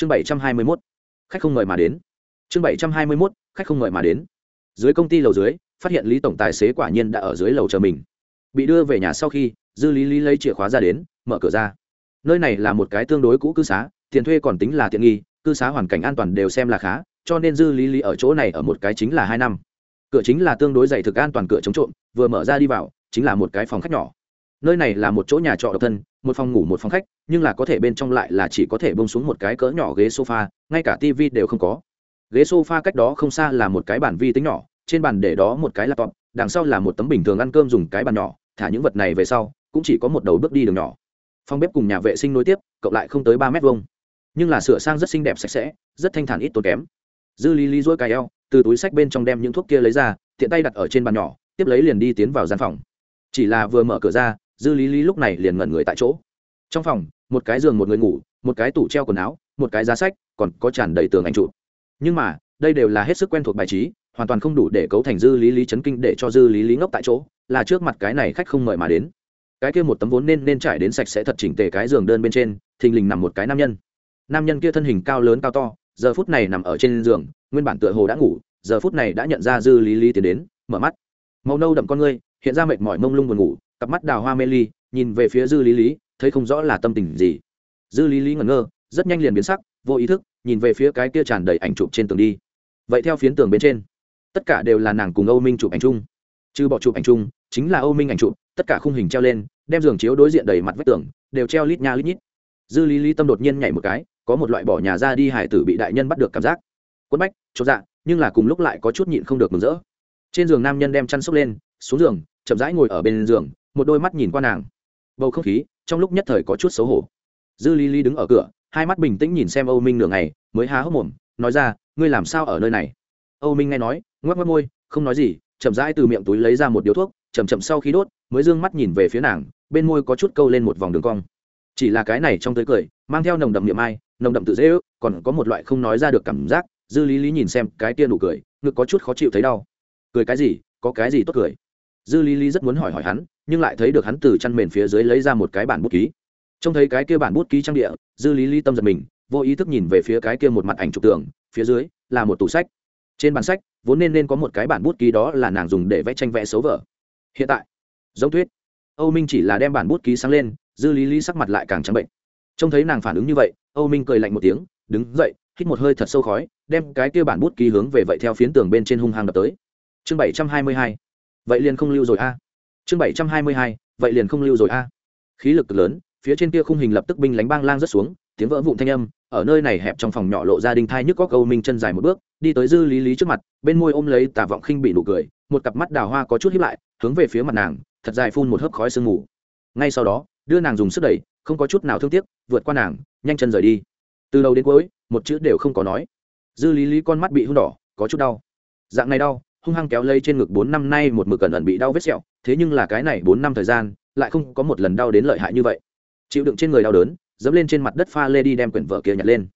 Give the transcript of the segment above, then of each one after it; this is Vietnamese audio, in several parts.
chương bảy trăm hai mươi mốt, khách không mời mà đến. Chương bảy trăm hai mươi mốt, khách không mời mà đến. Dưới công ty lầu dưới, phát hiện lý tổng tài xế quả nhiên đã ở dưới lầu chờ mình. Bị đưa về nhà sau khi, dư lý lý lấy chìa khóa ra đến, mở cửa ra. Nơi này là một cái tương đối cũ cư xá, tiền thuê còn tính là tiện nghi, cư xá hoàn cảnh an toàn đều xem là khá, cho nên dư lý lý ở chỗ này ở một cái chính là hai năm. Cửa chính là tương đối dày thực an toàn cửa chống trộm, vừa mở ra đi vào, chính là một cái phòng khách nhỏ nơi này là một chỗ nhà trọ độc thân, một phòng ngủ, một phòng khách, nhưng là có thể bên trong lại là chỉ có thể bông xuống một cái cỡ nhỏ ghế sofa, ngay cả tv đều không có. Ghế sofa cách đó không xa là một cái bàn vi tính nhỏ, trên bàn để đó một cái laptop, đằng sau là một tấm bình thường ăn cơm dùng cái bàn nhỏ, thả những vật này về sau, cũng chỉ có một đầu bước đi đường nhỏ. Phòng bếp cùng nhà vệ sinh nối tiếp, cộng lại không tới ba mét vuông. Nhưng là sửa sang rất xinh đẹp sạch sẽ, rất thanh thản ít tốn kém. Dư lý lý dỗi cài eo, từ túi sách bên trong đem những thuốc kia lấy ra, tiện tay đặt ở trên bàn nhỏ, tiếp lấy liền đi tiến vào gian phòng. Chỉ là vừa mở cửa ra dư lý lý lúc này liền ngẩn người tại chỗ. Trong phòng, một cái giường một người ngủ, một cái tủ treo quần áo, một cái giá sách, còn có tràn đầy tường ảnh trụ nhưng mà, đây đều là hết sức quen thuộc bài trí, hoàn toàn không đủ để cấu thành dư lý lý chấn kinh để cho dư lý lý ngốc tại chỗ, là trước mặt cái này khách không mời mà đến. Cái kia một tấm vốn nên nên trải đến sạch sẽ thật chỉnh tề cái giường đơn bên trên, thình lình nằm một cái nam nhân. Nam nhân kia thân hình cao lớn cao to, giờ phút này nằm ở trên giường, nguyên bản tựa hồ đã ngủ, giờ phút này đã nhận ra dư lý lý tiến đến, mở mắt. Màu nâu đậm con ngươi, hiện ra mệt mỏi mông lung buồn ngủ cặp mắt đào hoa mê ly, nhìn về phía dư lý lý, thấy không rõ là tâm tình gì. Dư lý lý ngẩn ngơ, rất nhanh liền biến sắc, vô ý thức, nhìn về phía cái kia tràn đầy ảnh chụp trên tường đi. Vậy theo phiến tường bên trên, tất cả đều là nàng cùng âu minh chụp ảnh chung. Chứ bỏ chụp ảnh chung, chính là âu minh ảnh chụp, tất cả khung hình treo lên, đem giường chiếu đối diện đầy mặt vách tường, đều treo lít nha lít nhít. Dư lý lý tâm đột nhiên nhảy một cái, có một loại bỏ nhà ra đi hải tử bị đại nhân bắt được cảm giác. Quất bách chỗ dạ nhưng là cùng lúc lại có chút nhịn không được mừng rỡ. Trên giường nam nhân đem chăn xốc lên, xuống giường, chậm rãi ngồi ở bên giường một đôi mắt nhìn qua nàng. Bầu không khí, trong lúc nhất thời có chút xấu hổ. Dư lý lý đứng ở cửa, hai mắt bình tĩnh nhìn xem âu minh nửa ngày, mới há hốc mồm, nói ra, ngươi làm sao ở nơi này? Âu minh nghe nói, ngoắc ngoắc môi, không nói gì, chậm rãi từ miệng túi lấy ra một điếu thuốc, chậm chậm sau khi đốt, mới d ư ơ n g mắt nhìn về phía nàng, bên môi có chút câu lên một vòng đường cong. Chỉ là cái này trong tới cười, mang theo nồng đậm niệm ai, nồng đậm tự dễ ước, còn có một loại không nói ra được cảm giác, dư lý lý nhìn xem cái tia nụ cười, ngực có chút khó chịu thấy đau. Cười cái gì? Có cái gì tốt cười? Dư lý lý rất muốn hỏi hỏi hắn, nhưng lại thấy được hắn từ chăn mền phía dưới lấy ra một cái bản bút ký. Trông thấy cái kia bản bút ký trang địa, dư lý lý tâm giật mình, vô ý thức nhìn về phía cái kia một mặt ảnh trục tường phía dưới là một tủ sách. Trên bản sách, vốn nên nên có một cái bản bút ký đó là nàng dùng để vẽ tranh vẽ xấu vở. Hiện tại, giống thuyết, âu minh chỉ là đem bản bút ký sáng lên, dư lý lý sắc mặt lại càng trắng bệnh. Trông thấy nàng phản ứng như vậy, âu minh cười lạnh một tiếng, đứng dậy, hít một hơi thật sâu khói, đem cái kia bản bút ký hướng về vậy theo phiến tường bên trên hung hăng đập tới. Chương bảy trăm hai mươi hai vậy liền không lưu rồi a. Chương bảy trăm hai mươi hai, vậy liền không lưu rồi a. Khí lực lớn, phía trên kia khung hình lập tức binh lánh bang lang rất xuống, tiếng vỡ vụn thanh âm, ở nơi này hẹp trong phòng nhỏ lộ ra đinh thai nhức có câu minh chân dài một bước, đi tới dư lý lý trước mặt, bên môi ôm lấy tà vọng khinh bị nụ cười, một cặp mắt đào hoa có chút hiếp lại, hướng về phía mặt nàng, thật dài phun một hớp khói sương mù. Ngay sau đó, đưa nàng dùng sức đẩy, không có chút nào thương tiếc, vượt qua nàng, nhanh chân rời đi. Từ đầu đến cuối, một chữ đều không có nói. Dư lý lý con mắt bị hung đỏ, có chút đau. Dạng này đau hung hăng kéo lây trên ngực bốn năm nay một mực cẩn ẩn bị đau vết sẹo, thế nhưng là cái này bốn năm thời gian, lại không có một lần đau đến lợi hại như vậy. Chịu đựng trên người đau đớn, dẫm lên trên mặt đất pha lê đi đem quyển vợ kia nhặt lên.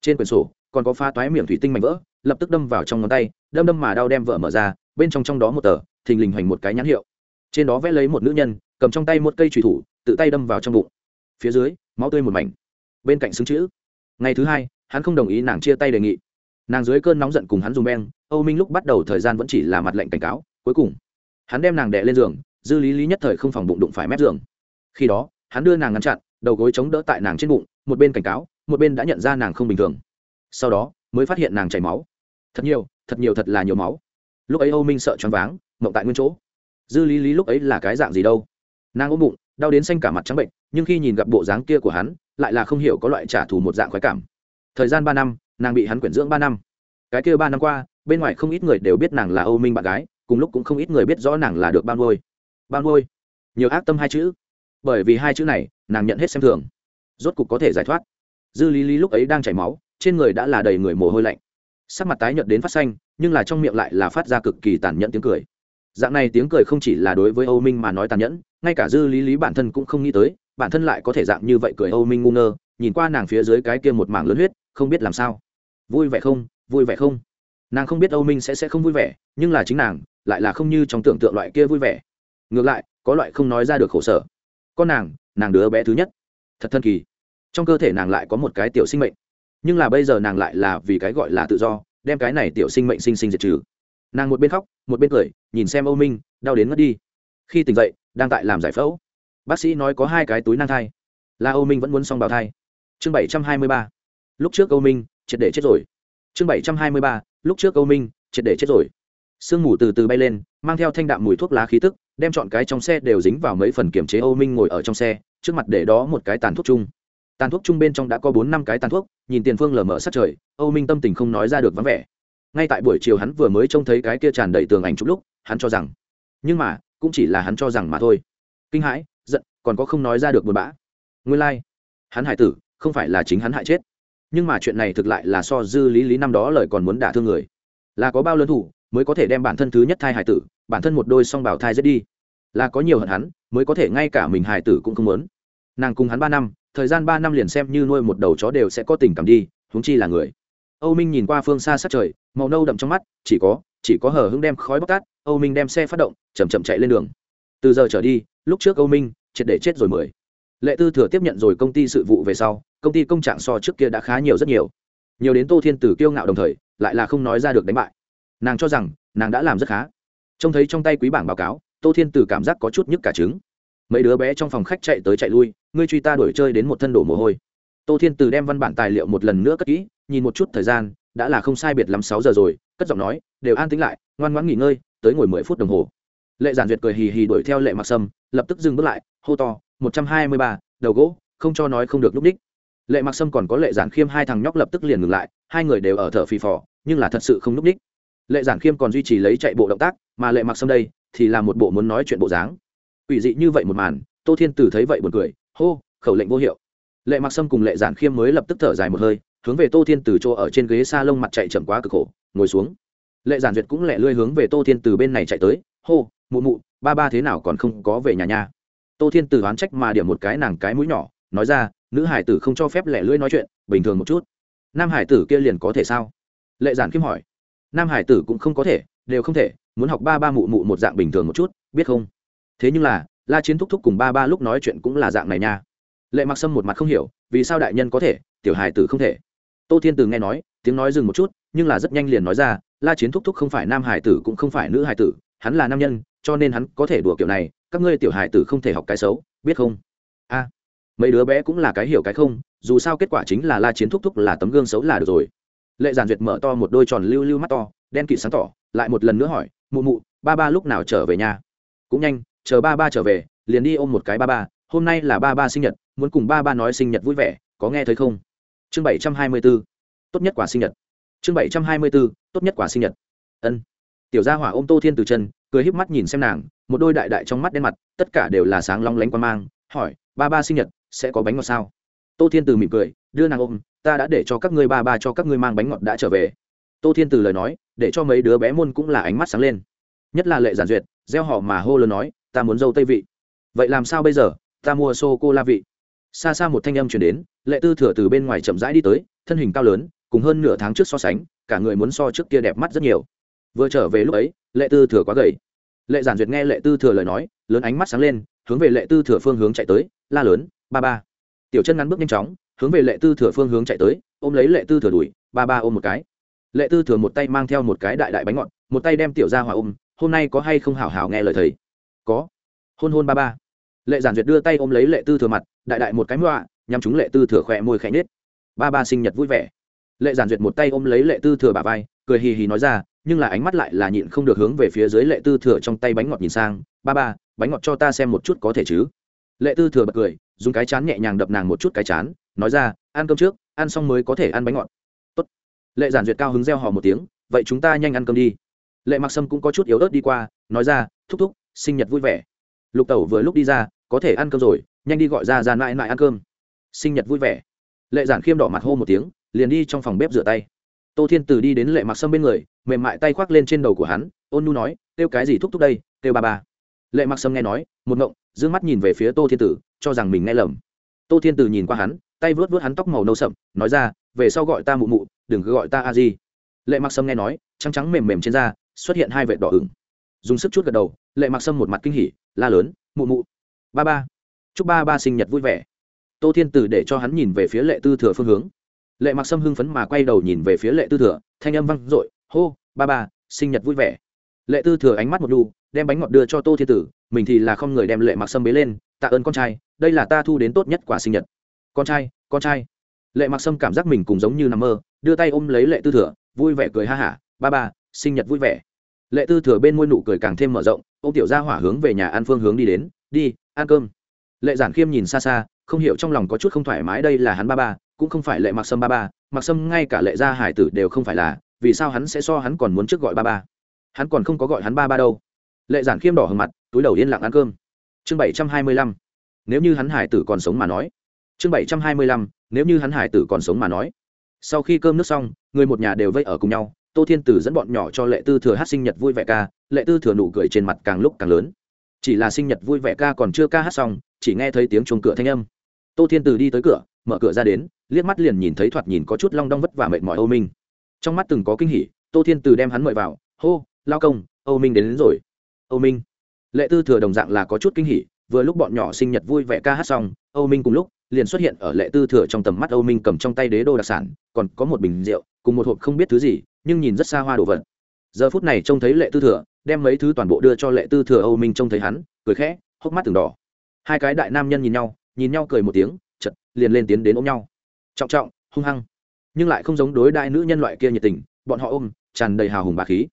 Trên quyển sổ, còn có pha toái miệng thủy tinh mảnh vỡ, lập tức đâm vào trong ngón tay, đâm đâm mà đau đem vợ mở ra, bên trong trong đó một tờ, thình lình hoành một cái nhãn hiệu. Trên đó vẽ lấy một nữ nhân, cầm trong tay một cây trùy thủ, tự tay đâm vào trong bụng. Phía dưới, máu tươi một mảnh. Bên cạnh xứng chữ. Ngày thứ hai, hắn không đồng ý nàng chia tay đề nghị. Nàng dưới cơn nóng giận cùng hắn dùng beng âu minh lúc bắt đầu thời gian vẫn chỉ là mặt lệnh cảnh cáo, cuối cùng, hắn đem nàng đè lên giường, dư lý lý nhất thời không phòng bụng đụng phải mép giường. Khi đó, hắn đưa nàng ngăn chặn, đầu gối chống đỡ tại nàng trên bụng, một bên cảnh cáo, một bên đã nhận ra nàng không bình thường. Sau đó, mới phát hiện nàng chảy máu. Thật nhiều thật nhiều thật là nhiều máu. Lúc ấy âu minh sợ choáng váng, mộng tại nguyên chỗ. Dư lý lý lúc ấy là cái dạng gì đâu? Nàng ôm bụng, đau đến xanh cả mặt trắng bệnh, nhưng khi nhìn gặp bộ dáng kia của hắn, lại là không hiểu có loại trả thù một dạng khoái cảm. Thời gian ba năm, nàng bị hắn quyển dưỡng ba năm. Cái kia ba năm qua bên ngoài không ít người đều biết nàng là âu minh bạn gái, cùng lúc cũng không ít người biết rõ nàng là được ban ngôi ban ngôi nhiều ác tâm hai chữ. Bởi vì hai chữ này, nàng nhận hết xem thường. Rốt cục có thể giải thoát. Dư lý lý lúc ấy đang chảy máu, trên người đã là đầy người mồ hôi lạnh. Sắc mặt tái nhợt đến phát xanh, nhưng là trong miệng lại là phát ra cực kỳ tàn nhẫn tiếng cười. Dạng này tiếng cười không chỉ là đối với âu minh mà nói tàn nhẫn, ngay cả dư lý lý bản thân cũng không nghĩ tới, bản thân lại có thể dạng như vậy cười âu minh ngu ngơ, nhìn qua nàng phía dưới cái kia một mảng lớn huyết, không biết làm sao. Vui vẻ không? Vui vẻ không? Nàng không biết âu minh sẽ sẽ không vui vẻ, nhưng là chính nàng lại là không như trong tưởng tượng loại kia vui vẻ. Ngược lại, có loại không nói ra được khổ sở. Con nàng nàng đứa bé thứ nhất. Thật thân kỳ. Trong cơ thể nàng lại có một cái tiểu sinh mệnh. Nhưng là bây giờ nàng lại là vì cái gọi là tự do, đem cái này tiểu sinh mệnh sinh sinh diệt trừ. Nàng một bên khóc, một bên cười, nhìn xem âu minh, đau đến mất đi. Khi tỉnh dậy, đang tại làm giải phẫu. Bác sĩ nói có hai cái túi nang thai. Là âu minh vẫn muốn xong bào thai. Chương bảy trăm hai mươi ba. Lúc trước âu minh, triệt để chết rồi. Chương bảy trăm hai mươi ba lúc trước âu minh, triệt để chết rồi. Sương mù từ từ bay lên, mang theo thanh đạm mùi thuốc lá khí tức, đem chọn cái trong xe đều dính vào mấy phần kiểm chế âu minh ngồi ở trong xe, trước mặt để đó một cái tàn thuốc chung. Tàn thuốc chung bên trong đã có bốn năm cái tàn thuốc, nhìn tiền phương lờ mờ sát trời, âu minh tâm tình không nói ra được vắng vẻ. Ngay tại buổi chiều hắn vừa mới trông thấy cái kia tràn đầy tường ảnh chút lúc, hắn cho rằng, nhưng mà, cũng chỉ là hắn cho rằng mà thôi. Kinh hãi, giận, còn có không nói ra được buồn bã. Nguyên lai、like. hắn hại tử, không phải là chính hắn hại chết nhưng mà chuyện này thực lại là so dư lý lý năm đó lời còn muốn đả thương người. Là có bao lớn thủ mới có thể đem bản thân thứ nhất thai hải tử, bản thân một đôi song bảo thai giết đi. Là có nhiều hận hắn mới có thể ngay cả mình hải tử cũng không muốn. Nàng cùng hắn ba năm, thời gian ba năm liền xem như nuôi một đầu chó đều sẽ có tình cảm đi, huống chi là người. Âu minh nhìn qua phương xa sát trời, màu nâu đậm trong mắt, chỉ có chỉ có hờ hững đem khói bóc tát, âu minh đem xe phát động chầm chậm chạy lên đường. Từ giờ trở đi, lúc trước âu minh, triệt để chết rồi mười. Lệ tư thừa tiếp nhận rồi công ty sự vụ về sau công ty công trạng so trước kia đã khá nhiều rất nhiều. Nhiều đến tô thiên tử kiêu ngạo đồng thời, lại là không nói ra được đánh bại. Nàng cho rằng, nàng đã làm rất khá. Trông thấy trong tay quý bảng báo cáo, tô thiên tử cảm giác có chút nhức cả trứng. Mấy đứa bé trong phòng khách chạy tới chạy lui, ngươi truy ta đuổi chơi đến một thân đổ mồ hôi. Tô thiên tử đem văn bản tài liệu một lần nữa cất kỹ, nhìn một chút thời gian, đã là không sai biệt lắm sáu giờ rồi, cất giọng nói, đều an tính lại, ngoan ngoãn nghỉ ngơi, tới ngồi mười phút đồng hồ. Lệ giản duyệt cười hì hì đuổi theo lệ mặc sâm, lập tức dừng bước lại, hô to, một trăm hai mươi ba, đầu gỗ, không cho nói không được lúc đích lệ mặc sâm còn có lệ giản khiêm hai thằng nhóc lập tức liền ngừng lại, hai người đều ở thở phì phò, nhưng là thật sự không núc ních. Lệ giản khiêm còn duy trì lấy chạy bộ động tác, mà lệ mặc sâm đây thì là một bộ muốn nói chuyện bộ dáng. Ủy dị như vậy một màn, tô thiên tử thấy vậy buồn cười, hô, khẩu lệnh vô hiệu. Lệ mặc sâm cùng lệ giản khiêm mới lập tức thở dài một hơi, hướng về tô thiên tử chỗ ở trên ghế s a lông mặt chạy chậm quá cực khổ, ngồi xuống. Lệ giản duyệt cũng lẹ lươi hướng về tô thiên tử bên này chạy tới, hô, mụ mụ, ba ba thế nào còn không có về nhà nha. Tô thiên tử oán trách mà điểm một cái nàng cái mũi nhỏ, nói ra nữ hải tử không cho phép lẻ lưỡi nói chuyện, bình thường một chút. Nam hải tử kia liền có thể sao? Lệ giản kim hỏi. Nam hải tử cũng không có thể, đều không thể, muốn học ba ba mụ mụ một dạng bình thường một chút, biết không? Thế nhưng là, la chiến thúc thúc cùng ba ba lúc nói chuyện cũng là dạng này nha. Lệ mặc sâm một mặt không hiểu, vì sao đại nhân có thể, tiểu hải tử không thể? Tô thiên từ nghe nói, tiếng nói dừng một chút, nhưng là rất nhanh liền nói ra, la chiến thúc thúc không phải nam hải tử cũng không phải nữ hải tử, hắn là nam nhân, cho nên hắn có thể đùa kiểu này, các ngươi tiểu hải tử không thể học cái xấu, biết không? Mấy đứa bé cũng là cái hiểu cái không, dù sao kết quả chính là la chiến thúc thúc là tấm gương xấu là được rồi. Lệ giản duyệt mở to một đôi tròn lưu lưu mắt to, đen kịt sáng tỏ, lại một lần nữa hỏi, mụ mụ, ba ba lúc nào trở về nhà? Cũng nhanh, chờ ba ba trở về, liền đi ôm một cái ba ba, hôm nay là ba ba sinh nhật, muốn cùng ba ba nói sinh nhật vui vẻ, có nghe thấy không? Chương bảy trăm hai mươi b ố tốt nhất quả sinh nhật. Chương bảy trăm hai mươi b ố tốt nhất quả sinh nhật. Ân. Tiểu gia hỏa ôm tô thiên từ chân, cười híp mắt nhìn xem nàng, một đôi đại đại trong mắt đen mặt, tất cả đều là sáng long lánh quan mang, hỏi ba ba sinh nhật, sẽ có bánh ngọt sao? Tô thiên từ mỉm cười, đưa nàng ôm, ta đã để cho các ngươi ba ba cho các ngươi mang bánh ngọt đã trở về. Tô thiên từ lời nói, để cho mấy đứa bé môn cũng là ánh mắt sáng lên. Nhất là lệ giản duyệt, gieo họ mà hô lớn nói, ta muốn dâu tây vị. Vậy làm sao bây giờ? Ta mua sô cô la vị. Xa xa một thanh âm chuyển đến, lệ tư thừa từ bên ngoài chậm rãi đi tới, thân hình cao lớn, cùng hơn nửa tháng trước so sánh, cả người muốn so trước kia đẹp mắt rất nhiều. Vừa trở về lúc ấy, lệ tư thừa quá gầy. Lệ giản duyệt nghe lệ tư thừa lời nói, lớn ánh mắt sáng lên hướng về lệ tư thừa phương hướng chạy tới, la lớn, ba ba. Tiểu chân ngắn bước nhanh chóng, hướng về lệ tư thừa phương hướng chạy tới, ôm lấy lệ tư thừa đuổi, ba ba ôm một cái. Lệ tư thừa một tay mang theo một cái đại đại bánh ngọt, một tay đem tiểu ra hòa ôm, hôm nay có hay không hảo hảo nghe lời thầy? Có. Hôn hôn ba ba. Lệ giản duyệt đưa tay ôm lấy lệ tư thừa mặt, đại đại một cái mọa nhằm chúng lệ tư thừa khỏe môi khẽ nết ba ba sinh nhật vui vẻ. Lệ giản duyệt một tay ôm lấy lệ tư thừa bà vai, cười hì hì nói ra, nhưng là ánh mắt lại là nhịn không được hướng về phía dưới lệ tư thừa trong tay bánh ngọt nhìn sang, ba ba bánh ngọt cho ta xem một chút có thể chứ? Lệ tư thừa bật cười, dùng cái chán nhẹ nhàng đập nàng một chút cái chán, nói ra, ăn cơm trước, ăn xong mới có thể ăn bánh ngọt. Tốt. lệ giản duyệt cao hứng reo hò một tiếng, vậy chúng ta nhanh ăn cơm đi. Lệ mặc sâm cũng có chút yếu ớt đi qua, nói ra, thúc thúc, sinh nhật vui vẻ. Lục tẩu vừa lúc đi ra, có thể ăn cơm rồi, nhanh đi gọi ra ra mãi mãi ăn cơm. Sinh nhật vui vẻ. Lệ giản khiêm đỏ mặt hô một tiếng, liền đi trong phòng bếp rửa tay. Tô thiên từ đi đến lệ mặc sâm bên người, mềm mại tay khoác lên trên đầu của hắn, ôn nu nói, kêu cái gì thúc thúc đây, kêu ba ba lệ mặc sâm nghe nói, một ngộng d ư ơ n g mắt nhìn về phía tô thiên tử, cho rằng mình nghe lầm. Tô thiên tử nhìn qua hắn, tay vớt vớt hắn tóc màu nâu sậm, nói ra, về sau gọi ta mụ mụ, đừng cứ gọi ta a di. Lệ mặc sâm nghe nói, trắng trắng mềm mềm trên da, xuất hiện hai vệt đỏ ửng. Dùng sức chút gật đầu, lệ mặc sâm một mặt kinh hỉ, la lớn, mụ mụ, ba ba, chúc ba ba sinh nhật vui vẻ. Tô thiên tử để cho hắn nhìn về phía lệ tư thừa phương hướng. Lệ mặc sâm hưng phấn mà quay đầu nhìn về phía lệ tư thừa, thanh âm văng r hô, ba ba, sinh nhật vui vẻ. Lệ tư thừa ánh mắt một đu đem bánh ngọt đưa cho tô thiên tử, mình thì là không người đem lệ mặc sâm bế lên, tạ ơn con trai, đây là ta thu đến tốt nhất quả sinh nhật. Con trai con trai. Lệ mặc sâm cảm giác mình cũng giống như nằm mơ, đưa tay ôm lấy lệ tư thừa, vui vẻ cười ha hả, ba ba, sinh nhật vui vẻ. Lệ tư thừa bên môi nụ cười càng thêm mở rộng ô m tiểu ra hỏa hướng về nhà ăn phương hướng đi đến, đi, ăn cơm. Lệ giản khiêm nhìn xa xa, không hiểu trong lòng có chút không thoải mái đây là hắn ba ba, cũng không phải lệ mặc sâm ba ba, mặc sâm ngay cả lệ gia hải tử đều không phải là, vì sao hắn sẽ so hắn còn muốn trước gọi ba ba? Hắn còn không có gọi hắn ba ba đâu lệ giản khiêm đỏ hừng mặt túi đầu yên lặng ăn cơm. Chương bảy trăm hai mươi lăm. Nếu như hắn hải tử còn sống mà nói. Chương bảy trăm hai mươi lăm. Nếu như hắn hải tử còn sống mà nói. Sau khi cơm nước xong người một nhà đều vây ở cùng nhau tô thiên tử dẫn bọn nhỏ cho lệ tư thừa hát sinh nhật vui vẻ ca lệ tư thừa nụ cười trên mặt càng lúc càng lớn. Chỉ là sinh nhật vui vẻ ca còn chưa ca hát xong chỉ nghe thấy tiếng chuông cửa thanh âm. Tô thiên tử đi tới cửa mở cửa ra đến liếc mắt liền nhìn thấy thoạt nhìn có chút long đong vất vả mệt mỏi âu minh. Trong mắt từng có kinh hỉ tô thiên tử đem hắn mời vào hô lao công âu minh đến, đến rồi âu minh. Lệ tư thừa đồng dạng là có chút kinh hỉ, vừa lúc bọn nhỏ sinh nhật vui vẻ ca hát xong, âu minh cùng lúc, liền xuất hiện ở lệ tư thừa trong tầm mắt âu minh cầm trong tay đế đô đặc sản, còn có một bình rượu, cùng một hộp không biết thứ gì, nhưng nhìn rất xa hoa đồ vật. Giờ phút này trông thấy lệ tư thừa, đem mấy thứ toàn bộ đưa cho lệ tư thừa âu minh trông thấy hắn, cười khẽ, hốc mắt từng đỏ. Hai cái đại nam nhân nhìn nhau nhìn nhau cười một tiếng chật liền lên tiến đến ôm nhau. Trọng trọng, hung hăng. Nhưng lại không giống đối đại nữ nhân loại kia nhiệt tình, bọn họ ôm, tràn đầy hào hùng bà khí.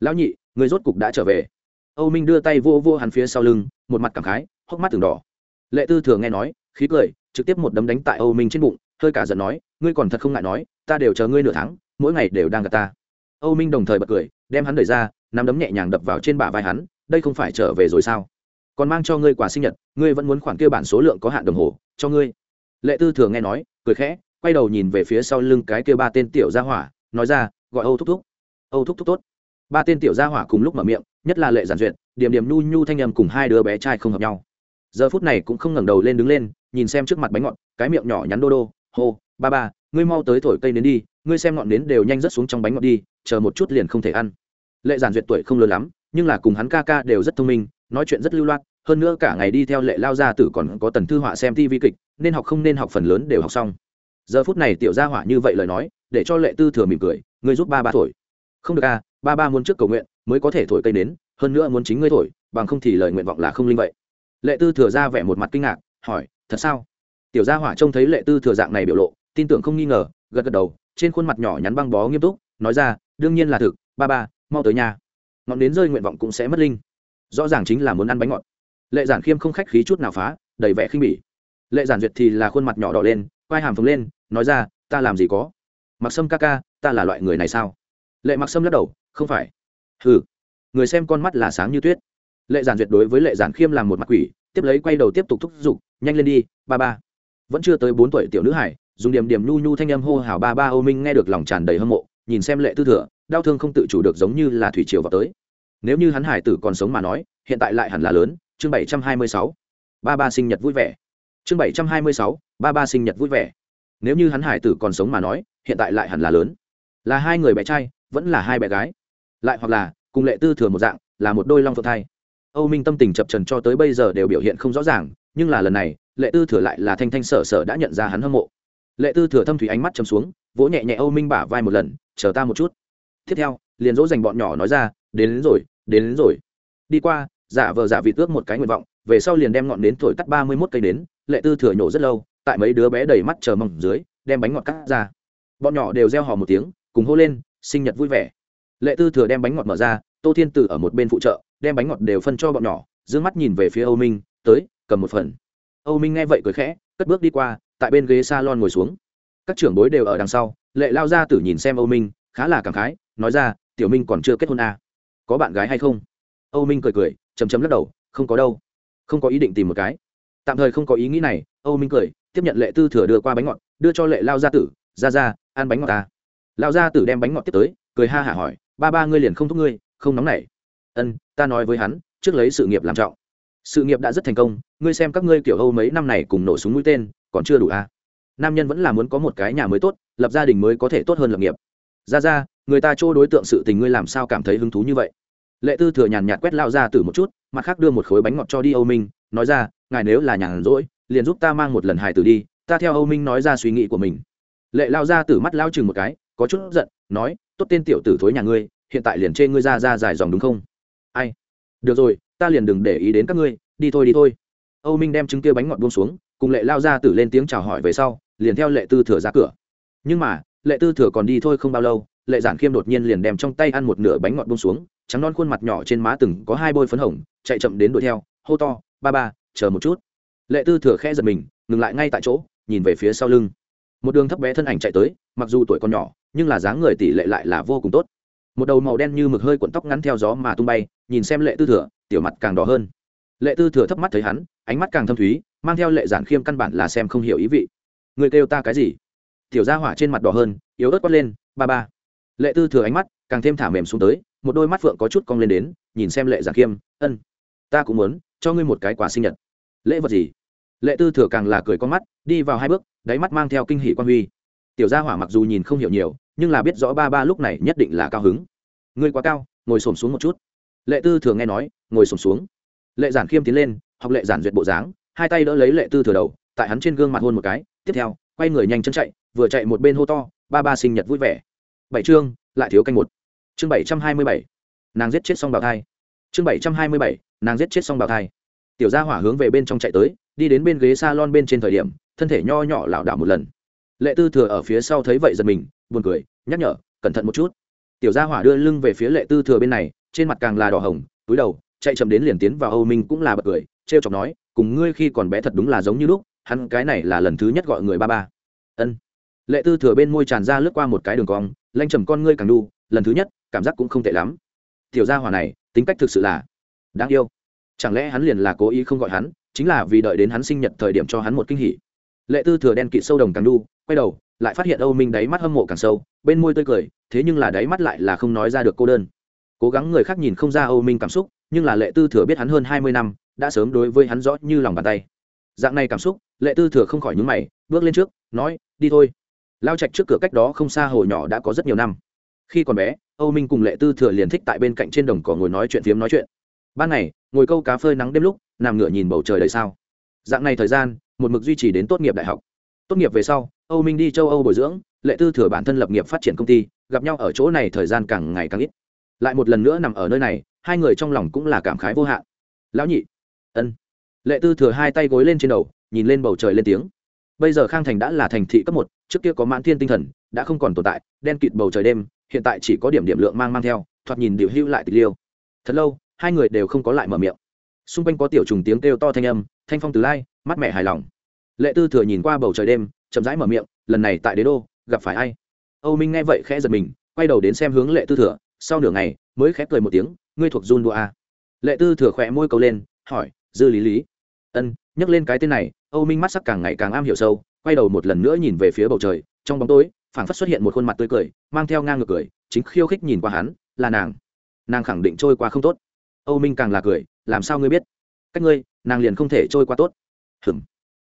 Lão nhị, người rốt cục đã trở về âu minh đưa tay vô vô hắn phía sau lưng, một mặt cảm khái, hốc mắt từng đỏ. Lệ tư thừa nghe nói, khí cười, trực tiếp một đấm đánh tại âu minh trên bụng, hơi cả giận nói, ngươi còn thật không ngại nói, ta đều chờ ngươi nửa tháng, mỗi ngày đều đang gặp ta. Âu minh đồng thời bật cười, đem hắn đẩy ra, nắm đấm nhẹ nhàng đập vào trên bả vai hắn, đây không phải trở về rồi sao? Còn mang cho ngươi quà sinh nhật, ngươi vẫn muốn khoản kia bản số lượng có hạn đồng hồ, cho ngươi. Lệ tư thừa nghe nói, cười khẽ, quay đầu nhìn về phía sau lưng cái kia ba tên tiểu gia hỏa, nói ra, gọi âu thúc thúc. Âu thúc thúc tốt. Ba tên tiểu gia hỏa cùng lúc mở miệng nhất là lệ giản duyệt, điểm điểm nhu nhu thanh âm cùng hai đứa bé trai không hợp nhau. Giờ phút này cũng không ngẩng đầu lên đứng lên, nhìn xem trước mặt bánh ngọt, cái miệng nhỏ nhắn đô đô, hô, ba ba, ngươi mau tới thổi cây nến đi, ngươi xem ngọn nến đều nhanh rất xuống trong bánh ngọt đi, chờ một chút liền không thể ăn. Lệ giản duyệt tuổi không lớn lắm, nhưng là cùng hắn ca ca đều rất thông minh, nói chuyện rất lưu loát, hơn nữa cả ngày đi theo lệ lao gia tử còn có tần thư họa xem tv kịch, nên học không nên học phần lớn đều học xong. Giờ phút này tiểu gia hỏa như vậy lời nói, để cho lệ tư thừa mỉm cười, ngươi giúp ba ba thổi. Không được à ba ba muốn trước cầu nguyện mới có thể thổi cây nến, hơn nữa muốn chính ngươi thổi, bằng không thì lời nguyện vọng là không linh vậy. Lệ tư thừa ra vẻ một mặt kinh ngạc, hỏi, thật sao? Tiểu gia hỏa trông thấy lệ tư thừa dạng này biểu lộ, tin tưởng không nghi ngờ, gật gật đầu, trên khuôn mặt nhỏ nhắn băng bó nghiêm túc, nói ra, đương nhiên là thực, ba ba, mau tới nhà. Ngọn đến rơi nguyện vọng cũng sẽ mất linh. Rõ ràng chính là muốn ăn bánh ngọt. Lệ giản khiêm không khách khí chút nào phá, đầy vẻ khinh bỉ. Lệ giản duyệt thì là khuôn mặt nhỏ đỏ lên vai hàm phồng lên, nói ra, ta làm gì có? Mặc sâm ca ca, ta là loại người này sao? Lệ mặc sâm lắc đầu, không phải hừ, người xem con mắt là sáng như tuyết. Lệ giản duyệt đối với lệ giản khiêm làm một mặt quỷ, tiếp lấy quay đầu tiếp tục thúc giục, nhanh lên đi, ba ba. Vẫn chưa tới bốn tuổi tiểu nữ hải, dùng điểm điểm nhu nhu thanh âm hô hào ba ba ô minh nghe được lòng tràn đầy hâm mộ, nhìn xem lệ tư thừa, đau thương không tự chủ được giống như là thủy triều vào tới. Nếu như hắn hải tử còn sống mà nói, hiện tại lại hẳn là lớn, chương bảy trăm hai mươi sáu. Ba ba sinh nhật vui vẻ. Chương bảy trăm hai mươi sáu, ba ba sinh nhật vui vẻ. Nếu như hắn hải tử còn sống mà nói, hiện tại lại hẳn là lớn. Là hai người bé trai, vẫn là hai bé gái lại hoặc là cùng lệ tư thừa một dạng là một đôi long phượng thai. Âu minh tâm tình chập trần cho tới bây giờ đều biểu hiện không rõ ràng nhưng là lần này lệ tư thừa lại là thanh thanh sở sở đã nhận ra hắn hâm mộ. Lệ tư thừa thâm thủy ánh mắt chầm xuống vỗ nhẹ nhẹ âu minh bả vai một lần chờ ta một chút. Tiếp theo liền dỗ dành bọn nhỏ nói ra đến, đến rồi đến, đến rồi. Đi qua giả vờ giả vị tước một cái nguyện vọng về sau liền đem ngọn nến thổi tắt ba mươi mốt cây đến lệ tư thừa nhổ rất lâu tại mấy đứa bé đầy mắt chờ mong dưới đem bánh ngọt cắt ra. Bọn nhỏ đều reo hò một tiếng cùng hô lên sinh nhật vui vẻ lệ tư thừa đem bánh ngọt mở ra, tô thiên tử ở một bên phụ trợ, đem bánh ngọt đều phân cho bọn nhỏ d mắt nhìn về phía âu minh, tới, cầm một phần. Âu minh nghe vậy cười khẽ, cất bước đi qua, tại bên ghế s a lon ngồi xuống. Các trưởng bối đều ở đằng sau, lệ lao ra tử nhìn xem âu minh, khá là cảm khái, nói ra, tiểu minh còn chưa kết hôn à. có bạn gái hay không? Âu minh cười cười chấm chấm lắc đầu, không có đâu, không có ý định tìm một cái. Tạm thời không có ý nghĩ này, âu minh cười, tiếp nhận lệ tư thừa đưa qua bánh ngọt, đưa cho lệ lao gia tử ra ra ăn bánh ngọt ta. Lao gia tử đem bánh ngọt tiếp tới cười ha hả hỏi, ba ba ngươi liền không thúc ngươi, không nóng nảy. Ân, ta nói với hắn, trước lấy sự nghiệp làm trọng. Sự nghiệp đã rất thành công, ngươi xem các ngươi kiểu âu mấy năm này cùng nổ súng mũi tên, còn chưa đủ à. nam nhân vẫn là muốn có một cái nhà mới tốt, lập gia đình mới có thể tốt hơn lập nghiệp. Ra ra, người ta chỗ đối tượng sự tình ngươi làm sao cảm thấy hứng thú như vậy? Lệ tư thừa nhàn nhạt quét lao ra từ một chút, mặt khác đưa một khối bánh ngọt cho đi âu minh, nói ra, ngài nếu là nhàn rỗi, liền giúp ta mang một lần hài tử đi, ta theo âu minh nói ra suy nghĩ của mình. Lệ lao ra từ mắt lao chừng một cái có chút giận, nói, tốt tên tiểu tử thối nhà ngươi, hiện tại liền chê ngươi ra ra dài dòng đúng không? Ai? Được rồi, ta liền đừng để ý đến các ngươi, đi thôi đi thôi. Âu minh đem trứng kia bánh ngọt buông xuống, cùng lệ lao ra tử lên tiếng chào hỏi về sau, liền theo lệ tư thừa ra cửa. Nhưng mà, lệ tư thừa còn đi thôi không bao lâu, lệ giản khiêm đột nhiên liền đem trong tay ăn một nửa bánh ngọt buông xuống, trắng non khuôn mặt nhỏ trên má từng có hai bôi phấn hồng, chạy chậm đến đuổi theo, hô to, ba ba, chờ một chút. Lệ tư thừa khẽ giật mình, ngừng lại ngay tại chỗ, nhìn về phía sau lưng. Một đường thấp bé thân ảnh chạy tới, mặc dù tuổi còn nhỏ nhưng là dáng người tỷ lệ lại là vô cùng tốt. Một đầu màu đen như mực hơi cuộn tóc ngắn theo gió mà tung bay, nhìn xem lệ tư thừa, tiểu mặt càng đỏ hơn. Lệ tư thừa thấp mắt thấy hắn, ánh mắt càng thâm thúy, mang theo lệ giản khiêm căn bản là xem không hiểu ý vị. Người kêu ta cái gì? Tiểu gia hỏa trên mặt đỏ hơn, yếu ớt quát lên, ba ba. Lệ tư thừa ánh mắt càng thêm thả mềm xuống tới, một đôi mắt phượng có chút cong lên đến, nhìn xem lệ giản khiêm, ân, ta cũng muốn cho ngươi một cái quà sinh nhật. Lễ vật gì? Lệ tư thừa càng là cười con mắt, đi vào hai bước, đáy mắt mang theo kinh hỷ quan huy tiểu gia hỏa mặc dù nhìn không hiểu nhiều, nhưng là biết rõ ba ba lúc này nhất định là cao hứng. Ngươi quá cao, ngồi xổm xuống một chút. Lệ tư thừa nghe nói, ngồi xổm xuống. Lệ giản khiêm tiến lên, học lệ giản duyệt bộ dáng, hai tay đỡ lấy lệ tư thừa đầu, tại hắn trên gương mặt hôn một cái, tiếp theo, quay người nhanh chân chạy, vừa chạy một bên hô to, ba ba sinh nhật vui vẻ. Bảy chương, lại thiếu canh một. Chương bảy trăm hai mươi bảy, nàng giết chết xong bào thai. Chương bảy trăm hai mươi bảy, nàng giết chết xong bào thai. Tiểu gia hỏa hướng về bên trong chạy tới, đi đến bên ghế s a lon bên trên thời điểm, thân thể nho nhỏ lảo đảo một lần lệ tư thừa ở phía sau thấy vậy giật mình, buồn cười, nhắc nhở, cẩn thận một chút. Tiểu gia hỏa đưa lưng về phía lệ tư thừa bên này, trên mặt càng là đỏ hồng, túi đầu, chạy chậm đến liền tiến vào âu minh cũng là bật cười t r e o chọc nói, cùng ngươi khi còn bé thật đúng là giống như lúc, hắn cái này là lần thứ nhất gọi người ba ba. Ân. Lệ tư thừa bên môi tràn ra lướt qua một cái đường cong, lanh trầm con ngươi càng đu, lần thứ nhất, cảm giác cũng không tệ lắm. Tiểu gia hỏa này, tính cách thực sự là đáng yêu. Chẳng lẽ hắn liền là cố ý không gọi hắn, chính là vì đợi đến hắn sinh nhật thời điểm cho hắn một kinh hỉ? Lệ tư thừa đen kỵ sâu đồng càng đu quay đầu, lại phát hiện âu minh đáy mắt hâm mộ càng sâu, bên môi tươi cười, thế nhưng là đáy mắt lại là không nói ra được cô đơn. Cố gắng người khác nhìn không ra âu minh cảm xúc, nhưng là lệ tư thừa biết hắn hơn hai mươi năm, đã sớm đối với hắn rõ như lòng bàn tay. Dạng này cảm xúc, lệ tư thừa không khỏi nhúng mày, bước lên trước, nói, đi thôi. Lao trạch trước cửa cách đó không xa hồ nhỏ đã có rất nhiều năm. Khi còn bé, âu minh cùng lệ tư thừa liền thích tại bên cạnh trên đồng cỏ ngồi nói chuyện phiếm nói chuyện. Ban ngày, ngồi câu cá phơi nắng đêm lúc, nằm ngửa nhìn bầu trời đầy sao. Dạng này thời gian, một mực duy trì đến tốt nghiệp đại học tốt nghiệp về sau, âu minh đi châu âu bồi dưỡng, lệ tư thừa bản thân lập nghiệp phát triển công ty, gặp nhau ở chỗ này thời gian càng ngày càng ít. Lại một lần nữa nằm ở nơi này, hai người trong lòng cũng là cảm khái vô hạn. Lão nhị. Ân. Lệ tư thừa hai tay gối lên trên đầu, nhìn lên bầu trời lên tiếng. Bây giờ khang thành đã là thành thị cấp một, trước kia có mãn thiên tinh thần, đã không còn tồn tại, đen kịt bầu trời đêm, hiện tại chỉ có điểm điểm lượng mang mang theo, thoạt nhìn điều hưu lại tịch liêu. Thật lâu, hai người đều không có lại mở miệng. Xung quanh có tiểu trùng tiếng kêu to thanh âm, thanh phong từ lai, mắt mẻ hài lòng lệ tư thừa nhìn qua bầu trời đêm, chậm rãi mở miệng, lần này tại đế đô, gặp phải ai? Âu minh nghe vậy khẽ giật mình, quay đầu đến xem hướng lệ tư thừa, sau nửa ngày mới khẽ cười một tiếng, ngươi thuộc run đua a lệ tư thừa khỏe môi câu lên, hỏi, dư lý lý? Ân, nhắc lên cái tên này. Âu minh mắt sắc càng ngày càng am hiểu sâu, quay đầu một lần nữa nhìn về phía bầu trời, trong bóng tối, phảng phất xuất hiện một khuôn mặt tươi cười, mang theo ngang ngược cười, chính khiêu khích nhìn qua hắn, là nàng. Nàng khẳng định trôi qua không tốt. Âu minh càng là cười, làm sao ngươi biết? Cách ngươi, nàng liền không thể trôi qua tốt. Hừm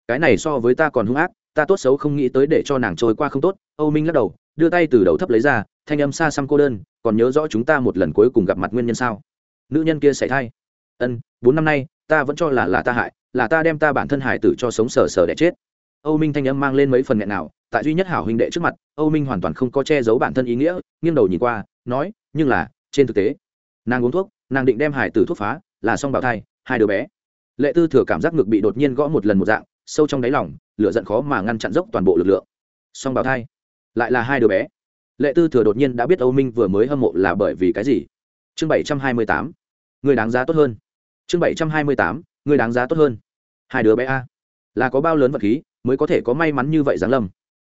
cái này so với ta còn hung ác, ta tốt xấu không nghĩ tới để cho nàng trôi qua không tốt, âu minh lắc đầu, đưa tay từ đầu thấp lấy ra, thanh âm xa xăm cô đơn, còn nhớ rõ chúng ta một lần cuối cùng gặp mặt nguyên nhân sao? Nữ nhân kia xảy thai. Ân, bốn năm nay, ta vẫn cho là là ta hại, là ta đem ta bản thân hải tử cho sống sờ sờ để chết. Âu minh thanh âm mang lên mấy phần nghẹn nào, tại duy nhất hảo huynh đệ trước mặt, âu minh hoàn toàn không có che giấu bản thân ý nghĩa, nghiêng đầu nhìn qua, nói, nhưng là, trên thực tế, nàng uống thuốc, nàng định đem hải tử thuốc phá, là xong bào thai, hai đứa bé. Lệ tư thừa cảm giác ngực bị đột nhiên gõ một lần một dạng sâu trong đáy lòng, lửa giận khó mà ngăn chặn dốc toàn bộ lực lượng. Song bào thai, lại là hai đứa bé. Lệ tư thừa đột nhiên đã biết âu minh vừa mới hâm mộ là bởi vì cái gì? Chương bảy trăm hai mươi tám, người đáng giá tốt hơn. Chương bảy trăm hai mươi tám, người đáng giá tốt hơn. Hai đứa bé a, là có bao lớn vật khí mới có thể có may mắn như vậy giáng lâm.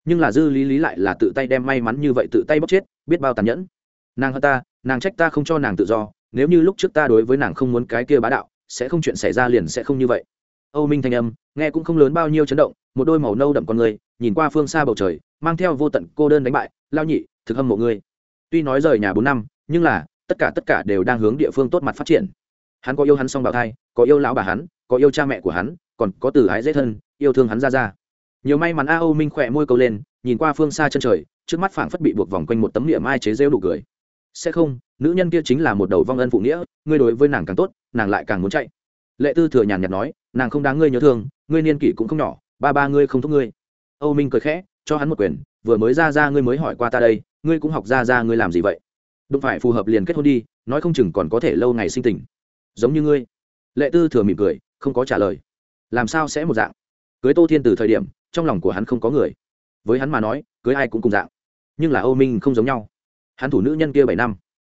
Nhưng là dư lý lý lại là tự tay đem may mắn như vậy tự tay bóc chết, biết bao tàn nhẫn. Nàng hơ ta, nàng trách ta không cho nàng tự do, nếu như lúc trước ta đối với nàng không muốn cái kia bá đạo, sẽ không chuyện xảy ra liền sẽ không như vậy âu minh thanh âm, nghe cũng không lớn bao nhiêu chấn động, một đôi màu nâu đậm con người, nhìn qua phương xa bầu trời, mang theo vô tận cô đơn đánh bại lao nhị, thực hâm mộ ngươi. Tuy nói rời nhà bốn năm, nhưng là, tất cả tất cả đều đang hướng địa phương tốt mặt phát triển. Hắn có yêu hắn song bảo thai, có yêu lão bà hắn, có yêu cha mẹ của hắn, còn có từ ái dễ thân, yêu thương hắn ra ra. Nhiều may mắn a âu minh khỏe môi câu lên, nhìn qua phương xa chân trời, trước mắt phảng phất bị buộc vòng quanh một tấm niệm mai chế rêu đủ cười. Sẽ không, nữ nhân kia chính là một đầu vong ân phụ nghĩa, ngươi đối với nàng càng tốt, nàng lại càng muốn chạy lệ tư thừa nhàn nhạt nói, nàng không đáng ngươi nhớ thương, ngươi niên kỷ cũng không nhỏ, ba ba ngươi không thúc ngươi. Âu minh cười khẽ, cho hắn một quyền, vừa mới ra ra ngươi mới hỏi qua ta đây, ngươi cũng học ra ra ngươi làm gì vậy? Đụng phải phù hợp liền kết hôn đi, nói không chừng còn có thể lâu ngày sinh tình. Giống như ngươi. Lệ tư thừa mỉm cười, không có trả lời. Làm sao sẽ một dạng? Cưới tô thiên từ thời điểm, trong lòng của hắn không có người. Với hắn mà nói, cưới ai cũng cùng dạng. Nhưng là âu minh không giống nhau. Hắn thủ nữ nhân kia bảy năm,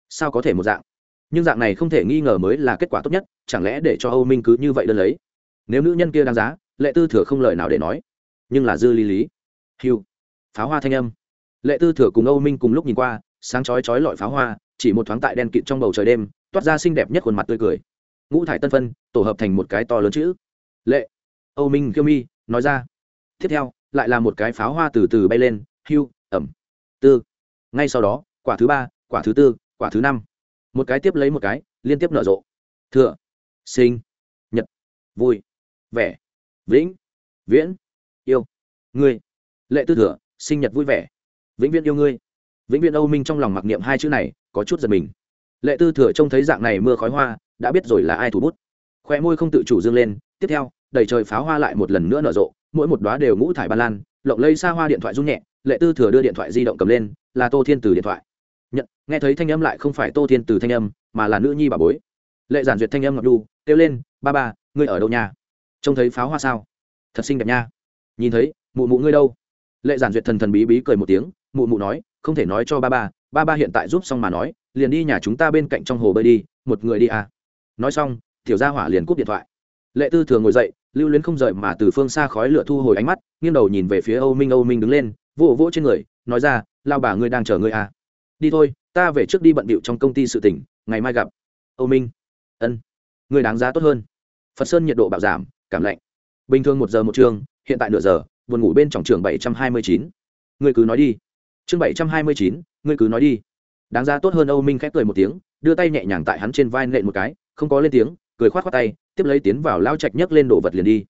sao có thể một dạng? Nhưng dạng này không thể nghi ngờ mới là kết quả tốt nhất, chẳng lẽ để cho âu minh cứ như vậy đơn lấy? Nếu nữ nhân kia đáng giá, lệ tư thừa không lời nào để nói. Nhưng là dư lý lý. Hiu. Pháo hoa thanh âm. Lệ tư thừa cùng âu minh cùng lúc nhìn qua, sáng chói chói lọi pháo hoa, chỉ một thoáng tại đen kịt trong bầu trời đêm, toát ra xinh đẹp nhất khuôn mặt tươi cười. Ngũ thải tân phân, tổ hợp thành một cái to lớn chữ. Lệ. Âu minh kiêu mi, nói ra. Tiếp theo, lại là một cái pháo hoa từ từ bay lên. Hưu ẩm. Tư. Ngay sau đó, quả thứ ba, quả thứ tư, quả thứ năm một cái tiếp lấy một cái, liên tiếp nở rộ. Thừa, sinh, nhật, vui, vẻ, vĩnh, viễn, yêu, ngươi. Lệ tư thừa, sinh nhật vui vẻ. Vĩnh viễn yêu ngươi. Vĩnh viễn âu minh trong lòng mặc niệm hai chữ này, có chút giật mình. Lệ tư thừa trông thấy dạng này mưa khói hoa, đã biết rồi là ai thủ bút. Khoe môi không tự chủ dương lên, tiếp theo, đầy trời pháo hoa lại một lần nữa nở rộ, mỗi một đoá đều ngũ thải ba lan, lộng lây xa hoa điện thoại rung nhẹ, lệ tư thừa đưa điện thoại di động cầm lên, là tô thiên từ điện thoại nhận, nghe thấy thanh âm lại không phải tô thiên từ thanh âm, mà là nữ nhi bà bối. Lệ giản duyệt thanh âm ngọc đu kêu lên, ba ba, ngươi ở đâu nhà trông thấy pháo hoa sao? Thật xinh đẹp nha. Nhìn thấy, mụ mụ ngươi đâu? Lệ giản duyệt thần thần bí bí cười một tiếng, mụ mụ nói, không thể nói cho ba ba ba ba hiện tại giúp xong mà nói, liền đi nhà chúng ta bên cạnh trong hồ bơi đi, một người đi à. Nói xong, tiểu gia hỏa liền cúp điện thoại. Lệ tư thường ngồi dậy, lưu luyến không rời mà từ phương xa khói lửa thu hồi ánh mắt, nghiêng đầu nhìn về phía âu minh âu minh đứng lên, vỗ vỗ trên người, nói ra, lao bà ngươi đang chờ ngươi à đi thôi ta về trước đi bận bịu trong công ty sự tỉnh ngày mai gặp. Âu minh. Ân. Người đáng giá tốt hơn. Phật sơn nhiệt độ bạo giảm cảm lạnh. Bình thường một giờ một trường, hiện tại nửa giờ buồn ngủ bên trong trường bảy trăm hai mươi chín. Người cứ nói đi. Chương bảy trăm hai mươi chín người cứ nói đi. Đáng giá tốt hơn âu minh khép cười một tiếng đưa tay nhẹ nhàng tại hắn trên vai nện một cái không có lên tiếng cười khoát khoát tay tiếp lấy tiến vào lao chạch nhấc lên đồ vật liền đi.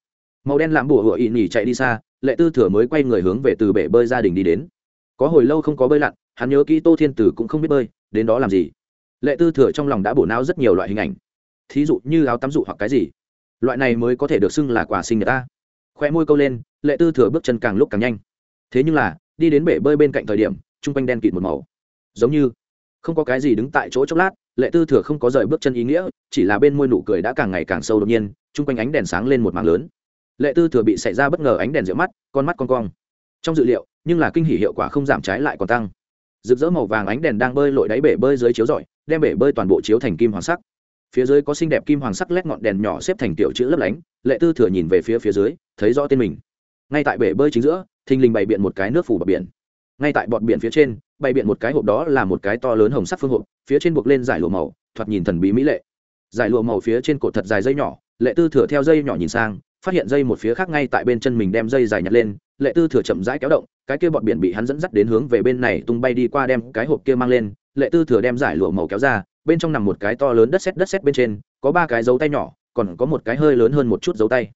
Màu đen làm bùa hựa ị nhỉ chạy đi xa lệ tư thừa mới quay người hướng về từ bể bơi gia đình đi đến. Có hồi lâu không có bơi lặn hắn nhớ kỹ tô thiên tử cũng không biết bơi, đến đó làm gì. Lệ tư thừa trong lòng đã bổ não rất nhiều loại hình ảnh. Thí dụ như áo tắm dụ hoặc cái gì. Loại này mới có thể được xưng là quả sinh người ta. Khoe môi câu lên, lệ tư thừa bước chân càng lúc càng nhanh. Thế nhưng là, đi đến bể bơi bên cạnh thời điểm chung quanh đen kịt một màu. Giống như, không có cái gì đứng tại chỗ chốc lát, lệ tư thừa không có rời bước chân ý nghĩa, chỉ là bên môi nụ cười đã càng ngày càng sâu đột nhiên chung quanh ánh đèn sáng lên một mảng lớn. Lệ tư thừa bị xảy ra bất ngờ ánh đèn rượu mắt, con mắt con cong. Trong dự liệu, nhưng là kinh hỉ hiệu quả không giảm trái lại còn tăng rực rỡ màu vàng ánh đèn đang bơi lội đáy bể bơi dưới chiếu rọi, đem bể bơi toàn bộ chiếu thành kim hoàng sắc. Phía dưới có xinh đẹp kim hoàng sắc lét ngọn đèn nhỏ xếp thành tiểu chữ lấp lánh, lệ tư thừa nhìn về phía phía dưới, thấy rõ tên mình. Ngay tại bể bơi chính giữa, thình lình bày biện một cái nước phủ bờ biển. Ngay tại bọt biển phía trên, bày biện một cái hộp đó là một cái to lớn hồng sắc phương hộp, phía trên buộc lên giải lụa màu, thoạt nhìn thần bí mỹ lệ. Giải lụa màu phía trên cột thật dài dây nhỏ, lệ tư thừa theo dây nhỏ nhìn sang phát hiện dây một phía khác ngay tại bên chân mình đem dây dài nhặt lên, lệ tư thừa chậm rãi kéo động, cái kia bọn biển bị hắn dẫn dắt đến hướng về bên này tung bay đi qua đem cái hộp kia mang lên, lệ tư thừa đem giải lụa màu kéo ra, bên trong nằm một cái to lớn đất sét đất sét bên trên, có ba cái dấu tay nhỏ, còn có một cái hơi lớn hơn một chút dấu tay.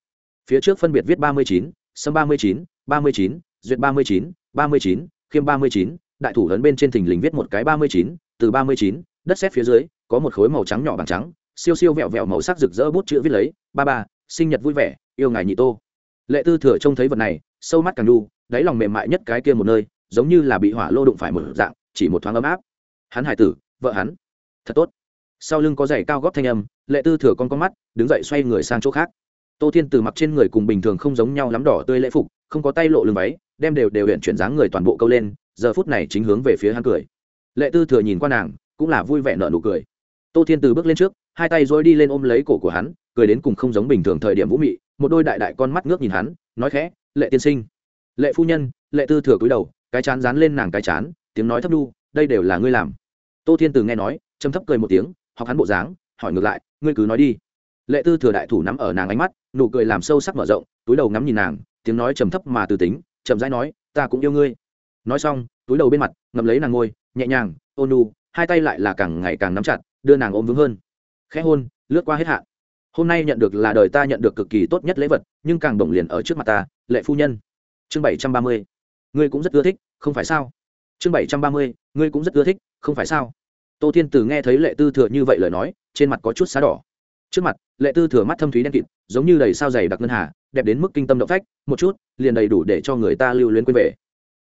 Phía trước phân biệt viết ba mươi chín, sâm ba mươi chín, ba mươi chín, duyệt ba mươi chín, ba mươi chín, khiêm ba mươi chín, đại thủ lớn bên trên thình lình viết một cái ba mươi chín, từ ba mươi chín, đất sét phía dưới, có một khối màu trắng nhỏ bằng trắng, siêu siêu vẹo vẹo màu sắc rực rỡ bút chữ viết lấy, ba ba, sinh nhật vui vẻ yêu ngài nhị tô. Lệ tư thừa trông thấy vật này, sâu mắt càng đu, đáy lòng mềm mại nhất cái kia một nơi, giống như là bị hỏa lô đụng phải một dạng, chỉ một thoáng ấm áp. Hắn hải tử, vợ hắn. Thật tốt. Sau lưng có giày cao góp thanh âm, lệ tư thừa con con mắt, đứng dậy xoay người sang chỗ khác. Tô thiên từ mặc trên người cùng bình thường không giống nhau lắm đỏ tươi lễ phục, không có tay lộ lưng váy, đem đều đều hiện chuyển dáng người toàn bộ câu lên, giờ phút này chính hướng về phía hắn cười. Lệ tư thừa nhìn qua nàng, cũng là vui vẻ nợ nụ cười. Tô thiên từ bước lên trước, hai tay dối đi lên ôm lấy cổ của hắn, cười đến cùng không giống bình thường thời điểm vũ mị một đôi đại đại con mắt ngước nhìn hắn, nói khẽ, lệ tiên sinh. Lệ phu nhân, lệ tư thừa cúi đầu, cái chán dán lên nàng cái chán, tiếng nói thấp đu, đây đều là ngươi làm. Tô thiên từ nghe nói châm thấp cười một tiếng, học hắn bộ dáng, hỏi ngược lại, ngươi cứ nói đi. Lệ tư thừa đại thủ nắm ở nàng ánh mắt, nụ cười làm sâu sắc mở rộng, túi đầu ngắm nhìn nàng, tiếng nói trầm thấp mà từ tính, chậm rãi nói, ta cũng yêu ngươi. Nói xong, túi đầu bên mặt, ngậm lấy nàng ngôi, nhẹ nhàng ôn nu, hai tay lại là càng ngày càng nắm chặt, đưa nàng ôm vững hơn. Khẽ hôn, lướt qua hết hạn hôm nay nhận được là đời ta nhận được cực kỳ tốt nhất lễ vật, nhưng càng đồng liền ở trước mặt ta, lệ phu nhân. Chương bảy trăm ba mươi. Ngươi cũng rất ưa thích, không phải sao? Chương bảy trăm ba mươi, ngươi cũng rất ưa thích, không phải sao? Tô thiên tử nghe thấy lệ tư thừa như vậy lời nói, trên mặt có chút xá đỏ. Trước mặt, lệ tư thừa mắt thâm thúy đen kịt, giống như đầy sao dày đặc ngân hà, đẹp đến mức kinh tâm động phách, một chút, liền đầy đủ để cho người ta lưu luyến quên về.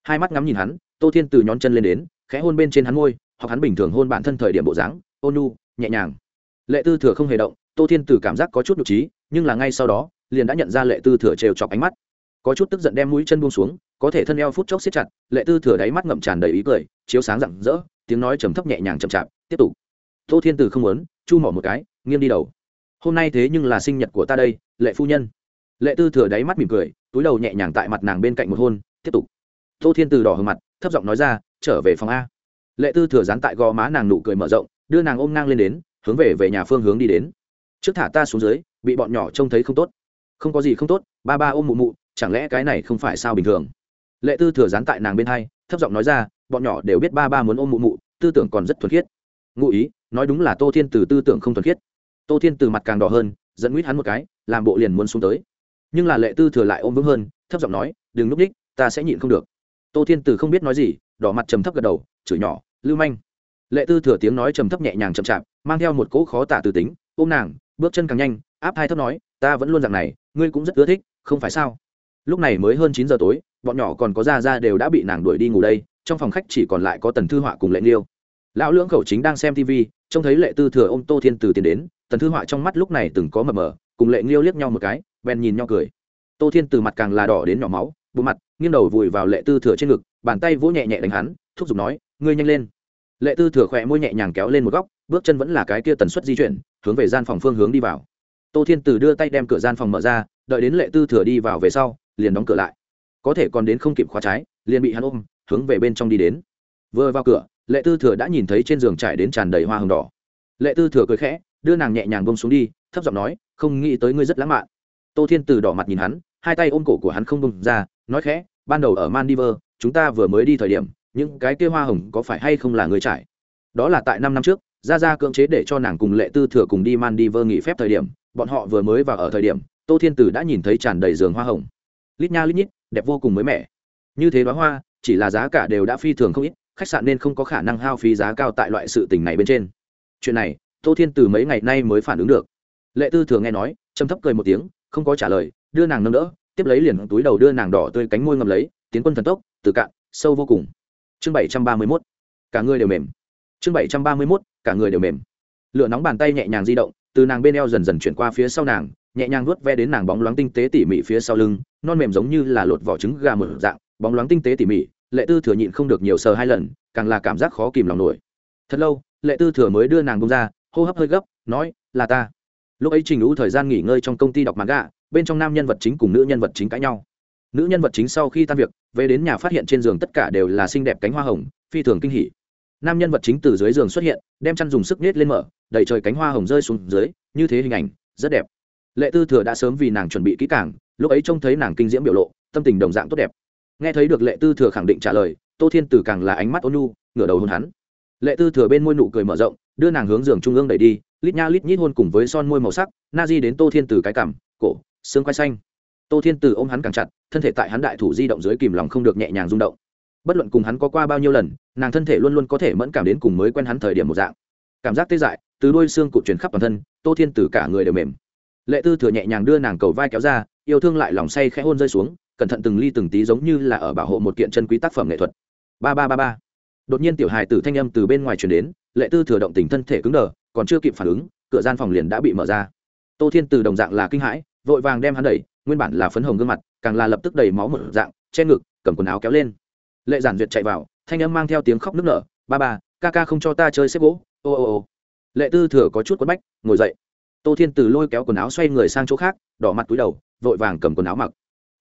Hai mắt ngắm nhìn hắn, tô thiên tử nhón chân lên đến, khẽ hôn bên trên hắn môi hoặc hắn bình thường hôn bản thân thời điểm bộ dáng, ôn nu nhẹ nhàng. Lệ tư thừa không hề động tô thiên từ cảm giác có chút nhục trí, nhưng là ngay sau đó, liền đã nhận ra lệ tư thừa trêu chọc ánh mắt. Có chút tức giận đem mũi chân buông xuống, có thể thân eo phút chốc siết chặt, lệ tư thừa đáy mắt ngậm tràn đầy ý cười, chiếu sáng rạng rỡ, tiếng nói trầm thấp nhẹ nhàng chậm chạp, tiếp tục. Tô thiên từ không muốn, chu mỏ một cái, nghiêng đi đầu. Hôm nay thế nhưng là sinh nhật của ta đây, lệ phu nhân. Lệ tư thừa đáy mắt mỉm cười, túi đầu nhẹ nhàng tại mặt nàng bên cạnh một hôn, tiếp tục. Tô thiên từ đỏ hờ mặt, thấp giọng nói ra, trở về phòng a. Lệ tư thừa dán tại gò má nàng nụ cười mở rộng, đưa nàng ôm ngang lên đến, hướng về về nhà phương hướng đi đến trước thả ta xuống dưới, bị bọn nhỏ trông thấy không tốt. Không có gì không tốt, ba ba ôm mụ mụ, chẳng lẽ cái này không phải sao bình thường? Lệ tư thừa dán tại nàng bên hai, thấp giọng nói ra, bọn nhỏ đều biết ba ba muốn ôm mụ mụ, tư tưởng còn rất thuần khiết. Ngụ ý, nói đúng là tô thiên từ tư tưởng không thuần khiết. Tô thiên từ mặt càng đỏ hơn dẫn nguyết hắn một cái, làm bộ liền muốn xuống tới. Nhưng là lệ tư thừa lại ôm vững hơn, thấp giọng nói, đừng núp ních ta sẽ nhịn không được. Tô thiên từ không biết nói gì, đỏ mặt trầm thấp gật đầu, chửi nhỏ, lưu manh. Lệ tư thừa tiếng nói trầm thấp nhẹ nhàng chậm chạp, mang theo một cỗ khó tả từ tính, ôm nàng bước chân càng nhanh, áp hai thấp nói, ta vẫn luôn dạng này, ngươi cũng rất ưa thích, không phải sao? Lúc này mới hơn chín giờ tối, bọn nhỏ còn có ra ra đều đã bị nàng đuổi đi ngủ đây, trong phòng khách chỉ còn lại có tần thư họa cùng lệ liêu lão lưỡng khẩu chính đang xem tv trông thấy lệ tư thừa ôm tô thiên từ tiến đến, tần thư họa trong mắt lúc này từng có mờ mờ, cùng lệ liêu liếc nhau một cái, bèn nhìn nhau cười. Tô thiên từ mặt càng là đỏ đến nhỏ máu, bộ mặt nghiêng đầu vùi vào lệ tư thừa trên ngực, bàn tay vỗ nhẹ nhẹ đánh hắn, thúc giục nói, ngươi nhanh lên. Lệ tư thừa khỏe môi nhẹ nhàng kéo lên một góc, bước chân vẫn là cái kia tần suất di chuyển hướng về gian phòng phương hướng đi vào. Tô thiên từ đưa tay đem cửa gian phòng mở ra, đợi đến lệ tư thừa đi vào về sau, liền đóng cửa lại. Có thể còn đến không kịp khóa trái, liền bị hắn ôm, hướng về bên trong đi đến. Vừa vào cửa, lệ tư thừa đã nhìn thấy trên giường trải đến tràn đầy hoa hồng đỏ. Lệ tư thừa cười khẽ, đưa nàng nhẹ nhàng bông xuống đi, thấp giọng nói, không nghĩ tới ngươi rất lãng mạn. Tô thiên từ đỏ mặt nhìn hắn, hai tay ôm cổ của hắn không bông ra, nói khẽ, ban đầu ở mandiver chúng ta vừa mới đi thời điểm, những cái kia hoa hồng có phải hay không là người trải? Đó là tại năm năm trước ra ra cưỡng chế để cho nàng cùng lệ tư thừa cùng đi man đi vơ nghỉ phép thời điểm, bọn họ vừa mới vào ở thời điểm, tô thiên tử đã nhìn thấy tràn đầy giường hoa hồng. Lít nha lít nhít, đẹp vô cùng mới mẻ. Như thế đoá hoa, chỉ là giá cả đều đã phi thường không ít, khách sạn nên không có khả năng hao phí giá cao tại loại sự tình này bên trên. Chuyện này, tô thiên từ mấy ngày nay mới phản ứng được. Lệ tư thường nghe nói châm thấp cười một tiếng, không có trả lời, đưa nàng nâng đỡ, tiếp lấy liền túi đầu đưa nàng đỏ tươi cánh môi ngầm lấy, tiến quân thần tốc, từ cạn, sâu vô cùng. Chương bảy trăm ba mươi mốt, cả người đều mềm chương bảy trăm ba mươi mốt, cả người đều mềm. Lửa nóng bàn tay nhẹ nhàng di động, từ nàng bên eo dần dần chuyển qua phía sau nàng, nhẹ nhàng vuốt ve đến nàng bóng loáng tinh tế tỉ mỉ phía sau lưng, non mềm giống như là lột vỏ trứng gà mở dạng, bóng loáng tinh tế tỉ mỉ, lệ tư thừa nhịn không được nhiều sờ hai lần, càng là cảm giác khó kìm lòng nổi. Thật lâu, lệ tư thừa mới đưa nàng bông ra, hô hấp hơi gấp, nói, là ta. Lúc ấy trình lũ thời gian nghỉ ngơi trong công ty đọc mãn gà bên trong nam nhân vật chính cùng nữ nhân vật chính cãi nhau. Nữ nhân vật chính sau khi tan việc, về đến nhà phát hiện trên giường tất cả đều là xinh đẹp cánh hoa hồng, phi thường kinh hỉ nam nhân vật chính từ dưới giường xuất hiện, đem chăn dùng sức nết lên mở, đẩy trời cánh hoa hồng rơi xuống dưới, như thế hình ảnh, rất đẹp. Lệ tư thừa đã sớm vì nàng chuẩn bị kỹ càng, lúc ấy trông thấy nàng kinh diễm biểu lộ, tâm tình đồng dạng tốt đẹp. Nghe thấy được lệ tư thừa khẳng định trả lời, tô thiên Tử càng là ánh mắt ôn nhu, ngửa đầu hôn hắn. Lệ tư thừa bên môi nụ cười mở rộng, đưa nàng hướng giường trung ương đẩy đi, lít nha lít nhít hôn cùng với son môi màu sắc, na di đến tô thiên Tử cái cằm, cổ, xương quai xanh. Tô thiên Tử ôm hắn càng chặt, thân thể tại hắn đại thủ di động dưới kìm lòng không được nhẹ nhàng rung động bất luận cùng hắn có qua bao nhiêu lần, nàng thân thể luôn luôn có thể mẫn cảm đến cùng mới quen hắn thời điểm một dạng. Cảm giác tê dại, từ đôi xương cụt truyền khắp toàn thân, tô thiên từ cả người đều mềm. Lệ tư thừa nhẹ nhàng đưa nàng cầu vai kéo ra, yêu thương lại lòng say khẽ hôn rơi xuống, cẩn thận từng ly từng tí giống như là ở bảo hộ một kiện chân quý tác phẩm nghệ thuật. Ba ba ba ba. Đột nhiên tiểu hài tử thanh âm từ bên ngoài truyền đến, lệ tư thừa động tình thân thể cứng đờ, còn chưa kịp phản ứng, cửa gian phòng liền đã bị mở ra. Tô thiên từ đồng dạng là kinh hãi, vội vàng đem hắn đẩy, nguyên bản là phấn hồng gương mặt, càng là lập tức đầy máu một dạng, che ngực, cầm quần áo kéo lên lệ giản duyệt chạy vào, thanh âm mang theo tiếng khóc nức nở, ba ba, ca ca không cho ta chơi xếp gỗ. Ô ô ô. Lệ tư thừa có chút quất bách, ngồi dậy. Tô thiên từ lôi kéo quần áo xoay người sang chỗ khác, đỏ mặt túi đầu, vội vàng cầm quần áo mặc.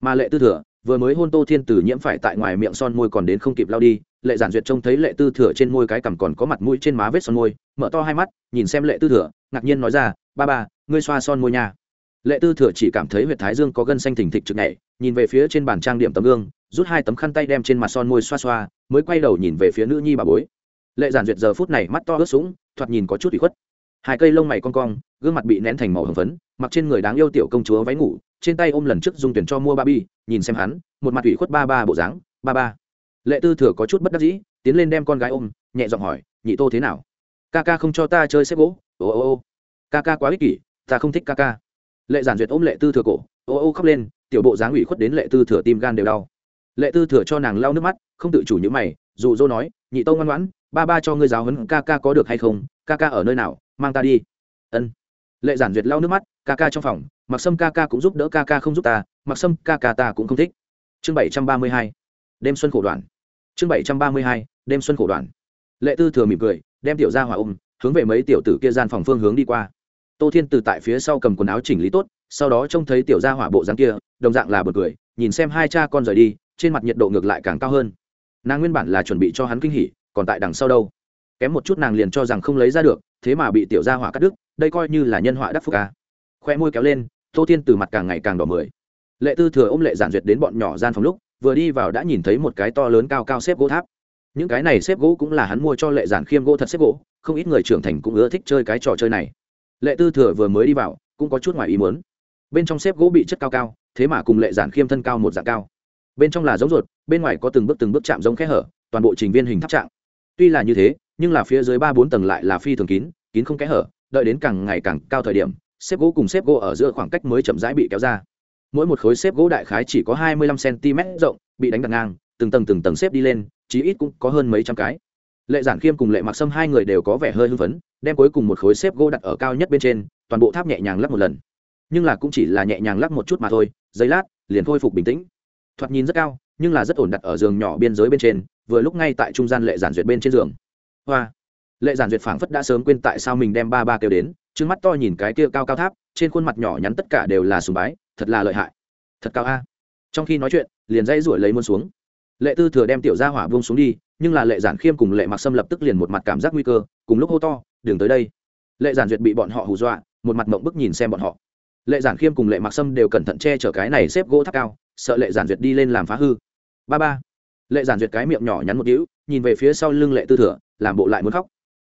Mà lệ tư thừa, vừa mới hôn tô thiên từ nhiễm phải tại ngoài miệng son môi còn đến không kịp lao đi, lệ giản duyệt trông thấy lệ tư thừa trên môi cái cằm còn có mặt mũi trên má vết son môi, mở to hai mắt, nhìn xem lệ tư thừa, ngạc nhiên nói ra, ba ba, ngươi xoa son môi nha lệ tư thừa chỉ cảm thấy huyệt thái dương có gân xanh thình thịch trực nhảy, nhìn về phía trên bàn trang điểm tấm gương, rút hai tấm khăn tay đem trên mặt son môi xoa xoa, mới quay đầu nhìn về phía nữ nhi bà bối. Lệ giản duyệt giờ phút này mắt to ướt sũng, thoạt nhìn có chút bị khuất. Hai cây lông mày con cong, gương mặt bị nén thành màu hồng phấn, mặc trên người đáng yêu tiểu công chúa váy ngủ, trên tay ôm lần trước dung tuyển cho mua ba bi, nhìn xem hắn, một mặt ủy khuất ba ba bộ dáng, ba ba. Lệ tư thừa có chút bất đắc dĩ, tiến lên đem con gái ôm, nhẹ giọng hỏi, nhị tô thế nào? Ca ca không cho ta chơi xếp gỗ. Ô ô ô. Ca ca quá ích kỷ, ta không thích ca ca lệ giản duyệt ôm lệ tư thừa cổ, ô ô khóc lên, tiểu bộ dáng ủy khuất đến lệ tư thừa tim gan đều đau. Lệ tư thừa cho nàng lau nước mắt, không tự chủ những mày dù dô nói, nhị tâu ngoan ngoãn, ba ba cho ngươi giáo huấn ca ca có được hay không? Ca ca ở nơi nào? Mang ta đi. Ân. Lệ giản duyệt lau nước mắt, ca ca trong phòng mặc sâm ca ca cũng giúp đỡ ca ca không giúp ta mặc sâm ca ca ta cũng không thích. Chương bảy trăm ba mươi hai, đêm xuân khổ đoạn. Chương bảy trăm ba mươi hai, đêm xuân khổ đoạn. Lệ tư thừa mỉm cười, đem tiểu ra hỏa ôm, hướng về mấy tiểu tử kia gian phòng phương hướng đi qua tô thiên từ tại phía sau cầm quần áo chỉnh lý tốt, sau đó trông thấy tiểu gia hỏa bộ dáng kia, đồng dạng là bật cười, nhìn xem hai cha con rời đi, trên mặt nhiệt độ ngược lại càng cao hơn. Nàng nguyên bản là chuẩn bị cho hắn kinh hỉ, còn tại đằng sau đâu. Kém một chút nàng liền cho rằng không lấy ra được, thế mà bị tiểu gia hỏa cắt đứt, đây coi như là nhân họa đắc phúc ca khoe môi kéo lên, tô thiên từ mặt càng ngày càng đỏ mười. Lệ tư thừa ôm lệ giản duyệt đến bọn nhỏ gian phòng lúc, vừa đi vào đã nhìn thấy một cái to lớn cao cao xếp gỗ tháp. Những cái này xếp gỗ cũng là hắn mua cho lệ giản khiêm gỗ thật xếp gỗ, không ít người trưởng thành cũng ưa thích chơi cái trò chơi này lệ tư thừa vừa mới đi vào, cũng có chút ngoài ý muốn. Bên trong xếp gỗ bị chất cao cao, thế mà cùng lệ giản khiêm thân cao một dạng cao. Bên trong là giống ruột, bên ngoài có từng bước từng bước chạm giống kẽ hở, toàn bộ trình viên hình tháp trạng. Tuy là như thế, nhưng là phía dưới ba bốn tầng lại là phi thường kín kín không kẽ hở, đợi đến càng ngày càng cao thời điểm, xếp gỗ cùng xếp gỗ ở giữa khoảng cách mới chậm rãi bị kéo ra. Mỗi một khối xếp gỗ đại khái chỉ có hai mươi lăm cm rộng, bị đánh đặt ngang, từng tầng từng tầng xếp đi lên, chí ít cũng có hơn mấy trăm cái lệ giản khiêm cùng lệ mặc sâm hai người đều có vẻ hơi hưng phấn, đem cuối cùng một khối xếp gỗ đặt ở cao nhất bên trên, toàn bộ tháp nhẹ nhàng lắp một lần. Nhưng là cũng chỉ là nhẹ nhàng lắp một chút mà thôi, giây lát, liền khôi phục bình tĩnh. Thoạt nhìn rất cao, nhưng là rất ổn đặt ở giường nhỏ biên giới bên trên, vừa lúc ngay tại trung gian lệ giản duyệt bên trên giường. Hoa! Lệ giản duyệt phảng phất đã sớm quên tại sao mình đem ba ba kêu đến trứng mắt to nhìn cái kia cao cao tháp, trên khuôn mặt nhỏ nhắn tất cả đều là sùng bái, thật là lợi hại. Thật cao a. Trong khi nói chuyện, liền dây ruổi lấy muôn xuống lệ tư thừa đem tiểu gia hỏa buông xuống đi, nhưng là lệ giản khiêm cùng lệ mặc sâm lập tức liền một mặt cảm giác nguy cơ, cùng lúc hô to, đừng tới đây. Lệ giản duyệt bị bọn họ hù dọa, một mặt mộng bức nhìn xem bọn họ. Lệ giản khiêm cùng lệ mặc sâm đều cẩn thận che chở cái này xếp gỗ tháp cao, sợ lệ giản duyệt đi lên làm phá hư. Ba ba. Lệ giản duyệt cái miệng nhỏ nhắn một đĩu nhìn về phía sau lưng lệ tư thừa, làm bộ lại muốn khóc.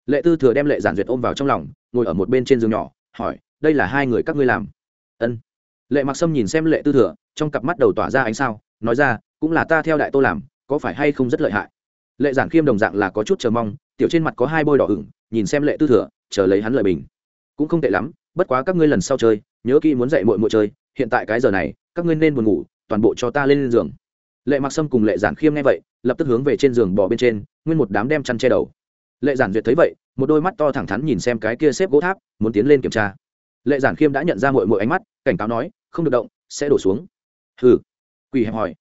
Lệ tư thừa đem lệ giản duyệt ôm vào trong lòng, ngồi ở một bên trên giường nhỏ, hỏi, đây là hai người các ngươi làm? Ân. Lệ mặc sâm nhìn xem lệ tư thừa, trong cặp mắt đầu tỏa ra ánh sao, nói ra cũng là ta theo đại tô làm, có phải hay không rất lợi hại? Lệ giản khiêm đồng dạng là có chút chờ mong, tiểu trên mặt có hai bôi đỏ ửng, nhìn xem lệ tư thừa, chờ lấy hắn lợi bình. Cũng không tệ lắm, bất quá các ngươi lần sau chơi, nhớ kỹ muốn dạy mội mội chơi, hiện tại cái giờ này, các ngươi nên buồn ngủ, toàn bộ cho ta lên giường. Lệ mặc sâm cùng lệ giản khiêm nghe vậy, lập tức hướng về trên giường bỏ bên trên, nguyên một đám đem chăn che đầu. Lệ giản duyệt thấy vậy, một đôi mắt to thẳng thắn nhìn xem cái kia xếp gỗ tháp, muốn tiến lên kiểm tra. Lệ giản khiêm đã nhận ra mội mội ánh mắt, cảnh cáo nói, không được động, sẽ đổ xuống. Hừ. Quỳ hẹp hỏi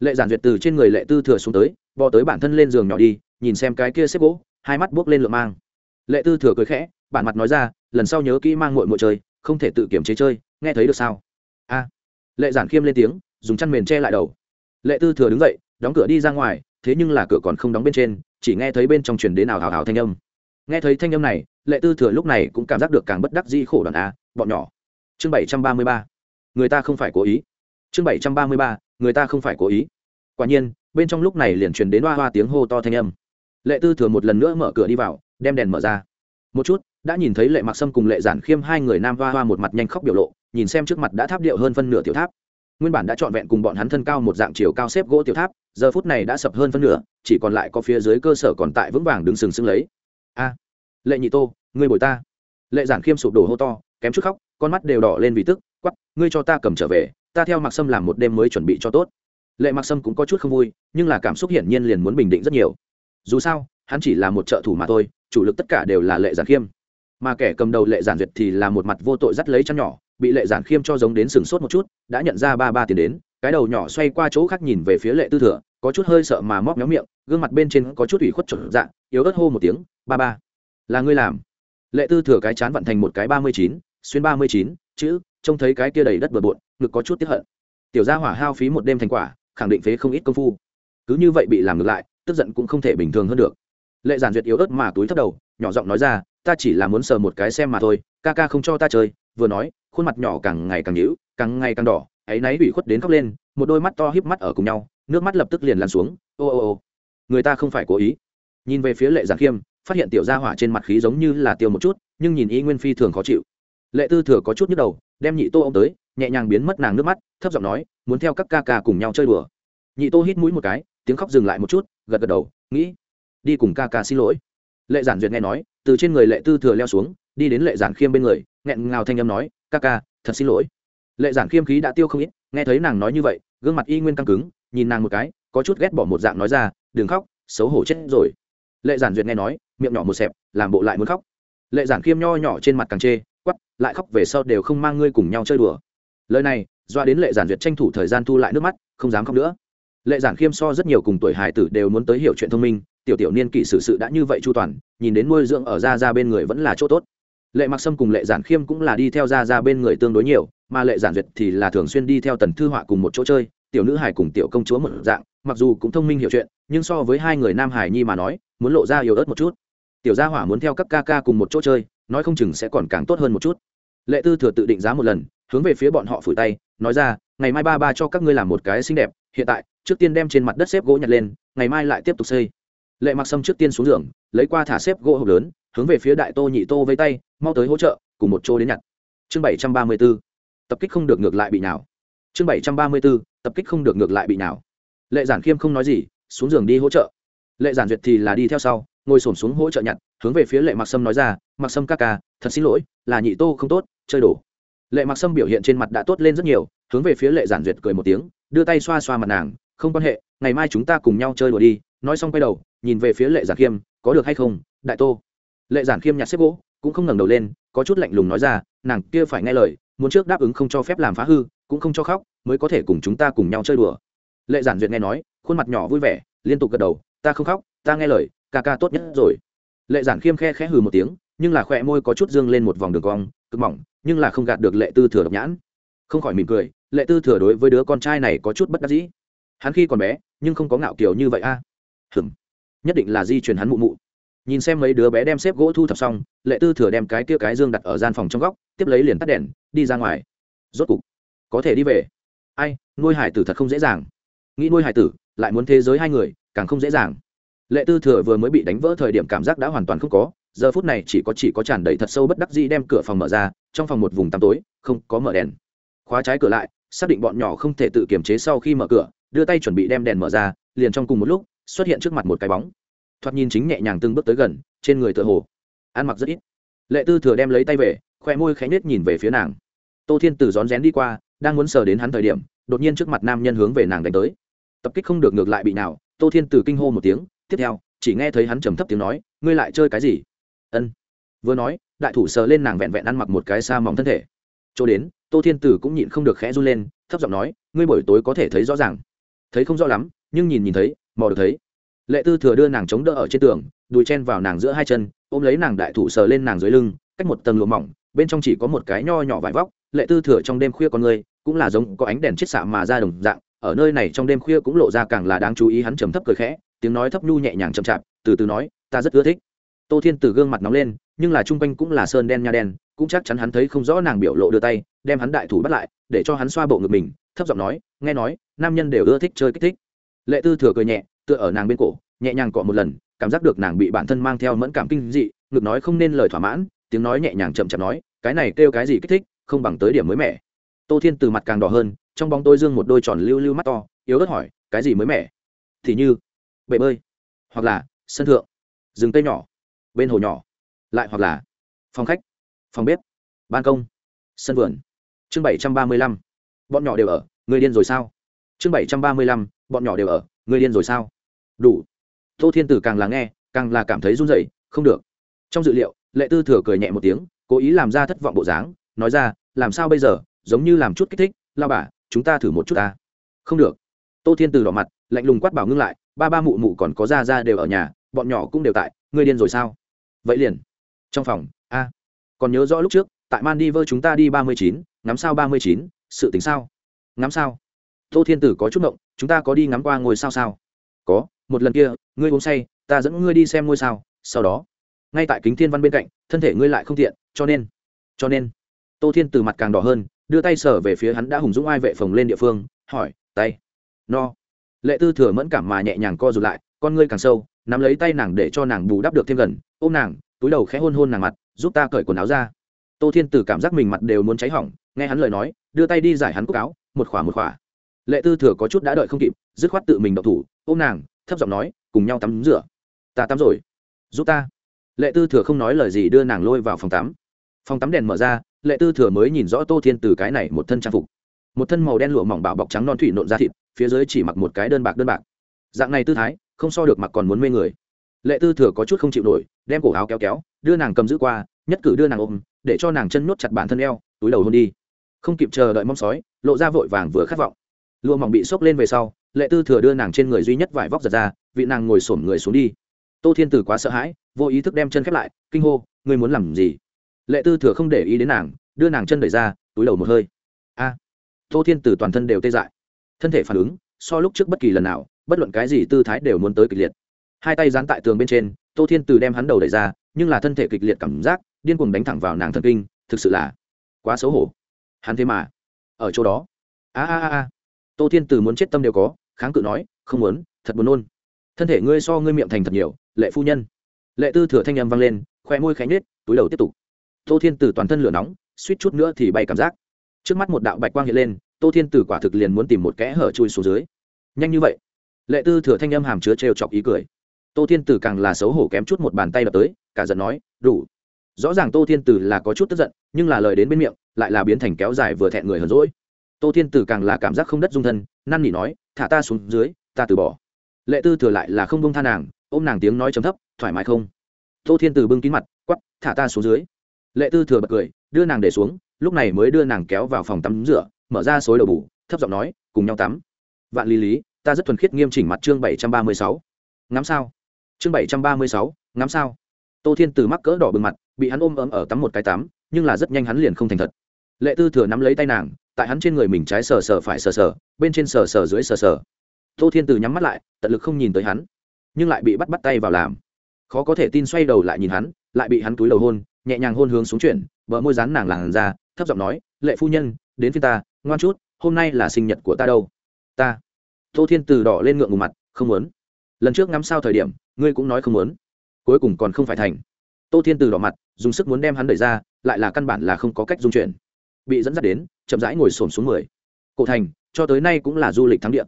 lệ giản duyệt từ trên người lệ tư thừa xuống tới, bò tới bản thân lên giường nhỏ đi, nhìn xem cái kia xếp gỗ, hai mắt buốc lên lượm mang. Lệ tư thừa cười khẽ, bản mặt nói ra, lần sau nhớ kỹ mang mội mội chơi, không thể tự kiểm chế chơi, nghe thấy được sao? A. Lệ giản khiêm lên tiếng, dùng chăn mền che lại đầu. Lệ tư thừa đứng dậy, đóng cửa đi ra ngoài, thế nhưng là cửa còn không đóng bên trên, chỉ nghe thấy bên trong truyền đến ảo hào hào thanh âm. Nghe thấy thanh âm này, lệ tư thừa lúc này cũng cảm giác được càng bất đắc di khổ đoàn a, bọn nhỏ. Chương bảy trăm ba mươi ba. Người ta không phải cố ý. Chương bảy trăm ba mươi ba người ta không phải cố ý. Quả nhiên, bên trong lúc này liền truyền đến hoa hoa tiếng hô to thanh âm. Lệ tư thừa một lần nữa mở cửa đi vào, đem đèn mở ra. Một chút, đã nhìn thấy lệ mặc sâm cùng lệ giản khiêm hai người nam hoa hoa một mặt nhanh khóc biểu lộ, nhìn xem trước mặt đã tháp điệu hơn phân nửa tiểu tháp. Nguyên bản đã trọn vẹn cùng bọn hắn thân cao một dạng chiều cao xếp gỗ tiểu tháp, giờ phút này đã sập hơn phân nửa, chỉ còn lại có phía dưới cơ sở còn tại vững vàng đứng sừng sững lấy. A, lệ nhị tô, ngươi bồi ta. Lệ giản khiêm sụp đổ hô to, kém chút khóc, con mắt đều đỏ lên vì tức quắp ngươi cho ta cầm trở về ta theo mặc sâm làm một đêm mới chuẩn bị cho tốt. Lệ mặc sâm cũng có chút không vui, nhưng là cảm xúc hiển nhiên liền muốn bình định rất nhiều. Dù sao, hắn chỉ là một trợ thủ mà thôi, chủ lực tất cả đều là lệ giản khiêm. Mà kẻ cầm đầu lệ giản duyệt thì là một mặt vô tội dắt lấy chăn nhỏ, bị lệ giản khiêm cho giống đến sừng sốt một chút, đã nhận ra ba ba tiền đến, cái đầu nhỏ xoay qua chỗ khác nhìn về phía lệ tư thừa, có chút hơi sợ mà móc méo miệng, gương mặt bên trên có chút ủy khuất trộn dạng yếu ớt hô một tiếng, ba ba, là ngươi làm. Lệ tư thừa cái chán vận thành một cái ba mươi chín, xuyên ba mươi chín, chữ trông thấy cái kia đầy đất bừa bộn, ngực có chút tiếp hận. Tiểu gia hỏa hao phí một đêm thành quả, khẳng định phế không ít công phu. Cứ như vậy bị làm ngược lại, tức giận cũng không thể bình thường hơn được. Lệ giản duyệt yếu ớt mà túi thấp đầu, nhỏ giọng nói ra, ta chỉ là muốn sờ một cái xem mà thôi, ca ca không cho ta chơi. Vừa nói, khuôn mặt nhỏ càng ngày càng nhữ càng ngày càng đỏ, ấy náy ủy khuất đến khóc lên, một đôi mắt to híp mắt ở cùng nhau, nước mắt lập tức liền lăn xuống, ô ô ô, người ta không phải cố ý. Nhìn về phía lệ giản khiêm, phát hiện tiểu gia hỏa trên mặt khí giống như là tiêu một chút, nhưng nhìn y nguyên phi thường khó chịu. Lệ tư thừa có chút nhức đầu đem nhị tô ô m tới, nhẹ nhàng biến mất nàng nước mắt, thấp giọng nói, muốn theo các ca ca cùng nhau chơi đùa. Nhị tô hít mũi một cái, tiếng khóc dừng lại một chút, gật gật đầu, nghĩ, đi cùng ca ca xin lỗi. Lệ giản duyệt nghe nói, từ trên người lệ tư thừa leo xuống, đi đến lệ giản khiêm bên người, nghẹn ngào thanh âm nói, ca ca, thật xin lỗi. Lệ giản khiêm khí đã tiêu không ít, nghe thấy nàng nói như vậy, gương mặt y nguyên căng cứng, nhìn nàng một cái, có chút ghét bỏ một dạng nói ra, đừng khóc, xấu hổ chết rồi. Lệ giản duyệt nghe nói, miệng nhỏ một xẹp, làm bộ lại muốn khóc. Lệ giản khiêm nho nhỏ trên mặt càng chê quắp lại khóc về sau đều không mang ngươi cùng nhau chơi đùa. Lời này, doa đến lệ giản duyệt tranh thủ thời gian thu lại nước mắt, không dám khóc nữa. Lệ giản khiêm so rất nhiều cùng tuổi hài tử đều muốn tới hiểu chuyện thông minh, tiểu tiểu niên kỷ sự sự đã như vậy chu toàn, nhìn đến nuôi dưỡng ở ra ra bên người vẫn là chỗ tốt. Lệ mặc sâm cùng lệ giản khiêm cũng là đi theo ra ra bên người tương đối nhiều, mà lệ giản duyệt thì là thường xuyên đi theo tần thư họa cùng một chỗ chơi, tiểu nữ hải cùng tiểu công chúa một dạng, mặc dù cũng thông minh hiểu chuyện, nhưng so với hai người nam hải nhi mà nói, muốn lộ ra yếu ớt một chút. Tiểu gia hỏa muốn theo các ca ca cùng một chỗ chơi nói không chừng sẽ còn càng tốt hơn một chút. Lệ tư thừa tự định giá một lần, hướng về phía bọn họ phủi tay, nói ra, ngày mai ba ba cho các ngươi làm một cái xinh đẹp, hiện tại, trước tiên đem trên mặt đất xếp gỗ nhặt lên, ngày mai lại tiếp tục xây. Lệ mặc sâm trước tiên xuống giường, lấy qua thả xếp gỗ hộp lớn, hướng về phía đại tô nhị tô với tay, mau tới hỗ trợ, cùng một chỗ đến nhặt. Chương bảy trăm ba mươi b ố tập kích không được ngược lại bị nào chương bảy trăm ba mươi b ố tập kích không được ngược lại bị nào lệ giản khiêm không nói gì, xuống giường đi hỗ trợ. Lệ giản duyệt thì là đi theo sau, ngồi s ổ m xuống hỗ trợ nhặt hướng về phía lệ mặc sâm nói ra, mặc sâm ca ca, thật xin lỗi, là nhị tô không tốt, chơi đổ. Lệ mặc sâm biểu hiện trên mặt đã tốt lên rất nhiều, hướng về phía lệ giản duyệt cười một tiếng, đưa tay xoa xoa mặt nàng, không quan hệ, ngày mai chúng ta cùng nhau chơi đùa đi. Nói xong quay đầu, nhìn về phía lệ giản khiêm, có được hay không, đại tô? Lệ giản khiêm nhặt xếp gỗ, cũng không ngẩng đầu lên, có chút lạnh lùng nói ra, nàng kia phải nghe lời, muốn trước đáp ứng không cho phép làm phá hư, cũng không cho khóc, mới có thể cùng chúng ta cùng nhau chơi đùa. Lệ giản duyệt nghe nói, khuôn mặt nhỏ vui vẻ, liên tục gật đầu, ta không khóc, ta nghe lời, ca ca tốt nhất rồi lệ giản khiêm khe khẽ hừ một tiếng, nhưng là khỏe môi có chút dương lên một vòng đường cong, cực mỏng, nhưng là không gạt được lệ tư thừa độc nhãn. Không khỏi mỉm cười, lệ tư thừa đối với đứa con trai này có chút bất đắc dĩ. Hắn khi còn bé, nhưng không có ngạo kiểu như vậy a. À. hừm nhất định là di truyền hắn mụ mụ. Nhìn xem mấy đứa bé đem xếp gỗ thu thập xong, lệ tư thừa đem cái kia cái dương đặt ở gian phòng trong góc, tiếp lấy liền tắt đèn, đi ra ngoài. Rốt cục, có thể đi về. Ai, nuôi hải tử thật không dễ dàng. Nghĩ nuôi hải tử, lại muốn thế giới hai người, càng không dễ dàng lệ tư thừa vừa mới bị đánh vỡ thời điểm cảm giác đã hoàn toàn không có, giờ phút này chỉ có chỉ có tràn đầy thật sâu bất đắc dĩ đem cửa phòng mở ra, trong phòng một vùng tăm tối, không có mở đèn. Khóa trái cửa lại, xác định bọn nhỏ không thể tự kiềm chế sau khi mở cửa, đưa tay chuẩn bị đem đèn mở ra, liền trong cùng một lúc, xuất hiện trước mặt một cái bóng. Thoạt nhìn chính nhẹ nhàng từng bước tới gần, trên người tựa hồ, ăn mặc rất ít. Lệ tư thừa đem lấy tay về khoe môi khẽ nết nhìn về phía nàng. Tô thiên tử rón rén đi qua, đang muốn sờ đến hắn thời điểm, đột nhiên trước mặt nam nhân hướng về nàng đánh tới. Tập kích không được ngược lại bị nào, tô thiên tử kinh hô một tiếng tiếp theo, chỉ nghe thấy hắn trầm thấp tiếng nói, ngươi lại chơi cái gì? Ân. Vừa nói, đại thủ sờ lên nàng vẹn vẹn ăn mặc một cái xa mỏng thân thể. Chỗ đến, tô thiên tử cũng nhịn không được khẽ run lên, thấp giọng nói, ngươi buổi tối có thể thấy rõ ràng. Thấy không rõ lắm, nhưng nhìn nhìn thấy, mò được thấy. Lệ tư thừa đưa nàng chống đỡ ở trên tường, đùi chen vào nàng giữa hai chân, ôm lấy nàng đại thủ sờ lên nàng dưới lưng, cách một tầng lụa mỏng, bên trong chỉ có một cái nho nhỏ vải vóc. Lệ tư thừa trong đêm khuya con người, cũng là giống có ánh đèn chiết xạ mà ra đồng dạng, ở nơi này trong đêm khuya cũng lộ ra càng là đáng chú ý, hắn trầm thấp cười khẽ tiếng nói thấp nhu nhẹ nhàng chậm chạp, từ từ nói, ta rất ưa thích. Tô thiên từ gương mặt nóng lên, nhưng là chung quanh cũng là sơn đen nha đen, cũng chắc chắn hắn thấy không rõ nàng biểu lộ đưa tay, đem hắn đại thủ bắt lại, để cho hắn xoa bộ ngực mình, thấp giọng nói, nghe nói, nam nhân đều ưa thích chơi kích thích. Lệ tư thừa cười nhẹ, tựa ở nàng bên cổ, nhẹ nhàng cọ một lần, cảm giác được nàng bị bản thân mang theo mẫn cảm kinh dị, ngực nói không nên lời thỏa mãn, tiếng nói nhẹ nhàng chậm chậm nói, cái này kêu cái gì kích thích, không bằng tới điểm mới mẻ. Tô thiên từ mặt càng đỏ hơn, trong bóng tôi dương một đôi tròn lưu lưu mắt to, yếu ớt hỏi, cái gì mới mẻ? Thì như bể bơi. Hoặc là sân thượng, rừng cây nhỏ, bên hồ nhỏ. Lại hoặc là phòng khách, phòng bếp, ban công, sân vườn. Chương bảy trăm ba mươi lăm, bọn nhỏ đều ở, người điên rồi sao? Chương bảy trăm ba mươi lăm, bọn nhỏ đều ở, người điên rồi sao? Đủ. Tô thiên tử càng là nghe, càng là cảm thấy run rẩy, không được. Trong dự liệu, lệ tư thừa cười nhẹ một tiếng, cố ý làm ra thất vọng bộ dáng, nói ra, làm sao bây giờ? Giống như làm chút kích thích. Lao bà, chúng ta thử một chút ta. Không được. Tô thiên tử đỏ mặt lạnh lùng quát bảo ngưng lại, ba ba mụ mụ còn có ra ra đều ở nhà, bọn nhỏ cũng đều tại, ngươi điên rồi sao? Vậy liền. Trong phòng, a, còn nhớ rõ lúc trước, tại man di vơ chúng ta đi ba mươi chín, ngắm sao ba mươi chín, sự tính sao? Ngắm sao? Tô thiên tử có chút động chúng ta có đi ngắm qua ngôi sao sao? Có, một lần kia, ngươi uống say, ta dẫn ngươi đi xem ngôi sao, sau đó, ngay tại kính thiên văn bên cạnh, thân thể ngươi lại không tiện, cho nên cho nên, tô thiên từ mặt càng đỏ hơn, đưa tay sở về phía hắn đã hùng dũng ai vệ phòng lên địa phương, hỏi, tay, no lệ tư thừa mẫn cảm mà nhẹ nhàng co rụt lại, con ngươi càng sâu, nắm lấy tay nàng để cho nàng bù đắp được thêm gần, ôm nàng, túi đầu khẽ hôn hôn nàng mặt, giúp ta cởi quần áo ra. Tô thiên Tử cảm giác mình mặt đều muốn cháy hỏng, nghe hắn lời nói, đưa tay đi giải hắn cúc áo, một khỏa một khỏa. Lệ tư thừa có chút đã đợi không kịp, dứt khoát tự mình đậu thủ, ôm nàng, thấp giọng nói, cùng nhau tắm rửa. Ta tắm rồi, giúp ta. Lệ tư thừa không nói lời gì đưa nàng lôi vào phòng tắm. Phòng tắm đèn mở ra, lệ tư thừa mới nhìn rõ tô thiên từ cái này một thân trang phục. Một thân màu đen lụa mỏng bảo bọc trắng non thủy nộn ra thịt phía dưới chỉ mặc một cái đơn bạc đơn bạc. Dạng này tư thái, không so được mặc còn muốn mê người. Lệ tư thừa có chút không chịu nổi, đem cổ áo kéo kéo, đưa nàng cầm giữ qua, nhất cử đưa nàng ôm, để cho nàng chân nhốt chặt bản thân eo, túi đầu hôn đi. Không kịp chờ đợi mong sói, lộ ra vội vàng vừa khát vọng. Lụa mỏng bị xốc lên về sau, lệ tư thừa đưa nàng trên người duy nhất vải vóc giật ra, vị nàng ngồi xổm người xuống đi. Tô thiên tử quá sợ hãi, vô ý thức đem chân khép lại, kinh hô, ngươi muốn làm gì? Lệ tư thừa không để ý đến nàng, đưa nàng chân đẩy ra, túi đầu một hơi. A. Tô thiên tử toàn thân đều tê dại thân thể phản ứng, so lúc trước bất kỳ lần nào, bất luận cái gì tư thái đều muốn tới kịch liệt. Hai tay dán tại tường bên trên, tô thiên từ đem hắn đầu đẩy ra, nhưng là thân thể kịch liệt cảm giác, điên cuồng đánh thẳng vào nàng thần kinh, thực sự là quá xấu hổ. Hắn thế mà, ở chỗ đó. A a a a. Tô thiên từ muốn chết tâm đều có, kháng cự nói, không muốn, thật buồn nôn. Thân thể ngươi so ngươi miệng thành thật nhiều, lệ phu nhân. Lệ tư thừa thanh âm vang lên khoe môi khánh nết túi đầu tiếp tục. Tô thiên từ toàn thân lửa nóng, suýt chút nữa thì bay cảm giác. Trước mắt một đạo bạch quang hiện lên tô thiên tử quả thực liền muốn tìm một kẽ hở chui xuống dưới. Nhanh như vậy? Lệ tư thừa thanh âm hàm chứa trêu chọc ý cười. Tô thiên tử càng là xấu hổ kém chút một bàn tay đập tới, cả giận nói, đủ. Rõ ràng tô thiên tử là có chút tức giận, nhưng là lời đến bên miệng, lại là biến thành kéo dài vừa thẹn người hờn rỗi tô thiên tử càng là cảm giác không đất dung thân, năn nỉ nói, thả ta xuống dưới, ta từ bỏ. Lệ tư thừa lại là không bông tha nàng, ôm nàng tiếng nói chấm thấp, thoải mái không? Tô thiên tử bưng kín mặt quắp thả ta xuống dưới. Lệ tư thừa bật cười, đưa nàng để xuống, lúc này mới đưa nàng kéo vào phòng tắm rửa mở ra xối đầu bù, thấp giọng nói, cùng nhau tắm. Vạn lý lý, ta rất thuần khiết nghiêm chỉnh mặt chương bảy trăm ba mươi sáu. Ngắm sao? Chương bảy trăm ba mươi sáu, ngắm sao? Tô thiên từ mắc cỡ đỏ bừng mặt, bị hắn ôm ấm ở tắm một cái tắm, nhưng là rất nhanh hắn liền không thành thật. Lệ tư thừa nắm lấy tay nàng, tại hắn trên người mình trái sờ sờ phải sờ sờ, bên trên sờ sờ dưới sờ sờ. Tô thiên từ nhắm mắt lại, tận lực không nhìn tới hắn, nhưng lại bị bắt bắt tay vào làm. Khó có thể tin xoay đầu lại nhìn hắn, lại bị hắn túi đầu hôn, nhẹ nhàng hôn hướng xuống chuyển vợ môi rán nàng làn ra thấp giọng nói, lệ phu nhân, đến phía ta ngoan chút, hôm nay là sinh nhật của ta đâu. Ta? Tô thiên từ đỏ lên ngượng ngùng mặt, không muốn. Lần trước ngắm sao thời điểm, ngươi cũng nói không muốn. Cuối cùng còn không phải thành. Tô thiên từ đỏ mặt, dùng sức muốn đem hắn đẩy ra, lại là căn bản là không có cách dung chuyển. Bị dẫn dắt đến, chậm rãi ngồi sồn xuống mười. Cổ thành, cho tới nay cũng là du lịch thắng địa.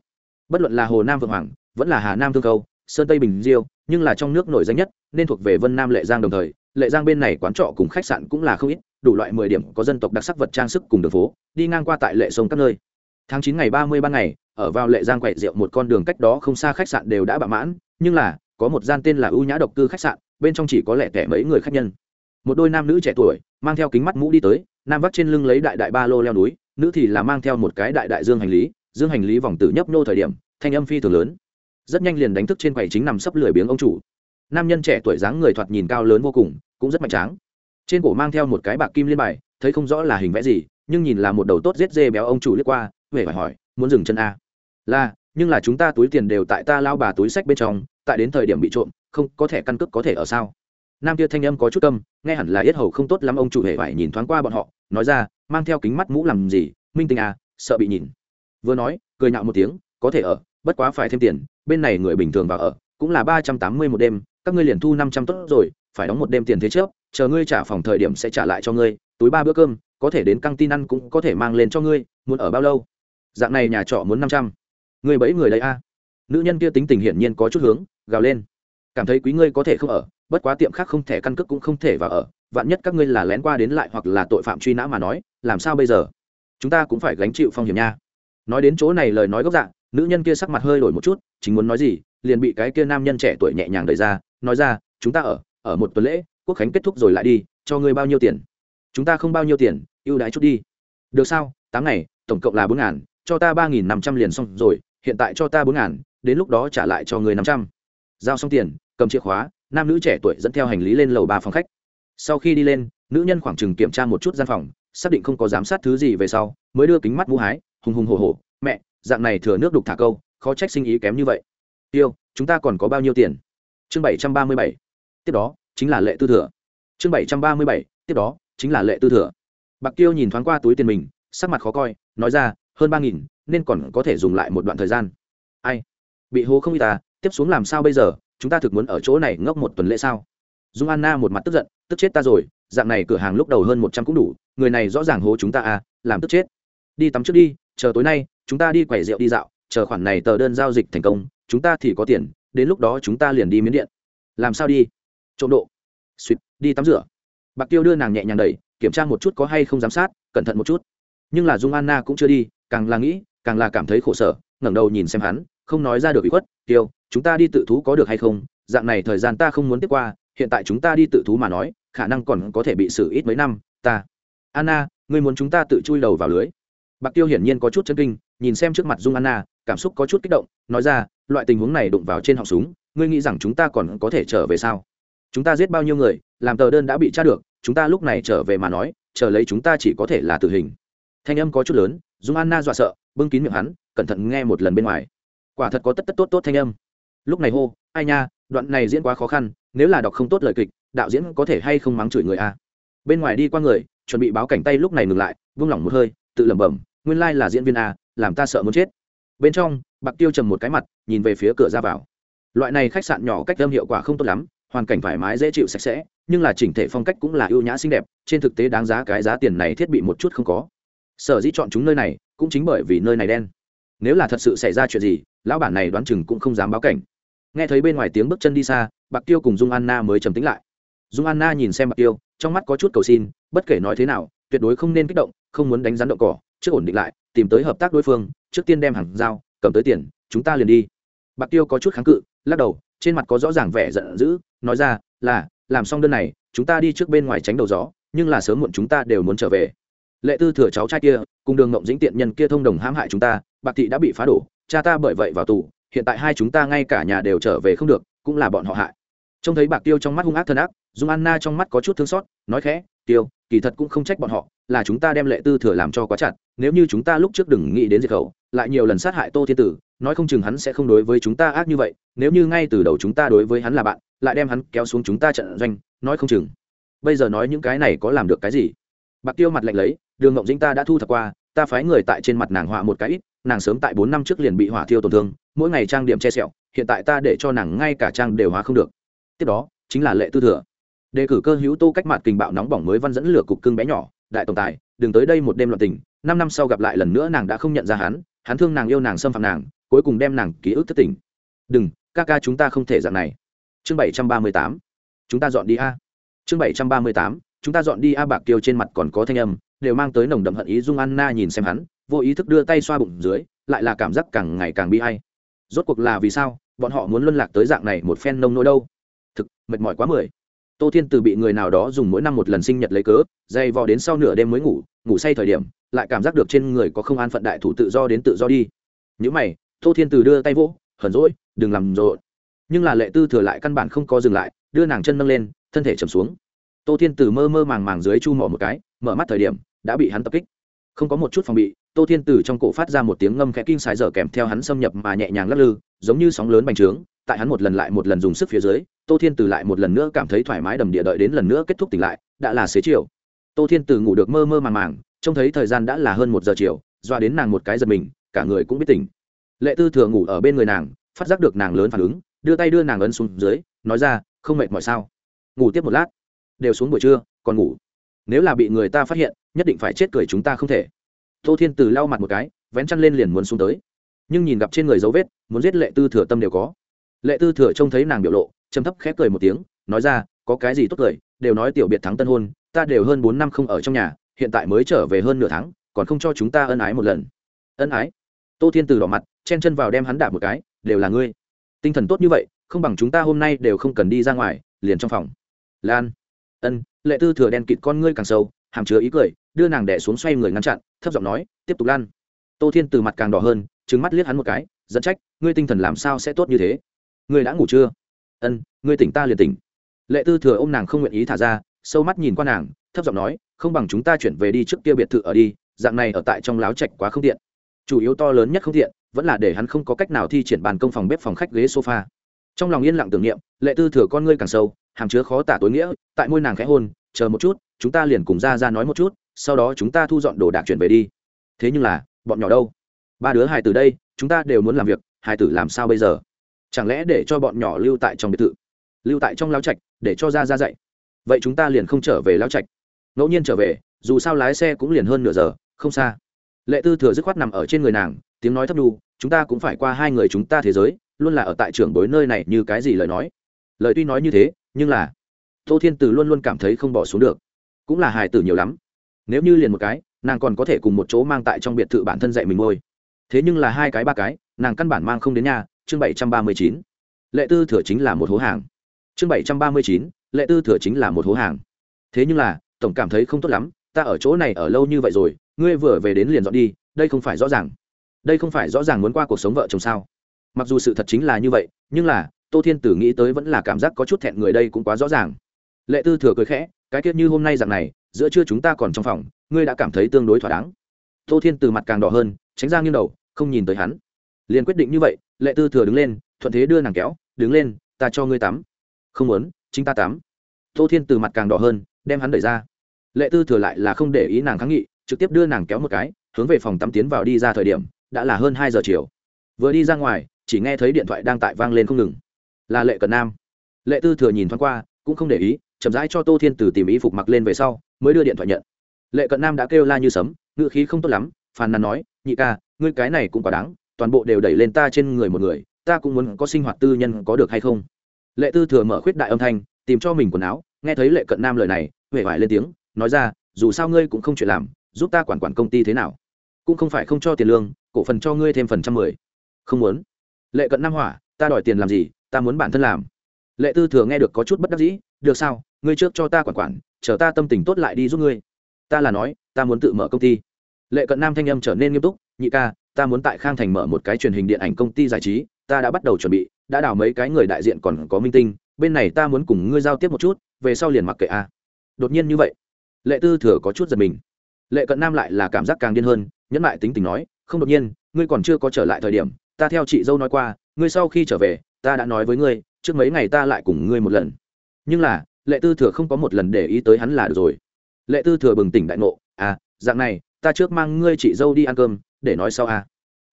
Bất luận là hồ nam vượng hoàng, vẫn là hà nam thương câu sơn tây bình diêu, nhưng là trong nước nổi danh nhất, nên thuộc về vân nam lệ giang đồng thời lệ giang bên này quán trọ cùng khách sạn cũng là không ít, đủ loại mười điểm có dân tộc đặc sắc vật trang sức cùng đường phố, đi ngang qua tại lệ sông các nơi. Tháng chín ngày ba mươi ban ngày, ở vào lệ giang quậy rượu một con đường cách đó không xa khách sạn đều đã bạ mãn, nhưng là, có một gian tên là ưu nhã độc cư khách sạn, bên trong chỉ có lẻ tẻ mấy người khách nhân. Một đôi nam nữ trẻ tuổi, mang theo kính mắt mũ đi tới, nam vắt trên lưng lấy đại đại ba lô leo núi, nữ thì là mang theo một cái đại đại dương hành lý, dương hành lý vòng tử nhấp nô thời điểm, thanh âm phi thường lớn. Rất nhanh liền đánh thức trên quầy chính nằm sấp lười biếng ông chủ nam nhân trẻ tuổi dáng người thoạt nhìn cao lớn vô cùng, cũng rất mạnh tráng. Trên cổ mang theo một cái bạc kim liên bài, thấy không rõ là hình vẽ gì, nhưng nhìn là một đầu tốt giết dê béo ông chủ liếc qua huệ phải hỏi, muốn dừng chân a? Là, nhưng là chúng ta túi tiền đều tại ta lao bà túi sách bên trong, tại đến thời điểm bị trộm, không có thẻ căn cước có thể ở sao? Nam kia thanh âm có chút tâm nghe hẳn là yết hầu không tốt lắm ông chủ hề phải nhìn thoáng qua bọn họ, nói ra, mang theo kính mắt mũ làm gì, minh tình à sợ bị nhìn. Vừa nói, cười nhạo một tiếng, có thể ở, bất quá phải thêm tiền, bên này người bình thường vào ở, cũng là ba trăm tám mươi một đêm các ngươi liền thu năm trăm tốt rồi, phải đóng một đêm tiền thế trước, chờ ngươi trả phòng thời điểm sẽ trả lại cho ngươi, túi ba bữa cơm, có thể đến căng tin ăn cũng có thể mang lên cho ngươi, muốn ở bao lâu? Dạng này nhà trọ muốn năm trăm. Ngươi bẫy người đấy a. Nữ nhân kia tính tình hiển nhiên có chút hướng, gào lên. Cảm thấy quý ngươi có thể không ở, bất quá tiệm khác không thể căn cước cũng không thể vào ở, vạn nhất các ngươi là lén qua đến lại hoặc là tội phạm truy nã mà nói, làm sao bây giờ? Chúng ta cũng phải gánh chịu phong hiểm nha. Nói đến chỗ này lời nói gốc dạng nữ nhân kia sắc mặt hơi đổi một chút, chính muốn nói gì, liền bị cái kia nam nhân trẻ tuổi nhẹ nhàng đẩy ra nói ra, chúng ta ở ở một tuần lễ, quốc khánh kết thúc rồi lại đi, cho ngươi bao nhiêu tiền? Chúng ta không bao nhiêu tiền, ưu đãi chút đi. Được sao? Tám ngày, tổng cộng là bốn ngàn, cho ta ba nghìn năm trăm liền xong rồi, hiện tại cho ta bốn ngàn, đến lúc đó trả lại cho người năm trăm. Giao xong tiền, cầm chìa khóa, nam nữ trẻ tuổi dẫn theo hành lý lên lầu ba phòng khách. Sau khi đi lên, nữ nhân khoảng chừng kiểm tra một chút gian phòng, xác định không có giám sát thứ gì về sau, mới đưa kính mắt vũ hái, hùng hùng hồ hồ mẹ, dạng này thừa nước đục thả câu, khó trách sinh ý kém như vậy. Tiêu, chúng ta còn có bao nhiêu tiền? Chương bảy trăm ba mươi bảy, tiếp đó chính là lệ tư thừa. Chương bảy trăm ba mươi bảy, tiếp đó chính là lệ tư thừa. Bạc tiêu nhìn thoáng qua túi tiền mình, sắc mặt khó coi, nói ra, hơn ba nghìn, nên còn có thể dùng lại một đoạn thời gian. Ai? Bị hố không y ta, tiếp xuống làm sao bây giờ? Chúng ta thực muốn ở chỗ này ngốc một tuần lễ sao? Dung anna một mặt tức giận, tức chết ta rồi, dạng này cửa hàng lúc đầu hơn một trăm cũng đủ, người này rõ ràng hố chúng ta à làm tức chết. Đi tắm trước đi, chờ tối nay, chúng ta đi quẩy rượu đi dạo, chờ khoản này tờ đơn giao dịch thành công, chúng ta thì có tiền đến lúc đó chúng ta liền đi miến điện. Làm sao đi? Trộm độ. Suýt đi tắm rửa. Bạc tiêu đưa nàng nhẹ nhàng đẩy, kiểm tra một chút có hay không giám sát, cẩn thận một chút. Nhưng là dung anna cũng chưa đi, càng là nghĩ, càng là cảm thấy khổ sở, ngẩng đầu nhìn xem hắn, không nói ra được bị khuất, tiêu, chúng ta đi tự thú có được hay không? Dạng này thời gian ta không muốn tiếp qua, hiện tại chúng ta đi tự thú mà nói, khả năng còn có thể bị xử ít mấy năm, ta. Anna, ngươi muốn chúng ta tự chui đầu vào lưới? Bạc tiêu hiển nhiên có chút chân kinh, nhìn xem trước mặt dung anna cảm xúc có chút kích động, nói ra, loại tình huống này đụng vào trên họng súng, ngươi nghĩ rằng chúng ta còn có thể trở về sao? Chúng ta giết bao nhiêu người, làm tờ đơn đã bị tra được, chúng ta lúc này trở về mà nói, chờ lấy chúng ta chỉ có thể là tử hình. Thanh âm có chút lớn, dung anna dọa sợ, bưng kín miệng hắn, cẩn thận nghe một lần bên ngoài. Quả thật có tất tất tốt tốt thanh âm. Lúc này hô, ai nha, đoạn này diễn quá khó khăn, nếu là đọc không tốt lời kịch, đạo diễn có thể hay không mắng chửi người a? Bên ngoài đi qua người, chuẩn bị báo cảnh tay lúc này ngừng lại, vung lỏng một hơi, tự lẩm bẩm, nguyên lai là diễn viên a, làm ta sợ muốn chết bên trong, bạc tiêu trầm một cái mặt, nhìn về phía cửa ra vào. Loại này khách sạn nhỏ cách âm hiệu quả không tốt lắm, hoàn cảnh thoải mái dễ chịu sạch sẽ, nhưng là chỉnh thể phong cách cũng là ưu nhã xinh đẹp, trên thực tế đáng giá cái giá tiền này thiết bị một chút không có. Sở dĩ chọn chúng nơi này, cũng chính bởi vì nơi này đen. Nếu là thật sự xảy ra chuyện gì, lão bản này đoán chừng cũng không dám báo cảnh. Nghe thấy bên ngoài tiếng bước chân đi xa, bạc tiêu cùng dung anna mới trầm tính lại. Dung anna nhìn xem bạc tiêu, trong mắt có chút cầu xin, bất kể nói thế nào, tuyệt đối không nên kích động, không muốn đánh rắn động cỏ trước ổn định lại, tìm tới hợp tác đối phương, trước tiên đem hàng giao, cầm tới tiền, chúng ta liền đi. Bạc tiêu có chút kháng cự, lắc đầu, trên mặt có rõ ràng vẻ giận dữ, nói ra, là, làm xong đơn này, chúng ta đi trước bên ngoài tránh đầu gió, nhưng là sớm muộn chúng ta đều muốn trở về. Lệ tư thừa cháu trai kia, cùng đường ngộng dĩnh tiện nhân kia thông đồng hãm hại chúng ta, bạc thị đã bị phá đổ, cha ta bởi vậy vào tù, hiện tại hai chúng ta ngay cả nhà đều trở về không được, cũng là bọn họ hại. Trông thấy bạc tiêu trong mắt hung ác thân ác, dung anna trong mắt có chút thương xót, nói khẽ, tiêu kỳ thật cũng không trách bọn họ, là chúng ta đem lệ tư thừa làm cho quá chặt, nếu như chúng ta lúc trước đừng nghĩ đến diệt khẩu, lại nhiều lần sát hại tô thiên tử, nói không chừng hắn sẽ không đối với chúng ta ác như vậy, nếu như ngay từ đầu chúng ta đối với hắn là bạn, lại đem hắn kéo xuống chúng ta trận doanh, nói không chừng. Bây giờ nói những cái này có làm được cái gì? Bạc tiêu mặt lạnh lấy, đường ngộng dĩnh ta đã thu thập qua, ta phái người tại trên mặt nàng họa một cái ít, nàng sớm tại bốn năm trước liền bị hỏa thiêu tổn thương, mỗi ngày trang điểm che sẹo, hiện tại ta để cho nàng ngay cả trang đều hóa không được. Tiếp đó, chính là lệ tư thừa đề cử cơ hữu tô cách mạng kình bạo nóng bỏng mới văn dẫn lửa cục cưng bé nhỏ, đại tổng tài, đừng tới đây một đêm loạn tình, năm năm sau gặp lại lần nữa nàng đã không nhận ra hắn hắn thương nàng yêu nàng xâm phạm nàng, cuối cùng đem nàng ký ức thất tình. Đừng, ca ca chúng ta không thể dạng này. Chương bảy trăm ba mươi tám. Chúng ta dọn đi a. Chương bảy trăm ba mươi tám. Chúng ta dọn đi a. Bạc tiêu trên mặt còn có thanh âm, đều mang tới nồng đậm hận ý dung anna nhìn xem hắn, vô ý thức đưa tay xoa bụng dưới, lại là cảm giác càng ngày càng bi hay rốt cuộc là vì sao? Bọn họ muốn luân lạc tới dạng này một phen nông nỗi đâu? Thực, mệt mỏi quá mười tô thiên từ bị người nào đó dùng mỗi năm một lần sinh nhật lấy cớ, dày vò đến sau nửa đêm mới ngủ ngủ say thời điểm, lại cảm giác được trên người có không an phận đại thủ tự do đến tự do đi. Những mày, tô thiên từ đưa tay vỗ, hờn rỗi đừng làm rộn. Nhưng là lệ tư thừa lại căn bản không có dừng lại, đưa nàng chân nâng lên, thân thể chầm xuống. Tô thiên từ mơ mơ màng màng dưới chu mỏ một cái, mở mắt thời điểm, đã bị hắn tập kích. Không có một chút phòng bị, tô thiên từ trong cổ phát ra một tiếng ngâm khẽ kinh sái dở kèm theo hắn xâm nhập mà nhẹ nhàng lắc lư, giống như sóng lớn bành trướng tại hắn một lần lại một lần dùng sức phía dưới, tô thiên từ lại một lần nữa cảm thấy thoải mái đầm địa đợi đến lần nữa kết thúc tỉnh lại, đã là xế chiều. Tô thiên từ ngủ được mơ mơ màng màng, trông thấy thời gian đã là hơn một giờ chiều doa đến nàng một cái giật mình, cả người cũng biết tỉnh. Lệ tư thừa ngủ ở bên người nàng, phát giác được nàng lớn phản ứng, đưa tay đưa nàng ấn xuống dưới, nói ra, không mệt mỏi sao? Ngủ tiếp một lát. Đều xuống buổi trưa, còn ngủ. Nếu là bị người ta phát hiện, nhất định phải chết cười chúng ta không thể. Tô thiên từ lau mặt một cái, vén chăn lên liền muốn xuống tới. Nhưng nhìn gặp trên người dấu vết, muốn giết lệ tư thừa tâm đều có lệ tư thừa trông thấy nàng biểu lộ châm thấp khép cười một tiếng, nói ra, có cái gì tốt cười, đều nói tiểu biệt thắng tân hôn, ta đều hơn bốn năm không ở trong nhà, hiện tại mới trở về hơn nửa tháng, còn không cho chúng ta ân ái một lần. Ân ái? Tô thiên từ đỏ mặt, chen chân vào đem hắn đạp một cái, đều là ngươi. Tinh thần tốt như vậy, không bằng chúng ta hôm nay đều không cần đi ra ngoài, liền trong phòng. Lan. Ân, lệ tư thừa đen kịt con ngươi càng sâu, hàm chứa ý cười, đưa nàng đẻ xuống xoay người ngăn chặn, thấp giọng nói, tiếp tục lan. Tô thiên từ mặt càng đỏ hơn trứng mắt liếc hắn một cái dẫn trách, ngươi tinh thần làm sao sẽ tốt như thế? Ngươi đã ngủ chưa? Ân, ngươi tỉnh ta liền tỉnh. Lệ tư thừa ô m nàng không nguyện ý thả ra, sâu mắt nhìn qua nàng, thấp giọng nói, không bằng chúng ta chuyển về đi trước kia biệt thự ở đi, dạng này ở tại trong láo trạch quá không tiện. Chủ yếu to lớn nhất không tiện, vẫn là để hắn không có cách nào thi triển bàn công phòng bếp phòng khách ghế sofa. Trong lòng yên lặng tưởng niệm, lệ tư thừa con ngươi càng sâu, hàm chứa khó tả tối nghĩa, tại môi nàng khẽ hôn, chờ một chút, chúng ta liền cùng ra ra nói một chút, sau đó chúng ta thu dọn đồ đạc chuyển về đi. Thế nhưng là, bọn nhỏ đâu? Ba đứa hài tử đây, chúng ta đều muốn làm việc, hài tử làm sao bây giờ? Chẳng lẽ để cho bọn nhỏ lưu tại trong biệt thự? Lưu tại trong lao trạch, để cho ra ra dạy. Vậy chúng ta liền không trở về lao trạch. Ngẫu nhiên trở về, dù sao lái xe cũng liền hơn nửa giờ, không xa. Lệ tư thừa dứt khoát nằm ở trên người nàng, tiếng nói thấp đu chúng ta cũng phải qua hai người chúng ta thế giới, luôn là ở tại trưởng bối nơi này như cái gì lời nói? Lời tuy nói như thế, nhưng là tô thiên từ luôn luôn cảm thấy không bỏ xuống được. Cũng là hài tử nhiều lắm. Nếu như liền một cái, nàng còn có thể cùng một chỗ mang tại trong biệt thự bản thân dạy mình ngôi. Thế nhưng là hai cái ba cái, nàng căn bản mang không đến nhà chương bảy trăm ba mươi chín, lệ tư thừa chính là một hố hàng. Chương bảy trăm ba mươi chín, lệ tư thừa chính là một hố hàng. Thế nhưng là, tổng cảm thấy không tốt lắm, ta ở chỗ này ở lâu như vậy rồi, ngươi vừa về đến liền dọn đi, đây không phải rõ ràng. Đây không phải rõ ràng muốn qua cuộc sống vợ chồng sao? Mặc dù sự thật chính là như vậy, nhưng là, tô thiên tử nghĩ tới vẫn là cảm giác có chút thẹn người đây cũng quá rõ ràng. Lệ tư thừa cười khẽ, cái tiết như hôm nay dạng này, giữa trưa chúng ta còn trong phòng, ngươi đã cảm thấy tương đối thỏa đáng. Tô thiên từ mặt càng đỏ hơn, tránh ra nghiêng đầu, không nhìn tới hắn liền quyết định như vậy, lệ tư thừa đứng lên, thuận thế đưa nàng kéo, đứng lên, ta cho ngươi tắm. Không muốn, chính ta tắm. Tô thiên từ mặt càng đỏ hơn, đem hắn đẩy ra. Lệ tư thừa lại là không để ý nàng kháng nghị, trực tiếp đưa nàng kéo một cái, hướng về phòng tắm tiến vào đi ra thời điểm, đã là hơn hai giờ chiều. Vừa đi ra ngoài, chỉ nghe thấy điện thoại đang tại vang lên không ngừng. Là lệ cận nam. Lệ tư thừa nhìn thoáng qua, cũng không để ý, chậm rãi cho tô thiên từ tìm ý phục mặc lên về sau, mới đưa điện thoại nhận. Lệ cận nam đã kêu la như sấm ngự khí không tốt lắm, phàn nàn nói, nhị ca, ngươi cái này cũng quá đáng toàn bộ đều đẩy lên ta trên người một người, ta cũng muốn có sinh hoạt tư nhân có được hay không? Lệ tư thừa mở khuyết đại âm thanh, tìm cho mình quần áo, nghe thấy lệ cận nam lời này huệ vải lên tiếng, nói ra, dù sao ngươi cũng không chuyện làm, giúp ta quản quản công ty thế nào? Cũng không phải không cho tiền lương, cổ phần cho ngươi thêm phần trăm mười. Không muốn. Lệ cận nam hỏa, ta đòi tiền làm gì, ta muốn bản thân làm. Lệ tư thừa nghe được có chút bất đắc dĩ, được sao, ngươi trước cho ta quản quản, chờ ta tâm tình tốt lại đi giúp ngươi. Ta là nói, ta muốn tự mở công ty. Lệ cận nam thanh âm trở nên nghiêm túc, nhị ca ta muốn tại khang thành mở một cái truyền hình điện ảnh công ty giải trí, ta đã bắt đầu chuẩn bị, đã đào mấy cái người đại diện còn có minh tinh, bên này ta muốn cùng ngươi giao tiếp một chút, về sau liền mặc kệ a. Đột nhiên như vậy, lệ tư thừa có chút giật mình. Lệ cận nam lại là cảm giác càng điên hơn, nhẫn lại tính tình nói, không đột nhiên, ngươi còn chưa có trở lại thời điểm, ta theo chị dâu nói qua, ngươi sau khi trở về, ta đã nói với ngươi, trước mấy ngày ta lại cùng ngươi một lần. Nhưng là, lệ tư thừa không có một lần để ý tới hắn là được rồi. Lệ tư thừa bừng tỉnh đại ngộ à dạng này, ta trước mang ngươi chị dâu đi ăn cơm để nói sau à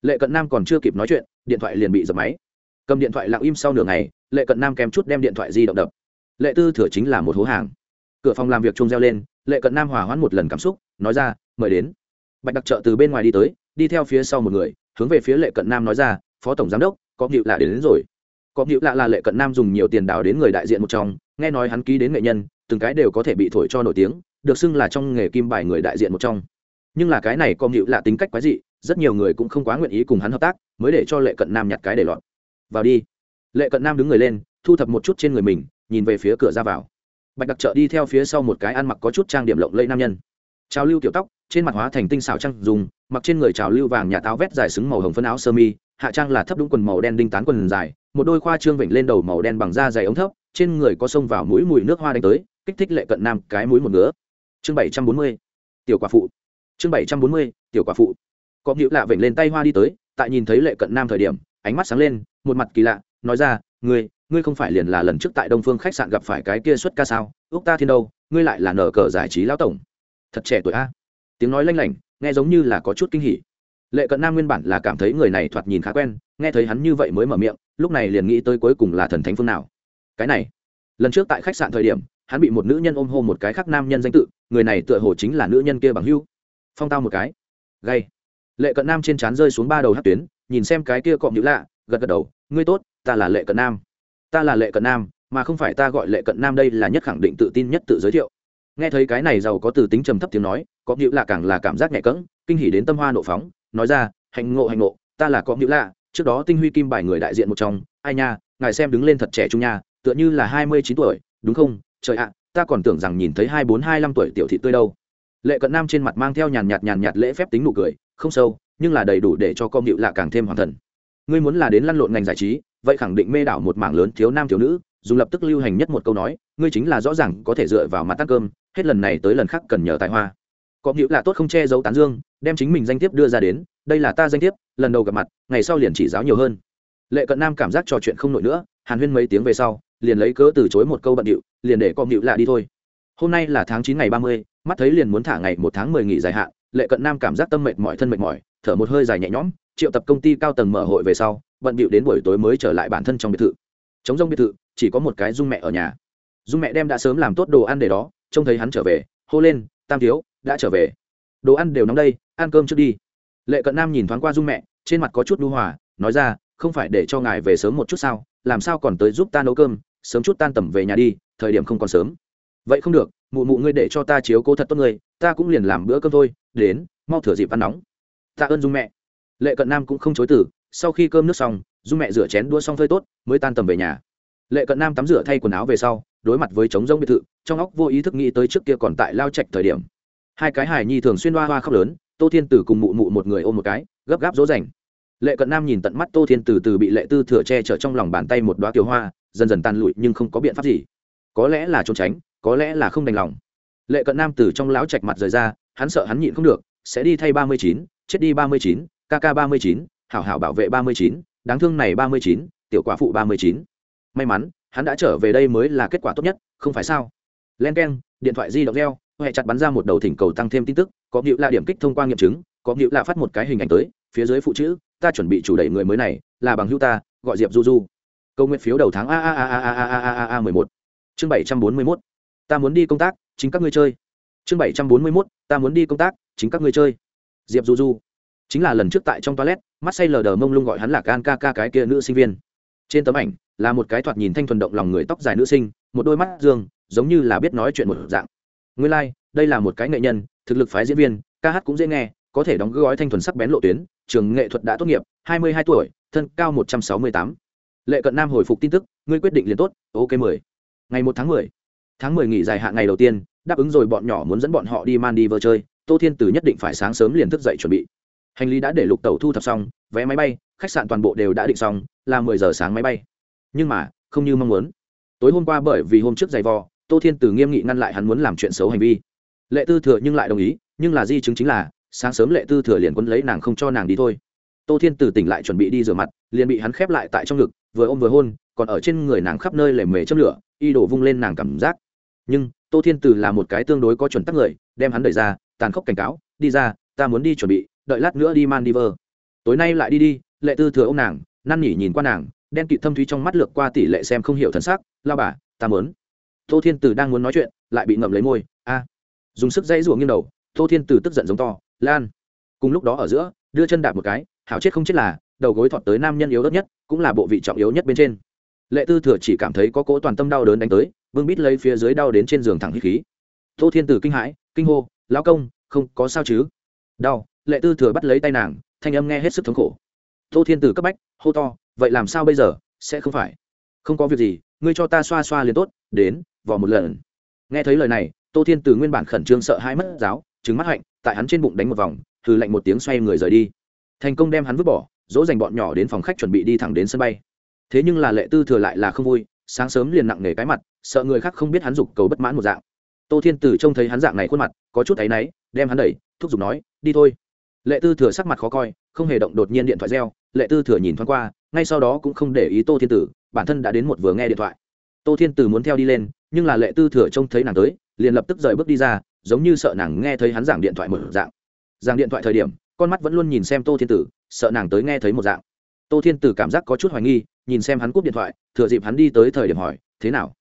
lệ cận nam còn chưa kịp nói chuyện điện thoại liền bị dập máy. Cầm điện thoại lặng im sau nửa ngày lệ cận nam kèm chút đem điện thoại di động đập. Lệ tư thừa chính là một hố hàng. Cửa phòng làm việc chung reo lên lệ cận nam hỏa hoãn một lần cảm xúc nói ra mời đến. Bạch đặc trợ từ bên ngoài đi tới đi theo phía sau một người hướng về phía lệ cận nam nói ra phó tổng giám đốc có nghịu lạ đến, đến rồi. Có nghịu lạ là lệ cận nam dùng nhiều tiền đào đến người đại diện một trong nghe nói hắn ký đến nghệ nhân từng cái đều có thể bị thổi cho nổi tiếng được xưng là trong nghề kim bài người đại diện một trong. Nhưng là cái này có nghịu lạ tính cách quái dị rất nhiều người cũng không quá nguyện ý cùng hắn hợp tác, mới để cho lệ cận nam nhặt cái để lọt. Vào đi. Lệ cận nam đứng người lên, thu thập một chút trên người mình, nhìn về phía cửa ra vào. Bạch đặc trợ đi theo phía sau một cái ăn mặc có chút trang điểm lộng lẫy nam nhân. Trào lưu kiểu tóc, trên mặt hóa thành tinh xảo trăng dùng, mặc trên người trào lưu vàng nhà táo vét dài xứng màu hồng phân áo sơ mi, hạ trang là thấp đúng quần màu đen đinh tán quần dài, một đôi khoa trương vịnh lên đầu màu đen bằng da dày ống thấp, trên người có sông vào mũi mùi nước hoa đánh tới, kích thích lệ cận nam cái mũi một ngứa. Chương bảy trăm bốn mươi, tiểu quả phụ. Chương bảy trăm bốn mươi, tiểu quả phụ có nghĩa lạ vểnh lên tay hoa đi tới, tại nhìn thấy lệ cận nam thời điểm, ánh mắt sáng lên, một mặt kỳ lạ, nói ra, ngươi ngươi không phải liền là lần trước tại đông phương khách sạn gặp phải cái kia xuất ca sao? Ước ta thiên đâu, ngươi lại là nở cờ giải trí lão tổng. Thật trẻ tuổi a. Tiếng nói lanh lảnh, nghe giống như là có chút kinh hỉ. Lệ cận nam nguyên bản là cảm thấy người này thoạt nhìn khá quen, nghe thấy hắn như vậy mới mở miệng, lúc này liền nghĩ tới cuối cùng là thần thánh phương nào. Cái này, lần trước tại khách sạn thời điểm, hắn bị một nữ nhân ôm hô một cái khác nam nhân danh tự, người này tựa hồ chính là nữ nhân kia bằng hưu. Phong tao một cái, gay lệ cận nam trên trán rơi xuống ba đầu hát tuyến, nhìn xem cái kia cọm nhữ lạ, gật gật đầu, ngươi tốt, ta là lệ cận nam. Ta là lệ cận nam, mà không phải ta gọi lệ cận nam đây là nhất khẳng định tự tin nhất tự giới thiệu. Nghe thấy cái này giàu có từ tính trầm thấp tiếng nói cọm nhữ lạ càng là cảm giác nhẹ cỡng kinh hỉ đến tâm hoa nộ phóng, nói ra, hạnh ngộ hạnh ngộ, ta là cọm nhữ lạ, trước đó tinh huy kim bài người đại diện một trong, ai nha, ngài xem đứng lên thật trẻ trung nha, tựa như là hai mươi chín tuổi, đúng không? Trời ạ, ta còn tưởng rằng nhìn thấy hai bốn hai năm tuổi tiểu thị tươi đâu. Lệ cận nam trên mặt mang theo nhàn nhạt nhàn nhạt lễ phép tính nụ cười không sâu, nhưng là đầy đủ để cho com hiệu lạ càng thêm hoàn thần. Ngươi muốn là đến lăn lộn ngành giải trí, vậy khẳng định mê đảo một mảng lớn thiếu nam thiếu nữ, dùng lập tức lưu hành nhất một câu nói, ngươi chính là rõ ràng có thể dựa vào mặt tắt cơm, hết lần này tới lần khác cần nhờ tài hoa. Có nghĩa là tốt không che giấu tán dương, đem chính mình danh thiếp đưa ra đến, đây là ta danh thiếp, lần đầu gặp mặt, ngày sau liền chỉ giáo nhiều hơn. Lệ cận nam cảm giác trò chuyện không nổi nữa, hàn huyên mấy tiếng về sau, liền lấy cớ từ chối một câu bận điệu, liền để con nhữ lạ đi thôi hôm nay là tháng chín ngày ba mươi, mắt thấy liền muốn thả ngày một tháng mười nghỉ dài hạn, lệ cận nam cảm giác tâm mệt mỏi, thân mệt mỏi, thở một hơi dài nhẹ nhõm, triệu tập công ty cao tầng mở hội về sau, bận bịu đến buổi tối mới trở lại bản thân trong biệt thự. Chống rông biệt thự, chỉ có một cái dung mẹ ở nhà. Dung mẹ đem đã sớm làm tốt đồ ăn để đó, trông thấy hắn trở về, hô lên, tam thiếu, đã trở về. Đồ ăn đều nóng đây, ăn cơm trước đi. Lệ cận nam nhìn thoáng qua dung mẹ, trên mặt có chút đu hòa, nói ra, không phải để cho ngài về sớm một chút sao, làm sao còn tới giúp ta nấu cơm, sớm chút tan tầm về nhà đi, thời điểm không còn sớm vậy không được, mụ mụ ngươi để cho ta chiếu cố thật tốt ngươi, ta cũng liền làm bữa cơm thôi, đến, mau thửa dịp ăn nóng. Tạ ơn dung mẹ. Lệ cận nam cũng không chối từ, sau khi cơm nước xong, dung mẹ rửa chén đua xong phơi tốt, mới tan tầm về nhà. Lệ cận nam tắm rửa thay quần áo về sau, đối mặt với trống rông biệt thự, trong óc vô ý thức nghĩ tới trước kia còn tại lao trạch thời điểm. Hai cái hài nhi thường xuyên hoa hoa khóc lớn, tô thiên tử cùng mụ mụ một người ôm một cái, gấp gáp dỗ dành. Lệ cận nam nhìn tận mắt tô thiên tử từ bị lệ tư thừa che chở trong lòng bàn tay một đoá kiều hoa, dần dần tan lụi nhưng không có biện pháp gì. Có lẽ là trốn tránh có lẽ là không đành lòng lệ cận nam từ trong lão trạch mặt rời ra hắn sợ hắn nhịn không được sẽ đi thay ba mươi chín chết đi ba mươi chín kk ba mươi chín hảo hảo bảo vệ ba mươi chín đáng thương này ba mươi chín tiểu quả phụ ba mươi chín may mắn hắn đã trở về đây mới là kết quả tốt nhất không phải sao len k e n điện thoại di động reo huệ chặt bắn ra một đầu thỉnh cầu tăng thêm tin tức có nghĩa là điểm kích thông qua nghiệm chứng có nghĩa là phát một cái hình ảnh tới phía dưới phụ chữ ta chuẩn bị chủ đẩy người mới này là bằng hữu ta gọi diệp du du câu nguyện phiếu đầu tháng a a a a a a a a a mười một chương bảy trăm bốn mươi mốt ta muốn đi công tác chính các ngươi chơi. Chương bảy trăm bốn mươi mốt ta muốn đi công tác chính các ngươi chơi. Diệp du du. Chính là lần trước tại trong toilet mắt say lờ đờ mông lung gọi hắn là can ca ca cái kia nữ sinh viên. Trên tấm ảnh là một cái thoạt nhìn thanh thuần động lòng người tóc dài nữ sinh một đôi mắt dương giống như là biết nói chuyện một dạng. Nguyên lai、like, đây là một cái nghệ nhân thực lực phái diễn viên ca hát cũng dễ nghe có thể đóng gói thanh thuần sắc bén lộ tuyến trường nghệ thuật đã tốt nghiệp hai mươi hai tuổi thân cao một trăm sáu mươi tám. Lệ cận nam hồi phục tin tức ngươi quyết định liền tốt ok mười. Ngày một tháng mười tháng mười nghỉ dài hạn ngày đầu tiên, đáp ứng rồi bọn nhỏ muốn dẫn bọn họ đi man đi vơ chơi, tô thiên tử nhất định phải sáng sớm liền thức dậy chuẩn bị. Hành lý đã để lục tàu thu thập xong, vé máy bay, khách sạn toàn bộ đều đã định xong, là mười giờ sáng máy bay. Nhưng mà, không như mong muốn. Tối hôm qua bởi vì hôm trước giày vò, tô thiên tử nghiêm nghị ngăn lại hắn muốn làm chuyện xấu hành vi. Lệ tư thừa nhưng lại đồng ý, nhưng là di chứng chính là, sáng sớm lệ tư thừa liền quấn lấy nàng không cho nàng đi thôi. Tô thiên tử tỉnh lại chuẩn bị đi rửa mặt, liền bị hắn khép lại tại trong ngực, vừa ôm vừa hôn, còn ở trên người nàng khắp nơi lề mề châm lửa y đổ vung lên nàng cảm giác nhưng tô thiên tử là một cái tương đối có chuẩn tắc người đem hắn đẩy ra tàn khốc cảnh cáo đi ra ta muốn đi chuẩn bị đợi lát nữa đi man đi tối nay lại đi đi lệ tư thừa ô nàng năn nỉ nhìn qua nàng đen kịt thâm thúy trong mắt lược qua tỷ lệ xem không hiểu thân sắc, lao bà ta mớn tô thiên tử đang muốn nói chuyện lại bị ngậm lấy môi a. Dùng sức dãy ruộng nghiêng đầu tô thiên tử tức giận giống to lan. Cùng lúc đó ở giữa đưa chân đạp một cái hảo chết không chết là đầu gối thọt tới nam nhân yếu đất nhất cũng là bộ vị trọng yếu nhất bên trên. Lệ tư thừa chỉ cảm thấy có cỗ toàn tâm đau đớn đánh tới vương bít lấy phía dưới đau đến trên giường thẳng hít khí. Tô thiên tử kinh hãi, kinh hô, lão công, không có sao chứ? Đau. Lệ tư thừa bắt lấy tay nàng, thanh âm nghe hết sức thống khổ. Tô thiên tử cấp bách, hô to, vậy làm sao bây giờ? Sẽ không phải. Không có việc gì, ngươi cho ta xoa xoa liền tốt, đến, vò một lần. Nghe thấy lời này, tô thiên tử nguyên bản khẩn trương sợ hai mất giáo trứng mắt hạnh, tại hắn trên bụng đánh một vòng thử lạnh một tiếng xoay người rời đi. Thành công đem hắn vứt bỏ, dỗ dành bọn nhỏ đến phòng khách chuẩn bị đi thẳng đến sân bay. Thế nhưng là lệ tư thừa lại là không vui, sáng sớm liền nặng nề cái mặt sợ người khác không biết hắn dục cầu bất mãn một dạng. Tô thiên tử trông thấy hắn dạng này khuôn mặt, có chút áy náy, đem hắn đẩy, thúc giục nói, đi thôi. Lệ tư thừa sắc mặt khó coi, không hề động đột nhiên điện thoại reo. Lệ tư thừa nhìn thoáng qua, ngay sau đó cũng không để ý tô thiên tử, bản thân đã đến một vừa nghe điện thoại. Tô thiên tử muốn theo đi lên, nhưng là lệ tư thừa trông thấy nàng tới, liền lập tức rời bước đi ra, giống như sợ nàng nghe thấy hắn giảng điện thoại một dạng. Giảng điện thoại thời điểm, con mắt vẫn luôn nhìn xem tô thiên tử, sợ nàng tới nghe thấy một dạng. Tô thiên tử cảm giác có chút hoài nghi, nhìn xem hắn cúp điện thoại, thừa dịp hắn đi tới thời điểm hỏi, thế nào?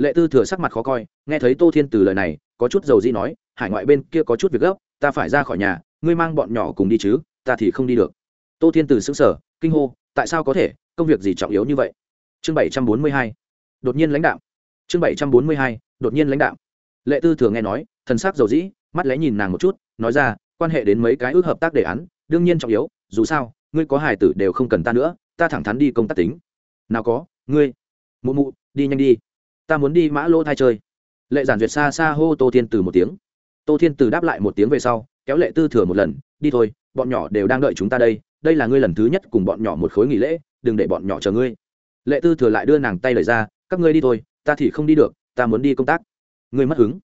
Lệ tư thừa sắc mặt khó coi, nghe thấy tô thiên Từ lời này, có chút dầu di nói, hải ngoại bên kia có chút việc gấp, ta phải ra khỏi nhà, ngươi mang bọn nhỏ cùng đi chứ, ta thì không đi được. Tô thiên Từ xứng sở kinh hô, tại sao có thể, công việc gì trọng yếu như vậy? Chương bảy trăm bốn mươi hai, đột nhiên lãnh đạo chương bảy trăm bốn mươi hai, đột nhiên lãnh đạo lệ tư thừa nghe nói, thần sắc dầu dĩ, mắt lẽ nhìn nàng một chút, nói ra, quan hệ đến mấy cái ước hợp tác đề án, đương nhiên trọng yếu, dù sao, ngươi có hài tử đều không cần ta nữa, ta thẳng thắn đi công tác tính. Nào có, ngươi, mụ mụ, đi nhanh đi ta muốn đi mã lô thai chơi. Lệ giản duyệt xa xa hô tô thiên từ một tiếng. Tô thiên từ đáp lại một tiếng về sau, kéo lệ tư thừa một lần, đi thôi, bọn nhỏ đều đang đợi chúng ta đây đây là ngươi lần thứ nhất cùng bọn nhỏ một khối nghỉ lễ, đừng để bọn nhỏ chờ ngươi. Lệ tư thừa lại đưa nàng tay lời ra, các ngươi đi thôi, ta thì không đi được, ta muốn đi công tác. Ngươi mất hứng.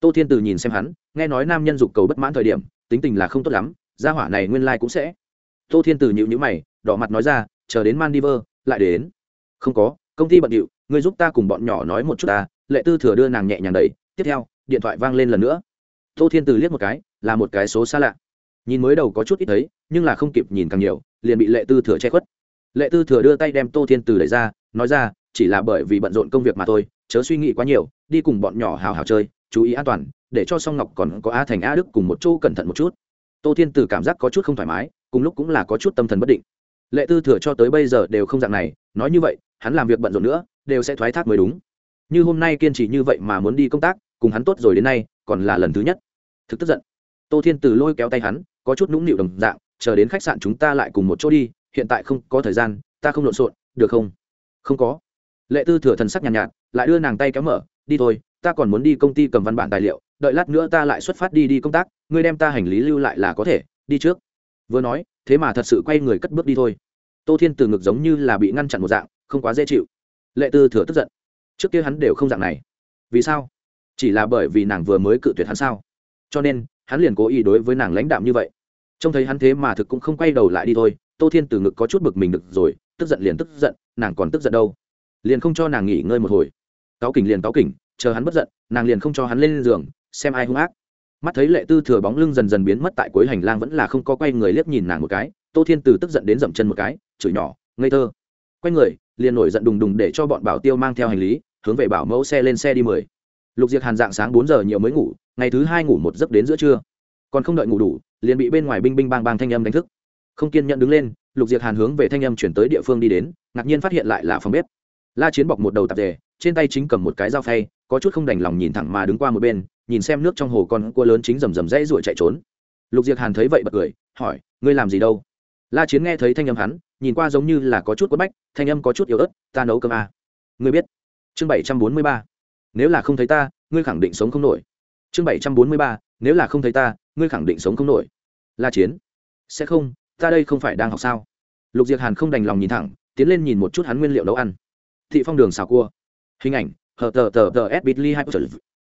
Tô thiên từ nhìn xem hắn, nghe nói nam nhân dục cầu bất mãn thời điểm, tính tình là không tốt lắm, gia hỏa này nguyên lai cũng sẽ. Tô thiên từ nhịu nhữ mày, đỏ mặt nói ra, chờ đến maldiver lại đến. Không có, công ty bận điệu ngươi giúp ta cùng bọn nhỏ nói một chút ta, lệ tư thừa đưa nàng nhẹ nhàng đẩy, tiếp theo, điện thoại vang lên lần nữa. Tô thiên từ liếc một cái, là một cái số xa lạ. Nhìn mới đầu có chút ít thấy, nhưng là không kịp nhìn càng nhiều, liền bị lệ tư thừa che khuất. Lệ tư thừa đưa tay đem tô thiên từ đẩy ra, nói ra, chỉ là bởi vì bận rộn công việc mà thôi, chớ suy nghĩ quá nhiều, đi cùng bọn nhỏ hào hào chơi, chú ý an toàn, để cho song ngọc còn có a thành a đức cùng một chỗ cẩn thận một chút. Tô thiên từ cảm giác có chút không thoải mái, cùng lúc cũng là có chút tâm thần bất định lệ tư thừa cho tới bây giờ đều không dạng này nói như vậy hắn làm việc bận rộn nữa đều sẽ thoái thác mới đúng. Như hôm nay kiên trì như vậy mà muốn đi công tác cùng hắn tốt rồi đến nay còn là lần thứ nhất. Thực tức giận. Tô thiên từ lôi kéo tay hắn có chút nũng nịu đồng dạng chờ đến khách sạn chúng ta lại cùng một chỗ đi hiện tại không có thời gian ta không lộn xộn được không? Không có. Lệ tư thừa thần sắc nhàn nhạt, nhạt lại đưa nàng tay kéo mở đi thôi ta còn muốn đi công ty cầm văn bản tài liệu đợi lát nữa ta lại xuất phát đi đi công tác ngươi đem ta hành lý lưu lại là có thể đi trước. Vừa nói thế mà thật sự quay người cất bước đi thôi. Tô thiên từ ngực giống như là bị ngăn chặn một dạng, không quá dễ chịu. Lệ tư thừa tức giận. Trước kia hắn đều không dạng này. Vì sao? Chỉ là bởi vì nàng vừa mới cự tuyệt hắn sao? Cho nên, hắn liền cố ý đối với nàng lãnh đạm như vậy. Trông thấy hắn thế mà thực cũng không quay đầu lại đi thôi, tô thiên từ ngực có chút bực mình được rồi, tức giận liền tức giận, nàng còn tức giận đâu? Liền không cho nàng nghỉ ngơi một hồi. Cáo kỉnh liền cáo kỉnh, chờ hắn bất giận, nàng liền không cho hắn lên giường, xem ai hung ác mắt thấy lệ tư thừa bóng lưng dần dần biến mất tại cuối hành lang vẫn là không có quay người liếc nhìn nàng một cái, tô thiên từ tức giận đến dậm chân một cái, chửi nhỏ, ngây thơ. Quay người, liền nổi giận đùng đùng để cho bọn bảo tiêu mang theo hành lý, hướng về bảo mẫu xe lên xe đi mười. Lục diệt hàn dạng sáng bốn giờ nhiều mới ngủ, ngày thứ hai ngủ một giấc đến giữa trưa. Còn không đợi ngủ đủ, liền bị bên ngoài binh binh bang bang thanh âm đánh thức. Không kiên nhận đứng lên, lục diệt hàn hướng về thanh âm chuyển tới địa phương đi đến, ngạc nhiên phát hiện lại là phòng bếp. La chiến bọc một đầu tạp dề, trên tay chính cầm một cái dao phay, có chút không đành lòng nhìn thẳng mà đứng qua một bên nhìn xem nước trong hồ con cua lớn chính rầm rầm rẽ ruổi chạy trốn. Lục diệt hàn thấy vậy bật cười, hỏi, ngươi làm gì đâu? La chiến nghe thấy thanh âm hắn, nhìn qua giống như là có chút quất bách, thanh âm có chút yếu ớt, ta nấu cơm à. ngươi biết. Chương bảy trăm bốn mươi ba. Nếu là không thấy ta, ngươi khẳng định sống không nổi. Chương bảy trăm bốn mươi ba. Nếu là không thấy ta, ngươi khẳng định sống không nổi. La chiến. Sẽ không, ta đây không phải đang học sao? Lục diệt hàn không đành lòng nhìn thẳng, tiến lên nhìn một chút hắn nguyên liệu nấu ăn. Thị phong đường xào cua. Hình ảnh, hờ tờ tờ tờ s bitly hai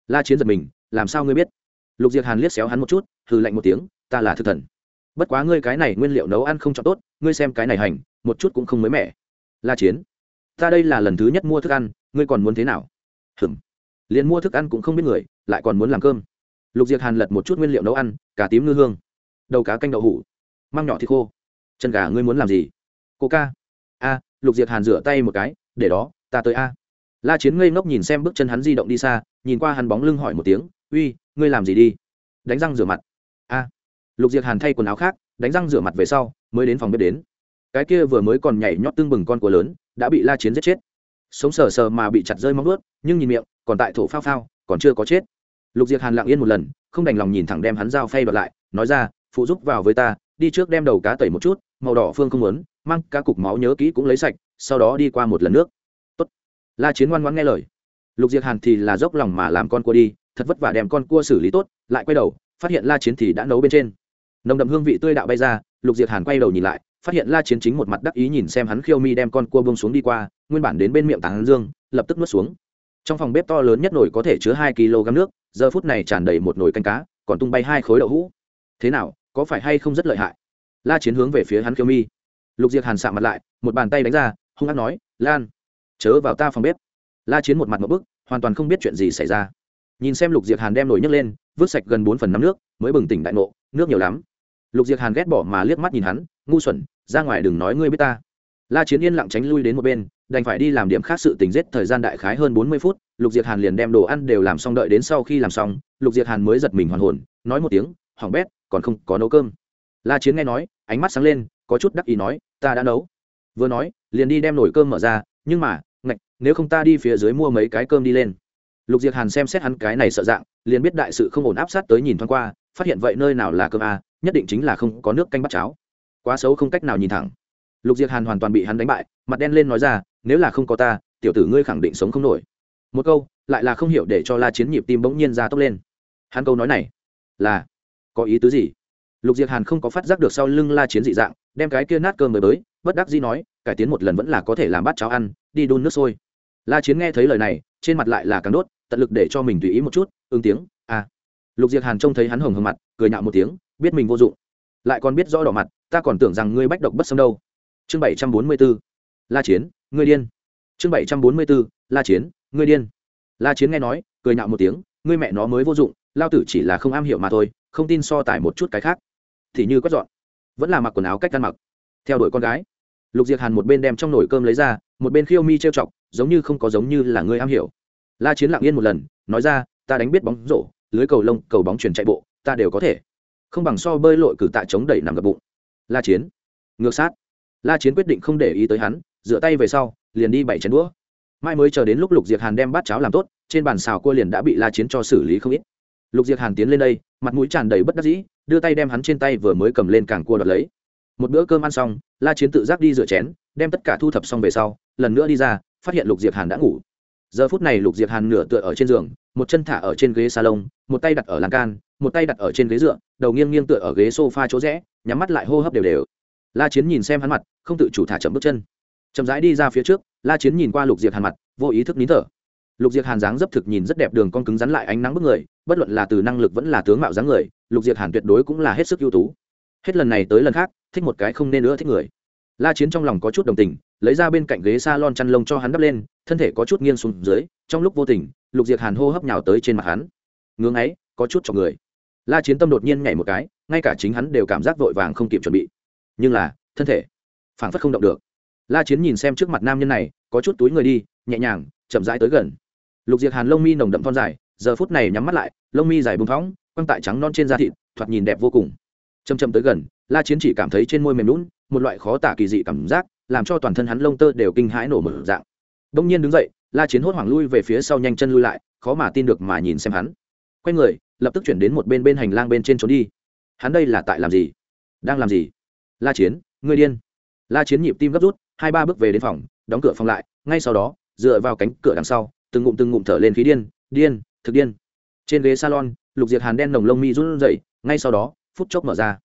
la chiến giật mình, làm sao ngươi biết? Lục Diệc hàn liếc xéo hắn một chút, hừ lạnh một tiếng, ta là thực thần. Bất quá ngươi cái này nguyên liệu nấu ăn không chọn tốt, ngươi xem cái này hành, một chút cũng không mới mẻ. La chiến, ta đây là lần thứ nhất mua thức ăn, ngươi còn muốn thế nào? Hừm, liền mua thức ăn cũng không biết người, lại còn muốn làm cơm. Lục Diệc hàn lật một chút nguyên liệu nấu ăn, cả tím ngư hương, đầu cá canh đậu hủ, măng nhỏ thịt khô. Chân gà ngươi muốn làm gì? Cô ca. A, lục Diệc hàn rửa tay một cái, để đó, ta tới a. La chiến ngây ngốc nhìn xem bước chân hắn di động đi xa nhìn qua hắn bóng lưng hỏi một tiếng, uy, ngươi làm gì đi? Đánh răng rửa mặt. A. Lục diệc hàn thay quần áo khác, đánh răng rửa mặt về sau, mới đến phòng bếp đến. Cái kia vừa mới còn nhảy nhót tương bừng con của lớn, đã bị la chiến giết chết. Sống sờ sờ mà bị chặt rơi móng ướt nhưng nhìn miệng, còn tại thổ phao phao, còn chưa có chết. Lục diệc hàn lặng yên một lần, không đành lòng nhìn thẳng đem hắn dao phay bật lại, nói ra, phụ giúp vào với ta, đi trước đem đầu cá tẩy một chút, màu đỏ phương không muốn, mang cá cục máu nhớ kỹ cũng lấy sạch, sau đó đi qua một lần nước. Tốt. la chiến ngoan ngoãn nghe lời lục diệt hàn thì là dốc lòng mà làm con cua đi, thật vất vả đem con cua xử lý tốt, lại quay đầu, phát hiện la chiến thì đã nấu bên trên. Nồng đậm hương vị tươi đạo bay ra, lục diệt hàn quay đầu nhìn lại, phát hiện la chiến chính một mặt đắc ý nhìn xem hắn khiêu mi đem con cua bông xuống đi qua, nguyên bản đến bên miệng tảng dương, lập tức nuốt xuống. Trong phòng bếp to lớn nhất nồi có thể chứa hai kg nước, giờ phút này tràn đầy một nồi canh cá, còn tung bay hai khối đậu hũ. Thế nào, có phải hay không rất lợi hại? La chiến hướng về phía hắn khiêu mi. Lục diệt hàn sạ mặt lại, một bàn tay đánh ra, hung hát nói, lan, chớ vào ta phòng bếp la chiến một mặt một bức, hoàn toàn không biết chuyện gì xảy ra. Nhìn xem lục diệt hàn đem nồi nhấc lên, vứt sạch gần bốn phần năm nước, mới bừng tỉnh đại ngộ, nước nhiều lắm. Lục diệt hàn ghét bỏ mà liếc mắt nhìn hắn, ngu xuẩn, ra ngoài đừng nói ngươi biết ta. La chiến yên lặng tránh lui đến một bên, đành phải đi làm điểm khác sự tình giết thời gian đại khái hơn bốn mươi phút, lục diệt hàn liền đem đồ ăn đều làm xong đợi đến sau khi làm xong, lục diệt hàn mới giật mình hoàn hồn, nói một tiếng hỏng bét, còn không có nấu cơm. La chiến nghe nói, ánh mắt sáng lên, có chút đắc ý nói, ta đã nấu. Vừa nói, liền đi đem nồi cơm mở ra, nhưng mà nếu không ta đi phía dưới mua mấy cái cơm đi lên. Lục diệt hàn xem xét hắn cái này sợ dạng, liền biết đại sự không ổn áp sát tới nhìn thoáng qua, phát hiện vậy nơi nào là cơm a, nhất định chính là không có nước canh bắt cháo. Quá xấu không cách nào nhìn thẳng. Lục diệt hàn hoàn toàn bị hắn đánh bại, mặt đen lên nói ra, nếu là không có ta, tiểu tử ngươi khẳng định sống không nổi. Một câu, lại là không hiểu để cho la chiến nhịp tim bỗng nhiên ra tốc lên. Hắn câu nói này, là, có ý tứ gì? Lục diệt hàn không có phát giác được sau lưng la chiến dị dạng, đem cái kia nát cơm mới bới, bất đắc dĩ nói, cải tiến một lần vẫn là có thể làm bát cháo ăn, đi đun nước sôi la chiến nghe thấy lời này, trên mặt lại là càng đốt, tận lực để cho mình tùy ý một chút, ứng tiếng à. Lục diệt hàn trông thấy hắn hồng hồng mặt, cười nhạo một tiếng, biết mình vô dụng. Lại còn biết rõ đỏ mặt, ta còn tưởng rằng ngươi bách độc bất xâm đâu. Chương bảy trăm bốn mươi b ố la chiến, ngươi điên. Chương bảy trăm bốn mươi b ố la chiến, ngươi điên. La chiến nghe nói, cười nhạo một tiếng, ngươi mẹ nó mới vô dụng, lao tử chỉ là không am hiểu mà thôi, không tin so tải một chút cái khác. Thì như quét dọn, vẫn là mặc quần áo cách ăn mặc. Theo đuổi con gái, lục diệt hàn một bên đem trong nồi cơm lấy ra, một bên khiêu mi trêu chọc giống như không có giống như là ngươi am hiểu. La chiến lặng yên một lần, nói ra, ta đánh biết bóng rổ, lưới cầu lông, cầu bóng chuyển chạy bộ, ta đều có thể. Không bằng so bơi lội cử tạ chống đẩy nằm gập bụng. La chiến, ngược sát. La chiến quyết định không để ý tới hắn, dựa tay về sau, liền đi bảy chén đũa. Mai mới chờ đến lúc lục diệt hàn đem bát cháo làm tốt, trên bàn xào cua liền đã bị la chiến cho xử lý không ít. Lục diệt hàn tiến lên đây, mặt mũi tràn đầy bất đắc dĩ, đưa tay đem hắn trên tay vừa mới cầm lên càng cua đợt lấy. Một bữa cơm ăn xong, la chiến tự giác đi rửa chén, đem tất cả thu thập xong về sau, lần nữa đi ra phát hiện lục diệp hàn đã ngủ. Giờ phút này lục diệp hàn nửa tựa ở trên giường, một chân thả ở trên ghế salon, một tay đặt ở lan can, một tay đặt ở trên ghế dựa, đầu nghiêng nghiêng tựa ở ghế sofa chỗ rẽ, nhắm mắt lại hô hấp đều đều. La chiến nhìn xem hắn mặt, không tự chủ thả chậm bước chân. Chậm rãi đi ra phía trước, la chiến nhìn qua lục diệp hàn mặt, vô ý thức nín thở. Lục diệp hàn dáng dấp thực nhìn rất đẹp đường con cứng rắn lại ánh nắng bức người, bất luận là từ năng lực vẫn là tướng mạo dáng người, lục diệp hàn tuyệt đối cũng là hết sức ưu tú. Hết lần này tới lần khác, thích một cái không nên nữa thích người la chiến trong lòng có chút đồng tình, lấy ra bên cạnh ghế s a lon chăn lông cho hắn đắp lên, thân thể có chút nghiêng xuống dưới, trong lúc vô tình, lục Diệt hàn hô hấp nhào tới trên mặt hắn. Ngưỡng ấy, có chút cho người. La chiến tâm đột nhiên nhảy một cái, ngay cả chính hắn đều cảm giác vội vàng không kịp chuẩn bị. Nhưng là, thân thể, phảng phất không động được. La chiến nhìn xem trước mặt nam nhân này, có chút túi người đi, nhẹ nhàng, chậm rãi tới gần. Lục Diệt hàn lông mi nồng đậm thon dài, giờ phút này nhắm mắt lại, lông mi dài bùng phóng, quăng tại trắng non trên da thịt, thoạt nhìn đẹp vô cùng. Chầm chậm tới gần, la chiến chỉ cảm thấy trên môi mềm lún một loại khó tả kỳ dị cảm giác, làm cho toàn thân hắn lông tơ đều kinh hãi nổ mở dạng. Đông nhiên đứng dậy, la chiến hốt hoảng lui về phía sau nhanh chân lui lại, khó mà tin được mà nhìn xem hắn. Quay người, lập tức chuyển đến một bên bên hành lang bên trên trốn đi. Hắn đây là tại làm gì? Đang làm gì? La chiến người điên. La chiến nhịp tim gấp rút, hai ba bước về đến phòng, đóng cửa phòng lại, ngay sau đó, dựa vào cánh cửa đằng sau, từng ngụm từng ngụm thở lên khí điên điên, thực điên. Trên ghế salon, lục diệt hàn đen nồng lông mi run rẩy, ngay sau đó, phút chốc mở ra.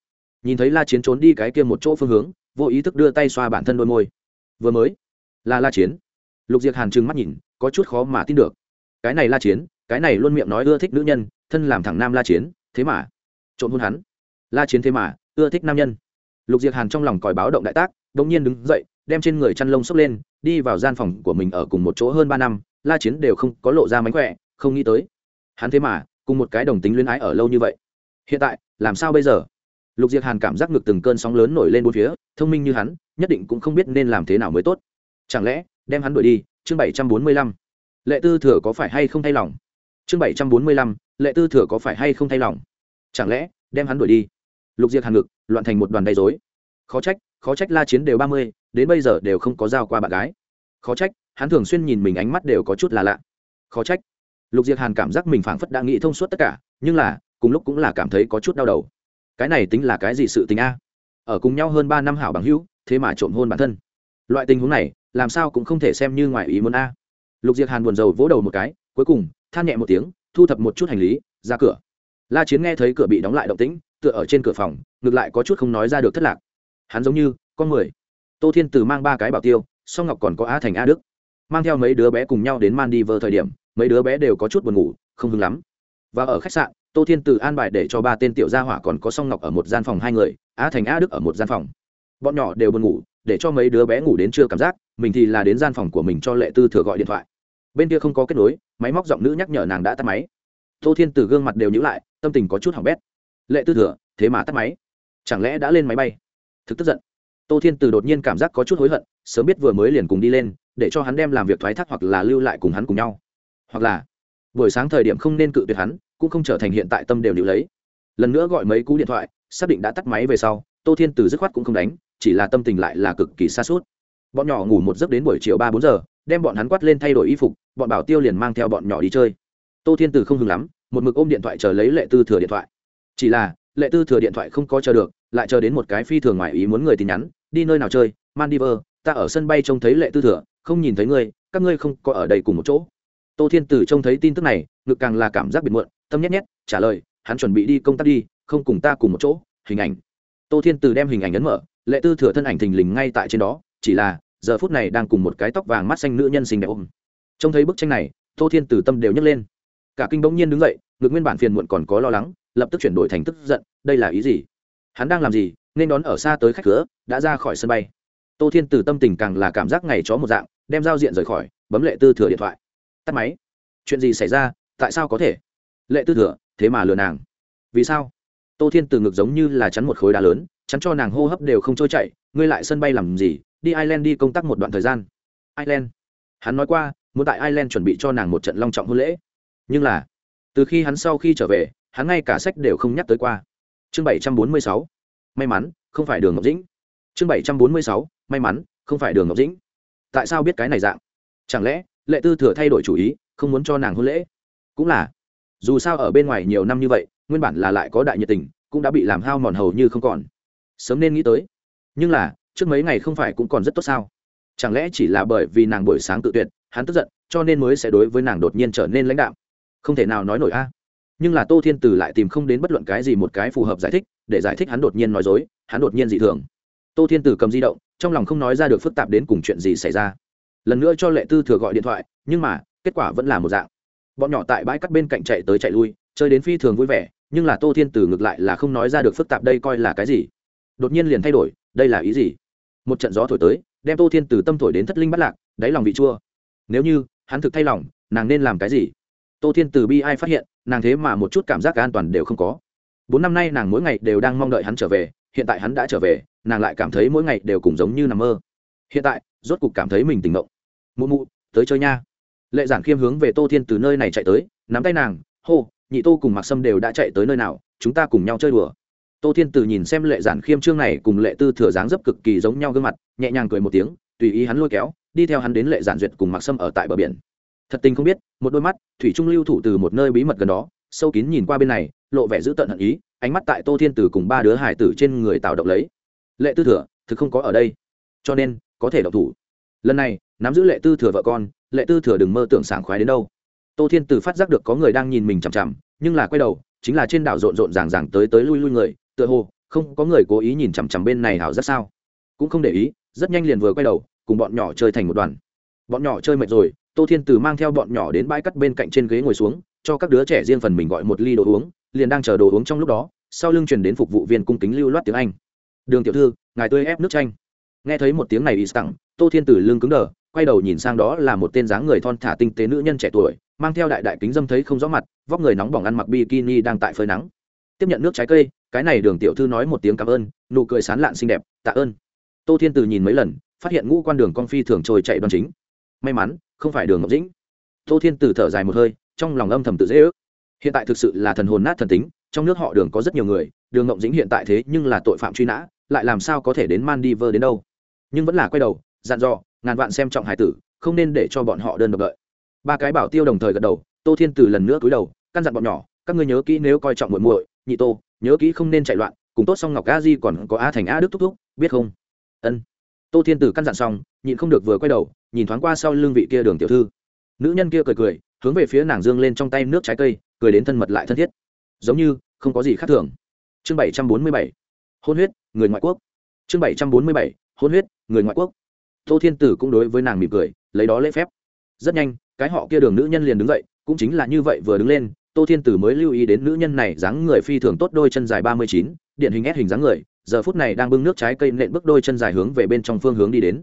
Nhìn thấy la chiến trốn đi cái kia một chỗ phương hướng vô ý thức đưa tay xoa bản thân đôi môi. Vừa mới, là la chiến. Lục Diệc hàn trừng mắt nhìn, có chút khó mà tin được. Cái này la chiến, cái này luôn miệng nói ưa thích nữ nhân, thân làm thẳng nam la chiến, thế mà. Trộn hôn hắn. La chiến thế mà, ưa thích nam nhân. Lục Diệc hàn trong lòng còi báo động đại tác đ ỗ n g nhiên đứng dậy, đem trên người chăn lông xốc lên, đi vào gian phòng của mình ở cùng một chỗ hơn ba năm, la chiến đều không có lộ ra mánh khỏe, không nghĩ tới. Hắn thế mà, cùng một cái đồng tính luyến ái ở lâu như vậy. Hiện tại, làm sao bây giờ? Lục diệt hàn cảm giác ngực từng cơn sóng lớn nổi lên bốn phía, thông minh như hắn, nhất định cũng không biết nên làm thế nào mới tốt. Chẳng lẽ, đem hắn đuổi đi? Chương bảy trăm bốn mươi lăm. Lệ tư thừa có phải hay không thay lòng? Chương bảy trăm bốn mươi lăm. Lệ tư thừa có phải hay không thay lòng? Chẳng lẽ, đem hắn đuổi đi? Lục diệt hàn ngực, loạn thành một đoàn đầy dối khó trách khó trách la chiến đều ba mươi, đến bây giờ đều không có giao qua bạn gái. Khó trách, hắn thường xuyên nhìn mình ánh mắt đều có chút là lạ. Khó trách. Lục diệt hàn cảm giác mình phảng phất đã nghĩ thông suốt tất cả, nhưng là, cùng lúc cũng là cảm thấy có chút đau đầu cái này tính là cái gì sự tình a? Ở cùng nhau hơn ba năm hảo bằng hữu, thế mà trộm hôn bản thân. Loại tình huống này, làm sao cũng không thể xem như ngoài ý muốn a. Lục diệt hàn buồn rầu vỗ đầu một cái, cuối cùng, than nhẹ một tiếng, thu thập một chút hành lý, ra cửa. La chiến nghe thấy cửa bị đóng lại động tĩnh, tựa ở trên cửa phòng, ngược lại có chút không nói ra được thất lạc. Hắn giống như, con mười. Tô thiên từ mang ba cái bảo tiêu, song ngọc còn có a thành a đức. Mang theo mấy đứa bé cùng nhau đến man đi vơ thời điểm, mấy đứa bé đều có chút buồn ngủ, không hứng lắm. Và ở khách sạn tô thiên từ an bài để cho ba tên tiểu gia hỏa còn có song ngọc ở một gian phòng hai người a thành a đức ở một gian phòng. Bọn nhỏ đều buồn ngủ, để cho mấy đứa bé ngủ đến chưa cảm giác, mình thì là đến gian phòng của mình cho lệ tư thừa gọi điện thoại. Bên kia không có kết nối, máy móc giọng nữ nhắc nhở nàng đã tắt máy. Tô thiên từ gương mặt đều nhữ lại, tâm tình có chút hỏng bét. Lệ tư thừa, thế mà tắt máy. Chẳng lẽ đã lên máy bay? Thực tức giận. Tô thiên từ đột nhiên cảm giác có chút hối hận, sớm biết vừa mới liền cùng đi lên, để cho hắn đem làm việc thoái thác hoặc là lưu lại cùng hắn cùng nhau. Hoặc là, buổi sáng thời điểm không nên cự tuyệt hắn cũng không trở thành hiện tại tâm đều lưu lấy. Lần nữa gọi mấy cú điện thoại, xác định đã tắt máy về sau, tô thiên từ dứt khoát cũng không đánh, chỉ là tâm tình lại là cực kỳ xa suốt bọn nhỏ ngủ một giấc đến buổi chiều ba bốn giờ, đem bọn hắn quát lên thay đổi y phục, bọn bảo tiêu liền mang theo bọn nhỏ đi chơi. Tô thiên từ không hừng lắm, một mực ôm điện thoại chờ lấy lệ tư thừa điện thoại. Chỉ là, lệ tư thừa điện thoại không có chờ được, lại chờ đến một cái phi thường ngoài ý muốn người tin nhắn, đi nơi nào chơi? Mandiver ta ở sân bay trông thấy lệ tư thừa, không nhìn thấy ngươi, các ngươi không có ở đây cùng một chỗ tô thiên tử trông thấy tin tức này, ngực càng là cảm giác biệt muộn, tâm nhét nhét, trả lời, hắn chuẩn bị đi công tác đi, không cùng ta cùng một chỗ, hình ảnh. Tô thiên tử đem hình ảnh ấn mở, lệ tư thừa thân ảnh thình lình ngay tại trên đó, chỉ là, giờ phút này đang cùng một cái tóc vàng mắt xanh nữ nhân xinh đẹp ôm. Trông thấy bức tranh này, tô thiên tử tâm đều nhấc lên. Cả kinh bỗng nhiên đứng dậy, ngực nguyên bản phiền muộn còn có lo lắng, lập tức chuyển đổi thành tức giận, đây là ý gì? Hắn đang làm gì, nên đón ở xa tới khách cửa, đã ra khỏi sân bay. Tô thiên tử tâm tình càng là cảm giác ngày chó một dạng, đem giao diện rời khỏi, bấm lệ tư thừa điện thoại tắt máy. Chuyện gì xảy ra? Tại sao có thể? Lệ tư thừa, thế mà lừa nàng. Vì sao? Tô thiên từ ngực giống như là chắn một khối đá lớn, chắn cho nàng hô hấp đều không trôi chạy ngươi lại sân bay làm gì? Đi ireland đi công tác một đoạn thời gian. Ireland. Hắn nói qua, muốn tại ireland chuẩn bị cho nàng một trận long trọng hôn lễ. Nhưng là, từ khi hắn sau khi trở về, hắn ngay cả sách đều không nhắc tới qua. Chương bảy trăm bốn mươi sáu. May mắn, không phải đường ngọc dĩnh. Chương bảy trăm bốn mươi sáu. May mắn, không phải đường ngọc dĩnh. Tại sao biết cái này dạng? Chẳng lẽ lệ tư thừa thay đổi chủ ý, không muốn cho nàng hôn lễ. Cũng là, dù sao ở bên ngoài nhiều năm như vậy, nguyên bản là lại có đại nhiệt tình, cũng đã bị làm hao mòn hầu như không còn. Sớm nên nghĩ tới. Nhưng là, trước mấy ngày không phải cũng còn rất tốt sao? Chẳng lẽ chỉ là bởi vì nàng buổi sáng tự tuyệt, hắn tức giận, cho nên mới sẽ đối với nàng đột nhiên trở nên lãnh đạo? không thể nào nói nổi a. Nhưng là tô thiên từ lại tìm không đến bất luận cái gì một cái phù hợp giải thích, để giải thích hắn đột nhiên nói dối, hắn đột nhiên dị thường. Tô thiên từ cầm di động, trong lòng không nói ra được phức tạp đến cùng chuyện gì xảy ra lần nữa cho lệ tư thừa gọi điện thoại, nhưng mà, kết quả vẫn là một dạng. Bọn nhỏ tại bãi cắt bên cạnh chạy tới chạy lui, chơi đến phi thường vui vẻ, nhưng là tô thiên từ ngược lại là không nói ra được phức tạp đây coi là cái gì. Đột nhiên liền thay đổi, đây là ý gì? Một trận gió thổi tới, đem tô thiên từ tâm thổi đến thất linh bắt lạc, đáy lòng vị chua. Nếu như, hắn thực thay lòng, nàng nên làm cái gì? Tô thiên từ bi ai phát hiện, nàng thế mà một chút cảm giác an toàn đều không có. Bốn năm nay nàng mỗi ngày đều đang mong đợi hắn trở về, hiện tại hắn đã trở về, nàng lại cảm thấy mỗi ngày đều cùng giống như nằm mơ. Hiện tại, rốt cục cảm thấy mình tỉnh mộng mụ mụ, tới chơi nha. Lệ giản khiêm hướng về tô thiên từ nơi này chạy tới, nắm tay nàng, hô, nhị tô cùng mặc sâm đều đã chạy tới nơi nào, chúng ta cùng nhau chơi đùa. Tô thiên từ nhìn xem lệ giản khiêm trương này cùng lệ tư thừa dáng dấp cực kỳ giống nhau gương mặt, nhẹ nhàng cười một tiếng, tùy ý hắn lôi kéo, đi theo hắn đến lệ giản duyệt cùng mặc sâm ở tại bờ biển. Thật tình không biết, một đôi mắt, thủy trung lưu thủ từ một nơi bí mật gần đó, sâu kín nhìn qua bên này, lộ vẻ dữ tợn hận ý, ánh mắt tại tô thiên từ cùng ba đứa hải tử trên người tạo động lấy. Lệ tư thừa, thực không có ở đây, cho nên có thể độc thủ lần này, nắm giữ lệ tư thừa vợ con, lệ tư thừa đừng mơ tưởng sảng khoái đến đâu. Tô thiên từ phát giác được có người đang nhìn mình chằm chằm, nhưng là quay đầu, chính là trên đảo rộn rộn ràng ràng tới tới lui lui người, tựa hồ, không có người cố ý nhìn chằm chằm bên này hảo rất sao. Cũng không để ý, rất nhanh liền vừa quay đầu, cùng bọn nhỏ chơi thành một đoàn. Bọn nhỏ chơi mệt rồi, tô thiên từ mang theo bọn nhỏ đến bãi cắt bên cạnh trên ghế ngồi xuống, cho các đứa trẻ riêng phần mình gọi một ly đồ uống, liền đang chờ đồ uống trong lúc đó, sau lưng truyền đến phục vụ viên cung kính lưu loát tiếng anh. Đường tiểu thư, ngài tươi ép nước chanh. Nghe thấy một tiếng này, ý tặng tô thiên Tử lưng cứng đờ, quay đầu nhìn sang đó là một tên dáng người thon thả tinh tế nữ nhân trẻ tuổi, mang theo đại đại kính dâm thấy không rõ mặt, vóc người nóng bỏng ăn mặc bikini đang tại phơi nắng. Tiếp nhận nước trái cây, cái này đường tiểu thư nói một tiếng cảm ơn, nụ cười sán lạn xinh đẹp, tạ ơn. Tô thiên từ nhìn mấy lần, phát hiện ngũ quan đường con phi thường trôi chạy đoan chính. May mắn, không phải đường ngọc dĩnh. Tô thiên từ thở dài một hơi, trong lòng âm thầm tự dễ ước. Hiện tại thực sự là thần hồn nát thần tính, trong nước họ đường có rất nhiều người, đường ngọc dĩnh hiện tại thế nhưng là tội phạm truy nã, lại làm sao có thể đến Maldives đến đâu? Nhưng vẫn là quay đầu dặn dò, ngàn vạn xem trọng hải tử, không nên để cho bọn họ đơn độc đợi. Ba cái bảo tiêu đồng thời gật đầu, tô thiên từ lần nữa cúi đầu, căn dặn bọn nhỏ, các ngươi nhớ kỹ nếu coi trọng muội muội, nhị tô, nhớ kỹ không nên chạy loạn, cùng tốt xong ngọc a di còn có a thành a đức thúc thúc, biết không? Ân. Tô thiên từ căn dặn xong, nhịn không được vừa quay đầu, nhìn thoáng qua sau lưng vị kia đường tiểu thư. Nữ nhân kia cười cười, hướng về phía nàng dương lên trong tay nước trái cây, cười đến thân mật lại thân thiết. Giống như, không có gì khác thường. Chương bảy trăm bốn mươi bảy. Hôn huyết, người ngoại quốc. Chương bảy trăm bốn mươi bảy. Hôn huyết, người ngoại quốc tô thiên tử cũng đối với nàng mỉm cười, lấy đó lễ phép. Rất nhanh, cái họ kia đường nữ nhân liền đứng dậy, cũng chính là như vậy vừa đứng lên, tô thiên tử mới lưu ý đến nữ nhân này dáng người phi thường tốt đôi chân dài ba mươi chín điện hình ép hình dáng người, giờ phút này đang bưng nước trái cây nện bước đôi chân dài hướng về bên trong phương hướng đi đến.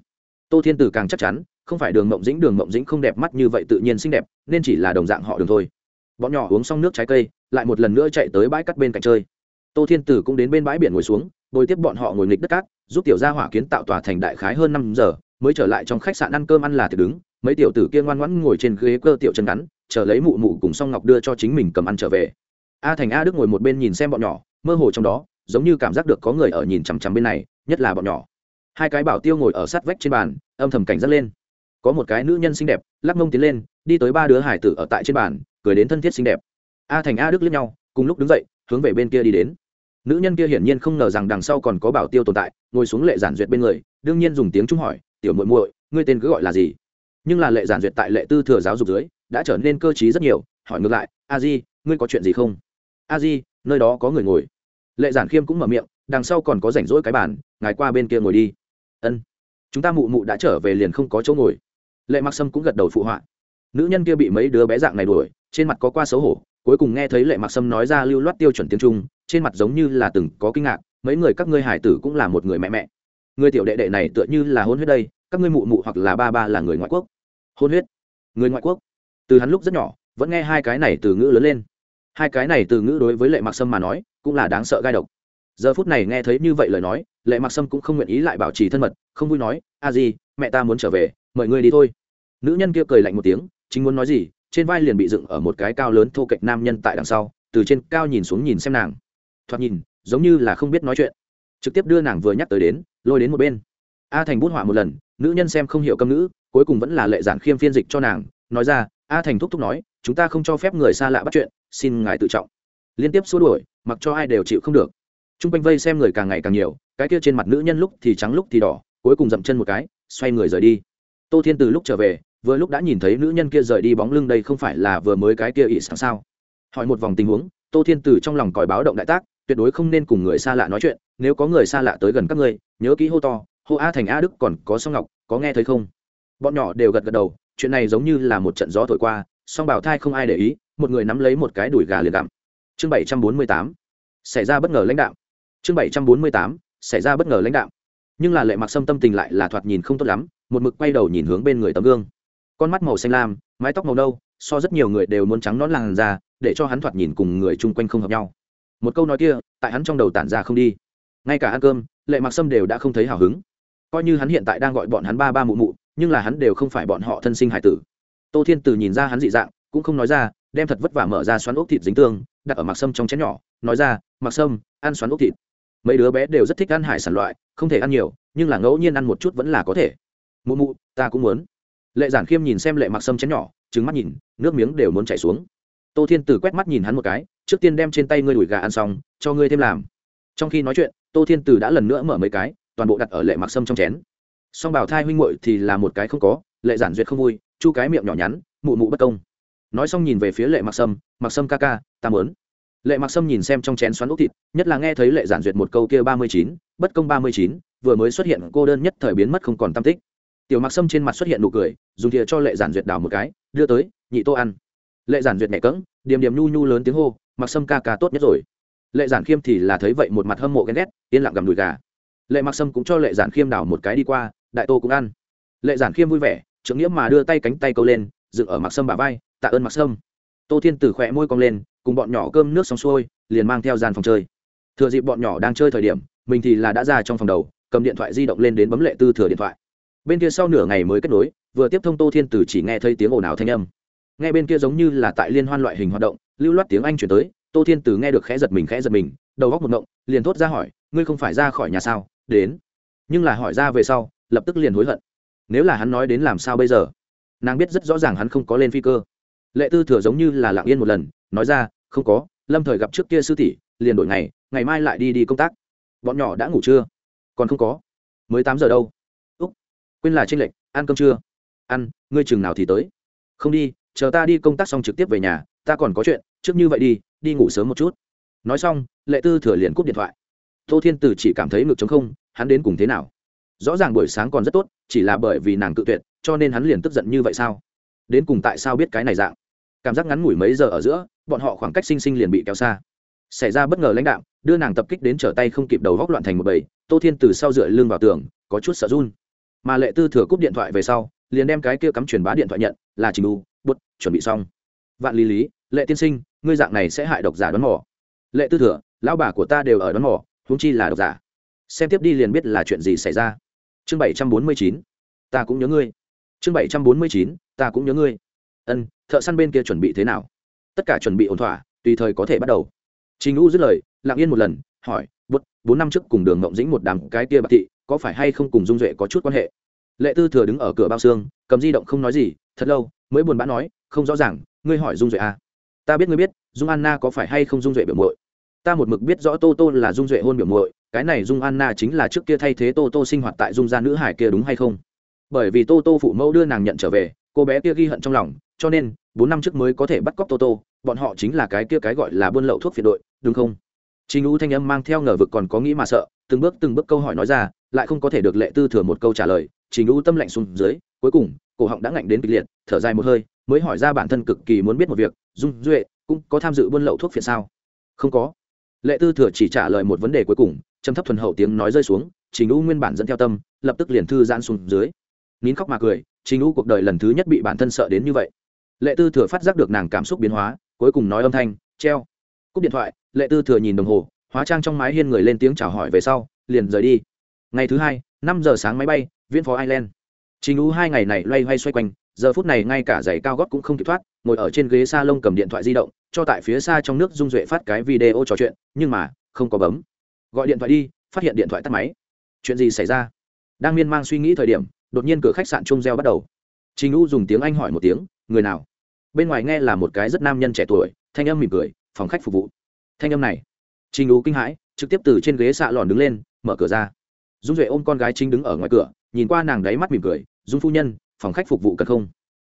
Tô thiên tử càng chắc chắn, không phải đường mộng dĩnh, đường mộng dĩnh không đẹp mắt như vậy tự nhiên xinh đẹp, nên chỉ là đồng dạng họ đường thôi. Bọn nhỏ uống xong nước trái cây, lại một lần nữa chạy tới bãi cắt bên cạnh chơi. Tô thiên tử cũng đến bên bãi biển ngồi xuống, bồi tiếp bọn họ ngồi nghịch đất cát, giúp tiểu gia hỏa kiến tạo tòa thành đại khái hơn năm giờ mới trở lại trong khách sạn ăn cơm ăn là thì đứng, mấy tiểu tử kia ngoan ngoãn ngồi trên ghế cơ tiểu chân ngắn, chờ lấy mụ mụ cùng song ngọc đưa cho chính mình cầm ăn trở về. A thành a đức ngồi một bên nhìn xem bọn nhỏ, mơ hồ trong đó, giống như cảm giác được có người ở nhìn chằm chằm bên này, nhất là bọn nhỏ. Hai cái bảo tiêu ngồi ở sát vách trên bàn, âm thầm cảnh giác lên. Có một cái nữ nhân xinh đẹp, lắc mông tiến lên, đi tới ba đứa hải tử ở tại trên bàn, cười đến thân thiết xinh đẹp. A thành a đức lướt nhau, cùng lúc đứng dậy, hướng về bên kia đi đến. Nữ nhân kia hiển nhiên không ngờ rằng đằng sau còn có bảo tiêu tồn tại, ngồi xuống lệ giản duyệt bên người, đương nhiên dùng tiếng trung hỏi tiểu muội muội, ngươi tên cứ gọi là gì? Nhưng là lệ giản duyệt tại lệ tư thừa giáo dục dưới, đã trở nên cơ t rất nhiều. Hỏi ngược lại, a di, ngươi có chuyện gì không? A di, nơi đó có người ngồi. Lệ giản khiêm cũng mở miệng, đằng sau còn có rảnh rỗi cái bàn, ngài qua bên kia ngồi đi. Ân, chúng ta mụ mụ đã trở về liền không có chỗ ngồi. Lệ mặc sâm cũng gật đầu phụ họa. Nữ nhân kia bị mấy đứa bé dạng này đuổi, trên mặt có qua xấu hổ, cuối cùng nghe thấy lệ mặc sâm nói ra lưu loát tiêu chuẩn tiếng trung, trên mặt giống như là từng có kinh ngạc, mấy người các ngươi hải tử cũng là một người mẹ mẹ. Người tiểu đệ đệ này tựa như là hôn huyết đây các ngươi mụ mụ hoặc là ba ba là người ngoại quốc. Hôn huyết. Người ngoại quốc. Từ hắn lúc rất nhỏ, vẫn nghe hai cái này từ ngữ lớn lên. Hai cái này từ ngữ đối với lệ mặc sâm mà nói, cũng là đáng sợ gai độc. Giờ phút này nghe thấy như vậy lời nói, lệ mặc sâm cũng không nguyện ý lại bảo trì thân mật, không vui nói, a di, mẹ ta muốn trở về, mời ngươi đi thôi. Nữ nhân kia cười lạnh một tiếng, chính muốn nói gì, trên vai liền bị dựng ở một cái cao lớn thô kệch nam nhân tại đằng sau, từ trên cao nhìn xuống nhìn xem nàng. Thoạt nhìn, giống như là không biết nói chuyện. Trực tiếp đưa nàng vừa nhắc tới đến, lôi đến một bên. A thành bút họa một lần nữ nhân xem không hiểu câm nữ, cuối cùng vẫn là lệ giản khiêm phiên dịch cho nàng nói ra a thành thúc thúc nói chúng ta không cho phép người xa lạ bắt chuyện xin ngài tự trọng. Liên tiếp xua đuổi mặc cho ai đều chịu không được. T r u n g quanh vây xem người càng ngày càng nhiều cái kia trên mặt nữ nhân lúc thì trắng lúc thì đỏ cuối cùng dậm chân một cái xoay người rời đi. Tô thiên từ lúc trở về vừa lúc đã nhìn thấy nữ nhân kia rời đi bóng lưng đây không phải là vừa mới cái kia ỉ sáng sao. Hỏi một vòng tình huống tô thiên từ trong lòng còi báo động đại tác tuyệt đối không nên cùng người xa lạ nói chuyện nếu có người xa lạ tới gần các ngươi nhớ kỹ hô to hô a thành a đức còn có song ngọc, có nghe thấy không? Bọn nhỏ đều gật gật đầu, chuyện này giống như là một trận gió thổi qua, song bảo thai không ai để ý, một người nắm lấy một cái đùi gà liền đạm chương bảy trăm bốn mươi tám, xảy ra bất ngờ lãnh đạo chương bảy trăm bốn mươi tám, xảy ra bất ngờ lãnh đạo nhưng là lệ mặc sâm tâm tình lại là thoạt nhìn không tốt lắm, một mực quay đầu nhìn hướng bên người tấm gương. Con mắt màu xanh lam, mái tóc màu nâu, so rất nhiều người đều muốn trắng nón làn ra để cho hắn thoạt nhìn cùng người chung quanh không hợp nhau. Một câu nói kia, tại hắn trong đầu tản ra không đi. Ngay cả ăn cơm, lệ mặc sâm đều đã không thấy hào hứng coi như hắn hiện tại đang gọi bọn hắn ba ba mụ mụ, nhưng là hắn đều không phải bọn họ thân sinh hải tử. Tô thiên từ nhìn ra hắn dị dạng, cũng không nói ra, đem thật vất vả mở ra xoắn ốc thịt dính tương, đặt ở mặc sâm trong chén nhỏ, nói ra, mặc sâm, ăn xoắn ốc thịt. Mấy đứa bé đều rất thích ăn hải sản loại, không thể ăn nhiều, nhưng là ngẫu nhiên ăn một chút vẫn là có thể. Mụ mụ, ta cũng muốn. Lệ giản khiêm nhìn xem lệ mặc sâm chén nhỏ trứng mắt nhìn, nước miếng đều muốn chảy xuống. Tô thiên tử quét mắt nhìn hắn một cái, trước tiên đem trên tay ngươi đùi gà ăn xong, cho ngươi thêm làm. Trong khi nói chuyện, tô thiên tử đã lần nữa mở mấy cái toàn bộ đặt ở lệ mặc sâm trong chén. Song bảo thai huynh muội thì là một cái không có, lệ giản duyệt không vui, chu cái miệng nhỏ nhắn, mụ mụ bất công. Nói xong nhìn về phía lệ mặc sâm mặc sâm ca ca, ta mớn lệ mặc sâm nhìn xem trong chén xoắn ốc thịt, nhất là nghe thấy lệ giản duyệt một câu kia ba mươi chín, bất công ba mươi chín, vừa mới xuất hiện cô đơn nhất thời biến mất không còn tam tích. Tiểu mặc sâm trên mặt xuất hiện nụ cười, dùng thìa cho lệ giản duyệt đào một cái, đưa tới, nhị tô ăn. Lệ giản duyệt nhẹ cỡng điềm điềm nhu nhu lớn tiếng hô, mặc sâm ca ca tốt nhất rồi. Lệ giản khiêm thì là thấy vậy một mặt hâm mộ ghen ghét, yên lặng gầm đùi gà lệ mặc sâm cũng cho lệ giản khiêm đào một cái đi qua, đại tô cũng ăn. Lệ giản khiêm vui vẻ, trưởng nghĩa mà đưa tay cánh tay câu lên, dựng ở mặc sâm bà vai, tạ ơn mặc sâm. Tô thiên Tử khỏe môi cong lên, cùng bọn nhỏ cơm nước xong xuôi, liền mang theo gian phòng chơi. Thừa dịp bọn nhỏ đang chơi thời điểm, mình thì là đã ra trong phòng đầu, cầm điện thoại di động lên đến bấm lệ tư thừa điện thoại. Bên kia sau nửa ngày mới kết nối, vừa tiếp thông tô thiên Tử chỉ nghe thấy tiếng ồn ào thanh âm. Nghe bên kia giống như là tại liên hoan loại hình hoạt động, lưu loát tiếng anh chuyển tới, tô thiên Tử nghe được khẽ giật mình khẽ giật mình, đầu góc một ngộng, liền thốt ra hỏi, ngươi không phải ra khỏi nhà sao? Đến. Nhưng là hỏi ra về sau, lập tức liền hối hận. Nếu là hắn nói đến làm sao bây giờ? Nàng biết rất rõ ràng hắn không có lên phi cơ. Lệ tư thừa giống như là lặng yên một lần, nói ra, không có, lâm thời gặp trước kia sư tỷ, liền đổi ngày ngày mai lại đi đi công tác. Bọn nhỏ đã ngủ chưa? Còn không có. Mới tám giờ đâu. Úc, quên là tranh lệch, ăn cơm chưa? Ăn, ngươi chừng nào thì tới. Không đi, chờ ta đi công tác xong trực tiếp về nhà, ta còn có chuyện, trước như vậy đi đi ngủ sớm một chút. Nói xong, lệ tư thừa liền cúp điện thoại tô thiên Tử chỉ cảm thấy ngực chống không hắn đến cùng thế nào? Rõ ràng buổi sáng còn rất tốt chỉ là bởi vì nàng tự tuyệt cho nên hắn liền tức giận như vậy sao? Đến cùng tại sao biết cái này dạng? Cảm giác ngắn ngủi mấy giờ ở giữa bọn họ khoảng cách sinh sinh liền bị kéo xa. Xảy ra bất ngờ lãnh đạo đưa nàng tập kích đến trở tay không kịp đầu góc loạn thành một bầy tô thiên từ sau dựa lưng vào tường có chút sợ run. Mà lệ tư thừa cúp điện thoại về sau liền đem cái kia cắm truyền bá điện thoại nhận là trình u, bút chuẩn bị xong. Vạn lý lý lệ tiên sinh ngươi dạng này sẽ hại độc giả đón mỏ lệ tư thừa lão bà của ta đều ở đón mỏ huống chi là độc giả. Xem tiếp đi liền biết là chuyện gì xảy ra. Chương bảy trăm bốn mươi chín, ta cũng nhớ ngươi. Chương bảy trăm bốn mươi chín, ta cũng nhớ ngươi. Ân, thợ săn bên kia chuẩn bị thế nào? Tất cả chuẩn bị ổn thỏa, tùy thời có thể bắt đầu. Trình u dứt lời, lặng yên một lần, hỏi, bút, bốn năm trước cùng đường ngộng dĩnh một đám cái kia bạc thị, có phải hay không cùng dung duệ có chút quan hệ? Lệ tư thừa đứng ở cửa bao xương, cầm di động không nói gì, thật lâu, mới buồn bã nói, không rõ ràng, ngươi hỏi dung duệ à. ta biết ngươi biết, dung anna có phải hay không dung duệ biểu muội? Ta một mực biết rõ tô tô là dung duệ hôn biểu muội cái này dung anna chính là trước kia thay thế tô tô sinh hoạt tại dung gia nữ hải kia đúng hay không bởi vì tô tô phụ mẫu đưa nàng nhận trở về cô bé kia ghi hận trong lòng cho nên bốn năm trước mới có thể bắt cóc tô tô bọn họ chính là cái kia cái gọi là buôn lậu thuốc phiện đội đúng không Trình U thanh âm mang theo ngờ vực còn có nghĩ mà sợ, từng bước từng bước câu hỏi nói ra, lại không có thể được Lệ Tư Thừa một câu trả lời, Trình U tâm lạnh xuống dưới, cuối cùng, cổ họng đã ngạnh đến kịch liệt, thở dài một hơi, mới hỏi ra bản thân cực kỳ muốn biết một việc, Dung Duệ cũng có tham dự buôn lậu thuốc phiện sao? Không có. Lệ Tư Thừa chỉ trả lời một vấn đề cuối cùng, trầm thấp thuần hậu tiếng nói rơi xuống, Trình U nguyên bản dẫn theo tâm, lập tức liền thư giãn xuống dưới. Nín khóc mà cười, Trình U cuộc đời lần thứ nhất bị bản thân sợ đến như vậy. Lệ Tư Thừa phát giác được nàng cảm xúc biến hóa, cuối cùng nói âm thanh, treo. Cúp điện thoại, Lệ Tư Thừa nhìn đồng hồ, hóa trang trong mái hiên người lên tiếng chào hỏi về sau, liền rời đi. Ngày thứ hai, năm giờ sáng máy bay, Viễn Phó Ireland. Trình U hai ngày này loay hoay xoay quanh, giờ phút này ngay cả giày cao gót cũng không kịp thoát, ngồi ở trên ghế salon cầm điện thoại di động, cho tại phía xa trong nước Dung Duệ phát cái video trò chuyện, nhưng mà không có bấm. Gọi điện thoại đi, phát hiện điện thoại tắt máy. Chuyện gì xảy ra? Đang miên man suy nghĩ thời điểm, đột nhiên cửa khách sạn trung reo bắt đầu. Trình U dùng tiếng Anh hỏi một tiếng, người nào? Bên ngoài nghe là một cái rất nam nhân trẻ tuổi, thanh âm mỉm cười, phòng khách phục vụ. Thanh âm này, Trình U kinh hãi, trực tiếp từ trên ghế xạ lòn đứng lên, mở cửa ra. dung duệ ôm con gái chính đứng ở ngoài cửa nhìn qua nàng đáy mắt mỉm cười dung phu nhân phòng khách phục vụ cần không?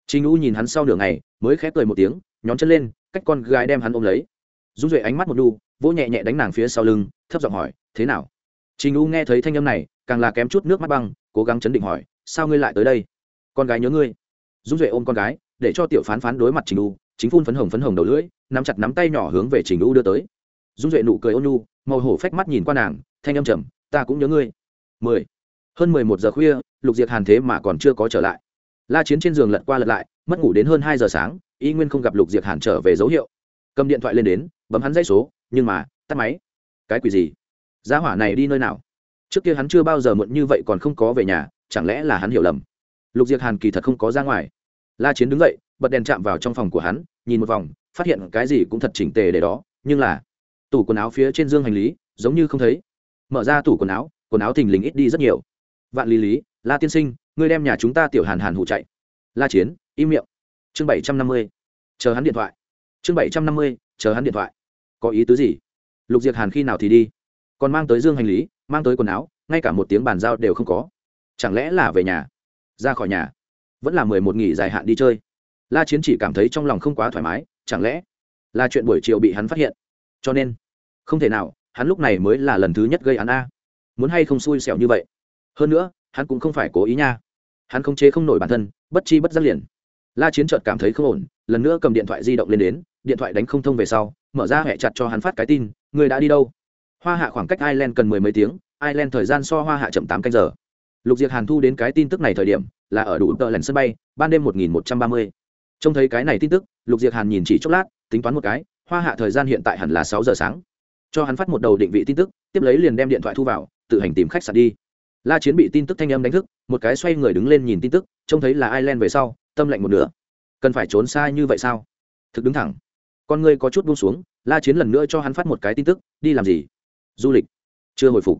Trinh u nhìn hắn sau nửa ngày, mới khép cười một tiếng, nhón chân lên, cách con gái đem hắn ôm lấy. Dung duệ ánh mắt một đu vỗ nhẹ nhẹ đánh nàng phía sau lưng, thấp giọng hỏi, thế nào? Trinh u nghe thấy thanh âm này, càng là kém chút nước mắt băng, cố gắng chấn định hỏi, sao ngươi lại tới đây? Con gái nhớ ngươi. Dung duệ ôm con gái, để cho tiểu phán phán đối mặt trình u, chính phun phấn hồng phấn hồng đầu lưỡi, nắm chặt nắm tay nhỏ hướng về trình u đưa tới. Dung duệ nụ cười ôn nu màu hổ phách mắt nhìn qua nàng, thanh âm trầm, ta cũng nhớ ngươi. Mười. Hơn mười một giờ khuya, lục diệt hàn thế mà còn chưa có trở lại la chiến trên giường lật qua lật lại, mất ngủ đến hơn hai giờ sáng, y nguyên không gặp lục Diệc hàn trở về dấu hiệu. Cầm điện thoại lên đến, bấm hắn dãy số, nhưng mà, tắt máy. Cái quỷ gì? Giá hỏa này đi nơi nào? Trước kia hắn chưa bao giờ muộn như vậy còn không có về nhà, chẳng lẽ là hắn hiểu lầm? Lục Diệc hàn kỳ thật không có ra ngoài. La chiến đứng dậy, bật đèn chạm vào trong phòng của hắn, nhìn một vòng, phát hiện cái gì cũng thật chỉnh tề để đó, nhưng là, tủ quần áo phía trên dương hành lý, giống như không thấy. Mở ra tủ quần áo quần áo thình lình ít đi rất nhiều. Vạn lý lý, la tiên sinh ngươi đem nhà chúng ta tiểu hàn hàn hụ chạy. La chiến, im miệng. Chương bảy trăm năm mươi. Chờ hắn điện thoại. Chương bảy trăm năm mươi, chờ hắn điện thoại. Có ý tứ gì? Lục diệt hàn khi nào thì đi? Còn mang tới dương hành lý, mang tới quần áo, ngay cả một tiếng bàn giao đều không có. Chẳng lẽ là về nhà? Ra khỏi nhà. Vẫn là mười một nghỉ dài hạn đi chơi. La chiến chỉ cảm thấy trong lòng không quá thoải mái, chẳng lẽ là chuyện buổi chiều bị hắn phát hiện? Cho nên, không thể nào, hắn lúc này mới là lần thứ nhất gây án a. Muốn hay không xui xẻo như vậy? Hơn nữa hắn cũng không phải cố ý nha. Hắn không chế không nổi bản thân, bất chi bất giác liền. La chiến trợt cảm thấy không ổn, lần nữa cầm điện thoại di động lên đến, điện thoại đánh không thông về sau, mở ra hẹ chặt cho hắn phát cái tin người đã đi đâu? Hoa hạ khoảng cách ireland cần mười mấy tiếng, ireland thời gian so hoa hạ chậm tám canh giờ. Lục diệt hàn thu đến cái tin tức này thời điểm, là ở đủ tờ lần sân bay, ban đêm một nghìn một trăm ba mươi. Trông thấy cái này tin tức, lục diệt hàn nhìn chỉ chốc lát, tính toán một cái, hoa hạ thời gian hiện tại hẳn là sáu giờ sáng. Cho hắn phát một đầu định vị tin tức, tiếp lấy liền đem điện thoại thu vào, tự hành tìm khách sạn đi la chiến bị tin tức thanh âm đánh thức, một cái xoay người đứng lên nhìn tin tức, trông thấy là ireland về sau, tâm lạnh một nửa. Cần phải trốn xa như vậy sao? Thực đứng thẳng. Con người có chút buông xuống, la chiến lần nữa cho hắn phát một cái tin tức, đi làm gì? Du lịch. Chưa hồi phục.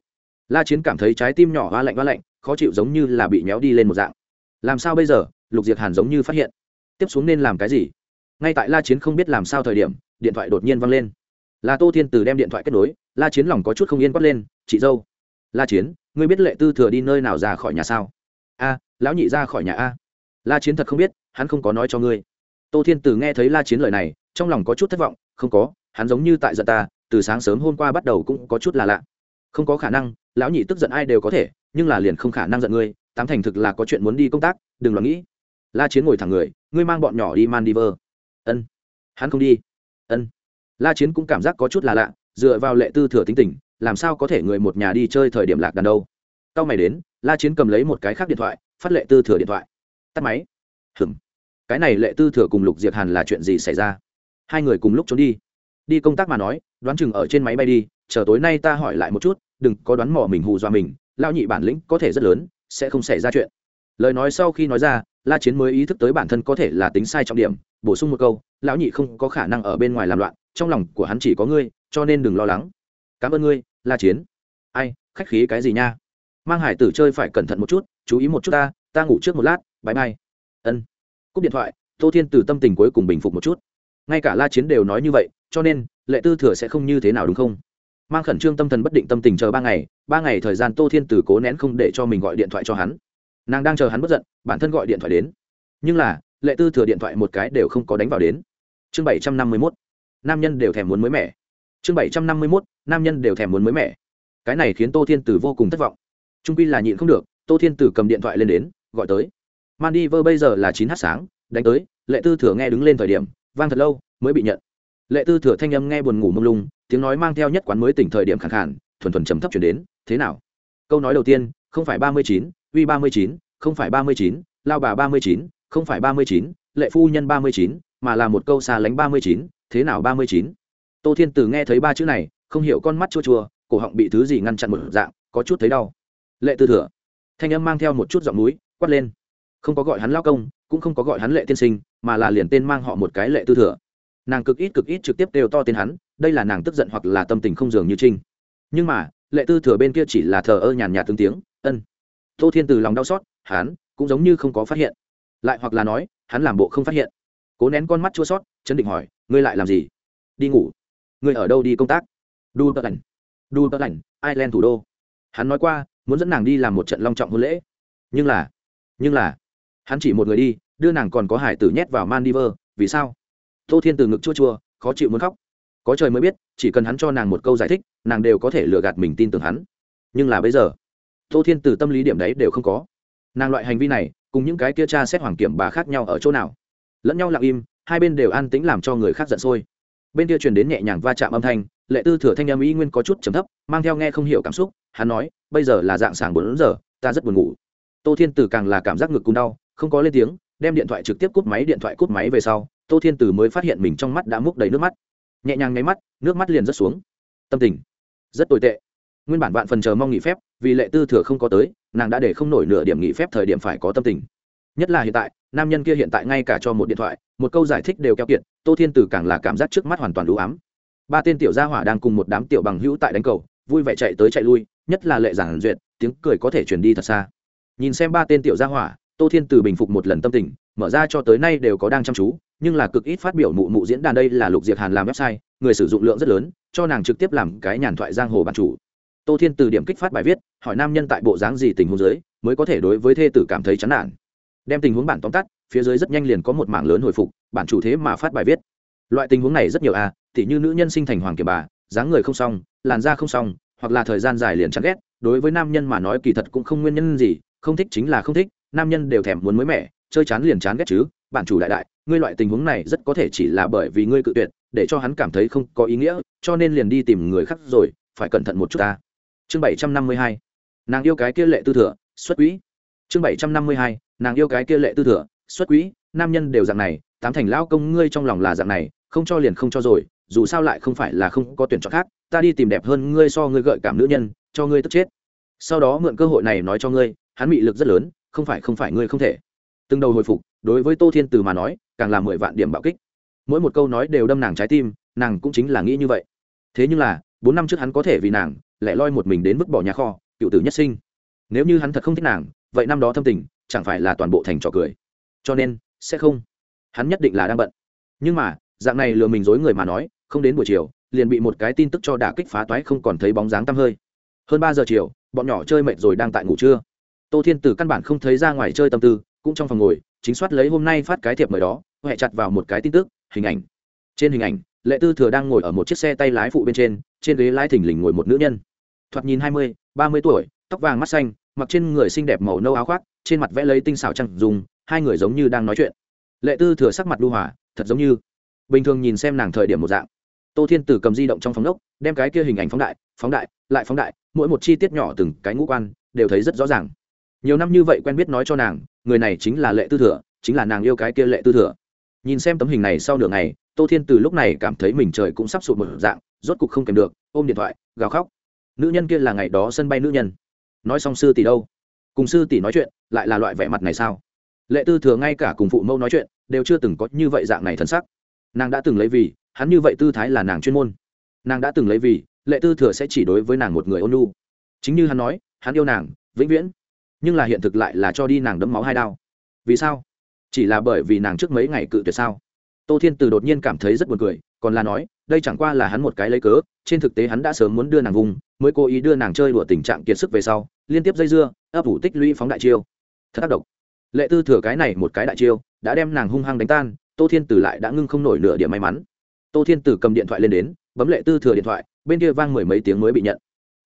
La chiến cảm thấy trái tim nhỏ hoa lạnh hoa lạnh, khó chịu giống như là bị méo đi lên một dạng. Làm sao bây giờ? Lục diệt hàn giống như phát hiện. Tiếp xuống nên làm cái gì? Ngay tại la chiến không biết làm sao thời điểm, điện thoại đột nhiên văng lên. Là tô thiên từ đem điện thoại kết nối, la chiến lòng có chút không yên quát lên, chị dâu la chiến, ngươi biết lệ tư thừa đi nơi nào ra khỏi nhà sao? A, lão nhị ra khỏi nhà a. La chiến thật không biết, hắn không có nói cho ngươi. Tô thiên Tử nghe thấy la chiến lời này, trong lòng có chút thất vọng, không có, hắn giống như tại giận ta, từ sáng sớm hôm qua bắt đầu cũng có chút là lạ. Không có khả năng, lão nhị tức giận ai đều có thể, nhưng là liền không khả năng giận ngươi, tám thành thực là có chuyện muốn đi công tác, đừng lo nghĩ. La chiến ngồi thẳng người, ngươi mang bọn nhỏ đi maldives. Ân. Hắn không đi. Ân. La chiến cũng cảm giác có chút là lạ, dựa vào lệ tư thừa tính tình làm sao có thể người một nhà đi chơi thời điểm lạc đàn đâu? Tao mày đến, la chiến cầm lấy một cái khác điện thoại, phát lệ tư thừa điện thoại. Tắt máy. Hừng cái này lệ tư thừa cùng lục diệp hàn là chuyện gì xảy ra? Hai người cùng lúc trốn đi. Đi công tác mà nói, đoán chừng ở trên máy bay đi, chờ tối nay ta hỏi lại một chút, đừng có đoán mò mình hù dọa mình lao nhị bản lĩnh có thể rất lớn, sẽ không xảy ra chuyện. Lời nói sau khi nói ra, la chiến mới ý thức tới bản thân có thể là tính sai trọng điểm, bổ sung một câu, lão nhị không có khả năng ở bên ngoài làm loạn, trong lòng của hắn chỉ có ngươi, cho nên đừng lo lắng. Cảm ơn ngươi la chiến. Ai, khách khí cái gì nha? Mang hải tử chơi phải cẩn thận một chút, chú ý một chút ta ta ngủ trước một lát bãi mai. ân. Cúp điện thoại, tô thiên từ tâm tình cuối cùng bình phục một chút. Ngay cả la chiến đều nói như vậy, cho nên, lệ tư thừa sẽ không như thế nào đúng không? Mang khẩn trương tâm thần bất định tâm tình chờ ba ngày ba ngày thời gian tô thiên từ cố nén không để cho mình gọi điện thoại cho hắn. Nàng đang chờ hắn bất giận, bản thân gọi điện thoại đến. Nhưng là, lệ tư thừa điện thoại một cái đều không có đánh vào đến. Chương bảy trăm năm mươi mốt. Nam nhân đều thèm muốn mới mẻ. Chương bảy trăm năm mươi mốt nam nhân đều thèm muốn mới mẻ. Cái này khiến tô thiên tử vô cùng thất vọng. Trung pi là nhịn không được, tô thiên tử cầm điện thoại lên đến, gọi tới. Man đi vơ bây giờ là chín h sáng, đánh tới, lệ tư thừa nghe đứng lên thời điểm, vang thật lâu, mới bị nhận. Lệ tư thừa thanh âm nghe buồn ngủ mông lung, tiếng nói mang theo nhất quán mới tỉnh thời điểm khẳng khản thuần thuần chấm thấp chuyển đến, thế nào? Câu nói đầu tiên, không phải ba mươi chín, uy ba mươi chín, không phải ba mươi chín, lao bà ba mươi chín, không phải ba mươi chín, lệ phu nhân ba mươi chín, mà là một câu xa lánh ba mươi chín, thế nào ba mươi chín? Tô thiên tử nghe thấy ba chữ này không hiểu con mắt chua chua, cổ họng bị thứ gì ngăn chặn một dạng, có chút thấy đau. Lệ tư thừa, thanh âm mang theo một chút giọng núi, quát lên. Không có gọi hắn lao công, cũng không có gọi hắn lệ tiên sinh, mà là liền tên mang họ một cái lệ tư thừa. Nàng cực ít cực ít trực tiếp đều to tên hắn, đây là nàng tức giận hoặc là tâm tình không dường như trinh. Nhưng mà, lệ tư thừa bên kia chỉ là thờ ơ nhàn nhạt tương tiếng, ân. Tô thiên từ lòng đau xót, hắn cũng giống như không có phát hiện. Lại hoặc là nói, hắn làm bộ không phát hiện. Cố nén con mắt chua sót chấn định hỏi, ngươi lại làm gì? Đi ngủ. Ngươi ở đâu đi công tác? Đu tơ lành đu tơ lành ireland thủ đô hắn nói qua muốn dẫn nàng đi làm một trận long trọng hôn lễ nhưng là nhưng là hắn chỉ một người đi đưa nàng còn có hải tử nhét vào mandiver vì sao? Tô Thiên từ ngực chua chua, khó chịu muốn khóc. Có trời mới biết, chỉ cần hắn cho nàng một câu giải thích, nàng đều có thể lừa gạt mình tin tưởng hắn. Nhưng là bây giờ, Tô Thiên từ tâm lý điểm đấy đều không có. Nàng loại hành vi này, cùng những cái kia cha xét hoàng kiểm bà khác nhau ở chỗ nào? Lẫn nhau lặng im, hai bên đều an tĩnh làm cho người khác giận sôi. Bên kia truyền đến nhẹ nhàng va chạm âm thanh, Lệ Tư thừa thanh âm ý nguyên có chút trầm thấp, mang theo nghe không hiểu cảm xúc, hắn nói, bây giờ là dạng sáng bốn giờ, ta rất buồn ngủ. Tô Thiên Tử càng là cảm giác ngực cùng đau, không có lên tiếng, đem điện thoại trực tiếp cúp máy điện thoại cúp máy về sau tô thiên tử mới phát hiện mình trong mắt đã múc đầy nước mắt. Nhẹ nhàng nháy mắt nước mắt liền rớt xuống. Tâm tình rất tồi tệ. Nguyên bản bạn phần chờ mong nghỉ phép vì lệ tư thừa không có tới nàng đã để không nổi nửa điểm nghỉ phép thời điểm phải có tâm tình. Nhất là hiện tại nam nhân kia hiện tại ngay cả cho một điện thoại một câu giải thích đều keo kiệt tô thiên tử càng là cảm giác trước mắt hoàn toàn đủ ám ba tên tiểu gia hỏa đang cùng một đám tiểu bằng hữu tại đánh cầu, vui vẻ chạy tới chạy lui, nhất là lệ giản duyệt, tiếng cười có thể truyền đi thật xa. Nhìn xem ba tên tiểu gia hỏa, tô thiên từ bình phục một lần tâm tình, mở ra cho tới nay đều có đang chăm chú, nhưng là cực ít phát biểu mụ mụ diễn đàn đây là lục diệt hàn làm website, người sử dụng lượng rất lớn, cho nàng trực tiếp làm cái nhàn thoại giang hồ bản chủ. Tô thiên từ điểm kích phát bài viết, hỏi nam nhân tại bộ dáng gì tình huống dưới, mới có thể đối với thê tử cảm thấy chán nản. Đem tình huống bản tóm tắt, phía dưới rất nhanh liền có một mảng lớn hồi phục, bản chủ thế mà phát bài viết. Loại tình huống này rất nhiều à thì như nữ nhân sinh thành hoàng kiệt bà, dáng người không xong làn da không xong hoặc là thời gian dài liền chán ghét, đối với nam nhân mà nói kỳ thật cũng không nguyên nhân gì, không thích chính là không thích, nam nhân đều thèm muốn mới mẻ, chơi chán liền chán ghét chứ, bạn chủ đại đại, ngươi loại tình huống này rất có thể chỉ là bởi vì ngươi cự tuyệt, để cho hắn cảm thấy không có ý nghĩa, cho nên liền đi tìm người khác rồi, phải cẩn thận một chút ta. Chương bảy trăm năm mươi hai, nàng yêu cái kia lệ tư thừa, xuất quỹ. Chương bảy trăm năm mươi hai, nàng yêu cái kia lệ tư thừa, xuất quỹ, nam nhân đều dạng này, tám thành lao công ngươi trong lòng là dạng này, không cho liền không cho rồi dù sao lại không phải là không có tuyển chọn khác, ta đi tìm đẹp hơn ngươi so ngươi gợi cảm nữ nhân, cho ngươi tức chết. Sau đó mượn cơ hội này nói cho ngươi, hắn bị lực rất lớn, không phải không phải ngươi không thể. Từng đầu hồi phục, đối với tô thiên từ mà nói, càng là mười vạn điểm bạo kích. Mỗi một câu nói đều đâm nàng trái tim, nàng cũng chính là nghĩ như vậy. Thế nhưng là, bốn năm trước hắn có thể vì nàng, lại loi một mình đến mức bỏ nhà kho, cựu tử nhất sinh. Nếu như hắn thật không thích nàng, vậy năm đó thâm tình, chẳng phải là toàn bộ thành trò cười. Cho nên, sẽ không. Hắn nhất định là đang bận. Nhưng mà, dạng này lừa mình dối người mà nói không đến buổi chiều, liền bị một cái tin tức cho đả kích phá toái không còn thấy bóng dáng tăm hơi. Hơn ba giờ chiều, bọn nhỏ chơi mệt rồi đang tại ngủ trưa. Tô thiên tử căn bản không thấy ra ngoài chơi tâm tư, cũng trong phòng ngồi, chính soát lấy hôm nay phát cái thiệp mời đó huệ chặt vào một cái tin tức, hình ảnh. Trên hình ảnh, lệ tư thừa đang ngồi ở một chiếc xe tay lái phụ bên trên trên ghế lái thỉnh lình ngồi một nữ nhân. Thoạt nhìn hai mươi, ba mươi tuổi, tóc vàng mắt xanh, mặc trên người xinh đẹp màu nâu áo khoác, trên mặt vẽ lấy tinh xảo chăn dùng hai người giống như đang nói chuyện. Lệ tư thừa sắc mặt lưu hòa, thật giống như bình thường nhìn xem nàng thời điểm một dạng tô thiên tử cầm di động trong phóng đốc đem cái kia hình ảnh phóng đại phóng đại, lại phóng đại, mỗi một chi tiết nhỏ từng cái ngũ quan, đều thấy rất rõ ràng. Nhiều năm như vậy quen biết nói cho nàng, người này chính là lệ tư thừa, chính là nàng yêu cái kia lệ tư thừa. Nhìn xem tấm hình này sau nửa ngày, tô thiên từ lúc này cảm thấy mình trời cũng sắp sụp một dạng, rốt cục không kèm được, ôm điện thoại, gào khóc. Nữ nhân kia là ngày đó sân bay nữ nhân. Nói xong sư tỷ đâu? Cùng sư tỷ nói chuyện, lại là loại vẻ mặt này sao? Lệ tư thừa ngay cả cùng phụ mẫu nói chuyện, đều chưa từng có như vậy dạng này thân sắc. Nàng đã từng lấy vì hắn như vậy tư thái là nàng chuyên môn. Nàng đã từng lấy vì, lệ tư thừa sẽ chỉ đối với nàng một người ôn lu chính như hắn nói, hắn yêu nàng, vĩnh viễn. Nhưng là hiện thực lại là cho đi nàng đấm máu hai đao. Vì sao? Chỉ là bởi vì nàng trước mấy ngày cự tuyệt sao? Tô thiên từ đột nhiên cảm thấy rất buồn cười, còn là nói, đây chẳng qua là hắn một cái lấy cớ, trên thực tế hắn đã sớm muốn đưa nàng vùng, mới cố ý đưa nàng chơi đùa tình trạng kiệt sức về sau, liên tiếp dây dưa, ấp ủ tích lũy phóng đại chiêu. Thật tác động lệ tư thừa cái này một cái đại chiêu, đã đem nàng hung hăng đánh tan, tô thiên Từ lại đã ngưng không nổi nửa điểm may mắn tô thiên tử cầm điện thoại lên đến, bấm lệ tư thừa điện thoại, bên kia vang mười mấy tiếng mới bị nhận.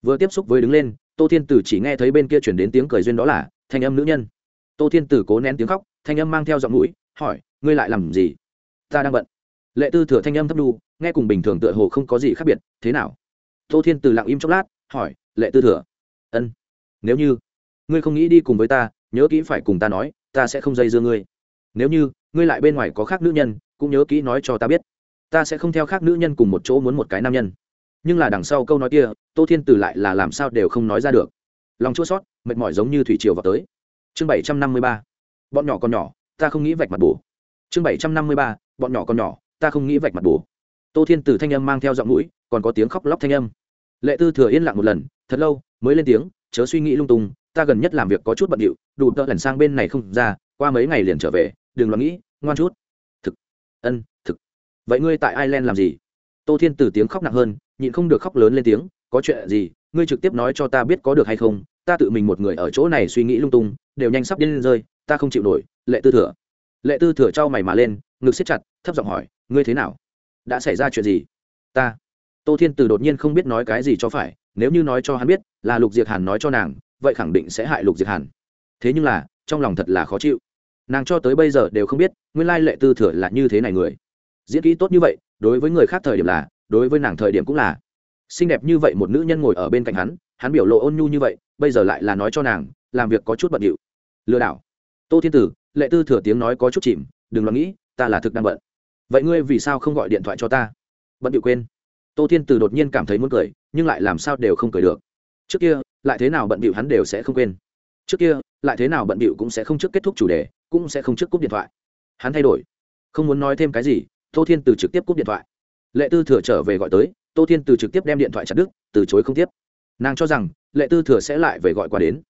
Vừa tiếp xúc với đứng lên, tô thiên tử chỉ nghe thấy bên kia chuyển đến tiếng cười duyên đó là, thanh âm nữ nhân. Tô thiên tử cố nén tiếng khóc, thanh âm mang theo giọng mũi, hỏi, ngươi lại làm gì? Ta đang bận. Lệ tư thừa thanh âm thấp đu, nghe cùng bình thường tựa hồ không có gì khác biệt, thế nào? Tô thiên tử lặng im chốc lát, hỏi, lệ tư thừa? Ân, nếu như ngươi không nghĩ đi cùng với ta, nhớ kỹ phải cùng ta nói, ta sẽ không dây dưa ngươi. Nếu như ngươi lại bên ngoài có khác nữ nhân, cũng nhớ kỹ nói cho ta biết ta sẽ không theo khác nữ nhân cùng một chỗ muốn một cái nam nhân. Nhưng là đằng sau câu nói kia, tô thiên từ lại là làm sao đều không nói ra được. Lòng chua sót mệt mỏi giống như thủy triều vào tới. Chương bảy trăm năm mươi ba, bọn nhỏ còn nhỏ, ta không nghĩ vạch mặt bù chương bảy trăm năm mươi ba, bọn nhỏ còn nhỏ, ta không nghĩ vạch mặt bù tô thiên từ thanh âm mang theo giọng mũi, còn có tiếng khóc lóc thanh âm. Lệ tư thừa yên lặng một lần, thật lâu, mới lên tiếng, chớ suy nghĩ lung tung, ta gần nhất làm việc có chút bận điệu, đủ tợ lần sang bên này không ra, qua mấy ngày liền trở về, đừng lo nghĩ, ngoan chút. Thực, ân, thực vậy ngươi tại ireland làm gì? Tô thiên từ tiếng khóc nặng hơn, nhịn không được khóc lớn lên tiếng, có chuyện gì, ngươi trực tiếp nói cho ta biết có được hay không, ta tự mình một người ở chỗ này suy nghĩ lung tung, đều nhanh sắp điên lên rơi, ta không chịu nổi, lệ tư thừa. Lệ tư thừa trao mày mà lên, ngực siết chặt, thấp giọng hỏi, ngươi thế nào? Đã xảy ra chuyện gì? Ta. Tô thiên từ đột nhiên không biết nói cái gì cho phải, nếu như nói cho hắn biết, là lục diệt hàn nói cho nàng, vậy khẳng định sẽ hại lục diệt hàn. Thế nhưng là, trong lòng thật là khó chịu. Nàng cho tới bây giờ đều không biết, nguyên lai lệ tư thừa là như thế này người diễn kỹ tốt như vậy, đối với người khác thời điểm là, đối với nàng thời điểm cũng là. Xinh đẹp như vậy một nữ nhân ngồi ở bên cạnh hắn hắn biểu lộ ôn nhu như vậy, bây giờ lại là nói cho nàng, làm việc có chút bận điệu. Lừa đảo. Tô thiên tử, lệ tư thừa tiếng nói có chút chìm, đừng lo nghĩ, ta là thực đang bận. Vậy ngươi vì sao không gọi điện thoại cho ta? Bận điệu quên. Tô thiên tử đột nhiên cảm thấy muốn cười, nhưng lại làm sao đều không cười được. Trước kia, lại thế nào bận điệu hắn đều sẽ không quên. Trước kia, lại thế nào bận điệu cũng sẽ không trước kết thúc chủ đề, cũng sẽ không trước cúp điện thoại. Hắn thay đổi. Không muốn nói thêm cái gì tô thiên từ trực tiếp cúp điện thoại. Lệ tư thừa trở về gọi tới, tô thiên từ trực tiếp đem điện thoại chặt đứt, từ chối không tiếp. Nàng cho rằng, lệ tư thừa sẽ lại về gọi qua đến.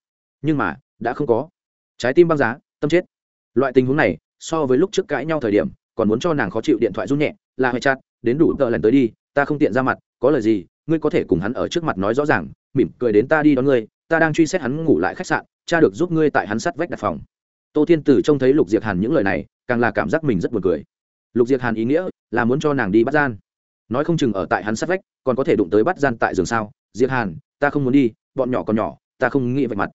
Nhưng mà, đã không có. Trái tim băng giá, tâm chết. Loại tình huống này, so với lúc trước cãi nhau thời điểm, còn muốn cho nàng khó chịu điện thoại run nhẹ, là hơi chặt, đến đủ tợ lần tới đi, ta không tiện ra mặt, có lời gì, ngươi có thể cùng hắn ở trước mặt nói rõ ràng, mỉm cười đến ta đi đón ngươi, ta đang truy xét hắn ngủ lại khách sạn, cha được giúp ngươi tại hắn sắt vách đặt phòng. Tô thiên tử trông thấy lục diệt hàn những lời này, càng là cảm giác mình rất buồn cười lục diệt hàn ý nghĩa là muốn cho nàng đi bắt gian. Nói không chừng ở tại hắn sát vách, còn có thể đụng tới bắt gian tại giường sao? Diệt hàn, ta không muốn đi, bọn nhỏ còn nhỏ, ta không nghĩ vạch mặt.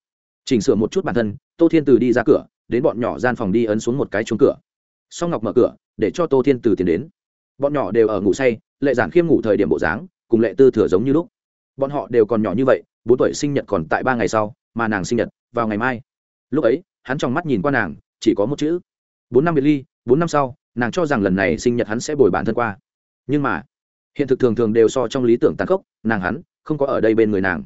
Chỉnh sửa một chút bản thân, tô thiên từ đi ra cửa, đến bọn nhỏ gian phòng đi ấn xuống một cái chuông cửa. Song ngọc mở cửa, để cho tô thiên từ tiến đến. Bọn nhỏ đều ở ngủ say, lệ giản khiêm ngủ thời điểm bộ dáng, cùng lệ tư thừa giống như lúc. Bọn họ đều còn nhỏ như vậy, bốn tuổi sinh nhật còn tại ba ngày sau, mà nàng sinh nhật vào ngày mai. Lúc ấy, hắn trong mắt nhìn qua nàng, chỉ có một chữ. Bốn năm biệt ly, bốn năm sau nàng cho rằng lần này sinh nhật hắn sẽ bồi bản thân qua. Nhưng mà, hiện thực thường thường đều so trong lý tưởng tàn khốc, nàng hắn không có ở đây bên người nàng.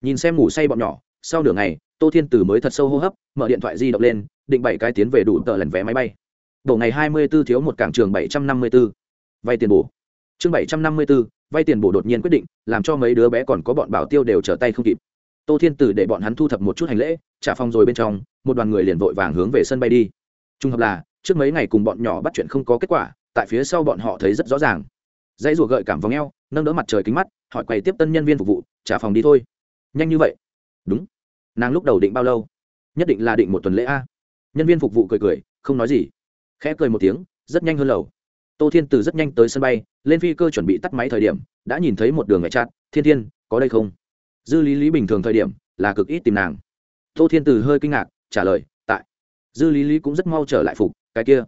Nhìn xem ngủ say bọn nhỏ, sau nửa ngày, tô thiên tử mới thật sâu hô hấp, mở điện thoại di động lên, định bảy cái tiến về đủ tờ lần vé máy bay. Đổ ngày hai mươi b ố thiếu một cảng trường bảy trăm năm mươi b ố vay tiền bổ. Chương bảy trăm năm mươi b ố vay tiền bổ đột nhiên quyết định, làm cho mấy đứa bé còn có bọn bảo tiêu đều trở tay không kịp. Tô thiên tử để bọn hắn thu thập một chút hành lễ, trả phòng rồi bên trong, một đoàn người liền vội vàng hướng về sân bay đi. Trung hợp là trước mấy ngày cùng bọn nhỏ bắt chuyện không có kết quả, tại phía sau bọn họ thấy rất rõ ràng. Dãy ruột gợi cảm vòng eo, nâng đỡ mặt trời kính mắt, hỏi quầy tiếp tân nhân viên phục vụ, trả phòng đi thôi. Nhanh như vậy? Đúng. Nàng lúc đầu định bao lâu? Nhất định là định một tuần lễ a. Nhân viên phục vụ cười cười, không nói gì. Khẽ cười một tiếng, rất nhanh hơn lầu. Tô thiên từ rất nhanh tới sân bay, lên phi cơ chuẩn bị tắt máy thời điểm, đã nhìn thấy một đường ngoại chặn. thiên thiên, có đây không? Dư lý lý bình thường thời điểm, là cực ít tìm nàng. Tô thiên từ hơi kinh ngạc, trả lời, tại. Dư lý lý cũng rất mau trở lại phục cái kia,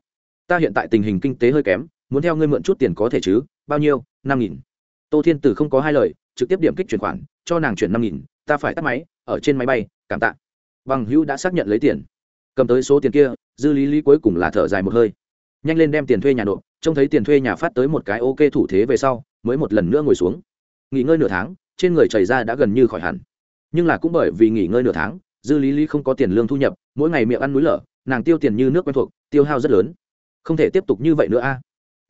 ta hiện tại tình hình kinh tế hơi kém, muốn theo ngươi mượn chút tiền có thể chứ, bao nhiêu? Năm nghìn. Tô thiên tử không có hai lời, trực tiếp điểm kích chuyển khoản, cho nàng chuyển năm nghìn, ta phải tắt máy, ở trên máy bay, cảm tạ. Bằng hữu đã xác nhận lấy tiền. Cầm tới số tiền kia, dư lý lý cuối cùng là thở dài một hơi. Nhanh lên đem tiền thuê nhà nộp, trông thấy tiền thuê nhà phát tới một cái ok thủ thế về sau, mới một lần nữa ngồi xuống. Nghỉ ngơi nửa tháng, trên người chảy ra đã gần như khỏi hẳn. Nhưng là cũng bởi vì nghỉ ngơi nửa tháng, dư lý lý không có tiền lương thu nhập, mỗi ngày miệng ăn núi lở, nàng tiêu tiền như nước quen thuộc tiêu hao rất lớn. Không thể tiếp tục như vậy nữa a.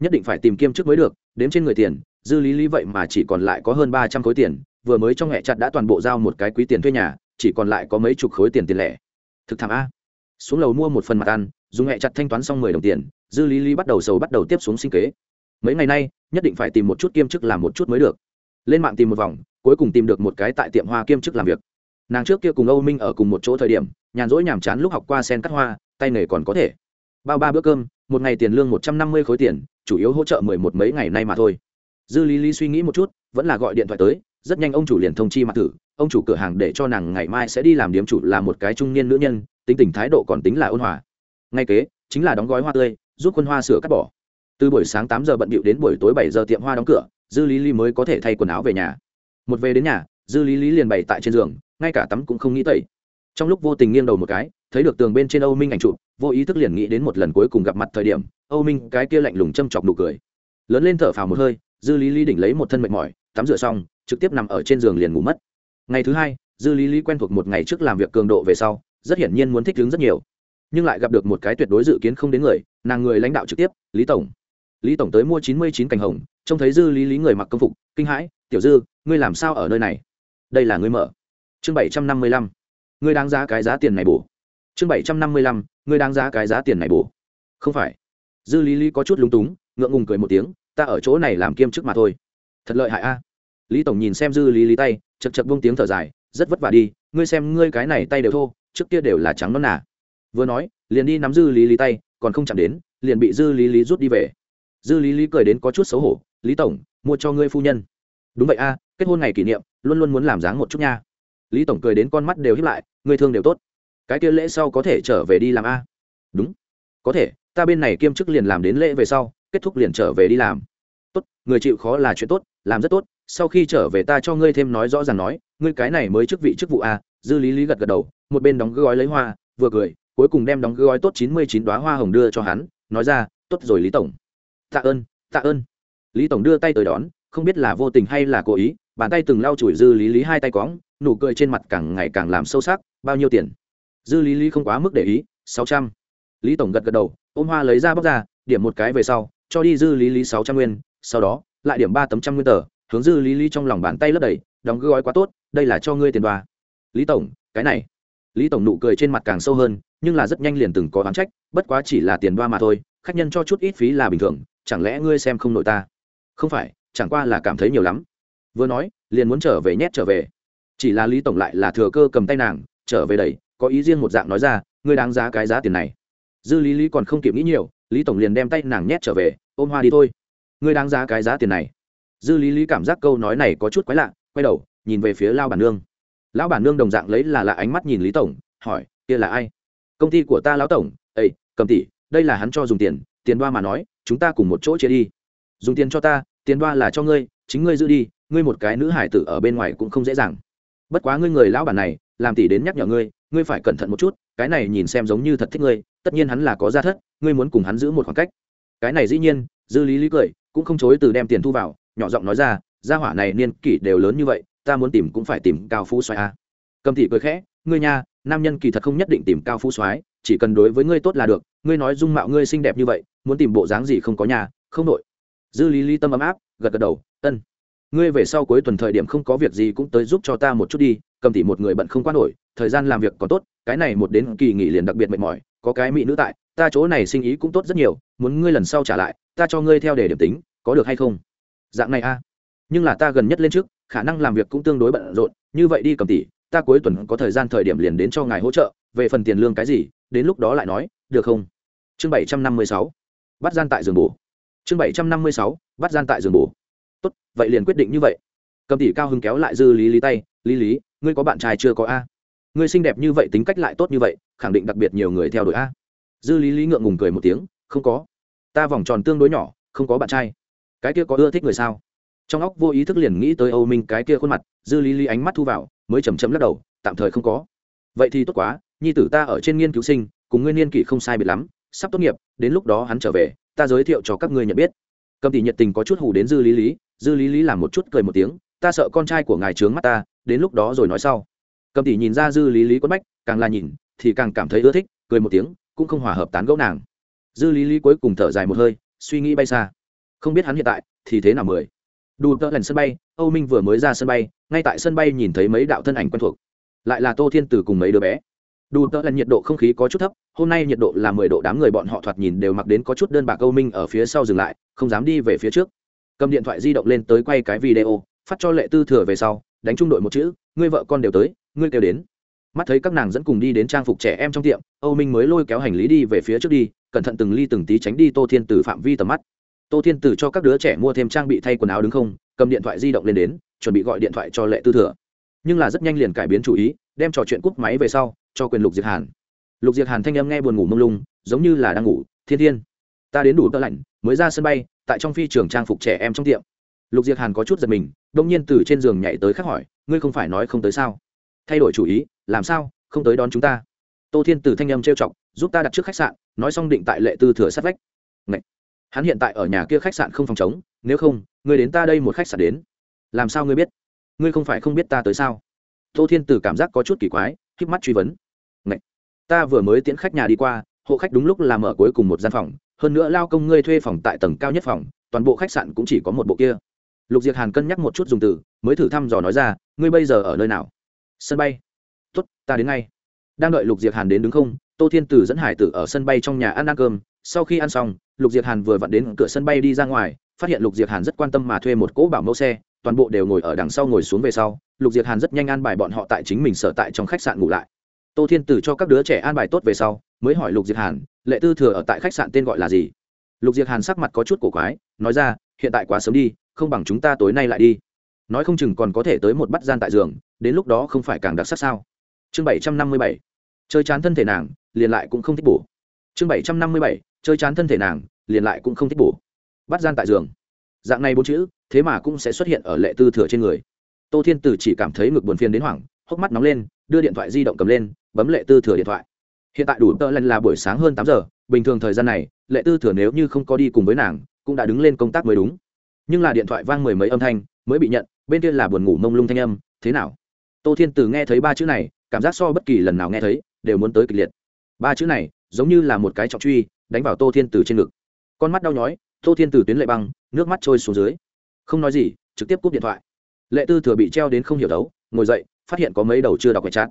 Nhất định phải tìm kiêm chức mới được, đếm trên người tiền, dư lý lý vậy mà chỉ còn lại có hơn ba trăm khối tiền, vừa mới trong hẹ chặt đã toàn bộ giao một cái quý tiền thuê nhà, chỉ còn lại có mấy chục khối tiền tiền lẻ. Thực thảm a. Xuống lầu mua một phần mặt ăn, dùng hẹ chặt thanh toán xong mười đồng tiền, dư lý lý bắt đầu sầu bắt đầu tiếp xuống sinh kế. Mấy ngày nay, nhất định phải tìm một chút kiêm chức làm một chút mới được. Lên mạng tìm một vòng, cuối cùng tìm được một cái tại tiệm hoa kiêm chức làm việc. Nàng trước kia cùng âu minh ở cùng một chỗ thời điểm, nhàn rỗi nhàm chán lúc học qua sen cắt hoa, tay nghề còn có thể bao ba bữa cơm, một ngày tiền lương một trăm năm mươi khối tiền, chủ yếu hỗ trợ mười một mấy ngày nay mà thôi. Dư lý lý suy nghĩ một chút, vẫn là gọi điện thoại tới, rất nhanh ông chủ liền thông chi mặt thử, ông chủ cửa hàng để cho nàng ngày mai sẽ đi làm điếm chủ là một cái trung niên nữ nhân, tính tình thái độ còn tính là ôn hòa. Ngay kế, chính là đóng gói hoa tươi, giúp quân hoa sửa cắt bỏ. Từ buổi sáng tám giờ bận bịu đến buổi tối bảy giờ tiệm hoa đóng cửa, dư lý lý mới có thể thay quần áo về nhà. Một về đến nhà, dư lý lý liền bày tại trên giường, ngay cả tắm cũng không nghĩ tẩy. Trong lúc vô tình nghiêng đầu một cái thấy được tường bên trên âu minh ảnh chụp, vô ý thức liền nghĩ đến một lần cuối cùng gặp mặt thời điểm, âu minh cái kia lạnh lùng châm chọc nụ cười. Lớn lên thở phào một hơi, dư lý lý đỉnh lấy một thân mệt mỏi, tắm rửa xong, trực tiếp nằm ở trên giường liền ngủ mất. Ngày thứ hai, dư lý lý quen thuộc một ngày trước làm việc cường độ về sau, rất hiển nhiên muốn thích ứng rất nhiều. Nhưng lại gặp được một cái tuyệt đối dự kiến không đến người, nàng người lãnh đạo trực tiếp, lý tổng. Lý tổng tới mua chín mươi chín cành hồng, trông thấy dư lý lý người mặc công phục, kinh hãi, tiểu dư, ngươi làm sao ở nơi này? Đây là ngươi mở. Chương bảy trăm năm mươi lăm. Ngươi đáng giá cái giá tiền này bổ chương bảy trăm năm mươi lăm, ngươi đáng giá cái giá tiền này bổ. Không phải. Dư lý lý có chút lúng túng, ngượng ngùng cười một tiếng, ta ở chỗ này làm kiêm chức mà thôi. Thật lợi hại a. Lý tổng nhìn xem dư lý lý tay, chật chật buông tiếng thở dài, rất vất vả đi, ngươi xem ngươi cái này tay đều thô, trước kia đều là trắng non nà. Vừa nói, liền đi nắm dư lý lý tay, còn không chạm đến, liền bị dư lý lý rút đi về. Dư lý lý cười đến có chút xấu hổ, lý tổng, mua cho ngươi phu nhân. Đúng vậy a, kết hôn ngày kỷ niệm, luôn luôn muốn làm dáng một chút nha. Lý tổng cười đến con mắt đều hiếp lại người thương đều tốt cái kia lễ sau có thể trở về đi làm a? Đúng. Có thể, ta bên này kiêm chức liền làm đến lễ về sau, kết thúc liền trở về đi làm. Tốt, người chịu khó là chuyện tốt, làm rất tốt, sau khi trở về ta cho ngươi thêm nói rõ ràng nói, ngươi cái này mới chức vị chức vụ a, dư lý lý gật gật đầu, một bên đóng gói lấy hoa, vừa cười, cuối cùng đem đóng gói tốt chín mươi chín đoá hoa hồng đưa cho hắn, nói ra, tốt rồi lý tổng. Tạ ơn tạ ơn. Lý tổng đưa tay tới đón, không biết là vô tình hay là cố ý, bàn tay từng lau chùi dư lý lý hai tay cóng nụ cười trên mặt càng ngày càng làm sâu sắc, bao nhiêu tiền? Dư lý lý không quá mức để ý, sáu trăm. Lý tổng gật gật đầu, ôm hoa lấy ra bóc ra, điểm một cái về sau, cho đi dư lý lý sáu trăm nguyên, sau đó, lại điểm ba tấm trăm nguyên tờ, hướng dư lý lý trong lòng bàn tay lấp đầy, đóng gói quá tốt, đây là cho ngươi tiền đoa lý tổng, cái này. Lý tổng nụ cười trên mặt càng sâu hơn, nhưng là rất nhanh liền từng có oán trách, bất quá chỉ là tiền đoa mà thôi, khách nhân cho chút ít phí là bình thường, chẳng lẽ ngươi xem không nội ta? Không phải, chẳng qua là cảm thấy nhiều lắm. Vừa nói, liền muốn trở về nhét trở về. Chỉ là lý tổng lại là thừa cơ cầm tay nàng, trở về đầy có ý riêng một dạng nói ra, ngươi đáng giá cái giá tiền này. Dư lý lý còn không kịp nghĩ nhiều, lý tổng liền đem tay nàng nhét trở về, ôm hoa đi thôi. Ngươi đáng giá cái giá tiền này. Dư lý lý cảm giác câu nói này có chút quái lạ, quay đầu, nhìn về phía lao bản nương. Lão bản nương đồng dạng lấy là lạ ánh mắt nhìn lý tổng, hỏi, kia là ai? Công ty của ta, lão tổng. Ây cầm tỷ, đây là hắn cho dùng tiền tiền đoa mà nói, chúng ta cùng một chỗ chia đi. Dùng tiền cho ta, tiền đoa là cho ngươi, chính ngươi giữ đi, ngươi một cái nữ hải tử ở bên ngoài cũng không dễ dàng. Bất quá ngươi người lão bản này làm tỷ đến nhắc nhở ngươi ngươi phải cẩn thận một chút, cái này nhìn xem giống như thật thích ngươi, tất nhiên hắn là có gia thất, ngươi muốn cùng hắn giữ một khoảng cách. Cái này dĩ nhiên, dư lý lý cười, cũng không chối từ đem tiền thu vào, nhỏ giọng nói ra, gia hỏa này niên kỷ đều lớn như vậy, ta muốn tìm cũng phải tìm cao phú xoài a. Cầm tỷ cười khẽ, ngươi nha, nam nhân kỳ thật không nhất định tìm cao phú soái, chỉ cần đối với ngươi tốt là được, ngươi nói dung mạo ngươi xinh đẹp như vậy, muốn tìm bộ dáng gì không có nhà, không nội dư lý lý tâm ấm áp, gật gật đầu, ân ngươi về sau cuối tuần thời điểm không có việc gì cũng tới giúp cho ta một chút đi, cầm tỷ một người bận không qua nổi, thời gian làm việc còn tốt, cái này một đến kỳ nghỉ liền đặc biệt mệt mỏi, có cái mỹ nữ tại, ta chỗ này sinh ý cũng tốt rất nhiều, muốn ngươi lần sau trả lại, ta cho ngươi theo để điểm tính, có được hay không? Dạng này a. Nhưng là ta gần nhất lên trước, khả năng làm việc cũng tương đối bận rộn, như vậy đi cầm tỷ ta cuối tuần có thời gian thời điểm liền đến cho ngài hỗ trợ, về phần tiền lương cái gì, đến lúc đó lại nói, được không? Chương bảy trăm năm mươi sáu, bắt gian tại giường bổ. Chương bảy trăm năm mươi sáu, bắt gian tại giường bổ tốt, vậy liền quyết định như vậy. Cầm tỷ cao hưng kéo lại dư lý lý tay, lý lý, ngươi có bạn trai chưa có a? Ngươi xinh đẹp như vậy tính cách lại tốt như vậy, khẳng định đặc biệt nhiều người theo đuổi a. Dư lý lý ngượng ngùng cười một tiếng, không có. Ta vòng tròn tương đối nhỏ, không có bạn trai. Cái kia có ưa thích người sao? Trong óc vô ý thức liền nghĩ tới âu minh cái kia khuôn mặt, dư lý lý ánh mắt thu vào, mới chầm chậm lắc đầu, tạm thời không có. Vậy thì tốt quá, nhi tử ta ở trên nghiên cứu sinh, cùng ngươi niên kỷ không sai biệt lắm, sắp tốt nghiệp, đến lúc đó hắn trở về, ta giới thiệu cho các ngươi nhận biết cầm tỷ nhiệt tình có chút hù đến dư lý lý, dư lý lý làm một chút cười một tiếng, ta sợ con trai của ngài trướng mắt ta, đến lúc đó rồi nói sau. Cầm tỷ nhìn ra dư lý lý quất bách, càng là nhìn, thì càng cảm thấy ưa thích, cười một tiếng, cũng không hòa hợp tán gẫu nàng. Dư lý lý cuối cùng thở dài một hơi, suy nghĩ bay xa. Không biết hắn hiện tại thì thế nào mười. Đủ tợ lần sân bay, âu minh vừa mới ra sân bay, ngay tại sân bay nhìn thấy mấy đạo thân ảnh quen thuộc. Lại là tô thiên tử cùng mấy đứa bé đủ tợ lần nhiệt độ không khí có chút thấp, hôm nay nhiệt độ là mười độ, đám người bọn họ thoạt nhìn đều mặc đến có chút đơn bạc âu minh ở phía sau dừng lại, không dám đi về phía trước. Cầm điện thoại di động lên tới quay cái video, phát cho lệ tư thừa về sau, đánh trung đội một chữ, ngươi vợ con đều tới, ngươi kêu đến. Mắt thấy các nàng dẫn cùng đi đến trang phục trẻ em trong tiệm, âu minh mới lôi kéo hành lý đi về phía trước đi, cẩn thận từng ly từng tí tránh đi tô thiên tử phạm vi tầm mắt. Tô thiên tử cho các đứa trẻ mua thêm trang bị thay quần áo đứng không, cầm điện thoại di động lên đến, chuẩn bị gọi điện thoại cho lệ tư thừa. Nhưng là rất nhanh liền cải biến chủ ý, đem trò chuyện cúp máy về sau cho quyền lục diệt hàn. Lục diệt hàn thanh âm nghe buồn ngủ mông lung, giống như là đang ngủ, thiên thiên. Ta đến đủ tơ lạnh, mới ra sân bay, tại trong phi trường trang phục trẻ em trong tiệm. Lục diệt hàn có chút giật mình, đông nhiên từ trên giường nhảy tới khắc hỏi, ngươi không phải nói không tới sao? Thay đổi chủ ý, làm sao, không tới đón chúng ta? Tô thiên từ thanh âm trêu chọc, giúp ta đặt trước khách sạn, nói xong định tại lệ tư thừa sát vách. Ngậy! hắn hiện tại ở nhà kia khách sạn không phòng chống, nếu không, ngươi đến ta đây một khách sạn đến. Làm sao ngươi biết? Ngươi không phải không biết ta tới sao? Tô thiên tử cảm giác có chút kỳ quái k mắt truy vấn ta vừa mới tiễn khách nhà đi qua, hộ khách đúng lúc làm ở cuối cùng một gian phòng, hơn nữa lao công ngươi thuê phòng tại tầng cao nhất phòng, toàn bộ khách sạn cũng chỉ có một bộ kia. Lục Diệc hàn cân nhắc một chút dùng từ, mới thử thăm dò nói ra, ngươi bây giờ ở nơi nào? Sân bay. Tuất ta đến ngay. Đang đợi lục Diệc hàn đến đứng không, tô thiên tử dẫn hải tử ở sân bay trong nhà ăn ăn cơm. Sau khi ăn xong, lục Diệc hàn vừa vặn đến cửa sân bay đi ra ngoài, phát hiện lục Diệc hàn rất quan tâm mà thuê một cỗ bảo mẫu xe, toàn bộ đều ngồi ở đằng sau ngồi xuống về sau. Lục Diệc hàn rất nhanh ăn bài bọn họ tại chính mình sở tại trong khách sạn ngủ lại tô thiên tử cho các đứa trẻ an bài tốt về sau, mới hỏi lục diệt hàn, lệ tư thừa ở tại khách sạn tên gọi là gì? Lục diệt hàn sắc mặt có chút cổ quái, nói ra, hiện tại quá sớm đi, không bằng chúng ta tối nay lại đi. Nói không chừng còn có thể tới một bắt gian tại giường, đến lúc đó không phải càng đặc sắc sao? Chương bảy trăm năm mươi bảy. Chơi chán thân thể nàng, liền lại cũng không thích bổ. Chương bảy trăm năm mươi bảy. Chơi chán thân thể nàng, liền lại cũng không thích bổ. Bắt gian tại giường. Dạng này bốn chữ, thế mà cũng sẽ xuất hiện ở lệ tư thừa trên người. Tô thiên tử chỉ cảm thấy ngực buồn phiền đến hoảng, hốc mắt nóng lên, đưa điện thoại di động cầm lên bấm lệ tư thừa điện thoại. Hiện tại đủ tợ lần là buổi sáng hơn tám giờ, bình thường thời gian này, lệ tư thừa nếu như không có đi cùng với nàng, cũng đã đứng lên công tác mới đúng. Nhưng là điện thoại vang mười mấy âm thanh, mới bị nhận, bên kia là buồn ngủ mông lung thanh âm, thế nào? Tô thiên Từ nghe thấy ba chữ này, cảm giác so bất kỳ lần nào nghe thấy, đều muốn tới kịch liệt. Ba chữ này, giống như là một cái trọng truy, đánh vào tô thiên Từ trên ngực. Con mắt đau nhói, tô thiên Từ tuyến lệ băng, nước mắt trôi xuống dưới. Không nói gì, trực tiếp cúp điện thoại. Lệ tư thừa bị treo đến không hiểu đấu, ngồi dậy, phát hiện có mấy đầu chưa đọc quẹt chát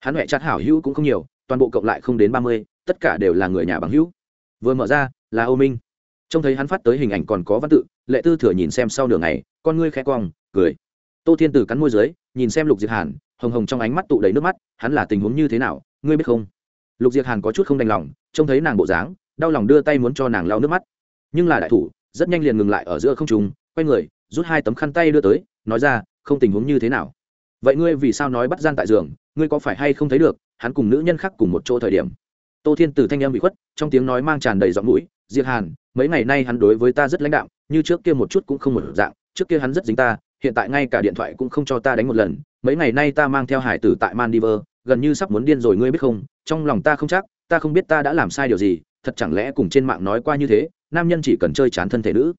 hắn huệ chặt hảo hữu cũng không nhiều, toàn bộ cộng lại không đến ba mươi, tất cả đều là người nhà bằng hữu. Vừa mở ra, là ô minh. Trông thấy hắn phát tới hình ảnh còn có văn tự, lệ tư thừa nhìn xem sau nửa ngày, con ngươi khẽ quong cười. Tô thiên tử cắn môi dưới, nhìn xem lục diệt hàn, hồng hồng trong ánh mắt tụ đầy nước mắt, hắn là tình huống như thế nào, ngươi biết không? Lục diệt hàn có chút không đành lòng, trông thấy nàng bộ dáng, đau lòng đưa tay muốn cho nàng lau nước mắt. Nhưng là đại thủ, rất nhanh liền ngừng lại ở giữa không trùng quay người, rút hai tấm khăn tay đưa tới, nói ra, không tình huống như thế nào. Vậy ngươi vì sao nói bắt gian tại giường ngươi có phải hay không thấy được, hắn cùng nữ nhân khác cùng một chỗ thời điểm. Tô thiên từ thanh em bị khuất, trong tiếng nói mang tràn đầy giọng mũi diệt hàn, mấy ngày nay hắn đối với ta rất lãnh đạm, như trước kia một chút cũng không một dạng, trước kia hắn rất dính ta, hiện tại ngay cả điện thoại cũng không cho ta đánh một lần, mấy ngày nay ta mang theo hải tử tại mandiver gần như sắp muốn điên rồi, ngươi biết không? Trong lòng ta không chắc, ta không biết ta đã làm sai điều gì, thật chẳng lẽ cùng trên mạng nói qua như thế, nam nhân chỉ cần chơi chán thân thể nữ,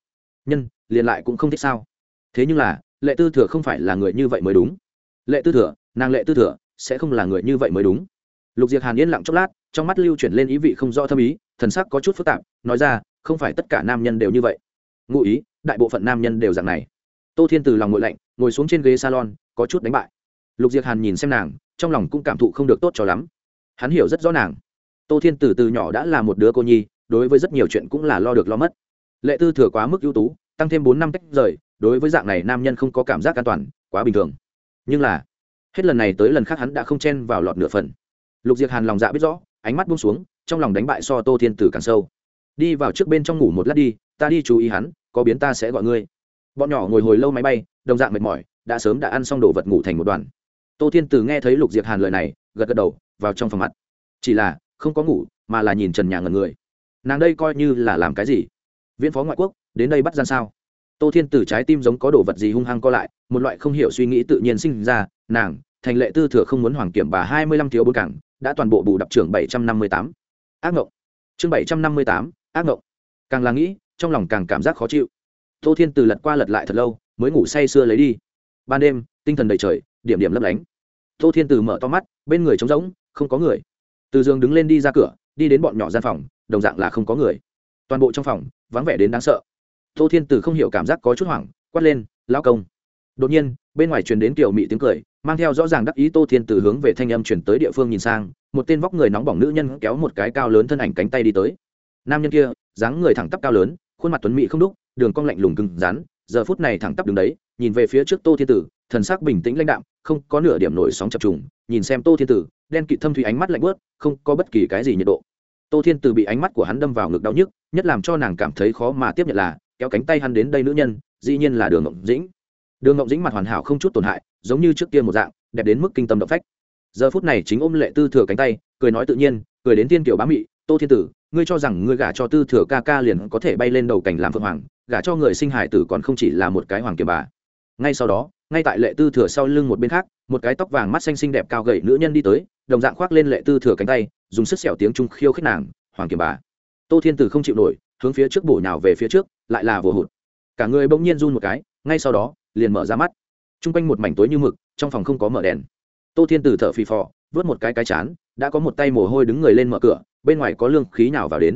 nhân, liền lại cũng không thích sao? Thế nhưng là, lệ tư thừa không phải là người như vậy mới đúng. Lệ tư thừa, nàng lệ tư thừa sẽ không là người như vậy mới đúng. Lục Diệc hàn yên lặng chốc lát, trong mắt lưu chuyển lên ý vị không rõ thâm ý, thần sắc có chút phức tạp, nói ra, không phải tất cả nam nhân đều như vậy. Ngụ ý, đại bộ phận nam nhân đều dạng này. Tô thiên từ lòng ngội lạnh, ngồi xuống trên ghế salon, có chút đánh bại. Lục Diệc hàn nhìn xem nàng, trong lòng cũng cảm thụ không được tốt cho lắm. Hắn hiểu rất rõ nàng. Tô thiên từ từ nhỏ đã là một đứa cô nhi, đối với rất nhiều chuyện cũng là lo được lo mất. Lệ tư thừa quá mức ưu tú, tăng thêm bốn năm cách rời, đối với dạng này nam nhân không có cảm giác an toàn, quá bình thường. Nhưng là hết lần này tới lần khác hắn đã không chen vào lọt nửa phần. Lục diệt hàn lòng dạ biết rõ, ánh mắt buông xuống, trong lòng đánh bại so tô thiên tử càng sâu. Đi vào trước bên trong ngủ một lát đi, ta đi chú ý hắn, có biến ta sẽ gọi ngươi. Bọn nhỏ ngồi hồi lâu máy bay, đồng dạng mệt mỏi, đã sớm đã ăn xong đồ vật ngủ thành một đoàn. Tô thiên tử nghe thấy lục diệt hàn lời này, gật gật đầu, vào trong phòng mặt. Chỉ là, không có ngủ, mà là nhìn trần nhà ngần người. Nàng đây coi như là làm cái gì? Viễn phó ngoại quốc, đến đây bắt gian sao? Tô thiên tử trái tim giống có đồ vật gì hung hăng co lại, một loại không hiểu suy nghĩ tự nhiên sinh ra, nàng thành lệ tư thừa không muốn hoàng kiểm bà hai mươi lăm thiếu bốn cảng, đã toàn bộ bù đập trưởng bảy trăm năm mươi tám. Ác ngộng. Chương bảy trăm năm mươi tám, ác ngộng. Càng là nghĩ, trong lòng càng cảm giác khó chịu. Tô thiên từ lật qua lật lại thật lâu, mới ngủ say sưa lấy đi. Ban đêm, tinh thần đầy trời, điểm điểm lấp lánh. Tô thiên từ mở to mắt, bên người trống rỗng, không có người. Từ giường đứng lên đi ra cửa, đi đến bọn nhỏ gian phòng, đồng dạng là không có người. Toàn bộ trong phòng, vắng vẻ đến đáng sợ. Tô thiên từ không hiểu cảm giác có chút hoảng, quát lên lao công. Đột nhiên, bên ngoài truyền đến kiểu mị tiếng cười mang theo rõ ràng đắc ý tô thiên từ hướng về thanh âm chuyển tới địa phương nhìn sang, một tên vóc người nóng bỏng nữ nhân kéo một cái cao lớn thân ảnh cánh tay đi tới. Nam nhân kia, dáng người thẳng tắp cao lớn, khuôn mặt tuấn mỹ không đúc, đường cong lạnh lùng cứng rắn, giờ phút này thẳng tắp đứng đấy, nhìn về phía trước tô thiên tử, thần sắc bình tĩnh lãnh đạm, không có nửa điểm nổi sóng chập trùng, nhìn xem tô thiên tử, đen kịt thâm thủy ánh mắt lạnh bớt không có bất kỳ cái gì nhiệt độ. Tô thiên tử bị ánh mắt của hắn đâm vào ngực đau nhức, nhất làm cho nàng cảm thấy khó mà tiếp nhận là, kéo cánh tay hắn đến đây nữ nhân, dĩ nhiên là đường ngộng dĩnh đường ngộng dĩnh mặt hoàn hảo không chút tổn hại, giống như trước kia một dạng, đẹp đến mức kinh tâm động phách. Giờ phút này chính ôm lệ tư thừa cánh tay, cười nói tự nhiên, cười đến tiên kiểu bá mị, tô thiên tử, ngươi cho rằng ngươi gả cho tư thừa ca ca liền có thể bay lên đầu cảnh làm phượng hoàng, gả cho người sinh hải tử còn không chỉ là một cái hoàng kiềm bà. Ngay sau đó, ngay tại lệ tư thừa sau lưng một bên khác, một cái tóc vàng mắt xanh xinh đẹp cao gậy nữ nhân đi tới, đồng dạng khoác lên lệ tư thừa cánh tay, dùng sức sẹo tiếng trung khiêu khích nàng, hoàng kiềm bà. Tô thiên tử không chịu nổi, hướng phía trước bổ nhào về phía trước, lại là vừa hụt. Cả người bỗng nhiên run một cái, ngay sau đó liền mở ra mắt. T r u n g quanh một mảnh tối như mực, trong phòng không có mở đèn. Tô thiên tử thở phì phò, vớt một cái cái chán, đã có một tay mồ hôi đứng người lên mở cửa, bên ngoài có lương khí nào vào đến.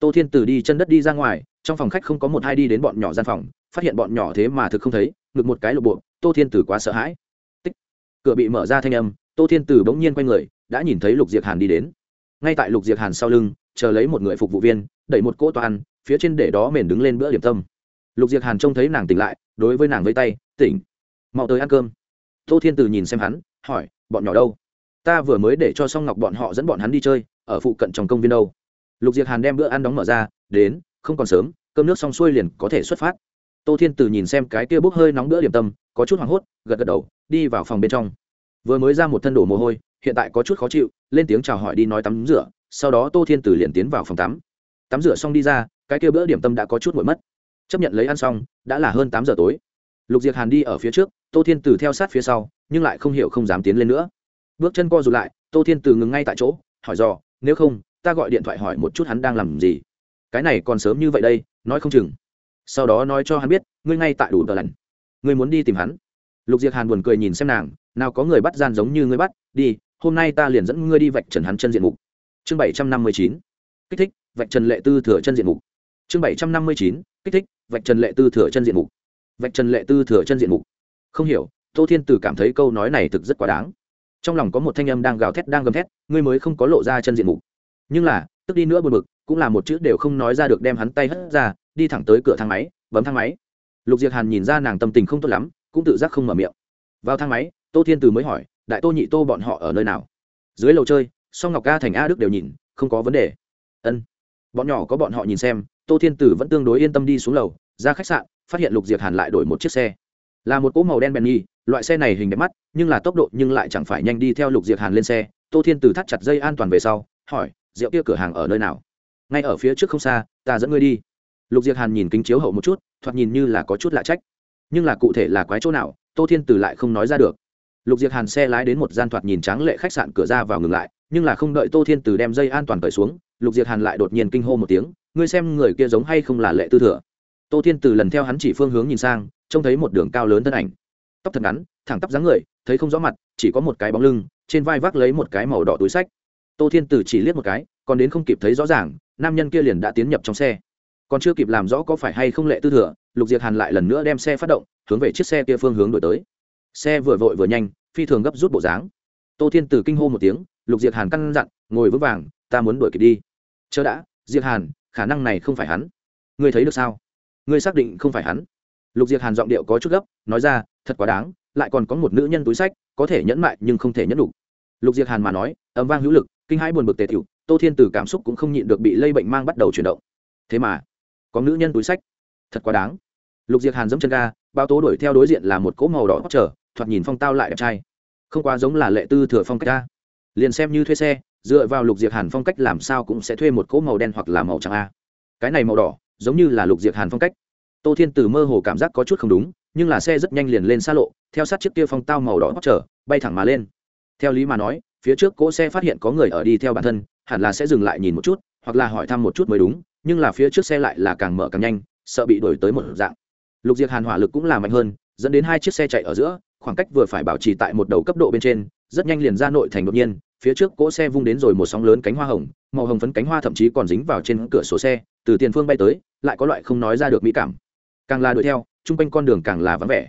Tô thiên tử đi chân đất đi ra ngoài, trong phòng khách không có một hai đi đến bọn nhỏ gian phòng, phát hiện bọn nhỏ thế mà thực không thấy, ngực một cái lộp bộ, tô thiên tử quá sợ hãi. Tích. Cửa bị mở ra thanh âm, tô thiên tử bỗng nhiên quay người, đã nhìn thấy lục Diệc hàn đi đến. Ngay tại lục Diệc hàn sau lưng, chờ lấy một người phục vụ viên, đẩy một cỗ toàn phía trên để đó mền đứng lên bữa điểm tâm lục diệt hàn trông thấy nàng tỉnh lại, đối với nàng vây tay, tỉnh, mau tới ăn cơm. Tô thiên từ nhìn xem hắn, hỏi, bọn nhỏ đâu? Ta vừa mới để cho song ngọc bọn họ dẫn bọn hắn đi chơi, ở phụ cận trong công viên đâu. Lục diệc hàn đem bữa ăn đóng mở ra, đến, không còn sớm, cơm nước xong xuôi liền có thể xuất phát. Tô thiên từ nhìn xem cái kia bốc hơi nóng bữa điểm tâm, có chút hoảng hốt, gật gật đầu, đi vào phòng bên trong. Vừa mới ra một thân đổ mồ hôi, hiện tại có chút khó chịu, lên tiếng chào hỏi đi nói tắm rửa, sau đó tô thiên từ liền tiến vào phòng tắm. Tắm rửa xong đi ra, cái kia bữa điểm tâm đã có chút nguội mất chấp nhận lấy ăn xong, đã là hơn tám giờ tối. Lục diệc hàn đi ở phía trước, tô thiên từ theo sát phía sau, nhưng lại không hiểu không dám tiến lên nữa. Bước chân co rụt lại, tô thiên từ ngừng ngay tại chỗ, hỏi dò, nếu không, ta gọi điện thoại hỏi một chút hắn đang làm gì? Cái này còn sớm như vậy đây, nói không chừng. Sau đó nói cho hắn biết, ngươi ngay tại đủ tờ lành ngươi muốn đi tìm hắn. Lục diệc hàn buồn cười nhìn xem nàng, nào có người bắt gian giống như ngươi bắt, đi, hôm nay ta liền dẫn ngươi đi vạch trần hắn chân diện mục. Chương bảy trăm năm mươi chín. Kích thích, vạch trần lệ tư thừa chân diện mục chương bảy trăm năm mươi chín, kích thích, vạch trần lệ tư thừa chân diện mục. Vạch trần lệ tư thừa chân diện mục. Không hiểu, tô thiên tử cảm thấy câu nói này thực rất quá đáng. Trong lòng có một thanh âm đang gào thét, đang gầm thét, ngươi mới không có lộ ra chân diện mục. Nhưng là, tức đi nữa buồn bực, cũng là một chữ đều không nói ra được đem hắn tay hất ra, đi thẳng tới cửa thang máy, bấm thang máy. Lục diệc hàn nhìn ra nàng tâm tình không tốt lắm, cũng tự giác không mở miệng. Vào thang máy, tô thiên từ mới hỏi, đại tô nhị tô bọn họ ở nơi nào? Dưới lầu chơi, song ngọc ca thành a đức đều nhìn, không có vấn đề. Ân. Bọn nhỏ có bọn họ nhìn xem tô thiên tử vẫn tương đối yên tâm đi xuống lầu, ra khách sạn, phát hiện lục diệc hàn lại đổi một chiếc xe. Là một cỗ màu đen bèn nhi loại xe này hình đẹp mắt, nhưng là tốc độ nhưng lại chẳng phải nhanh đi theo lục diệc hàn lên xe. Tô thiên tử thắt chặt dây an toàn về sau, hỏi, rượu kia cửa hàng ở nơi nào? Ngay ở phía trước không xa, ta dẫn ngươi đi. Lục diệc hàn nhìn kính chiếu hậu một chút, thoạt nhìn như là có chút lạ trách. Nhưng là cụ thể là quái chỗ nào, tô thiên tử lại không nói ra được. Lục diệc hàn xe lái đến một gian thoạt nhìn tráng lệ khách sạn cửa ra vào ngừng lại, nhưng là không đợi tô thiên tử đem dây an toàn cởi xuống, lục diệc hàn lại đột nhiên kinh hô một tiếng ngươi xem người kia giống hay không là lệ tư thừa. Tô thiên tử lần theo hắn chỉ phương hướng nhìn sang, trông thấy một đường cao lớn thân ảnh. Tóc thật ngắn, thẳng tắp dáng người, thấy không rõ mặt, chỉ có một cái bóng lưng, trên vai vác lấy một cái màu đỏ túi sách. Tô thiên tử chỉ liếc một cái, còn đến không kịp thấy rõ ràng, nam nhân kia liền đã tiến nhập trong xe. Còn chưa kịp làm rõ có phải hay không lệ tư thừa, lục Diệt hàn lại lần nữa đem xe phát động, hướng về chiếc xe kia phương hướng đổi tới. Xe vừa vội vừa nhanh, phi thường gấp rút bộ dáng. Tô thiên tử kinh hô một tiếng, lục Diệt hàn căn dặn, ngồi vững vàng, ta muốn đuổi kịp đi. Chớ đã, Diệt hàn khả năng này không phải hắn. Ngươi thấy được sao? Ngươi xác định không phải hắn? Lục diệc hàn giọng điệu có chút gấp, nói ra, thật quá đáng, lại còn có một nữ nhân túi sách, có thể nhẫn mại nhưng không thể nhẫn đủ. Lục diệc hàn mà nói ấm vang hữu lực, kinh hãi buồn bực tề tiểu tô thiên Từ cảm xúc cũng không nhịn được bị lây bệnh mang bắt đầu chuyển động. Thế mà, có nữ nhân túi sách. Thật quá đáng. Lục diệc hàn dẫm chân ga bao tố đuổi theo đối diện là một cỗ màu đỏ hót trở, thoạt nhìn phong tao lại đẹp trai. Không quá giống là lệ tư thừa phong cách a liền xem như thuê xe dựa vào lục diệc hàn phong cách làm sao cũng sẽ thuê một cỗ màu đen hoặc là màu trắng a. Cái này màu đỏ, giống như là lục diệc hàn phong cách. Tô thiên từ mơ hồ cảm giác có chút không đúng, nhưng là xe rất nhanh liền lên xa lộ, theo sát chiếc kia phong tao màu đỏ hót trở bay thẳng mà lên. Theo lý mà nói, phía trước cỗ xe phát hiện có người ở đi theo bản thân, hẳn là sẽ dừng lại nhìn một chút, hoặc là hỏi thăm một chút mới đúng, nhưng là phía trước xe lại là càng mở càng nhanh, sợ bị đổi tới một dạng. Lục diệc hàn hỏa lực cũng là mạnh hơn, dẫn đến hai chiếc xe chạy ở giữa, khoảng cách vừa phải bảo trì tại một đầu cấp độ bên trên, rất nhanh liền ra nội thành đột nhiên phía trước cỗ xe vung đến rồi một sóng lớn cánh hoa hồng màu hồng phấn cánh hoa thậm chí còn dính vào trên cửa sổ xe từ tiền phương bay tới lại có loại không nói ra được mỹ cảm. Càng là đuổi theo chung quanh con đường càng là vắng vẻ.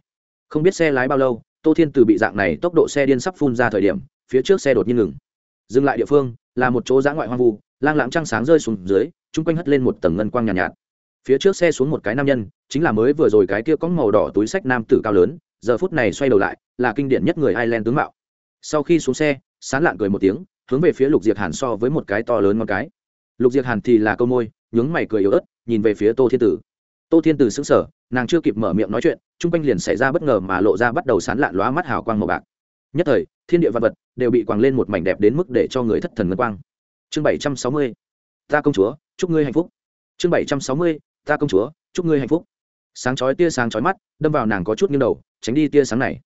Không biết xe lái bao lâu tô thiên từ bị dạng này tốc độ xe điên sắp phun ra thời điểm phía trước xe đột nhiên ngừng. Dừng lại địa phương là một chỗ giã ngoại hoang vu lang lãng trăng sáng rơi xuống dưới chung quanh hất lên một tầng ngân quang nhàn nhạt, nhạt. Phía trước xe xuống một cái nam nhân chính là mới vừa rồi cái kia có màu đỏ túi sách nam tử cao lớn giờ phút này xoay đầu lại là kinh điển nhất người ireland tướng mạo. Sau khi xuống xe sán lạn cười một tiếng, hướng về phía lục diệc hàn so với một cái to lớn ngon cái. Lục diệc hàn thì là câu môi, nhướng mày cười yếu ớt, nhìn về phía tô thiên tử. Tô thiên tử sững sờ, nàng chưa kịp mở miệng nói chuyện, chung quanh liền xảy ra bất ngờ mà lộ ra bắt đầu sán lạn lóa mắt hào quang màu bạc. Nhất thời, thiên địa vật vật đều bị quàng lên một mảnh đẹp đến mức để cho người thất thần ngân quang. Chương bảy trăm sáu mươi, ta công chúa, chúc ngươi hạnh phúc. Chương bảy trăm sáu mươi, ta công chúa, chúc ngươi hạnh phúc. Sáng chói tia sáng chói mắt, đâm vào nàng có chút nghiêng đầu, tránh đi tia sáng này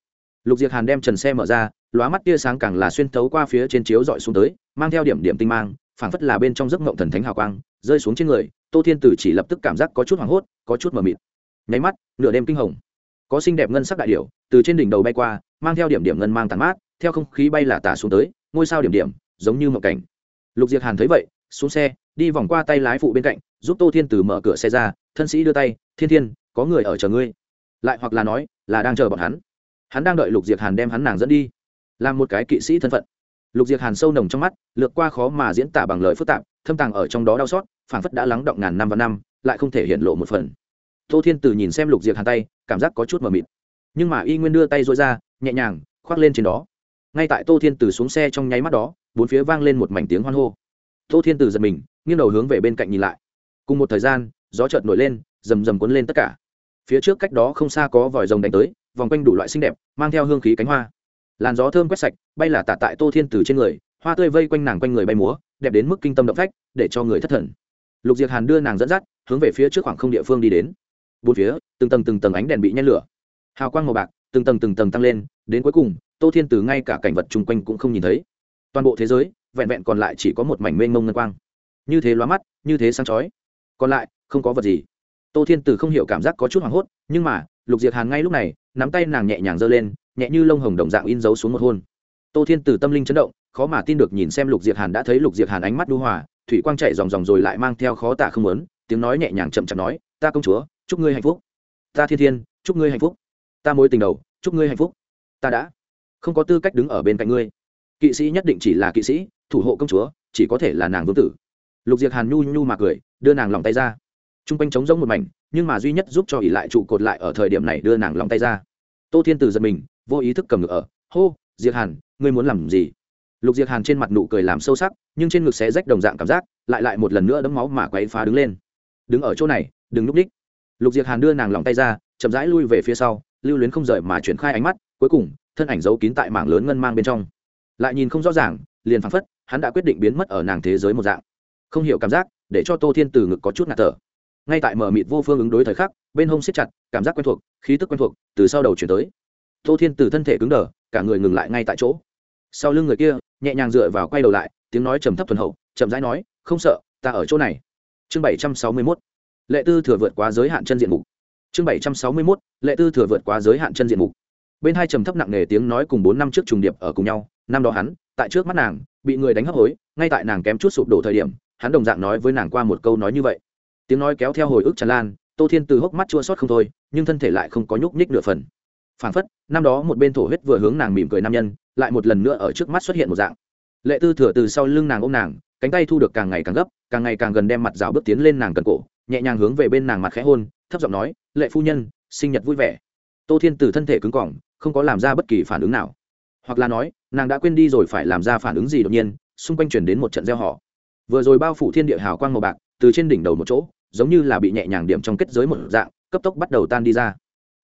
lục diệc hàn đem trần xe mở ra, lóa mắt tia sáng càng là xuyên thấu qua phía trên chiếu dọi xuống tới, mang theo điểm điểm tinh mang, phảng phất là bên trong giấc mộng thần thánh hào quang, rơi xuống trên người, tô thiên tử chỉ lập tức cảm giác có chút hoảng hốt, có chút mờ mịt. Nháy mắt, nửa đêm kinh hồng. Có xinh đẹp ngân sắc đại điểu từ trên đỉnh đầu bay qua, mang theo điểm điểm ngân mang tàn mát, theo không khí bay là tả xuống tới, ngôi sao điểm điểm, giống như mộng cảnh. Lục diệc hàn thấy vậy, xuống xe, đi vòng qua tay lái phụ bên cạnh, giúp tô thiên Tử mở cửa xe ra, thân sĩ đưa tay, thiên thiên, có người ở chờ ngươi. Lại hoặc là nói, là đang chờ bọn hắn hắn đang đợi lục diệc hàn đem hắn nàng dẫn đi làm một cái kỵ sĩ thân phận lục diệc hàn sâu nồng trong mắt lược qua khó mà diễn tả bằng lời phức tạp thâm tàng ở trong đó đau xót phảng phất đã lắng động ngàn năm và năm lại không thể hiện lộ một phần tô thiên từ nhìn xem lục diệc hàn tay cảm giác có chút mờ mịt nhưng mà y nguyên đưa tay dối ra nhẹ nhàng khoác lên trên đó ngay tại tô thiên từ xuống xe trong nháy mắt đó bốn phía vang lên một mảnh tiếng hoan hô tô thiên từ giật mình nghiêng đầu hướng về bên cạnh nhìn lại cùng một thời gian gió chợt nổi lên rầm rầm cuốn lên tất cả phía trước cách đó không xa có vòi rồng đánh tới vòng quanh đủ loại xinh đẹp, mang theo hương khí cánh hoa. Làn gió thơm quét sạch, bay là tạ tại tô thiên từ trên người, hoa tươi vây quanh nàng quanh người bay múa, đẹp đến mức kinh tâm động phách, để cho người thất thần. Lục diệc hàn đưa nàng dẫn dắt, hướng về phía trước khoảng không địa phương đi đến. Bốn phía, từng tầng từng tầng ánh đèn bị nhen lửa. Hào quang màu bạc, từng tầng từng tầng tăng lên, đến cuối cùng, tô thiên từ ngay cả cảnh vật chung quanh cũng không nhìn thấy. Toàn bộ thế giới, vẹn vẹn còn lại chỉ có một mảnh mênh mông ngân quang. Như thế loa mắt, như thế sáng chói. Còn lại, không có vật gì. Tô thiên từ không hiểu cảm giác có chút hoảng hốt, nhưng mà, lục diệt hàn ngay lúc này nắm tay nàng nhẹ nhàng giơ lên, nhẹ như lông hồng đồng dạng in dấu xuống một hôn. Tô thiên từ tâm linh chấn động, khó mà tin được nhìn xem lục diệt hàn đã thấy lục diệt hàn ánh mắt đu hòa, thủy quang chạy dòng dòng rồi lại mang theo khó tả không lớn tiếng nói nhẹ nhàng chậm chậm nói, ta công chúa, chúc ngươi hạnh phúc. Ta thiên thiên, chúc ngươi hạnh phúc. Ta mối tình đầu, chúc ngươi hạnh phúc. Ta đã. Không có tư cách đứng ở bên cạnh ngươi. Kỵ sĩ nhất định chỉ là kỵ sĩ, thủ hộ công chúa, chỉ có thể là nàng vương tử. Lục diệt hàn nhu nhu mà cười, đưa nàng lòng tay ra t r u n g quanh trống rỗng một mảnh, nhưng mà duy nhất giúp cho ỉ lại trụ cột lại ở thời điểm này đưa nàng lòng tay ra. Tô thiên từ giật mình, vô ý thức cầm ngực ở, hô diệt hàn, ngươi muốn làm gì? Lục diệt hàn trên mặt nụ cười làm sâu sắc, nhưng trên ngực sẽ rách đồng dạng cảm giác, lại lại một lần nữa đấm máu mà quấy phá đứng lên. Đứng ở chỗ này, đừng núp đích. Lục diệt hàn đưa nàng lòng tay ra, chậm rãi lui về phía sau, lưu luyến không rời mà chuyển khai ánh mắt, cuối cùng, thân ảnh giấu kín tại mảng lớn ngân mang bên trong. Lại nhìn không rõ ràng, liền phăng phất, hắn đã quyết định biến mất ở nàng thế giới một dạng. Không hiểu cảm giác, để cho tô thiên từ ngực có chút ngạt thở ngay tại mở mịt vô phương ứng đối thời khắc, bên hông siết chặt, cảm giác quen thuộc, khí tức quen thuộc, từ sau đầu chuyển tới. Tô thiên từ thân thể cứng đờ, cả người ngừng lại ngay tại chỗ. Sau lưng người kia, nhẹ nhàng dựa vào quay đầu lại, tiếng nói trầm thấp thuần hậu, chậm rãi nói, không sợ, ta ở chỗ này. Chương bảy trăm sáu mươi mốt. Lệ tư thừa vượt quá giới hạn chân diện mục. Chương bảy trăm sáu mươi mốt. Lệ tư thừa vượt quá giới hạn chân diện mục. Bên hai trầm thấp nặng nề tiếng nói cùng bốn năm trước trùng điệp ở cùng nhau, năm đó hắn, tại trước mắt nàng, bị người đánh hấp hối, ngay tại nàng kém chút sụp đổ thời điểm, hắn đồng dạng nói với nàng qua một câu nói như vậy tiếng nói kéo theo hồi ức tràn lan, tô thiên từ hốc mắt chua sót không thôi, nhưng thân thể lại không có nhúc nhích nửa phần. Phảng phất, năm đó một bên thổ huyết vừa hướng nàng mỉm cười nam nhân, lại một lần nữa ở trước mắt xuất hiện một dạng. Lệ tư thừa từ sau lưng nàng ôm nàng, cánh tay thu được càng ngày càng gấp, càng ngày càng gần đem mặt rào bước tiến lên nàng cần cổ, nhẹ nhàng hướng về bên nàng mặt khẽ hôn, thấp giọng nói, lệ phu nhân, sinh nhật vui vẻ. Tô thiên từ thân thể cứng cỏng, không có làm ra bất kỳ phản ứng nào. Hoặc là nói, nàng đã quên đi rồi phải làm ra phản ứng gì đột nhiên, xung quanh chuyển đến một trận gieo họ vừa rồi bao phủ thiên địa hào quang màu bạc từ trên đỉnh đầu một chỗ, giống như là bị nhẹ nhàng điểm trong kết giới một dạng, cấp tốc bắt đầu tan đi ra.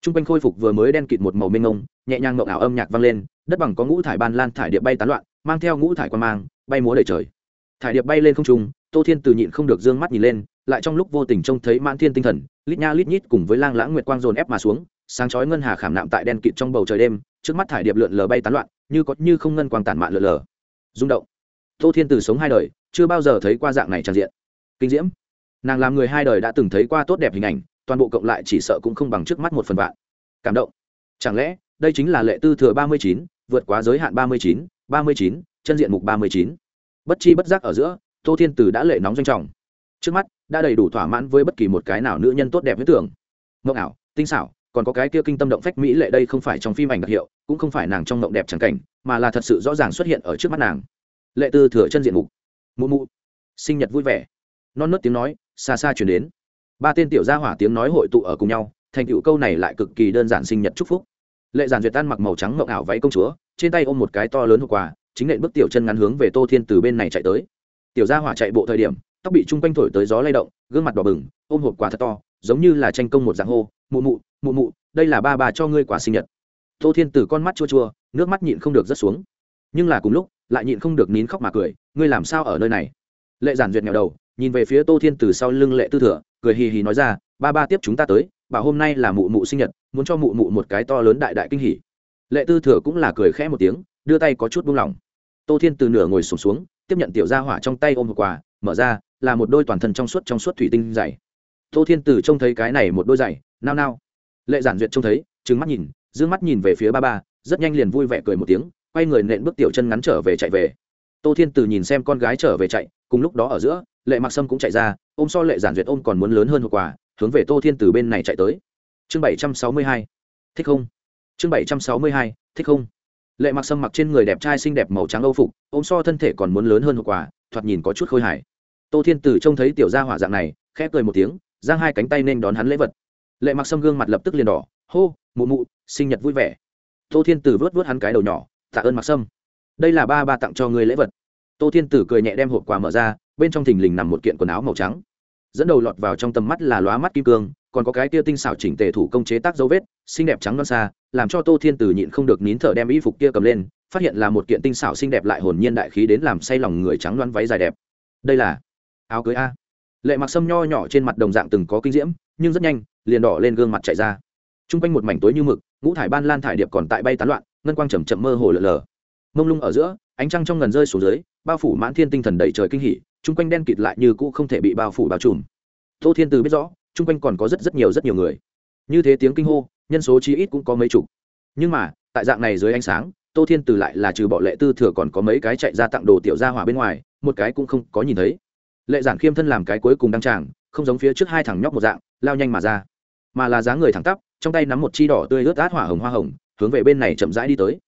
T r u n g quanh khôi phục vừa mới đen kịt một màu mênh ngông nhẹ nhàng mộng ảo âm nhạc vang lên, đất bằng có ngũ thải ban lan thải điệp bay tán loạn, mang theo ngũ thải quan mang, bay múa đầy trời. Thải điệp bay lên không trung, tô thiên từ nhịn không được d ư ơ n g mắt nhìn lên, lại trong lúc vô tình trông thấy mãn thiên tinh thần, lít nha lít nhít cùng với lang lãng nguyệt quang dồn ép mà xuống, sáng chói ngân hà khảm nạm tại đen kịt trong bầu trời đêm, trước mắt thải điệp lượn lờ bay tán loạn, như có như không ngân quang tản mạn lượn lờ. Rung động. Tô thiên từ sống hai đời, chưa bao giờ thấy qua dạng này tràn diện kinh diễm. Nàng làm người hai đời đã từng thấy qua tốt đẹp hình ảnh, toàn bộ cộng lại chỉ sợ cũng không bằng trước mắt một phần vạn. Cảm động. Chẳng lẽ, đây chính là lệ tư thừa ba mươi chín, vượt quá giới hạn ba mươi chín, ba mươi chín, chân diện mục ba mươi chín. Bất chi bất giác ở giữa, tô thiên Tử đã lệ nóng danh trọng. Trước mắt, đã đầy đủ thỏa mãn với bất kỳ một cái nào nữ nhân tốt đẹp huyết tưởng. Mộng ảo, tinh xảo, còn có cái kia kinh tâm động phách mỹ lệ đây không phải trong phim ảnh đặc hiệu, cũng không phải nàng trong mộng đẹp trắng cảnh, mà là thật sự rõ ràng xuất hiện ở trước mắt nàng. Lệ tư thừa chân diện mục. Mụ mụ. Sinh nhật vui vẻ non nớt tiếng nói, xa xa chuyển đến. Ba tên tiểu gia hỏa tiếng nói hội tụ ở cùng nhau, thành tựu câu này lại cực kỳ đơn giản sinh nhật chúc phúc. Lệ giản duyệt tan mặc màu trắng mộng ảo váy công chúa, trên tay ôm một cái to lớn hộp quà, chính nện bước tiểu chân ngắn hướng về tô thiên từ bên này chạy tới. Tiểu gia hỏa chạy bộ thời điểm, tóc bị chung quanh thổi tới gió lay động, gương mặt đỏ bừng, ôm hộp quà thật to, giống như là tranh công một dạng hô, mụ mụ mụ mụ, đây là ba bà cho ngươi quả sinh nhật. Tô thiên từ con mắt chua chua, nước mắt nhịn không được rớt xuống. Nhưng là cùng lúc, lại nhịn không được nín khóc mà cười, ngươi làm sao ở nơi này? Lệ giản duyệt nghèo đầu nhìn về phía tô thiên từ sau lưng lệ tư thừa cười hì hì nói ra ba ba tiếp chúng ta tới bảo hôm nay là mụ mụ sinh nhật muốn cho mụ mụ một cái to lớn đại đại kinh hỉ. Lệ tư thừa cũng là cười khẽ một tiếng đưa tay có chút buông lỏng. Tô thiên từ nửa ngồi sụp xuống, xuống tiếp nhận tiểu gia hỏa trong tay ôm một quà mở ra là một đôi toàn thân trong suốt trong suốt thủy tinh dày tô thiên từ trông thấy cái này một đôi giày nao nao. Lệ giản duyệt trông thấy trứng mắt nhìn d mắt nhìn về phía ba ba rất nhanh liền vui vẻ cười một tiếng quay người nện bước tiểu chân ngắn trở về chạy về. Tô thiên từ nhìn xem con gái trở về chạy cùng lúc đó ở giữa lệ mặc sâm cũng chạy ra, ôm so lệ giản duyệt ôm còn muốn lớn hơn hộp quà, hướng về tô thiên từ bên này chạy tới. Chương bảy trăm sáu mươi hai, thích không? Chương bảy trăm sáu mươi hai, thích không? Lệ mặc sâm mặc trên người đẹp trai xinh đẹp màu trắng âu phục, ôm so thân thể còn muốn lớn hơn hộp quà, thoạt nhìn có chút khôi hài. Tô thiên từ trông thấy tiểu gia hỏa dạng này, khẽ cười một tiếng, giang hai cánh tay nên đón hắn lễ vật. Lệ mặc sâm gương mặt lập tức liền đỏ, hô, mụ mụ, sinh nhật vui vẻ. Tô thiên tử vớt vớt hắn cái đầu nhỏ, tạ ơn mặc sâm. Đây là ba ba tặng cho người lễ vật. Tô thiên tử cười nhẹ đem hộp quà mở ra bên trong thình lình nằm một kiện quần áo màu trắng. Dẫn đầu lọt vào trong tầm mắt là lóa mắt kim cương, còn có cái tia tinh xảo chỉnh tề thủ công chế tác dấu vết, xinh đẹp trắng non xa, làm cho tô thiên tử nhịn không được nín thở đem y phục kia cầm lên, phát hiện là một kiện tinh xảo xinh đẹp lại hồn nhiên đại khí đến làm say lòng người trắng loan váy dài đẹp. Đây là áo cưới a. Lệ mặc sâm nho nhỏ trên mặt đồng dạng từng có kinh diễm, nhưng rất nhanh, liền đỏ lên gương mặt chạy ra. T r u n g quanh một mảnh tối như mực, ngũ thải ban lan thải điệp còn tại bay tán loạn, ngân quang chầm chậm mơ hồ lờ lờ mông lung ở giữa ánh trăng trong ngần rơi xuống dưới, bao phủ mãn thiên tinh thần đầy trời kinh hỉ, chung quanh đen kịt lại như cũ không thể bị bao phủ bao trùm. Tô thiên từ biết rõ, chung quanh còn có rất rất nhiều rất nhiều người. Như thế tiếng kinh hô, nhân số chí ít cũng có mấy chục. Nhưng mà, tại dạng này dưới ánh sáng, tô thiên từ lại là trừ bỏ lệ tư thừa còn có mấy cái chạy ra tặng đồ tiểu ra hỏa bên ngoài, một cái cũng không có nhìn thấy. Lệ giản khiêm thân làm cái cuối cùng đăng tràng, không giống phía trước hai thằng nhóc một dạng, lao nhanh mà ra. Mà là dáng người thẳng tắp, trong tay nắm một chi đỏ tươi ướt át hỏa hồng hoa hồng, hướng về bên này chậm rãi đi tới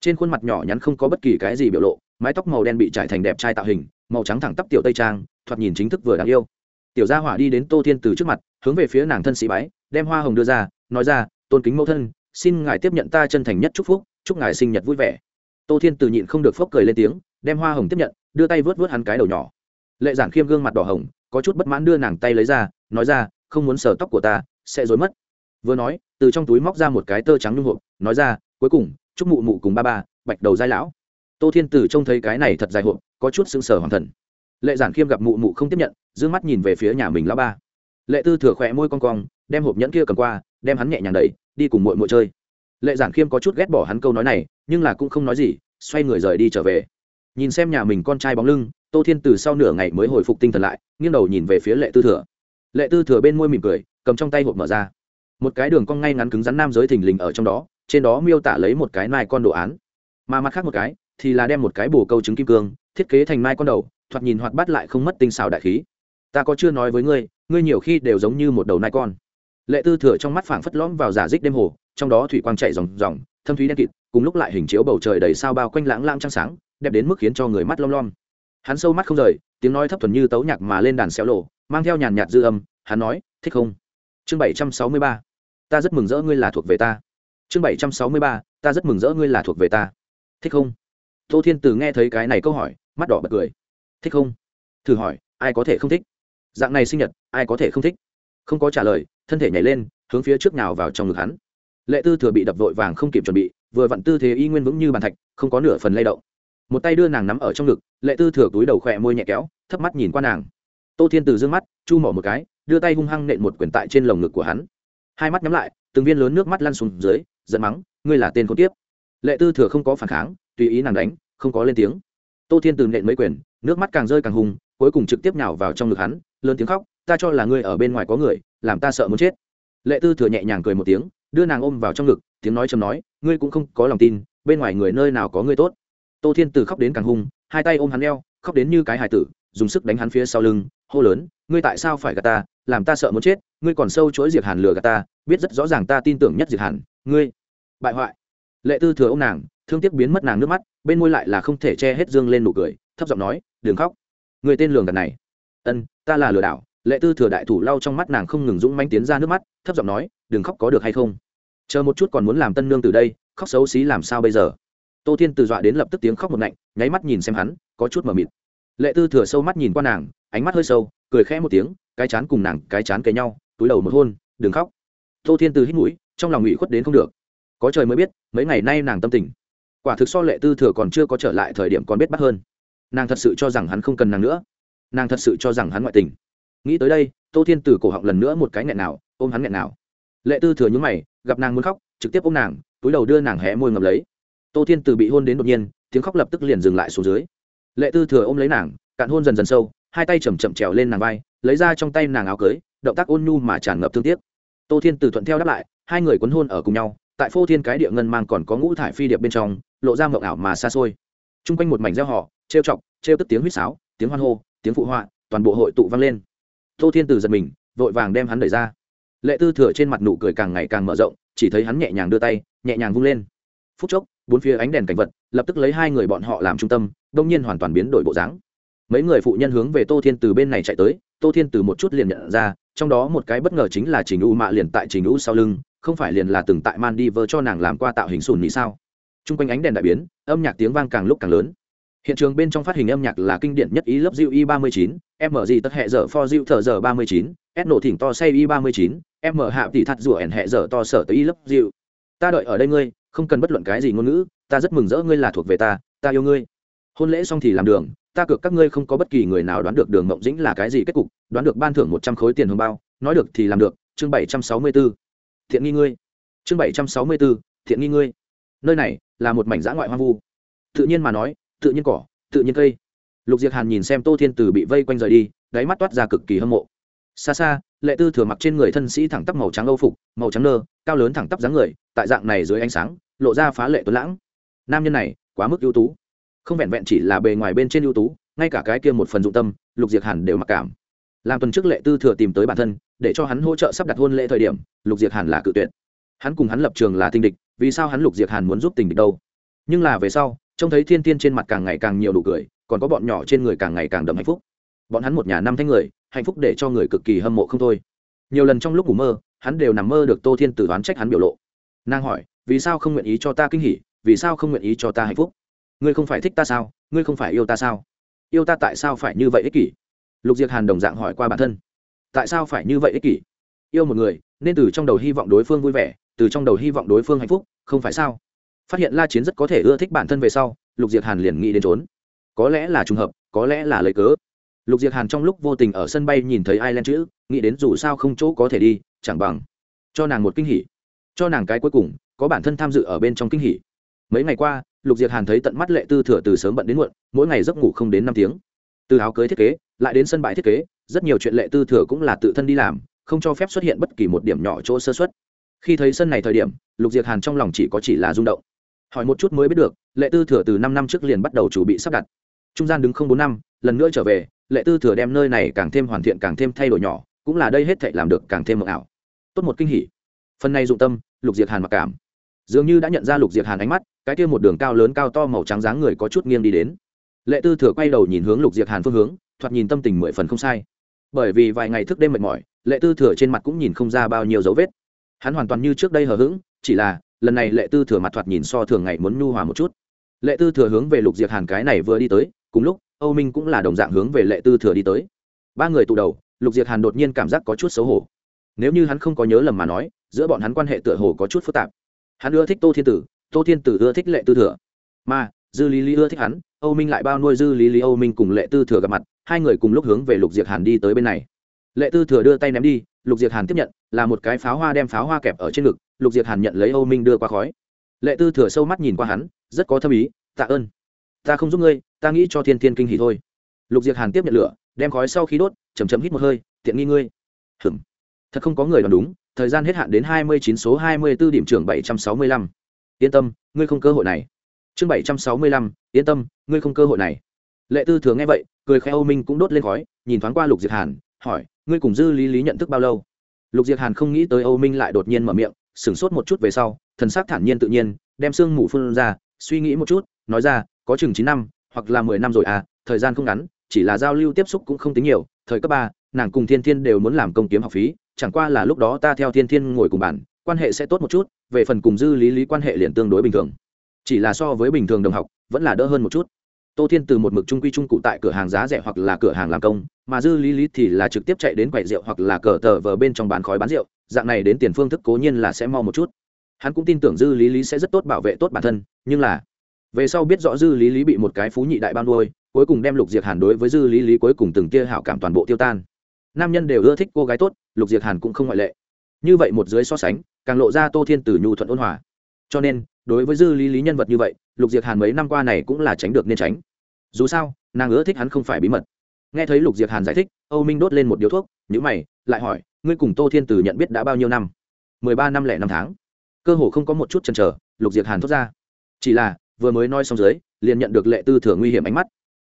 trên khuôn mặt nhỏ nhắn không có bất kỳ cái gì biểu lộ, mái tóc màu đen bị trải thành đẹp trai tạo hình, màu trắng thẳng tắp tiểu tây trang, thoạt nhìn chính thức vừa đáng yêu. Tiểu gia hỏa đi đến tô thiên từ trước mặt, hướng về phía nàng thân sĩ bái, đem hoa hồng đưa ra, nói ra, tôn kính mẫu thân, xin ngài tiếp nhận ta chân thành nhất chúc phúc, chúc ngài sinh nhật vui vẻ. Tô thiên từ nhịn không được phốc cười lên tiếng, đem hoa hồng tiếp nhận, đưa tay vớt vớt hắn cái đầu nhỏ. Lệ giản khiêm gương mặt đỏ hồng, có chút bất mãn đưa nàng tay lấy ra, nói ra, không muốn sờ tóc của ta, sẽ rối mất. Vừa nói, từ trong túi móc ra một cái tơ trắng nhung hộp, nói ra, cuối cùng chúc mụ mụ cùng ba ba, bạch đầu dai lão. Tô thiên tử trông thấy cái này thật dài hộp, có chút sưng sờ hoàng thần. Lệ giản khiêm gặp mụ mụ không tiếp nhận d ư ơ n g mắt nhìn về phía nhà mình lão ba. Lệ tư thừa khỏe môi con cong, đem hộp nhẫn kia cầm qua, đem hắn nhẹ nhàng đẩy, đi cùng mội mội chơi. Lệ giản khiêm có chút ghét bỏ hắn câu nói này, nhưng là cũng không nói gì, xoay người rời đi trở về. Nhìn xem nhà mình con trai bóng lưng, tô thiên từ sau nửa ngày mới hồi phục tinh thần lại, nghiêng đầu nhìn về phía lệ tư thừa. Lệ tư thừa bên môi mỉm cười, cầm trong tay hộp mở ra. Một cái đường cong ngay ngắn cứng rắn nam giới thình lình ở trong đó trên đó miêu tả lấy một cái mai con đồ án. Mà mặt khác một cái, thì là đem một cái bồ câu trứng kim cương, thiết kế thành mai con đầu, thoạt nhìn hoạt bát lại không mất tinh xào đại khí. Ta có chưa nói với ngươi ngươi nhiều khi đều giống như một đầu nai con. Lệ tư thừa trong mắt phảng phất lõm vào giả dích đêm hồ, trong đó thủy quang chạy ròng ròng, thâm thúy đen kịt, cùng lúc lại hình chiếu bầu trời đầy sao bao quanh lãng lãng trăng sáng, đẹp đến mức khiến cho người mắt lom lom. Hắn sâu mắt không rời, tiếng nói thấp thuần như tấu nhạc mà lên đàn xéo lộ, mang theo nhàn nhạt dư âm, hắn nói, thích không? Chương bảy trăm sáu mươi ba. Ta rất mừng rỡ ngươi là thuộc về ta chương bảy trăm sáu mươi ba, ta rất mừng rỡ ngươi là thuộc về ta. Thích không? Tô thiên từ nghe thấy cái này câu hỏi, mắt đỏ bật cười. Thích không? Thử hỏi, ai có thể không thích? Dạng này sinh nhật, ai có thể không thích? Không có trả lời, thân thể nhảy lên, hướng phía trước nào vào trong ngực hắn. Lệ tư thừa bị đập vội vàng không kịp chuẩn bị, vừa vặn tư thế y nguyên vững như bàn thạch, không có nửa phần lay động. Một tay đưa nàng nắm ở trong ngực, lệ tư thừa túi đầu khỏe môi nhẹ kéo, thấp mắt nhìn qua nàng. Tô thiên từ d ư ơ n g mắt, chu mỏ một cái, đưa tay hung hăng nện một quyển tại trên lồng ngực của hắn. Hai mắt nhắm lại, từng viên lớn nước mắt lăn xuống dưới giận mắng, ngươi là tên con tiếp lệ tư thừa không có phản kháng, tùy ý nàng đánh, không có lên tiếng. Tô thiên từ nện mấy quyền, nước mắt càng rơi càng hùng, cuối cùng trực tiếp nhào vào trong ngực hắn, lớn tiếng khóc, ta cho là ngươi ở bên ngoài có người, làm ta sợ muốn chết. Lệ tư thừa nhẹ nhàng cười một tiếng, đưa nàng ôm vào trong ngực, tiếng nói chầm nói, ngươi cũng không có lòng tin, bên ngoài người nơi nào có ngươi tốt. Tô thiên từ khóc đến càng hung hai tay ôm hắn eo, khóc đến như cái hài tử, dùng sức đánh hắn phía sau lưng, hô lớn, ngươi tại sao phải gạt ta, làm ta sợ muốn chết, ngươi còn sâu chối diệt hàn lừa gạt ta, biết rất rõ ràng ta tin tưởng nhất diệt hàn ngươi, bại hoại. Lệ tư thừa ô m nàng, thương tiếc biến mất nàng nước mắt, bên môi lại là không thể che hết dương lên nụ cười, thấp giọng nói, đừng khóc. Người tên lường gạt này. Ân, ta là lừa đảo. Lệ tư thừa đại thủ lau trong mắt nàng không ngừng dũng manh tiến ra nước mắt, thấp giọng nói, đừng khóc có được hay không? Chờ một chút còn muốn làm tân nương từ đây, khóc xấu xí làm sao bây giờ? Tô thiên từ dọa đến lập tức tiếng khóc một ngạnh nháy mắt nhìn xem hắn, có chút mờ mịt. Lệ tư thừa sâu mắt nhìn qua nàng, ánh mắt hơi sâu, cười khẽ một tiếng, cái chán cùng nàng cái chán kề nhau, túi đầu một hôn, đừng khóc. Tô thiên từ hít mũi trong lòng ủy khuất đến không được. Có trời mới biết, mấy ngày nay nàng tâm tình. Quả thực so lệ tư thừa còn chưa có trở lại thời điểm còn biết bắt hơn. Nàng thật sự cho rằng hắn không cần nàng nữa. Nàng thật sự cho rằng hắn ngoại tình. Nghĩ tới đây, tô thiên từ cổ họng lần nữa một cái nghẹn nào, ôm hắn nghẹn nào. Lệ tư thừa nhúng mày, gặp nàng muốn khóc, trực tiếp ôm nàng, túi đầu đưa nàng hé môi ngầm lấy. Tô thiên từ bị hôn đến đột nhiên, tiếng khóc lập tức liền dừng lại xuống dưới. Lệ tư thừa ôm lấy nàng, cạn hôn dần dần sâu, hai tay chầm chậm trèo lên nàng vai, lấy ra trong tay nàng áo cưới, động tác ôn nhu mà tràn ngập thương tiếc. Tô thiên từ thuận theo đáp lại hai người cuốn hôn ở cùng nhau, tại phô thiên cái địa ngân mang còn có ngũ thải phi điệp bên trong, lộ ra mộng ảo mà xa xôi. T r u n g quanh một mảnh gieo họ, trêu chọc o tức tiếng huýt sáo, tiếng hoan hô, tiếng phụ họa, toàn bộ hội tụ vang lên. Tô thiên từ giật mình, vội vàng đem hắn đẩy ra. Lệ tư thừa trên mặt nụ cười càng ngày càng mở rộng, chỉ thấy hắn nhẹ nhàng đưa tay, nhẹ nhàng vung lên. Phút chốc, bốn phía ánh đèn cảnh vật, lập tức lấy hai người bọn họ làm trung tâm, đông nhiên hoàn toàn biến đổi bộ dáng. Mấy người phụ nhân hướng về tô thiên từ bên này chạy tới, tô thiên từ một chút liền nhận ra, trong đó một cái bất ngờ chính là trình u mạ liền tại trình u sau lưng không phải liền là từng tại man đi vơ cho nàng làm qua tạo hình sùn nhị sao? T r u n g quanh ánh đèn đại biến, âm nhạc tiếng vang càng lúc càng lớn. Hiện trường bên trong phát hình âm nhạc là kinh điển nhất ý lớp diệu y ba mươi chín, m gì tất hệ dở for diệu thở giờ ba mươi chín, s nổ thỉnh to say y ba mươi chín, m hạ tỷ thắt rủa ẻn hệ dở to sở tới y lớp diệu ta đợi ở đây ngươi, không cần bất luận cái gì ngôn ngữ, ta rất mừng rỡ ngươi là thuộc về ta ta yêu ngươi. Hôn lễ xong thì làm đường, ta cược các ngươi không có bất kỳ người nào đoán được đường mộng dĩnh là cái gì kết cục, đoán được ban thưởng một trăm khối tiền hương bao, nói được thì làm được, chương bảy trăm sáu mươi bốn thiện nghi ngươi. Chương bảy trăm sáu mươi bốn thiện nghi ngươi. Nơi này là một mảnh giã ngoại hoang vu. Tự nhiên mà nói, tự nhiên cỏ, tự nhiên cây. Lục diệc hàn nhìn xem tô thiên từ bị vây quanh rời đi, đáy mắt toát ra cực kỳ hâm mộ. Xa xa, lệ tư thừa mặc trên người thân sĩ thẳng tắp màu trắng âu phục, màu trắng nơ, cao lớn thẳng tắp dáng người, tại dạng này dưới ánh sáng, lộ ra phá lệ tuấn lãng. Nam nhân này quá mức ưu tú. Không vẹn vẹn chỉ là bề ngoài bên trên ưu tú, ngay cả cái kia một phần dụng tâm, lục diệc hàn đều mặc cảm làm tuần trước lệ tư thừa tìm tới bản thân, để cho hắn hỗ trợ sắp đặt hôn lễ thời điểm, lục diệc hàn là cự tuyệt. Hắn cùng hắn lập trường là tinh địch, vì sao hắn lục diệc hàn muốn giúp tình địch đâu? Nhưng là về sau, trông thấy thiên tiên trên mặt càng ngày càng nhiều đủ cười, còn có bọn nhỏ trên người càng ngày càng đậm hạnh phúc. Bọn hắn một nhà năm thanh người, hạnh phúc để cho người cực kỳ hâm mộ không thôi. Nhiều lần trong lúc ngủ mơ, hắn đều nằm mơ được tô thiên tử đoán trách hắn biểu lộ. Nàng hỏi, vì sao không nguyện ý cho ta kinh hỉ? Vì sao không nguyện ý cho ta hạnh phúc? Ngươi không phải thích ta sao? Ngươi không phải yêu ta sao? Yêu ta tại sao phải như vậy ích kỷ? Lục diệc hàn đồng dạng hỏi qua bản thân, tại sao phải như vậy ích kỷ? Yêu một người, nên từ trong đầu hy vọng đối phương vui vẻ, từ trong đầu hy vọng đối phương hạnh phúc, không phải sao? Phát hiện la chiến rất có thể ưa thích bản thân về sau, lục diệc hàn liền nghĩ đến trốn. Có lẽ là trùng hợp, có lẽ là lấy cớ. Lục diệc hàn trong lúc vô tình ở sân bay nhìn thấy ai len chữ, nghĩ đến dù sao không chỗ có thể đi, chẳng bằng cho nàng một kinh hỉ. Cho nàng cái cuối cùng, có bản thân tham dự ở bên trong kinh hỉ. Mấy ngày qua, lục diệc hàn thấy tận mắt lệ tư thừa từ sớm bận đến muộn, mỗi ngày giấc ngủ không đến năm tiếng. Từ áo cưới thiết kế lại đến sân bãi thiết kế, rất nhiều chuyện lệ tư thừa cũng là tự thân đi làm, không cho phép xuất hiện bất kỳ một điểm nhỏ chỗ sơ xuất khi thấy sân này thời điểm, lục diệc hàn trong lòng chỉ có chỉ là rung động. Hỏi một chút mới biết được, lệ tư thừa từ năm năm trước liền bắt đầu chuẩn bị sắp đặt. Trung gian đứng không bốn năm, lần nữa trở về, lệ tư thừa đem nơi này càng thêm hoàn thiện, càng thêm thay đổi nhỏ, cũng là đây hết thảy làm được càng thêm mộng ảo. Tốt một kinh hỉ. Phần này dụng tâm, lục diệc hàn mặc cảm. Dường như đã nhận ra lục diệc hàn ánh mắt, cái kia một đường cao lớn cao to màu trắng dáng người có chút nghiêng đi đến. Lệ tư thừa quay đầu nhìn hướng lục diệc hàn phương hướng thoạt nhìn tâm tình mười phần không sai. Bởi vì vài ngày thức đêm mệt mỏi, lệ tư thừa trên mặt cũng nhìn không ra bao nhiêu dấu vết. Hắn hoàn toàn như trước đây hờ hững, chỉ là, lần này lệ tư thừa mặt thoạt nhìn so thường ngày muốn nhu hòa một chút. Lệ tư thừa hướng về lục diệc hàn cái này vừa đi tới, cùng lúc, âu minh cũng là đồng dạng hướng về lệ tư thừa đi tới. Ba người tụ đầu, lục diệc hàn đột nhiên cảm giác có chút xấu hổ. Nếu như hắn không có nhớ lầm mà nói, giữa bọn hắn quan hệ tựa hồ có chút phức tạp. Hắn ưa thích tô thiên tử, tô thiên tử ưa thích lệ tư thừa. Mà, dư lý lý ưa thích hắn, âu minh lại bao nuôi dư lý lý âu minh cùng lệ tư thừa gặp mặt hai người cùng lúc hướng về lục diệc hàn đi tới bên này. Lệ tư thừa đưa tay ném đi, lục diệc hàn tiếp nhận, là một cái pháo hoa đem pháo hoa kẹp ở trên ngực, lục diệc hàn nhận lấy âu minh đưa qua khói. Lệ tư thừa sâu mắt nhìn qua hắn, rất có thâm ý, tạ ơn. Ta không giúp ngươi, ta nghĩ cho thiên thiên kinh hỉ thôi. Lục diệc hàn tiếp nhận lửa, đem khói sau khi đốt chầm chầm hít một hơi, tiện nghi ngươi. Hừm thật không có người đoán đúng, thời gian hết hạn đến hai mươi chín số hai mươi b ố điểm trưởng bảy trăm sáu mươi lăm. Yên tâm, ngươi không cơ hội này. Chương bảy trăm sáu mươi lăm, yên tâm, ngươi không cơ hội này lệ tư thường nghe vậy, cười khẽ âu minh cũng đốt lên khói, nhìn thoáng qua lục diệt hàn, hỏi, ngươi cùng dư lý lý nhận thức bao lâu? Lục diệt hàn không nghĩ tới âu minh lại đột nhiên mở miệng, sửng sốt một chút về sau, thần sắc thản nhiên tự nhiên, đem sương mù phun ra, suy nghĩ một chút, nói ra, có chừng chín năm, hoặc là mười năm rồi à thời gian không ngắn, chỉ là giao lưu tiếp xúc cũng không tính nhiều, thời cấp ba, nàng cùng thiên thiên đều muốn làm công kiếm học phí, chẳng qua là lúc đó ta theo thiên thiên ngồi cùng bản quan hệ sẽ tốt một chút, về phần cùng dư lý lý quan hệ liền tương đối bình thường. Chỉ là so với bình thường đồng học, vẫn là đỡ hơn một chút tô thiên từ một mực trung quy trung cụ tại cửa hàng giá rẻ hoặc là cửa hàng làm công mà dư lý lý thì là trực tiếp chạy đến quầy rượu hoặc là cờ tờ vờ bên trong bán khói bán rượu dạng này đến tiền phương thức cố nhiên là sẽ mau một chút. Hắn cũng tin tưởng dư lý lý sẽ rất tốt bảo vệ tốt bản thân nhưng là về sau biết rõ dư lý lý bị một cái phú nhị đại ban đôi, cuối cùng đem lục diệt hàn đối với dư lý lý cuối cùng từng tia hảo cảm toàn bộ tiêu tan. Nam nhân đều ưa thích cô gái tốt lục diệt hàn cũng không ngoại lệ. Như vậy một dưới so sánh càng lộ ra tô thiên từ nhu thuận ôn hòa. Cho nên đối với dư lý lý nhân vật như vậy lục diệt hàn mấy năm qua này cũng là tránh được nên tránh dù sao, nàng ưa thích hắn không phải bí mật. Nghe thấy lục diệt hàn giải thích, âu minh đốt lên một điếu thuốc nhữ mày, lại hỏi, ngươi cùng tô thiên từ nhận biết đã bao nhiêu năm? Mười ba năm lẻ năm tháng. Cơ hồ không có một chút chần chờ, lục diệt hàn thốt ra. Chỉ là, vừa mới nói xong dưới, liền nhận được lệ tư thừa nguy hiểm ánh mắt.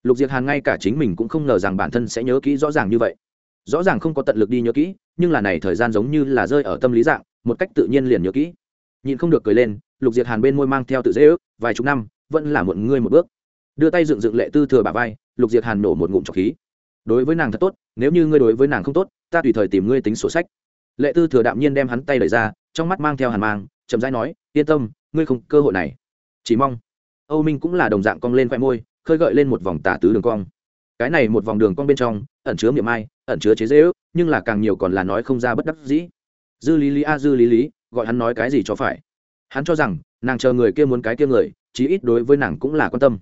Lục diệt hàn ngay cả chính mình cũng không ngờ rằng bản thân sẽ nhớ kỹ rõ ràng như vậy. Rõ ràng không có tận lực đi nhớ kỹ, nhưng là này thời gian giống như là rơi ở tâm lý dạng, một cách tự nhiên liền nhớ kỹ. Nhìn không được cười lên, lục diệt hàn bên môi mang theo tự dễ ước, vài chục năm, vẫn là muộn ngươi một bước đưa tay dựng dựng lệ tư thừa bà vai, lục diệt hàn nổ một ngụm trọc khí. Đối với nàng thật tốt, nếu như ngươi đối với nàng không tốt, ta tùy thời tìm ngươi tính sổ sách. Lệ tư thừa đạm nhiên đem hắn tay đẩy ra, trong mắt mang theo hàn mang, chậm rãi nói, yên tâm, ngươi không cơ hội này. Chỉ mong. Âu minh cũng là đồng dạng cong lên khoe môi, khơi gợi lên một vòng tả tứ đường cong. Cái này một vòng đường cong bên trong, ẩn chứa miệng ai, ẩn chứa chế dễ ước, nhưng là càng nhiều còn là nói không ra bất đắc dĩ. Dư lý lý a, dư lý lý, gọi hắn nói cái gì cho phải. Hắn cho rằng, nàng chờ người kia muốn cái kia người, chí ít đối với nàng cũng là quan tâm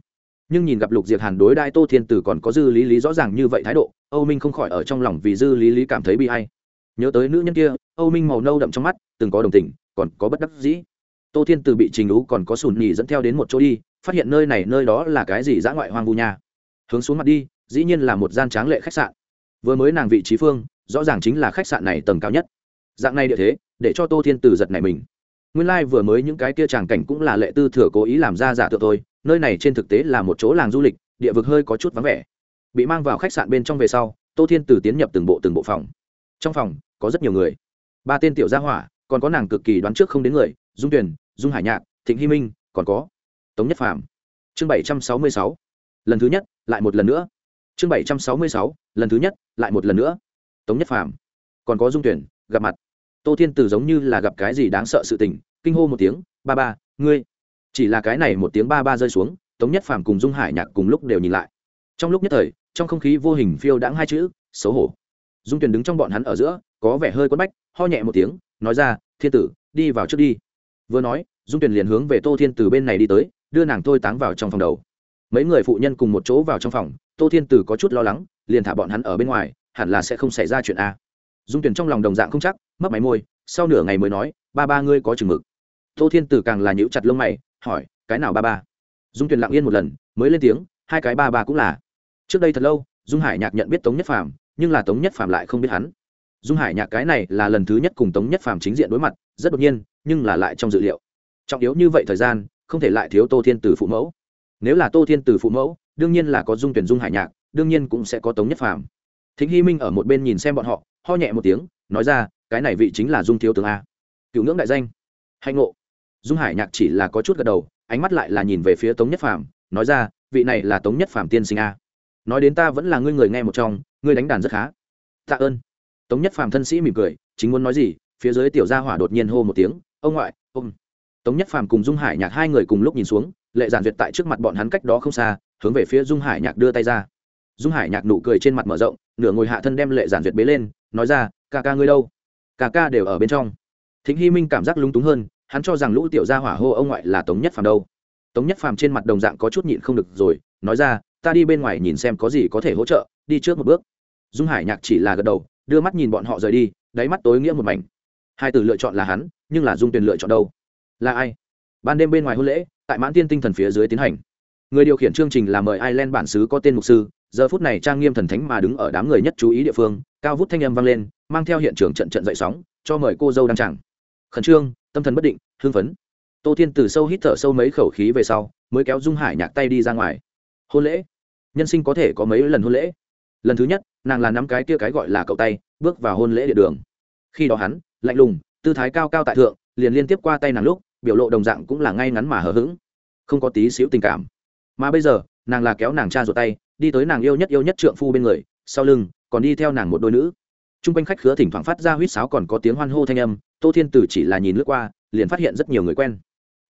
nhưng nhìn gặp lục diệp hàn đối đại tô thiên tử còn có dư lý lý rõ ràng như vậy thái độ, âu minh không khỏi ở trong lòng vì dư lý lý cảm thấy bị hay nhớ tới nữ nhân kia, âu minh màu nâu đậm trong mắt, từng có đồng tình, còn có bất đắc dĩ. Tô thiên tử bị trình lũ còn có sùn nhì dẫn theo đến một chỗ đi, phát hiện nơi này, nơi đó là cái gì dã ngoại hoang vu nha. Hướng xuống mặt đi, dĩ nhiên là một gian tráng lệ khách sạn. Vừa mới nàng vị trí phương, rõ ràng chính là khách sạn này tầng cao nhất. Dạng này địa thế, để cho tô thiên tử giật này mình nguyên lai、like、vừa mới những cái kia tràng cảnh cũng là lệ tư thừa cố ý làm ra giả tượng thôi nơi này trên thực tế là một chỗ làng du lịch địa vực hơi có chút vắng vẻ. Bị mang vào khách sạn bên trong về sau tô thiên tử tiến nhập từng bộ từng bộ phòng. Trong phòng có rất nhiều người. Ba tên tiểu gia hỏa còn có nàng cực kỳ đoán trước không đến người dung tuyền dung hải nhạc thịnh hy minh còn có tống nhất Phạm. chương bảy trăm sáu mươi sáu lần thứ nhất lại một lần nữa. Chương bảy trăm sáu mươi sáu lần thứ nhất lại một lần nữa. Tống nhất Phạm, còn có dung tuyển gặp mặt tô thiên tử giống như là gặp cái gì đáng sợ sự tình, kinh hô một tiếng, ba ba, ngươi. Chỉ là cái này một tiếng ba ba rơi xuống, tống nhất phàm cùng dung hải nhạc cùng lúc đều nhìn lại. Trong lúc nhất thời, trong không khí vô hình phiêu đãng hai chữ, xấu hổ. Dung Tuyền đứng trong bọn hắn ở giữa, có vẻ hơi quất bách, ho nhẹ một tiếng, nói ra, thiên tử, đi vào trước đi. Vừa nói, dung Tuyền liền hướng về tô thiên tử bên này đi tới, đưa nàng thôi táng vào trong phòng đầu. Mấy người phụ nhân cùng một chỗ vào trong phòng, tô thiên tử có chút lo lắng, liền thả bọn hắn ở bên ngoài, hẳn là sẽ không xảy ra chuyện a dung tuyển trong lòng đồng dạng không chắc mất máy môi, sau nửa ngày mới nói, ba ba ngươi có chừng mực. Tô thiên tử càng là nhíu chặt lông mày, hỏi, cái nào ba ba? Dung tuyển lặng yên một lần, mới lên tiếng, hai cái ba ba cũng là. Trước đây thật lâu, dung hải nhạc nhận biết tống nhất phàm, nhưng là tống nhất phàm lại không biết hắn. Dung hải nhạc cái này là lần thứ nhất cùng tống nhất phàm chính diện đối mặt, rất đột nhiên, nhưng là lại trong dự liệu. Trọng yếu như vậy thời gian, không thể lại thiếu tô thiên Tử phụ mẫu. Nếu là tô thiên Tử phụ mẫu, đương nhiên là có dung tuyển dung hải nhạc, đương nhiên cũng sẽ có tống nhất phàm. Thính hy minh ở một bên nhìn xem bọn họ ho nhẹ một tiếng nói ra cái này vị chính là dung thiếu tướng a. Cựu ngưỡng đại danh. Hạnh ngộ. Dung hải nhạc chỉ là có chút gật đầu ánh mắt lại là nhìn về phía tống nhất phạm, nói ra vị này là tống nhất phạm tiên sinh a. Nói đến ta vẫn là ngươi người nghe một trong ngươi đánh đàn rất khá. Tạ ơn. Tống nhất phạm thân sĩ mỉm cười chính muốn nói gì? Phía dưới tiểu gia hỏa đột nhiên hô một tiếng ông ngoại ông, tống nhất phạm cùng dung hải nhạc hai người cùng lúc nhìn xuống lệ giản duyệt tại trước mặt bọn hắn cách đó không xa hướng về phía dung hải nhạc đưa tay ra. Dung hải nhạc nụ cười trên mặt mở rộng nửa ngồi hạ thân đem lệ giản duyệt bế lên nói ra ca ca ngươi đâu? Ca ca đều ở bên trong. Thính hy minh cảm giác lúng túng hơn, hắn cho rằng lũ tiểu gia hỏa hô ông ngoại là tống nhất phàm đâu. Tống nhất phàm trên mặt đồng dạng có chút nhịn không được rồi, nói ra, ta đi bên ngoài nhìn xem có gì có thể hỗ trợ, đi trước một bước. Dung hải nhạc chỉ là gật đầu, đưa mắt nhìn bọn họ rời đi, đáy mắt tối nghĩa một mảnh. Hai từ lựa chọn là hắn, nhưng là dung tuyền lựa chọn đâu? Là ai? Ban đêm bên ngoài hôn lễ, tại mãn tiên tinh thần phía dưới tiến hành người điều khiển chương trình là mời ireland bản xứ có tên mục sư. Giờ phút này trang nghiêm thần thánh mà đứng ở đám người nhất chú ý địa phương, cao vút thanh âm vang lên, mang theo hiện trường trận trận dậy sóng, cho mời cô dâu đăng tràng. Khẩn trương, tâm thần bất định, hưng phấn. Tô thiên từ sâu hít thở sâu mấy khẩu khí về sau, mới kéo dung hải nhạc tay đi ra ngoài. Hôn lễ. Nhân sinh có thể có mấy lần hôn lễ. Lần thứ nhất, nàng là nắm cái kia cái gọi là cậu tay, bước vào hôn lễ địa đường. Khi đó hắn, lạnh lùng, tư thái cao cao tại thượng, liền liên tiếp qua tay nàng lúc, biểu lộ đồng dạng cũng là ngay ngắn mà hờ hững. Không có tí xíu tình cảm mà bây giờ, nàng là kéo nàng cha ruột tay, đi tới nàng yêu nhất yêu nhất trượng phu bên người, sau lưng, còn đi theo nàng một đôi nữ. T r u n g quanh khách khứa thỉnh thoảng phát ra huýt sáo còn có tiếng hoan hô thanh âm, tô thiên tử chỉ là nhìn lướt qua, liền phát hiện rất nhiều người quen.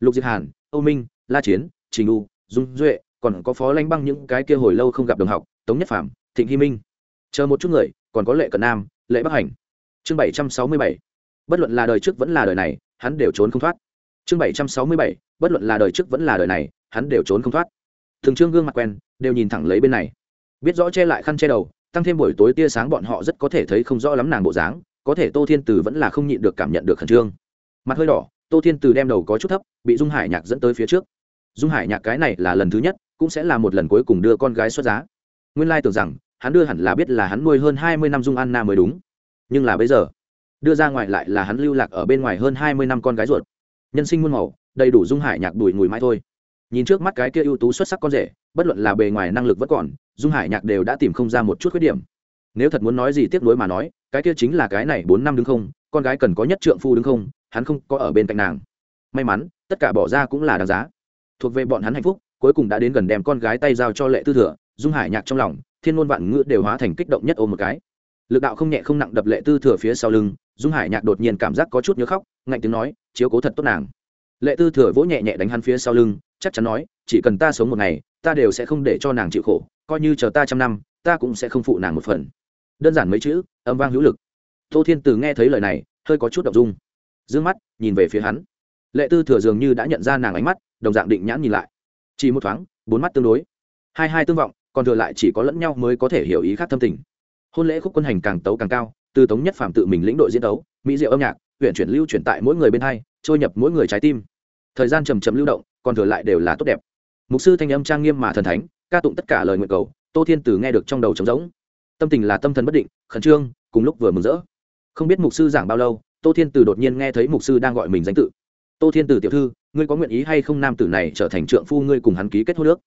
Lục diệp hàn, âu minh, la chiến, trình u, dung duệ, còn có phó lanh băng những cái kia hồi lâu không gặp đồng học, tống nhất phạm thịnh hy minh. Chờ một chút người, còn có lệ cận nam, lệ bắc hành. Chương bảy trăm sáu mươi bảy. Bất luận là đời trước vẫn là đời này, hắn đều trốn không thoát. Chương bảy trăm sáu mươi bảy. Bất luận là đời trước vẫn là đời này, hắn đều trốn không thoát thường trương gương mặt quen, đều nhìn thẳng lấy bên này. Biết rõ che lại khăn che đầu, tăng thêm buổi tối tia sáng bọn họ rất có thể thấy không rõ lắm nàng bộ dáng, có thể tô thiên từ vẫn là không nhịn được cảm nhận được khẩn trương. Mặt hơi đỏ, tô thiên từ đem đầu có chút thấp, bị dung hải nhạc dẫn tới phía trước. Dung hải nhạc cái này là lần thứ nhất, cũng sẽ là một lần cuối cùng đưa con gái xuất giá. Nguyên lai tưởng rằng, hắn đưa hẳn là biết là hắn nuôi hơn hai mươi năm dung anna mới đúng. Nhưng là bây giờ, đưa ra ngoài lại là hắn lưu lạc ở bên ngoài hơn hai mươi năm con gái ruột. Nhân sinh muôn màu, đầy đủ dung hải nhạc đùi mùi mãi thôi nhìn trước mắt cái kia ưu tú xuất sắc con rể, bất luận là bề ngoài năng lực vẫn còn, dung hải nhạc đều đã tìm không ra một chút khuyết điểm. Nếu thật muốn nói gì tiếc nuối mà nói, cái kia chính là cái này bốn năm đứng không, con gái cần có nhất trượng phu đứng không, hắn không có ở bên cạnh nàng. May mắn, tất cả bỏ ra cũng là đáng giá. Thuộc về bọn hắn hạnh phúc, cuối cùng đã đến gần đem con gái tay giao cho lệ tư thừa, dung hải nhạc trong lòng, thiên ngôn vạn ngữ đều hóa thành kích động nhất ôm một cái. Lực đạo không nhẹ không nặng đập lệ tư thừa phía sau lưng, dung hải nhạc đột nhiên cảm giác có chút nhớ khóc, ngạnh tiếng nói, chiếu cố thật tốt nàng. Lệ tư thừa vỗ nhẹ nhẹ đánh hắn phía sau lưng chắc chắn nói, chỉ cần ta sống một ngày, ta đều sẽ không để cho nàng chịu khổ, coi như chờ ta trăm năm, ta cũng sẽ không phụ nàng một phần. Đơn giản mấy chữ, âm vang hữu lực. Tô thiên từ nghe thấy lời này, hơi có chút đ ộ n g dung. D ư ơ n g mắt, nhìn về phía hắn. Lệ tư thừa dường như đã nhận ra nàng ánh mắt, đồng dạng định nhãn nhìn lại. Chỉ một thoáng, bốn mắt tương đối. Hai hai tương vọng, còn thừa lại chỉ có lẫn nhau mới có thể hiểu ý khác thâm tình. Hôn lễ khúc quân hành càng tấu càng cao, từ tống nhất phạm tự mình lĩnh đội diễn tấu, mỹ diệu âm nhạc huyện chuyển lưu chuyển tại mỗi người bên hai, trôi nhập mỗi người trái tim. Thời gian chầm chậm lưu động còn thừa lại đều là tốt đẹp. Mục sư thanh âm trang nghiêm mà thần thánh, ca tụng tất cả lời nguyện cầu, tô thiên tử nghe được trong đầu trống rỗng. Tâm tình là tâm thần bất định, khẩn trương, cùng lúc vừa mừng rỡ. Không biết mục sư giảng bao lâu, tô thiên tử đột nhiên nghe thấy mục sư đang gọi mình danh tự. Tô thiên tử tiểu thư, ngươi có nguyện ý hay không nam tử này trở thành trượng phu ngươi cùng hắn ký kết hôn nước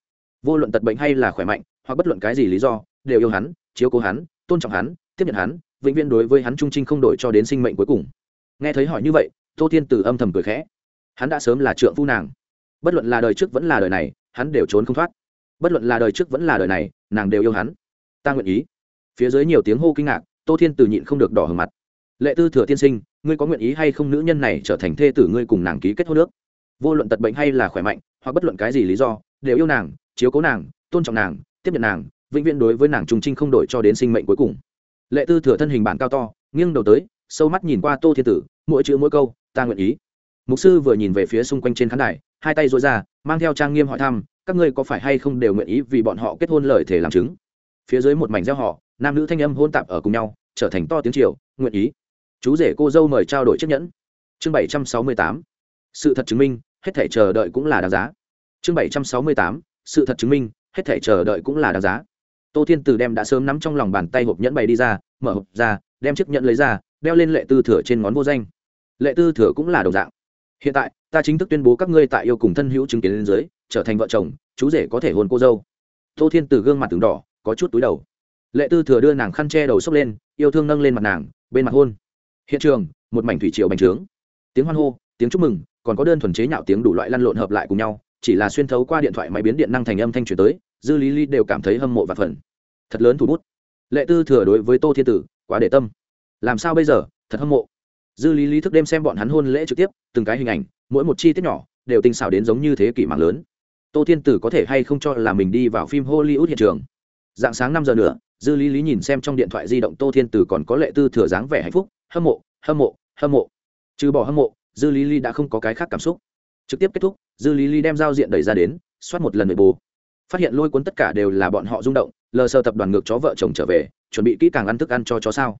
vô luận tật bệnh hay là khỏe mạnh, hoặc bất luận cái gì lý do, đều yêu hắn, chiếu cố hắn, tôn trọng hắn, tiếp nhận hắn, vĩnh viễn đối với hắn trung trinh không đổi cho đến sinh mệnh cuối cùng. Nghe thấy hỏi như vậy, tô thiên tử âm thầm cười khẽ. Hắn đã sớm là trượng phu nàng bất luận là đời trước vẫn là đời này, hắn đều trốn không thoát. Bất luận là đời trước vẫn là đời này, nàng đều yêu hắn. Ta nguyện ý. Phía dưới nhiều tiếng hô kinh ngạc, tô thiên từ nhịn không được đỏ hừng mặt. Lệ tư thừa tiên sinh, ngươi có nguyện ý hay không nữ nhân này trở thành thê tử ngươi cùng nàng ký kết hôn nước vô luận tật bệnh hay là khỏe mạnh, hoặc bất luận cái gì lý do, đều yêu nàng, chiếu cố nàng, tôn trọng nàng, tiếp nhận nàng, vĩnh viễn đối với nàng trung trinh không đổi cho đến sinh mệnh cuối cùng. Lệ tư thừa thân hình bản cao to, nghiêng đầu tới, sâu mắt nhìn qua tô thiên tử, mỗi chữ mỗi câu, ta nguyện ý mục sư vừa nhìn về phía xung quanh trên khán đài, hai tay dối ra, mang theo trang nghiêm hỏi thăm, các ngươi có phải hay không đều nguyện ý vì bọn họ kết hôn lời thể làm chứng? Phía dưới một mảnh gieo họ nam nữ thanh âm hôn tạp ở cùng nhau, trở thành to tiếng triều, nguyện ý. Chú rể cô dâu mời trao đổi chiếc nhẫn. Chương bảy trăm sáu mươi tám, sự thật chứng minh, hết thể chờ đợi cũng là đáng giá. Chương bảy trăm sáu mươi tám, sự thật chứng minh, hết thể chờ đợi cũng là đáng giá. Tô thiên từ đem đã sớm nắm trong lòng bàn tay hộp nhẫn bày đi ra, mở hộp ra, đem chiếc nhẫn lấy ra, đeo lên lệ tư thừa trên ngón vô danh. Lệ tư thừa cũng là đồng dạng hiện tại, ta chính thức tuyên bố các ngươi tại yêu cùng thân hữu chứng kiến lên dưới, trở thành vợ chồng, chú rể có thể hôn cô dâu. Tô thiên từ gương mặt từng đỏ, có chút túi đầu. Lệ tư thừa đưa nàng khăn che đầu xốc lên, yêu thương nâng lên mặt nàng, bên mặt hôn. Hiện trường, một mảnh thủy triều bành trướng. Tiếng hoan hô, tiếng chúc mừng, còn có đơn thuần chế nhạo tiếng đủ loại lăn lộn hợp lại cùng nhau, chỉ là xuyên thấu qua điện thoại máy biến điện năng thành âm thanh truyền tới, dư lý lý đều cảm thấy hâm mộ và phần thật lớn thủ bút. Lệ tư thừa đối với tô thiên tử, quá để tâm. Làm sao bây giờ, thật hâm mộ dư lý lý thức đêm xem bọn hắn hôn lễ trực tiếp, từng cái hình ảnh, mỗi một chi tiết nhỏ, đều tinh xảo đến giống như thế kỷ mạng lớn. Tô thiên tử có thể hay không cho là mình đi vào phim hollywood hiện trường? Dạng sáng năm giờ nữa dư lý lý nhìn xem trong điện thoại di động tô thiên tử còn có lệ tư thừa dáng vẻ hạnh phúc, hâm mộ hâm mộ hâm mộ. Trừ bỏ hâm mộ, dư lý lý đã không có cái khác cảm xúc. Trực tiếp kết thúc, dư lý lý đem giao diện đẩy ra đến, soát một lần nội bù phát hiện lôi cuốn tất cả đều là bọn họ rung động, lờ sơ tập đoàn ngược chó vợ chồng trở về, chuẩn bị kỹ càng ăn thức ăn cho chó sao.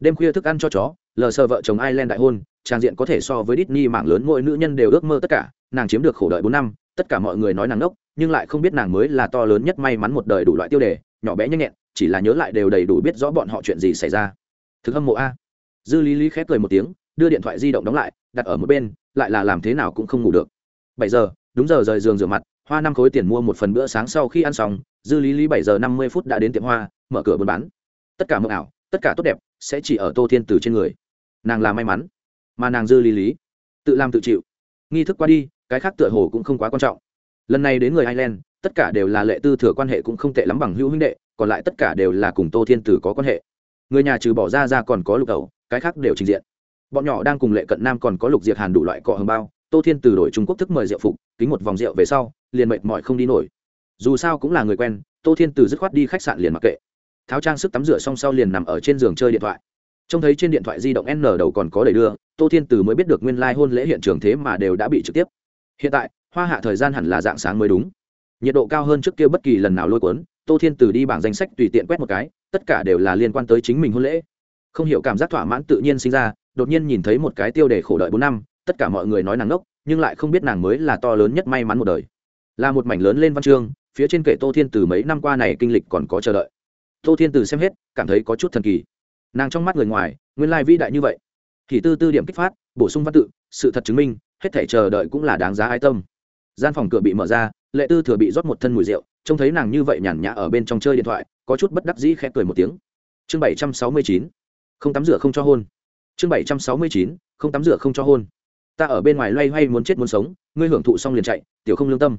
Đêm khuya thức ăn cho chó lờ sơ vợ chồng ireland đại hôn trang diện có thể so với Disney mạng lớn mỗi nữ nhân đều ước mơ tất cả, nàng chiếm được khổ đợi bốn năm, tất cả mọi người nói nàng ngốc, nhưng lại không biết nàng mới là to lớn nhất may mắn một đời đủ loại tiêu đề, nhỏ bé nhanh nhẹn, chỉ là nhớ lại đều đầy đủ biết rõ bọn họ chuyện gì xảy ra. Thực hâm mộ a. Dư Lý Lý khép cười một tiếng, đưa điện thoại di động đóng lại, đặt ở một bên, lại là làm thế nào cũng không ngủ được. Bảy giờ, đúng giờ rời giường rửa mặt, hoa năm khối tiền mua một phần bữa sáng sau khi ăn xong, Dư Lý Lý bảy giờ năm mươi phút đã đến tiệm hoa, mở cửa buôn bán. Tất cả mộng ảo, tất cả tốt đẹp, sẽ chỉ ở Tô Thiên Tử trên người. Nàng là may mắn, mà nàng dư lý lý, tự làm tự chịu. Nghi thức qua đi, cái khác tựa hồ cũng không quá quan trọng. Lần này đến người ireland, tất cả đều là lệ tư thừa quan hệ cũng không tệ lắm bằng hữu huynh đệ, còn lại tất cả đều là cùng tô thiên tử có quan hệ. Người nhà trừ bỏ ra ra còn có lục đầu cái khác đều trình diện. Bọn nhỏ đang cùng lệ cận nam còn có lục diệt hàn đủ loại cọ hồng bao, tô thiên tử đổi trung quốc thức mời rượu phục, kính một vòng rượu về sau, liền mệt mỏi không đi nổi. Dù sao cũng là người quen, tô thiên tử dứt khoát đi khách sạn liền mặc kệ. Tháo trang sức tắm rửa xong sau liền nằm ở trên giường chơi điện thoại trông thấy trên điện thoại di động n đầu còn có đầy đưa, tô thiên từ mới biết được nguyên lai、like、hôn lễ hiện trường thế mà đều đã bị trực tiếp. Hiện tại, hoa hạ thời gian hẳn là dạng sáng mới đúng. Nhiệt độ cao hơn trước kia bất kỳ lần nào lôi cuốn, tô thiên từ đi bảng danh sách tùy tiện quét một cái, tất cả đều là liên quan tới chính mình hôn lễ. Không hiểu cảm giác thỏa mãn tự nhiên sinh ra, đột nhiên nhìn thấy một cái tiêu đề khổ đợi bốn năm, tất cả mọi người nói nàng ngốc, nhưng lại không biết nàng mới là to lớn nhất may mắn một đời. Là một mảnh lớn lên văn chương, phía trên kệ tô thiên từ mấy năm qua này kinh lịch còn có chờ đợi. Tô thiên từ xem hết, cảm thấy có chút thần kỳ nàng trong mắt người ngoài, nguyên lai vĩ đại như vậy. Thì tư tư điểm kích phát, bổ sung văn tự, sự thật chứng minh, hết thể chờ đợi cũng là đáng giá ai tâm. Gian phòng cửa bị mở ra, lệ tư thừa bị rót một thân mùi rượu, trông thấy nàng như vậy nhàn nhã ở bên trong chơi điện thoại, có chút bất đắc dĩ khẽ cười một tiếng. Chương bảy trăm sáu mươi chín, không tắm rửa không cho hôn. Chương bảy trăm sáu mươi chín, không tắm rửa không cho hôn. Ta ở bên ngoài loay hoay muốn chết muốn sống, ngươi hưởng thụ xong liền chạy, tiểu không lương tâm.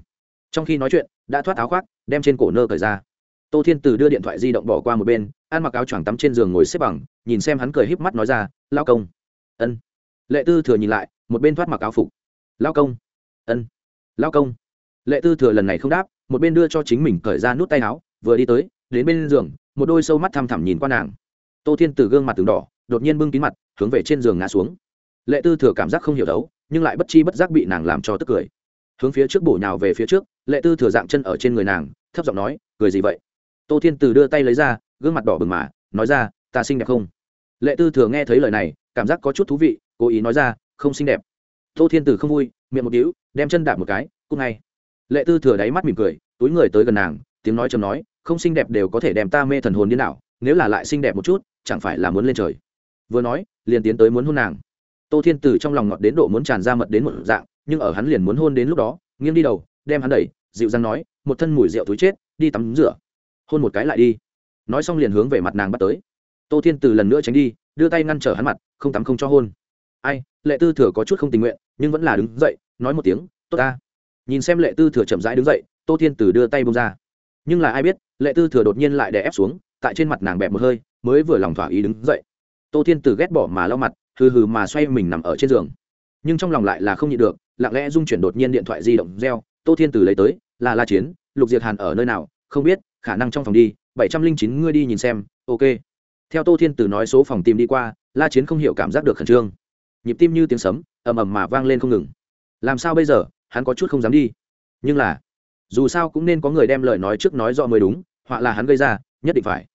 Trong khi nói chuyện, đã thoát áo khoác, đem trên cổ nơ cởi ra. Tô thiên từ đưa điện thoại di động bỏ qua một bên ăn mặc áo choàng tắm trên giường ngồi xếp bằng, nhìn xem hắn cười híp mắt nói ra lao công. Ân. Lệ tư thừa nhìn lại, một bên thoát mặc áo phục. Lao công. Ân. Lao công. Lệ tư thừa lần này không đáp, một bên đưa cho chính mình cởi ra nút tay áo, vừa đi tới, đến bên giường, một đôi sâu mắt thăm thẳm nhìn qua nàng. Tô thiên từ gương mặt từng đỏ, đột nhiên bưng kín mặt, hướng về trên giường ngã xuống. Lệ tư thừa cảm giác không hiểu đấu, nhưng lại bất chi bất giác bị nàng làm cho tức cười. Hướng phía trước bổ nhào về phía trước, lệ tư thừa dạng chân ở trên người nàng, thấp giọng nói, cười gì vậy? Tô thiên từ đưa tay lấy ra gương mặt đỏ bừng mà, nói ra, ta xinh đẹp không? Lệ tư thừa nghe thấy lời này, cảm giác có chút thú vị, cố ý nói ra, không xinh đẹp. Tô thiên Tử không vui, miệng một đĩu đem chân đạp một cái cúc ngay. Lệ tư thừa đáy mắt mỉm cười, túi người tới gần nàng, tiếng nói chầm nói, không xinh đẹp đều có thể đem ta mê thần hồn điên đảo, nếu là lại xinh đẹp một chút, chẳng phải là muốn lên trời. Vừa nói, liền tiến tới muốn hôn nàng. Tô thiên Tử trong lòng ngọt đến độ muốn tràn ra mật đến một dạng, nhưng ở hắn liền muốn hôn đến lúc đó, nghiêng đi đầu, đem hắn đẩy, dịu dàng nói, một thân mùi rượu túi chết, đi tắm rửa. Hôn một cái lại đi nói xong liền hướng về mặt nàng bắt tới. Tô thiên từ lần nữa tránh đi, đưa tay ngăn trở hắn mặt, không tắm không cho hôn. Ai, lệ tư thừa có chút không tình nguyện, nhưng vẫn là đứng dậy, nói một tiếng, tốt ta. Nhìn xem lệ tư thừa chậm rãi đứng dậy, tô thiên từ đưa tay bông ra. Nhưng là ai biết, lệ tư thừa đột nhiên lại đè ép xuống, tại trên mặt nàng bẹp một hơi, mới vừa lòng thỏa ý đứng dậy. Tô thiên từ ghét bỏ mà lau mặt, hừ hừ mà xoay mình nằm ở trên giường. Nhưng trong lòng lại là không nhịn được, lặng lẽ dung chuyển đột nhiên điện thoại di động reo, tô thiên từ lấy tới là la chiến, lục diệt hàn ở nơi nào, không biết, khả năng trong phòng đi bảy trăm linh chín ngươi đi nhìn xem, ok. Theo tô thiên từ nói số phòng tìm đi qua, la chiến không hiểu cảm giác được khẩn trương. Nhịp tim như tiếng sấm, ầm ầm mà vang lên không ngừng. Làm sao bây giờ, hắn có chút không dám đi. Nhưng là, dù sao cũng nên có người đem lời nói trước nói rõ mới đúng, họa là hắn gây ra, nhất định phải.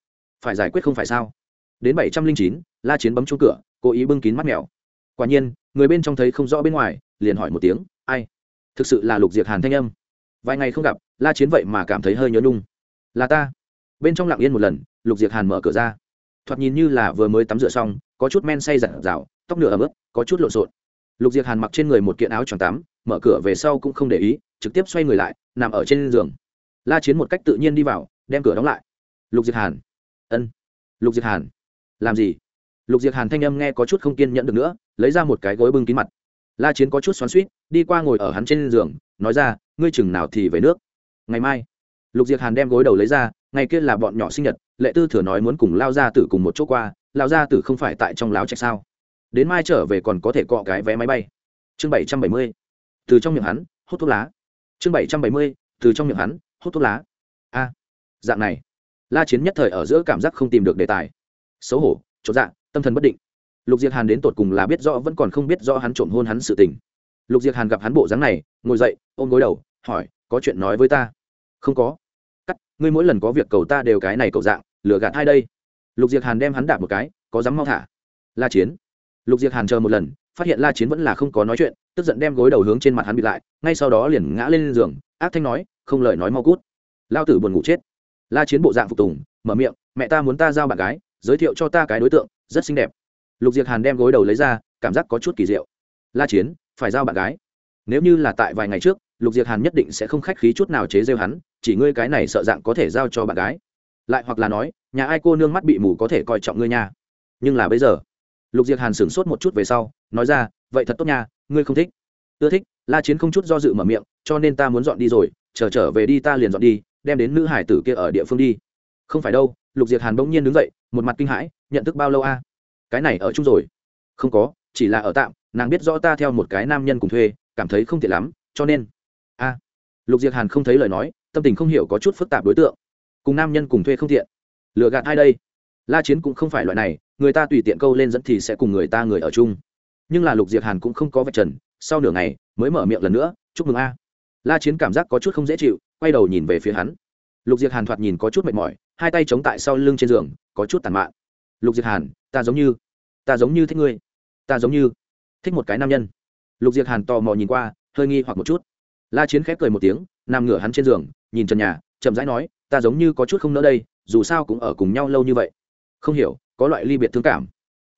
Phải giải quyết không phải sao? Đến bảy trăm linh chín, la chiến bấm chuông cửa, cố ý bưng kín mắt mèo. Quả nhiên, người bên trong thấy không rõ bên ngoài, liền hỏi một tiếng, ai? Thực sự là lục diệt hàn thanh âm. Vài ngày không gặp, la chiến vậy mà cảm thấy hơi nhớ nhung. Là ta bên trong lặng yên một lần, lục diệt hàn mở cửa ra. Thoạt nhìn như là vừa mới tắm rửa xong, có chút men say giặt rào, tóc nửa ấm ướt, có chút lộn xộn. Lục diệt hàn mặc trên người một kiện áo choàng tắm, mở cửa về sau cũng không để ý, trực tiếp xoay người lại, nằm ở trên giường. La chiến một cách tự nhiên đi vào, đem cửa đóng lại. Lục diệt hàn. Ân. Lục diệt hàn. Làm gì? Lục diệt hàn thanh âm nghe có chút không kiên nhẫn được nữa, lấy ra một cái gối bưng kín mặt. La chiến có chút xoắn suýt đi qua ngồi ở hắn trên giường, nói ra, ngươi chừng nào thì về nước? Ngày mai lục diệt hàn đem gối đầu lấy ra, ngày kia là bọn nhỏ sinh nhật, lệ tư thừa nói muốn cùng lao gia tử cùng một chỗ qua, lao gia tử không phải tại trong láo trạch sao? Đến mai trở về còn có thể cọ cái vé máy bay. Chương bảy trăm bảy mươi, từ trong miệng hắn, hút thuốc lá. Chương bảy trăm bảy mươi, từ trong miệng hắn, hút thuốc lá. A, dạng này. La chiến nhất thời ở giữa cảm giác không tìm được đề tài. Xấu hổ, chột dạ tâm thần bất định. Lục diệt hàn đến tột cùng là biết rõ vẫn còn không biết rõ hắn trộm hôn hắn sự tình. Lục diệt hàn gặp hắn bộ dáng này, ngồi dậy, ôm gối đầu, hỏi, có chuyện nói với ta? Không có ngươi mỗi lần có việc cầu ta đều cái này cầu dạng, lừa gạt hai đây? Lục Diệc hàn đem hắn đạp một cái, có dám mau thả? La chiến. Lục Diệc hàn chờ một lần, phát hiện la chiến vẫn là không có nói chuyện, tức giận đem gối đầu hướng trên mặt hắn bị lại, ngay sau đó liền ngã lên giường, ác thanh nói, không lời nói mau cút. Lao tử buồn ngủ chết. La chiến bộ dạng phục tùng, mở miệng, mẹ ta muốn ta giao bạn gái, giới thiệu cho ta cái đối tượng, rất xinh đẹp. Lục Diệc hàn đem gối đầu lấy ra, cảm giác có chút kỳ diệu. La chiến, phải giao bạn gái. Nếu như là tại vài ngày trước lục diệt hàn nhất định sẽ không khách khí chút nào chế rêu hắn chỉ ngươi cái này sợ dạng có thể giao cho bạn gái. Lại hoặc là nói nhà ai cô nương mắt bị mù có thể coi trọng ngươi nha. Nhưng là bây giờ lục diệt hàn sửng sốt một chút về sau nói ra vậy thật tốt nha ngươi không thích. Ưa thích la chiến không chút do dự mở miệng cho nên ta muốn dọn đi rồi chờ trở, trở về đi ta liền dọn đi đem đến nữ hải tử kia ở địa phương đi. Không phải đâu. Lục diệt hàn bỗng nhiên đứng dậy một mặt kinh hãi nhận thức bao lâu a? Cái này ở chung rồi. Không có chỉ là ở tạm nàng biết rõ ta theo một cái nam nhân cùng thuê cảm thấy không tiện lắm cho nên lục diệt hàn không thấy lời nói, tâm tình không hiểu có chút phức tạp đối tượng. Cùng nam nhân cùng thuê không tiện. Lừa gạt ai đây? La chiến cũng không phải loại này, người ta tùy tiện câu lên dẫn thì sẽ cùng người ta người ở chung. Nhưng là lục diệt hàn cũng không có vạch trần, sau nửa ngày mới mở miệng lần nữa, chúc mừng a. La chiến cảm giác có chút không dễ chịu, quay đầu nhìn về phía hắn. Lục diệt hàn thoạt nhìn có chút mệt mỏi, hai tay chống tại sau lưng trên giường, có chút tàn mạn. Lục diệt hàn, ta giống như, ta giống như thích ngươi, ta giống như thích một cái nam nhân. Lục diệt hàn tò mò nhìn qua, hơi nghi hoặc một chút la chiến khép cười một tiếng, nằm ngửa hắn trên giường, nhìn trần nhà, chậm rãi nói, ta giống như có chút không nỡ đây, dù sao cũng ở cùng nhau lâu như vậy. Không hiểu, có loại ly biệt thương cảm.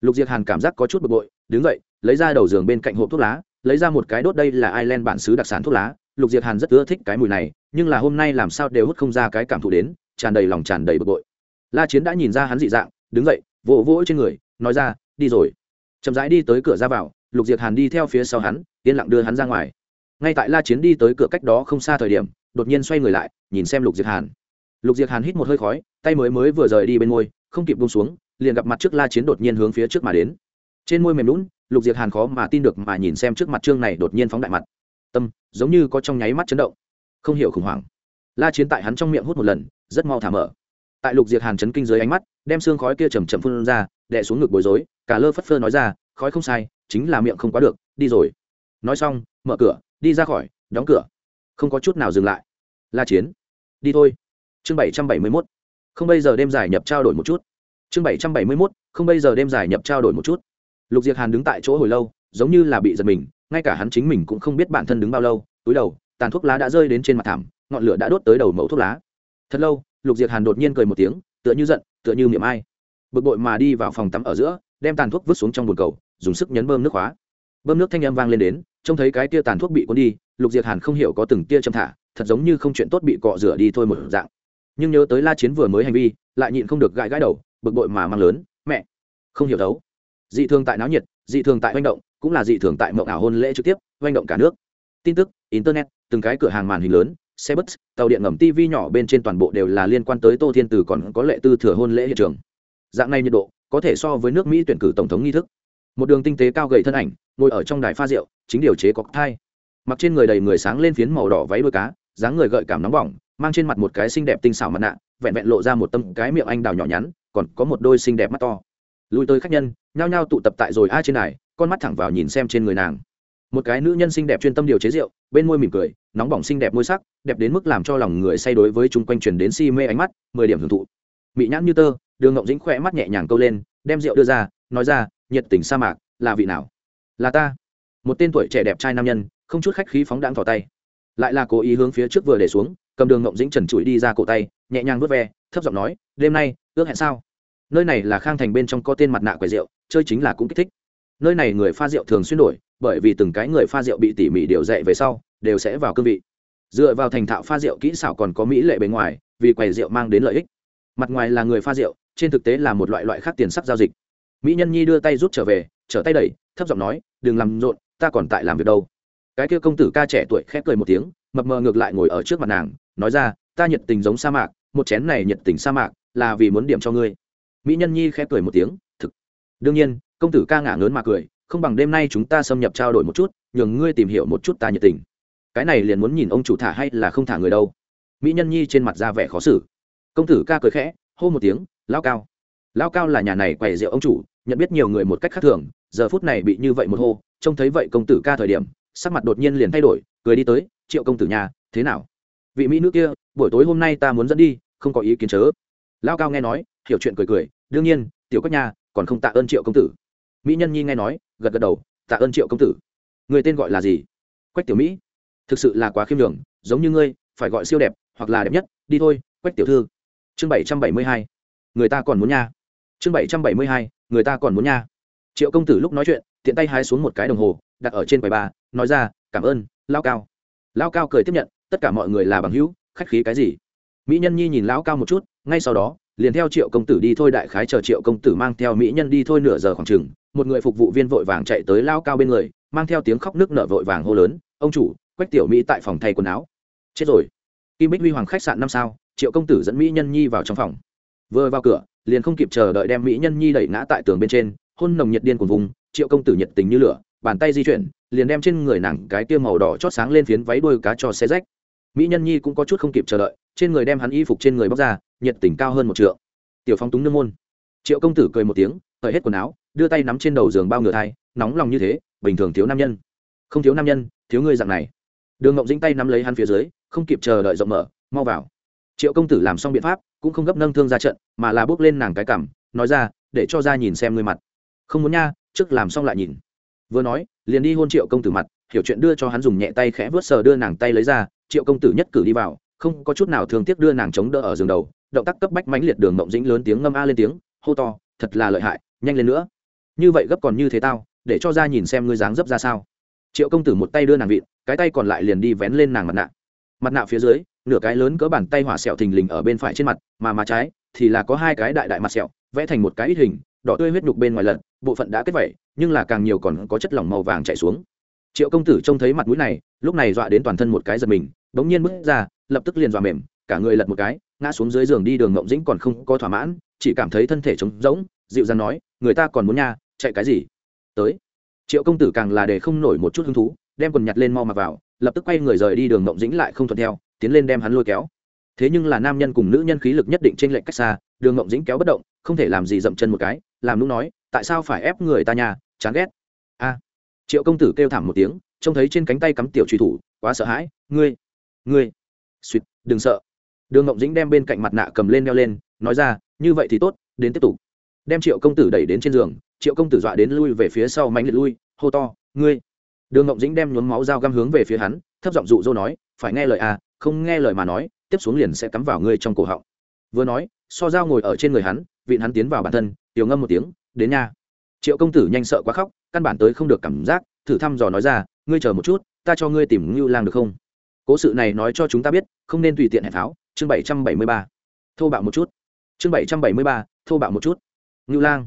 Lục diệt hàn cảm giác có chút bực bội, đứng dậy, lấy ra đầu giường bên cạnh hộp thuốc lá, lấy ra một cái đốt đây là ireland bản xứ đặc sản thuốc lá. Lục diệt hàn rất ưa thích cái mùi này, nhưng là hôm nay làm sao đều hút không ra cái cảm thụ đến, tràn đầy lòng tràn đầy bực bội. La chiến đã nhìn ra hắn dị dạng, đứng dậy, vỗ vỗ trên người, nói ra, đi rồi. Chậm rãi đi tới cửa ra vào, lục diệt hàn đi theo phía sau hắn, yên lặng đưa hắn ra ngoài ngay tại la chiến đi tới cửa cách đó không xa thời điểm, đột nhiên xoay người lại, nhìn xem lục diệt hàn. Lục diệt hàn hít một hơi khói, tay mới mới vừa rời đi bên môi, không kịp bông xuống, liền gặp mặt trước la chiến đột nhiên hướng phía trước mà đến. Trên môi mềm lún lục diệt hàn khó mà tin được mà nhìn xem trước mặt trương này đột nhiên phóng đại mặt. Tâm, giống như có trong nháy mắt chấn động. Không hiểu khủng hoảng. La chiến tại hắn trong miệng hút một lần, rất mau thả mở. Tại lục diệt hàn chấn kinh dưới ánh mắt, đem xương khói kia chầm chậm phun ra, đè xuống ngực bối rối, cả lơ phất phơ nói ra, khói không sai, chính là miệng không quá được, đi rồi. Nói xong, mở cửa đi ra khỏi, đóng cửa. Không có chút nào dừng lại. La chiến. Đi thôi. Chương bảy trăm bảy mươi mốt. Không bây giờ đêm giải nhập trao đổi một chút. Chương bảy trăm bảy mươi mốt. Không bây giờ đêm giải nhập trao đổi một chút. Lục diệc hàn đứng tại chỗ hồi lâu, giống như là bị giật mình, ngay cả hắn chính mình cũng không biết bản thân đứng bao lâu, túi đầu, tàn thuốc lá đã rơi đến trên mặt thảm, ngọn lửa đã đốt tới đầu mẫu thuốc lá. Thật lâu, lục diệc hàn đột nhiên cười một tiếng, tựa như giận, tựa như miệng ai. Bực bội mà đi vào phòng tắm ở giữa, đem tàn thuốc vứt xuống trong bồn cầu, dùng sức nhấn bơm nước khóa bơm nước thanh âm vang lên đến, trông thấy cái tia tàn thuốc bị cuốn đi, lục diệt hàn không hiểu có từng tia châm thả, thật giống như không chuyện tốt bị cọ rửa đi thôi một dạng. Nhưng nhớ tới la chiến vừa mới hành vi, lại nhịn không được gãi gãi đầu, bực bội mà mang lớn, mẹ, không hiểu đấu dị thường tại náo nhiệt, dị thường tại manh động, cũng là dị thường tại mộng ảo hôn lễ trực tiếp manh động cả nước. Tin tức, internet, từng cái cửa hàng màn hình lớn, xe bus, tàu điện ngầm tv nhỏ bên trên toàn bộ đều là liên quan tới tô thiên tử còn có lệ tư thừa hôn lễ hiện trường. Dạng này nhiệt độ có thể so với nước mỹ tuyển cử tổng thống nghi thức một đường tinh tế cao gầy thân ảnh, ngồi ở trong đài pha rượu, chính điều chế có thai. Mặc trên người đầy người sáng lên phiến màu đỏ váy đuôi cá, dáng người gợi cảm nóng bỏng, mang trên mặt một cái xinh đẹp tinh xảo mặt nạ, vẹn vẹn lộ ra một tâm cái miệng anh đào nhỏ nhắn, còn có một đôi xinh đẹp mắt to. Lui tới khách nhân, nhao nhao tụ tập tại rồi ai trên này con mắt thẳng vào nhìn xem trên người nàng. Một cái nữ nhân xinh đẹp chuyên tâm điều chế rượu, bên môi mỉm cười, nóng bỏng xinh đẹp môi sắc, đẹp đến mức làm cho lòng người say đối với chung quanh truyền đến si mê ánh mắt, mười điểm hưởng thụ. Mị nhãn như tơ, đường ngộng dính khỏe mắt nhẹ nhàng câu lên, đem rượu đưa ra, nói ra nhiệt tình sa mạc, là vị nào? Là ta. Một tên tuổi trẻ đẹp trai nam nhân, không chút khách khí phóng đáng thỏ tay. Lại là cố ý hướng phía trước vừa để xuống, cầm đường ngộng dĩnh trần trụi đi ra cổ tay, nhẹ nhàng vớt ve, thấp giọng nói, đêm nay, ước hẹn sao? Nơi này là khang thành bên trong có tên mặt nạ quầy rượu, chơi chính là cũng kích thích. Nơi này người pha rượu thường xuyên đổi, bởi vì từng cái người pha rượu bị tỉ mỉ điều dạy về sau, đều sẽ vào cương vị. Dựa vào thành thạo pha rượu kỹ xảo còn có mỹ lệ bề ngoài, vì quầy rượu mang đến lợi ích. Mặt ngoài là người pha rượu, trên thực tế là một loại loại khác tiền sắc giao dịch mỹ nhân nhi đưa tay rút trở về, trở tay đẩy, thấp giọng nói, đừng làm rộn, ta còn tại làm việc đâu. Cái kia công tử ca trẻ tuổi khép cười một tiếng, mập mờ ngược lại ngồi ở trước mặt nàng, nói ra, ta nhiệt tình giống sa mạc, một chén này nhiệt tình sa mạc, là vì muốn điểm cho ngươi. Mỹ nhân nhi khép cười một tiếng, thực. Đương nhiên, công tử ca ngả ngớn mà cười, không bằng đêm nay chúng ta xâm nhập trao đổi một chút, nhường ngươi tìm hiểu một chút ta nhiệt tình. Cái này liền muốn nhìn ông chủ thả hay là không thả người đâu. Mỹ nhân nhi trên mặt ra vẻ khó xử. Công tử ca cười khẽ, hô một tiếng, lao cao lao cao là nhà này quầy rượu ông chủ, nhận biết nhiều người một cách khác thường, giờ phút này bị như vậy một hô, trông thấy vậy công tử ca thời điểm, sắc mặt đột nhiên liền thay đổi, cười đi tới, triệu công tử nhà, thế nào? Vị mỹ nữ kia, buổi tối hôm nay ta muốn dẫn đi, không có ý kiến chớ. Lao cao nghe nói, hiểu chuyện cười cười, đương nhiên, tiểu các nhà, còn không tạ ơn triệu công tử. Mỹ nhân nhi nghe nói, gật gật đầu, tạ ơn triệu công tử. Người tên gọi là gì? Quách tiểu mỹ. Thực sự là quá khiêm đường giống như ngươi, phải gọi siêu đẹp, hoặc là đẹp nhất, đi thôi, quách tiểu thư. Chương bảy trăm bảy mươi hai. Người ta còn muốn nha chương bảy trăm bảy mươi hai, người ta còn muốn nha. Triệu công tử lúc nói chuyện, tiện tay hái xuống một cái đồng hồ, đặt ở trên quầy bà, nói ra, cảm ơn lao cao. Lao cao cười tiếp nhận, tất cả mọi người là bằng hữu, khách khí cái gì? Mỹ nhân nhi nhìn lão cao một chút, ngay sau đó, liền theo triệu công tử đi thôi đại khái chờ triệu công tử mang theo mỹ nhân đi thôi nửa giờ khoảng chừng, một người phục vụ viên vội vàng chạy tới lao cao bên người, mang theo tiếng khóc nước nở vội vàng hô lớn, ông chủ, quách tiểu mỹ tại phòng thay quần áo. Chết rồi. Kim bích huy hoàng khách sạn năm sao, triệu công tử dẫn mỹ nhân nhi vào trong phòng. Vừa vào cửa liền không kịp chờ đợi đem mỹ nhân nhi đẩy ngã tại tường bên trên, hôn nồng nhiệt điên của vùng, triệu công tử nhiệt tình như lửa, bàn tay di chuyển, liền đem trên người nàng cái tiêu màu đỏ chót sáng lên phiến váy đuôi cá cho xe rách. Mỹ nhân nhi cũng có chút không kịp chờ đợi, trên người đem hắn y phục trên người bóc ra, nhiệt tình cao hơn một triệu tiểu phong túng nương môn. Triệu công tử cười một tiếng, hởi hết quần áo, đưa tay nắm trên đầu giường bao ngựa thai, nóng lòng như thế, bình thường thiếu nam nhân. Không thiếu nam nhân, thiếu ngươi dạng này. Đường ngộng dính tay nắm lấy hắn phía dưới, không kịp chờ đợi rộng mở, mau vào. Triệu công tử làm xong biện pháp cũng không gấp nâng thương ra trận, mà là bước lên nàng cái cảm nói ra, để cho ra nhìn xem ngươi mặt. Không muốn nha, trước làm xong lại nhìn. Vừa nói, liền đi hôn triệu công tử mặt, hiểu chuyện đưa cho hắn dùng nhẹ tay khẽ vớt sờ đưa nàng tay lấy ra, triệu công tử nhất cử đi vào, không có chút nào thường tiếc đưa nàng chống đỡ ở giường đầu, động tác cấp bách mãnh liệt đường mộng dĩnh lớn tiếng ngâm a lên tiếng, hô to, thật là lợi hại, nhanh lên nữa. Như vậy gấp còn như thế tao, để cho ra nhìn xem ngươi dáng dấp ra sao. Triệu công tử một tay đưa nàng vịn, cái tay còn lại liền đi vén lên nàng mặt nạ. Mặt nạ phía dưới nửa cái lớn cỡ bàn tay hỏa sẹo thình lình ở bên phải trên mặt, mà má trái thì là có hai cái đại đại mặt sẹo, vẽ thành một cái ít hình, đỏ tươi huyết nhục bên ngoài lật, bộ phận đã kết vẩy, nhưng là càng nhiều còn có chất lỏng màu vàng chảy xuống. Triệu công tử trông thấy mặt mũi này, lúc này dọa đến toàn thân một cái giật mình, bỗng nhiên bước ra, lập tức liền dọa mềm, cả người lật một cái, ngã xuống dưới giường đi đường ngộng dĩnh còn không có thỏa mãn, chỉ cảm thấy thân thể trống rỗng, dịu dàng nói, người ta còn muốn nha, chạy cái gì? Tới. Triệu công tử càng là để không nổi một chút hứng thú, đem quần nhặt lên mau mặc vào, lập tức quay người rời đi đường ngộng dĩnh lại không thuận theo tiến lên đem hắn lôi kéo. Thế nhưng là nam nhân cùng nữ nhân khí lực nhất định trên lệnh cách xa, đường mộng dĩnh kéo bất động, không thể làm gì dậm chân một cái, làm lúc nói, tại sao phải ép người ta nhà chán ghét. A. Triệu công tử kêu thảm một tiếng, trông thấy trên cánh tay cắm tiểu truy thủ, quá sợ hãi, ngươi ngươi, suýt, đừng sợ. Đường ngộng dĩnh đem bên cạnh mặt nạ cầm lên đeo lên, nói ra, như vậy thì tốt, đến tiếp tục. Đem triệu công tử đẩy đến trên giường, triệu công tử dọa đến lui về phía sau mánh liệt lui, hô to, ngươi. Đường ngộng dĩnh đem nhuốm máu dao găm hướng về phía hắn, thấp giọng dụ dỗ nói, phải nghe lời à không nghe lời mà nói, tiếp xuống liền sẽ cắm vào ngươi trong cổ họng. Vừa nói, so dao ngồi ở trên người hắn, vịn hắn tiến vào bản thân, tiểu ngâm một tiếng, đến nha. Triệu công tử nhanh sợ quá khóc, căn bản tới không được cảm giác, thử thăm dò nói ra, ngươi chờ một chút, ta cho ngươi tìm ngưu lang được không? Cố sự này nói cho chúng ta biết, không nên tùy tiện hẹn tháo, chương bảy trăm bảy mươi ba. Thô bạo một chút. Chương bảy trăm bảy mươi ba, thô bạo một chút. Ngưu lang.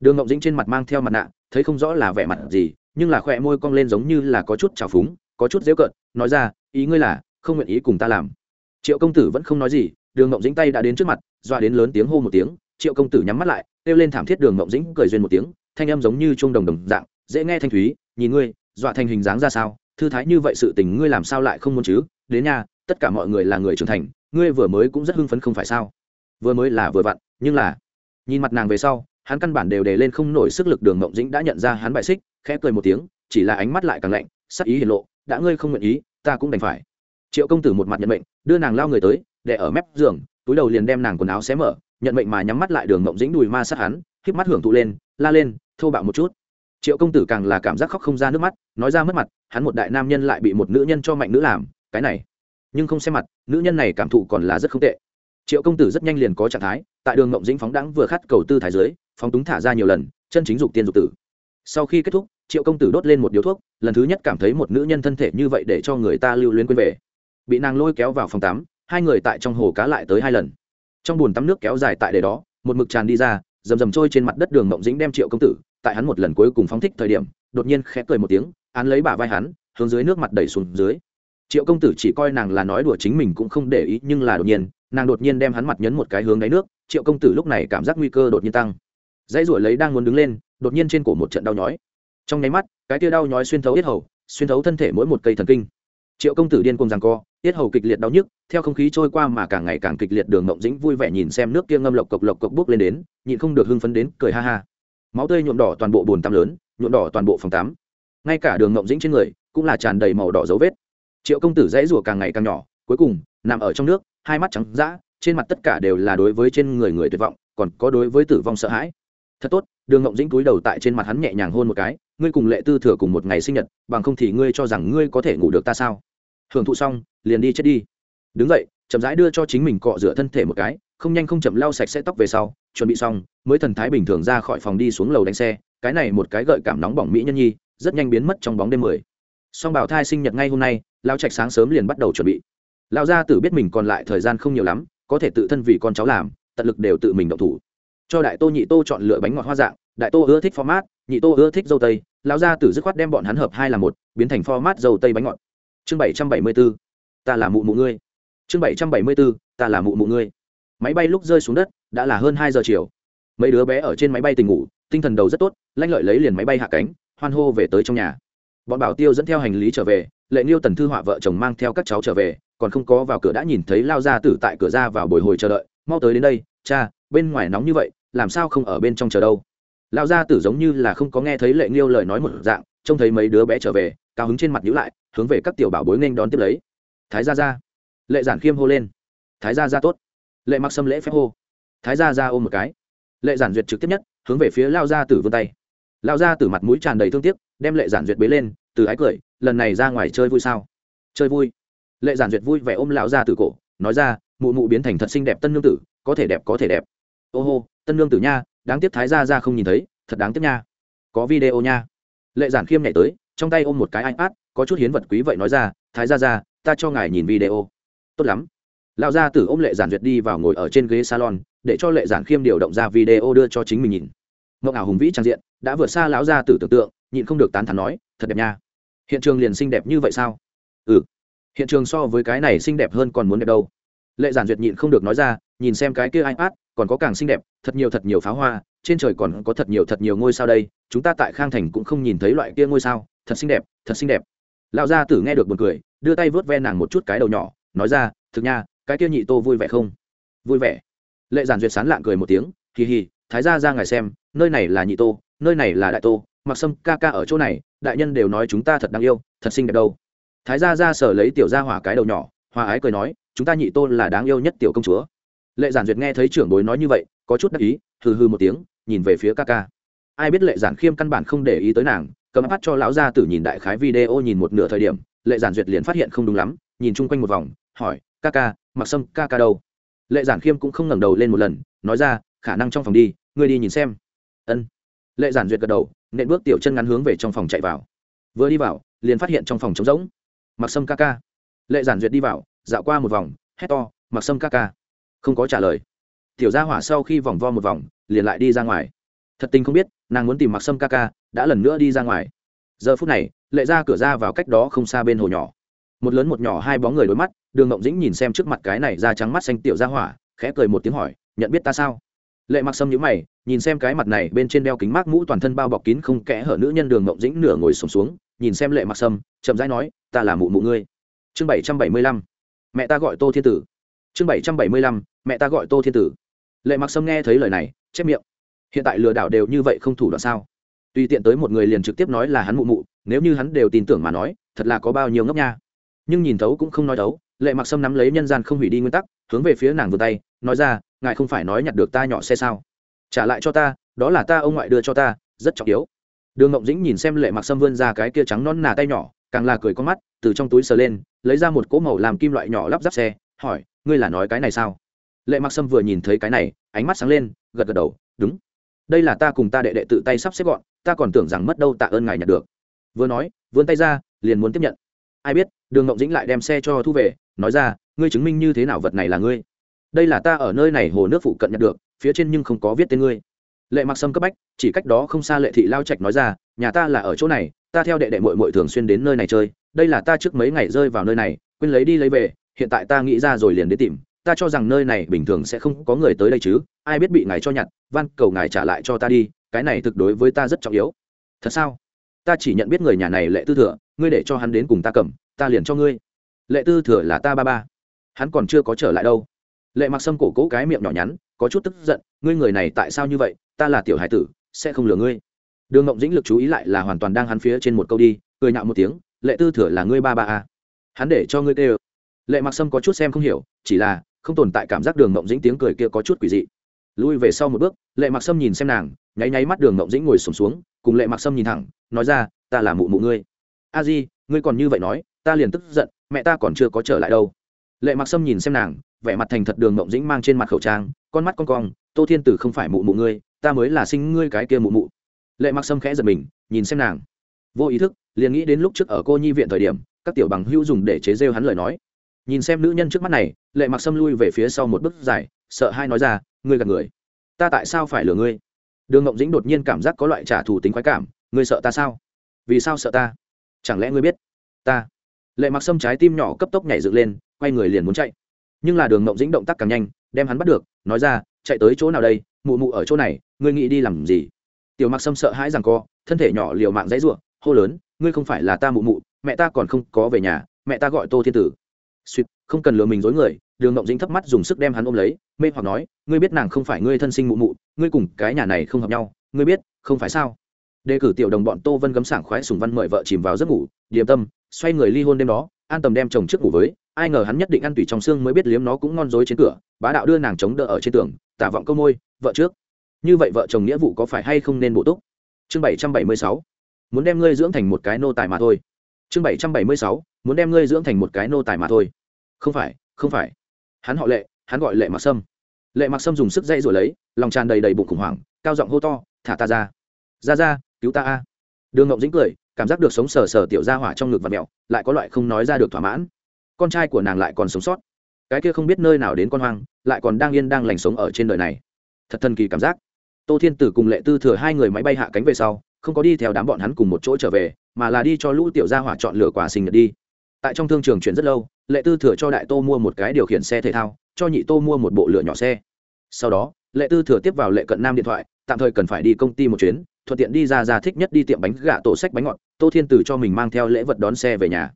Đường ngộng dĩnh trên mặt mang theo mặt nạ, thấy không rõ là vẻ mặt gì, nhưng là khỏe môi cong lên giống như là có chút trào phúng, có chút dễu cợt, nói ra, ý ngươi là không nguyện ý cùng ta làm. Triệu công tử vẫn không nói gì, đường ngộng dĩnh tay đã đến trước mặt, doa đến lớn tiếng hô một tiếng, triệu công tử nhắm mắt lại, kêu lên thảm thiết đường ngộng dĩnh cười duyên một tiếng, thanh âm giống như chuông đồng đồng dạng, dễ nghe thanh thúy, nhìn ngươi, dọa thành hình dáng ra sao, thư thái như vậy sự tình ngươi làm sao lại không muốn chứ? Đến nhà, tất cả mọi người là người trưởng thành, ngươi vừa mới cũng rất hưng phấn không phải sao? Vừa mới là vừa vặn, nhưng là nhìn mặt nàng về sau, hắn căn bản đều đề lên không nổi sức lực đường ngộng dĩnh đã nhận ra hắn bại xích, khẽ cười một tiếng, chỉ là ánh mắt lại càng lạnh, sắc ý hiển lộ, đã ngươi không nguyện ý, ta cũng đành phải triệu công tử một mặt nhận mệnh, đưa nàng lao người tới, để ở mép giường, túi đầu liền đem nàng quần áo xé mở, nhận mệnh mà nhắm mắt lại đường mộng dĩnh đùi ma sát hắn híp mắt hưởng thụ lên, la lên, thô bạo một chút. Triệu công tử càng là cảm giác khóc không ra nước mắt, nói ra mất mặt, hắn một đại nam nhân lại bị một nữ nhân cho mạnh nữ làm, cái này. Nhưng không xem mặt, nữ nhân này cảm thụ còn là rất không tệ. Triệu công tử rất nhanh liền có trạng thái, tại đường mộng dĩnh phóng đẳng vừa khát cầu tư thái dưới, phóng túng thả ra nhiều lần, chân chính dục tiên dục tử. Sau khi kết thúc, triệu công tử đốt lên một điếu thuốc, lần thứ nhất cảm thấy một nữ nhân thân thể như vậy để cho người ta lưu luyến quên về bị nàng lôi kéo vào phòng tắm, hai người tại trong hồ cá lại tới hai lần. Trong bùn tắm nước kéo dài tại để đó, một mực tràn đi ra, rầm rầm trôi trên mặt đất đường mộng dĩnh đem triệu công tử, tại hắn một lần cuối cùng phóng thích thời điểm, đột nhiên khẽ cười một tiếng, án lấy bả vai hắn, hướng dưới nước mặt đẩy xuống dưới. Triệu công tử chỉ coi nàng là nói đùa chính mình cũng không để ý, nhưng là đột nhiên, nàng đột nhiên đem hắn mặt nhấn một cái hướng đáy nước, triệu công tử lúc này cảm giác nguy cơ đột nhiên tăng. Dãy ruổi lấy đang muốn đứng lên, đột nhiên trên cổ một trận đau nhói. Trong nháy mắt, cái tia đau nhói xuyên thấu yết hầu, xuyên thấu thân thể mỗi một cây thần kinh. Triệu công tử điên cùng rằng co Tiết hầu kịch liệt đau nhức, theo không khí trôi qua mà càng ngày càng kịch liệt đường mộng dĩnh vui vẻ nhìn xem nước kia ngâm lộc cộc lộc cộc bốc lên đến, nhịn không được hưng phấn đến cười ha ha. Máu tươi nhuộm đỏ toàn bộ bồn tắm lớn, nhuộm đỏ toàn bộ phòng tắm. Ngay cả đường mộng dĩnh trên người cũng là tràn đầy màu đỏ dấu vết. Triệu công tử dãy rủa càng ngày càng nhỏ, cuối cùng, nằm ở trong nước, hai mắt trắng d trên mặt tất cả đều là đối với trên người người tuyệt vọng, còn có đối với tử vong sợ hãi. Thật tốt, đường ngộng dĩnh cúi đầu tại trên mặt hắn nhẹ nhàng hôn một cái, ngươi cùng lệ tư thừa cùng một ngày sinh nhật, bằng không thì ngươi cho rằng ngươi có thể ngủ được ta sao? Hưởng thụ xong, liền đi chết đi. Đứng dậy, chậm rãi đưa cho chính mình cọ rửa thân thể một cái, không nhanh không chậm lau sạch sẽ tóc về sau, chuẩn bị xong, mới thần thái bình thường ra khỏi phòng đi xuống lầu đánh xe. Cái này một cái gợi cảm nóng bỏng mỹ nhân nhi, rất nhanh biến mất trong bóng đêm mười. Song bảo thai sinh nhật ngay hôm nay lao trạch sáng sớm liền bắt đầu chuẩn bị. Lao gia tử biết mình còn lại thời gian không nhiều lắm, có thể tự thân vì con cháu làm, tận lực đều tự mình động thủ. Cho đại tô nhị tô chọn lựa bánh ngọt hoa dạng, đại tô ưa thích format, nhị tô ưa thích dâu tây. Lao gia tử dứt khoát đem bọn hắn hợp hai là một, biến thành format dâu tây bánh ngọt chương bảy trăm bảy mươi bốn ta là mụ mụ ngươi. Chương bảy trăm bảy mươi bốn ta là mụ mụ ngươi. Máy bay lúc rơi xuống đất, đã là hơn hai giờ chiều. Mấy đứa bé ở trên máy bay tình ngủ, tinh thần đầu rất tốt, lanh lợi lấy liền máy bay hạ cánh, hoan hô về tới trong nhà. Bọn bảo tiêu dẫn theo hành lý trở về, lệ nghiêu, tần thư họa vợ chồng mang theo các cháu trở về, còn không có vào cửa đã nhìn thấy lao gia tử tại cửa ra vào bồi hồi chờ đợi, mau tới đến đây, cha, bên ngoài nóng như vậy, làm sao không ở bên trong chờ đâu? Lao gia tử giống như là không có nghe thấy lệ nghiêu lời nói một dạng, trông thấy mấy đứa bé trở về, cao hứng trên mặt nhữ lại hướng về các tiểu bảo bối nghênh đón tiếp lấy. Thái gia gia. Lệ giản khiêm hô lên. Thái gia gia tốt. Lệ mặc xâm lễ phép hô. Thái gia gia ôm một cái. Lệ giản duyệt trực tiếp nhất, hướng về phía lao gia tử vươn tay. Lao gia tử mặt mũi tràn đầy thương tiếc, đem lệ giản duyệt bế lên, từ ái cười, lần này ra ngoài chơi vui sao? Chơi vui. Lệ giản duyệt vui vẻ ôm lão gia tử cổ, nói ra, mụ mụ biến thành thật xinh đẹp tân nương tử, có thể đẹp có thể đẹp. Ô hô, tân nương tử nha, đáng tiếc thái gia ra không nhìn thấy, thật đáng tiếc nha. Có video nha. Lệ giản khiêm nhảy tới, trong tay ôm một cái ipad có chút hiến vật quý vậy nói ra, thái gia ra ta cho ngài nhìn video. Tốt lắm. Lão gia tử ôm lệ giản duyệt đi vào ngồi ở trên ghế salon, để cho lệ giản khiêm điều động ra video đưa cho chính mình nhìn. Ngọc ảo hùng vĩ trang diện, đã vượt xa lão gia tử tưởng tượng, nhịn không được tán thán nói, thật đẹp nha. Hiện trường liền xinh đẹp như vậy sao? Ừ. Hiện trường so với cái này xinh đẹp hơn còn muốn đẹp đâu. Lệ giản duyệt nhịn không được nói ra, nhìn xem cái kia ipad, còn có càng xinh đẹp, thật nhiều thật nhiều pháo hoa, trên trời còn có thật nhiều thật nhiều ngôi sao đây, chúng ta tại khang thành cũng không nhìn thấy loại kia ngôi sao, thật xinh đẹp, thật xinh đẹp lão gia tử nghe được buồn cười, đưa tay vớt ve nàng một chút cái đầu nhỏ, nói ra, thực nha, cái kia nhị tô vui vẻ không? Vui vẻ. Lệ giản duyệt sán lạng cười một tiếng, hì hì, thái gia ra ngài xem, nơi này là nhị tô, nơi này là đại tô, mặc sâm ca ca ở chỗ này, đại nhân đều nói chúng ta thật đáng yêu, thật xinh đẹp đâu. Thái gia ra sở lấy tiểu gia hỏa cái đầu nhỏ, hòa ái cười nói, chúng ta nhị tô là đáng yêu nhất tiểu công chúa. Lệ giản duyệt nghe thấy trưởng bối nói như vậy, có chút đắc ý, hừ hừ một tiếng, nhìn về phía ca ca. Ai biết lệ giản khiêm căn bản không để ý tới nàng cầm mắt cho lão gia tử nhìn đại khái video nhìn một nửa thời điểm, lệ giản duyệt liền phát hiện không đúng lắm, nhìn chung quanh một vòng, hỏi, ca ca mặc sâm, ca ca đâu? Lệ giản khiêm cũng không ngẩng đầu lên một lần, nói ra, khả năng trong phòng đi, ngươi đi nhìn xem. Ân. Lệ giản duyệt gật đầu, nện bước tiểu chân ngắn hướng về trong phòng chạy vào. Vừa đi vào, liền phát hiện trong phòng trống rỗng. Mặc sâm ca ca. Lệ giản duyệt đi vào, dạo qua một vòng, hét to mặc sâm ca ca. Không có trả lời. Tiểu gia hỏa sau khi vòng vo một vòng, liền lại đi ra ngoài. Thật tình không biết, nàng muốn tìm mặc sâm ca ca đã lần nữa đi ra ngoài. Giờ phút này lệ ra cửa ra vào cách đó không xa bên hồ nhỏ. Một lớn một nhỏ hai bóng người đối mắt đường ngộng dĩnh nhìn xem trước mặt cái này da trắng mắt xanh tiểu gia hỏa khẽ cười một tiếng hỏi nhận biết ta sao? Lệ mặc sâm nhữ mày nhìn xem cái mặt này bên trên đeo kính mát mũ toàn thân bao bọc kín không kẽ hở nữ nhân đường ngộng dĩnh nửa ngồi sùng xuống, xuống nhìn xem lệ mặc sâm chậm rãi nói ta là mụ mụ ngươi. Chương bảy trăm bảy mươi lăm mẹ ta gọi tô thiên tử. Chương bảy trăm bảy mươi lăm mẹ ta gọi tô thiên tử. Lệ mặc sâm nghe thấy lời này chép miệng. Hiện tại lừa đảo đều như vậy không thủ đoạn sao? Tùy tiện tới một người liền trực tiếp nói là hắn mụ mụ, nếu như hắn đều tin tưởng mà nói, thật là có bao nhiêu ngốc nha. Nhưng nhìn thấu cũng không nói thấu, lệ mặc sâm nắm lấy nhân gian không hủy đi nguyên tắc, hướng về phía nàng vừa tay, nói ra, ngài không phải nói nhặt được ta nhỏ xe sao? Trả lại cho ta, đó là ta ông ngoại đưa cho ta, rất trọng yếu. Đường ngộng dĩnh nhìn xem lệ mặc sâm vươn ra cái kia trắng non nà tay nhỏ, càng là cười con mắt, từ trong túi sờ lên, lấy ra một cỗ màu làm kim loại nhỏ lắp ráp xe, hỏi, ngươi là nói cái này sao? Lệ mặc sâm vừa nhìn thấy cái này, ánh mắt sáng lên, gật gật đầu, đúng đây là ta cùng ta đệ đệ tự tay sắp xếp gọn, ta còn tưởng rằng mất đâu tạ ơn ngài nhặt được. Vừa nói, vươn tay ra, liền muốn tiếp nhận. Ai biết, đường ngộng dĩnh lại đem xe cho thu về, nói ra, ngươi chứng minh như thế nào vật này là ngươi? Đây là ta ở nơi này hồ nước phụ cận nhặt được, phía trên nhưng không có viết tên ngươi. Lệ mặc sâm cấp bách, chỉ cách đó không xa lệ thị lao trạch nói ra, nhà ta là ở chỗ này, ta theo đệ đệ mội mội thường xuyên đến nơi này chơi, đây là ta trước mấy ngày rơi vào nơi này, quên lấy đi lấy về, hiện tại ta nghĩ ra rồi liền đến tìm ta cho rằng nơi này bình thường sẽ không có người tới đây chứ, ai biết bị ngài cho nhặt, van cầu ngài trả lại cho ta đi, cái này thực đối với ta rất trọng yếu. Thật sao? Ta chỉ nhận biết người nhà này lệ tư thừa, ngươi để cho hắn đến cùng ta cầm, ta liền cho ngươi. Lệ tư thừa là ta ba ba. Hắn còn chưa có trở lại đâu. Lệ mặc sâm cổ cố cái miệng nhỏ nhắn, có chút tức giận, ngươi người này tại sao như vậy, ta là tiểu hải tử, sẽ không lừa ngươi. Đường ngộng dĩnh lực chú ý lại là hoàn toàn đang hắn phía trên một câu đi, cười nhạo một tiếng, lệ tư thừa là ngươi ba ba à. hắn để cho ngươi tê ơ lệ mặc sâm có chút xem không hiểu, chỉ là không tồn tại cảm giác đường ngộng dĩnh tiếng cười kia có chút quỷ dị. Lui về sau một bước lệ mặc sâm nhìn xem nàng nháy nháy mắt đường ngộng dĩnh ngồi sùng xuống, xuống cùng lệ mặc sâm nhìn thẳng nói ra ta là mụ mụ ngươi. A di ngươi còn như vậy nói ta liền tức giận mẹ ta còn chưa có trở lại đâu. Lệ mặc sâm nhìn xem nàng vẻ mặt thành thật đường ngộng dĩnh mang trên mặt khẩu trang con mắt con cong tô thiên tử không phải mụ mụ ngươi ta mới là sinh ngươi cái kia mụ mụ. Lệ mặc sâm khẽ giật mình nhìn xem nàng. Vô ý thức liền nghĩ đến lúc trước ở cô nhi viện thời điểm các tiểu bằng hữu dùng để chế rêu hắn lời nói nhìn xem nữ nhân trước mắt này, lệ mặc xâm lui về phía sau một bước dài, sợ hai nói ra, ngươi gạt người. Ta tại sao phải lừa ngươi? Đường ngộng dĩnh đột nhiên cảm giác có loại trả thù tính khoái cảm, ngươi sợ ta sao? Vì sao sợ ta? Chẳng lẽ ngươi biết ta? Lệ mặc xâm trái tim nhỏ cấp tốc nhảy dựng lên, quay người liền muốn chạy. Nhưng là đường ngộng dĩnh động tác càng nhanh, đem hắn bắt được, nói ra, chạy tới chỗ nào đây? Mụ mụ ở chỗ này, ngươi nghĩ đi làm gì? Tiểu mặc Xâm sợ hãi rằng co, thân thể nhỏ liều mạng dãy r u ộ hô lớn, ngươi không phải là ta mụ mụ, mẹ ta còn không có về nhà, mẹ ta gọi tô thiên tử suýt không cần lừa mình dối người, đường ngộng dĩnh thấp mắt dùng sức đem hắn ôm lấy, mê hoặc nói, ngươi biết nàng không phải ngươi thân sinh mụ mụ, ngươi cùng cái nhà này không hợp nhau, ngươi biết, không phải sao? Đề cử tiểu đồng bọn tô vân gấm sảng khoái sùng văn mời vợ chìm vào giấc ngủ, điềm tâm, xoay người ly hôn đêm đó, an tầm đem chồng trước ngủ với, ai ngờ hắn nhất định ăn tủy trong xương mới biết liếm nó cũng ngon dối trên cửa, bá đạo đưa nàng chống đỡ ở trên tường, tả vọng câu môi, vợ trước. Như vậy vợ chồng nghĩa vụ có phải hay không nên bổ túc? Chương bảy trăm bảy mươi sáu, muốn đem ngươi dưỡng thành một cái nô tài mà thôi. Chương bảy trăm bảy mươi sáu muốn đem ngươi dưỡng thành một cái nô tài mà thôi. Không phải không phải. Hắn họ lệ, hắn gọi lệ mặc sâm. Lệ mặc sâm dùng sức dây rồi lấy, lòng tràn đầy đầy bụng khủng hoảng, cao giọng hô to, thả ta ra. Ra ra, cứu ta a. Đường ngộng dính cười, cảm giác được sống sờ sờ tiểu ra hỏa trong ngực và mẹo lại có loại không nói ra được thỏa mãn. Con trai của nàng lại còn sống sót. Cái kia không biết nơi nào đến con hoang, lại còn đang yên đang lành sống ở trên đời này. Thật thần kỳ cảm giác. Tô thiên tử cùng lệ tư thừa hai người máy bay hạ cánh về sau, không có đi theo đám bọn hắn cùng một chỗ trở về, mà là đi cho lũ tiểu gia hỏa chọn lựa quà sinh nhật đi tại trong thương trường chuyển rất lâu, lệ tư thừa cho đại tô mua một cái điều khiển xe thể thao, cho nhị tô mua một bộ lửa nhỏ xe. Sau đó, lệ tư thừa tiếp vào lệ cận nam điện thoại, tạm thời cần phải đi công ty một chuyến, thuận tiện đi ra ra thích nhất đi tiệm bánh gà tổ sách bánh ngọt, tô thiên từ cho mình mang theo lễ vật đón xe về nhà.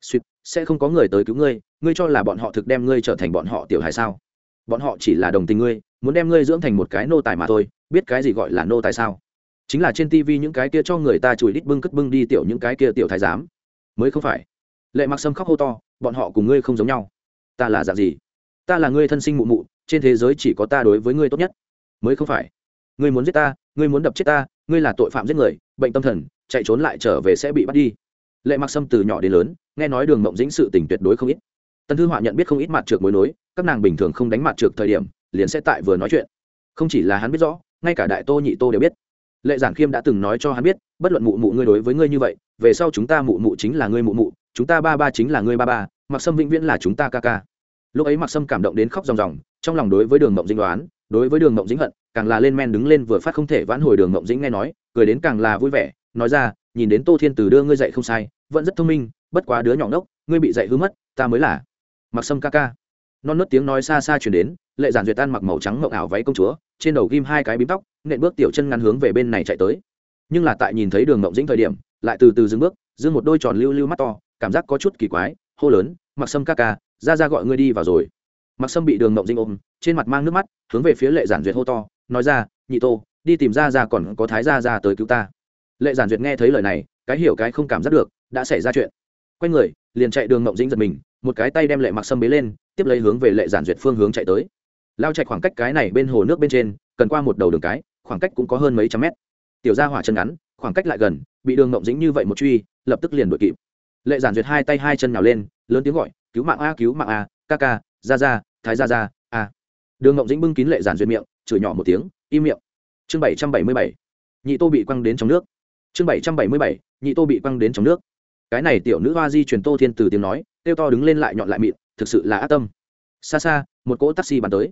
Suýt, sẽ không có người tới cứu ngươi ngươi cho là bọn họ thực đem ngươi trở thành bọn họ tiểu hài sao? Bọn họ chỉ là đồng tình ngươi, muốn đem ngươi dưỡng thành một cái nô tài mà thôi, biết cái gì gọi là nô tài sao? Chính là trên tivi những cái kia cho người ta chùi đít bưng cất bưng đi tiểu những cái kia tiểu thái giám. Mới không phải lệ mặc sâm khóc hô to, bọn họ cùng ngươi không giống nhau. Ta là dạng gì? Ta là ngươi thân sinh mụ mụ, trên thế giới chỉ có ta đối với ngươi tốt nhất. Mới không phải. Ngươi muốn giết ta, ngươi muốn đập chết ta, ngươi là tội phạm giết người, bệnh tâm thần, chạy trốn lại trở về sẽ bị bắt đi. Lệ mặc sâm từ nhỏ đến lớn, nghe nói đường mộng dĩnh sự tình tuyệt đối không ít. Tần thư họa nhận biết không ít mặt trượt mối nối, các nàng bình thường không đánh mặt trượt thời điểm, liền sẽ tại vừa nói chuyện. Không chỉ là hắn biết rõ, ngay cả đại tô nhị tô đều biết lệ giản khiêm đã từng nói cho hắn biết, bất luận mụ mụ ngươi đối với ngươi như vậy, về sau chúng ta mụ mụ chính là ngươi mụ mụ, chúng ta ba ba chính là ngươi ba ba mặc sâm vĩnh viễn là chúng ta ca ca. Lúc ấy mặc sâm cảm động đến khóc ròng ròng, trong lòng đối với đường mộng dĩnh đoán, đối với đường mộng dĩnh hận, càng là lên men đứng lên vừa phát không thể vãn hồi đường mộng dĩnh nghe nói, cười đến càng là vui vẻ, nói ra, nhìn đến tô thiên từ đưa ngươi dạy không sai, vẫn rất thông minh, bất quá đứa nhỏ ngốc, ngươi bị dạy hư mất, ta mới là mặc sâm ca ca. Non nớt tiếng nói xa xa chuyển đến, lệ giản duyệt tan mặc màu trắng mộng ảo váy công chúa, trên đầu ghim hai cái bím tóc nện bước tiểu chân ngắn hướng về bên này chạy tới. Nhưng là tại nhìn thấy đường mộng dĩnh thời điểm, lại từ từ dừng bước dương một đôi tròn lưu lưu mắt to, cảm giác có chút kỳ quái, hô lớn mặc sâm ca ca, ra ra gọi ngươi đi vào rồi. Mặc sâm bị đường mộng dĩnh ôm, trên mặt mang nước mắt, hướng về phía lệ giản duyệt hô to, nói ra, nhị tô, đi tìm ra ra còn có thái ra ra tới cứu ta. Lệ giản duyệt nghe thấy lời này, cái hiểu cái không cảm giác được, đã xảy ra chuyện. Quay người, liền chạy đường mộng dĩnh giật mình, một cái tay đem lệ mặc sâm bế lên, tiếp lấy hướng về lệ giản duyệt phương hướng chạy tới. Lao chạy khoảng cách cái này bên hồ nước bên trên, cần qua một đầu đường cái khoảng cách cũng có hơn mấy trăm mét. Tiểu gia hỏa chân ngắn, khoảng cách lại gần, bị đường ngộng dĩnh như vậy một truy, lập tức liền đuổi kịp. Lệ giản duyệt hai tay hai chân nhào lên, lớn tiếng gọi, cứu mạng a, cứu mạng a, ca ca, ra ra, thái ra ra, a. Đường ngộng dĩnh bưng kín lệ giản duyệt miệng, chửi nhỏ một tiếng, im miệng. Chương bảy trăm bảy mươi bảy, nhị tô bị quăng đến trong nước. Chương bảy trăm bảy mươi bảy, nhị tô bị quăng đến trong nước. Cái này tiểu nữ hoa di truyền tô thiên từ tiếng nói, kêu to đứng lên lại nhọn lại mịn, thực sự là ác tâm. Xa xa, một cỗ taxi bắn tới.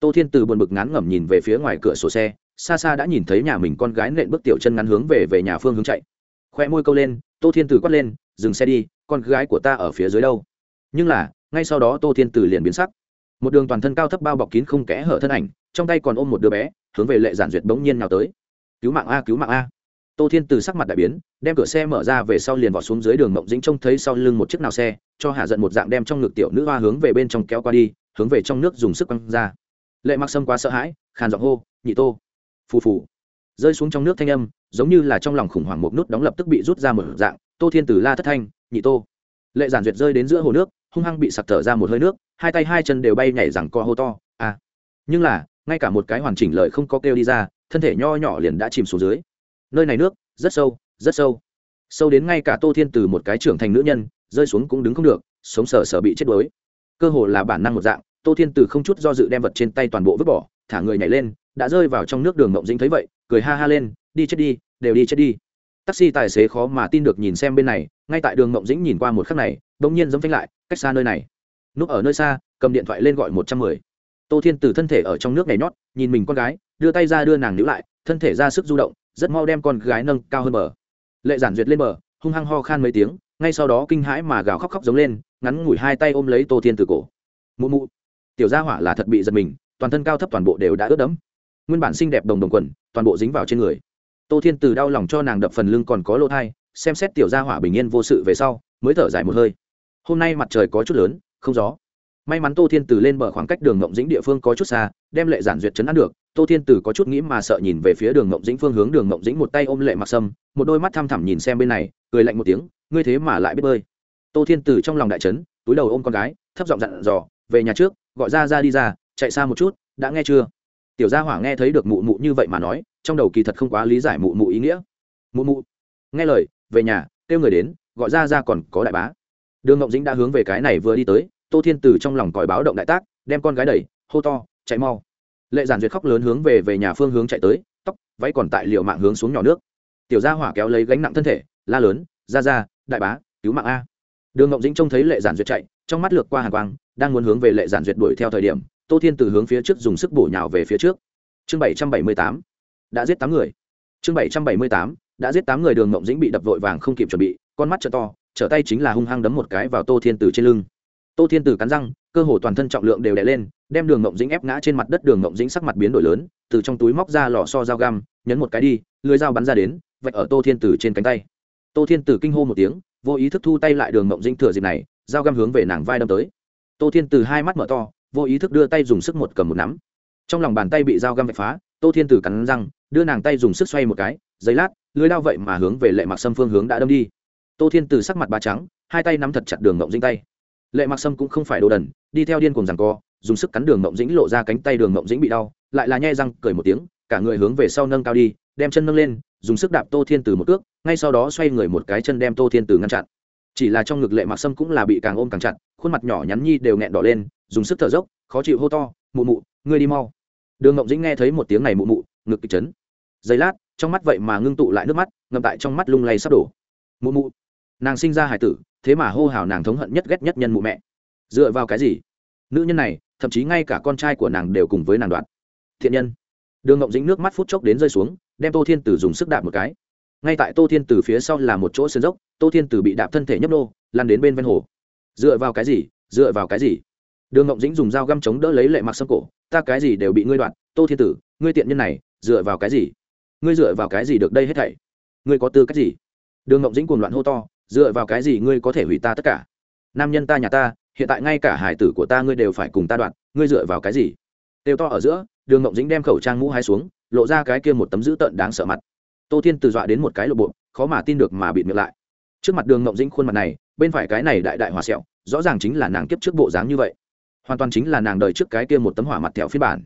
Tô thiên từ buồn bực ngán ngẩm nhìn về phía ngoài cửa sổ xe xa xa đã nhìn thấy nhà mình con gái nện bước tiểu chân ngắn hướng về về nhà phương hướng chạy. Khoe môi câu lên, tô thiên Tử quát lên, dừng xe đi, con gái của ta ở phía dưới đâu? Nhưng là, ngay sau đó tô thiên Tử liền biến sắc. Một đường toàn thân cao thấp bao bọc kín không kẽ hở thân ảnh, trong tay còn ôm một đứa bé, hướng về lệ giản duyệt bỗng nhiên nào tới. Cứu mạng a, cứu mạng a. Tô thiên từ sắc mặt đại biến, đem cửa xe mở ra về sau liền vọt xuống dưới đường mộng dĩnh trông thấy sau lưng một chiếc nào xe, cho hạ giận một dạng đem trong ngực tiểu nữ hoa hướng về bên trong kéo qua đi, hướng về trong nước dùng sức quăng ra. Lệ mặc sâm quá sợ hãi, khàn giọng hô, nhị tô phù phù. Rơi xuống trong nước thanh âm, giống như là trong lòng khủng hoảng một nút đóng lập tức bị rút ra một dạng, tô thiên từ la thất thanh, nhị tô. Lệ giản duyệt rơi đến giữa hồ nước, hung hăng bị sặc thở ra một hơi nước, hai tay hai chân đều bay nhảy rằng co hô to à. Nhưng là, ngay cả một cái hoàn chỉnh lợi không có kêu đi ra, thân thể nho nhỏ liền đã chìm xuống dưới. Nơi này nước, rất sâu rất sâu. Sâu đến ngay cả tô thiên từ một cái trưởng thành nữ nhân, rơi xuống cũng đứng không được, sống sờ sờ bị chết đuối. Cơ hồ là bản năng một dạng, tô thiên từ không chút do dự đem vật trên tay toàn bộ vứt bỏ thả người nhảy lên, đã rơi vào trong nước đường mộng dính thấy vậy, cười ha ha lên, đi chết đi, đều đi chết đi. Taxi tài xế khó mà tin được nhìn xem bên này, ngay tại đường mộng dĩnh nhìn qua một khắc này đ ỗ n g nhiên dẫm phanh lại, cách xa nơi này. Núp ở nơi xa, cầm điện thoại lên gọi một trăm mười. Tô thiên từ thân thể ở trong nước nhảy nhót, nhìn mình con gái, đưa tay ra đưa nàng níu lại, thân thể ra sức du động, rất mau đem con gái nâng cao hơn bờ. Lệ giản duyệt lên bờ, hung hăng ho khan mấy tiếng, ngay sau đó kinh hãi mà gào khóc khóc giống lên, ngắn ngủi hai tay ôm lấy tô thiên từ cổ. Mụ mụ, tiểu gia hỏa là thật bị giật mình toàn thân cao thấp toàn bộ đều đã ướt đẫm. Nguyên bản xinh đẹp đồng đồng quần, toàn bộ dính vào trên người. Tô thiên từ đau lòng cho nàng đập phần lưng còn có lỗ thai, xem xét tiểu gia hỏa bình yên vô sự về sau, mới thở dài một hơi. Hôm nay mặt trời có chút lớn, không gió. May mắn tô thiên từ lên bờ khoảng cách đường ngộng dĩnh địa phương có chút xa, đem lệ giản duyệt chấn ăn được. Tô thiên từ có chút nghĩ mà sợ nhìn về phía đường ngộng dĩnh phương hướng, đường ngộng dĩnh một tay ôm lệ mặc sâm, một đôi mắt thăm thẳm nhìn xem bên này, cười lạnh một tiếng, ngươi thế mà lại biết bơi. Tô thiên từ trong lòng đại trấn túi đầu ôm con gái, thấp giọng dặn dò, về nhà trước, gọi ra ra đi ra chạy xa một chút, đã nghe chưa? Tiểu gia hỏa nghe thấy được mụ mụ như vậy mà nói, trong đầu kỳ thật không quá lý giải mụ mụ ý nghĩa. Mụ mụ, nghe lời, về nhà, kêu người đến, gọi ra ra còn có đại bá. Đường ngộng dĩnh đã hướng về cái này vừa đi tới, tô thiên từ trong lòng còi báo động đại tác, đem con gái đẩy, hô to, chạy mau. Lệ giản duyệt khóc lớn hướng về về nhà phương hướng chạy tới, tóc, váy còn tại liệu mạng hướng xuống nhỏ nước. Tiểu gia hỏa kéo lấy gánh nặng thân thể, la lớn, ra ra, đại bá, cứu mạng a. Đường ngộng dĩnh trông thấy lệ giản duyệt chạy, trong mắt lược qua hàng quang, đang muốn hướng về lệ giản duyệt đuổi theo thời điểm tô thiên từ hướng phía trước dùng sức bổ nhào về phía trước. Chương bảy trăm bảy mươi tám, đã giết tám người. Chương bảy trăm bảy mươi tám, đã giết tám người đường mộng dĩnh bị đập vội vàng không kịp chuẩn bị, con mắt t to, trở tay chính là hung hăng đấm một cái vào tô thiên Từ trên lưng. Tô thiên Từ cắn răng, cơ hồ toàn thân trọng lượng đều đè lên, đem đường mộng dĩnh ép ngã trên mặt đất, đường mộng dĩnh sắc mặt biến đổi lớn, từ trong túi móc ra lò so dao găm, nhấn một cái đi, lưới dao bắn ra đến, vạch ở tô thiên tử trên cánh tay. Tô thiên tử kinh hô một tiếng, vô ý thức thu tay lại đường mộng dĩnh thừa dịp này, dao găm hướng về nàng vai đâm tới. Tô thiên tử hai mắt mở to vô ý thức đưa tay dùng sức một cầm một nắm. Trong lòng bàn tay bị dao găm vạch phá, tô thiên tử cắn răng, đưa nàng tay dùng sức xoay một cái giấy lát, lưới lao vậy mà hướng về lệ mặc sâm phương hướng đã đâm đi. Tô thiên tử sắc mặt ba trắng, hai tay nắm thật chặt đường ngộng dĩnh tay. Lệ mặc sâm cũng không phải đồ đần, đi theo điên cùng rằng co, dùng sức cắn đường ngộng dĩnh lộ ra cánh tay đường ngộng dĩnh bị đau, lại là nhai răng, cười một tiếng, cả người hướng về sau nâng cao đi, đem chân nâng lên, dùng sức đạp tô thiên từ một cước, ngay sau đó xoay người một cái chân đem tô thiên từ ngăn chặn. Chỉ là trong ngực lệ mặc sâm cũng là bị càng ôm càng chặt, khuôn mặt nhỏ nhắn nhi đều nghẹn đỏ lên dùng sức thở dốc, khó chịu hô to, mụ mụ, ngươi đi mau. Đường ngộng dĩnh nghe thấy một tiếng này mụ mụ, ngực kịch chấn. Giây lát, trong mắt vậy mà ngưng tụ lại nước mắt, ngậm tại trong mắt lung lay sắp đổ. Mụ mụ, nàng sinh ra hải tử, thế mà hô hào nàng thống hận nhất ghét nhất nhân mụ mẹ. Dựa vào cái gì? Nữ nhân này, thậm chí ngay cả con trai của nàng đều cùng với nàng đoạn. Thiện nhân. Đường ngộng dĩnh nước mắt phút chốc đến rơi xuống, đem tô thiên tử dùng sức đạp một cái. Ngay tại tô thiên tử phía sau là một chỗ sườn dốc, tô thiên tử bị đạp thân thể nhấp nô lan đến bên ven hồ. Dựa vào cái gì? Dựa vào cái gì? Đường ngộng dĩnh dùng dao găm chống đỡ lấy lệ mặc sâm cổ, ta cái gì đều bị ngươi đoạn tô thiên tử, ngươi tiện nhân này, dựa vào cái gì? Ngươi dựa vào cái gì được đây hết thảy? Ngươi có tư cách gì? Đường ngộng dĩnh cuồng loạn hô to, dựa vào cái gì ngươi có thể hủy ta tất cả? Nam nhân ta, nhà ta, hiện tại ngay cả hải tử của ta ngươi đều phải cùng ta đoạn ngươi dựa vào cái gì? Đều to ở giữa, đường ngộng dĩnh đem khẩu trang mũ hai xuống, lộ ra cái kia một tấm dữ tợn đáng sợ mặt. Tô thiên từ dọa đến một cái lộ bộ, khó mà tin được mà bịt miệng lại. Trước mặt đường ngộng dĩnh khuôn mặt này, bên phải cái này đại đại hòa sẹo, rõ ràng chính là nàng kiếp trước bộ dáng như vậy hoàn toàn chính là nàng đời trước cái kia một tấm hỏa mặt thẹo phiên bản.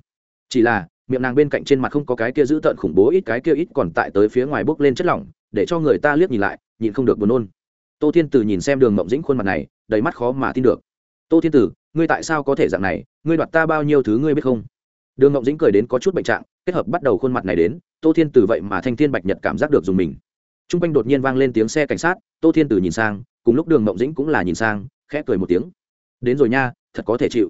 Chỉ là, miệng nàng bên cạnh trên mặt không có cái kia giữ tợn khủng bố ít, cái kia ít còn tại tới phía ngoài bốc lên chất lỏng, để cho người ta liếc nhìn lại nhìn không được buồn nôn. Tô thiên Tử nhìn xem đường Mộng dĩnh khuôn mặt này, đầy mắt khó mà tin được. Tô thiên tử, ngươi tại sao có thể dạng này? Ngươi đoạt ta bao nhiêu thứ ngươi biết không? Đường ngộng dĩnh cười đến có chút bệnh trạng, kết hợp bắt đầu khuôn mặt này đến, tô thiên tử vậy mà thanh thiên bạch nhật cảm giác được dùng mình. T r u n g quanh đột nhiên vang lên tiếng xe cảnh sát, tô thiên tử nhìn sang, cùng lúc đường ngộng dĩnh cũng là nhìn sang, khẽ cười một tiếng. Đến rồi nha thật có thể chịu.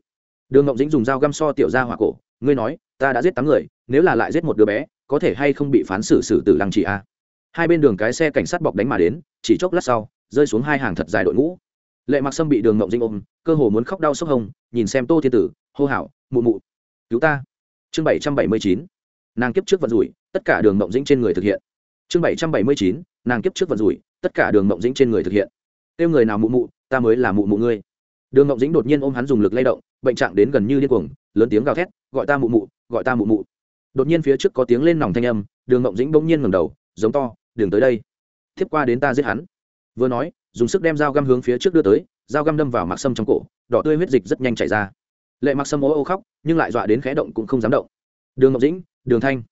Đường ngộng dĩnh dùng dao găm so tiểu ra hỏa cổ, ngươi nói, ta đã giết tám người, nếu là lại giết một đứa bé, có thể hay không bị phán xử xử tử lăng trị a? Hai bên đường cái xe cảnh sát bọc đánh mà đến, chỉ chốc lát sau, rơi xuống hai hàng thật dài đội ngũ. Lệ mặc sâm bị đường ngộng dinh ôm, cơ hồ muốn khóc đau sốc hồng, nhìn xem tô thiên tử, hô hảo mụ mụ, cứu ta. Chương bảy trăm bảy mươi chín, nàng kiếp trước vận rủi, tất cả đường mộng dĩnh trên người thực hiện. Chương bảy trăm bảy mươi chín, nàng kiếp trước vận rủi, tất cả đường mộng dĩnh trên người thực hiện. Kêu người nào mụ mụ, ta mới là mụ mụ ngươi đường Ngọc dĩnh đột nhiên ôm hắn dùng lực lay động, bệnh trạng đến gần như điên cuồng, lớn tiếng gào thét, gọi ta mụ mụ, gọi ta mụ mụ. Đột nhiên phía trước có tiếng lên nòng thanh âm, đường Ngọc dĩnh bỗng nhiên ngầm đầu, giống to đường tới đây. Thiếp qua đến ta giết hắn. Vừa nói, dùng sức đem dao găm hướng phía trước đưa tới, dao găm đâm vào mặc sâm trong cổ, đỏ tươi huyết dịch rất nhanh chảy ra. Lệ mặc sâm ô ô khóc, nhưng lại dọa đến khẽ động cũng không dám động. Đường ngọc dĩnh, đường thanh.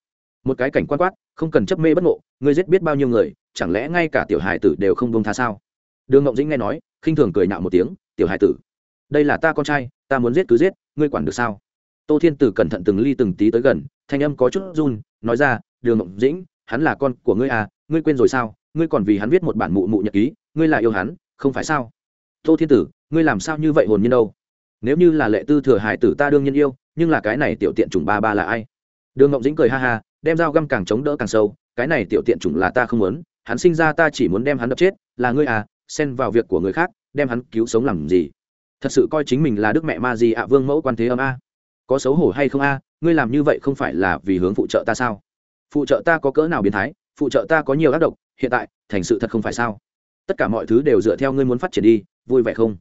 Một cái cảnh quan quát, không cần chấp mê bất ngộ, ngươi giết biết bao nhiêu người, chẳng lẽ ngay cả tiểu Hải tử đều không bông tha sao? Đường ngọc dĩnh nghe nói, khinh thường cười nạo một tiếng, tiểu Hải tử đây là ta con trai, ta muốn giết cứ giết, ngươi quản được sao? Tô thiên tử cẩn thận từng ly từng tí tới gần, thanh âm có chút run, nói ra, đường Mộng dĩnh, hắn là con của ngươi à ngươi quên rồi sao? Ngươi còn vì hắn viết một bản mụ mụ nhật ký, ngươi là yêu hắn, không phải sao? Tô thiên tử, ngươi làm sao như vậy hồn nhiên đâu? Nếu như là lệ tư thừa hải tử ta đương nhiên yêu, nhưng là cái này tiểu tiện chủng ba ba là ai? Đường ngộng dĩnh cười ha ha, đem dao găm càng chống đỡ càng sâu, cái này tiểu tiện chủng là ta không muốn, hắn sinh ra ta chỉ muốn đem hắn đập chết, là ngươi à xen vào việc của người khác, đem hắn cứu sống làm gì? Thật sự coi chính mình là đức mẹ ma gì ạ vương mẫu quan thế âm a. Có xấu hổ hay không a? Ngươi làm như vậy không phải là vì hướng phụ trợ ta sao? Phụ trợ ta có cỡ nào biến thái? Phụ trợ ta có nhiều tác động hiện tại, thành sự thật không phải sao? Tất cả mọi thứ đều dựa theo ngươi muốn phát triển đi, vui vẻ không?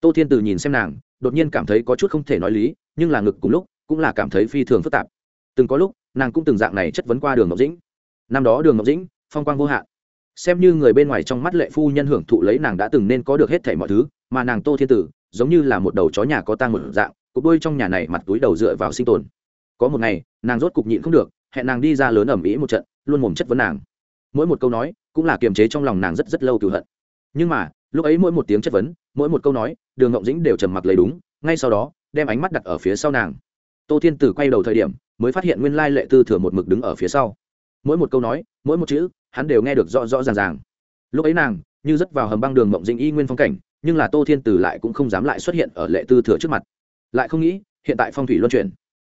Tô thiên từ nhìn xem nàng, đột nhiên cảm thấy có chút không thể nói lý, nhưng là ngực cùng lúc, cũng là cảm thấy phi thường phức tạp. Từng có lúc, nàng cũng từng dạng này chất vấn qua đường ngọc dĩnh. Năm đó đường ngọc dĩnh, phong quang vô hạn. Xem như người bên ngoài trong mắt lệ phu nhân hưởng thụ lấy nàng đã từng nên có được hết thảy mọi thứ, mà nàng tô thiên tử giống như là một đầu chó nhà có tang một dạng, cục đuôi trong nhà này mặt túi đầu dựa vào sinh tồn. Có một ngày, nàng rốt cục nhịn không được, hẹn nàng đi ra lớn ẩm ý một trận, luôn mồm chất vấn nàng. Mỗi một câu nói, cũng là kiềm chế trong lòng nàng rất rất lâu cựu hận. Nhưng mà, lúc ấy mỗi một tiếng chất vấn, mỗi một câu nói, đường ngộng dĩnh đều trầm mặc lấy đúng, ngay sau đó, đem ánh mắt đặt ở phía sau nàng. Tô thiên tử quay đầu thời điểm, mới phát hiện nguyên lai lệ tư thừa một mực đứng ở phía sau. Mỗi một câu nói, mỗi một chữ, hắn đều nghe được rõ rõ ràng ràng. Lúc ấy nàng, như rất vào hầm băng đường mộng dĩnh y nguyên phong cảnh nhưng là tô thiên tử lại cũng không dám lại xuất hiện ở lệ tư thừa trước mặt. Lại không nghĩ, hiện tại phong thủy luân chuyển.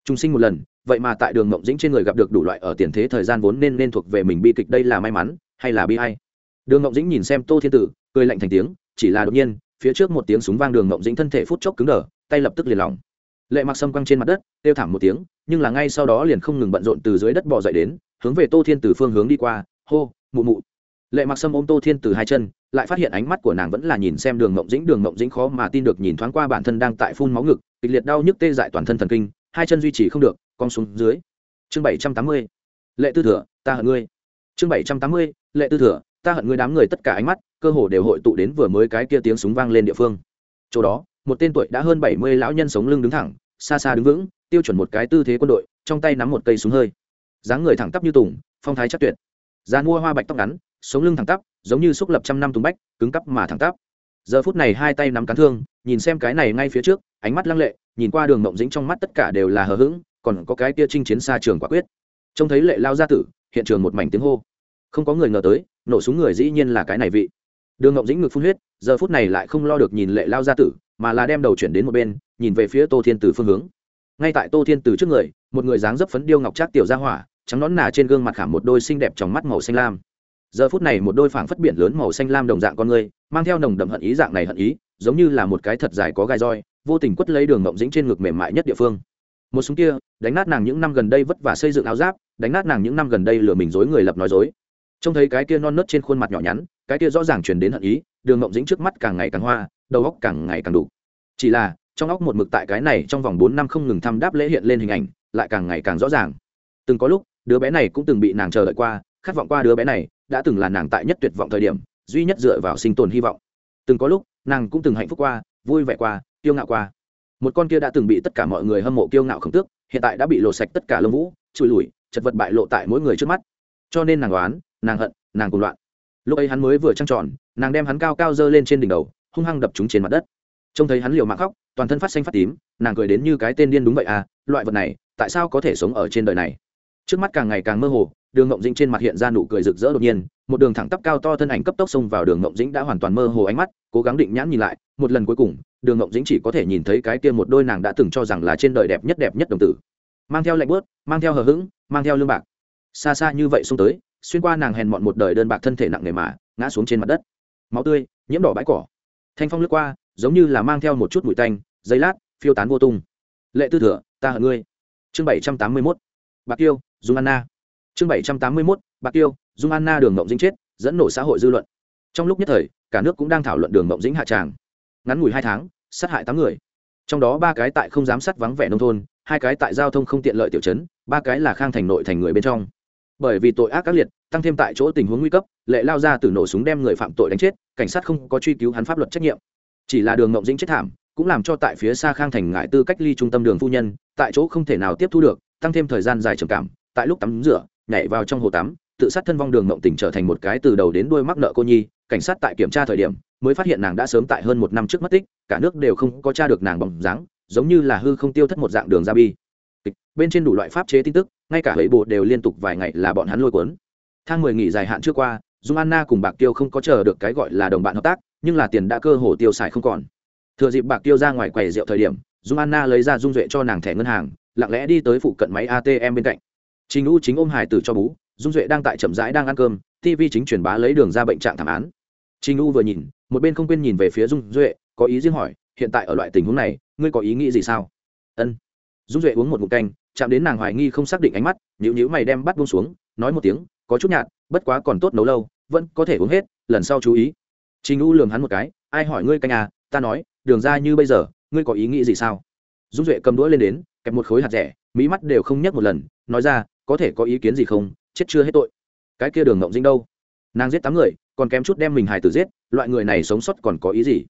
Trung sinh một lần, vậy mà tại đường mộng dĩnh trên người gặp được đủ loại ở tiền thế thời gian vốn nên nên thuộc về mình bi kịch đây là may mắn hay là bi hay đường mộng dĩnh nhìn xem tô thiên tử, cười lạnh thành tiếng, chỉ là đột nhiên, phía trước một tiếng súng vang đường mộng dĩnh thân thể phút chốc cứng đờ, tay lập tức liền lỏng. Lệ mặc sâm quăng trên mặt đất, kêu thảm một tiếng, nhưng là ngay sau đó liền không ngừng bận rộn từ dưới đất bỏ dậy đến, hướng về tô thiên từ phương hướng đi qua, hô, mụ mụ lệ mặc sâm ôm tô thiên từ hai chân, lại phát hiện ánh mắt của nàng vẫn là nhìn xem đường mộng dĩnh. Đường mộng dĩnh khó mà tin được nhìn thoáng qua bản thân đang tại phun máu ngực, kịch liệt đau nhức tê dại toàn thân thần kinh, hai chân duy trì không được, cong xuống dưới. Chương bảy trăm tám mươi, lệ tư thừa, ta hận ngươi. Chương bảy trăm tám mươi, lệ tư thừa, ta hận ngươi đám người tất cả ánh mắt, cơ hồ đều hội tụ đến vừa mới cái kia tiếng súng vang lên địa phương. Chỗ đó, một tên tuổi đã hơn bảy mươi lão nhân sống lưng đứng thẳng, xa xa đứng vững, tiêu chuẩn một cái tư thế quân đội, trong tay nắm một cây súng hơi. Dáng người thẳng tắp như tùng, phong thái chắc tuyệt. Da mua hoa bạch tóc ngắn sống lưng thẳng tắp, giống như xúc lập trăm năm tùng bách, cứng cắp mà thẳng tắp. Giờ phút này hai tay nắm cán thương, nhìn xem cái này ngay phía trước, ánh mắt lăng lệ, nhìn qua đường mộng dĩnh trong mắt tất cả đều là hờ hững, còn có cái kia chinh chiến xa trường quả quyết. Trông thấy lệ lao gia tử, hiện trường một mảnh tiếng hô. Không có người ngờ tới, nổ súng người dĩ nhiên là cái này vị. Đường ngộng dĩnh ngực phun huyết, giờ phút này lại không lo được nhìn lệ lao gia tử, mà là đem đầu chuyển đến một bên, nhìn về phía tô thiên tử phương hướng. Ngay tại tô thiên tử trước người, một người dáng dấp phấn điêu ngọc trác tiểu gia hỏa, trắng nón nà trên gương mặt khảm một đôi xinh đẹp trong mắt màu xanh lam giờ phút này một đôi phảng phất biển lớn màu xanh lam đồng dạng con người, mang theo nồng đậm hận ý dạng này hận ý, giống như là một cái thật dài có gai roi, vô tình quất lấy đường mộng dĩnh trên ngực mềm mại nhất địa phương. Một súng kia, đánh nát nàng những năm gần đây vất vả xây dựng áo giáp, đánh nát nàng những năm gần đây lừa mình dối người lập nói dối. Trông thấy cái kia non nớt trên khuôn mặt nhỏ nhắn, cái kia rõ ràng truyền đến hận ý, đường mộng dĩnh trước mắt càng ngày càng hoa, đầu óc càng ngày càng đủ. Chỉ là, trong óc một mực tại cái này trong vòng bốn năm không ngừng thăm đáp lễ hiện lên hình ảnh, lại càng ngày càng rõ ràng. Từng có lúc, đứa bé này cũng từng bị nàng chờ đợi qua, khát vọng qua đứa bé này đã từng là nàng tại nhất tuyệt vọng thời điểm, duy nhất dựa vào sinh tồn hy vọng. Từng có lúc, nàng cũng từng hạnh phúc qua, vui vẻ qua, kiêu ngạo qua. Một con kia đã từng bị tất cả mọi người hâm mộ kiêu ngạo khổng tước, hiện tại đã bị lột sạch tất cả lông vũ, trùi lùi chật vật bại lộ tại mỗi người trước mắt. Cho nên nàng đoán nàng hận, nàng cùng loạn. Lúc ấy hắn mới vừa trăng tròn, nàng đem hắn cao cao dơ lên trên đỉnh đầu, hung hăng đập chúng trên mặt đất. Trông thấy hắn liều mạng khóc, toàn thân phát xanh phát tím, nàng cười đến như cái tên điên đúng vậy à loại vật này, tại sao có thể sống ở trên đời này? Trước mắt càng ngày càng mơ hồ đường ngộng dĩnh trên mặt hiện ra nụ cười rực rỡ đột nhiên, một đường thẳng tắp cao to thân ảnh cấp tốc xông vào đường ngộng dĩnh đã hoàn toàn mơ hồ ánh mắt, cố gắng định nhãn nhìn lại, một lần cuối cùng, đường ngộng dĩnh chỉ có thể nhìn thấy cái kia một đôi nàng đã từng cho rằng là trên đời đẹp nhất đẹp nhất đồng tử. Mang theo lạnh bớt mang theo hờ hững, mang theo lương bạc. Xa xa như vậy xông tới, xuyên qua nàng hèn mọn một đời đơn bạc thân thể nặng nề mà, ngã xuống trên mặt đất. Máu tươi, nhiễm đỏ bãi cỏ. Thanh phong lướt qua, giống như là mang theo một chút bụi tanh giấy lát, phiêu tán vô tung. Lệ tư thừa, ta hận ngươi. Chương bảy trăm tám mươi mốt. Bạc tiêu, dung anna chương bảy trăm tám mươi mốt, bạc tiêu, dung anna đường ngộng dính chết, dẫn nổ xã hội dư luận. Trong lúc nhất thời, cả nước cũng đang thảo luận đường ngộng dính hạ tràng. Ngắn ngủi hai tháng, sát hại tám người. Trong đó ba cái tại không giám sát vắng vẻ nông thôn, hai cái tại giao thông không tiện lợi tiểu chấn ba cái là khang thành nội thành người bên trong. Bởi vì tội ác các liệt, tăng thêm tại chỗ tình huống nguy cấp, lệ lao ra từ nổ súng đem người phạm tội đánh chết, cảnh sát không có truy cứu hắn pháp luật trách nhiệm. Chỉ là đường ngộng dính chết thảm, cũng làm cho tại phía xa khang thành ngại tư cách ly trung tâm đường phu nhân, tại chỗ không thể nào tiếp thu được, tăng thêm thời gian dài trầm cảm, tại lúc tắm rửa nhảy vào trong hồ tắm, tự sát thân vong đường mộng tỉnh trở thành một cái từ đầu đến đuôi mắc nợ cô nhi, cảnh sát tại kiểm tra thời điểm mới phát hiện nàng đã sớm tại hơn một năm trước mất tích, cả nước đều không có t r a được nàng bằng dáng, giống như là hư không tiêu thất một dạng đường ra bi. Bên trên đủ loại pháp chế tin tức, ngay cả hệ bộ đều liên tục vài ngày là bọn hắn lôi cuốn. Thang mười nghỉ dài hạn trước qua, dung anna cùng bạc tiêu không có chờ được cái gọi là đồng bạn hợp tác, nhưng là tiền đã cơ hồ tiêu xài không còn. Thừa dịp bạc tiêu ra ngoài quầy rượu thời điểm, dung anna lấy ra dung duệ cho nàng thẻ ngân hàng, lặng lẽ đi tới phụ cận máy atm bên cạnh trình u chính ôm hải tử cho bú, dung duệ đang tại chậm rãi đang ăn cơm tv chính truyền bá lấy đường ra bệnh trạng thảm án. Trình u vừa nhìn, một bên không quên nhìn về phía dung duệ, có ý riêng hỏi, hiện tại ở loại tình huống này, ngươi có ý nghĩ gì sao? Ân. Dung duệ uống một ngụm canh, chạm đến nàng hoài nghi không xác định ánh mắt, nhíu nhíu mày đem bắt buông xuống, nói một tiếng, có chút nhạt, bất quá còn tốt nấu lâu, vẫn có thể uống hết, lần sau chú ý. Trình u lườm hắn một cái, ai hỏi ngươi canh à ta nói, đường ra như bây giờ, ngươi có ý nghĩ gì sao? Dung duệ cầm đũa lên đến, kẹp một khối hạt rẻ, mỹ mắt đều không nhấc một lần, nói ra có thể có ý kiến gì không? Chết chưa hết tội. Cái kia đường ngộng dinh đâu? Nàng giết tám người, còn kém chút đem mình hài tử giết, loại người này sống sót còn có ý gì?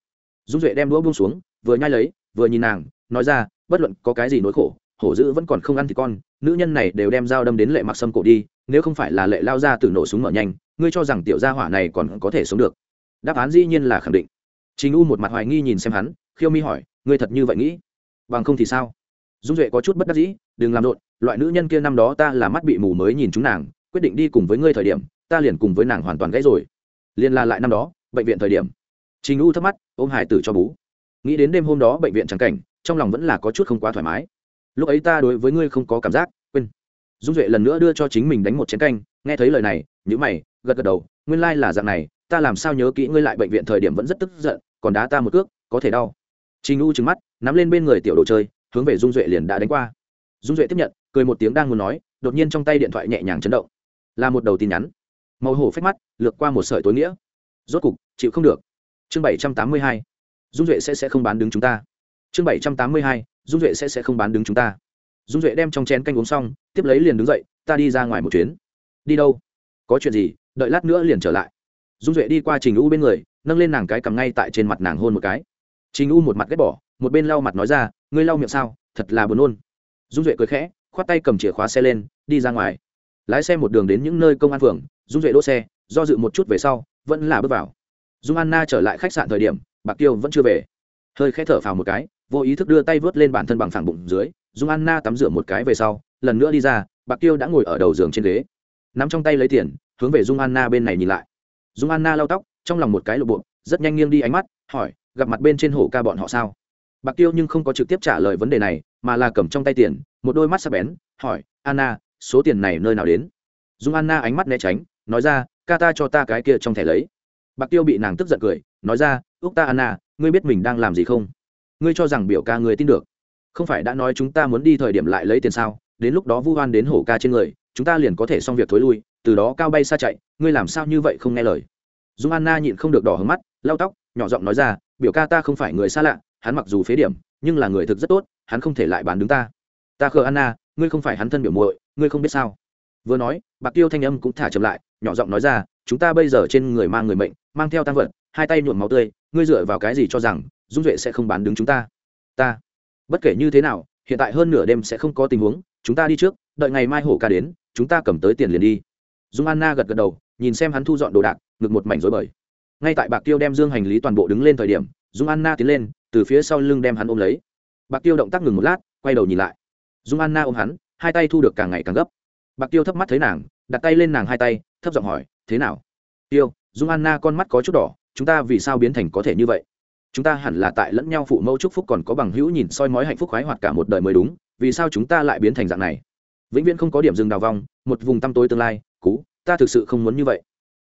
Dung duệ đem đũa buông xuống, vừa nhai lấy, vừa nhìn nàng, nói ra, bất luận có cái gì nỗi khổ, hổ dữ vẫn còn không ăn thì con, nữ nhân này đều đem dao đâm đến lệ mặc sâm cổ đi, nếu không phải là lệ lao ra từ nổ súng mở nhanh, ngươi cho rằng tiểu gia hỏa này còn có thể sống được? Đáp án dĩ nhiên là khẳng định. Chính u một mặt hoài nghi nhìn xem hắn, khiêu mi hỏi, ngươi thật như vậy nghĩ? Bằng không thì sao? Dung duệ có chút bất đắc dĩ đừng làm rộn, loại nữ nhân kia năm đó ta là mắt bị mù mới nhìn chúng nàng, quyết định đi cùng với ngươi thời điểm, ta liền cùng với nàng hoàn toàn gãy rồi. Liền là lại năm đó, bệnh viện thời điểm. Trình u thắc mắt ôm hải tử cho bú. Nghĩ đến đêm hôm đó bệnh viện trắng cảnh, trong lòng vẫn là có chút không quá thoải mái. Lúc ấy ta đối với ngươi không có cảm giác, quên. Dung duệ lần nữa đưa cho chính mình đánh một chén canh, nghe thấy lời này nhữ mày, gật gật đầu, nguyên lai là dạng này, ta làm sao nhớ kỹ ngươi lại bệnh viện thời điểm vẫn rất tức giận, còn đá ta một cước, có thể đau. Trình u trừng mắt, nắm lên bên người tiểu đồ chơi, hướng về dung duệ liền đã đánh qua dung duệ tiếp nhận, cười một tiếng đang muốn nói, đột nhiên trong tay điện thoại nhẹ nhàng chấn động. Là một đầu tin nhắn. Màu hổ phách mắt, lược qua một sợi tối nghĩa. Rốt cục, chịu không được. Chương bảy trăm tám mươi hai. Dung duệ sẽ sẽ không bán đứng chúng ta. Chương bảy trăm tám mươi hai. Dung duệ sẽ sẽ không bán đứng chúng ta. Dung duệ đem trong chén canh uống xong, tiếp lấy liền đứng dậy, ta đi ra ngoài một chuyến. Đi đâu? Có chuyện gì? Đợi lát nữa liền trở lại. Dung duệ đi qua trình u bên người, nâng lên nàng cái cầm ngay tại trên mặt nàng hôn một cái. Trình u một mặt ghét bỏ, một bên lau mặt nói ra, ngươi lau miệng sao? Thật là buồn nôn dung duệ cười khẽ, khoát tay cầm chìa khóa xe lên, đi ra ngoài. Lái xe một đường đến những nơi công an phường, dung duệ đỗ xe, do dự một chút về sau, vẫn là bước vào. Dung anna trở lại khách sạn thời điểm bạc tiêu vẫn chưa về. Hơi khẽ thở phào một cái, vô ý thức đưa tay vớt lên bản thân bằng phẳng bụng dưới, dung anna tắm rửa một cái về sau, lần nữa đi ra bạc tiêu đã ngồi ở đầu giường trên ghế. Nắm trong tay lấy tiền, hướng về dung anna bên này nhìn lại. Dung anna lau tóc, trong lòng một cái lộ bộ rất nhanh nghiêng đi ánh mắt, hỏi, gặp mặt bên trên hổ ca bọn họ sao? Bạc tiêu nhưng không có trực tiếp trả lời vấn đề này mà là cầm trong tay tiền, một đôi mắt sắp bén, hỏi, anna, số tiền này nơi nào đến? Dung anna ánh mắt né tránh, nói ra, ca ta cho ta cái kia trong thẻ lấy. Bạc tiêu bị nàng tức giận cười, nói ra, úc ta anna, ngươi biết mình đang làm gì không? Ngươi cho rằng biểu ca ngươi tin được. Không phải đã nói chúng ta muốn đi thời điểm lại lấy tiền sao? Đến lúc đó vu hoan đến hổ ca trên người, chúng ta liền có thể xong việc thối lui, từ đó cao bay xa chạy, ngươi làm sao như vậy không nghe lời? Dung anna nhịn không được đỏ hứng mắt, lau tóc, nhỏ giọng nói ra, biểu ca ta không phải người xa lạ, hắn mặc dù phế điểm, nhưng là người thực rất tốt hắn không thể lại bán đứng ta. Ta khờ anna, ngươi không phải hắn thân biểu muội, ngươi không biết sao? Vừa nói, bạc tiêu thanh âm cũng thả chậm lại, nhỏ giọng nói ra, chúng ta bây giờ trên người mang người mệnh, mang theo tăng vật, hai tay nhuộm máu tươi, ngươi dựa vào cái gì cho rằng, dung duệ sẽ không bán đứng chúng ta? Ta. Bất kể như thế nào, hiện tại hơn nửa đêm sẽ không có tình huống, chúng ta đi trước, đợi ngày mai hổ ca đến, chúng ta cầm tới tiền liền đi. Dung anna gật gật đầu, nhìn xem hắn thu dọn đồ đạc, ngực một mảnh rối bời. Ngay tại bạc tiêu đem dương hành lý toàn bộ đứng lên thời điểm, dung anna tiến lên, từ phía sau lưng đem hắn ôm lấy bạc tiêu động tác ngừng một lát, quay đầu nhìn lại. Dung anna ôm hắn, hai tay thu được càng ngày càng gấp. Bạc tiêu thấp mắt thấy nàng, đặt tay lên nàng hai tay, thấp giọng hỏi, thế nào? Tiêu, dung anna con mắt có chút đỏ, chúng ta vì sao biến thành có thể như vậy? Chúng ta hẳn là tại lẫn nhau phụ mẫu chúc phúc còn có bằng hữu nhìn soi mói hạnh phúc khoái hoạt cả một đời mới đúng, vì sao chúng ta lại biến thành dạng này? Vĩnh viễn không có điểm dừng đào vong, một vùng tăm tối tương lai, cú, ta thực sự không muốn như vậy.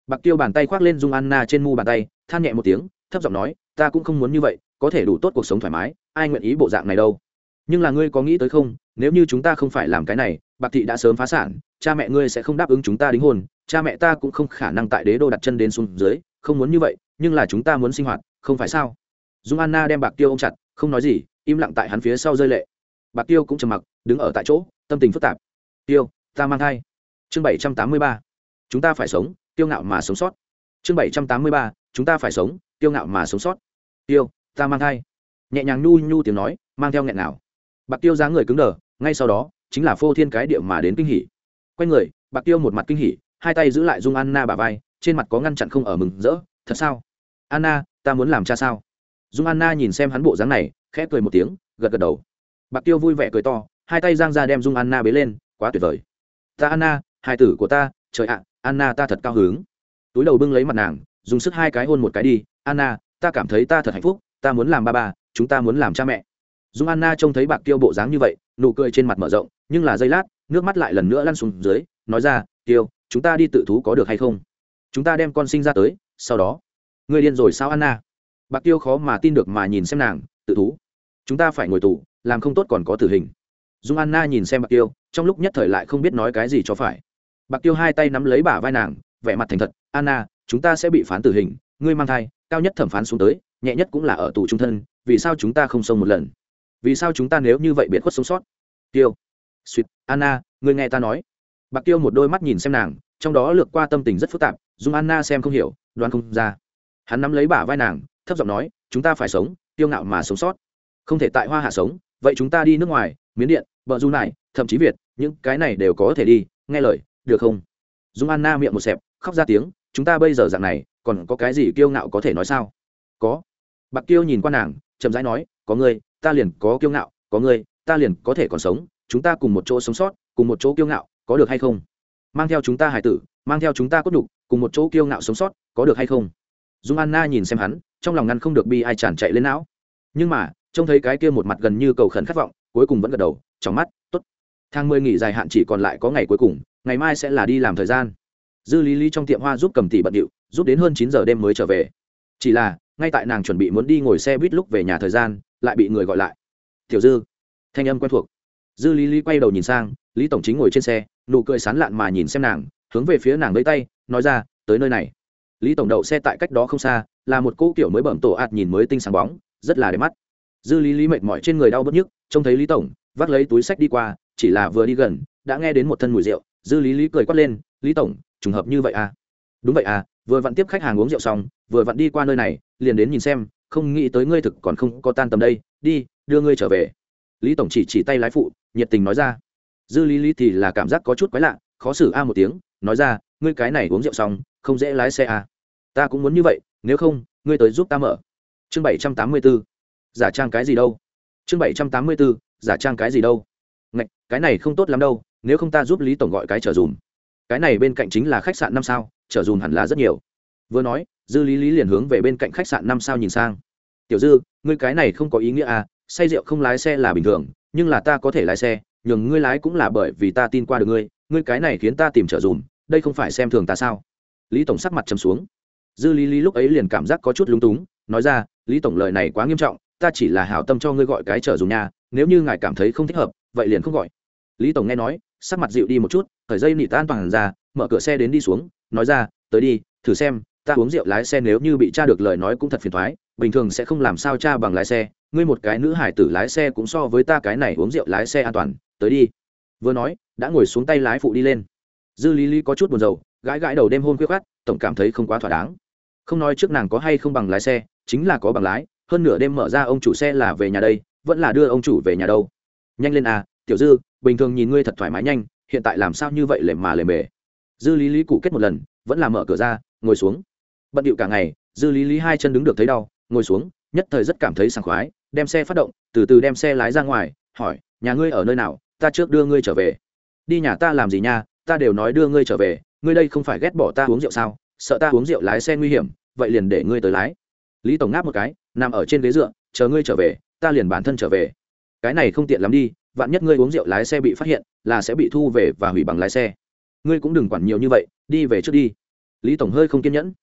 Bạc tiêu bàn tay khoác lên dung anna trên mu bàn tay, than nhẹ một tiếng, thấp giọng nói, ta cũng không muốn như vậy, có thể đủ tốt cuộc sống thoải mái ai nguyện ý bộ dạng này đâu? Nhưng là ngươi có nghĩ tới không? Nếu như chúng ta không phải làm cái này, bạc thị đã sớm phá sản, cha mẹ ngươi sẽ không đáp ứng chúng ta đính hôn, cha mẹ ta cũng không khả năng tại đế đô đặt chân đến xuống dưới, không muốn như vậy, nhưng là chúng ta muốn sinh hoạt, không phải sao? Dung anna đem bạc tiêu ôm chặt, không nói gì, im lặng tại hắn phía sau rơi lệ. Bạc tiêu cũng trầm mặc, đứng ở tại chỗ, tâm tình phức tạp. Tiêu, ta mang thai. Chương bảy trăm tám mươi ba. Chúng ta phải sống, tiêu ngạo mà sống sót. Chương bảy trăm tám mươi ba. Chúng ta phải sống, tiêu ngạo mà sống sót. Tiêu, ta mang thai nhẹ nhàng nhu nhu tiếng nói, mang theo nghẹn nào bạc tiêu dáng người cứng đờ, ngay sau đó, chính là phô thiên cái điệu mà đến kinh hỉ. Quay người, bạc tiêu một mặt kinh hỉ, hai tay giữ lại dung anna bà vai, trên mặt có ngăn chặn không ở mừng rỡ, thật sao? Anna, ta muốn làm cha sao? Dung anna nhìn xem hắn bộ dáng này, khẽ cười một tiếng, gật gật đầu. Bạc tiêu vui vẻ cười to, hai tay giang ra đem dung anna bế lên, quá tuyệt vời. Ta anna hai tử của ta, trời ạ, anna ta thật cao hứng. Túi đầu bưng lấy mặt nàng, dùng sức hai cái hôn một cái đi, anna, ta cảm thấy ta thật hạnh phúc, ta muốn làm ba ba chúng ta muốn làm cha mẹ. Dung anna trông thấy bạc tiêu bộ dáng như vậy, nụ cười trên mặt mở rộng, nhưng là giây lát, nước mắt lại lần nữa lăn xuống dưới, nói ra, tiêu, chúng ta đi tự thú có được hay không? Chúng ta đem con sinh ra tới, sau đó. Người điên rồi sao, anna? Bạc tiêu khó mà tin được mà nhìn xem nàng, tự thú? Chúng ta phải ngồi tù, làm không tốt còn có tử hình. Dung anna nhìn xem bạc tiêu, trong lúc nhất thời lại không biết nói cái gì cho phải. Bạc tiêu hai tay nắm lấy bả vai nàng, vẻ mặt thành thật, anna, chúng ta sẽ bị phán tử hình, ngươi mang thai, cao nhất thẩm phán xuống tới, nhẹ nhất cũng là ở tù trung thân vì sao chúng ta không xông một lần? Vì sao chúng ta nếu như vậy biệt khuất sống sót? Tiêu. Suýt anna người nghe ta nói. Bạc tiêu một đôi mắt nhìn xem nàng, trong đó lược qua tâm tình rất phức tạp dung anna xem không hiểu, đoán không ra. Hắn nắm lấy bả vai nàng, thấp giọng nói, chúng ta phải sống tiêu ngạo mà sống sót. Không thể tại hoa hạ sống, vậy chúng ta đi nước ngoài, miến điện, bờ du này thậm chí việt, những cái này đều có thể đi, nghe lời, được không? Dung anna miệng một xẹp, khóc ra tiếng, chúng ta bây giờ dạng này, còn có cái gì kiêu ngạo có thể nói sao? Có. Bạc kiêu nhìn qua nàng chậm rãi nói, có ngươi, ta liền có kiêu ngạo, có ngươi, ta liền có thể còn sống, chúng ta cùng một chỗ sống sót, cùng một chỗ kiêu ngạo, có được hay không? Mang theo chúng ta hải tử, mang theo chúng ta cốt đục cùng một chỗ kiêu ngạo sống sót, có được hay không? Dung anna nhìn xem hắn, trong lòng ngăn không được bi ai tràn chạy lên não. Nhưng mà, trông thấy cái kia một mặt gần như cầu khẩn khát vọng, cuối cùng vẫn gật đầu, trong mắt t ố t thang mười nghỉ dài hạn chỉ còn lại có ngày cuối cùng, ngày mai sẽ là đi làm thời gian. Dư lý lý trong tiệm hoa giúp cầm tỷ bận điệu, giúp đến hơn chín giờ đêm mới trở về. Chỉ là ngay tại nàng chuẩn bị muốn đi ngồi xe buýt lúc về nhà thời gian, lại bị người gọi lại. Tiểu dư. Thanh âm quen thuộc. Dư lý lý quay đầu nhìn sang, lý tổng chính ngồi trên xe, nụ cười sán lạn mà nhìn xem nàng, hướng về phía nàng lấy tay, nói ra, tới nơi này. Lý tổng đậu xe tại cách đó không xa, là một cô kiểu mới bẩm tổ ạt nhìn mới tinh sáng bóng, rất là đẹp mắt. Dư lý lý mệt mỏi trên người đau bớt nhức, trông thấy lý tổng, vác lấy túi sách đi qua, chỉ là vừa đi gần, đã nghe đến một thân mùi rượu. Dư lý lý cười quát lên, lý tổng, trùng hợp như vậy à? Đúng vậy à vừa vặn tiếp khách hàng uống rượu xong, vừa vặn đi qua nơi này liền đến nhìn xem không nghĩ tới ngươi thực còn không có tan tầm đây đi đưa ngươi trở về. Lý tổng chỉ chỉ tay lái phụ nhiệt tình nói ra. Dư lý lý thì là cảm giác có chút quái lạ khó xử a một tiếng nói ra ngươi cái này uống rượu xong không dễ lái xe a. Ta cũng muốn như vậy nếu không ngươi tới giúp ta mở. Chương bảy trăm tám mươi b ố giả trang cái gì đâu? Chương bảy trăm tám mươi b ố giả trang cái gì đâu? Ngạch, cái này không tốt lắm đâu nếu không ta giúp lý tổng gọi cái trở dùm. Cái này bên cạnh chính là khách sạn năm sao trở dùm hẳn là rất nhiều. Vừa nói dư lý lý liền hướng về bên cạnh khách sạn năm sao nhìn sang. Tiểu dư, ngươi cái này không có ý nghĩa à say rượu không lái xe là bình thường, nhưng là ta có thể lái xe, nhường ngươi lái cũng là bởi vì ta tin qua được ngươi ngươi cái này khiến ta tìm trở dùm, đây không phải xem thường ta sao? Lý tổng sắc mặt chấm xuống. Dư lý lý lúc ấy liền cảm giác có chút lúng túng, nói ra, lý tổng lời này quá nghiêm trọng, ta chỉ là hảo tâm cho ngươi gọi cái trở dùm nhà nếu như ngài cảm thấy không thích hợp, vậy liền không gọi. Lý tổng nghe nói, sắc mặt dịu đi một chút, thời dây nị tan toàn ra, mở cửa xe đến đi xuống, nói ra, tới đi, thử xem ta uống rượu lái xe nếu như bị cha được lời nói cũng thật phiền thoái, bình thường sẽ không làm sao cha bằng lái xe, ngươi một cái nữ hải tử lái xe cũng so với ta cái này uống rượu lái xe an toàn, tới đi. Vừa nói, đã ngồi xuống tay lái phụ đi lên. Dư lý lý có chút buồn rầu, gãi gãi đầu đêm hôn khuyết khát tổng cảm thấy không quá thỏa đáng. Không nói trước nàng có hay không bằng lái xe, chính là có bằng lái, hơn nửa đêm mở ra ông chủ xe là về nhà đây, vẫn là đưa ông chủ về nhà đâu. Nhanh lên à tiểu dư, bình thường nhìn ngươi thật thoải mái nhanh, hiện tại làm sao như vậy lề mà lề mề? Dư lý lý cụ kết một lần, vẫn là mở cửa ra, ngồi xuống bận điệu cả ngày, dư lý lý hai chân đứng được thấy đau, ngồi xuống, nhất thời rất cảm thấy sảng khoái, đem xe phát động, từ từ đem xe lái ra ngoài, hỏi, nhà ngươi ở nơi nào? Ta trước đưa ngươi trở về. Đi nhà ta làm gì nha? Ta đều nói đưa ngươi trở về, ngươi đây không phải ghét bỏ ta uống rượu sao? Sợ ta uống rượu lái xe nguy hiểm, vậy liền để ngươi tới lái. Lý tổng ngáp một cái, nằm ở trên ghế dựa, chờ ngươi trở về, ta liền bản thân trở về. Cái này không tiện lắm đi, vạn nhất ngươi uống rượu lái xe bị phát hiện, là sẽ bị thu về và hủy bằng lái xe. Ngươi cũng đừng quản nhiều như vậy, đi về trước đi. Lý tổng hơi không kiên nhẫn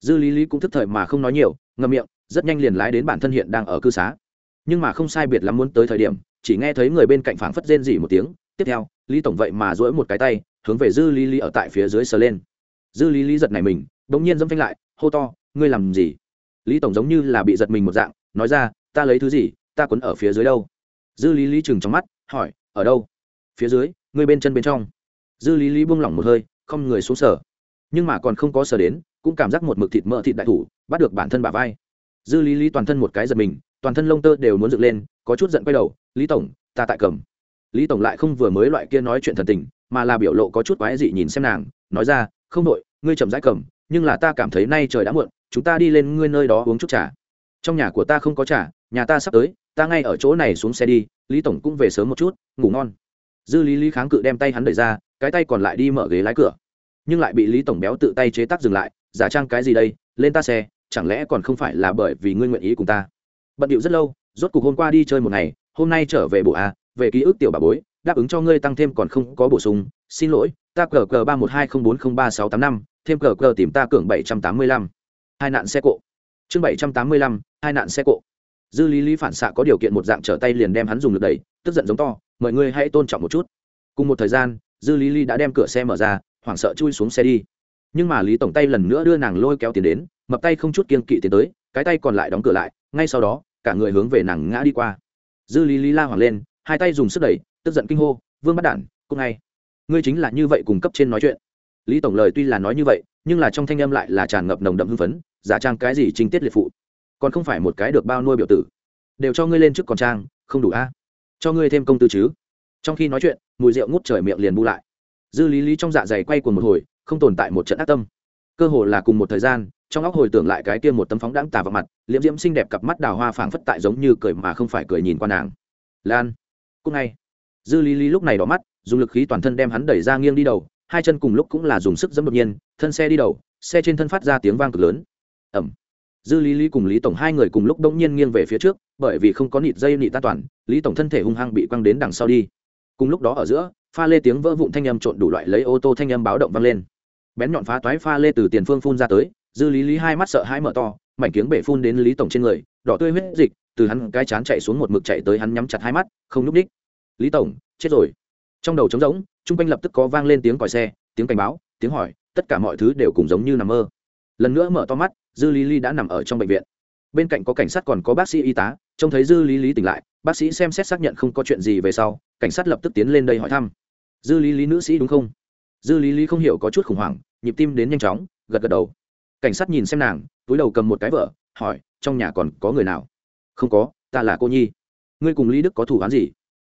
dư lý lý cũng thức thời mà không nói nhiều, ngậm miệng, rất nhanh liền lái đến bản thân hiện đang ở cư xá. Nhưng mà không sai biệt lắm muốn tới thời điểm, chỉ nghe thấy người bên cạnh phảng phất rên rỉ một tiếng. Tiếp theo, lý tổng vậy mà duỗi một cái tay, hướng về dư lý lý ở tại phía dưới sờ lên. Dư lý lý giật này mình, bỗng nhiên dâm phanh lại, hô to, ngươi làm gì? Lý tổng giống như là bị giật mình một dạng, nói ra, ta lấy thứ gì, ta quấn ở phía dưới đâu? Dư lý lý chừng trong mắt, hỏi, ở đâu? Phía dưới, ngươi bên chân bên trong. Dư lý lý buông lỏng một hơi, không người xuống sở nhưng mà còn không có sở đến cũng cảm giác một mực thịt mỡ thịt đại thủ, bắt được bản thân bà vai. Dư lý lý toàn thân một cái giật mình, toàn thân lông tơ đều muốn dựng lên, có chút giận quay đầu, lý tổng, ta tại cầm. Lý tổng lại không vừa mới loại kia nói chuyện thần tình, mà là biểu lộ có chút quái dị nhìn xem nàng, nói ra, không đội, ngươi chậm rãi cầm, nhưng là ta cảm thấy nay trời đã muộn, chúng ta đi lên ngươi nơi đó uống chút trà. Trong nhà của ta không có trà, nhà ta sắp tới, ta ngay ở chỗ này xuống xe đi, lý tổng cũng về sớm một chút, ngủ ngon. Dư lý lý kháng cự đem tay hắn đẩy ra, cái tay còn lại đi mở ghế lái cửa nhưng lại bị lý tổng béo tự tay chế tác dừng lại, giả trang cái gì đây? Lên ta xe, chẳng lẽ còn không phải là bởi vì ngươi nguyện ý cùng ta? Bận điệu rất lâu, rốt cuộc hôm qua đi chơi một ngày, hôm nay trở về bộ a, về ký ức tiểu bà bối, đáp ứng cho ngươi tăng thêm còn không có bổ sung, xin lỗi, ta cờ cờ ba một hai không bốn không ba sáu tám năm, thêm cờ cờ tìm ta cường bảy trăm tám mươi lăm. Hai nạn xe cộ. Chương bảy trăm tám mươi lăm, hai nạn xe cộ. Dư lý lý phản xạ có điều kiện một dạng trở tay liền đem hắn dùng lực đẩy, tức giận giống to, mọi người hãy tôn trọng một chút. Cùng một thời gian, dư lý lý đã đem cửa xe mở ra hoảng sợ chui xuống xe đi. Nhưng mà lý tổng tay lần nữa đưa nàng lôi kéo tiền đến, mập tay không chút kiên kỵ tiến tới, cái tay còn lại đóng cửa lại, ngay sau đó, cả người hướng về nàng ngã đi qua. Dư lý lý la hoảng lên, hai tay dùng sức đẩy, tức giận kinh hô, vương bắt đản cũng ngay. Ngươi chính là như vậy cùng cấp trên nói chuyện. Lý tổng lời tuy là nói như vậy, nhưng là trong thanh âm lại là tràn ngập nồng đậm hưng phấn, giả trang cái gì trinh tiết liệt phụ. Còn không phải một cái được bao nuôi biểu tử. Đều cho ngươi lên trước còn trang, không đủ a. Cho ngươi thêm công tư chứ. Trong khi nói chuyện, mùi rượu ngút trời miệng liền bu lại dư lý lý trong dạ dày quay cuồng một hồi, không tồn tại một trận ác tâm. Cơ hồ là cùng một thời gian, trong óc hồi tưởng lại cái kia một tấm phóng đãng tà vào mặt, liễm diễm xinh đẹp cặp mắt đào hoa phảng phất tại giống như cười mà không phải cười nhìn qua nàng. Lan cúc ngay. Dư lý lý lúc này đỏ mắt, dùng lực khí toàn thân đem hắn đẩy ra nghiêng đi đầu, hai chân cùng lúc cũng là dùng sức dẫm đột nhiên, thân xe đi đầu, xe trên thân phát ra tiếng vang cực lớn. Ẩm. Dư lý lý cùng lý tổng hai người cùng lúc đông nhiên nghiêng về phía trước, bởi vì không có nịt dây nịt tan toàn, lý tổng thân thể hung hăng bị quăng đến đằng sau đi. Cùng lúc đó ở giữa pha lê tiếng vỡ vụn thanh âm trộn đủ loại lấy ô tô thanh âm báo động vang lên. Bén nhọn phá toái pha lê từ tiền phương phun ra tới, dư lý lý hai mắt sợ hãi mở to, mảnh kiếng bể phun đến lý tổng trên người, đỏ tươi huyết dịch, từ hắn cái chán chạy xuống một mực chạy tới hắn nhắm chặt hai mắt, không núp đích lý tổng, chết rồi. Trong đầu trống rỗng chung quanh lập tức có vang lên tiếng còi xe, tiếng cảnh báo, tiếng hỏi, tất cả mọi thứ đều cùng giống như nằm mơ. Lần nữa mở to mắt, dư lý lý đã nằm ở trong bệnh viện. Bên cạnh có cảnh sát còn có bác sĩ y tá trông thấy dư lý lý tỉnh lại, bác sĩ xem xét xác nhận không có chuyện gì về sau, cảnh sát lập tức tiến lên đây hỏi thăm. Dư lý lý nữ sĩ đúng không? Dư lý lý không hiểu có chút khủng hoảng, nhịp tim đến nhanh chóng, gật gật đầu. Cảnh sát nhìn xem nàng, túi đầu cầm một cái vợ hỏi, trong nhà còn có người nào? Không có, ta là cô nhi. Ngươi cùng lý đức có thủ án gì?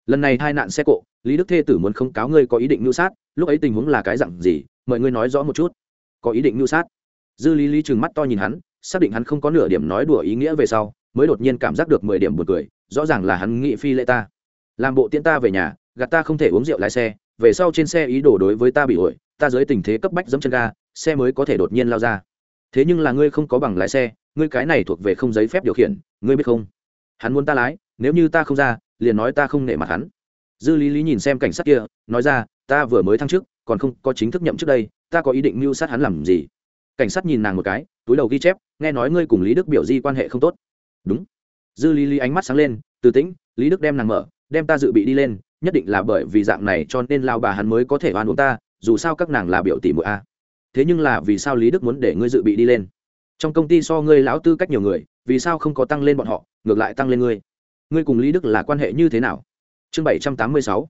Lần này hai nạn xe cộ, lý đức thê tử muốn không cáo ngươi có ý định mưu sát, lúc ấy tình huống là cái dặn gì, mời ngươi nói rõ một chút. Có ý định mưu sát. Dư lý lý trừng mắt to nhìn hắn, xác định hắn không có nửa điểm nói đùa ý nghĩa về sau mới đột nhiên cảm giác được mười điểm buồn cười, rõ ràng là hắn nghị phi lễ ta. Làm bộ tiễn ta về nhà, gạt ta không thể uống rượu lái xe, về sau trên xe ý đồ đối với ta bị ổi, ta dưới tình thế cấp bách dẫm chân ga, xe mới có thể đột nhiên lao ra. Thế nhưng là ngươi không có bằng lái xe, ngươi cái này thuộc về không giấy phép điều khiển, ngươi biết không? Hắn muốn ta lái, nếu như ta không ra, liền nói ta không nể mặt hắn. Dư lý lý nhìn xem cảnh sát kia, nói ra, ta vừa mới thăng chức, còn không có chính thức nhậm trước đây, ta có ý định mưu sát hắn làm gì? Cảnh sát nhìn nàng một cái, túi đầu ghi chép, nghe nói ngươi cùng lý đức biểu di quan hệ không tốt đúng. Dư lý lý ánh mắt sáng lên, từ tĩnh, lý đức đem nàng mở, đem ta dự bị đi lên, nhất định là bởi vì dạng này cho nên lao bà hắn mới có thể oan uống ta, dù sao các nàng là biểu tỷ mũi a. Thế nhưng là vì sao lý đức muốn để ngươi dự bị đi lên? Trong công ty so ngươi lão tư cách nhiều người, vì sao không có tăng lên bọn họ, ngược lại tăng lên ngươi? Ngươi cùng lý đức là quan hệ như thế nào? Chương bảy trăm tám mươi sáu.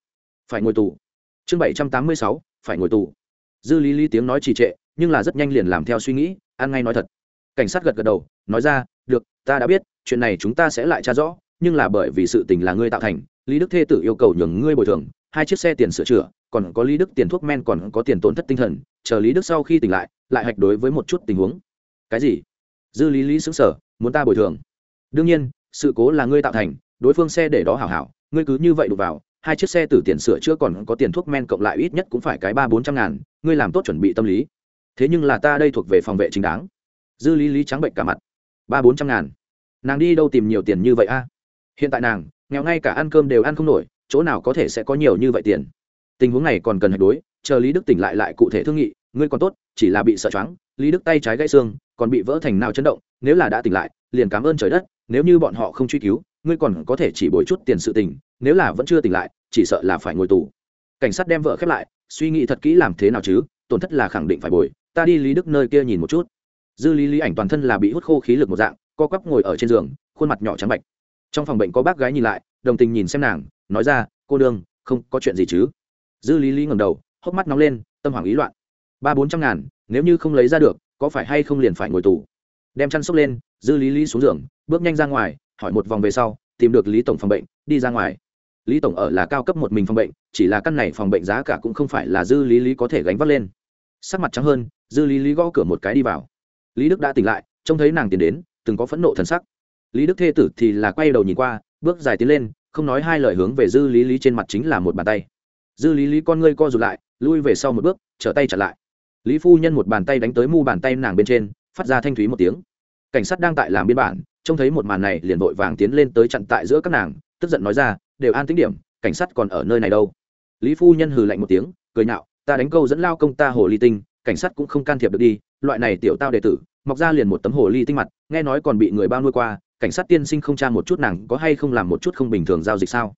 Phải ngồi tù. Chương bảy trăm tám mươi sáu. Phải ngồi tù. Dư lý lý tiếng nói trì trệ, nhưng là rất nhanh liền làm theo suy nghĩ, ăn ngay nói thật. Cảnh sát gật gật đầu, nói ra, được, ta đã biết chuyện này chúng ta sẽ lại tra rõ, nhưng là bởi vì sự tình là ngươi tạo thành, lý đức thê tử yêu cầu nhường ngươi bồi thường, hai chiếc xe tiền sửa chữa, còn có lý đức tiền thuốc men còn có tiền tổn thất tinh thần, chờ lý đức sau khi tỉnh lại lại hạch đối với một chút tình huống. Cái gì? Dư lý lý xứng sở muốn ta bồi thường. Đương nhiên, sự cố là ngươi tạo thành, đối phương xe để đó hảo hảo, ngươi cứ như vậy đụng vào, hai chiếc xe từ tiền sửa chữa còn có tiền thuốc men cộng lại ít nhất cũng phải cái ba bốn trăm ngàn, ngươi làm tốt chuẩn bị tâm lý. Thế nhưng là ta đây thuộc về phòng vệ chính đáng. Dư lý lý trắng bệnh cả mặt. Ba bốn trăm ngàn nàng đi đâu tìm nhiều tiền như vậy a? Hiện tại nàng, nghèo ngay cả ăn cơm đều ăn không nổi, chỗ nào có thể sẽ có nhiều như vậy tiền? Tình huống này còn cần hạch đối, chờ lý đức tỉnh lại lại cụ thể thương nghị, ngươi còn tốt, chỉ là bị sợ choáng, lý đức tay trái gãy xương, còn bị vỡ thành nào chấn động, nếu là đã tỉnh lại, liền cảm ơn trời đất, nếu như bọn họ không truy cứu, ngươi còn có thể chỉ bồi chút tiền sự tình, nếu là vẫn chưa tỉnh lại, chỉ sợ là phải ngồi tù. Cảnh sát đem vợ khép lại, suy nghĩ thật kỹ làm thế nào chứ, tổn thất là khẳng định phải bồi, ta đi lý đức nơi kia nhìn một chút. Dư lý lý ảnh toàn thân là bị hút khô khí lực một dạng co quắp ngồi ở trên giường, khuôn mặt nhỏ trắng bạch. Trong phòng bệnh có bác gái nhìn lại, đồng tình nhìn xem nàng, nói ra, cô đương không có chuyện gì chứ? Dư lý lý ngầm đầu, hốc mắt nóng lên, tâm hoảng ý loạn. Ba bốn trăm ngàn, nếu như không lấy ra được, có phải hay không liền phải ngồi tù? Đem chăn sốc lên, dư lý lý xuống giường, bước nhanh ra ngoài, hỏi một vòng về sau, tìm được lý tổng phòng bệnh, đi ra ngoài. Lý tổng ở là cao cấp một mình phòng bệnh, chỉ là căn này phòng bệnh giá cả cũng không phải là dư lý lý có thể gánh vác lên. Sắc mặt trắng hơn, dư lý lý gõ cửa một cái đi vào. Lý đức đã tỉnh lại, trông thấy nàng tiến đến từng có phẫn nộ thần sắc. Lý đức thê tử thì là quay đầu nhìn qua, bước dài tiến lên, không nói hai lời hướng về dư lý lý trên mặt chính là một bàn tay. Dư lý lý con ngươi co rụt lại, lui về sau một bước, trở tay chặt lại. Lý phu nhân một bàn tay đánh tới mu bàn tay nàng bên trên, phát ra thanh thúy một tiếng. Cảnh sát đang tại làm biên bản, trông thấy một màn này liền vội vàng tiến lên tới chặn tại giữa các nàng, tức giận nói ra, đều an tính điểm, cảnh sát còn ở nơi này đâu? Lý phu nhân hừ lạnh một tiếng, cười nhạo, ta đánh câu dẫn lao công ta hồ ly tinh, cảnh sát cũng không can thiệp được đi, loại này tiểu tao đệ tử, mọc ra liền một tấm hồ ly tinh mặt nghe nói còn bị người bao nuôi qua, cảnh sát tiên sinh không tra một chút nàng có hay không làm một chút không bình thường giao dịch sao?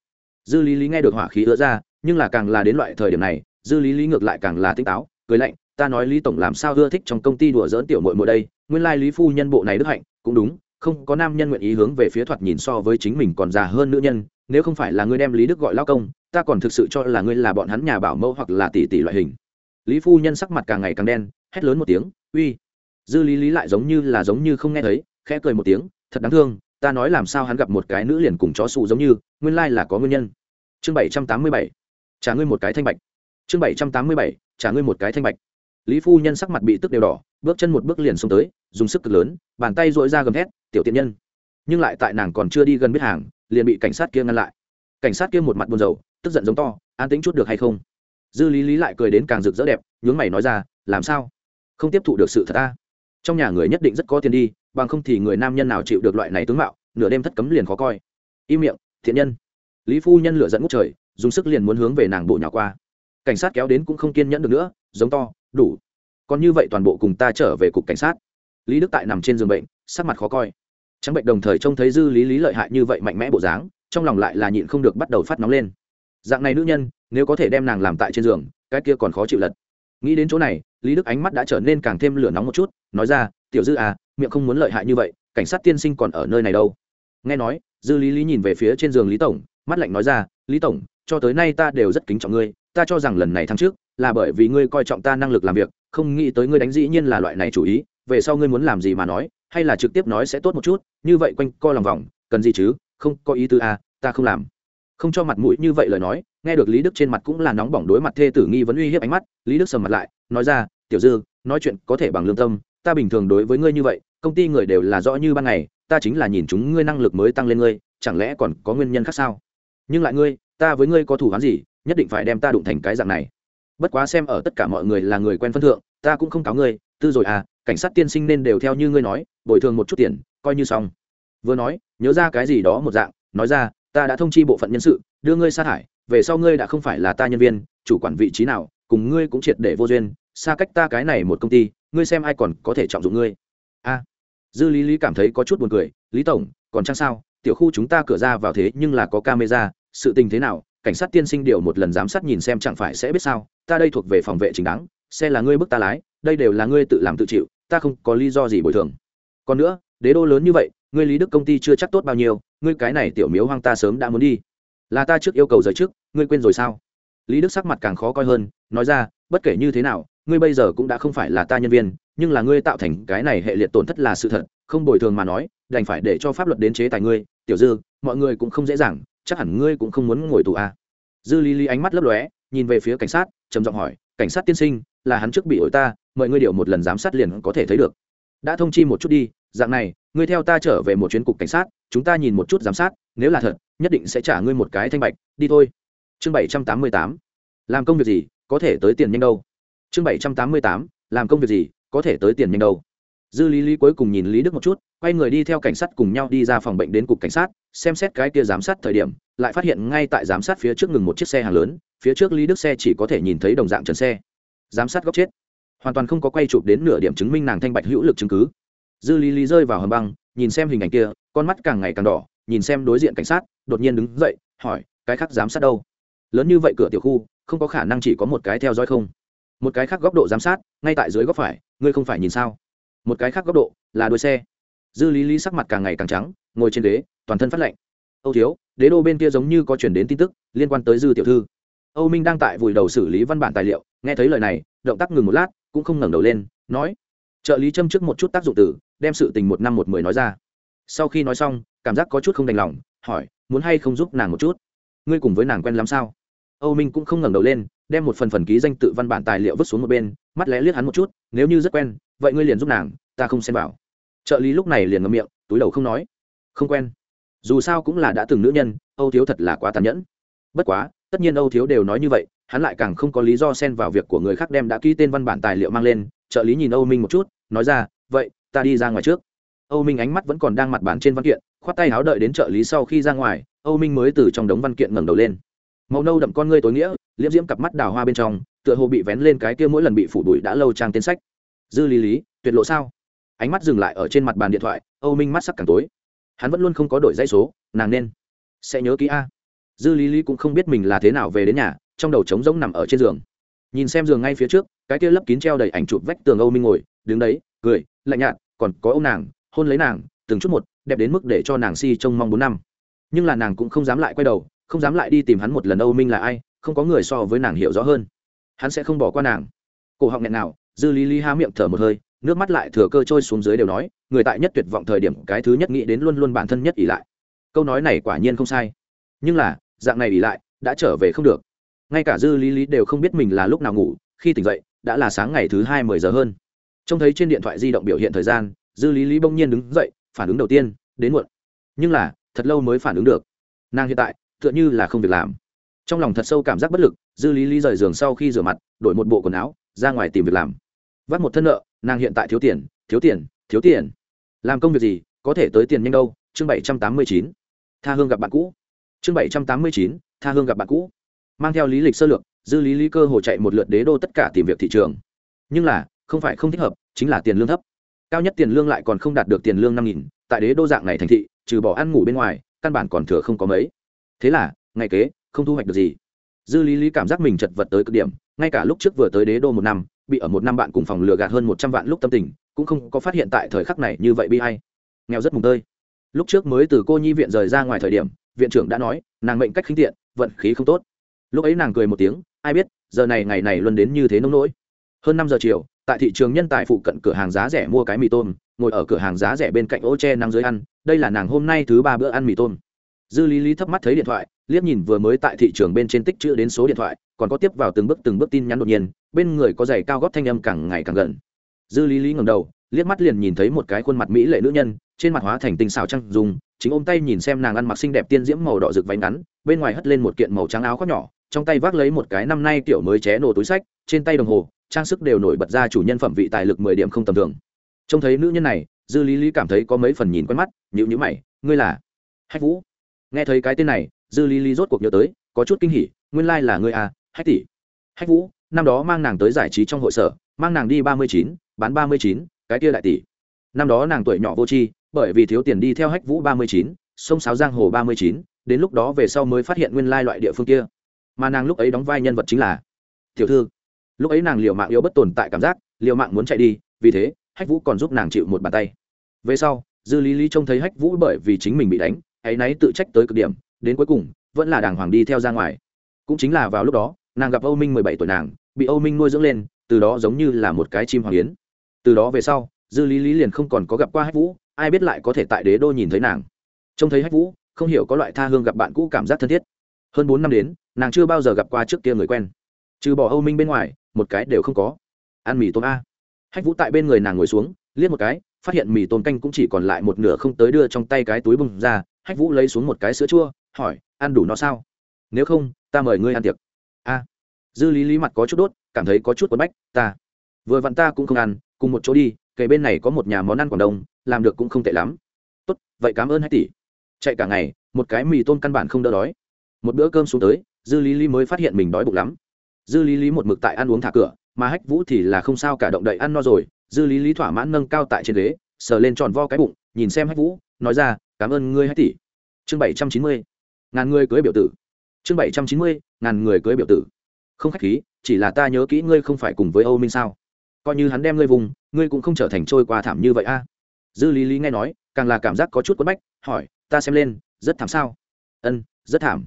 Dư lý lý nghe được hỏa khí ứa ra, nhưng là càng là đến loại thời điểm này, dư lý lý ngược lại càng là tinh táo, cười lạnh, ta nói lý tổng làm sao ưa thích trong công ty đùa dỡn tiểu mội mội đây, nguyên lai lý phu nhân bộ này đức hạnh, cũng đúng, không có nam nhân nguyện ý hướng về phía thoạt nhìn so với chính mình còn già hơn nữ nhân, nếu không phải là ngươi đem lý đức gọi lao công, ta còn thực sự cho là ngươi là bọn hắn nhà bảo mẫu hoặc là tỷ tỷ loại hình. Lý phu nhân sắc mặt càng ngày càng đen, hét lớn một tiếng, uy dư lý lý lại giống như là giống như không nghe thấy, khẽ cười một tiếng, thật đáng thương, ta nói làm sao hắn gặp một cái nữ liền cùng chó sụ giống như, nguyên lai là có nguyên nhân. Chương bảy trăm tám mươi bảy. Trả ngươi một cái thanh bạch. Chương bảy trăm tám mươi bảy. Trả ngươi một cái thanh bạch. Lý phu nhân sắc mặt bị tức đều đỏ, bước chân một bước liền xông tới, dùng sức cực lớn, bàn tay dội ra gầm thét, tiểu tiện nhân. Nhưng lại tại nàng còn chưa đi gần biết hàng, liền bị cảnh sát kia ngăn lại. Cảnh sát kia một mặt buồn rầu, tức giận giống to, an tính chút được hay không? Dư lý lý lại cười đến càng rực rỡ đẹp, nhướng mày nói ra, làm sao? Không tiếp thụ được sự thật ta trong nhà người nhất định rất có tiền đi, bằng không thì người nam nhân nào chịu được loại này tướng mạo, nửa đêm thất cấm liền khó coi. Im miệng, thiện nhân. Lý phu nhân lửa dẫn ngút trời, dùng sức liền muốn hướng về nàng bộ nhỏ qua. Cảnh sát kéo đến cũng không kiên nhẫn được nữa, giống to, đủ. Còn như vậy toàn bộ cùng ta trở về cục cảnh sát. Lý đức tại nằm trên giường bệnh, sắc mặt khó coi. Trắng bệnh đồng thời trông thấy dư lý lý lợi hại như vậy mạnh mẽ bộ dáng, trong lòng lại là nhịn không được bắt đầu phát nóng lên. Dạng này nữ nhân, nếu có thể đem nàng làm tại trên giường, cái kia còn khó chịu lật nghĩ đến chỗ này lý đức ánh mắt đã trở nên càng thêm lửa nóng một chút nói ra tiểu dư à miệng không muốn lợi hại như vậy cảnh sát tiên sinh còn ở nơi này đâu? Nghe nói dư lý lý nhìn về phía trên giường lý tổng mắt lạnh nói ra lý tổng cho tới nay ta đều rất kính trọng ngươi ta cho rằng lần này thắng trước là bởi vì ngươi coi trọng ta năng lực làm việc không nghĩ tới ngươi đánh dĩ nhiên là loại này chủ ý về sau ngươi muốn làm gì mà nói hay là trực tiếp nói sẽ tốt một chút như vậy quanh co lòng vòng cần gì chứ không có ý tư à, ta không làm. Không cho mặt mũi như vậy lời nói nghe được lý đức trên mặt cũng là nóng bỏng đối mặt thê tử nghi vấn uy hiếp ánh mắt lý đức sầm mặt lại nói ra tiểu dư, nói chuyện có thể bằng lương tâm, ta bình thường đối với ngươi như vậy, công ty người đều là rõ như ban ngày, ta chính là nhìn chúng ngươi năng lực mới tăng lên ngươi, chẳng lẽ còn có nguyên nhân khác sao? Nhưng lại ngươi, ta với ngươi có thủ hắn gì, nhất định phải đem ta đụng thành cái dạng này. Bất quá xem ở tất cả mọi người là người quen phân thượng, ta cũng không cáo ngươi, tư rồi à cảnh sát tiên sinh nên đều theo như ngươi nói, bồi thường một chút tiền, coi như xong. Vừa nói, nhớ ra cái gì đó một dạng, nói ra, ta đã thông chi bộ phận nhân sự, đưa ngươi sa thải, về sau ngươi đã không phải là ta nhân viên, chủ quản vị trí nào, cùng ngươi cũng triệt để vô duyên xa cách ta cái này một công ty, ngươi xem ai còn có thể trọng dụng ngươi. A. Dư lý lý cảm thấy có chút buồn cười, lý tổng, còn chăng sao? Tiểu khu chúng ta cửa ra vào thế nhưng là có camera, sự tình thế nào? Cảnh sát tiên sinh điều một lần giám sát nhìn xem chẳng phải sẽ biết sao? Ta đây thuộc về phòng vệ chính đáng, xe là ngươi bức ta lái, đây đều là ngươi tự làm tự chịu, ta không có lý do gì bồi thường. Còn nữa, đế đô lớn như vậy, ngươi lý đức công ty chưa chắc tốt bao nhiêu, ngươi cái này tiểu miếu hoang ta sớm đã muốn đi. Là ta trước yêu cầu rời trước, ngươi quên rồi sao? Lý đức sắc mặt càng khó coi hơn, nói ra, bất kể như thế nào ngươi bây giờ cũng đã không phải là ta nhân viên, nhưng là ngươi tạo thành cái này hệ liệt tổn thất là sự thật, không bồi thường mà nói, đành phải để cho pháp luật đến chế tài ngươi. Tiểu dư, mọi người cũng không dễ dàng, chắc hẳn ngươi cũng không muốn ngồi tù à. dư lý lý ánh mắt lấp lóe, nhìn về phía cảnh sát, trầm giọng hỏi, cảnh sát tiên sinh, là hắn trước bị ổi ta, mời ngươi điều một lần giám sát liền có thể thấy được. Đã thông chi một chút đi, dạng này, ngươi theo ta trở về một chuyến cục cảnh sát, chúng ta nhìn một chút giám sát, nếu là thật, nhất định sẽ trả ngươi một cái thanh bạch, đi thôi. Chương bảy trăm tám mươi tám. Làm công việc gì, có thể tới tiền nhanh đâu chương bảy trăm tám mươi tám, làm công việc gì, có thể tới tiền nhanh đâu. Dư lý lý cuối cùng nhìn lý đức một chút, quay người đi theo cảnh sát cùng nhau đi ra phòng bệnh đến cục cảnh sát, xem xét cái kia giám sát thời điểm, lại phát hiện ngay tại giám sát phía trước ngừng một chiếc xe hàng lớn, phía trước lý đức xe chỉ có thể nhìn thấy đồng dạng trần xe. Giám sát góc chết. Hoàn toàn không có quay chụp đến nửa điểm chứng minh nàng thanh bạch hữu lực chứng cứ. Dư lý lý rơi vào hầm băng, nhìn xem hình ảnh kia, con mắt càng ngày càng đỏ, nhìn xem đối diện cảnh sát, đột nhiên đứng dậy, hỏi, cái khác giám sát đâu? Lớn như vậy cửa tiểu khu, không có khả năng chỉ có một cái theo dõi không một cái khác góc độ giám sát, ngay tại dưới góc phải, ngươi không phải nhìn sao? Một cái khác góc độ là đuôi xe. Dư lý lý sắc mặt càng ngày càng trắng, ngồi trên ghế, toàn thân phát lạnh. Âu thiếu, đế đô bên kia giống như có chuyển đến tin tức, liên quan tới dư tiểu thư. Âu minh đang tại vùi đầu xử lý văn bản tài liệu, nghe thấy lời này, động tác ngừng một lát, cũng không ngẩng đầu lên, nói, trợ lý châm trước một chút tác dụng từ, đem sự tình một năm một mười nói ra. Sau khi nói xong, cảm giác có chút không đành lòng, hỏi, muốn hay không giúp nàng một chút? Ngươi cùng với nàng quen lắm sao? Âu minh cũng không ngẩng đầu lên, đem một phần phần ký danh tự văn bản tài liệu vứt xuống một bên, mắt lẽ liếc hắn một chút, nếu như rất quen, vậy ngươi liền giúp nàng, ta không xem vào. Trợ lý lúc này liền ngậm miệng, túi đầu không nói. Không quen. Dù sao cũng là đã từng nữ nhân, âu thiếu thật là quá tàn nhẫn. Bất quá, tất nhiên âu thiếu đều nói như vậy, hắn lại càng không có lý do xen vào việc của người khác đem đã ký tên văn bản tài liệu mang lên. Trợ lý nhìn âu minh một chút, nói ra, vậy, ta đi ra ngoài trước. Âu minh ánh mắt vẫn còn đang mặt bản trên văn kiện, khoát tay háo đợi đến trợ lý sau khi ra ngoài, âu minh mới từ trong đống văn kiện ngẩng đầu lên màu nâu đậm con ngươi tối nghĩa, liễm diễm cặp mắt đào hoa bên trong, tựa hồ bị vén lên cái kia mỗi lần bị phủ bụi đã lâu trang tên sách. Dư lý lý, tuyệt lộ sao? Ánh mắt dừng lại ở trên mặt bàn điện thoại, âu minh mắt sắc càng tối. Hắn vẫn luôn không có đổi dãy số, nàng nên sẽ nhớ kỹ a. Dư lý lý cũng không biết mình là thế nào về đến nhà, trong đầu trống rỗng nằm ở trên giường. Nhìn xem giường ngay phía trước, cái kia lấp kín treo đầy ảnh chụp vách tường âu minh ngồi, đứng đấy, cười, lạnh nhạt, còn có ông nàng, hôn lấy nàng, từng chút một, đẹp đến mức để cho nàng si trông mong bốn năm. Nhưng là nàng cũng không dám lại quay đầu không dám lại đi tìm hắn một lần âu minh là ai, không có người so với nàng hiểu rõ hơn. Hắn sẽ không bỏ qua nàng. Cổ họng nghẹn nào dư lý lý há miệng thở một hơi, nước mắt lại thừa cơ trôi xuống dưới đều nói, người tại nhất tuyệt vọng thời điểm, cái thứ nhất nghĩ đến luôn luôn bản thân nhất ỉ lại. Câu nói này quả nhiên không sai. Nhưng là, dạng này ỉ lại, đã trở về không được. Ngay cả dư lý lý đều không biết mình là lúc nào ngủ, khi tỉnh dậy, đã là sáng ngày thứ hai mười giờ hơn. Trông thấy trên điện thoại di động biểu hiện thời gian, dư lý lý bỗng nhiên đứng dậy, phản ứng đầu tiên, đến muộn. Nhưng là, thật lâu mới phản ứng được. Nàng hiện tại tựa như là không việc làm. Trong lòng thật sâu cảm giác bất lực, dư lý lý rời giường sau khi rửa mặt, đổi một bộ quần áo, ra ngoài tìm việc làm. Vắt một thân nợ, nàng hiện tại thiếu tiền thiếu tiền thiếu tiền. Làm công việc gì, có thể tới tiền nhanh đâu, chương bảy trăm tám mươi chín. Tha hương gặp bạn cũ. Chương bảy trăm tám mươi chín, tha hương gặp bạn cũ. Mang theo lý lịch sơ lược, dư lý lý cơ hồ chạy một lượt đế đô tất cả tìm việc thị trường. Nhưng là, không phải không thích hợp, chính là tiền lương thấp. Cao nhất tiền lương lại còn không đạt được tiền lương năm nghìn, tại đế đô dạng này thành thị, trừ bỏ ăn ngủ bên ngoài, căn bản còn thừa không có mấy thế là ngày kế, không thu hoạch được gì. Dư lý lý cảm giác mình chật vật tới cực điểm, ngay cả lúc trước vừa tới đế đô một năm, bị ở một năm bạn cùng phòng lừa gạt hơn một trăm vạn lúc tâm tình, cũng không có phát hiện tại thời khắc này như vậy bi hay nghèo rất mùng tơi. Lúc trước mới từ cô nhi viện rời ra ngoài thời điểm, viện trưởng đã nói, nàng mệnh cách khinh tiện, vận khí không tốt. Lúc ấy nàng cười một tiếng, ai biết, giờ này ngày này luôn đến như thế nông nỗi. Hơn năm giờ chiều, tại thị trường nhân tài phụ cận cửa hàng giá rẻ mua cái mì tôm, ngồi ở cửa hàng giá rẻ bên cạnh ô tre nắng dưới ăn, đây là nàng hôm nay thứ ba bữa ăn mì tôm dư lý lý thấp mắt thấy điện thoại, liếc nhìn vừa mới tại thị trường bên trên tích chữ đến số điện thoại, còn có tiếp vào từng bước từng bước tin nhắn đột nhiên, bên người có giày cao góp thanh âm càng ngày càng gần. Dư lý lý ngầm đầu, liếc mắt liền nhìn thấy một cái khuôn mặt mỹ lệ nữ nhân, trên mặt hóa thành tinh xảo trăng dùng chính ôm tay nhìn xem nàng ăn mặc xinh đẹp tiên diễm màu đỏ rực váy ngắn, bên ngoài hất lên một kiện màu trắng áo khoác nhỏ, trong tay vác lấy một cái năm nay kiểu mới ché nổ túi sách, trên tay đồng hồ, trang sức đều nổi bật ra chủ nhân phẩm vị tài lực mười điểm không tầm thường. Trông thấy nữ nhân này, dư lý lý cảm thấy có mấy phần nhìn quen mắt nhữ nhữ mày, ngươi là? Hách vũ nghe thấy cái tên này, dư lý lý rốt cuộc nhớ tới, có chút kinh hỉ, nguyên lai là ngươi à hách tỷ. Hách vũ, năm đó mang nàng tới giải trí trong hội sở, mang nàng đi ba mươi chín, bán ba mươi chín, cái kia đại tỷ. Năm đó nàng tuổi nhỏ vô tri, bởi vì thiếu tiền đi theo hách vũ ba mươi chín, sông sáo giang hồ ba mươi chín, đến lúc đó về sau mới phát hiện nguyên lai loại địa phương kia. Mà nàng lúc ấy đóng vai nhân vật chính là tiểu thư. Lúc ấy nàng liều mạng yếu bất tồn tại cảm giác, liều mạng muốn chạy đi, vì thế, hách vũ còn giúp nàng chịu một bàn tay. Về sau, dư lý lý trông thấy hách vũ bởi vì chính mình bị đánh ấy náy tự trách tới cực điểm, đến cuối cùng, vẫn là đàng hoàng đi theo ra ngoài. Cũng chính là vào lúc đó, nàng gặp âu minh mười bảy tuổi nàng, bị âu minh nuôi dưỡng lên, từ đó giống như là một cái chim hoàng yến. Từ đó về sau, dư lý lý liền không còn có gặp qua hách vũ, ai biết lại có thể tại đế đô nhìn thấy nàng. Trông thấy hách vũ, không hiểu có loại tha hương gặp bạn cũ cảm giác thân thiết. Hơn bốn năm đến, nàng chưa bao giờ gặp qua trước kia người quen. Trừ bỏ âu minh bên ngoài, một cái đều không có. Ăn mì tôm a. Hách vũ tại bên người nàng ngồi xuống, liếc một cái, phát hiện mì tôm canh cũng chỉ còn lại một nửa không tới đưa trong tay cái túi bùng ra hách vũ lấy xuống một cái sữa chua, hỏi, ăn đủ nó sao? Nếu không, ta mời ngươi ăn tiệc. A. Dư lý lý mặt có chút đốt, cảm thấy có chút quấn bách, ta, vừa vặn ta cũng không ăn, cùng một chỗ đi, kể bên này có một nhà món ăn quảng đông, làm được cũng không tệ lắm. Tốt, vậy cảm ơn hai tỷ. Chạy cả ngày, một cái mì tôm căn bản không đỡ đói. Một bữa cơm xuống tới, dư lý lý mới phát hiện mình đói bụng lắm. Dư lý lý một mực tại ăn uống thả cửa, mà hách vũ thì là không sao cả động đậy ăn no rồi. Dư lý lý thỏa mãn nâng cao tại trên ghế, sờ lên tròn vo cái bụng, nhìn xem hách vũ, nói ra cảm ơn ngươi hách tỷ. Chương bảy trăm chín mươi, ngàn người cưới biểu tử. Chương bảy trăm chín mươi, ngàn người cưới biểu tử. Không khách khí, chỉ là ta nhớ kỹ ngươi không phải cùng với âu minh sao? Coi như hắn đem ngươi vùng, ngươi cũng không trở thành trôi qua thảm như vậy a. Dư lý lý nghe nói, càng là cảm giác có chút quất bách, hỏi, ta xem lên, rất thảm sao? Ân, rất thảm.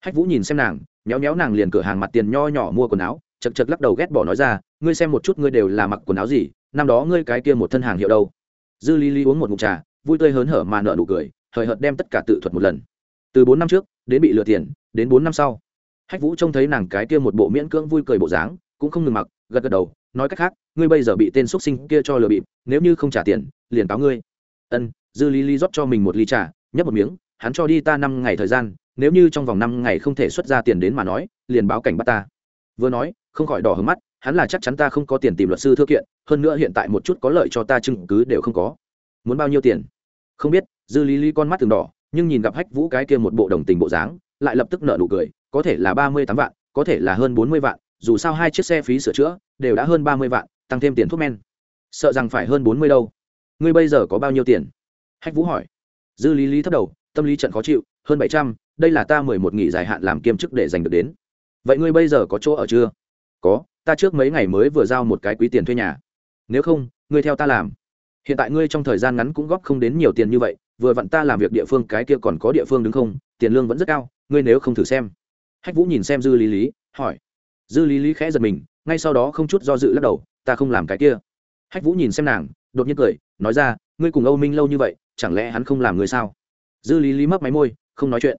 Hách vũ nhìn xem nàng, méo méo nàng liền cửa hàng mặt tiền nho nhỏ mua quần áo, chật chật lắc đầu ghét bỏ nói ra, ngươi xem một chút ngươi đều là mặc quần áo gì, năm đó ngươi cái kia một thân hàng hiệu đâu? Dư lý lý uống một ngụm trà vui tươi hớn hở mà nợ nụ cười, hời hợt đem tất cả tự thuật một lần. Từ bốn năm trước, đến bị lừa tiền, đến bốn năm sau, hách vũ trông thấy nàng cái kia một bộ miễn cưỡng vui cười bộ dáng, cũng không ngừng mặc, gật gật đầu, nói cách khác, ngươi bây giờ bị tên x sinh kia cho lừa bịp, nếu như không trả tiền, liền cáo ngươi. Ân, dư lý lý rót cho mình một ly trà, nhấp một miếng, hắn cho đi ta năm ngày thời gian, nếu như trong vòng năm ngày không thể xuất ra tiền đến mà nói, liền báo cảnh bắt ta. Vừa nói, không khỏi đỏ hứng mắt, hắn là chắc chắn ta không có tiền tìm luật sư thư kiện, hơn nữa hiện tại một chút có lợi cho ta chứng cứ đều không có muốn bao nhiêu tiền? Không biết, dư lý lý con mắt từng đỏ, nhưng nhìn gặp hách vũ cái kia một bộ đồng tình bộ dáng, lại lập tức nợ nụ cười, có thể là ba mươi tám vạn, có thể là hơn bốn mươi vạn, dù sao hai chiếc xe phí sửa chữa đều đã hơn ba mươi vạn, tăng thêm tiền thuốc men. Sợ rằng phải hơn bốn mươi đâu. Ngươi bây giờ có bao nhiêu tiền? Hách vũ hỏi. Dư lý lý thấp đầu, tâm lý trận khó chịu, hơn bảy trăm, đây là ta mười một nghỉ dài hạn làm kiêm chức để giành được đến. Vậy ngươi bây giờ có chỗ ở chưa? Có, ta trước mấy ngày mới vừa giao một cái quý tiền thuê nhà. Nếu không, ngươi theo ta làm hiện tại ngươi trong thời gian ngắn cũng góp không đến nhiều tiền như vậy, vừa vặn ta làm việc địa phương cái kia còn có địa phương đứng không, tiền lương vẫn rất cao, ngươi nếu không thử xem. Hách vũ nhìn xem dư lý lý, hỏi. Dư lý lý khẽ giật mình, ngay sau đó không chút do dự lắc đầu, ta không làm cái kia. Hách vũ nhìn xem nàng, đột nhiên cười, nói ra, ngươi cùng âu minh lâu như vậy, chẳng lẽ hắn không làm người sao? Dư lý lý mấp máy môi, không nói chuyện.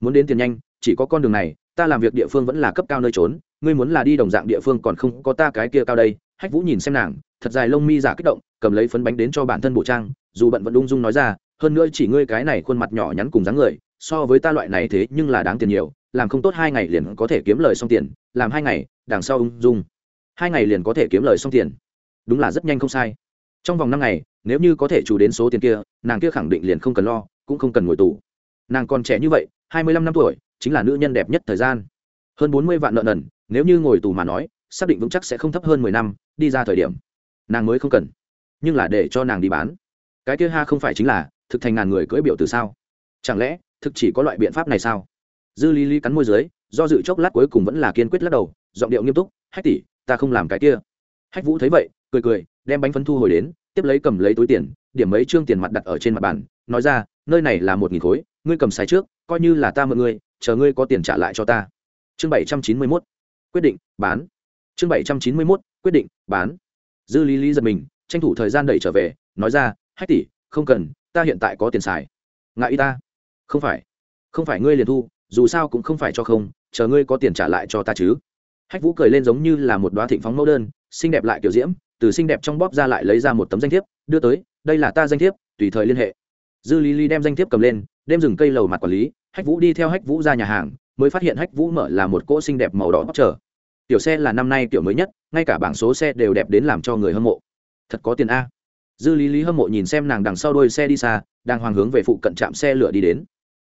Muốn đến tiền nhanh, chỉ có con đường này, ta làm việc địa phương vẫn là cấp cao nơi trốn, ngươi muốn là đi đồng dạng địa phương còn không có ta cái kia cao đây hách vũ nhìn xem nàng, thật dài lông mi giả kích động, cầm lấy phấn bánh đến cho bản thân bộ trang, dù bận vẫn ung dung nói ra, hơn nữa chỉ ngươi cái này khuôn mặt nhỏ nhắn cùng dáng người, so với ta loại này thế nhưng là đáng tiền nhiều, làm không tốt hai ngày liền có thể kiếm lời xong tiền, làm hai ngày, đằng sau ung dung. Hai ngày liền có thể kiếm lời xong tiền. Đúng là rất nhanh không sai. Trong vòng năm ngày, nếu như có thể chủ đến số tiền kia, nàng kia khẳng định liền không cần lo, cũng không cần ngồi tù. Nàng còn trẻ như vậy, hai mươi lăm năm tuổi, chính là nữ nhân đẹp nhất thời gian. Hơn bốn mươi vạn nợ nần, nếu như ngồi tù mà nói xác định vững chắc sẽ không thấp hơn mười năm, đi ra thời điểm, nàng mới không cần. Nhưng là để cho nàng đi bán. Cái kia ha không phải chính là, thực thành ngàn người cưỡi biểu từ sao? Chẳng lẽ, thực chỉ có loại biện pháp này sao? Dư lý lý cắn môi dưới, do dự chốc lát cuối cùng vẫn là kiên quyết lắc đầu, giọng điệu nghiêm túc, hách tỷ, ta không làm cái kia. Hách vũ thấy vậy, cười cười, đem bánh phấn thu hồi đến, tiếp lấy cầm lấy túi tiền, điểm mấy trương tiền mặt đặt ở trên mặt bàn, nói ra, nơi này là một nghìn khối, ngươi cầm xài trước, coi như là ta mượn ngươi, chờ ngươi có tiền trả lại cho ta. Chương bảy trăm chín mươi mốt. Quyết định, bán chương bảy trăm chín mươi mốt, quyết định, bán. Dư lý lý giật mình, tranh thủ thời gian đẩy trở về, nói ra, hách tỷ, không cần, ta hiện tại có tiền xài. Ngại y ta. Không phải không phải ngươi liền thu, dù sao cũng không phải cho không, chờ ngươi có tiền trả lại cho ta chứ. Hách vũ cười lên giống như là một đoá thịnh phóng mẫu đơn, xinh đẹp lại kiểu diễm, từ xinh đẹp trong bóp ra lại lấy ra một tấm danh thiếp, đưa tới, đây là ta danh thiếp, tùy thời liên hệ. Dư lý lý đem danh thiếp cầm lên, đem rừng cây lầu mặt quản lý, hách vũ đi theo hách vũ ra nhà hàng, mới phát hiện hách vũ mở là một cỗ xinh đẹp màu đỏ bóc trở tiểu xe là năm nay tiểu mới nhất, ngay cả bảng số xe đều đẹp đến làm cho người hâm mộ. Thật có tiền a. Dư lý lý hâm mộ nhìn xem nàng đằng sau đôi xe đi xa, đang hoàng hướng về phụ cận trạm xe lửa đi đến.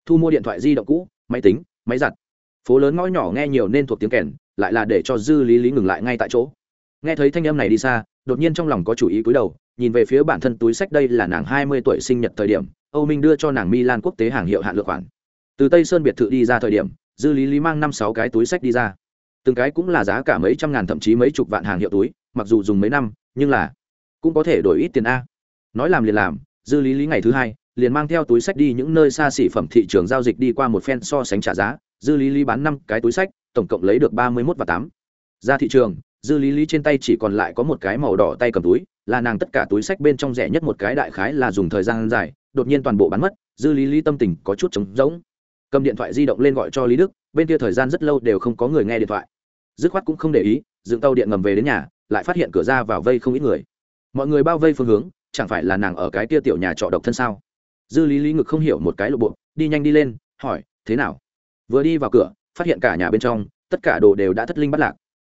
Thu mua điện thoại di động cũ, máy tính, máy giặt. Phố lớn ngõ nhỏ nghe nhiều nên thuộc tiếng kèn, lại là để cho dư lý lý ngừng lại ngay tại chỗ. Nghe thấy thanh âm này đi xa, đột nhiên trong lòng có chủ ý cúi đầu, nhìn về phía bản thân túi sách đây là nàng hai mươi tuổi sinh nhật thời điểm, âu minh đưa cho nàng milan quốc tế hàng hiệu hạn lượng khoản. Từ tây sơn biệt thự đi ra thời điểm, dư lý lý mang năm sáu cái túi sách đi ra từng cái cũng là giá cả mấy trăm ngàn thậm chí mấy chục vạn hàng hiệu túi, mặc dù dùng mấy năm, nhưng là cũng có thể đổi ít tiền a. Nói làm liền làm, dư lý lý ngày thứ hai, liền mang theo túi sách đi những nơi xa xỉ phẩm thị trường giao dịch đi qua một phen so sánh trả giá, dư lý lý bán năm cái túi sách, tổng cộng lấy được ba mươi một và tám. Ra thị trường, dư lý lý trên tay chỉ còn lại có một cái màu đỏ tay cầm túi, là nàng tất cả túi sách bên trong rẻ nhất một cái đại khái là dùng thời gian dài, đột nhiên toàn bộ bán mất, dư lý lý tâm tình có chút trống rỗng. Cầm điện thoại di động lên gọi cho lý đức, bên kia thời gian rất lâu đều không có người nghe điện thoại dứt khoát cũng không để ý, dựng tàu điện ngầm về đến nhà, lại phát hiện cửa ra vào vây không ít người. Mọi người bao vây phương hướng, chẳng phải là nàng ở cái tia tiểu nhà trọ độc thân sao? Dư lý lý ngực không hiểu một cái lộ bộ, đi nhanh đi lên, hỏi, thế nào? Vừa đi vào cửa, phát hiện cả nhà bên trong, tất cả đồ đều đã thất linh bắt lạc.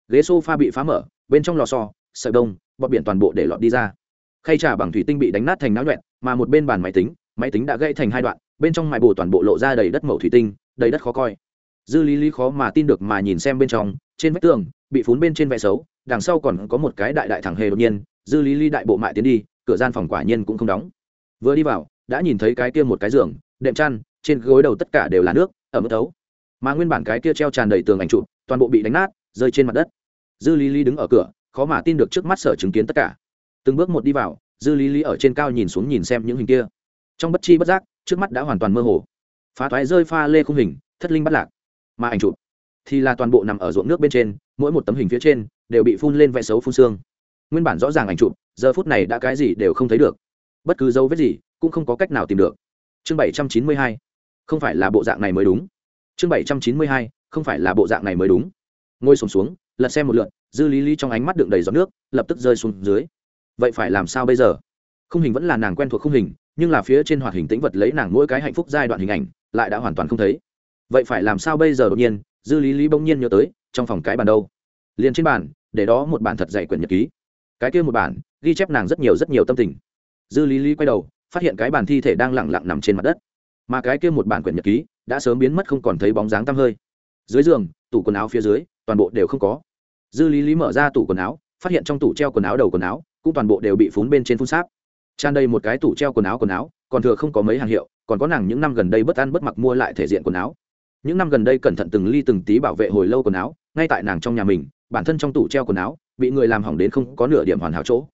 Ghế s o f a bị phá mở, bên trong lò xo, sợi đông bọt biển toàn bộ để lọt đi ra. Khay trà bằng thủy tinh bị đánh nát thành náo nhuẹn, mà một bên bàn máy tính máy tính đã gãy thành hai đoạn, bên trong mài bồ toàn bộ lộ ra đầy đất màu thủy tinh, đầy đất khó coi. Dư lý lý khó mà tin được mà nhìn xem bên trong trên vách tường, bị phún bên trên vẽ xấu, đằng sau còn có một cái đại đại thẳng hề đột nhiên, dư lý ly đại bộ mại tiến đi, cửa gian phòng quả nhiên cũng không đóng. Vừa đi vào, đã nhìn thấy cái kia một cái giường, đệm chăn, trên gối đầu tất cả đều là nước ở mức thấu. Mà nguyên bản cái kia treo tràn đầy tường ảnh trụ, toàn bộ bị đánh nát, rơi trên mặt đất. Dư lý lý đứng ở cửa, khó mà tin được trước mắt sở chứng kiến tất cả. Từng bước một đi vào, dư lý lý ở trên cao nhìn xuống nhìn xem những hình kia. Trong bất chi bất giác, trước mắt đã hoàn toàn mơ hồ. Phá thoái rơi pha lê khung hình, thất linh bắt lạc. Mà ảnh chụp thì là toàn bộ nằm ở ruộng nước bên trên mỗi một tấm hình phía trên đều bị phun lên vẽ xấu phun xương. Nguyên bản rõ ràng ảnh chụp giờ phút này đã cái gì đều không thấy được. Bất cứ dấu vết gì cũng không có cách nào tìm được. Chương bảy trăm chín mươi hai không phải là bộ dạng này mới đúng. Chương bảy trăm chín mươi hai không phải là bộ dạng này mới đúng. Ngồi sùng xuống, xuống lật xem một lượn dư lý lý trong ánh mắt đựng đầy giọt nước lập tức rơi xuống dưới. Vậy phải làm sao bây giờ? Khung hình vẫn là nàng quen thuộc khung hình nhưng là phía trên hoạt hình tĩnh vật lấy nàng mỗi cái hạnh phúc giai đoạn hình ảnh lại đã hoàn toàn không thấy. Vậy phải làm sao bây giờ đột nhiên? Dư lý lý bỗng nhiên nhớ tới, trong phòng cái bàn đâu? Liền trên bàn, để đó một bản thật dạy quyển nhật ký. Cái kia một bản, ghi chép nàng rất nhiều rất nhiều tâm tình. Dư lý lý quay đầu, phát hiện cái bàn thi thể đang lẳng lặng nằm trên mặt đất. Mà cái kia một bản quyển nhật ký, đã sớm biến mất không còn thấy bóng dáng tăm hơi. Dưới giường, tủ quần áo phía dưới, toàn bộ đều không có. Dư lý lý mở ra tủ quần áo, phát hiện trong tủ treo quần áo đầu quần áo, cũng toàn bộ đều bị phún bên trên phun sáp. Tràn đầy một cái tủ treo quần áo quần áo, còn thừa không có mấy hàng hiệu, còn có nàng những năm gần đây bất ăn bất mặc mua lại thể diện quần áo những năm gần đây cẩn thận từng ly từng tí bảo vệ hồi lâu quần áo, ngay tại nàng trong nhà mình, bản thân trong tủ treo quần áo, bị người làm hỏng đến không có nửa điểm hoàn hảo chỗ.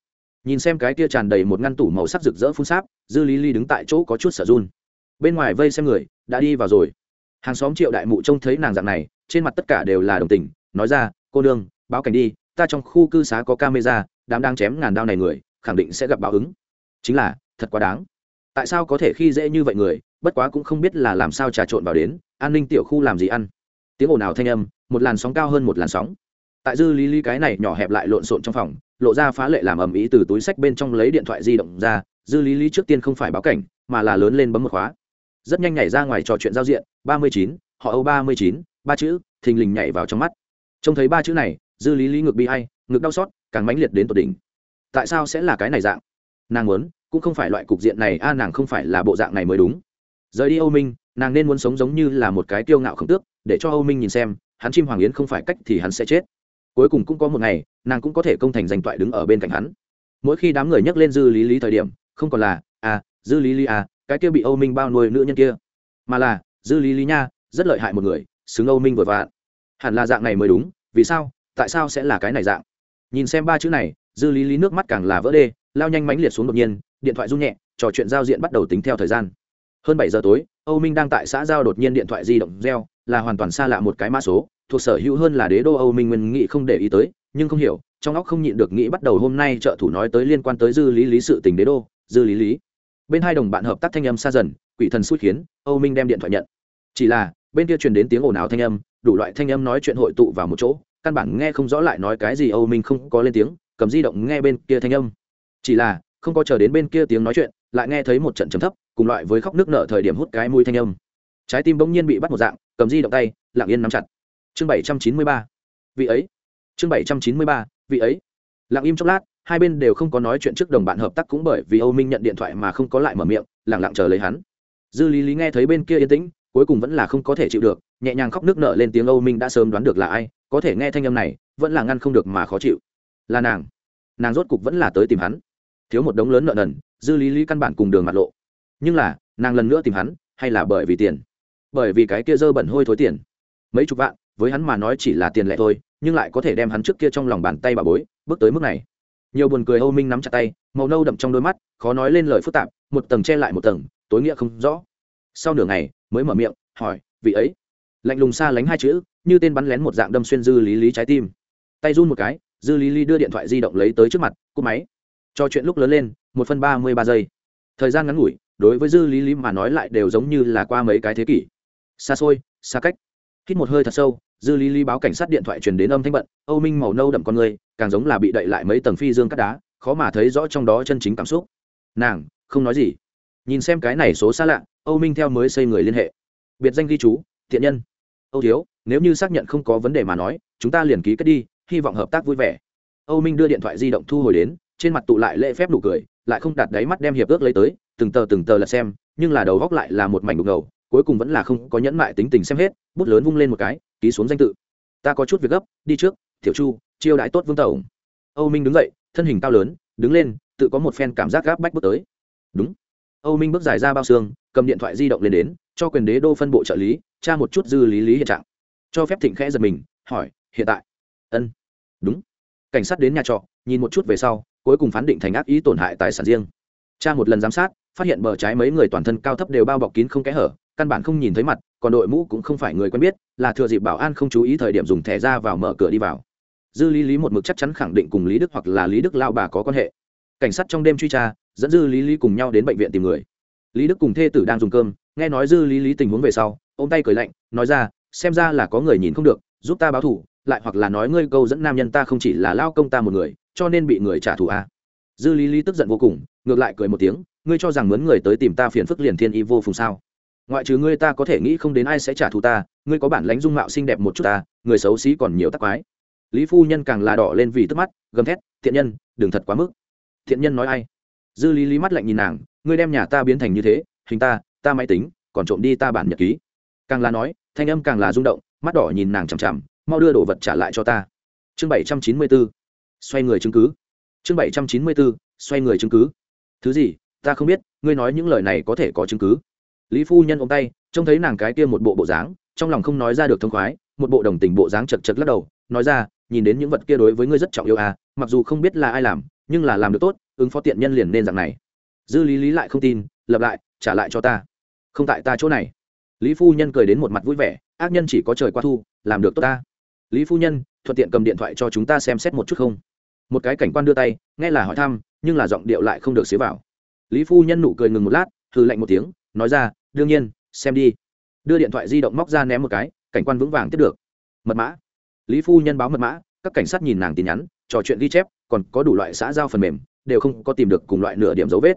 Nhìn xem cái kia tràn đầy một ngăn tủ màu sắc rực rỡ phun sáp, dư lý ly đứng tại chỗ có chút sợ run. Bên ngoài vây xem người, đã đi vào rồi. Hàng xóm triệu đại mụ trông thấy nàng dạng này, trên mặt tất cả đều là đồng tình, nói ra, cô nương, báo cảnh đi, ta trong khu cư xá có camera, đám đang chém ngàn đao này người, khẳng định sẽ gặp báo ứng. Chính là, thật quá đáng. Tại sao có thể khi dễ như vậy người, bất quá cũng không biết là làm sao trà trộn vào đến an ninh tiểu khu làm gì ăn? Tiếng ồn ào thanh âm, một làn sóng cao hơn một làn sóng. Tại dư lý lý cái này nhỏ hẹp lại lộn xộn trong phòng, lộ ra phá lệ làm ầm ĩ từ túi sách bên trong lấy điện thoại di động ra, dư lý lý trước tiên không phải báo cảnh, mà là lớn lên bấm một khóa. Rất nhanh nhảy ra ngoài trò chuyện giao diện, ba mươi chín, họ âu ba mươi chín, ba chữ, thình lình nhảy vào trong mắt. Trông thấy ba chữ này, dư lý lý ngược bi hay ngực đau xót, càng mãnh liệt đến tột đỉnh. Tại sao sẽ là cái này dạng? Nàng muốn, cũng không phải loại cục diện này, a, nàng không phải là bộ dạng này mới đúng. Rời đi âu minh nàng nên muốn sống giống như là một cái tiêu ngạo không tước, để cho âu minh nhìn xem, hắn chim hoàng yến không phải cách thì hắn sẽ chết. Cuối cùng cũng có một ngày, nàng cũng có thể công thành danh toại đứng ở bên cạnh hắn. Mỗi khi đám người nhắc lên dư lý lý thời điểm, không còn là à dư lý lý à cái kia bị âu minh bao nuôi nữ nhân kia. Mà là, dư lý lý nha, rất lợi hại một người, xứng âu minh vừa vạn. Hẳn là dạng này mới đúng, vì sao, tại sao sẽ là cái này dạng? Nhìn xem ba chữ này, dư lý lý nước mắt càng là vỡ đê, lao nhanh mãnh liệt xuống đột nhiên, điện thoại rung nhẹ, trò chuyện giao diện bắt đầu tính theo thời gian hơn bảy giờ tối, âu minh đang tại xã giao đột nhiên điện thoại di động reo, là hoàn toàn xa lạ một cái mã số, thuộc sở hữu hơn là đế đô âu minh nguyên nghị không để ý tới, nhưng không hiểu, trong óc không nhịn được nghĩ bắt đầu hôm nay trợ thủ nói tới liên quan tới dư lý lý sự tình đế đô, dư lý lý. Bên hai đồng bạn hợp tác thanh âm xa dần, quỷ thần suốt khiến, âu minh đem điện thoại nhận. Chỉ là, bên kia truyền đến tiếng ồn ào thanh âm, đủ loại thanh âm nói chuyện hội tụ vào một chỗ, căn bản nghe không rõ lại nói cái gì âu minh không có lên tiếng, cầm di động nghe bên kia thanh âm. Chỉ là, không có chờ đến bên kia tiếng nói chuyện, lại nghe thấy một trận trầm thấp cùng loại với khóc nước nợ thời điểm hút cái mũi thanh âm. Trái tim bỗng nhiên bị bắt một dạng, cầm di động tay, lặng yên nắm chặt. Chương bảy trăm chín mươi ba. Vị ấy. Chương bảy trăm chín mươi ba. Vị ấy. Lặng im chốc lát, hai bên đều không có nói chuyện trước đồng bạn hợp tác cũng bởi vì âu minh nhận điện thoại mà không có lại mở miệng lẳng lặng chờ lấy hắn. Dư lý lý nghe thấy bên kia yên tĩnh, cuối cùng vẫn là không có thể chịu được, nhẹ nhàng khóc nước nợ lên tiếng âu minh đã sớm đoán được là ai, có thể nghe thanh âm này, vẫn là ngăn không được mà khó chịu. Là nàng. Nàng rốt cục vẫn là tới tìm hắn. Thiếu một đống lớn nợ nần, dư lý lý căn bản cùng đường mặt lộ nhưng là, nàng lần nữa tìm hắn, hay là bởi vì tiền? Bởi vì cái kia dơ bẩn hôi thối tiền. Mấy chục vạn, với hắn mà nói chỉ là tiền lẻ thôi, nhưng lại có thể đem hắn trước kia trong lòng bàn tay bà bối, bước tới mức này. Nhiều buồn cười âu minh nắm chặt tay, màu nâu đậm trong đôi mắt, khó nói lên lời phức tạp, một tầng che lại một tầng, tối nghĩa không rõ. Sau nửa ngày, mới mở miệng, hỏi, vị ấy? Lạnh lùng xa lánh hai chữ, như tên bắn lén một dạng đâm xuyên dư lý lý trái tim. Tay run một cái, dư lý lý đưa điện thoại di động lấy tới trước mặt, cúp máy. Cho chuyện lúc lớn lên, một phân ba mươi ba giây. Thời gian ngắn ngủi đối với dư lý lý mà nói lại đều giống như là qua mấy cái thế kỷ. Xa xôi, xa cách. Hít một hơi thật sâu, dư lý lý báo cảnh sát điện thoại truyền đến âm thanh bận, âu minh màu nâu đậm con người, càng giống là bị đậy lại mấy tầng phi dương cắt đá, khó mà thấy rõ trong đó chân chính cảm xúc. Nàng, không nói gì. Nhìn xem cái này số xa lạ, âu minh theo mới xây người liên hệ. Biệt danh ghi chú, thiện nhân. Âu thiếu, nếu như xác nhận không có vấn đề mà nói, chúng ta liền ký kết đi, hy vọng hợp tác vui vẻ. Âu minh đưa điện thoại di động thu hồi đến trên mặt tụ lại lễ phép nụ cười, lại không đặt đáy mắt đem hiệp ước lấy tới, từng tờ từng tờ là xem, nhưng là đầu góc lại là một mảnh đục ngầu, cuối cùng vẫn là không có nhẫn mại tính tình xem hết, bút lớn vung lên một cái, ký xuống danh tự. Ta có chút việc gấp, đi trước thiểu chu, chiêu đãi tốt vương tẩu âu minh đứng dậy, thân hình cao lớn, đứng lên, tự có một phen cảm giác gáp bách bước tới. Đúng. Âu minh bước dài ra bao xương, cầm điện thoại di động lên đến, cho quyền đế đô phân bộ trợ lý, tra một chút dư lý lý hiện trạng. Cho phép thịnh khẽ giật mình, hỏi, hiện tại? Ân. Đúng. Cảnh sát đến nhà trọ, nhìn một chút về sau cuối cùng phán định thành ác ý tổn hại tài sản riêng. Tra một lần giám sát, phát hiện bờ trái mấy người toàn thân cao thấp đều bao bọc kín không kẽ hở, căn bản không nhìn thấy mặt, còn đội mũ cũng không phải người quen biết, là thừa dịp bảo an không chú ý thời điểm dùng thẻ ra vào mở cửa đi vào. Dư lý lý một mực chắc chắn khẳng định cùng lý đức hoặc là lý đức lao bà có quan hệ. Cảnh sát trong đêm truy tra, dẫn dư lý lý cùng nhau đến bệnh viện tìm người. Lý đức cùng thê tử đang dùng cơm, nghe nói dư lý lý tình huống về sau ô m tay cười lạnh, nói ra, xem ra là có người nhìn không được, giúp ta báo thủ lại hoặc là nói ngươi câu dẫn nam nhân ta không chỉ là lao công ta một người cho nên bị người trả thù à. dư lý lý tức giận vô cùng, ngược lại cười một tiếng, ngươi cho rằng mướn người tới tìm ta phiền phức liền thiên y vô phùng sao? Ngoại trừ ngươi ta có thể nghĩ không đến ai sẽ trả thù ta, ngươi có bản lãnh dung mạo xinh đẹp một chút ta, người xấu xí còn nhiều tắc quái. Lý phu nhân càng là đỏ lên vì tức mắt, gầm thét, thiện nhân, đừng thật quá mức. Thiện nhân nói ai? Dư lý lý mắt lạnh nhìn nàng, ngươi đem nhà ta biến thành như thế, hình ta ta máy tính, còn trộm đi ta bản nhật ký. Càng là nói, thanh âm càng là rung động, mắt đỏ nhìn nàng chằm chằm, mau đưa đồ vật trả lại cho ta. Chương bảy trăm chín mươi bốn xoay người chứng cứ. Chương bảy trăm chín mươi bốn xoay người chứng cứ. Thứ gì? Ta không biết, ngươi nói những lời này có thể có chứng cứ. Lý phu nhân ôm tay, trông thấy nàng cái kia một bộ bộ dáng, trong lòng không nói ra được thông khoái, một bộ đồng tình bộ dáng chật chật lắc đầu, nói ra, nhìn đến những vật kia đối với ngươi rất trọng yêu à mặc dù không biết là ai làm, nhưng là làm được tốt, ứng phó tiện nhân liền nên dạng này. Dư lý lý lại không tin lập lại, trả lại cho ta. Không tại ta chỗ này. Lý phu nhân cười đến một mặt vui vẻ, ác nhân chỉ có trời qua thu, làm được tốt ta. Lý phu nhân, thuận tiện cầm điện thoại cho chúng ta xem xét một chút không? Một cái cảnh quan đưa tay, nghe là hỏi thăm, nhưng là giọng điệu lại không được xế vào. Lý phu nhân nụ cười ngừng một lát, hừ lạnh một tiếng, nói ra, đương nhiên, xem đi. Đưa điện thoại di động móc ra ném một cái, cảnh quan vững vàng tiếp được. Mật mã. Lý phu nhân báo mật mã, các cảnh sát nhìn nàng tin nhắn, trò chuyện ghi chép, còn có đủ loại xã giao phần mềm, đều không có tìm được cùng loại nửa điểm dấu vết.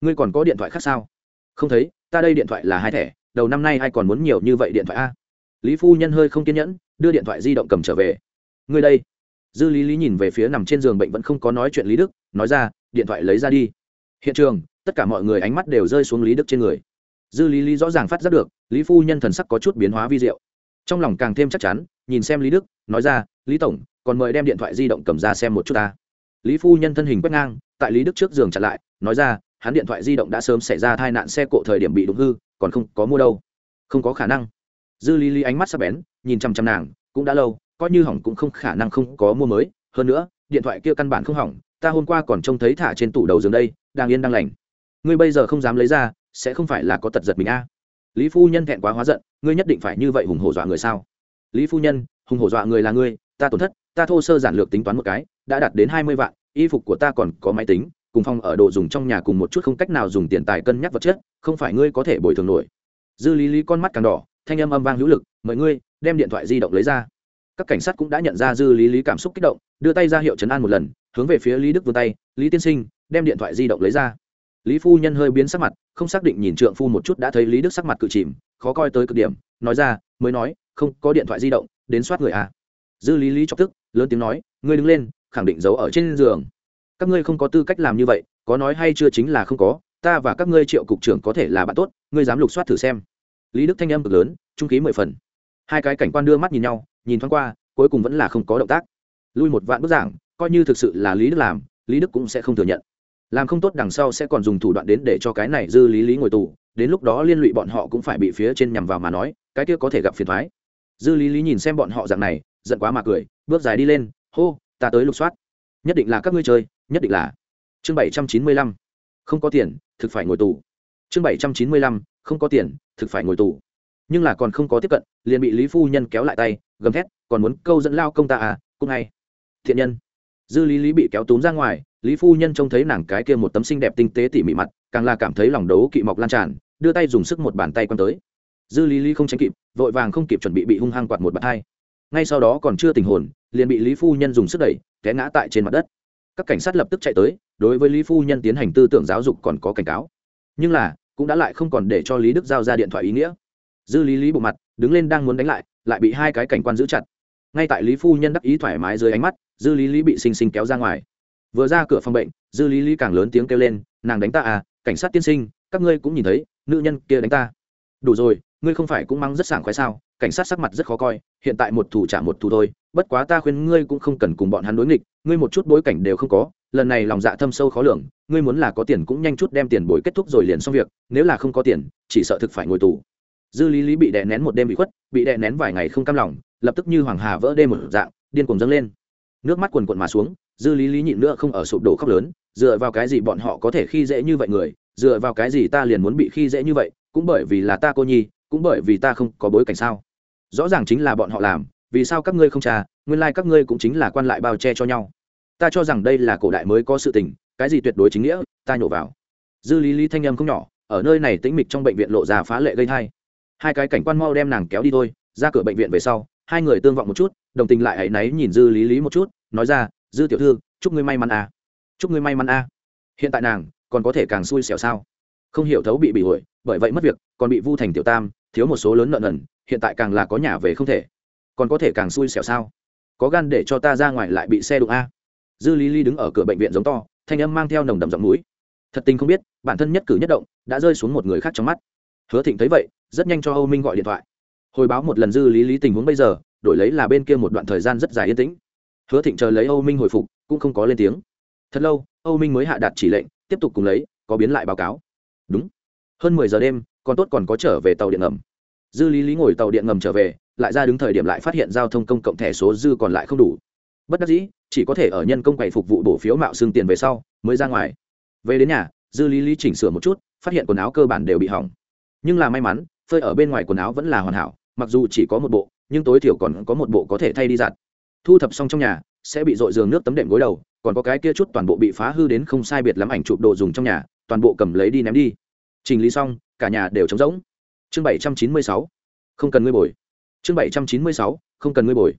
Ngươi còn có điện thoại khác sao? Không thấy, ta đây điện thoại là hai thẻ, đầu năm nay ai còn muốn nhiều như vậy điện thoại a? Lý phu nhân hơi không kiên nhẫn, đưa điện thoại di động cầm trở về. Ngươi đây dư lý lý nhìn về phía nằm trên giường bệnh vẫn không có nói chuyện lý đức, nói ra, điện thoại lấy ra đi. Hiện trường, tất cả mọi người ánh mắt đều rơi xuống lý đức trên người. Dư lý lý rõ ràng phát giác được, lý phu nhân thần sắc có chút biến hóa vi diệu. Trong lòng càng thêm chắc chắn, nhìn xem lý đức, nói ra, lý tổng, còn mời đem điện thoại di động cầm ra xem một chút ta. Lý phu nhân thân hình quét ngang, tại lý đức trước giường chặn lại, nói ra, hắn điện thoại di động đã sớm xảy ra tai nạn xe cộ thời điểm bị đụng hư, còn không có mua đâu. Không có khả năng. Dư lý lý ánh mắt sắc bén, nhìn chăm chăm nàng, cũng đã lâu coi như hỏng cũng không khả năng không có mua mới. Hơn nữa, điện thoại kia căn bản không hỏng, ta hôm qua còn trông thấy thả trên tủ đầu giường đây, đang yên đang lành. Ngươi bây giờ không dám lấy ra, sẽ không phải là có tật giật mình a? Lý phu nhân thẹn quá hóa giận, ngươi nhất định phải như vậy hùng hổ dọa người sao? Lý phu nhân, hùng hổ dọa người là ngươi, ta tổn thất, ta thô sơ giản lược tính toán một cái, đã đạt đến hai mươi vạn, y phục của ta còn có máy tính, cùng phòng ở đồ dùng trong nhà cùng một chút không cách nào dùng tiền tài cân nhắc vật chất, không phải ngươi có thể bồi thường nổi. Dư lý lý con mắt càng đỏ, thanh âm âm vang hữu lực, mời ngươi, đem điện thoại di động lấy ra các cảnh sát cũng đã nhận ra dư lý lý cảm xúc kích động, đưa tay ra hiệu chấn an một lần, hướng về phía lý đức vươn tay, lý tiên sinh, đem điện thoại di động lấy ra. Lý phu nhân hơi biến sắc mặt, không xác định nhìn trượng phu một chút đã thấy lý đức sắc mặt cự chìm, khó coi tới cực điểm, nói ra, mới nói, không có điện thoại di động, đến soát người à. dư lý lý chọc tức, lớn tiếng nói, ngươi đứng lên, khẳng định giấu ở trên giường. Các ngươi không có tư cách làm như vậy, có nói hay chưa chính là không có, ta và các ngươi triệu cục trưởng có thể là bạn tốt, ngươi dám lục soát thử xem. Lý đức thanh âm cực lớn, trung ký mười phần. Hai cái cảnh quan đưa mắt nhìn nhau nhìn thoáng qua, cuối cùng vẫn là không có động tác. Lui một vạn bức giảng, coi như thực sự là lý đức làm, lý đức cũng sẽ không thừa nhận. Làm không tốt đằng sau sẽ còn dùng thủ đoạn đến để cho cái này dư lý lý ngồi tù, đến lúc đó liên lụy bọn họ cũng phải bị phía trên nhằm vào mà nói, cái kia có thể gặp phiền thoái. Dư lý lý nhìn xem bọn họ dạng này, giận quá mà cười, bước dài đi lên, hô, ta tới lục soát. Nhất định là các ngươi chơi, nhất định là. Chương bảy trăm chín mươi lăm. Không có tiền, thực phải ngồi tù. Chương bảy trăm chín mươi lăm. Không có tiền, thực phải ngồi tù nhưng là còn không có tiếp cận, liền bị lý phu nhân kéo lại tay, gầm thét, còn muốn câu dẫn lao công ta à cũng ngay. Thiện nhân. Dư lý lý bị kéo túm ra ngoài, lý phu nhân trông thấy nàng cái kia một tấm xinh đẹp tinh tế tỉ mỉ mặt, càng là cảm thấy lòng đấu kỵ mọc lan tràn, đưa tay dùng sức một bàn tay quăng tới. Dư lý lý không tránh kịp, vội vàng không kịp chuẩn bị bị hung hăng quạt một bàn tay. Ngay sau đó còn chưa tình hồn, liền bị lý phu nhân dùng sức đẩy, té ngã tại trên mặt đất. Các cảnh sát lập tức chạy tới, đối với lý phu nhân tiến hành tư tưởng giáo dục còn có cảnh cáo. Nhưng là, cũng đã lại không còn để cho lý đức giao ra điện thoại ý nghĩa dư lý lý bộ mặt, đứng lên đang muốn đánh lại lại bị hai cái cảnh quan giữ chặt. Ngay tại lý phu nhân đắc ý thoải mái dưới ánh mắt, dư lý lý bị xinh xinh kéo ra ngoài. Vừa ra cửa phòng bệnh, dư lý lý càng lớn tiếng kêu lên, nàng đánh ta à cảnh sát tiên sinh, các ngươi cũng nhìn thấy, nữ nhân kia đánh ta. Đủ rồi, ngươi không phải cũng mắng rất sảng khoái sao, cảnh sát sắc mặt rất khó coi, hiện tại một thủ trả một thủ thôi, bất quá ta khuyên ngươi cũng không cần cùng bọn hắn đối nghịch, ngươi một chút bối cảnh đều không có, lần này lòng dạ thâm sâu khó lường, ngươi muốn là có tiền cũng nhanh chút đem tiền bồi kết thúc rồi liền xong việc, nếu là không có tiền, chỉ sợ thực phải ngồi tù dư lý lý bị đè nén một đêm bị khuất, bị đè nén vài ngày không cam lòng, lập tức như hoàng hà vỡ đêm một dạng, điên cuồng dâng lên. Nước mắt quần quần mà xuống, dư lý lý nhịn nữa không ở sụp đổ khóc lớn, dựa vào cái gì bọn họ có thể khi dễ như vậy người, dựa vào cái gì ta liền muốn bị khi dễ như vậy, cũng bởi vì là ta cô nhi, cũng bởi vì ta không có bối cảnh sao? Rõ ràng chính là bọn họ làm, vì sao các ngươi không trà nguyên lai các ngươi cũng chính là quan lại bao che cho nhau. Ta cho rằng đây là cổ đại mới có sự tình, cái gì tuyệt đối chính nghĩa, ta nhổ vào. Dư lý lý thanh âm không nhỏ, ở nơi này tĩnh mịch trong bệnh viện lộ ra phá lệ gây thai hai cái cảnh quan mau đem nàng kéo đi thôi, ra cửa bệnh viện về sau, hai người tương vọng một chút, đồng tình lại hãy náy nhìn dư lý lý một chút, nói ra, dư tiểu thư, chúc ngươi may mắn à. Chúc ngươi may mắn à. Hiện tại nàng, còn có thể càng xui xẻo sao? Không hiểu thấu bị bị hội bởi vậy mất việc, còn bị vu thành tiểu tam, thiếu một số lớn nợ nần, hiện tại càng là có nhà về không thể. Còn có thể càng xui xẻo sao? Có gan để cho ta ra ngoài lại bị xe đụng a dư lý lý đứng ở cửa bệnh viện giống to, thanh âm mang theo nồng đậm giọng mũi thật tình không biết, bản thân nhất cử nhất động, đã rơi xuống một người khác trong mắt. Hứa thịnh thấy vậy rất nhanh cho âu minh gọi điện thoại. Hồi báo một lần dư lý lý tình huống bây giờ, đổi lấy là bên kia một đoạn thời gian rất dài yên tĩnh. Hứa thịnh chờ lấy âu minh hồi phục, cũng không có lên tiếng. Thật lâu, âu minh mới hạ đạt chỉ lệnh, tiếp tục cùng lấy, có biến lại báo cáo. Đúng. Hơn mười giờ đêm, còn tốt còn có trở về tàu điện ngầm. Dư lý lý ngồi tàu điện ngầm trở về, lại ra đứng thời điểm lại phát hiện giao thông công cộng thẻ số dư còn lại không đủ. Bất đắc dĩ, chỉ có thể ở nhân công quầy phục vụ bổ phiếu mạo xương tiền về sau, mới ra ngoài. Về đến nhà, dư lý lý chỉnh sửa một chút, phát hiện quần áo cơ bản đều bị hỏng. Nhưng là may mắn phơi ở bên ngoài quần áo vẫn là hoàn hảo, mặc dù chỉ có một bộ, nhưng tối thiểu còn có một bộ có thể thay đi giặt. Thu thập xong trong nhà, sẽ bị dội giường nước tấm đệm gối đầu, còn có cái kia chút toàn bộ bị phá hư đến không sai biệt lắm ảnh chụp đồ dùng trong nhà, toàn bộ cầm lấy đi ném đi. Trình lý xong, cả nhà đều trống rỗng. Chương bảy trăm chín mươi sáu, không cần ngươi bồi. Chương bảy trăm chín mươi sáu, không cần ngươi bồi.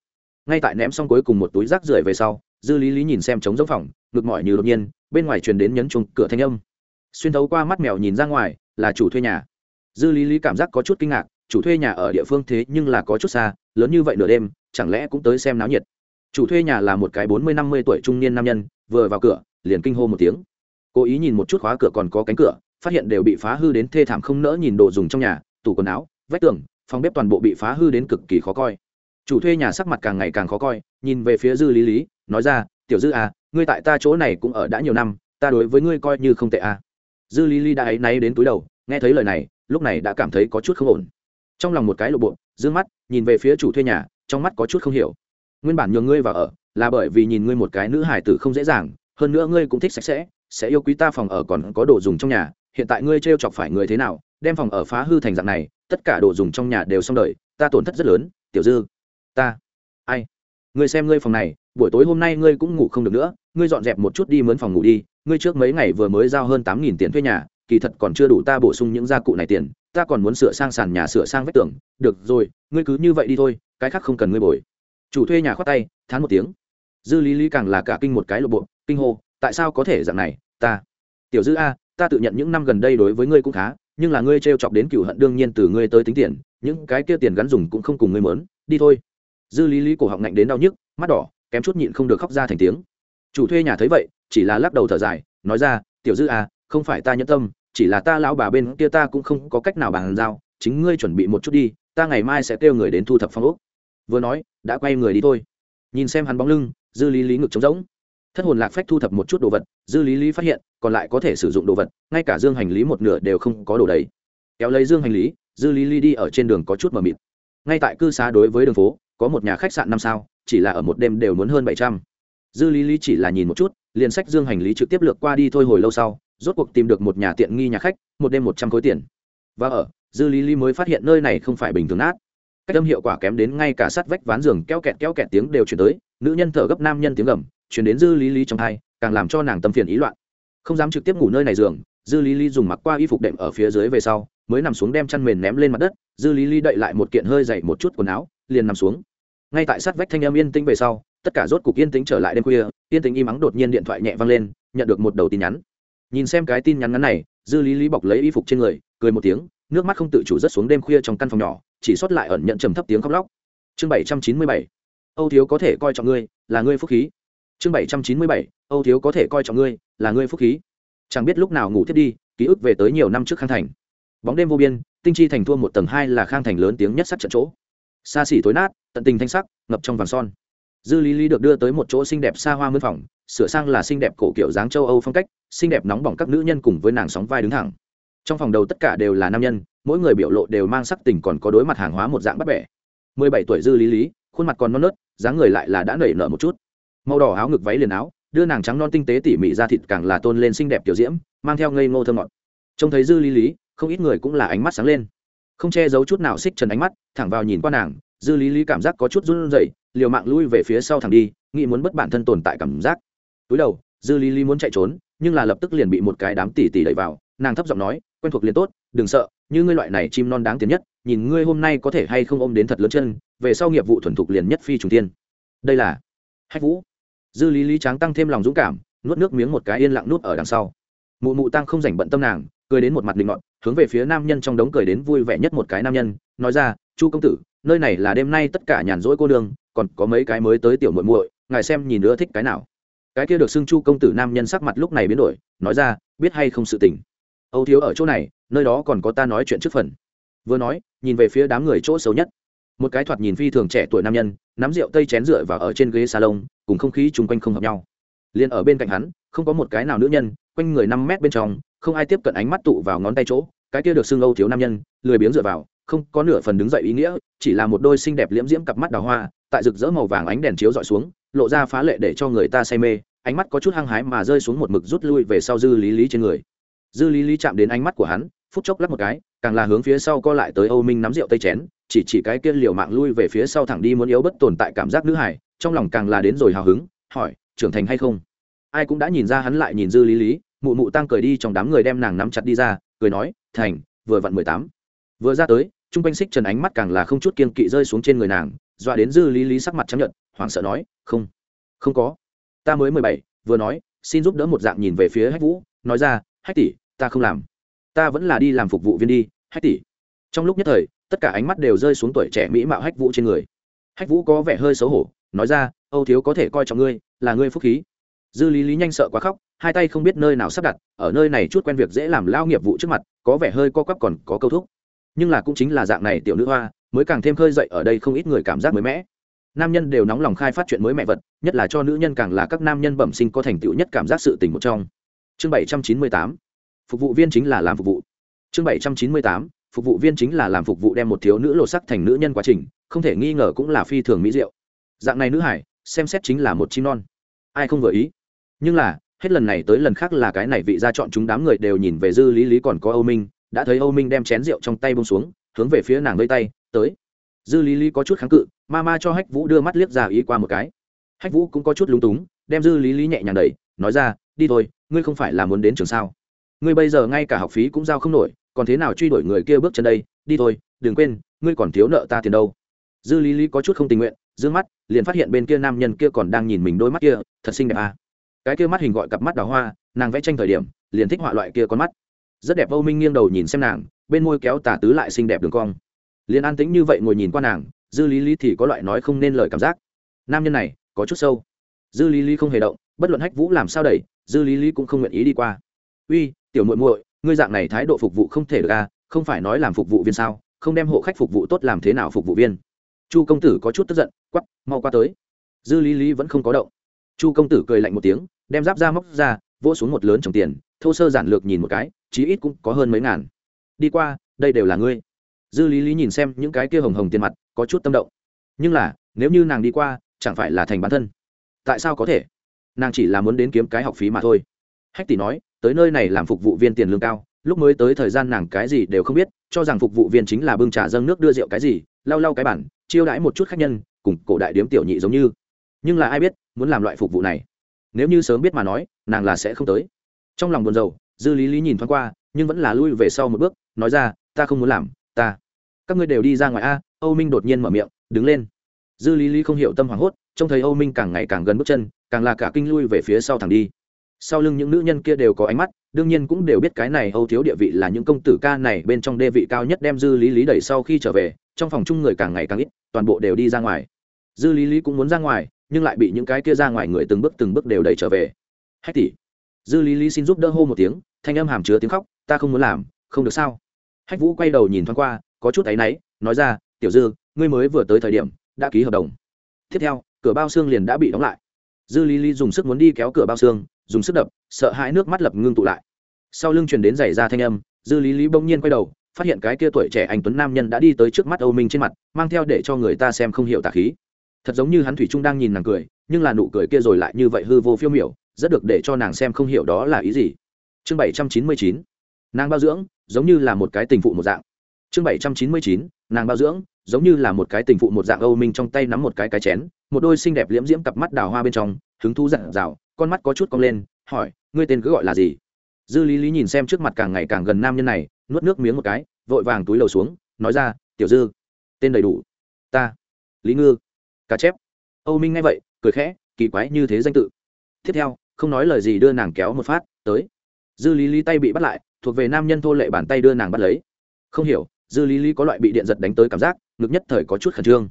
Ngay tại ném xong cuối cùng một túi rác rưởi về sau, dư lý lý nhìn xem trống rỗng phòng, ngực mỏi như đột nhiên, bên ngoài truyền đến nhấn chuông cửa thanh âm. Xuyên thấu qua mắt mèo nhìn ra ngoài, là chủ thuê nhà dư lý lý cảm giác có chút kinh ngạc, chủ thuê nhà ở địa phương thế nhưng là có chút xa, lớn như vậy nửa đêm, chẳng lẽ cũng tới xem náo nhiệt. Chủ thuê nhà là một cái bốn mươi năm mươi tuổi trung niên nam nhân, vừa vào cửa, liền kinh hô một tiếng. Cố ý nhìn một chút khóa cửa còn có cánh cửa, phát hiện đều bị phá hư đến thê thảm không nỡ nhìn đồ dùng trong nhà, tủ quần áo, vách tường, phòng bếp toàn bộ bị phá hư đến cực kỳ khó coi. Chủ thuê nhà sắc mặt càng ngày càng khó coi, nhìn về phía dư lý lý, nói ra, tiểu dư à ngươi tại ta chỗ này cũng ở đã nhiều năm, ta đối với ngươi coi như không tệ à. Dư lý lý đã áy náy đến túi đầu, nghe thấy lời này lúc này đã cảm thấy có chút không ổn. Trong lòng một cái lộ bộ d ư ơ n g mắt, nhìn về phía chủ thuê nhà, trong mắt có chút không hiểu. Nguyên bản nhường ngươi vào ở, là bởi vì nhìn ngươi một cái nữ hải tử không dễ dàng, hơn nữa ngươi cũng thích sạch sẽ sẽ yêu quý ta phòng ở còn có đồ dùng trong nhà, hiện tại ngươi t r e o chọc phải người thế nào, đem phòng ở phá hư thành dạng này, tất cả đồ dùng trong nhà đều xong đời, ta tổn thất rất lớn, tiểu dư. Ta. Ai? Ngươi xem ngươi phòng này, buổi tối hôm nay ngươi cũng ngủ không được nữa, ngươi dọn dẹp một chút đi mướn phòng ngủ đi, ngươi trước mấy ngày vừa mới giao hơn tám nghìn tiền thuê nhà kỳ thật còn chưa đủ ta bổ sung những gia cụ này tiền, ta còn muốn sửa sang sàn nhà, sửa sang vách tường. Được rồi, ngươi cứ như vậy đi thôi, cái khác không cần ngươi bồi. Chủ thuê nhà khoát tay, thán một tiếng. Dư lý lý càng là cả kinh một cái lộ bộ, kinh hô, tại sao có thể dạng này, ta. Tiểu dư a, ta tự nhận những năm gần đây đối với ngươi cũng khá, nhưng là ngươi t chọc đến cựu hận đương nhiên từ ngươi tới tính tiền, những cái kia tiền gắn dùng cũng không cùng ngươi mớn, đi thôi. Dư lý lý cổ họng ngạnh đến đau nhức, mắt đỏ, kém chút nhịn không được khóc ra thành tiếng. Chủ thuê nhà thấy vậy, chỉ là lắc đầu thở dài, nói ra, tiểu dư a, không phải ta nhẫn tâm chỉ là ta lão bà bên kia ta cũng không có cách nào bàn giao, chính ngươi chuẩn bị một chút đi, ta ngày mai sẽ kêu người đến thu thập phong ốc. Vừa nói, đã quay người đi thôi. Nhìn xem hắn bóng lưng, dư lý lý ngực trống rỗng. Thất hồn lạc phách thu thập một chút đồ vật, dư lý lý phát hiện, còn lại có thể sử dụng đồ vật, ngay cả dương hành lý một nửa đều không có đồ đầy. Kéo lấy dương hành lý, dư lý lý đi ở trên đường có chút mờ mịt. Ngay tại cư xá đối với đường phố, có một nhà khách sạn năm sao, chỉ là ở một đêm đều muốn hơn bảy trăm. Dư lý lý chỉ là nhìn một chút, liền sách dương hành lý trực tiếp lược qua đi thôi hồi lâu sau rốt cuộc tìm được một nhà tiện nghi nhà khách, một đêm một trăm khối tiền. Và ở, dư lý lý mới phát hiện nơi này không phải bình thường nát. Cách âm hiệu quả kém đến ngay cả sát vách ván giường keo kẹt keo kẹt tiếng đều chuyển tới, nữ nhân thở gấp nam nhân tiếng gầm, chuyển đến dư lý lý trong thai, càng làm cho nàng tâm phiền ý loạn. Không dám trực tiếp ngủ nơi này giường, dư lý lý dùng mặc qua y phục đệm ở phía dưới về sau, mới nằm xuống đem chăn mền ném lên mặt đất, dư lý lý đậy lại một kiện hơi dày một chút quần áo, liền nằm xuống. Ngay tại sát vách thanh âm yên tĩnh về sau, tất cả rốt cục yên tĩnh trở lại đêm khuya, yên tĩnh im ắng đột nhiên điện thoại nhẹ vang lên, nhận được một đầu tin nhắn nhìn xem cái tin nhắn ngắn này, dư lý lý bọc lấy y phục trên người, cười một tiếng, nước mắt không tự chủ rất xuống đêm khuya trong căn phòng nhỏ, chỉ xuất lại ẩn nhận trầm thấp tiếng khóc lóc. Chương bảy trăm chín mươi bảy, âu thiếu có thể coi trọng ngươi, là ngươi phúc khí. Chương bảy trăm chín mươi bảy, âu thiếu có thể coi trọng ngươi, là ngươi phúc khí. Chẳng biết lúc nào ngủ thiết đi, ký ức về tới nhiều năm trước khang thành. Bóng đêm vô biên, tinh chi thành thua một tầng hai là khang thành lớn tiếng nhất sắc trận chỗ. Xa xỉ tối nát, tận tình thanh sắc, ngập trong vàng son. Dư lý lý được đưa tới một chỗ xinh đẹp xa hoa mướn phòng sửa sang là xinh đẹp cổ kiểu dáng châu âu phong cách, xinh đẹp nóng bỏng các nữ nhân cùng với nàng sóng vai đứng thẳng. Trong phòng đầu tất cả đều là nam nhân, mỗi người biểu lộ đều mang sắc tình còn có đối mặt hàng hóa một dạng bắt bẻ. Mười bảy tuổi dư lý lý, khuôn mặt còn non nớt, dáng người lại là đã nảy nở một chút. Màu đỏ áo ngực váy liền áo, đưa nàng trắng non tinh tế tỉ mỉ ra thịt càng là tôn lên xinh đẹp tiểu diễm, mang theo ngây ngô thơ ngọt. Trông thấy dư lý lý, không ít người cũng là ánh mắt sáng lên. Không che giấu chút nào xích trần ánh mắt, thẳng vào nhìn qua nàng, dư lý lý cảm giác có chút run rẩy, liều mạng lui về phía sau thẳng đi, nghĩ muốn bất bản thân tồn tại cảm giác túi đầu, dư lý lý muốn chạy trốn, nhưng là lập tức liền bị một cái đám tỉ tỉ đẩy vào. Nàng thấp giọng nói, quen thuộc liền tốt, đừng sợ, như ngươi loại này chim non đáng tiền nhất, nhìn ngươi hôm nay có thể hay không ôm đến thật lớn chân, về sau nghiệp vụ thuần thục liền nhất phi trùng tiên đây là hách vũ. Dư lý lý tráng tăng thêm lòng dũng cảm, nuốt nước miếng một cái yên lặng nuốt ở đằng sau. Mụ mụ tăng không rảnh bận tâm nàng, cười đến một mặt linh ngọn, hướng về phía nam nhân trong đống cười đến vui vẻ nhất một cái nam nhân, nói ra, chu công tử, nơi này là đêm nay tất cả nhàn rỗi cô đường còn có mấy cái mới tới tiểu muội muội, ngài xem nhìn nữa thích cái nào cái kia được xưng chu công tử nam nhân sắc mặt lúc này biến đổi, nói ra, biết hay không sự tình. Âu thiếu ở chỗ này, nơi đó còn có ta nói chuyện trước phần. Vừa nói, nhìn về phía đám người chỗ xấu nhất. Một cái thoạt nhìn phi thường trẻ tuổi nam nhân, nắm rượu tây chén rượu và ở trên ghế salon, cùng không khí chung quanh không hợp nhau. Liền ở bên cạnh hắn, không có một cái nào nữ nhân, quanh người năm mét bên trong, không ai tiếp cận ánh mắt tụ vào ngón tay chỗ, cái kia được xưng âu thiếu nam nhân, lười biếng dựa vào, không có nửa phần đứng dậy ý nghĩa, chỉ là một đôi xinh đẹp liễm diễm cặp mắt đào hoa, tại rực rỡ màu vàng ánh đèn chiếu dọi xuống, lộ ra phá lệ để cho người ta say mê ánh mắt có chút hăng hái mà rơi xuống một mực rút lui về sau dư lý lý trên người. Dư lý lý chạm đến ánh mắt của hắn, phút chốc lắc một cái, càng là hướng phía sau co lại tới âu minh nắm rượu tây chén, chỉ chỉ cái kia liều mạng lui về phía sau thẳng đi muốn yếu bất tồn tại cảm giác nữ hải, trong lòng càng là đến rồi hào hứng, hỏi, trưởng thành hay không? Ai cũng đã nhìn ra hắn lại nhìn dư lý lý, mụ mụ tăng cười đi trong đám người đem nàng nắm chặt đi ra, cười nói, thành, vừa vặn mười tám. Vừa ra tới chung quanh xích trần ánh mắt càng là không chút kiên kỵ rơi xuống trên người nàng, dọa đến dư lý lý sắc mặt chấp nhận hoảng sợ nói, không không có ta mới mười bảy, vừa nói, xin giúp đỡ một dạng nhìn về phía hách vũ, nói ra, hách tỷ, ta không làm. Ta vẫn là đi làm phục vụ viên đi, hách tỷ. Trong lúc nhất thời, tất cả ánh mắt đều rơi xuống tuổi trẻ mỹ mạo hách vũ trên người. Hách vũ có vẻ hơi xấu hổ, nói ra, âu thiếu có thể coi trọng ngươi, là ngươi phúc khí. Dư lý lý nhanh sợ quá khóc, hai tay không biết nơi nào sắp đặt, ở nơi này chút quen việc dễ làm lao nghiệp vụ trước mặt, có vẻ hơi co quắp còn có câu thúc. Nhưng là cũng chính là dạng này tiểu nữ hoa, mới càng thêm khơi dậy ở đây không ít người cảm giác mới mẻ nam nhân đều nóng lòng khai phát chuyện mới mẹ vật, nhất là cho nữ nhân càng là các nam nhân bẩm sinh có thành tựu nhất cảm giác sự tình một trong. Chương bảy trăm chín mươi tám, phục vụ viên chính là làm phục vụ. Chương bảy trăm chín mươi tám, phục vụ viên chính là làm phục vụ đem một thiếu nữ lột sắc thành nữ nhân quá trình, không thể nghi ngờ cũng là phi thường mỹ diệu. Dạng này nữ hải, xem xét chính là một chim non. Ai không vừa ý? Nhưng là, hết lần này tới lần khác là cái này vị ra chọn chúng đám người đều nhìn về dư lý lý còn có âu minh, đã thấy âu minh đem chén rượu trong tay bông xuống, hướng về phía nàng vây tay, tới dư lý lý có chút kháng cự, ma ma cho hách vũ đưa mắt liếc ra ý qua một cái. Hách vũ cũng có chút lúng túng, đem dư lý lý nhẹ nhàng đẩy, nói ra, đi thôi, ngươi không phải là muốn đến trường sao? Ngươi bây giờ ngay cả học phí cũng giao không nổi, còn thế nào truy đuổi người kia bước chân đây? Đi thôi, đừng quên, ngươi còn thiếu nợ ta tiền đâu. Dư lý lý có chút không tình nguyện d ư ơ n g mắt, liền phát hiện bên kia nam nhân kia còn đang nhìn mình đôi mắt kia, thật xinh đẹp à. cái kia mắt hình gọi cặp mắt đào hoa, nàng vẽ tranh thời điểm, liền thích họa loại kia con mắt. Rất đẹp, âu minh nghiêng đầu nhìn xem nàng, bên môi kéo tà tứ lại xinh đẹp đường cong liền an tĩnh như vậy ngồi nhìn qua nàng, dư lý lý thì có loại nói không nên lời cảm giác. Nam nhân này, có chút sâu. Dư lý lý không hề động, bất luận hách vũ làm sao đẩy, dư lý lý cũng không nguyện ý đi qua. Uy, tiểu muội muội, ngươi dạng này thái độ phục vụ không thể được à không phải nói làm phục vụ viên sao? Không đem hộ khách phục vụ tốt làm thế nào phục vụ viên? Chu công tử có chút tức giận quắp mau qua tới. Dư lý lý vẫn không có động. Chu công tử cười lạnh một tiếng, đem giáp ra móc ra, vỗ xuống một lớn trồng tiền, thô sơ giản lược nhìn một cái, chí ít cũng có hơn mấy ngàn. Đi qua, đây đều là ngươi dư lý lý nhìn xem những cái kia hồng hồng tiền mặt, có chút tâm động. Nhưng là, nếu như nàng đi qua, chẳng phải là thành bản thân? Tại sao có thể? Nàng chỉ là muốn đến kiếm cái học phí mà thôi. Hách tỷ nói, tới nơi này làm phục vụ viên tiền lương cao, lúc mới tới thời gian nàng cái gì đều không biết, cho rằng phục vụ viên chính là bưng trà dâng nước đưa rượu cái gì, lau lau cái bản, chiêu đãi một chút khách nhân, cùng cổ đại điếm tiểu nhị giống như. Nhưng là ai biết, muốn làm loại phục vụ này? Nếu như sớm biết mà nói, nàng là sẽ không tới. Trong lòng buồn rầu, dư lý lý nhìn thoáng qua, nhưng vẫn là lui về sau một bước, nói ra, ta không muốn làm ta. Các ngươi đều đi ra ngoài a, âu minh đột nhiên mở miệng, đứng lên. Dư lý lý không hiểu tâm hoảng hốt, trông thấy âu minh càng ngày càng gần bước chân, càng là cả kinh lui về phía sau thẳng đi. Sau lưng những nữ nhân kia đều có ánh mắt, đương nhiên cũng đều biết cái này âu thiếu địa vị là những công tử ca này bên trong đê vị cao nhất đem dư lý lý đẩy sau khi trở về, trong phòng chung người càng ngày càng ít, toàn bộ đều đi ra ngoài. Dư lý lý cũng muốn ra ngoài, nhưng lại bị những cái kia ra ngoài người từng bước từng bước đều đẩy trở về. Hách tỷ. Dư lý lý xin giúp đỡ hô một tiếng, thanh âm hàm chứa tiếng khóc, ta không muốn làm, không được sao? Hách vũ quay đầu nhìn thoáng qua, có chút áy náy, nói ra, tiểu dư, ngươi mới vừa tới thời điểm, đã ký hợp đồng. Tiếp theo, cửa bao xương liền đã bị đóng lại. Dư lý lý dùng sức muốn đi kéo cửa bao xương, dùng sức đập, sợ hãi nước mắt lập ngưng tụ lại. Sau lưng truyền đến giày ra thanh âm, dư lý lý bỗng nhiên quay đầu, phát hiện cái kia tuổi trẻ anh tuấn nam nhân đã đi tới trước mắt âu minh trên mặt, mang theo để cho người ta xem không hiểu tà khí. Thật giống như hắn thủy trung đang nhìn nàng cười, nhưng là nụ cười kia rồi lại như vậy hư vô phiêu miểu, rất được để cho nàng xem không hiểu đó là ý gì. Chương bảy trăm chín mươi chín nàng bao dưỡng, giống như là một cái tình phụ một dạng. Chương bảy trăm chín mươi chín, nàng bao dưỡng, giống như là một cái tình phụ một dạng âu minh trong tay nắm một cái cái chén, một đôi xinh đẹp liễm diễm cặp mắt đào hoa bên trong, hứng thú dặn dào, con mắt có chút cong lên, hỏi, ngươi tên cứ gọi là gì? Dư lý lý nhìn xem trước mặt càng ngày càng gần nam nhân này, nuốt nước miếng một cái, vội vàng túi lầu xuống, nói ra, tiểu dư, tên đầy đủ. Ta. Lý ngư. Cá chép. Âu minh nghe vậy, cười khẽ, kỳ quái như thế danh tự. Tiếp theo, không nói lời gì đưa nàng kéo một phát, tới. Dư lý lý tay bị bắt lại thuộc về nam nhân thô lệ bàn tay đưa nàng bắt lấy. Không hiểu, dư lý lý có loại bị điện giật đánh tới cảm giác, ngực nhất thời có chút khẩn trương.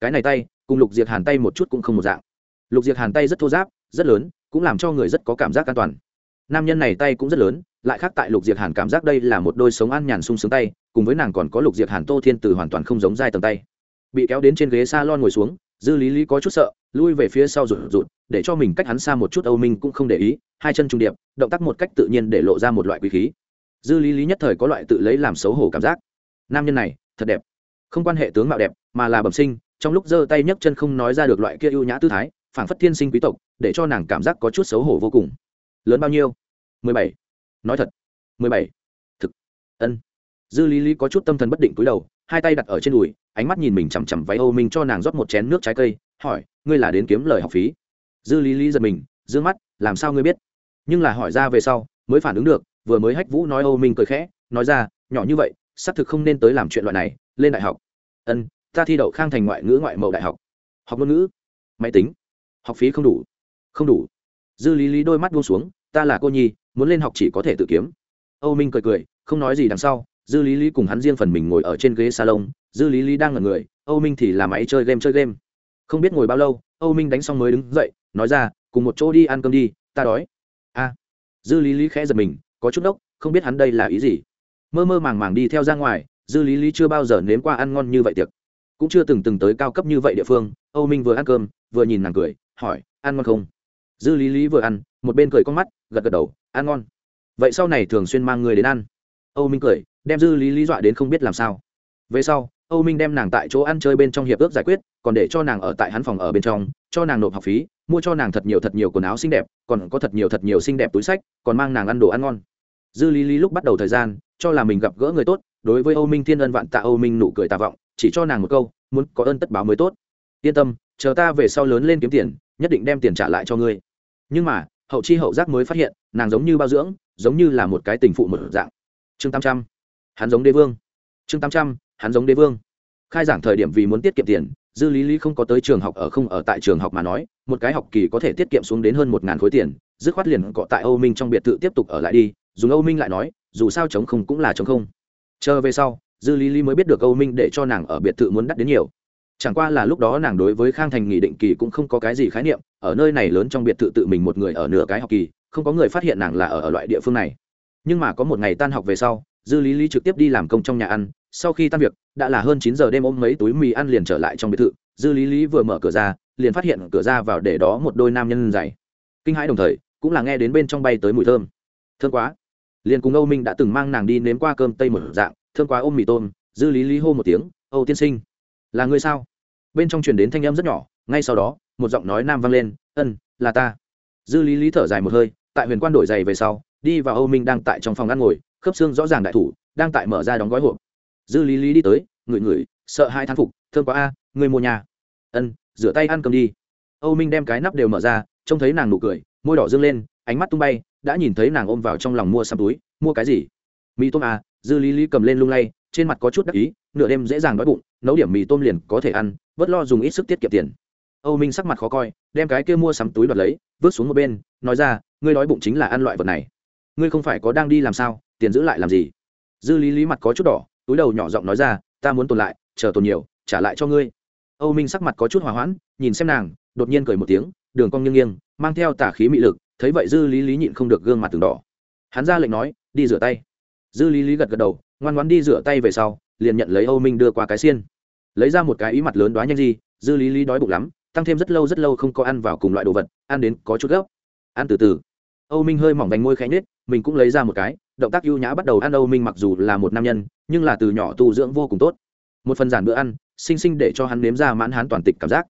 Cái này tay, cùng lục diệt hàn tay một chút cũng không một dạng. Lục diệt hàn tay rất thô giáp, rất lớn, cũng làm cho người rất có cảm giác an toàn. Nam nhân này tay cũng rất lớn, lại khác tại lục diệt hàn cảm giác đây là một đôi sống an nhàn sung sướng tay, cùng với nàng còn có lục diệt hàn tô thiên từ hoàn toàn không giống dai tầng tay. Bị kéo đến trên ghế s a lon ngồi xuống, dư lý lý có chút sợ, lui về phía sau rụt rụt, để cho mình cách hắn xa một chút, âu minh cũng không để ý, hai chân trung điệp, động tác một cách tự nhiên để lộ ra một loại quý khí dư lý lý nhất thời có loại tự lấy làm xấu hổ cảm giác. Nam nhân này, thật đẹp. Không quan hệ tướng mạo đẹp, mà là bẩm sinh, trong lúc giơ tay nhấc chân không nói ra được loại kia ưu nhã tư thái phản phất thiên sinh quý tộc, để cho nàng cảm giác có chút xấu hổ vô cùng. Lớn bao nhiêu? Mười bảy. Nói thật, mười bảy. Thực. Ân. Dư lý lý có chút tâm thần bất định cúi đầu, hai tay đặt ở trên đùi, ánh mắt nhìn mình chằm chằm váy âu minh cho nàng rót một chén nước trái cây, hỏi, ngươi là đến kiếm lời học phí? Dư lý lý giật mình d ư ơ n g mắt, làm sao ngươi biết? Nhưng là hỏi ra về sau, mới phản ứng được vừa mới hách vũ nói âu minh cười khẽ, nói ra, nhỏ như vậy, xác thực không nên tới làm chuyện loại này, lên đại học. Ân, ta thi đậu khang thành ngoại ngữ ngoại mậu đại học. Học ngôn ngữ? Máy tính. Học phí không đủ. Không đủ. Dư lý lý đôi mắt buông xuống, ta là cô nhi, muốn lên học chỉ có thể tự kiếm. Âu minh cười cười, không nói gì đằng sau, dư lý lý cùng hắn riêng phần mình ngồi ở trên ghế salon, dư lý lý đang ngẩn người âu minh thì là máy chơi game chơi game. Không biết ngồi bao lâu âu minh đánh xong mới đứng dậy, nói ra, cùng một chỗ đi ăn cơm đi, ta đói. A. Dư lý lý khẽ giật mình có chút đốc, không biết hắn đây là ý gì. Mơ mơ màng màng đi theo ra ngoài, dư lý lý chưa bao giờ nếm qua ăn ngon như vậy tiệc. Cũng chưa từng từng tới cao cấp như vậy địa phương, âu minh vừa ăn cơm, vừa nhìn nàng cười, hỏi, ăn ngon không? Dư lý lý vừa ăn, một bên cười con mắt, gật gật đầu, ăn ngon. Vậy sau này thường xuyên mang người đến ăn. Âu minh cười, đem dư lý lý dọa đến không biết làm sao. Về sau âu minh đem nàng tại chỗ ăn chơi bên trong hiệp ước giải quyết, còn để cho nàng ở tại hắn phòng ở bên trong, cho nàng nộp học phí, mua cho nàng thật nhiều thật nhiều quần áo xinh đẹp, còn có thật nhiều thật nhiều xinh đẹp túi sách, còn mang nàng ăn đồ ăn ngon. Dư lý lý lúc bắt đầu thời gian, cho là mình gặp gỡ người tốt, đối với âu minh thiên ân vạn tạ âu minh nụ cười tà vọng, chỉ cho nàng một câu, muốn có ơn tất báo mới tốt. Yên tâm, chờ ta về sau lớn lên kiếm tiền, nhất định đem tiền trả lại cho ngươi. Nhưng mà, hậu chi hậu giác mới phát hiện, nàng giống như bao dưỡng, giống như là một cái tình phụ một dạng. Chương tám trăm. Hắn giống đế vương. Chương tám trăm hắn giống đế vương. Khai giảng thời điểm vì muốn tiết kiệm tiền dư lý lý không có tới trường học ở không ở tại trường học mà nói một cái học kỳ có thể tiết kiệm xuống đến hơn một ngàn khối tiền dứt khoát liền cọ tại âu minh trong biệt thự tiếp tục ở lại đi dùng âu minh lại nói dù sao chống không cũng là chống không. Chờ về sau dư lý lý mới biết được âu minh để cho nàng ở biệt thự muốn đắt đến nhiều. Chẳng qua là lúc đó nàng đối với khang thành nghị định kỳ cũng không có cái gì khái niệm ở nơi này lớn trong biệt thự tự mình một người ở nửa cái học kỳ không có người phát hiện nàng là ở, ở loại địa phương này. Nhưng mà có một ngày tan học về sau dư lý lý trực tiếp đi làm công trong nhà ăn sau khi tan việc, đã là hơn chín giờ đêm ôm mấy túi mì ăn liền trở lại trong biệt thự, dư lý lý vừa mở cửa ra, liền phát hiện cửa ra vào để đó một đôi nam nhân dày. Kinh hãi đồng thời, cũng là nghe đến bên trong bay tới mùi thơm. Thơm quá. Liền cùng âu minh đã từng mang nàng đi nếm qua cơm tây một dạng, thơm quá ôm mì tôm, dư lý lý hô một tiếng, âu tiên sinh, là người sao? Bên trong truyền đến thanh âm rất nhỏ, ngay sau đó, một giọng nói nam vang lên, ân, là ta. Dư lý lý thở dài một hơi, tại huyền quan đổi giày về sau, đi vào âu minh đang tại trong phòng ăn ngồi, khớp xương rõ ràng đại thủ, đang tại mở ra đóng gói hộp dư lý lý đi tới ngửi ngửi sợ hai thán phục thương quá a à, người mua nhà. Ân rửa tay ăn cơm đi. Âu minh đem cái nắp đều mở ra trông thấy nàng nụ cười môi đỏ dâng lên ánh mắt tung bay đã nhìn thấy nàng ôm vào trong lòng mua xăm túi mua cái gì? Mì tôm à dư lý lý cầm lên lung lay trên mặt có chút đắc ý nửa đêm dễ dàng đói bụng nấu điểm mì tôm liền có thể ăn vớt lo dùng ít sức tiết kiệm tiền. Âu minh sắc mặt khó coi đem cái kia mua sắm túi đoạt lấy vứt xuống một bên nói ra ngươi đói bụng chính là ăn loại vật này. Ngươi không phải có đang đi làm sao tiền giữ lại làm gì? Dư lý lý mặt có chút đỏ túi đầu nhỏ giọng nói ra, ta muốn tồn lại, chờ tồn nhiều, trả lại cho ngươi. Âu minh sắc mặt có chút hòa hoãn, nhìn xem nàng, đột nhiên cười một tiếng, đường cong nghiêng nghiêng, mang theo tả khí mị lực, thấy vậy dư lý lý nhịn không được gương mặt từng đỏ. Hắn ra lệnh nói, đi rửa tay. Dư lý lý gật gật đầu, ngoan ngoan đi rửa tay về sau, liền nhận lấy âu minh đưa qua cái xiên. Lấy ra một cái ý mặt lớn đoá nhanh gì dư lý lý đói bụng lắm, tăng thêm rất lâu rất lâu không có ăn vào cùng loại đồ vật, ăn đến có chút gốc ăn từ từ. Âu minh hơi mỏng vành môi khẽ nhết mình cũng lấy ra một cái động tác ưu nhã bắt đầu ăn âu minh mặc dù là một nam nhân, nhưng là từ nhỏ tu dưỡng vô cùng tốt. Một phần giản bữa ăn, sinh sinh để cho hắn nếm ra mãn hán toàn tịch cảm giác.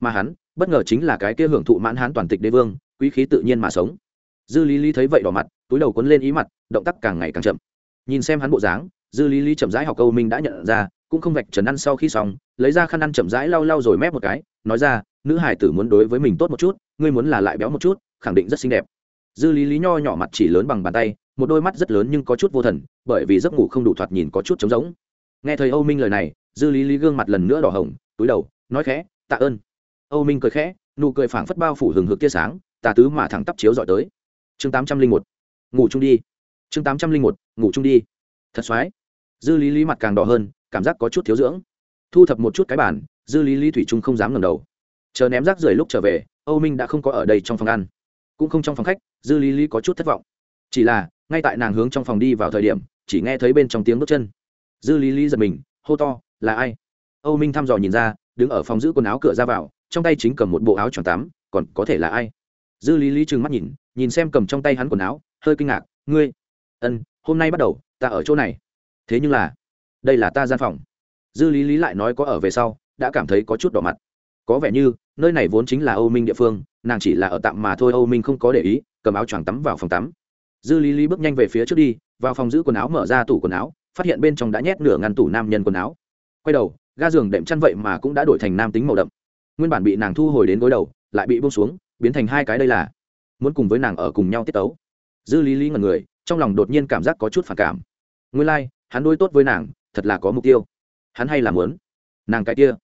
Mà hắn, bất ngờ chính là cái kia hưởng thụ mãn hán toàn tịch đế vương, quý khí tự nhiên mà sống. Dư lý lý thấy vậy đỏ mặt, túi đầu quấn lên ý mặt, động tác càng ngày càng chậm. Nhìn xem hắn bộ dáng, dư lý lý chậm rãi học câu minh đã nhận ra, cũng không vạch trần ăn sau khi xong, lấy ra khăn ăn chậm rãi lau lau rồi mép một cái, nói ra, nữ hải tử muốn đối với mình tốt một chút, ngươi muốn là lại béo một chút, khẳng định rất xinh đẹp. Dư lý lý nho nhỏ mặt chỉ lớn bằng bàn tay một đôi mắt rất lớn nhưng có chút vô thần, bởi vì giấc ngủ không đủ thoạt nhìn có chút trống rỗng. Nghe thấy âu minh lời này, dư lý lý gương mặt lần nữa đỏ hồng, túi đầu, nói khẽ, tạ ơn. Âu minh cười khẽ, nụ cười phảng phất bao phủ hừng hực tia sáng, tà tứ mà thẳng tắp chiếu dọi tới. Chương tám trăm linh một, ngủ chung đi. Chương tám trăm linh một, ngủ chung đi. Thật soái dư lý lý mặt càng đỏ hơn, cảm giác có chút thiếu dưỡng. Thu thập một chút cái bản dư lý lý thủy trung không dám ngẩng đầu. Chờ ném rác rưởi lúc trở về, âu minh đã không có ở đây trong phòng ăn. Cũng không trong phòng khách, dư lý lý có chút thất vọng. Chỉ là ngay tại nàng hướng trong phòng đi vào thời điểm, chỉ nghe thấy bên trong tiếng bước chân. Dư lý lý giật mình, hô to, là ai? Âu minh thăm dò nhìn ra, đứng ở phòng giữ quần áo cửa ra vào, trong tay chính cầm một bộ áo choàng tắm, còn có thể là ai? Dư lý lý trừng mắt nhìn nhìn xem cầm trong tay hắn quần áo, hơi kinh ngạc, ngươi, ân, hôm nay bắt đầu, ta ở chỗ này. Thế nhưng là, đây là ta gian phòng. Dư lý lý lại nói có ở về sau, đã cảm thấy có chút đỏ mặt. Có vẻ như, nơi này vốn chính là âu minh địa phương, nàng chỉ là ở tạm mà thôi, âu minh không có để ý, cầm áo choàng tắm vào phòng tắm dư lý lý bước nhanh về phía trước đi vào phòng giữ quần áo mở ra tủ quần áo phát hiện bên trong đã nhét nửa ngăn tủ nam nhân quần áo. Quay đầu ga giường đệm chăn vậy mà cũng đã đổi thành nam tính màu đậm. Nguyên bản bị nàng thu hồi đến gối đầu lại bị bông xuống biến thành hai cái đây là. Muốn cùng với nàng ở cùng nhau tiết tấu. Dư lý lý ngần người trong lòng đột nhiên cảm giác có chút phản cảm. Nguyên lai、like, hắn đối tốt với nàng thật là có mục tiêu. Hắn hay làm lớn nàng cái kia.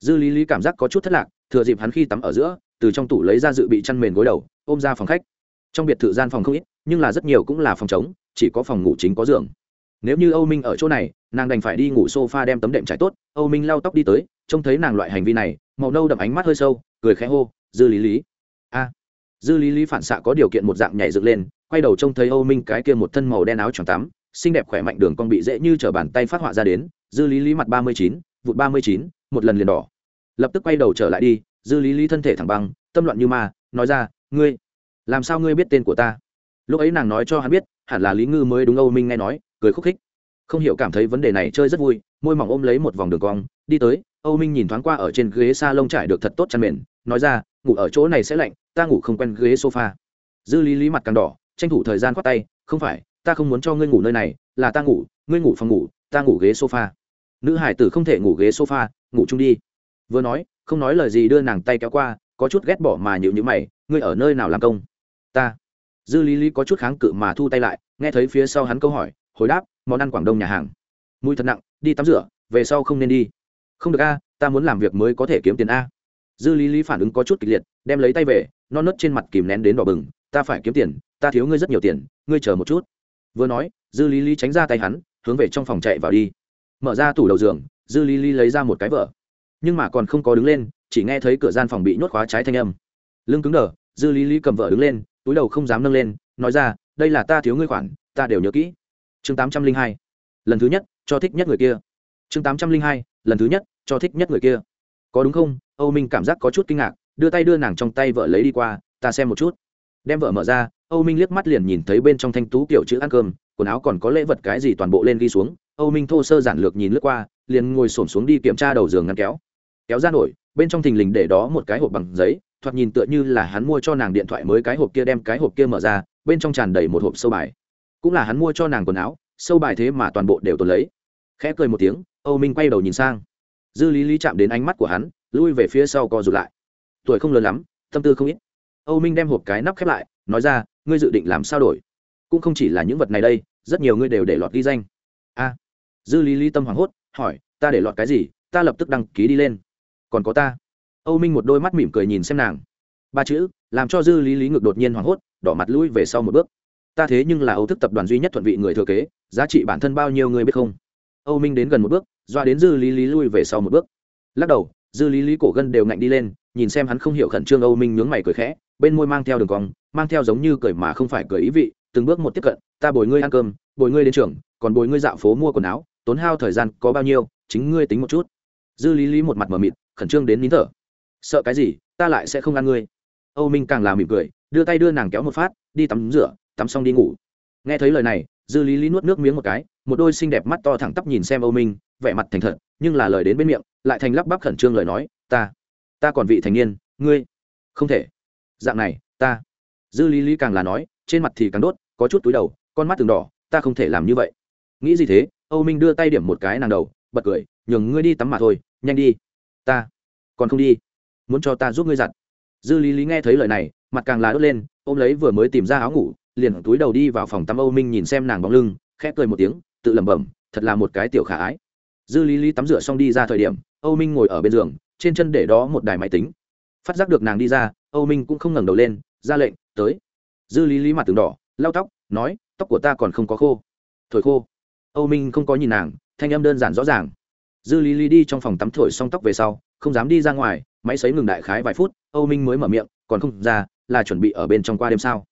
Dư lý lý cảm giác có chút thất lạc thừa dịp hắn khi tắm ở giữa từ trong tủ lấy ra dự bị chăn mền gối đầu ôm ra phòng khách. Trong biệt thự gian phòng không ít nhưng là rất nhiều cũng là phòng trống, chỉ có phòng ngủ chính có giường. Nếu như âu minh ở chỗ này, nàng đành phải đi ngủ s o f a đem tấm đệm trải tốt, âu minh lau tóc đi tới, trông thấy nàng loại hành vi này, màu nâu đậm ánh mắt hơi sâu, cười khẽ hô, dư lý lý. A. Dư lý lý phản xạ có điều kiện một dạng nhảy dựng lên, quay đầu trông thấy âu minh cái kia một thân màu đen áo choàng tắm, xinh đẹp khỏe mạnh đường con bị dễ như t r ở bàn tay phát họa ra đến, dư lý lý mặt ba mươi chín, vụt ba mươi chín, một lần liền đỏ. Lập tức quay đầu trở lại đi, dư lý lý thân thể thẳng băng, tâm loạn như ma, nói ra, ngươi, làm sao ngươi biết tên của ta? Lúc ấy nàng nói cho hắn biết, hẳn là lý ngư mới đúng âu minh nghe nói, cười khúc khích. Không hiểu cảm thấy vấn đề này chơi rất vui, môi mỏng ôm lấy một vòng đường cong, đi tới, âu minh nhìn thoáng qua ở trên ghế s a lông trải được thật tốt chăn mền, nói ra, ngủ ở chỗ này sẽ lạnh, ta ngủ không quen ghế sofa. Dư lý lý mặt càng đỏ, tranh thủ thời gian khoát tay, không phải, ta không muốn cho ngươi ngủ nơi này, là ta ngủ, ngươi ngủ phòng ngủ, ta ngủ ghế sofa. Nữ hải tử không thể ngủ ghế sofa, ngủ chung đi. Vừa nói, không nói lời gì đưa nàng tay kéo qua, có chút ghét bỏ mà nhịu nhữ mày, ngươi ở nơi nào làm công? Ta dư lý lý có chút kháng cự mà thu tay lại, nghe thấy phía sau hắn câu hỏi, hồi đáp, món ăn quảng đông nhà hàng. Mùi thật nặng, đi tắm rửa, về sau không nên đi. Không được a, ta muốn làm việc mới có thể kiếm tiền a. Dư lý lý phản ứng có chút kịch liệt, đem lấy tay về, non nớt trên mặt kìm nén đến đỏ bừng, ta phải kiếm tiền, ta thiếu ngươi rất nhiều tiền, ngươi chờ một chút. Vừa nói, dư lý lý tránh ra tay hắn, hướng về trong phòng chạy vào đi. Mở ra tủ đầu giường, dư lý lý lấy ra một cái vợ nhưng mà còn không có đứng lên, chỉ nghe thấy cửa gian phòng bị nhốt khóa trái thanh âm. Lưng cứng đờ, dư lý lý cầm vợ đứng lên túi đầu không dám nâng lên, nói ra, đây là ta thiếu ngươi khoản, ta đều nhớ kỹ. Chương tám trăm linh hai, lần thứ nhất, cho thích nhất người kia. Chương tám trăm linh hai, lần thứ nhất, cho thích nhất người kia. Có đúng không? Âu minh cảm giác có chút kinh ngạc, đưa tay đưa nàng trong tay vợ lấy đi qua, ta xem một chút. Đem vợ mở ra, âu minh liếc mắt liền nhìn thấy bên trong thanh tú kiểu chữ ăn cơm, quần áo còn có lễ vật cái gì toàn bộ lên ghi xuống. Âu minh thô sơ giản lược nhìn lướt qua, liền ngồi s ổ m xuống đi kiểm tra đầu giường ngăn kéo. Kéo ra nổi, bên trong thình lình để đó một cái hộp bằng giấy thoạt nhìn tựa như là hắn mua cho nàng điện thoại mới cái hộp kia đem cái hộp kia mở ra, bên trong tràn đầy một hộp sâu bài. Cũng là hắn mua cho nàng quần áo, sâu bài thế mà toàn bộ đều tồn lấy. Khẽ cười một tiếng, âu minh quay đầu nhìn sang. Dư lý lý chạm đến ánh mắt của hắn, lui về phía sau co rụt lại. Tuổi không lớn lắm, tâm tư không ít. Âu minh đem hộp cái nắp khép lại, nói ra, ngươi dự định làm sao đổi? Cũng không chỉ là những vật này đây, rất nhiều ngươi đều để lọt ghi danh. A. Dư lý lý tâm hoảng hốt, hỏi, ta để lọt cái gì? Ta lập tức đăng ký đi lên. Còn có ta âu minh một đôi mắt mỉm cười nhìn xem nàng. Ba chữ, làm cho dư lý lý ngực đột nhiên hoảng hốt, đỏ mặt lui về sau một bước. Ta thế nhưng là âu thức tập đoàn duy nhất thuận vị người thừa kế, giá trị bản thân bao nhiêu người biết không? Âu minh đến gần một bước, doa đến dư lý lý lui về sau một bước. Lắc đầu, dư lý lý cổ gân đều ngạnh đi lên, nhìn xem hắn không hiểu khẩn trương âu minh nhướng mày cười khẽ, bên môi mang theo đường cong, mang theo giống như cười mà không phải cười ý vị, từng bước một tiếp cận, ta bồi ngươi ăn cơm, bồi ngươi đến trường, còn bồi ngươi dạo phố mua quần áo, tốn hao thời gian có bao nhiêu, chính ngươi tính một chút. Dư lý lý một mặt mờ mịt, khẩn trương đến nín thở sợ cái gì, ta lại sẽ không ăn ngươi. Âu minh càng làm mỉm cười, đưa tay đưa nàng kéo một phát, đi tắm rửa, tắm xong đi ngủ. Nghe thấy lời này, dư lý lý nuốt nước miếng một cái, một đôi xinh đẹp mắt to thẳng tắp nhìn xem âu minh, vẻ mặt thành thật, nhưng là lời đến bên miệng, lại thành lắp bắp khẩn trương lời nói, ta ta còn vị thành niên, ngươi? Không thể. Dạng này, ta. Dư lý lý càng là nói, trên mặt thì càng đốt, có chút túi đầu, con mắt từng đỏ, ta không thể làm như vậy. Nghĩ gì thế, âu minh đưa tay điểm một cái nàng đầu, bật cười, nhường ngươi đi tắm mà thôi, nhanh đi. Ta, còn không đi muốn cho ta giúp ngươi giặt. Dư lý lý nghe thấy lời này, mặt càng là đốt lên, ôm lấy vừa mới tìm ra áo ngủ, liền túi đầu đi vào phòng tắm âu minh nhìn xem nàng bóng lưng, khẽ cười một tiếng, tự lẩm bẩm, thật là một cái tiểu khả ái. Dư lý lý tắm rửa xong đi ra thời điểm, âu minh ngồi ở bên giường, trên chân để đó một đài máy tính. Phát giác được nàng đi ra, âu minh cũng không ngẩng đầu lên, ra lệnh, tới. Dư lý lý mặt từng đỏ, lau tóc, nói, tóc của ta còn không có khô. Thổi khô. Âu minh không có nhìn nàng, thanh âm đơn giản rõ ràng. Dư lý lý đi trong phòng tắm thổi xong tóc về sau, không dám đi ra ngoài máy xấy ngừng đại khái vài phút, âu minh mới mở miệng, còn không ra, là chuẩn bị ở bên trong qua đêm sao?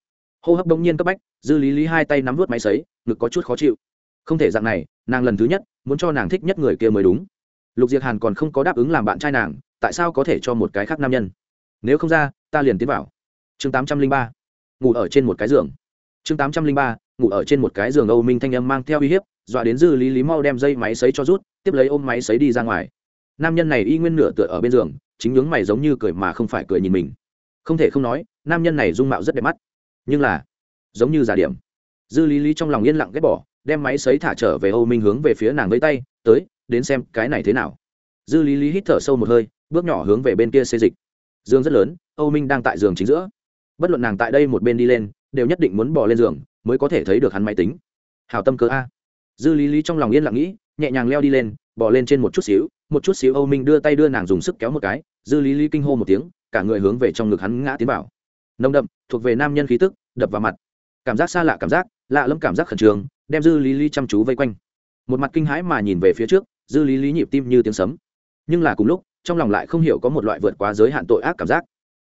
Hô hấp đông nhiên cấp bách, dư lý lý hai tay nắm vút máy xấy ngực có chút khó chịu. Không thể dạng này, nàng lần thứ nhất, muốn cho nàng thích nhất người kia mới đúng. Lục diệt hàn còn không có đáp ứng làm bạn trai nàng, tại sao có thể cho một cái khác nam nhân? Nếu không ra, ta liền tiến vào. Chương tám trăm linh ba, ngủ ở trên một cái giường. Chương tám trăm linh ba, ngủ ở trên một cái giường, âu minh thanh âm mang theo uy hiếp, dọa đến dư lý lý mau đem dây máy xấy cho rút, tiếp lấy ôm máy xấy đi ra ngoài. Nam nhân này y nguyên nửa tựa ở bên giường chính nhướng mày giống như cười mà không phải cười nhìn mình. Không thể không nói, nam nhân này dung mạo rất đẹp mắt. Nhưng là, giống như giả điểm. Dư lý lý trong lòng yên lặng ghét bỏ, đem máy xấy thả trở về âu minh hướng về phía nàng với tay, tới, đến xem cái này thế nào. Dư lý lý hít thở sâu một hơi, bước nhỏ hướng về bên kia xê dịch. Giường rất lớn, âu minh đang tại giường chính giữa. Bất luận nàng tại đây một bên đi lên, đều nhất định muốn bỏ lên giường, mới có thể thấy được hắn máy tính. Hào tâm cơ a. Dư lý lý trong lòng yên lặng nghĩ, nhẹ nhàng leo đi lên, bỏ lên trên một chút xíu một chút xíu âu minh đưa tay đưa nàng dùng sức kéo một cái, dư lý lý kinh hô một tiếng, cả người hướng về trong ngực hắn ngã tiến vào. Nồng đậm, thuộc về nam nhân khí tức, đập vào mặt. Cảm giác xa lạ cảm giác, lạ lẫm cảm giác khẩn trương, đem dư lý lý chăm chú vây quanh. Một mặt kinh hãi mà nhìn về phía trước, dư lý lý nhịp tim như tiếng sấm. Nhưng là cùng lúc, trong lòng lại không hiểu có một loại vượt quá giới hạn tội ác cảm giác.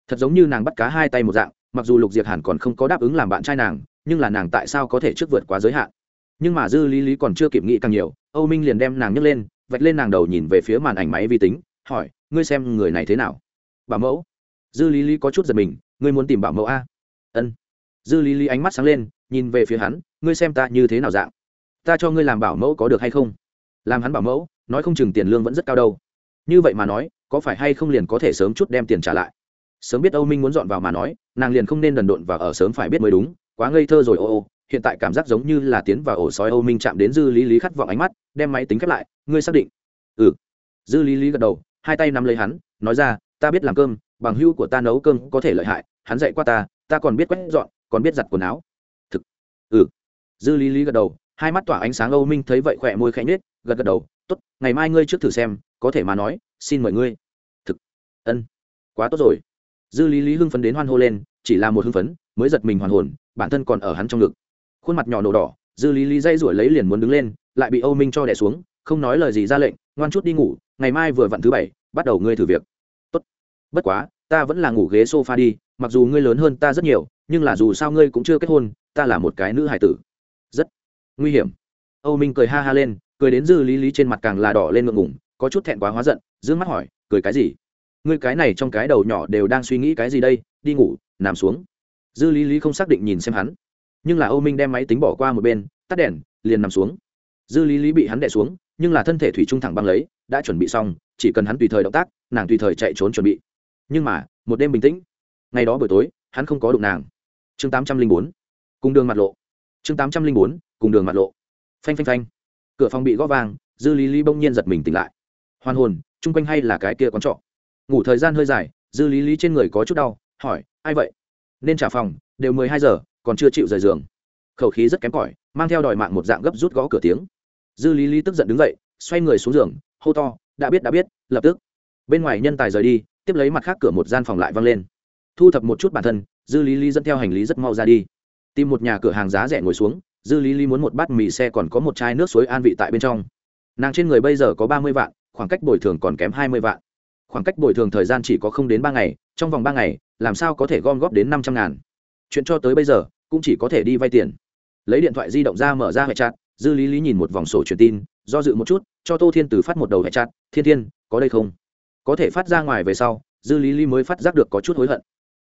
Thật giống như nàng bắt cá hai tay một dạng, mặc dù lục diệp hàn còn không có đáp ứng làm bạn trai nàng, nhưng là nàng tại sao có thể trước vượt quá giới hạn? Nhưng mà dư lý lý còn chưa kịp nghĩ càng nhiều, âu minh liền đem nàng nhấc lên vạch lên nàng đầu nhìn về phía màn ảnh máy vi tính, hỏi, ngươi xem người này thế nào? Bảo mẫu. Dư lý lý có chút giật mình, ngươi muốn tìm bảo mẫu a? Ân. Dư lý lý ánh mắt sáng lên, nhìn về phía hắn, ngươi xem ta như thế nào dạng? Ta cho ngươi làm bảo mẫu có được hay không? Làm hắn bảo mẫu, nói không chừng tiền lương vẫn rất cao đâu. Như vậy mà nói, có phải hay không liền có thể sớm chút đem tiền trả lại? Sớm biết âu minh muốn dọn vào mà nói, nàng liền không nên đần độn và ở sớm phải biết mới đúng, quá ngây thơ rồi, ô ô hiện tại cảm giác giống như là tiến vào ổ sói âu minh chạm đến dư lý lý khát vọng ánh mắt, đem máy tính khép lại, ngươi xác định? Ừ. Dư lý lý gật đầu, hai tay nắm lấy hắn, nói ra, ta biết làm cơm, bằng hưu của ta nấu cơm có thể lợi hại, hắn dạy qua ta ta còn biết quét dọn, còn biết giặt quần áo. Thực. Ừ. Dư lý lý gật đầu, hai mắt tỏa ánh sáng âu minh thấy vậy khỏe môi khẽ nhếch, gật gật đầu, tốt, ngày mai ngươi trước thử xem, có thể mà nói, xin mời ngươi. Thực. Ân. Quá tốt rồi. Dư lý lý hưng phấn đến hoan hô lên, chỉ là một hưng phấn, mới giật mình hoàn hồn, bản thân còn ở hắn trong ngực khuôn mặt nhỏ nổ đỏ, dư lý lý dây rủi lấy liền muốn đứng lên, lại bị âu minh cho đẻ xuống, không nói lời gì ra lệnh, ngoan chút đi ngủ, ngày mai vừa vặn thứ bảy, bắt đầu ngươi thử việc. Tốt. Bất quá, ta vẫn là ngủ ghế sofa đi, mặc dù ngươi lớn hơn ta rất nhiều, nhưng là dù sao ngươi cũng chưa kết hôn, ta là một cái nữ hải tử. Rất nguy hiểm. Âu minh cười ha ha lên, cười đến dư lý lý trên mặt càng là đỏ lên ngượng ngủng có chút thẹn quá hóa giận d ư ơ n g mắt hỏi, cười cái gì? Ngươi cái này trong cái đầu nhỏ đều đang suy nghĩ cái gì đây? Đi ngủ, nằm xuống. Dư lý lý không xác định nhìn xem hắn nhưng là âu minh đem máy tính bỏ qua một bên, tắt đèn, liền nằm xuống. Dư lý lý bị hắn đè xuống, nhưng là thân thể thủy trung thẳng băng lấy, đã chuẩn bị xong, chỉ cần hắn tùy thời động tác, nàng tùy thời chạy trốn chuẩn bị. Nhưng mà, một đêm bình tĩnh. Ngày đó buổi tối, hắn không có đụng nàng. Chương tám trăm linh bốn. Cùng đường mặt lộ. Chương tám trăm linh bốn, cùng đường mặt lộ. Phanh phanh phanh. Cửa phòng bị gõ vang dư lý lý bỗng nhiên giật mình tỉnh lại. Hoàn hồn, chung quanh hay là cái kia quán trọ? Ngủ thời gian hơi dài, dư lý lý trên người có chút đau, hỏi, ai vậy? Nên trả phòng, đều mười hai giờ còn chưa chịu rời giường. Khẩu khí rất kém cỏi, mang theo đòi mạng một dạng gấp rút gõ cửa tiếng. Dư lý lý tức giận đứng dậy, xoay người xuống giường, hô to, đã biết đã biết, lập tức. Bên ngoài nhân tài rời đi, tiếp lấy mặt khác cửa một gian phòng lại văng lên. Thu thập một chút bản thân, dư lý lý dẫn theo hành lý rất mau ra đi. Tìm một nhà cửa hàng giá rẻ ngồi xuống, dư lý lý muốn một bát mì xe còn có một chai nước suối an vị tại bên trong. Nàng trên người bây giờ có ba mươi vạn, khoảng cách bồi thường còn kém hai mươi vạn. Khoảng cách bồi thường thời gian chỉ có không đến ba ngày, trong vòng ba ngày, làm sao có thể gom góp đến năm trăm ngàn? Chuyện cho tới bây giờ cũng chỉ có thể đi vay tiền. Lấy điện thoại di động ra mở ra hệ chặt dư lý lý nhìn một vòng sổ truyền tin, do dự một chút, cho tô thiên từ phát một đầu hệ chặt thiên thiên, có đây không? Có thể phát ra ngoài về sau, dư lý lý mới phát giác được có chút hối hận.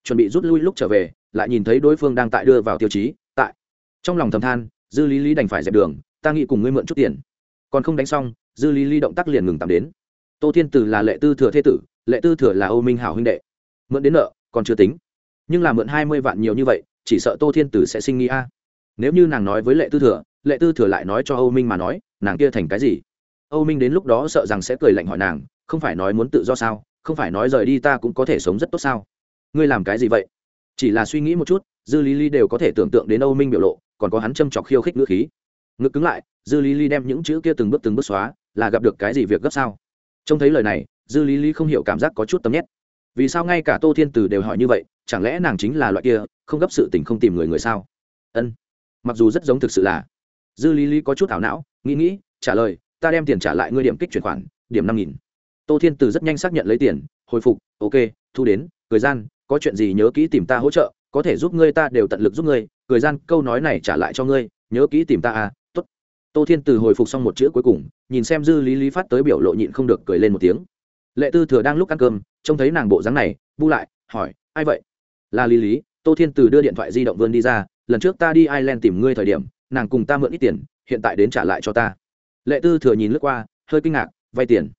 Chuẩn bị rút lui lúc trở về, lại nhìn thấy đối phương đang tại đưa vào tiêu chí, tại. Trong lòng thầm than, dư lý lý đành phải dẹp đường, ta nghĩ cùng ngươi mượn chút tiền. Còn không đánh xong, dư lý lý động tác liền ngừng tạm đến. Tô thiên tử là lệ tư thừa thế tử, lệ tư thừa là âu minh hảo huynh đệ. Mượn đến nợ, còn chưa tính. Nhưng là mượn hai mươi vạn nhiều như vậy chỉ sợ tô thiên tử sẽ sinh nghi a. Nếu như nàng nói với lệ tư thừa, lệ tư thừa lại nói cho âu minh mà nói, nàng kia thành cái gì? Âu minh đến lúc đó sợ rằng sẽ cười lạnh hỏi nàng, không phải nói muốn tự do sao? Không phải nói rời đi ta cũng có thể sống rất tốt sao? Ngươi làm cái gì vậy? Chỉ là suy nghĩ một chút, dư lý lý đều có thể tưởng tượng đến âu minh biểu lộ, còn có hắn châm trọc khiêu khích ngữ khí. Ngực cứng lại, dư lý lý đem những chữ kia từng bước từng bước xóa, là gặp được cái gì việc gấp sao? Trông thấy lời này, dư lý lý không hiểu cảm giác có chút tâm nhét vì sao ngay cả tô thiên từ đều hỏi như vậy, chẳng lẽ nàng chính là loại kia, không gấp sự tình không tìm người người sao? Ân, mặc dù rất giống thực sự là. Dư lý lý có chút ảo não, nghĩ nghĩ, trả lời, ta đem tiền trả lại ngươi điểm kích chuyển khoản, điểm năm nghìn. Tô thiên từ rất nhanh xác nhận lấy tiền, hồi phục, ok, thu đến, thời gian, có chuyện gì nhớ kỹ tìm ta hỗ trợ, có thể giúp ngươi ta đều tận lực giúp ngươi cười gian, câu nói này trả lại cho ngươi, nhớ kỹ tìm ta à tốt. Tô thiên từ hồi phục xong một chữ cuối cùng, nhìn xem dư lý lý phát tới biểu lộ nhịn không được cười lên một tiếng lệ tư thừa đang lúc ăn cơm, trông thấy nàng bộ dáng này, bu lại, hỏi, ai vậy? Là lý lý, tô thiên từ đưa điện thoại di động vươn đi ra, lần trước ta đi ireland tìm ngươi thời điểm, nàng cùng ta mượn ít tiền, hiện tại đến trả lại cho ta. Lệ tư thừa nhìn lướt qua, hơi kinh ngạc, vay tiền?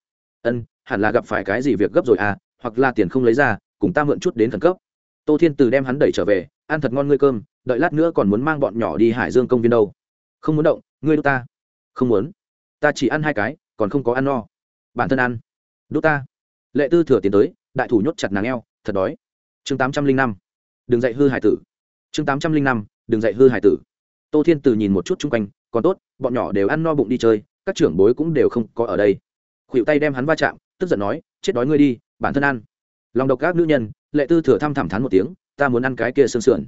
Ân, hẳn là gặp phải cái gì việc gấp rồi à hoặc là tiền không lấy ra, cùng ta mượn chút đến khẩn cấp. Tô thiên từ đem hắn đẩy trở về, ăn thật ngon ngươi cơm, đợi lát nữa còn muốn mang bọn nhỏ đi hải dương công viên đâu. Không muốn động, ngươi đút ta. Không muốn, ta chỉ ăn hai cái, còn không có ăn no. Bản thân ăn đốt ta. Lệ tư thừa tiến tới, đại thủ nhốt chặt nàng eo, thật đói. Chương tám trăm linh năm, đừng dạy hư hải tử. Chương tám trăm linh năm, đừng dạy hư hải tử. Tô thiên từ nhìn một chút chung quanh, còn tốt, bọn nhỏ đều ăn no bụng đi chơi, các trưởng bối cũng đều không có ở đây. Khuỵu tay đem hắn va chạm, tức giận nói, chết đói ngươi đi, bản thân ăn. Lòng độc các nữ nhân, lệ tư thừa thăm thẳm thắn một tiếng, ta muốn ăn cái kia sương sườn.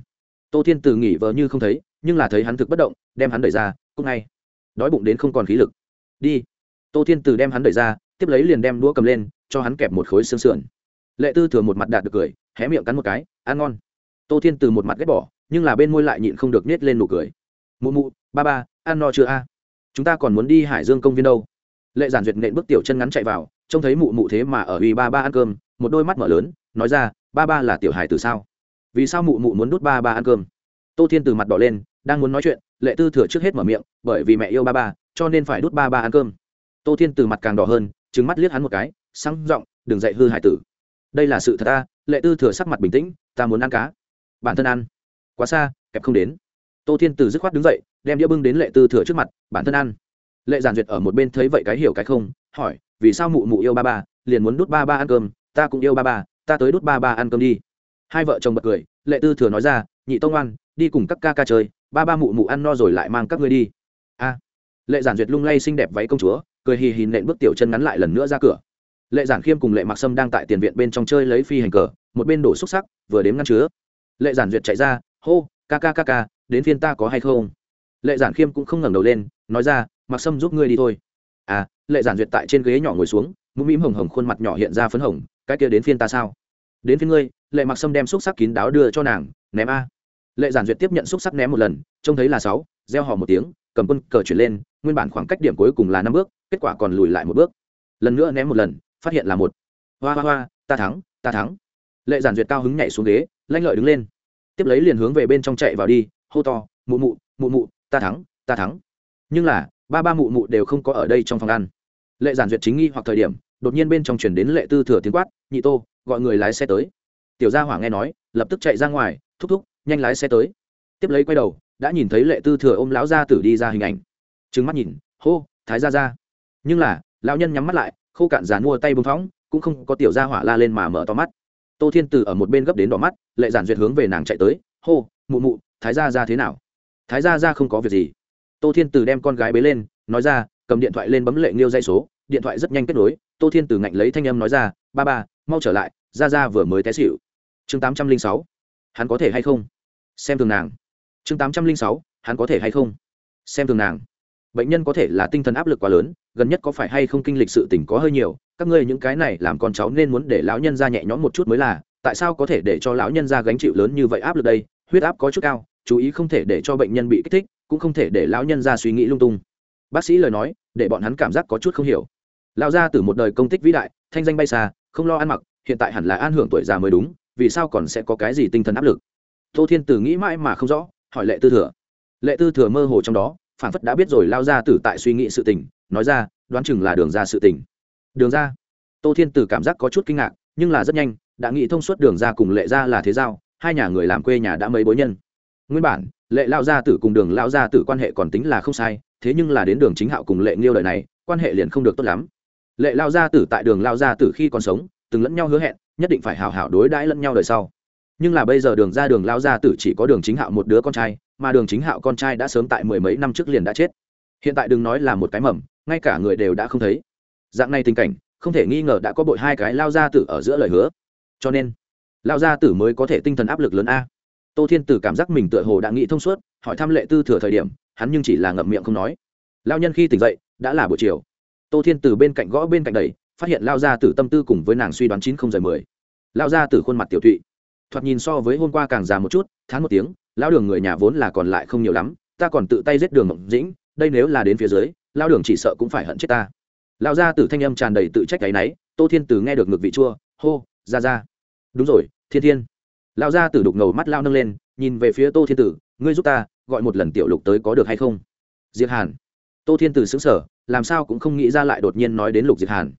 Tô thiên từ nghỉ vờ như không thấy, nhưng là thấy hắn thực bất động, đem hắn đẩy ra cúc ngay. Đói bụng đến không còn khí lực. Đi. Tô thiên từ đem hắn đẩy ra tiếp lấy liền đem đũa cầm lên, cho hắn kẹp một khối xương sườn. Lệ tư thừa một mặt đạt được cười, hé miệng cắn một cái, ăn ngon. Tô thiên từ một mặt ghét bỏ, nhưng là bên môi lại nhịn không được nết lên nụ cười. Mụ mụ, ba ba, ăn no chưa a? Chúng ta còn muốn đi hải dương công viên đâu. Lệ giản duyệt nện bước tiểu chân ngắn chạy vào, trông thấy mụ mụ thế mà ở uy ba ba ăn cơm, một đôi mắt mở lớn, nói ra, ba ba là tiểu hải từ sao? Vì sao mụ mụ muốn đút ba ba ăn cơm? Tô thiên từ mặt đỏ lên, đang muốn nói chuyện, lệ tư thừa trước hết mở miệng, bởi vì mẹ yêu ba ba, cho nên phải đút ba ba ăn cơm. Tô thiên từ mặt càng đỏ hơn trừng mắt liếc hắn một cái, sang giọng, đừng dạy hư hải tử. Đây là sự thật ta, lệ tư thừa sắc mặt bình tĩnh, ta muốn ăn cá. Bản thân ăn. Quá xa, kẹp không đến. Tô thiên từ dứt khoát đứng dậy, đem đĩa bưng đến lệ tư thừa trước mặt, bản thân ăn. Lệ giản duyệt ở một bên thấy vậy cái hiểu cái không, hỏi, vì sao mụ mụ yêu ba ba, liền muốn đút ba ba ăn cơm, ta cũng yêu ba ba, ta tới đút ba ba ăn cơm đi. Hai vợ chồng bật cười, lệ tư thừa nói ra, nhị tông ăn đi cùng các ca ca chơi, ba ba mụ mụ ăn no rồi lại mang các ngươi đi. A. Lệ giản duyệt lung lay xinh đẹp váy công chúa cười hì hì nện bước tiểu chân ngắn lại lần nữa ra cửa. Lệ giản khiêm cùng lệ mặc sâm đang tại tiền viện bên trong chơi lấy phi hành cờ, một bên đổ xúc sắc, vừa đếm ngăn chứa. Lệ giản duyệt chạy ra, hô, ca ca ca ca, đến phiên ta có hay không? Lệ giản khiêm cũng không ngẩng đầu lên, nói ra mặc sâm giúp ngươi đi thôi. À lệ giản duyệt tại trên ghế nhỏ ngồi xuống, mũm mĩm hồng hồng khuôn mặt nhỏ hiện ra phấn hồng, cái kia đến phiên ta sao? Đến phiên ngươi. Lệ mặc sâm đem xúc sắc kín đáo đưa cho nàng, ném a. Lệ giản duyệt tiếp nhận xúc sắc ném một lần, trông thấy là sáu gieo họ một tiếng, cầm quân cờ chuyển lên, nguyên bản khoảng cách điểm cuối cùng là năm bước kết quả còn lùi lại một bước. Lần nữa ném một lần, phát hiện là một. Hoa hoa hoa, ta thắng ta thắng. Lệ giản duyệt cao hứng nhảy xuống ghế, lanh lợi đứng lên. Tiếp lấy liền hướng về bên trong chạy vào đi, hô to, mụ mụ mụ mụ, ta thắng ta thắng. Nhưng là, ba ba mụ mụ đều không có ở đây trong phòng ăn. Lệ giản duyệt chính nghi hoặc thời điểm, đột nhiên bên trong chuyển đến lệ tư thừa tiếng quát, nhị tô, gọi người lái xe tới. Tiểu gia hỏa nghe nói, lập tức chạy ra ngoài, thúc thúc, nhanh lái xe tới. Tiếp lấy quay đầu, đã nhìn thấy lệ tư thừa ôm lão gia tử đi ra hình ảnh. Trừng mắt nhìn, hô, thái gia ra nhưng là, lão nhân nhắm mắt lại, khô cạn dàn mua tay bưng phóng, cũng không có tiểu gia hỏa la lên mà mở to mắt. Tô thiên từ ở một bên gấp đến đỏ mắt, lệ giản duyệt hướng về nàng chạy tới, hô, mụ mụ, thái gia ra thế nào? Thái gia ra không có việc gì. Tô thiên từ đem con gái bế lên, nói ra, cầm điện thoại lên bấm lệ nghiêu dây số, điện thoại rất nhanh kết nối, tô thiên từ ngạnh lấy thanh âm nói ra, ba ba, mau trở lại ra ra vừa mới té xịu chương tám trăm linh sáu, hắn có thể hay không? Xem thường nàng. Chương tám trăm linh sáu, hắn có thể hay không? Xem thường nàng. Bệnh nhân có thể là tinh thần áp lực quá lớn gần nhất có phải hay không kinh lịch sự tình có hơi nhiều, các ngươi những cái này làm con cháu nên muốn để lão nhân ra nhẹ nhõm một chút mới là, tại sao có thể để cho lão nhân ra gánh chịu lớn như vậy áp lực đây? Huyết áp có chút cao, chú ý không thể để cho bệnh nhân bị kích thích, cũng không thể để lão nhân ra suy nghĩ lung tung. Bác sĩ lời nói, để bọn hắn cảm giác có chút không hiểu. Lão gia từ một đời công tích vĩ đại, thanh danh bay xa, không lo ăn mặc, hiện tại hẳn là an hưởng tuổi già mới đúng, vì sao còn sẽ có cái gì tinh thần áp lực? Tô thiên tử nghĩ mãi mà không rõ, hỏi lệ tư thừa. Lệ tư thừa mơ hồ trong đó phản phất đã biết rồi lao ra tử tại suy nghĩ sự tình nói ra, đoán chừng là đường ra sự tình. Đường ra? Tô thiên tử cảm giác có chút kinh ngạc, nhưng là rất nhanh, đã nghĩ thông suốt đường ra cùng lệ ra là thế giao, hai nhà người làm quê nhà đã mấy bối nhân. Nguyên bản, lệ lao gia tử cùng đường lao gia tử quan hệ còn tính là không sai, thế nhưng là đến đường chính hạo cùng lệ nghiêu đời này, quan hệ liền không được tốt lắm. Lệ lao gia tử tại đường lao gia tử khi còn sống, từng lẫn nhau hứa hẹn, nhất định phải hào hảo đối đãi lẫn nhau đời sau. Nhưng là bây giờ đường ra đường lao gia tử chỉ có đường chính hạo một đứa con trai, mà đường chính hạo con trai đã sớm tại mười mấy năm trước liền đã chết. Hiện tại đừng nói là một cái mầm ngay cả người đều đã không thấy. Dạng này tình cảnh, không thể nghi ngờ đã có bội hai cái lao gia tử ở giữa lời hứa. Cho nên, lao gia tử mới có thể tinh thần áp lực lớn a. Tô thiên tử cảm giác mình tựa hồ đã nghĩ thông suốt, hỏi thăm lệ tư thừa thời điểm, hắn nhưng chỉ là ngậm miệng không nói. Lao nhân khi tỉnh dậy, đã là buổi chiều. Tô thiên tử bên cạnh gõ bên cạnh đầy phát hiện lao gia tử tâm tư cùng với nàng suy đoán chín không giờ mười. Lao gia tử khuôn mặt tiểu thụy. Thoạt nhìn so với hôm qua càng già một chút tháng một tiếng, lao đường người nhà vốn là còn lại không nhiều lắm, ta còn tự tay giết đường mộng dĩnh, đây nếu là đến phía dưới lao đường chỉ sợ cũng phải hận chết ta. Lao gia tử thanh âm tràn đầy tự trách cái náy tô thiên tử nghe được ngực vị chua, hô, ra ra. Đúng rồi, thiên thiên. Lao gia tử đục ngầu mắt lao nâng lên, nhìn về phía tô thiên tử, ngươi giúp ta, gọi một lần tiểu lục tới có được hay không? Diệt hàn. Tô thiên tử xứng sở làm sao cũng không nghĩ ra lại đột nhiên nói đến lục diệt hàn.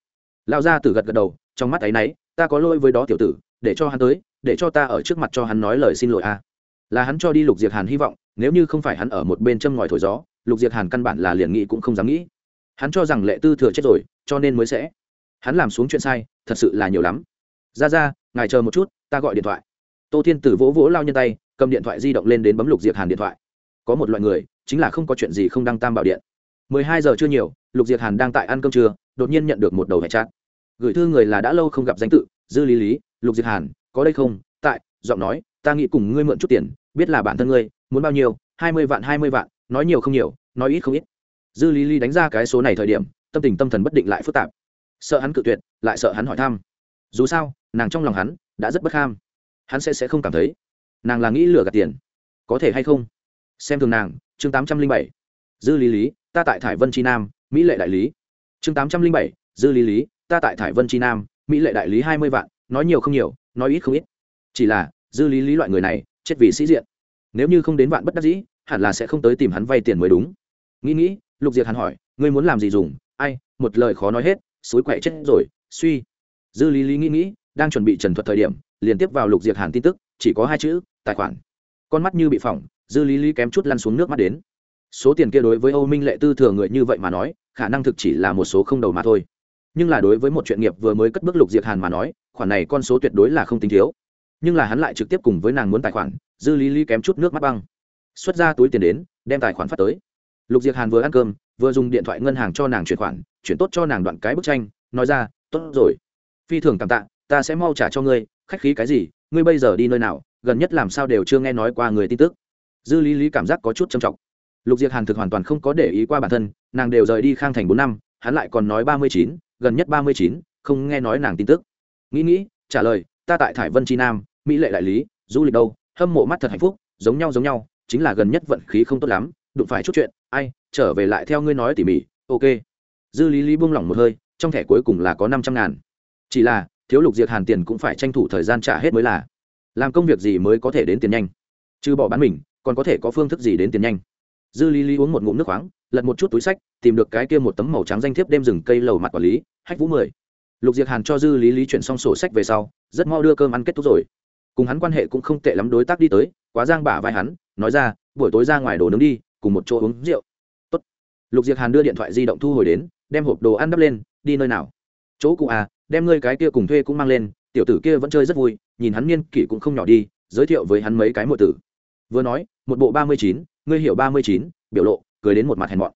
Lao gia tử gật gật đầu, trong mắt áy náy ta có lỗi với đó tiểu tử, để cho hắn tới, để cho ta ở trước mặt cho hắn nói lời xin lỗi a. Là hắn cho đi lục diệt hàn hy vọng, nếu như không phải hắn ở một bên châm ngòi thổi gió lục diệt hàn căn bản là liền nghĩ cũng không dám nghĩ. Hắn cho rằng lệ tư thừa chết rồi, cho nên mới sẽ. Hắn làm xuống chuyện sai, thật sự là nhiều lắm. Ra ra, ngài chờ một chút, ta gọi điện thoại. Tô thiên tử vỗ vỗ lao nhân tay, cầm điện thoại di động lên đến bấm lục diệt hàn điện thoại. Có một loại người, chính là không có chuyện gì không đăng tam bảo điện. Mười hai giờ chưa nhiều, lục diệt hàn đang tại ăn cơm trưa, đột nhiên nhận được một đầu hệ chát gửi thư người là đã lâu không gặp danh tự, dư lý lý, lục diệt hàn, có đây không? Tại, giọng nói, ta nghĩ cùng ngươi mượn chút tiền, biết là bản thân ngươi, muốn bao nhiêu? Hai mươi vạn, hai mươi vạn nói nhiều không nhiều, nói ít không ít. Dư lý lý đánh ra cái số này thời điểm, tâm tình tâm thần bất định lại phức tạp. Sợ hắn cự tuyệt, lại sợ hắn hỏi thăm. Dù sao, nàng trong lòng hắn đã rất bất ham. Hắn sẽ sẽ không cảm thấy. Nàng là nghĩ lừa gạt tiền. Có thể hay không? Xem thường nàng, chương tám trăm linh bảy. Dư lý lý, ta tại thải vân tri nam, mỹ lệ đại lý. Chương tám trăm linh bảy, dư lý lý, ta tại thải vân tri nam, mỹ lệ đại lý hai mươi vạn, nói nhiều không nhiều, nói ít không ít. Chỉ là, dư lý lý loại người này, chết vì sĩ diện. Nếu như không đến vạn bất đắc dĩ hẳn là sẽ không tới tìm hắn vay tiền mới đúng. Nghĩ nghĩ, lục diệt hắn hỏi, ngươi muốn làm gì dùng? Ai, một lời khó nói hết, suối quậy chết rồi, suy. Dư lý lý nghĩ nghĩ, đang chuẩn bị trần thuật thời điểm liền tiếp vào lục diệt hàn tin tức, chỉ có hai chữ, tài khoản. Con mắt như bị phỏng, dư lý lý kém chút lăn xuống nước mắt đến. Số tiền kia đối với âu minh lệ tư thừa người như vậy mà nói, khả năng thực chỉ là một số không đầu mà thôi. Nhưng là đối với một chuyện nghiệp vừa mới cất bước lục diệt hàn mà nói, khoản này con số tuyệt đối là không tính thiếu. Nhưng là hắn lại trực tiếp cùng với nàng muốn tài khoản, dư lý lý kém chút nước mắt băng xuất ra túi tiền đến, đem tài khoản phát tới. Lục Diệc hàn vừa ăn cơm, vừa dùng điện thoại ngân hàng cho nàng chuyển khoản, chuyển tốt cho nàng đoạn cái bức tranh, nói ra, tốt rồi. Phi thường cảm tạ, ta sẽ mau trả cho ngươi, khách khí cái gì, ngươi bây giờ đi nơi nào, gần nhất làm sao đều chưa nghe nói qua người tin tức. Dư lý lý cảm giác có chút trầm trọng. Lục Diệc hàn thực hoàn toàn không có để ý qua bản thân, nàng đều rời đi khang thành bốn năm, hắn lại còn nói ba mươi chín, gần nhất ba mươi chín, không nghe nói nàng tin tức. Nghĩ nghĩ, trả lời, ta tại thải vân tri nam, mỹ lệ đại lý, du lịch đâu, hâm mộ mắt thật hạnh phúc, giống nhau giống nhau chính là gần nhất vận khí không tốt lắm, đụng phải chút chuyện, ai, trở về lại theo ngươi nói tỉ mỉ, ok. Dư lý lý buông lỏng một hơi, trong thẻ cuối cùng là có năm trăm ngàn. Chỉ là, thiếu lục diệt hàn tiền cũng phải tranh thủ thời gian trả hết mới là. Làm công việc gì mới có thể đến tiền nhanh? Chứ bỏ bán mình, còn có thể có phương thức gì đến tiền nhanh? Dư lý lý uống một ngụm nước khoáng, lật một chút túi sách, tìm được cái kia một tấm màu trắng danh thiếp đem rừng cây lầu mặt quản lý, hách vũ mười. Lục diệt hàn cho dư lý lý chuyển xong sổ sách về sau, rất mau đưa cơm ăn kết thúc rồi cùng hắn quan hệ cũng không tệ lắm đối tác đi tới, quá giang bả vai hắn, nói ra, buổi tối ra ngoài đồ nướng đi, cùng một chỗ uống rượu. Tốt. lục diệc hàn đưa điện thoại di động thu hồi đến, đem hộp đồ ăn đắp lên, đi nơi nào? Chỗ cụ à đem ngươi cái kia cùng thuê cũng mang lên, tiểu tử kia vẫn chơi rất vui, nhìn hắn niên kỷ cũng không nhỏ đi, giới thiệu với hắn mấy cái mộ tử. Vừa nói, một bộ ba mươi chín, ngươi hiểu ba mươi chín, biểu lộ, cười đến một mặt hèn mọn.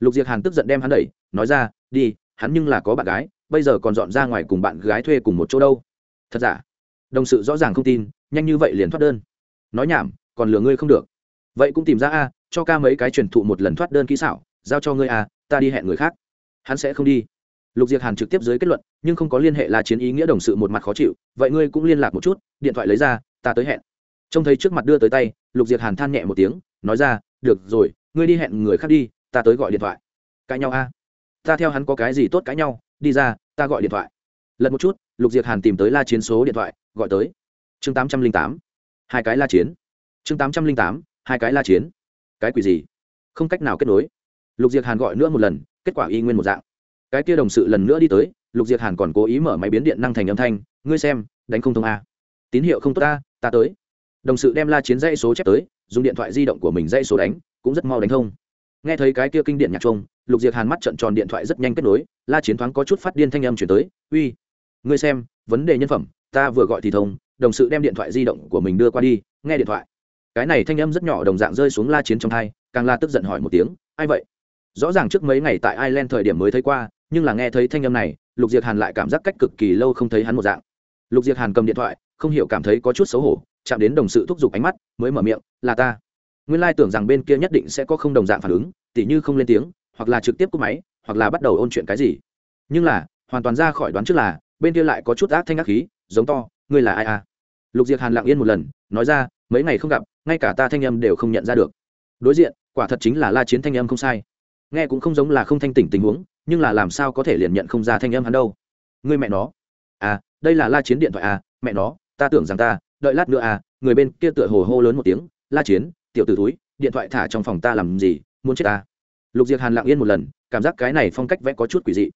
Lục diệc hàn tức giận đem hắn đẩy, nói ra, đi, hắn nhưng là có bạn gái, bây giờ còn dọn ra ngoài cùng bạn gái thuê cùng một chỗ đâu? Thật giả? Đồng sự rõ ràng không tin, nhanh như vậy liền thoát đơn. Nói nhảm, còn lừa ngươi không được. Vậy cũng tìm ra a, cho ca mấy cái truyền thụ một lần thoát đơn kỹ xảo, giao cho ngươi a, ta đi hẹn người khác. Hắn sẽ không đi. Lục Diệc hàn trực tiếp dưới kết luận, nhưng không có liên hệ là chiến ý nghĩa đồng sự một mặt khó chịu, vậy ngươi cũng liên lạc một chút, điện thoại lấy ra, ta tới hẹn. Trông thấy trước mặt đưa tới tay, lục Diệc hàn than nhẹ một tiếng, nói ra, được rồi, ngươi đi hẹn người khác đi, ta tới gọi điện thoại. Cãi nhau a. Ta theo hắn có cái gì tốt cãi nhau, đi ra, ta gọi điện thoại lật một chút, lục diệt hàn tìm tới la chiến số điện thoại, gọi tới. Chương tám trăm linh tám. Hai cái la chiến. Chương tám trăm linh tám, hai cái la chiến. Cái quỷ gì? Không cách nào kết nối. Lục diệt hàn gọi nữa một lần, kết quả y nguyên một dạng. Cái kia đồng sự lần nữa đi tới, lục diệt hàn còn cố ý mở máy biến điện năng thành âm thanh, ngươi xem, đánh không thông a. Tín hiệu không tốt ta ta tới. Đồng sự đem la chiến dãy số chép tới, dùng điện thoại di động của mình dãy số đánh, cũng rất mau đánh thông. Nghe thấy cái kia kinh điện nhạc trông lục diệt hàn mắt trận tròn điện thoại rất nhanh kết nối, la chiến thoáng có chút phát điên thanh âm chuyển tới, uy ngươi xem, vấn đề nhân phẩm, ta vừa gọi thì thông, đồng sự đem điện thoại di động của mình đưa qua đi, nghe điện thoại. Cái này thanh âm rất nhỏ đồng dạng rơi xuống la chiến trong hai, càng la tức giận hỏi một tiếng, ai vậy? Rõ ràng trước mấy ngày tại ireland thời điểm mới thấy qua, nhưng là nghe thấy thanh âm này, lục diệt hàn lại cảm giác cách cực kỳ lâu không thấy hắn một dạng. Lục diệt hàn cầm điện thoại, không hiểu cảm thấy có chút xấu hổ, chạm đến đồng sự thúc giục ánh mắt, mới mở miệng, là ta. Nguyên lai tưởng rằng bên kia nhất định sẽ có không đồng dạng phản ứng, tỉ như không lên tiếng, hoặc là trực tiếp cúp máy, hoặc là bắt đầu ôn chuyện cái gì. Nhưng là, hoàn toàn ra khỏi đoán trước là bên kia lại có chút ác thanh ác khí, giống to, ngươi là ai à? Lục diệt hàn lặng yên một lần, nói ra, mấy ngày không gặp, ngay cả ta thanh âm đều không nhận ra được. Đối diện, quả thật chính là la chiến thanh âm không sai. Nghe cũng không giống là không thanh tỉnh tình huống, nhưng là làm sao có thể liền nhận không ra thanh âm hắn đâu. Ngươi mẹ nó. À đây là la chiến điện thoại à mẹ nó, ta tưởng rằng ta, đợi lát nữa à người bên kia tựa hồ hô lớn một tiếng, la chiến, tiểu t ử túi điện thoại thả trong phòng ta làm gì, muốn chết ta. Lục diệt hàn lặng yên một lần, cảm giác cái này phong cách vẽ có chút quỷ dị.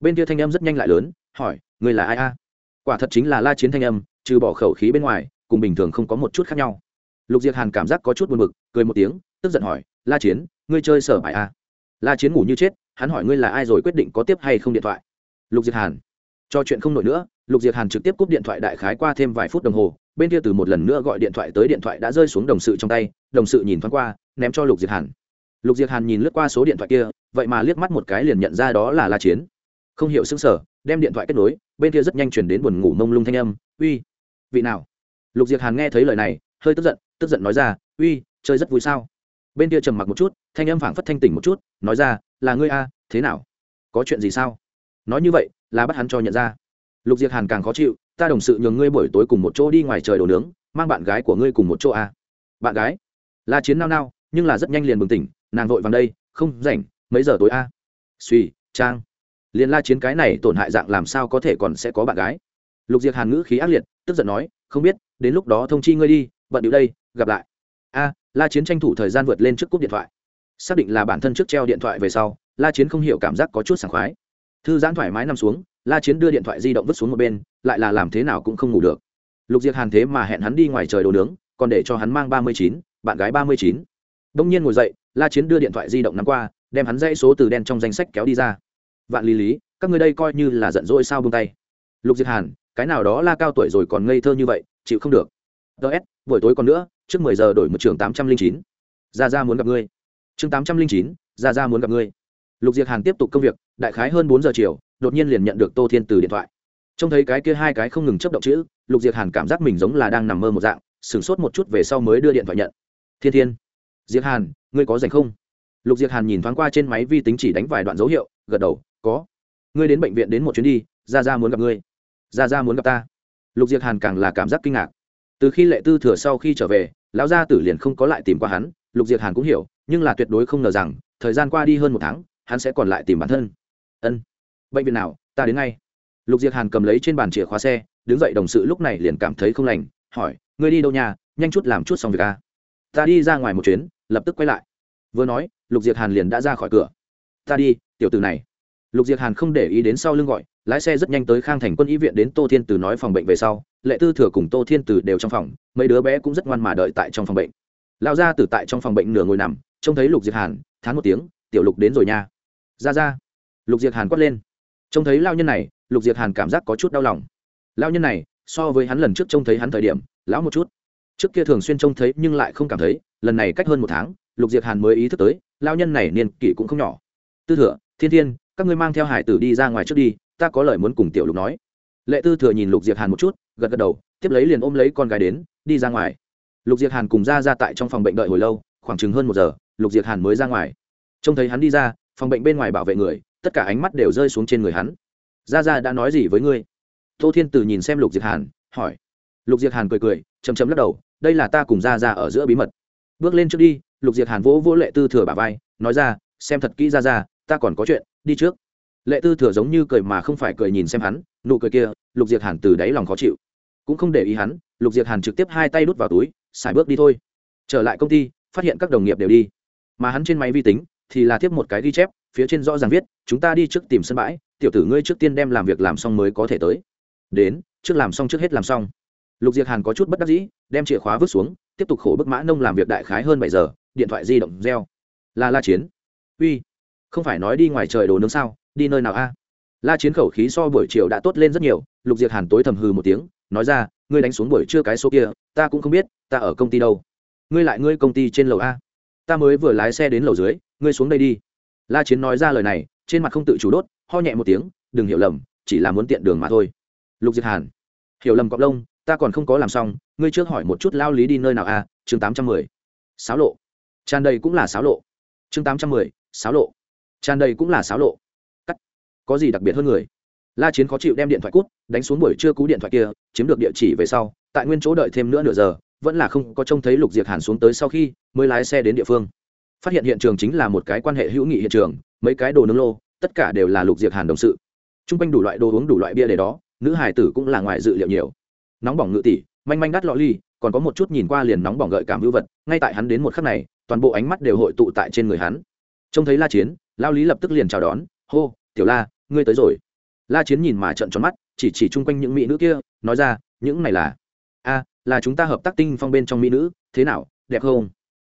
Bên kia thanh âm rất nhanh lại lớn, hỏi người là ai a? Quả thật chính là la chiến thanh âm, trừ bỏ khẩu khí bên ngoài, cùng bình thường không có một chút khác nhau. Lục diệt hàn cảm giác có chút buồn b ự c cười một tiếng, tức giận hỏi, la chiến, ngươi chơi sở bài a? La chiến ngủ như chết, hắn hỏi ngươi là ai rồi quyết định có tiếp hay không điện thoại. Lục diệt hàn, cho chuyện không nổi nữa, lục diệt hàn trực tiếp cúp điện thoại đại khái qua thêm vài phút đồng hồ, bên kia từ một lần nữa gọi điện thoại tới điện thoại đã rơi xuống đồng sự trong tay, đồng sự nhìn thoáng qua, ném cho lục diệt hàn. Lục diệt hàn nhìn lướt qua số điện thoại kia, vậy mà liếc mắt một cái liền nhận ra đó là la chiến. Không hiểu xứng sở đem điện thoại kết nối, bên kia rất nhanh chuyển đến buồn ngủ mông lung thanh âm, uy, vị nào? Lục Diệc hàn nghe thấy lời này, hơi tức giận tức giận nói ra, uy, chơi rất vui sao? Bên kia trầm mặc một chút, thanh âm phảng phất thanh tỉnh một chút, nói ra, là ngươi a, thế nào? Có chuyện gì sao? Nói như vậy, là bắt hắn cho nhận ra. Lục Diệc hàn càng khó chịu, ta đồng sự nhường ngươi buổi tối cùng một chỗ đi ngoài trời đồ nướng, mang bạn gái của ngươi cùng một chỗ a. Bạn gái? La chiến nao nao, nhưng là rất nhanh liền bừng tỉnh, nàng vội vàng đây, không rảnh, mấy giờ tối a? Suy trang liền la chiến cái này tổn hại dạng làm sao có thể còn sẽ có bạn gái. Lục diệt hàn ngữ khí ác liệt, tức giận nói, không biết, đến lúc đó thông chi ngươi đi, bận điệu đây, gặp lại. A, la chiến tranh thủ thời gian vượt lên trước cúp điện thoại. Xác định là bản thân trước treo điện thoại về sau, la chiến không hiểu cảm giác có chút sảng khoái. Thư giãn thoải mái nằm xuống, la chiến đưa điện thoại di động vứt xuống một bên, lại là làm thế nào cũng không ngủ được. Lục diệt hàn thế mà hẹn hắn đi ngoài trời đồ nướng, còn để cho hắn mang ba mươi chín, bạn gái ba mươi chín. Đông nhiên ngồi dậy, la chiến đưa điện thoại di động nắm qua, đem hắn dãy số từ đen trong danh sách kéo đi ra vạn lý lý, các người đây coi như là giận dỗi sao bông tay. Lục diệt hàn, cái nào đó la cao tuổi rồi còn ngây thơ như vậy, chịu không được. Ts buổi tối còn nữa, trước mười giờ đổi một trường tám trăm linh chín. Ra ra muốn gặp ngươi. Chương tám trăm linh chín ra ra muốn gặp ngươi. Lục diệt hàn tiếp tục công việc, đại khái hơn bốn giờ chiều, đột nhiên liền nhận được tô thiên từ điện thoại. Trông thấy cái kia hai cái không ngừng chấp động chữ, lục diệt hàn cảm giác mình giống là đang nằm mơ một dạng, sửng sốt một chút về sau mới đưa điện thoại nhận. Thiên thiên. Diệt hàn, ngươi có rảnh không? Lục diệt hàn nhìn thoáng qua trên máy vi tính chỉ đánh vài đoạn dấu hiệu, gật đầu có. Ngươi đến bệnh viện đến một chuyến đi ra ra muốn gặp ngươi. Ra ra muốn gặp ta. Lục diệt hàn càng là cảm giác kinh ngạc. Từ khi lệ tư thừa sau khi trở về, lão gia tử liền không có lại tìm qua hắn, lục diệt hàn cũng hiểu, nhưng là tuyệt đối không ngờ rằng, thời gian qua đi hơn một tháng, hắn sẽ còn lại tìm bản thân. Ân. Bệnh viện nào, ta đến ngay. Lục diệt hàn cầm lấy trên bàn chìa khóa xe, đứng dậy đồng sự lúc này liền cảm thấy không lành, hỏi, ngươi đi đâu nhà, nhanh chút làm chút xong việc a ta đi ra ngoài một chuyến, lập tức quay lại. Vừa nói, lục diệt hàn liền đã ra khỏi cửa. Ta đi, tiểu từ này lục diệt hàn không để ý đến sau lưng gọi, lái xe rất nhanh tới khang thành quân y viện đến tô thiên từ nói phòng bệnh về sau, lệ tư thừa cùng tô thiên từ đều trong phòng, mấy đứa bé cũng rất ngoan mà đợi tại trong phòng bệnh. Lão gia tử tại trong phòng bệnh nửa ngồi nằm, trông thấy lục diệt hàn, thán một tiếng, tiểu lục đến rồi nha. Ra ra. Lục diệt hàn quát lên. Trông thấy lao nhân này, lục diệt hàn cảm giác có chút đau lòng. Lao nhân này, so với hắn lần trước trông thấy hắn thời điểm, lão một chút. Trước kia thường xuyên trông thấy nhưng lại không cảm thấy, lần này cách hơn một tháng, lục diệt hàn mới ý thức tới lao nhân này niên kỷ cũng không nhỏ. Tư thừa, thiên thiên các ngươi mang theo hải tử đi ra ngoài trước đi, ta có lời muốn cùng tiểu lục nói. Lệ tư thừa nhìn lục diệt hàn một chút, gật gật đầu, tiếp lấy liền ôm lấy con gái đến, đi ra ngoài. Lục diệt hàn cùng ra ra tại trong phòng bệnh đợi hồi lâu, khoảng chừng hơn một giờ, lục diệt hàn mới ra ngoài. Trông thấy hắn đi ra, phòng bệnh bên ngoài bảo vệ người, tất cả ánh mắt đều rơi xuống trên người hắn. Ra ra đã nói gì với ngươi? Tô thiên tử nhìn xem lục diệt hàn, hỏi. Lục diệt hàn cười cười chầm chầm lắc đầu, đây là ta cùng ra ra ở giữa bí mật. Bước lên trước đi, lục diệt hàn vỗ vỗ lệ tư thừa bà vai, nói ra, xem thật kỹ ra ra ta còn có chuyện đi trước. Lệ tư thừa giống như cười mà không phải cười nhìn xem hắn, nụ cười kia, lục diệt hàn từ đáy lòng khó chịu. Cũng không để ý hắn, lục diệt hàn trực tiếp hai tay đút vào túi, xài bước đi thôi. Trở lại công ty, phát hiện các đồng nghiệp đều đi. Mà hắn trên máy vi tính thì là tiếp một cái ghi chép, phía trên rõ ràng viết, chúng ta đi trước tìm sân bãi, tiểu tử ngươi trước tiên đem làm việc làm xong mới có thể tới. Đến, trước làm xong trước hết làm xong. Lục diệt hàn có chút bất đắc dĩ, đem chìa khóa vứt xuống, tiếp tục khổ bức mã nông làm việc đại khái hơn bảy giờ, điện thoại di động reo. Là la chiến. Uy không phải nói đi ngoài trời đồ nướng sao, đi nơi nào a? La chiến khẩu khí so buổi chiều đã tốt lên rất nhiều, lục diệt hàn tối thầm hừ một tiếng, nói ra, ngươi đánh xuống buổi trưa cái số kia, ta cũng không biết, ta ở công ty đâu. Ngươi lại ngươi công ty trên lầu a? Ta mới vừa lái xe đến lầu dưới, ngươi xuống đây đi. La chiến nói ra lời này, trên mặt không tự chủ đốt, ho nhẹ một tiếng, đừng hiểu lầm, chỉ là muốn tiện đường mà thôi. Lục diệt hàn, hiểu lầm cọp lông, ta còn không có làm xong, ngươi trước hỏi một chút lao lý đi nơi nào a? Chương tám trăm mười. Sáo lộ. Tràn đầy cũng là sáo lộ. Chương tám trăm mười, sáo lộ tràn đầy cũng là sáo lộ. Cắt. Có gì đặc biệt hơn người? La chiến khó chịu đem điện thoại cút, đánh xuống buổi trưa cú điện thoại kia, chiếm được địa chỉ về sau, tại nguyên chỗ đợi thêm nữa nửa giờ, vẫn là không có trông thấy lục diệt hàn xuống tới sau khi mới lái xe đến địa phương. Phát hiện hiện trường chính là một cái quan hệ hữu nghị hiện trường, mấy cái đồ nướng lô, tất cả đều là lục diệt hàn đồng sự. T r u n g quanh đủ loại đồ uống, đủ loại bia để đó, nữ hải tử cũng là ngoài dự liệu nhiều. Nóng bỏng ngự tỷ, manh manh đắt lọ ly, còn có một chút nhìn qua liền nóng bỏng gợi cảm hữu vật, ngay tại hắn đến một khắc này, toàn bộ ánh mắt đều hội tụ tại trên người hắn. Trông thấy la chiến lao lý lập tức liền chào đón, hô, tiểu la, ngươi tới rồi. La chiến nhìn mà trận tròn mắt, chỉ chỉ chung quanh những mỹ nữ kia, nói ra, những này là? A, là chúng ta hợp tác tinh phong bên trong mỹ nữ, thế nào, đẹp không?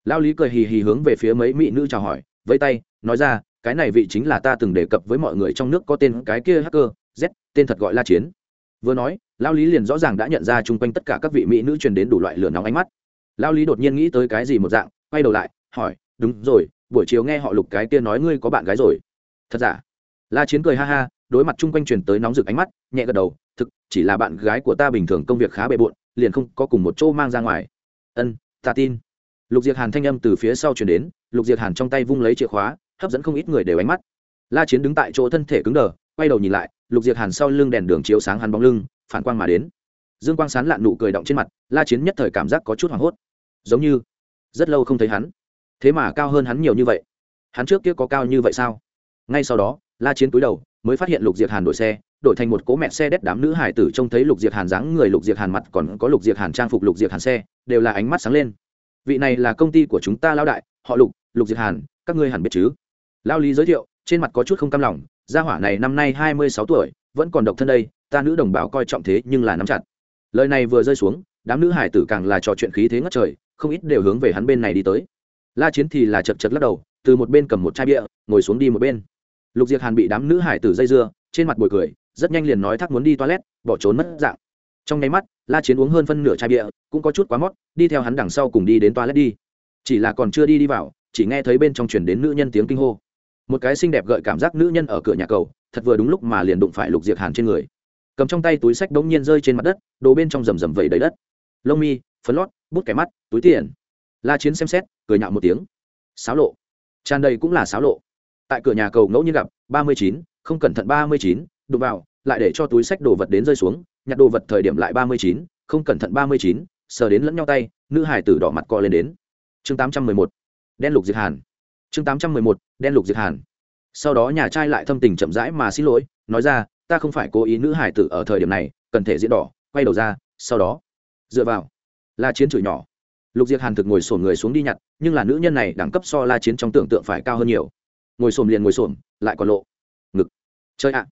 Lao lý cười hì hì hướng về phía mấy mỹ nữ chào hỏi, vẫy tay, nói ra, cái này vị chính là ta từng đề cập với mọi người trong nước có tên cái kia hacker, z, tên thật gọi la chiến. Vừa nói, lao lý liền rõ ràng đã nhận ra chung quanh tất cả các vị mỹ nữ truyền đến đủ loại lửa nóng ánh mắt. Lao lý đột nhiên nghĩ tới cái gì một dạng, quay đầu lại, hỏi, đúng rồi buổi chiều nghe họ lục cái kia nói ngươi có bạn gái rồi. Thật giả? La chiến cười ha ha, đối mặt chung quanh truyền tới nóng rực ánh mắt, nhẹ gật đầu, thực, chỉ là bạn gái của ta bình thường công việc khá bề bộn, liền không có cùng một chỗ mang ra ngoài. Ân, ta tin. Lục diệt hàn thanh âm từ phía sau chuyển đến, lục diệt hàn trong tay vung lấy chìa khóa, hấp dẫn không ít người đều ánh mắt. La chiến đứng tại chỗ thân thể cứng đờ, quay đầu nhìn lại, lục diệt hàn sau lưng đèn đường chiếu sáng hắn bóng lưng, phản quang mà đến. Dương quang sán lạn nụ cười động trên mặt, la chiến nhất thời cảm giác có chút hoảng hốt. Giống như, rất lâu không thấy hắn thế mà cao hơn hắn nhiều như vậy. Hắn trước kia có cao như vậy sao? Ngay sau đó, la chiến cúi đầu, mới phát hiện lục diệt hàn đổi xe, đổi thành một cố mẹ xe đét đám nữ hải tử trông thấy lục diệt hàn dáng người, lục diệt hàn mặt còn có lục diệt hàn trang phục, lục diệt hàn xe, đều là ánh mắt sáng lên. Vị này là công ty của chúng ta lao đại, họ lục lục diệt hàn, các ngươi hẳn biết chứ? Lao lý giới thiệu, trên mặt có chút không cam lòng, gia hỏa này năm nay hai mươi sáu tuổi, vẫn còn độc thân đây, ta nữ đồng bào coi trọng thế nhưng là nắm chặt. Lời này vừa rơi xuống, đám nữ hải tử càng là trò chuyện khí thế ngất trời, không ít đều hướng về hắn bên này đi tới la chiến thì là chật chật lắc đầu, từ một bên cầm một chai bia, ngồi xuống đi một bên. Lục diệt hàn bị đám nữ hải tử dây dưa, trên mặt bồi cười, rất nhanh liền nói thắc muốn đi toilet, bỏ trốn mất dạng. Trong nháy mắt, la chiến uống hơn phân nửa chai bia, cũng có chút quá mót, đi theo hắn đằng sau cùng đi đến toilet đi. Chỉ là còn chưa đi đi vào, chỉ nghe thấy bên trong chuyển đến nữ nhân tiếng kinh hô. Một cái xinh đẹp gợi cảm giác nữ nhân ở cửa nhà cầu, thật vừa đúng lúc mà liền đụng phải lục diệt hàn trên người. Cầm trong tay túi sách đống nhiên rơi trên mặt đất, đồ bên trong rầm rầm vẩy đầy đất. Lông mi, phấn lót, bút kẻ mắt, túi tiền la chiến xem xét, cười nhạo một tiếng. Sáo lộ. Tràn đầy cũng là sáo lộ. Tại cửa nhà cầu ngẫu nhiên gặp, ba mươi chín, không cẩn thận ba mươi chín, đụng vào, lại để cho túi sách đồ vật đến rơi xuống, nhặt đồ vật thời điểm lại ba mươi chín, không cẩn thận ba mươi chín, sờ đến lẫn nhau tay, nữ hải tử đỏ mặt co lên đến. Chương tám trăm mười một, đen lục diệt hàn. Chương tám trăm mười một, đen lục diệt hàn. Sau đó nhà trai lại thâm tình chậm rãi mà xin lỗi, nói ra, ta không phải cố ý nữ hải tử ở thời điểm này, cần thể diễn đỏ, quay đầu ra, sau đó, dựa vào. La chiến chửi nhỏ lục diệt hàn thực ngồi sổm người xuống đi nhặt, nhưng là nữ nhân này đẳng cấp so la chiến trong tưởng tượng phải cao hơn nhiều. Ngồi sổm liền ngồi sổm lại còn lộ. Ngực. Chơi ạ.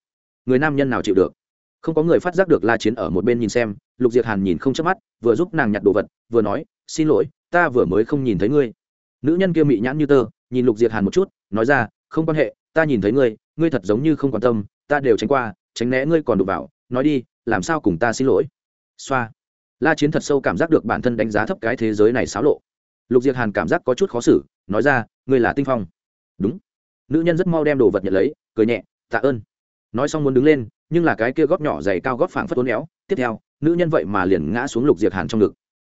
Người nam nhân nào chịu được? Không có người phát giác được la chiến ở một bên nhìn xem, lục diệt hàn nhìn không chớp mắt, vừa giúp nàng nhặt đồ vật, vừa nói, xin lỗi, ta vừa mới không nhìn thấy ngươi. Nữ nhân kia mị nhãn như tơ, nhìn lục diệt hàn một chút, nói ra, không quan hệ, ta nhìn thấy ngươi ngươi thật giống như không quan tâm, ta đều tránh qua, tránh né ngươi còn đụng vào, nói đi, làm sao cùng ta xin lỗi? Xoa la chiến thật sâu cảm giác được bản thân đánh giá thấp cái thế giới này xáo lộ. Lục diệt hàn cảm giác có chút khó xử, nói ra, ngươi là tinh phong. Đúng. Nữ nhân rất mau đem đồ vật nhận lấy, cười nhẹ, tạ ơn. Nói xong muốn đứng lên, nhưng là cái kia góp nhỏ dày cao góp phảng phất tốn éo, tiếp theo, nữ nhân vậy mà liền ngã xuống lục diệt hàn trong ngực.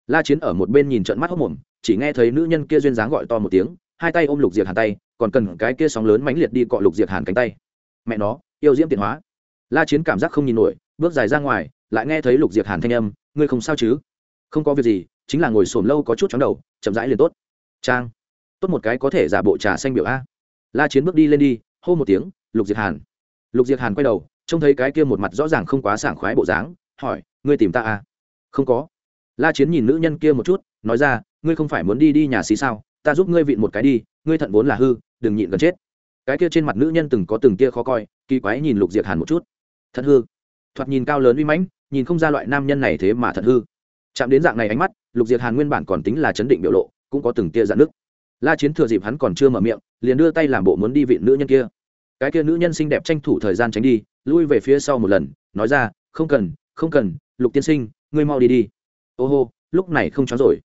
La chiến ở một bên nhìn trận mắt hốc mồm, chỉ nghe thấy nữ nhân kia duyên dáng gọi to một tiếng, hai tay ôm lục diệt hàn tay, còn cần cái kia sóng lớn mãnh liệt đi cọ lục diệt hàn cánh tay. Mẹ nó, yêu diễm tiện hóa. La chiến cảm giác không nhìn nổi bước dài ra ngoài, lại nghe thấy lục diệt hàn thanh âm, ngươi không sao chứ? Không có việc gì, chính là ngồi sổm lâu có chút chóng đầu, chậm rãi liền tốt. Trang, tốt một cái có thể giả bộ trà xanh biểu a. La chiến bước đi lên đi, hô một tiếng, lục diệt hàn. Lục diệt hàn quay đầu, trông thấy cái kia một mặt rõ ràng không quá sảng khoái bộ dáng, hỏi, ngươi tìm ta à? Không có. La chiến nhìn nữ nhân kia một chút, nói ra, ngươi không phải muốn đi đi nhà xí sao? Ta giúp ngươi vịn một cái đi, ngươi thận vốn là hư, đừng nhịn gần chết. Cái kia trên mặt nữ nhân từng có từng kia khó coi, kỳ quái nhìn lục diệt hàn một chút. Thật hư? Thoạt nhìn cao lớn uy mãnh, nhìn không ra loại nam nhân này thế mà thật hư. Chạm đến dạng này ánh mắt, lục diệt hàn nguyên bản còn tính là chấn định biểu lộ, cũng có từng tia dạn nước la chiến thừa dịp hắn còn chưa mở miệng, liền đưa tay làm bộ muốn đi vịn nữ nhân kia. Cái kia nữ nhân xinh đẹp tranh thủ thời gian tránh đi, lui về phía sau một lần, nói ra, không cần không cần, lục tiên sinh, ngươi mau đi đi. Ô hô, lúc này không chó rồi.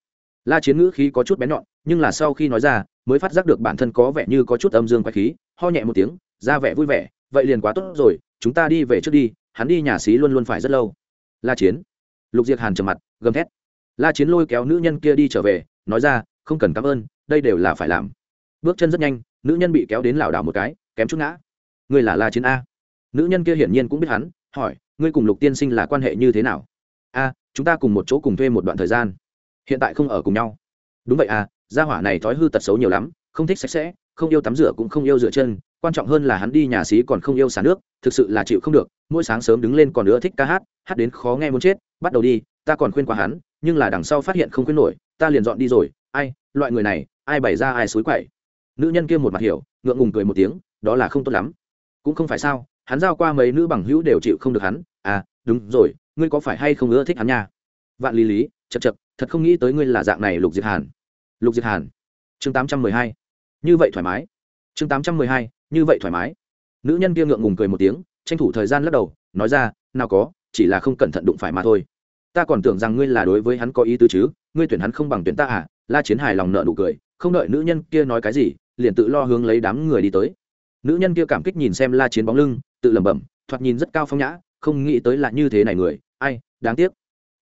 La chiến ngữ khí có chút bén nhọn, nhưng là sau khi nói ra, mới phát giác được bản thân có vẻ như có chút âm dương quái khí, ho nhẹ một tiếng, ra vẻ vui vẻ, vậy liền quá tốt rồi, chúng ta đi về trước đi hắn đi nhà xí luôn luôn phải rất lâu. La chiến. Lục diệt hàn trầm mặt, gầm thét. La chiến lôi kéo nữ nhân kia đi trở về, nói ra, không cần cảm ơn, đây đều là phải làm. Bước chân rất nhanh, nữ nhân bị kéo đến lảo đảo một cái, kém chút ngã. Ngươi là la chiến a? Nữ nhân kia hiển nhiên cũng biết hắn, hỏi, ngươi cùng lục tiên sinh là quan hệ như thế nào? A, chúng ta cùng một chỗ cùng thuê một đoạn thời gian. Hiện tại không ở cùng nhau. Đúng vậy à gia hỏa này thói hư tật xấu nhiều lắm, không thích sạch sẽ, không yêu tắm rửa cũng không yêu rửa chân quan trọng hơn là hắn đi nhà xí còn không yêu xả nước, thực sự là chịu không được, mỗi sáng sớm đứng lên còn nữa thích ca hát hát đến khó nghe muốn chết, bắt đầu đi, ta còn khuyên qua hắn, nhưng là đằng sau phát hiện không khuyên nổi, ta liền dọn đi rồi, ai, loại người này, ai bày ra ai xối quậy. Nữ nhân kia một mặt hiểu, ngượng ngùng cười một tiếng, đó là không tốt lắm. Cũng không phải sao, hắn giao qua mấy nữ bằng hữu đều chịu không được hắn à đúng rồi, ngươi có phải hay không ưa thích hắn nha? Vạn lý lý chật chật thật không nghĩ tới ngươi là dạng này, lục diệt hàn. Lục diệt hàn. Chương tám trăm mười hai. Như vậy thoải mái. Chương tám trăm mười hai như vậy thoải mái. Nữ nhân kia ngượng ngùng cười một tiếng, tranh thủ thời gian lắc đầu, nói ra, nào có, chỉ là không cẩn thận đụng phải mà thôi. Ta còn tưởng rằng ngươi là đối với hắn có ý tứ chứ, ngươi tuyển hắn không bằng tuyển ta à? La chiến hài lòng nợ nụ cười, không đợi nữ nhân kia nói cái gì, liền tự lo hướng lấy đám người đi tới. Nữ nhân kia cảm kích nhìn xem la chiến bóng lưng, tự lẩm bẩm, thoạt nhìn rất cao phong nhã, không nghĩ tới là như thế này người, ai, đáng tiếc.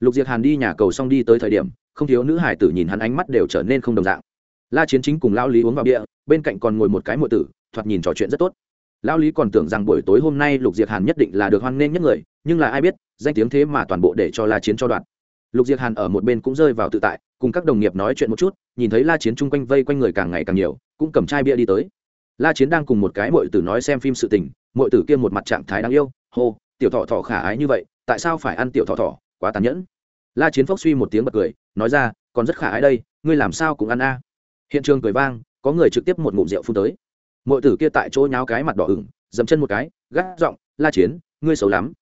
Lục diệt hàn đi nhà cầu xong đi tới thời điểm, không thiếu nữ hải tử nhìn hắn ánh mắt đều trở nên không đồng dạng. La chiến chính cùng lao lý uống vào bia, bên cạnh còn ngồi một cái mộ tử thoạt nhìn trò chuyện rất tốt. Lão lý còn tưởng rằng buổi tối hôm nay lục diệt hàn nhất định là được hoan nghênh nhất người, nhưng là ai biết, danh tiếng thế mà toàn bộ để cho la chiến cho đoạn. Lục diệt hàn ở một bên cũng rơi vào tự tại, cùng các đồng nghiệp nói chuyện một chút, nhìn thấy la chiến chung quanh vây quanh người càng ngày càng nhiều, cũng cầm chai bia đi tới. La chiến đang cùng một cái mội tử nói xem phim sự tình mội tử kia một mặt trạng thái đáng yêu, hô, tiểu thọ thọ khả ái như vậy, tại sao phải ăn tiểu thọ thọ, quá tàn nhẫn. La chiến phốc suy một tiếng bật cười, nói ra, còn rất khả ái đây, ngươi làm sao cũng ăn a. Hiện trường cười vang, có người trực tiếp một ngụm rượu phun tới mọi tử kia tại chỗ nháo cái mặt đỏ ửng, dậm chân một cái gác giọng, la chiến, ngươi xấu lắm.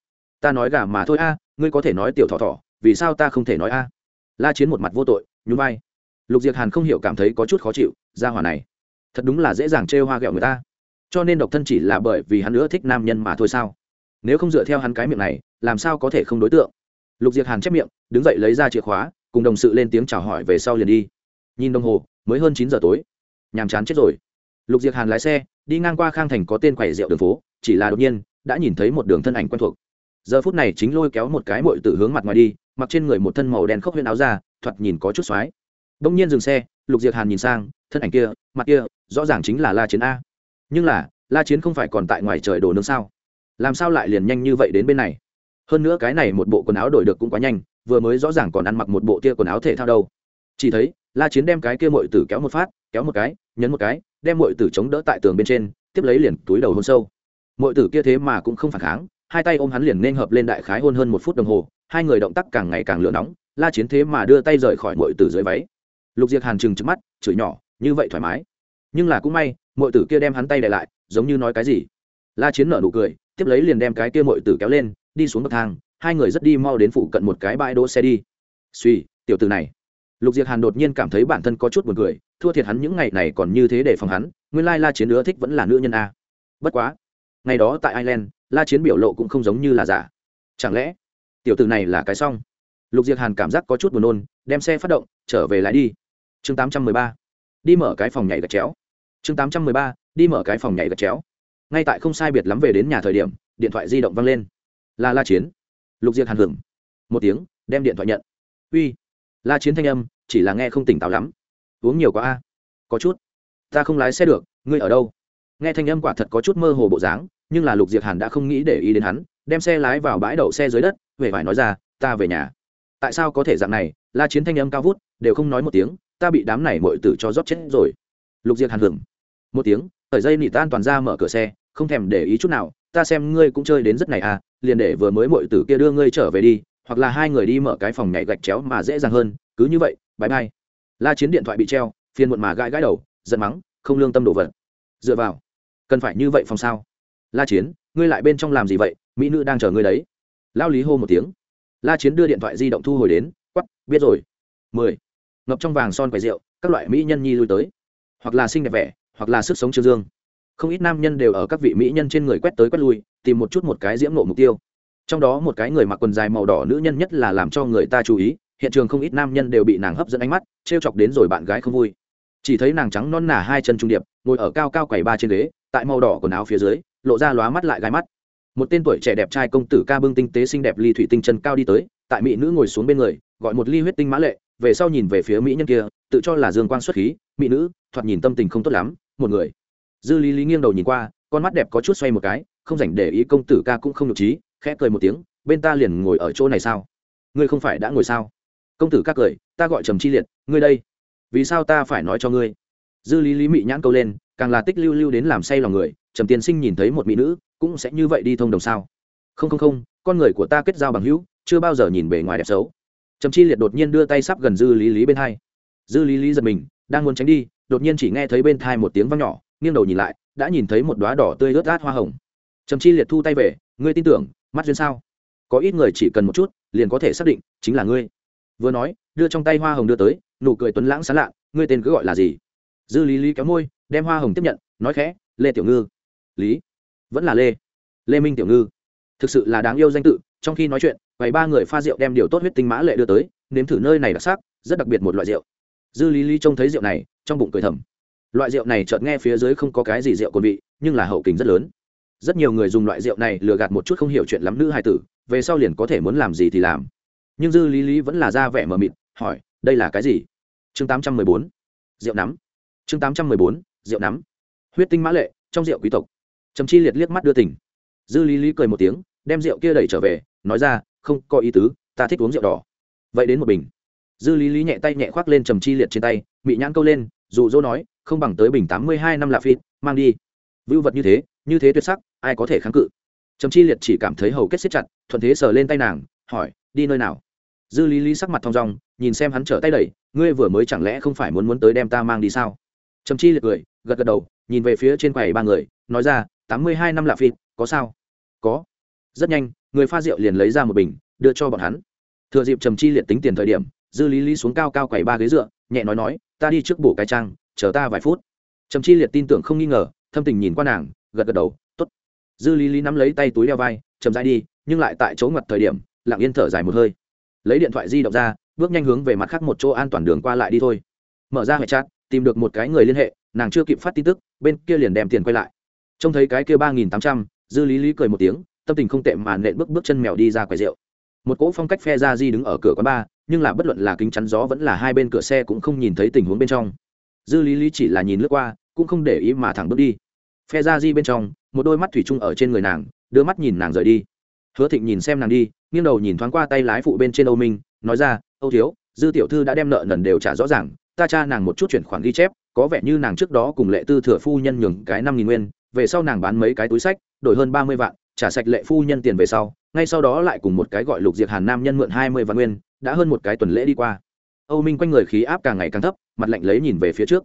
Ta nói gà mà thôi a, ngươi có thể nói tiểu thọ thọ vì sao ta không thể nói a? La chiến một mặt vô tội, nhún vai. Lục diệc hàn không hiểu cảm thấy có chút khó chịu, ra hỏa này, thật đúng là dễ dàng trêu hoa ghẹo người ta. Cho nên độc thân chỉ là bởi vì hắn nữa thích nam nhân mà thôi sao? Nếu không dựa theo hắn cái miệng này, làm sao có thể không đối tượng? Lục diệc hàn chép miệng, đứng dậy lấy ra chìa khóa, cùng đồng sự lên tiếng chào hỏi về sau liền đi. Nhìn đồng hồ, mới hơn chín giờ tối. Nhàm chán chết rồi lục diệc hàn lái xe, đi ngang qua khang thành có tên quầy rượu đường phố, chỉ là đột nhiên, đã nhìn thấy một đường thân ảnh quen thuộc. Giờ phút này chính lôi kéo một cái mội từ hướng mặt ngoài đi, mặc trên người một thân màu đen khốc huyên áo ra thoạt nhìn có chút x o á i đông nhiên dừng xe, lục diệc hàn nhìn sang, thân ảnh kia, mặt kia, rõ ràng chính là la chiến a. Nhưng là, la chiến không phải còn tại ngoài trời đồ nướng sao? Làm sao lại liền nhanh như vậy đến bên này? Hơn nữa cái này một bộ quần áo đổi được cũng quá nhanh, vừa mới rõ ràng còn ăn mặc một bộ tia quần áo thể thao đâu. Chỉ thấy la chiến đem cái kia mội tử kéo một phát, kéo một cái, nhấn một cái, đem mội tử chống đỡ tại tường bên trên, tiếp lấy liền túi đầu hôn sâu. Mội tử kia thế mà cũng không phản kháng, hai tay ôm hắn liền nên hợp lên đại khái hôn hơn một phút đồng hồ, hai người động tác càng ngày càng lửa nóng, la chiến thế mà đưa tay rời khỏi mội tử dưới váy. Lục diệc hàn chừng trước mắt, chửi nhỏ, như vậy thoải mái. Nhưng là cũng may mội tử kia đem hắn tay để lại, giống như nói cái gì. La chiến nở nụ cười, tiếp lấy liền đem cái kia mội tử kéo lên, đi xuống bậc thang, hai người rất đi mau đến phụ cận một cái bãi đỗ xe đi. Suy tiểu tử này lục diệc hàn đột nhiên cảm thấy bản thân có chút buồn cười, thua thiệt hắn những ngày này còn như thế để phòng hắn, nguyên lai la chiến nữa thích vẫn là nữ nhân a. Bất quá, ngày đó tại ireland, la chiến biểu lộ cũng không giống như là giả. Chẳng lẽ, tiểu tử này là cái xong? Lục diệc hàn cảm giác có chút buồn nôn, đem xe phát động, trở về lại đi. Chương tám trăm mười ba, đi mở cái phòng nhảy gạch chéo. Chương tám trăm mười ba, đi mở cái phòng nhảy gạch chéo. Ngay tại không sai biệt lắm về đến nhà thời điểm, điện thoại di động văng lên. Là la chiến. Lục diệc hàn hưởng một tiếng, đem điện thoại nhận. Uy la chiến thanh âm, chỉ là nghe không tỉnh táo lắm. Uống nhiều quá a. Có chút. Ta không lái xe được, ngươi ở đâu? Nghe thanh âm quả thật có chút mơ hồ bộ dáng, nhưng là lục diệt hàn đã không nghĩ để ý đến hắn, đem xe lái vào bãi đậu xe dưới đất về phải nói ra, ta về nhà. Tại sao có thể dạng này? La chiến thanh âm cao vút, đều không nói một tiếng, ta bị đám này mội tử cho rót chết rồi. Lục diệt hàn hưởng một tiếng thời dây nị tan toàn ra mở cửa xe, không thèm để ý chút nào, ta xem ngươi cũng chơi đến rất này à liền để vừa mới mội tử kia đưa ngươi trở về đi hoặc là hai người đi mở cái phòng nhảy gạch chéo mà dễ dàng hơn, cứ như vậy bãi bay la chiến điện thoại bị treo, phiền muộn mà gãi gãi đầu, giận mắng, không lương tâm đồ vật. Dựa vào, cần phải như vậy phòng sao? La chiến, ngươi lại bên trong làm gì vậy? Mỹ nữ đang chờ ngươi đấy. Lao lý hô một tiếng. La chiến đưa điện thoại di động thu hồi đến quắp biết rồi. Mười. Ngập trong vàng son quầy rượu, các loại mỹ nhân nhi lui tới. Hoặc là xinh đẹp vẻ, hoặc là sức sống trương dương. Không ít nam nhân đều ở các vị mỹ nhân trên người quét tới quét lui, tìm một chút một cái diễm nộ mục tiêu trong đó một cái người mặc quần dài màu đỏ nữ nhân nhất là làm cho người ta chú ý, hiện trường không ít nam nhân đều bị nàng hấp dẫn ánh mắt t r e o chọc đến rồi bạn gái không vui. Chỉ thấy nàng trắng non nả hai chân trung điệp, ngồi ở cao cao quầy ba trên ghế, tại màu đỏ quần áo phía dưới, lộ ra lóa mắt lại gai mắt. Một tên tuổi trẻ đẹp trai công tử ca bưng tinh tế xinh đẹp ly thủy tinh chân cao đi tới, tại mỹ nữ ngồi xuống bên người, gọi một ly huyết tinh mã lệ, về sau nhìn về phía mỹ nhân kia, tự cho là dương quang xuất khí, mỹ nữ, thoạt nhìn tâm tình không tốt lắm, một người. Dư lý lý nghiêng đầu nhìn qua, con mắt đẹp có chút xoay một cái, không dành để ý công tử ca cũng không nhục trí khẽ cười một tiếng, bên ta liền ngồi ở chỗ này sao? Ngươi không phải đã ngồi sao? Công tử các cười, ta gọi trầm chi liệt, ngươi đây, vì sao ta phải nói cho ngươi? Dư lý lý mị nhãn câu lên, càng là tích lưu lưu đến làm say lòng người, trầm tiên sinh nhìn thấy một mỹ nữ, cũng sẽ như vậy đi thông đồng sao? Không không không, con người của ta kết giao bằng hữu, chưa bao giờ nhìn bề ngoài đẹp xấu. Trầm chi liệt đột nhiên đưa tay sắp gần dư lý lý bên hai. Dư lý lý giật mình, đang muốn tránh đi, đột nhiên chỉ nghe thấy bên thai một tiếng văng nhỏ, nghiêng đầu nhìn lại, đã nhìn thấy một đoá đỏ tươi ướt át hoa hồng. Trầm chi liệt thu tay về, ngươi tin tưởng mắt duyên sao? Có ít người chỉ cần một chút, liền có thể xác định, chính là ngươi. Vừa nói, đưa trong tay hoa hồng đưa tới, nụ cười tuấn lãng sán lạ, ngươi tên cứ gọi là gì? Dư lý lý kéo môi, đem hoa hồng tiếp nhận, nói khẽ, lê tiểu ngư. Lý? Vẫn là lê. Lê minh tiểu ngư. Thực sự là đáng yêu danh tự, trong khi nói chuyện vài ba người pha rượu đem điều tốt huyết tinh mã lệ đưa tới, nếm thử nơi này đặc sắc, rất đặc biệt một loại rượu. Dư lý lý trông thấy rượu này, trong bụng cười thầm. Loại rượu này chợt nghe phía dưới không có cái gì rượu còn vị, nhưng là hậu kình rất lớn rất nhiều người dùng loại rượu này lừa gạt một chút không hiểu chuyện lắm nữ hài tử, về sau liền có thể muốn làm gì thì làm. Nhưng dư lý lý vẫn là ra vẻ mờ mịt, hỏi, đây là cái gì? Chương tám trăm mười bốn, rượu nắm. Chương tám trăm mười bốn, rượu nắm. Huyết tinh mã lệ, trong rượu quý tộc. Trầm chi liệt liếc mắt đưa tỉnh dư lý lý cười một tiếng, đem rượu kia đẩy trở về, nói ra, không có ý tứ, ta thích uống rượu đỏ. Vậy đến một bình. Dư lý lý nhẹ tay nhẹ khoác lên trầm chi liệt trên tay bị nhãn câu lên, dù dỗ nói, không bằng tới bình tám mươi hai năm lạ phi mang đi. Vưu vật như thế như thế tuyệt sắc ai có thể kháng cự? Trầm chi liệt chỉ cảm thấy hầu kết xếp chặt, thuận thế sờ lên tay nàng, hỏi, đi nơi nào? Dư lý lý sắc mặt thong dong, nhìn xem hắn trở tay đẩy, ngươi vừa mới chẳng lẽ không phải muốn muốn tới đem ta mang đi sao? Trầm chi liệt cười, gật gật đầu, nhìn về phía trên quầy ba người, nói ra, tám mươi hai năm lạ phịt, có sao? Có. Rất nhanh, người pha rượu liền lấy ra một bình, đưa cho bọn hắn. Thừa dịp trầm chi liệt tính tiền thời điểm, dư lý lý xuống cao cao quầy ba ghế dựa, nhẹ nói nói, ta đi trước bổ cái trang, chờ ta vài phút. Trầm chi liệt tin tưởng không nghi ngờ, thâm tình nhìn qua nàng, gật gật đầu dư lý lý nắm lấy tay túi đeo vai chầm dai đi, nhưng lại tại chỗ ngặt thời điểm, lặng yên thở dài một hơi. Lấy điện thoại di động ra, bước nhanh hướng về mặt khác một chỗ an toàn đường qua lại đi thôi. Mở ra hệ chat, tìm được một cái người liên hệ, nàng chưa kịp phát tin tức, bên kia liền đem tiền quay lại. Trông thấy cái kia ba nghìn tám trăm, dư lý lý cười một tiếng, tâm tình không tệ mà nện bước bước chân mèo đi ra quầy rượu. Một cỗ phong cách phe ra di đứng ở cửa quán bar, nhưng là bất luận là kính chắn gió vẫn là hai bên cửa xe cũng không nhìn thấy tình huống bên trong. Dư lý lý chỉ là nhìn lướt qua, cũng không để ý mà thẳng bước đi. Phe ra di bên trong một đôi mắt thủy chung ở trên người nàng, đưa mắt nhìn nàng rời đi. Hứa thịnh nhìn xem nàng đi, nghiêng đầu nhìn thoáng qua tay lái phụ bên trên âu minh, nói ra, âu thiếu, dư tiểu thư đã đem nợ nần đều trả rõ ràng, ta cha nàng một chút chuyển khoản ghi chép, có vẻ như nàng trước đó cùng lệ tư thừa phu nhân nhường cái năm nghìn nguyên, về sau nàng bán mấy cái túi sách, đổi hơn ba mươi vạn, trả sạch lệ phu nhân tiền về sau, ngay sau đó lại cùng một cái gọi lục diệt hàn nam nhân mượn hai mươi vạn nguyên, đã hơn một cái tuần lễ đi qua. Âu minh quanh người khí áp càng ngày càng thấp, mặt lạnh lấy nhìn về phía trước.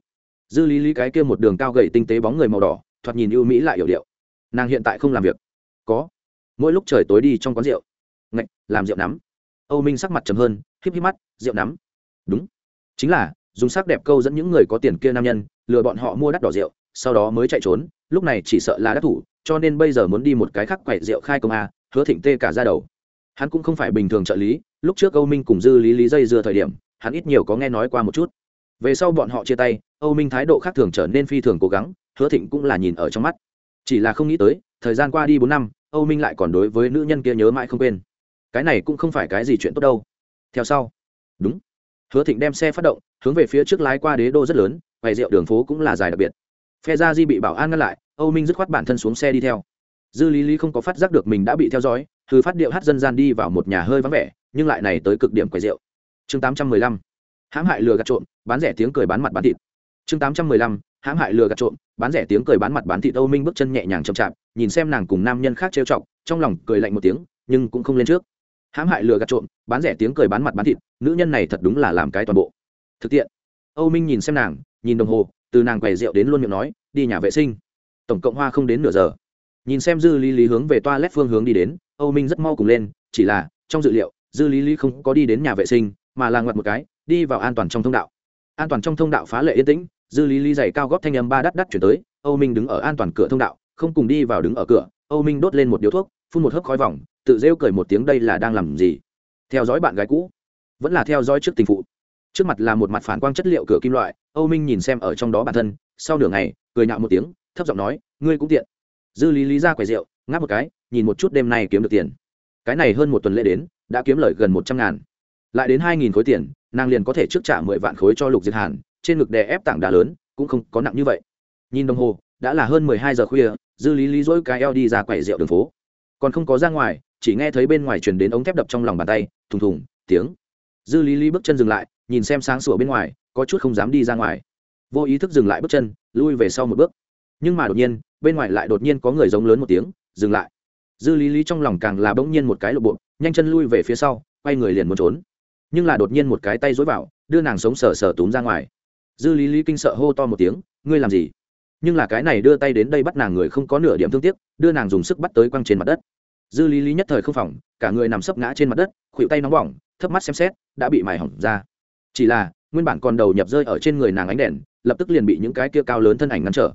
Dư lý lý cái kia một đường cao gậy tinh tế bóng người màu đỏ, thoạt nhìn ưu mỹ lại hiểu điệu nàng hiện tại không làm việc. Có. Mỗi lúc trời tối đi trong quán rượu. Ngạch, làm rượu nắm. Âu minh sắc mặt trầm hơn, híp híp mắt, rượu nắm. Đúng. Chính là, dùng sắc đẹp câu dẫn những người có tiền kia nam nhân, lừa bọn họ mua đắt đỏ rượu, sau đó mới chạy trốn, lúc này chỉ sợ là đắc thủ, cho nên bây giờ muốn đi một cái khác quậy rượu khai công a, hứa thịnh tê cả ra đầu. Hắn cũng không phải bình thường trợ lý, lúc trước âu minh cùng dư lý lý dây dưa thời điểm, hắn ít nhiều có nghe nói qua một chút. Về sau bọn họ chia tay, âu minh thái độ khác thường trở nên phi thường cố gắng, hứa thịnh cũng là nhìn ở trong mắt chỉ là không nghĩ tới, thời gian qua đi bốn năm, âu minh lại còn đối với nữ nhân kia nhớ mãi không quên. Cái này cũng không phải cái gì chuyện tốt đâu. Theo sau. Đúng. Hứa thịnh đem xe phát động, hướng về phía trước lái qua đế đô rất lớn, quầy rượu đường phố cũng là dài đặc biệt. Phe gia di bị bảo an ngăn lại, âu minh dứt khoát bản thân xuống xe đi theo. Dư lý lý không có phát giác được mình đã bị theo dõi thư phát điệu hát dân gian đi vào một nhà hơi vắng vẻ, nhưng lại này tới cực điểm quầy rượu. Chương tám trăm mười lăm. Hãm hại lừa gạt trộm, bán rẻ tiếng cười bán mặt bán thịt chương tám trăm mười lăm, hãm hại lừa gạt trộm, bán rẻ tiếng cười bán mặt bán thịt âu minh bước chân nhẹ nhàng chậm chạp, nhìn xem nàng cùng nam nhân khác trêu chọc, trong lòng cười lạnh một tiếng, nhưng cũng không lên trước. Hãm hại lừa gạt trộm, bán rẻ tiếng cười bán mặt bán thịt, nữ nhân này thật đúng là làm cái toàn bộ. Thực tiện. Âu minh nhìn xem nàng, nhìn đồng hồ, từ nàng quầy rượu đến luôn miệng nói, đi nhà vệ sinh. Tổng cộng hoa không đến nửa giờ. Nhìn xem dư lý lý hướng về toa lét phương hướng đi đến, âu minh rất mau cùng lên, chỉ là, trong dự liệu, dư lý lý không có đi đến nhà vệ sinh, mà là ngoặt một cái, đi vào an toàn trong thông đạo an toàn trong thông đạo phá lệ yên tĩnh, dư lý lý dày cao góp thanh âm ba đắt đắt chuyển tới, âu minh đứng ở an toàn cửa thông đạo, không cùng đi vào đứng ở cửa, âu minh đốt lên một điếu thuốc, phun một hớp khói vòng, tự rêu cười một tiếng đây là đang làm gì? Theo dõi bạn gái cũ, vẫn là theo dõi trước tình phụ. Trước mặt là một mặt phản quang chất liệu cửa kim loại, âu minh nhìn xem ở trong đó bản thân, sau nửa ngày, cười nhạo một tiếng, thấp giọng nói, ngươi cũng tiện. Dư lý lý ra quầy rượu, ngáp một cái, nhìn một chút đêm nay kiếm được tiền. Cái này hơn một tuần lễ đến, đã kiếm lời gần một trăm ngàn. Lại đến hai nghìn khối tiền nàng liền có thể trước trả mười vạn khối cho lục diệt hàn, trên ngực đè ép tảng đá lớn, cũng không có nặng như vậy. Nhìn đồng hồ, đã là hơn mười hai giờ khuya, dư lý lý dỗi cái eo đi ra quầy rượu đường phố. Còn không có ra ngoài, chỉ nghe thấy bên ngoài truyền đến ống thép đập trong lòng bàn tay, thùng thùng, tiếng. Dư lý lý bước chân dừng lại, nhìn xem sáng sủa bên ngoài, có chút không dám đi ra ngoài. Vô ý thức dừng lại bước chân, lui về sau một bước. Nhưng mà đột nhiên, bên ngoài lại đột nhiên có người giống lớn một tiếng, dừng lại. Dư lý lý trong lòng càng là bỗng nhiên một cái lộ bộ, nhanh chân lui về phía sau, quay người liền muốn trốn nhưng là đột nhiên một cái tay dối vào, đưa nàng sống sờ sờ túm ra ngoài. Dư lý lý kinh sợ hô to một tiếng, ngươi làm gì? Nhưng là cái này đưa tay đến đây bắt nàng người không có nửa điểm thương tiếc, đưa nàng dùng sức bắt tới quăng trên mặt đất. Dư lý lý nhất thời không phòng, cả người nằm sấp ngã trên mặt đất khuỵu tay nóng bỏng thấp mắt xem xét, đã bị mài hỏng ra. Chỉ là, nguyên bản còn đầu nhập rơi ở trên người nàng ánh đèn, lập tức liền bị những cái kia cao lớn thân ảnh ngăn trở.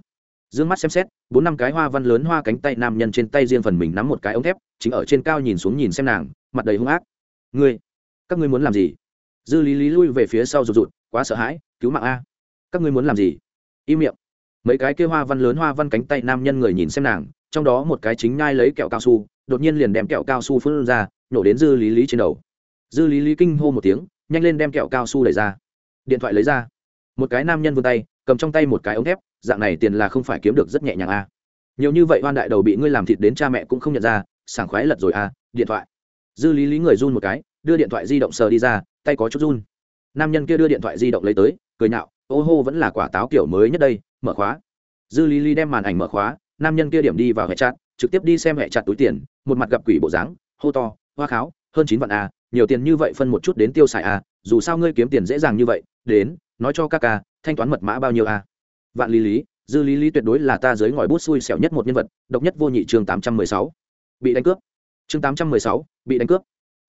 D ư ơ n g mắt xem xét, bốn năm cái hoa văn lớn hoa cánh tay nam nhân trên tay riêng phần mình nắm một cái ống thép, chính ở trên cao nhìn xuống nhìn xem nàng, mặt đầy hung ác. Ngươi các ngươi muốn làm gì? Dư lý lý lui về phía sau rụt rụt, quá sợ hãi, cứu mạng a. Các ngươi muốn làm gì? Im miệng. Mấy cái kia hoa văn lớn hoa văn cánh tay nam nhân người nhìn xem nàng, trong đó một cái chính nhai lấy kẹo cao su, đột nhiên liền đem kẹo cao su phun ra, nổ đến dư lý lý trên đầu. Dư lý lý kinh hô một tiếng, nhanh lên đem kẹo cao su đẩy ra. Điện thoại lấy ra. Một cái nam nhân vươn tay, cầm trong tay một cái ống thép, dạng này tiền là không phải kiếm được rất nhẹ nhàng a. À. nhiều như vậy hoan đại đầu bị ngươi làm thịt đến cha mẹ cũng không nhận ra, sảng khoái lật rồi a à. điện thoại. Dư lý lý người run một cái đưa điện thoại di động sờ đi ra, tay có chút run. Nam nhân kia đưa điện thoại di động lấy tới, cười nhạo, ô hô, vẫn là quả táo kiểu mới nhất đây, mở khóa. Dư lý lý đem màn ảnh mở khóa, nam nhân kia điểm đi vào hệ chặt trực tiếp đi xem hệ chặt túi tiền, một mặt gặp quỷ bộ dáng, hô to, hoa kháo, hơn chín vạn a nhiều tiền như vậy phân một chút đến tiêu xài à dù sao ngươi kiếm tiền dễ dàng như vậy, đến, nói cho ca ca, thanh toán mật mã bao nhiêu à? Vạn lý lý, dư lý lý tuyệt đối là ta dưới ngòi bút xui xẻo nhất một nhân vật, độc nhất vô nhị chương tám trăm mười sáu. Bị đánh cướp. Chương tám trăm mười sáu, bị đánh cướp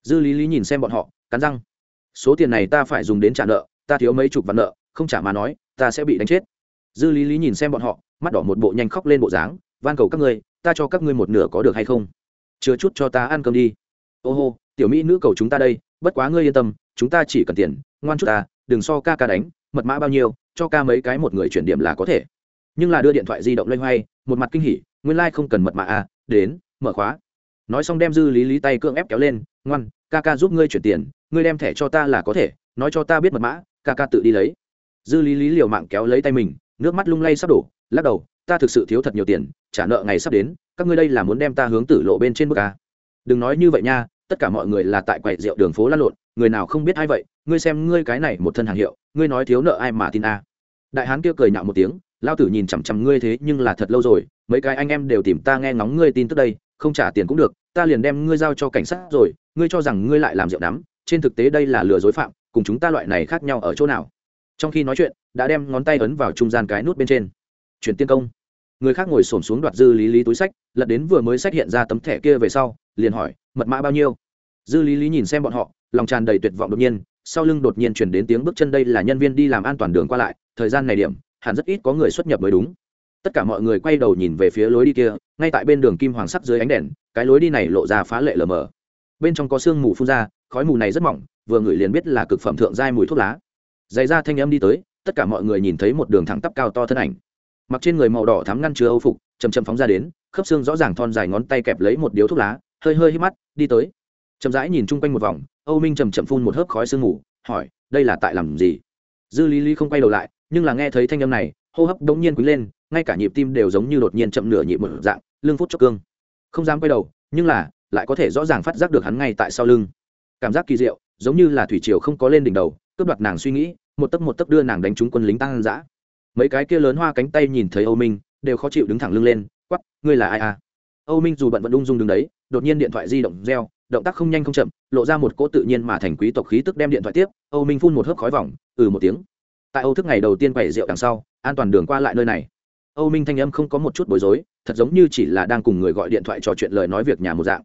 dư lý lý nhìn xem bọn họ, cắn răng. Số tiền này ta phải dùng đến trả nợ, ta thiếu mấy chục vạn nợ, không trả mà nói, ta sẽ bị đánh chết. Dư lý lý nhìn xem bọn họ, mắt đỏ một bộ nhanh khóc lên bộ dáng, van cầu các ngươi, ta cho các ngươi một nửa có được hay không? Chứa chút cho ta ăn cơm đi. Ô hô, tiểu mỹ nữ cầu chúng ta đây, bất quá ngươi yên tâm, chúng ta chỉ cần tiền, ngoan chút ta, đừng so ca ca đánh, mật mã bao nhiêu, cho ca mấy cái một người chuyển điểm là có thể. Nhưng là đưa điện thoại di động loay hoay, một mặt kinh hỉ, nguyên lai、like、không cần mật mã à đến, mở khóa. Nói xong đem dư lý lý tay cưỡng ép kéo lên ngoan, ca ca giúp ngươi chuyển tiền, ngươi đem thẻ cho ta là có thể, nói cho ta biết mật mã, ca ca tự đi lấy. Dư lý lý liều mạng kéo lấy tay mình, nước mắt lung lay sắp đổ, lắc đầu, ta thực sự thiếu thật nhiều tiền, trả nợ ngày sắp đến, các ngươi đây là muốn đem ta hướng tử lộ bên trên bức ca đừng nói như vậy nha, tất cả mọi người là tại quầy rượu đường phố lăn lộn, người nào không biết ai vậy, ngươi xem ngươi cái này một thân hàng hiệu, ngươi nói thiếu nợ ai mà tin a. Đại hán kia cười nhạo một tiếng, lao tử nhìn chằm chằm ngươi thế nhưng là thật lâu rồi, mấy cái anh em đều tìm ta nghe ngóng ngươi tin tức đây, không trả tiền cũng được, ta liền đem ngươi giao cho cảnh sát rồi ngươi cho rằng ngươi lại làm rượu đắm trên thực tế đây là lừa dối phạm, cùng chúng ta loại này khác nhau ở chỗ nào? Trong khi nói chuyện, đã đem ngón tay ấn vào trung gian cái nút bên trên. Chuyển tiên công. Người khác ngồi xổm xuống đoạt dư lý lý túi sách, lật đến vừa mới sách hiện ra tấm thẻ kia về sau, liền hỏi, mật mã bao nhiêu? Dư lý lý nhìn xem bọn họ, lòng tràn đầy tuyệt vọng đột nhiên, sau lưng đột nhiên chuyển đến tiếng bước chân đây là nhân viên đi làm an toàn đường qua lại, thời gian này điểm, hẳn rất ít có người xuất nhập mới đúng. Tất cả mọi người quay đầu nhìn về phía lối đi kia, ngay tại bên đường kim hoàng sắc dưới ánh đèn, cái lối đi này lộ ra phá lệ lờ mờ bên trong có sương mù phun ra, khói mù này rất mỏng, vừa ngửi liền biết là cực phẩm thượng giai mùi thuốc lá. Dày ra thanh âm đi tới, tất cả mọi người nhìn thấy một đường thẳng tắp cao to thân ảnh. Mặc trên người màu đỏ thắm ngăn chứa âu phục chầm chầm phóng ra đến, khớp xương rõ ràng thon dài ngón tay kẹp lấy một điếu thuốc lá, hơi hơi hít mắt, đi tới. Chậm rãi nhìn chung quanh một vòng, âu minh chầm chậm phun một hớp khói sương mù, hỏi, đây là tại làm gì? Dư lý lý không quay đầu lại, nhưng là nghe thấy thanh âm này, hô hấp đống nhiên quý lên, ngay cả nhịp tim đều giống như đột nhiên chậm nửa nhịp một dạng, lưng phút chốc cương. Không dám quay đầu, nhưng là lại có thể rõ ràng phát giác được hắn ngay tại sau lưng. Cảm giác kỳ diệu, giống như là thủy triều không có lên đỉnh đầu, cướp đoạt nàng suy nghĩ, một tấc một tấc đưa nàng đánh trúng quân lính tăng dã. Mấy cái kia lớn hoa cánh tay nhìn thấy âu minh, đều khó chịu đứng thẳng lưng lên quắp ngươi là ai à? Âu minh dù bận vẫn ung dung đứng đấy, đột nhiên điện thoại di động reo, động tác không nhanh không chậm, lộ ra một cỗ tự nhiên mà thành quý tộc khí tức đem điện thoại tiếp, âu minh phun một hớp khói vòng ừ một tiếng. Tại âu thức ngày đầu tiên quẩy rượu đằng sau, an toàn đường qua lại nơi này. Âu minh thanh âm không có một chút bối rối, thật giống như chỉ là đang cùng người gọi điện thoại trò chuyện lời nói việc nhà một dạng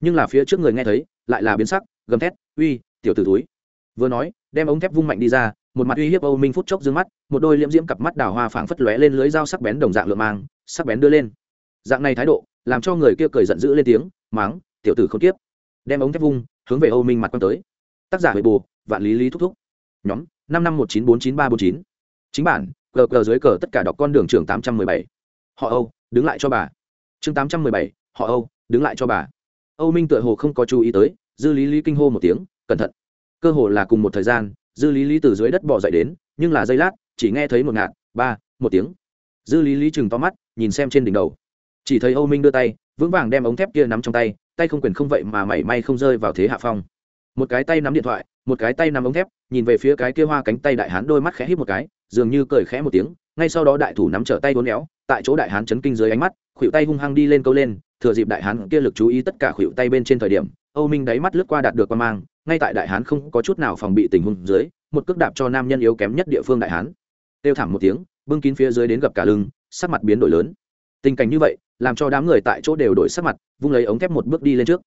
nhưng là phía trước người nghe thấy, lại là biến sắc, gầm thét, uy, tiểu t ử túi vừa nói, đem ống thép vung mạnh đi ra, một mặt uy hiếp âu minh phút chốc d ư ơ n g mắt, một đôi liễm diễm cặp mắt đào hoa phảng phất lóe lên lưới dao sắc bén đồng dạng lượm mang, sắc bén đưa lên. Dạng này thái độ, làm cho người kia cười giận dữ lên tiếng, máng, tiểu tử không tiếp đem ống thép vung, hướng về âu minh mặt quăng tới. Tác giả huệ bù vạn lý lý thúc thúc. Nhóm, năm năm một chín bốn chín ba bốn chín. Chính bản, cờ cờ dưới cờ tất cả đọc con đường trường tám trăm mười bảy. Họ âu, đứng lại cho bà. Chương tám trăm mười bảy, họ âu, đứng lại cho bà âu minh tựa hồ không có chú ý tới, dư lý lý kinh hô một tiếng, cẩn thận. Cơ hồ là cùng một thời gian, dư lý lý từ dưới đất bỏ dậy đến, nhưng là giây lát, chỉ nghe thấy một ngạt, ba, một tiếng. Dư lý lý chừng to mắt, nhìn xem trên đỉnh đầu. Chỉ thấy âu minh đưa tay, vững vàng đem ống thép kia nắm trong tay tay không quyền không vậy mà mảy may không rơi vào thế hạ phong. Một cái tay nắm điện thoại, một cái tay nắm ống thép, nhìn về phía cái kia hoa cánh tay đại hán đôi mắt khẽ hít một cái, dường như cười khẽ một tiếng, ngay sau đó đại thủ nắm trở tay uốn éo, tại chỗ đại hán chấn kinh dưới ánh mắt khuỵu tay hung hăng đi lên câu lên thừa dịp đại hán kia lực chú ý tất cả khuỷu tay bên trên thời điểm, âu minh đáy mắt lướt qua đạt được quan mang, ngay tại đại hán không có chút nào phòng bị tình huống dưới, một cước đạp cho nam nhân yếu kém nhất địa phương đại hán. Tiêu thảm một tiếng, bưng kín phía dưới đến gặp cả lưng, sắc mặt biến đổi lớn. Tình cảnh như vậy, làm cho đám người tại chỗ đều đổi sắc mặt, vung lấy ống thép một bước đi lên trước.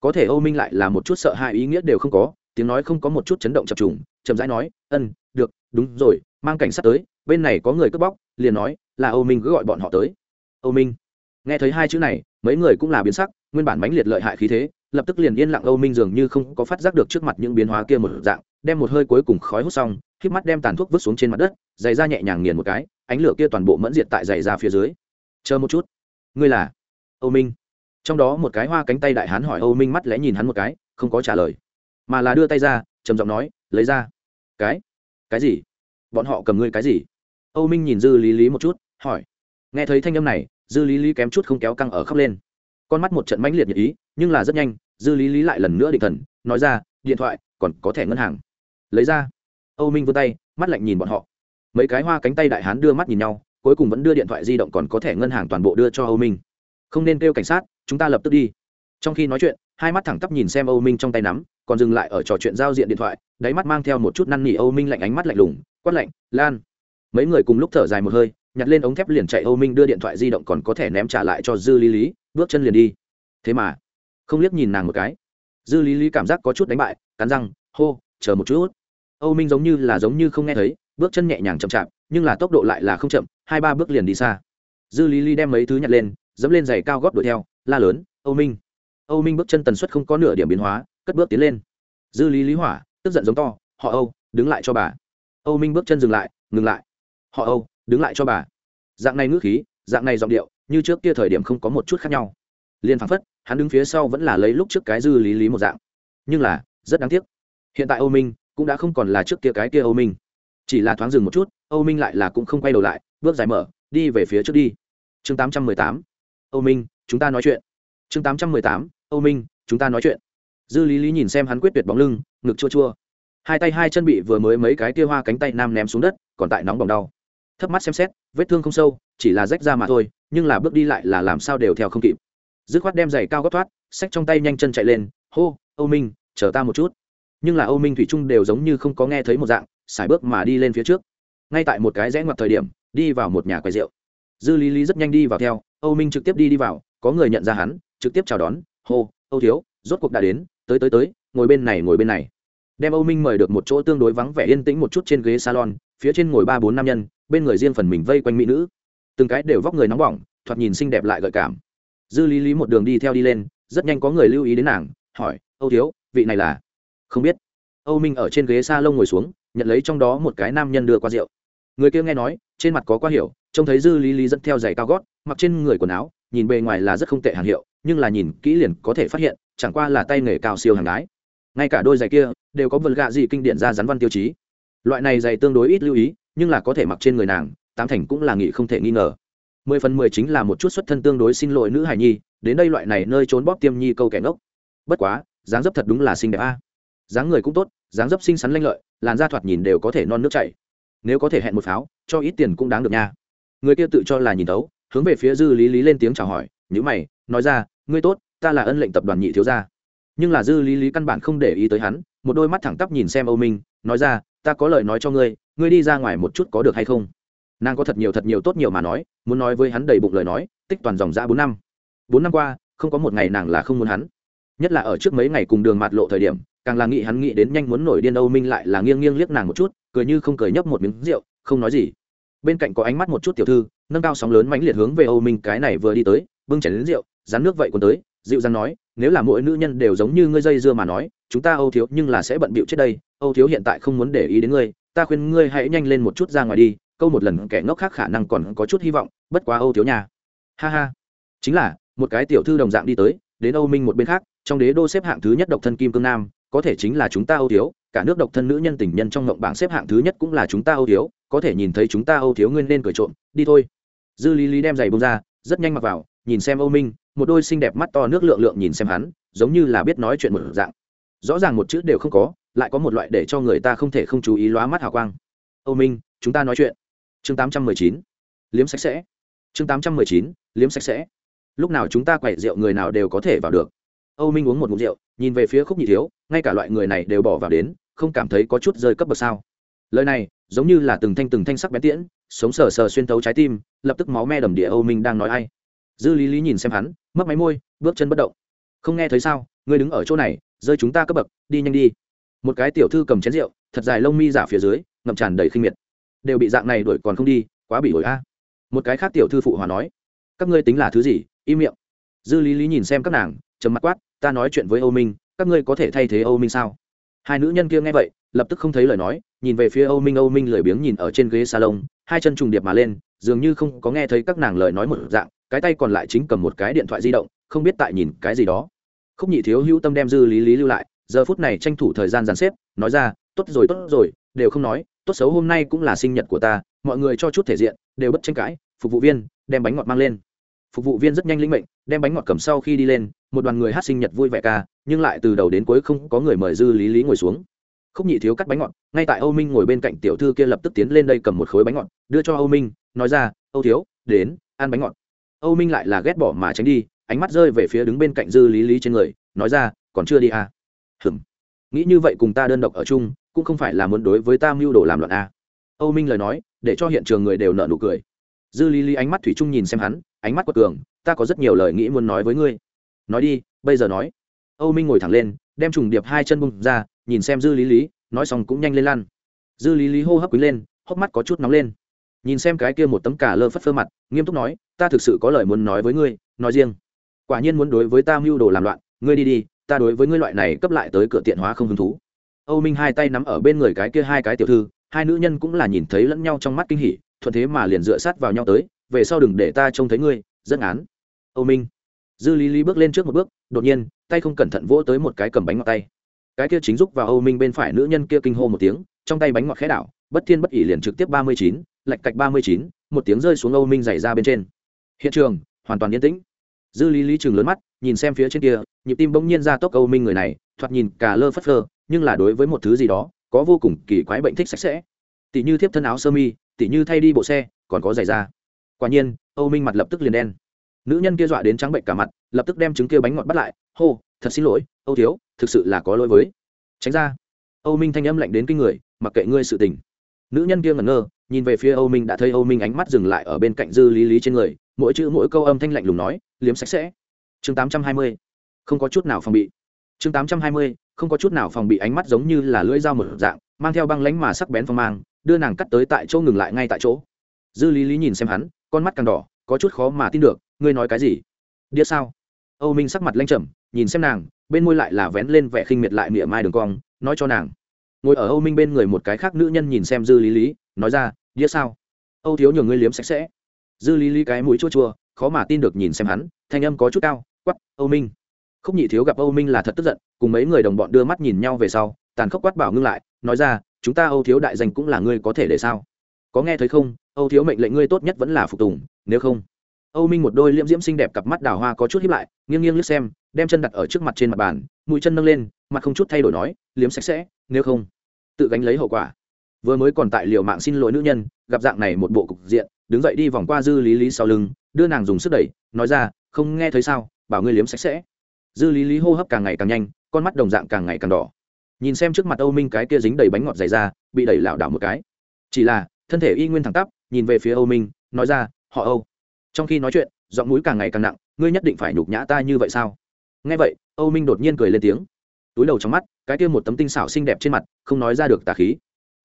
Có thể âu minh lại là một chút sợ hãi ý nghĩa đều không có, tiếng nói không có một chút chấn động chập trùng, chậm rãi nói, ân, được, đúng rồi, mang cảnh sát tới, bên này có người cướp bóc, liền nói là âu minh cứ gọi bọn họ tới. Âu minh nghe thấy hai chữ này, mấy người cũng là biến sắc, nguyên bản mãnh liệt lợi hại khí thế, lập tức liền yên lặng âu minh dường như không có phát giác được trước mặt những biến hóa kia một dạng, đem một hơi cuối cùng khói hút xong híp mắt đem tàn thuốc vứt xuống trên mặt đất, giày da nhẹ nhàng nghiền một cái, ánh lửa kia toàn bộ mẫn diệt tại giày da phía dưới. Chờ một chút. Ngươi là? Âu minh. Trong đó một cái hoa cánh tay đại hán hỏi âu minh mắt lẽ nhìn hắn một cái, không có trả lời, mà là đưa tay ra, trầm giọng nói, lấy ra. Cái? Cái gì? Bọn họ cầm ngươi cái gì? Âu minh nhìn dư lý lý một chút, hỏi. Nghe thấy thanh âm này dư lý lý kém chút không kéo căng ở khóc lên. Con mắt một trận mãnh liệt nhật ý, nhưng là rất nhanh, dư lý lý lại lần nữa định thần, nói ra, điện thoại, còn có thẻ ngân hàng. Lấy ra. Âu minh vươn tay, mắt lạnh nhìn bọn họ. Mấy cái hoa cánh tay đại hán đưa mắt nhìn nhau, cuối cùng vẫn đưa điện thoại di động còn có thẻ ngân hàng toàn bộ đưa cho âu minh. Không nên kêu cảnh sát, chúng ta lập tức đi. Trong khi nói chuyện, hai mắt thẳng tắp nhìn xem âu minh trong tay nắm, còn dừng lại ở trò chuyện giao diện điện thoại, đáy mắt mang theo một chút năn nỉ âu minh lạnh ánh mắt lạnh lùng, quát lạnh, lan. Mấy người cùng lúc thở dài một hơi nhặt lên ống thép liền chạy âu minh đưa điện thoại di động còn có thể ném trả lại cho dư lý lý, bước chân liền đi. Thế mà, không liếc nhìn nàng một cái. Dư lý lý cảm giác có chút đánh bại, cắn răng, hô, chờ một chút. Âu minh giống như là giống như không nghe thấy, bước chân nhẹ nhàng chậm chạp, nhưng là tốc độ lại là không chậm, hai ba bước liền đi xa. Dư lý lý đem mấy thứ nhặt lên, dẫm lên giày cao góp đuổi theo, la lớn, âu minh. Âu minh bước chân tần suất không có nửa điểm biến hóa, cất bước tiến lên. Dư lý lý hỏa, tức giận giống to, họ âu, đứng lại cho bà. Âu minh bước chân dừng lại, ngừng lại. Họ âu đứng lại cho bà. Dạng này ngữ khí, dạng này giọng điệu, như trước kia thời điểm không có một chút khác nhau. Liền phảng phất, hắn đứng phía sau vẫn là lấy lúc trước cái dư lý lý một dạng. Nhưng là, rất đáng tiếc. Hiện tại âu minh cũng đã không còn là trước kia cái kia âu minh. Chỉ là thoáng dừng một chút, âu minh lại là cũng không quay đầu lại, bước dài mở, đi về phía trước đi. Chương tám trăm mười tám. Âu minh, chúng ta nói chuyện. Chương tám trăm mười tám. Âu minh, chúng ta nói chuyện. Dư lý lý nhìn xem hắn quyết tuyệt bóng lưng, ngực chua chua. Hai tay hai chân bị vừa mới mấy cái kia hoa cánh tay nam ném xuống đất, còn tại nóng bỏng đau thấp mắt xem xét, vết thương không sâu, chỉ là rách ra mà thôi, nhưng là bước đi lại là làm sao đều theo không kịp. Dứt khoát đem giày cao gót thoát, xách trong tay nhanh chân chạy lên, hô, âu minh, chờ ta một chút. Nhưng là âu minh thủy trung đều giống như không có nghe thấy một dạng xài bước mà đi lên phía trước. Ngay tại một cái rẽ ngoặt thời điểm, đi vào một nhà quầy rượu. Dư lý lý rất nhanh đi vào theo, âu minh trực tiếp đi đi vào, có người nhận ra hắn, trực tiếp chào đón, hô, âu thiếu, rốt cuộc đã đến, tới tới tới, ngồi bên này, ngồi bên này. Đem âu minh mời được một chỗ tương đối vắng vẻ yên tĩnh một chút trên ghế salon phía trên ngồi ba bốn nam nhân, bên người riêng phần mình vây quanh mỹ nữ. Từng cái đều vóc người nóng bỏng, thoạt nhìn xinh đẹp lại gợi cảm. Dư lý lý một đường đi theo đi lên, rất nhanh có người lưu ý đến nàng, hỏi, âu thiếu, vị này là? Không biết. Âu minh ở trên ghế s a lông ngồi xuống, nhận lấy trong đó một cái nam nhân đưa qua rượu. Người kia nghe nói, trên mặt có qua hiểu, trông thấy dư lý lý dẫn theo giày cao gót, mặc trên người quần áo, nhìn bề ngoài là rất không tệ hàng hiệu, nhưng là nhìn kỹ liền có thể phát hiện, chẳng qua là tay nghề cao siêu hàng đái ngay cả đôi giày kia, đều có vật gạ gì kinh điển ra rắn văn tiêu chí loại này dày tương đối ít lưu ý, nhưng là có thể mặc trên người nàng, tám thành cũng là nghị không thể nghi ngờ. Mười phần mười chính là một chút xuất thân tương đối xin lỗi nữ hài nhi, đến đây loại này nơi trốn bóp tiêm nhi câu kẻ ngốc. Bất quá, dáng dấp thật đúng là xinh đẹp a. À. Dáng người cũng tốt, dáng dấp xinh xắn lanh lợi, làn da thoạt nhìn đều có thể non nước chảy. Nếu có thể hẹn một pháo, cho ít tiền cũng đáng được nha. Người kia tự cho là nhìn tấu hướng về phía dư lý lý lên tiếng chào hỏi nhữ mày, nói ra, ngươi tốt, ta là ân lệnh tập đoàn nhị thiếu gia. Nhưng là dư lý lý căn bản không để ý tới hắn, một đôi mắt thẳng tắp nhìn xem âu minh, nói ra ta có lời nói cho ngươi ngươi đi ra ngoài một chút có được hay không? Nàng có thật nhiều thật nhiều tốt nhiều mà nói, muốn nói với hắn đầy bụng lời nói, tích toàn dòng ra bốn năm. Bốn năm qua, không có một ngày nàng là không muốn hắn. Nhất là ở trước mấy ngày cùng đường mạt lộ thời điểm, càng là nghĩ hắn nghĩ đến nhanh muốn nổi điên âu minh lại là nghiêng nghiêng liếc nàng một chút, cười như không cười nhấp một miếng rượu, không nói gì. Bên cạnh có ánh mắt một chút tiểu thư, nâng cao sóng lớn mãnh liệt hướng về âu minh cái này vừa đi tới, bưng chảy đến rượu, rán nước vậy còn tới, dịu dàng nói, nếu là mỗi nữ nhân đều giống như ngươi dây dưa mà nói chúng ta âu thiếu nhưng là sẽ bận bịu trước đây, âu thiếu hiện tại không muốn để ý đến ngươi, ta khuyên ngươi hãy nhanh lên một chút ra ngoài đi, câu một lần kẻ ngốc khác khả năng còn có chút hy vọng, bất quá âu thiếu nhà ha ha. Chính là, một cái tiểu thư đồng dạng đi tới, đến âu minh một bên khác, trong đế đô xếp hạng thứ nhất độc thân kim cương nam, có thể chính là chúng ta âu thiếu, cả nước độc thân nữ nhân tình nhân trong ngộng bảng xếp hạng thứ nhất cũng là chúng ta âu thiếu, có thể nhìn thấy chúng ta âu thiếu nguyên nên cười trộm, đi thôi. Dư lý lý đem giày bông ra, rất nhanh mặc vào, nhìn xem âu minh, một đôi xinh đẹp mắt to nước lượng lượng nhìn xem hắn, giống như là biết nói chuyện một dạng rõ ràng một chữ đều không có, lại có một loại để cho người ta không thể không chú ý lóa mắt hào quang. Âu minh, chúng ta nói chuyện. Chương tám trăm mười chín. Liếm sạch sẽ. Chương tám trăm mười chín, liếm sạch sẽ. Lúc nào chúng ta quậy rượu người nào đều có thể vào được. Âu minh uống một ngụm rượu, nhìn về phía khúc nhị thiếu, ngay cả loại người này đều bỏ vào đến, không cảm thấy có chút rơi cấp bậc sao. Lời này, giống như là từng thanh từng thanh sắc bén tiễn, sống sờ sờ xuyên thấu trái tim, lập tức máu me đầm địa âu minh đang nói ai. Dư lý lý nhìn xem hắn mất máy môi, bước chân bất động. Không nghe thấy sao, ngươi đứng ở chỗ này rơi chúng ta cấp bậc, đi nhanh đi. Một cái tiểu thư cầm chén rượu, thật dài lông mi giả phía dưới, ngậm tràn đầy khinh miệt. Đều bị dạng này đuổi còn không đi, quá bị ổi a. Một cái khác tiểu thư phụ hòa nói, các ngươi tính là thứ gì, im miệng. Dư lý lý nhìn xem các nàng chấm mắt quát, ta nói chuyện với âu minh, các ngươi có thể thay thế âu minh sao? Hai nữ nhân kia nghe vậy, lập tức không thấy lời nói, nhìn về phía âu minh âu minh lười biếng nhìn ở trên ghế salon, hai chân trùng điệp mà lên, dường như không có nghe thấy các nàng lời nói một dạng, cái tay còn lại chính cầm một cái điện thoại di động, không biết tại nhìn cái gì đó khúc nhị thiếu hữu tâm đem dư lý lý lưu lại, giờ phút này tranh thủ thời gian dàn xếp, nói ra, tốt rồi tốt rồi, đều không nói, tốt xấu hôm nay cũng là sinh nhật của ta, mọi người cho chút thể diện, đều bất tranh cãi, phục vụ viên, đem bánh ngọt mang lên. Phục vụ viên rất nhanh lĩnh mệnh, đem bánh ngọt cầm sau khi đi lên, một đoàn người hát sinh nhật vui vẻ ca, nhưng lại từ đầu đến cuối không có người mời dư lý lý ngồi xuống. Khúc nhị thiếu cắt bánh ngọt, ngay tại âu minh ngồi bên cạnh tiểu thư kia lập tức tiến lên đây cầm một khối bánh ngọt, đưa cho âu minh, nói ra, âu thiếu, đến, ăn bánh ngọt. Âu minh lại là ghét bỏ mà tránh đi ánh mắt rơi về phía đứng bên cạnh dư lý lý trên người, nói ra, còn chưa đi à? Hừm. Nghĩ như vậy cùng ta đơn độc ở chung, cũng không phải là muốn đối với ta mưu đồ làm loạn à. Âu minh lời nói, để cho hiện trường người đều nợ nụ cười. Dư lý lý ánh mắt thủy chung nhìn xem hắn, ánh mắt quật cường, ta có rất nhiều lời nghĩ muốn nói với ngươi. Nói đi, bây giờ nói. Âu minh ngồi thẳng lên, đem trùng điệp hai chân bung ra, nhìn xem dư lý lý, nói xong cũng nhanh lên lan dư lý lý hô hấp quý lên, hốc mắt có chút nóng lên. Nhìn xem cái kia một tấm cả lơ phất phơ mặt, nghiêm túc nói, ta thực sự có lời muốn nói với ngươi, nói riêng quả nhiên muốn đối với ta mưu đồ làm loạn, ngươi đi đi, ta đối với ngươi loại này cấp lại tới cửa tiện hóa không hứng thú. Âu minh hai tay nắm ở bên người cái kia hai cái tiểu thư, hai nữ nhân cũng là nhìn thấy lẫn nhau trong mắt kinh hỉ, thuận thế mà liền dựa sát vào nhau tới, về sau đừng để ta trông thấy ngươi, rất án âu minh, dư lý lý bước lên trước một bước, đột nhiên, tay không cẩn thận vỗ tới một cái cầm bánh ngọt tay. Cái kia chính giúp vào âu minh bên phải nữ nhân kia kinh hô một tiếng, trong tay bánh ngọt khẽ đảo, bất thiên bất ỉ liền trực tiếp ba mươi chín lạch cạch ba mươi chín, một tiếng rơi xuống âu minh dày ra bên trên. Hiện trường, hoàn toàn yên tĩnh dư lý lý chừng lớn mắt, nhìn xem phía trên kia, nhịp tim bỗng nhiên ra tốc âu minh người này, thoạt nhìn cả lơ phất lơ nhưng là đối với một thứ gì đó, có vô cùng kỳ quái bệnh thích sạch sẽ. Tỷ như thiếp thân áo sơ mi, tỷ như thay đi bộ xe, còn có giày da. Quả nhiên, âu minh mặt lập tức liền đen. Nữ nhân kia dọa đến trắng bệnh cả mặt, lập tức đem trứng kia bánh ngọt bắt lại. Hô, thật xin lỗi, âu thiếu, thực sự là có lỗi với. Tránh ra. Âu minh thanh âm lạnh đến kinh người, mặc kệ ngươi sự tình. Nữ nhân kia ngẩn ngơ, nhìn về phía âu minh đã thấy âu minh ánh mắt dừng lại ở bên cạnh dư lý lý trên người mỗi chữ mỗi câu âm thanh lạnh lùng nói, liếm sạch sẽ. Chương tám trăm hai mươi, không có chút nào phòng bị. Chương tám trăm hai mươi, không có chút nào phòng bị ánh mắt giống như là lưỡi dao một dạng, mang theo băng lánh mà sắc bén phong mang, đưa nàng cắt tới tại chỗ ngừng lại ngay tại chỗ. Dư lý lý nhìn xem hắn, con mắt càng đỏ, có chút khó mà tin được, ngươi nói cái gì? Đĩa sao? Âu minh sắc mặt lanh trầm, nhìn xem nàng, bên môi lại là vén lên vẻ khinh miệt lại mỉa mai đường cong, nói cho nàng. Ngồi ở âu minh bên người một cái khác nữ nhân nhìn xem dư lý lý, nói ra đĩa sao? Âu thiếu nhường ngươi liếm sạch sẽ dư lý lý cái mũi chua chua, khó mà tin được nhìn xem hắn, thanh âm có chút cao quắp âu minh. Khúc nhị thiếu gặp âu minh là thật tức giận, cùng mấy người đồng bọn đưa mắt nhìn nhau về sau, tàn khốc quát bảo ngưng lại, nói ra, chúng ta âu thiếu đại danh cũng là ngươi có thể để sao? Có nghe thấy không? Âu thiếu mệnh lệnh ngươi tốt nhất vẫn là phục tùng, nếu không. Âu minh một đôi liễm diễm xinh đẹp cặp mắt đào hoa có chút hiếp lại, nghiêng nghiêng liếc xem, đem chân đặt ở trước mặt trên mặt bàn, mũi chân nâng lên, mặt không chút thay đổi nói, liếm sạch sẽ, nếu không, tự gánh lấy hậu quả vừa mới còn tại liều mạng xin lỗi nữ nhân, gặp dạng này một bộ cục diện, đứng dậy đi vòng qua dư lý lý sau lưng, đưa nàng dùng sức đẩy, nói ra, không nghe thấy sao, bảo ngươi liếm sạch sẽ. Dư lý lý hô hấp càng ngày càng nhanh, con mắt đồng dạng càng ngày càng đỏ. Nhìn xem trước mặt âu minh cái kia dính đầy bánh ngọt dày ra, bị đẩy lảo đảo một cái. Chỉ là, thân thể y nguyên thẳng tắp, nhìn về phía âu minh, nói ra, họ âu. Trong khi nói chuyện, giọng mũi càng ngày càng nặng, ngươi nhất định phải nhục nhã ta như vậy sao? Nghe vậy, âu minh đột nhiên cười lên tiếng. Túi đầu trong mắt, cái kia một tấm tinh xảo xinh đẹp trên mặt, không nói ra được tà khí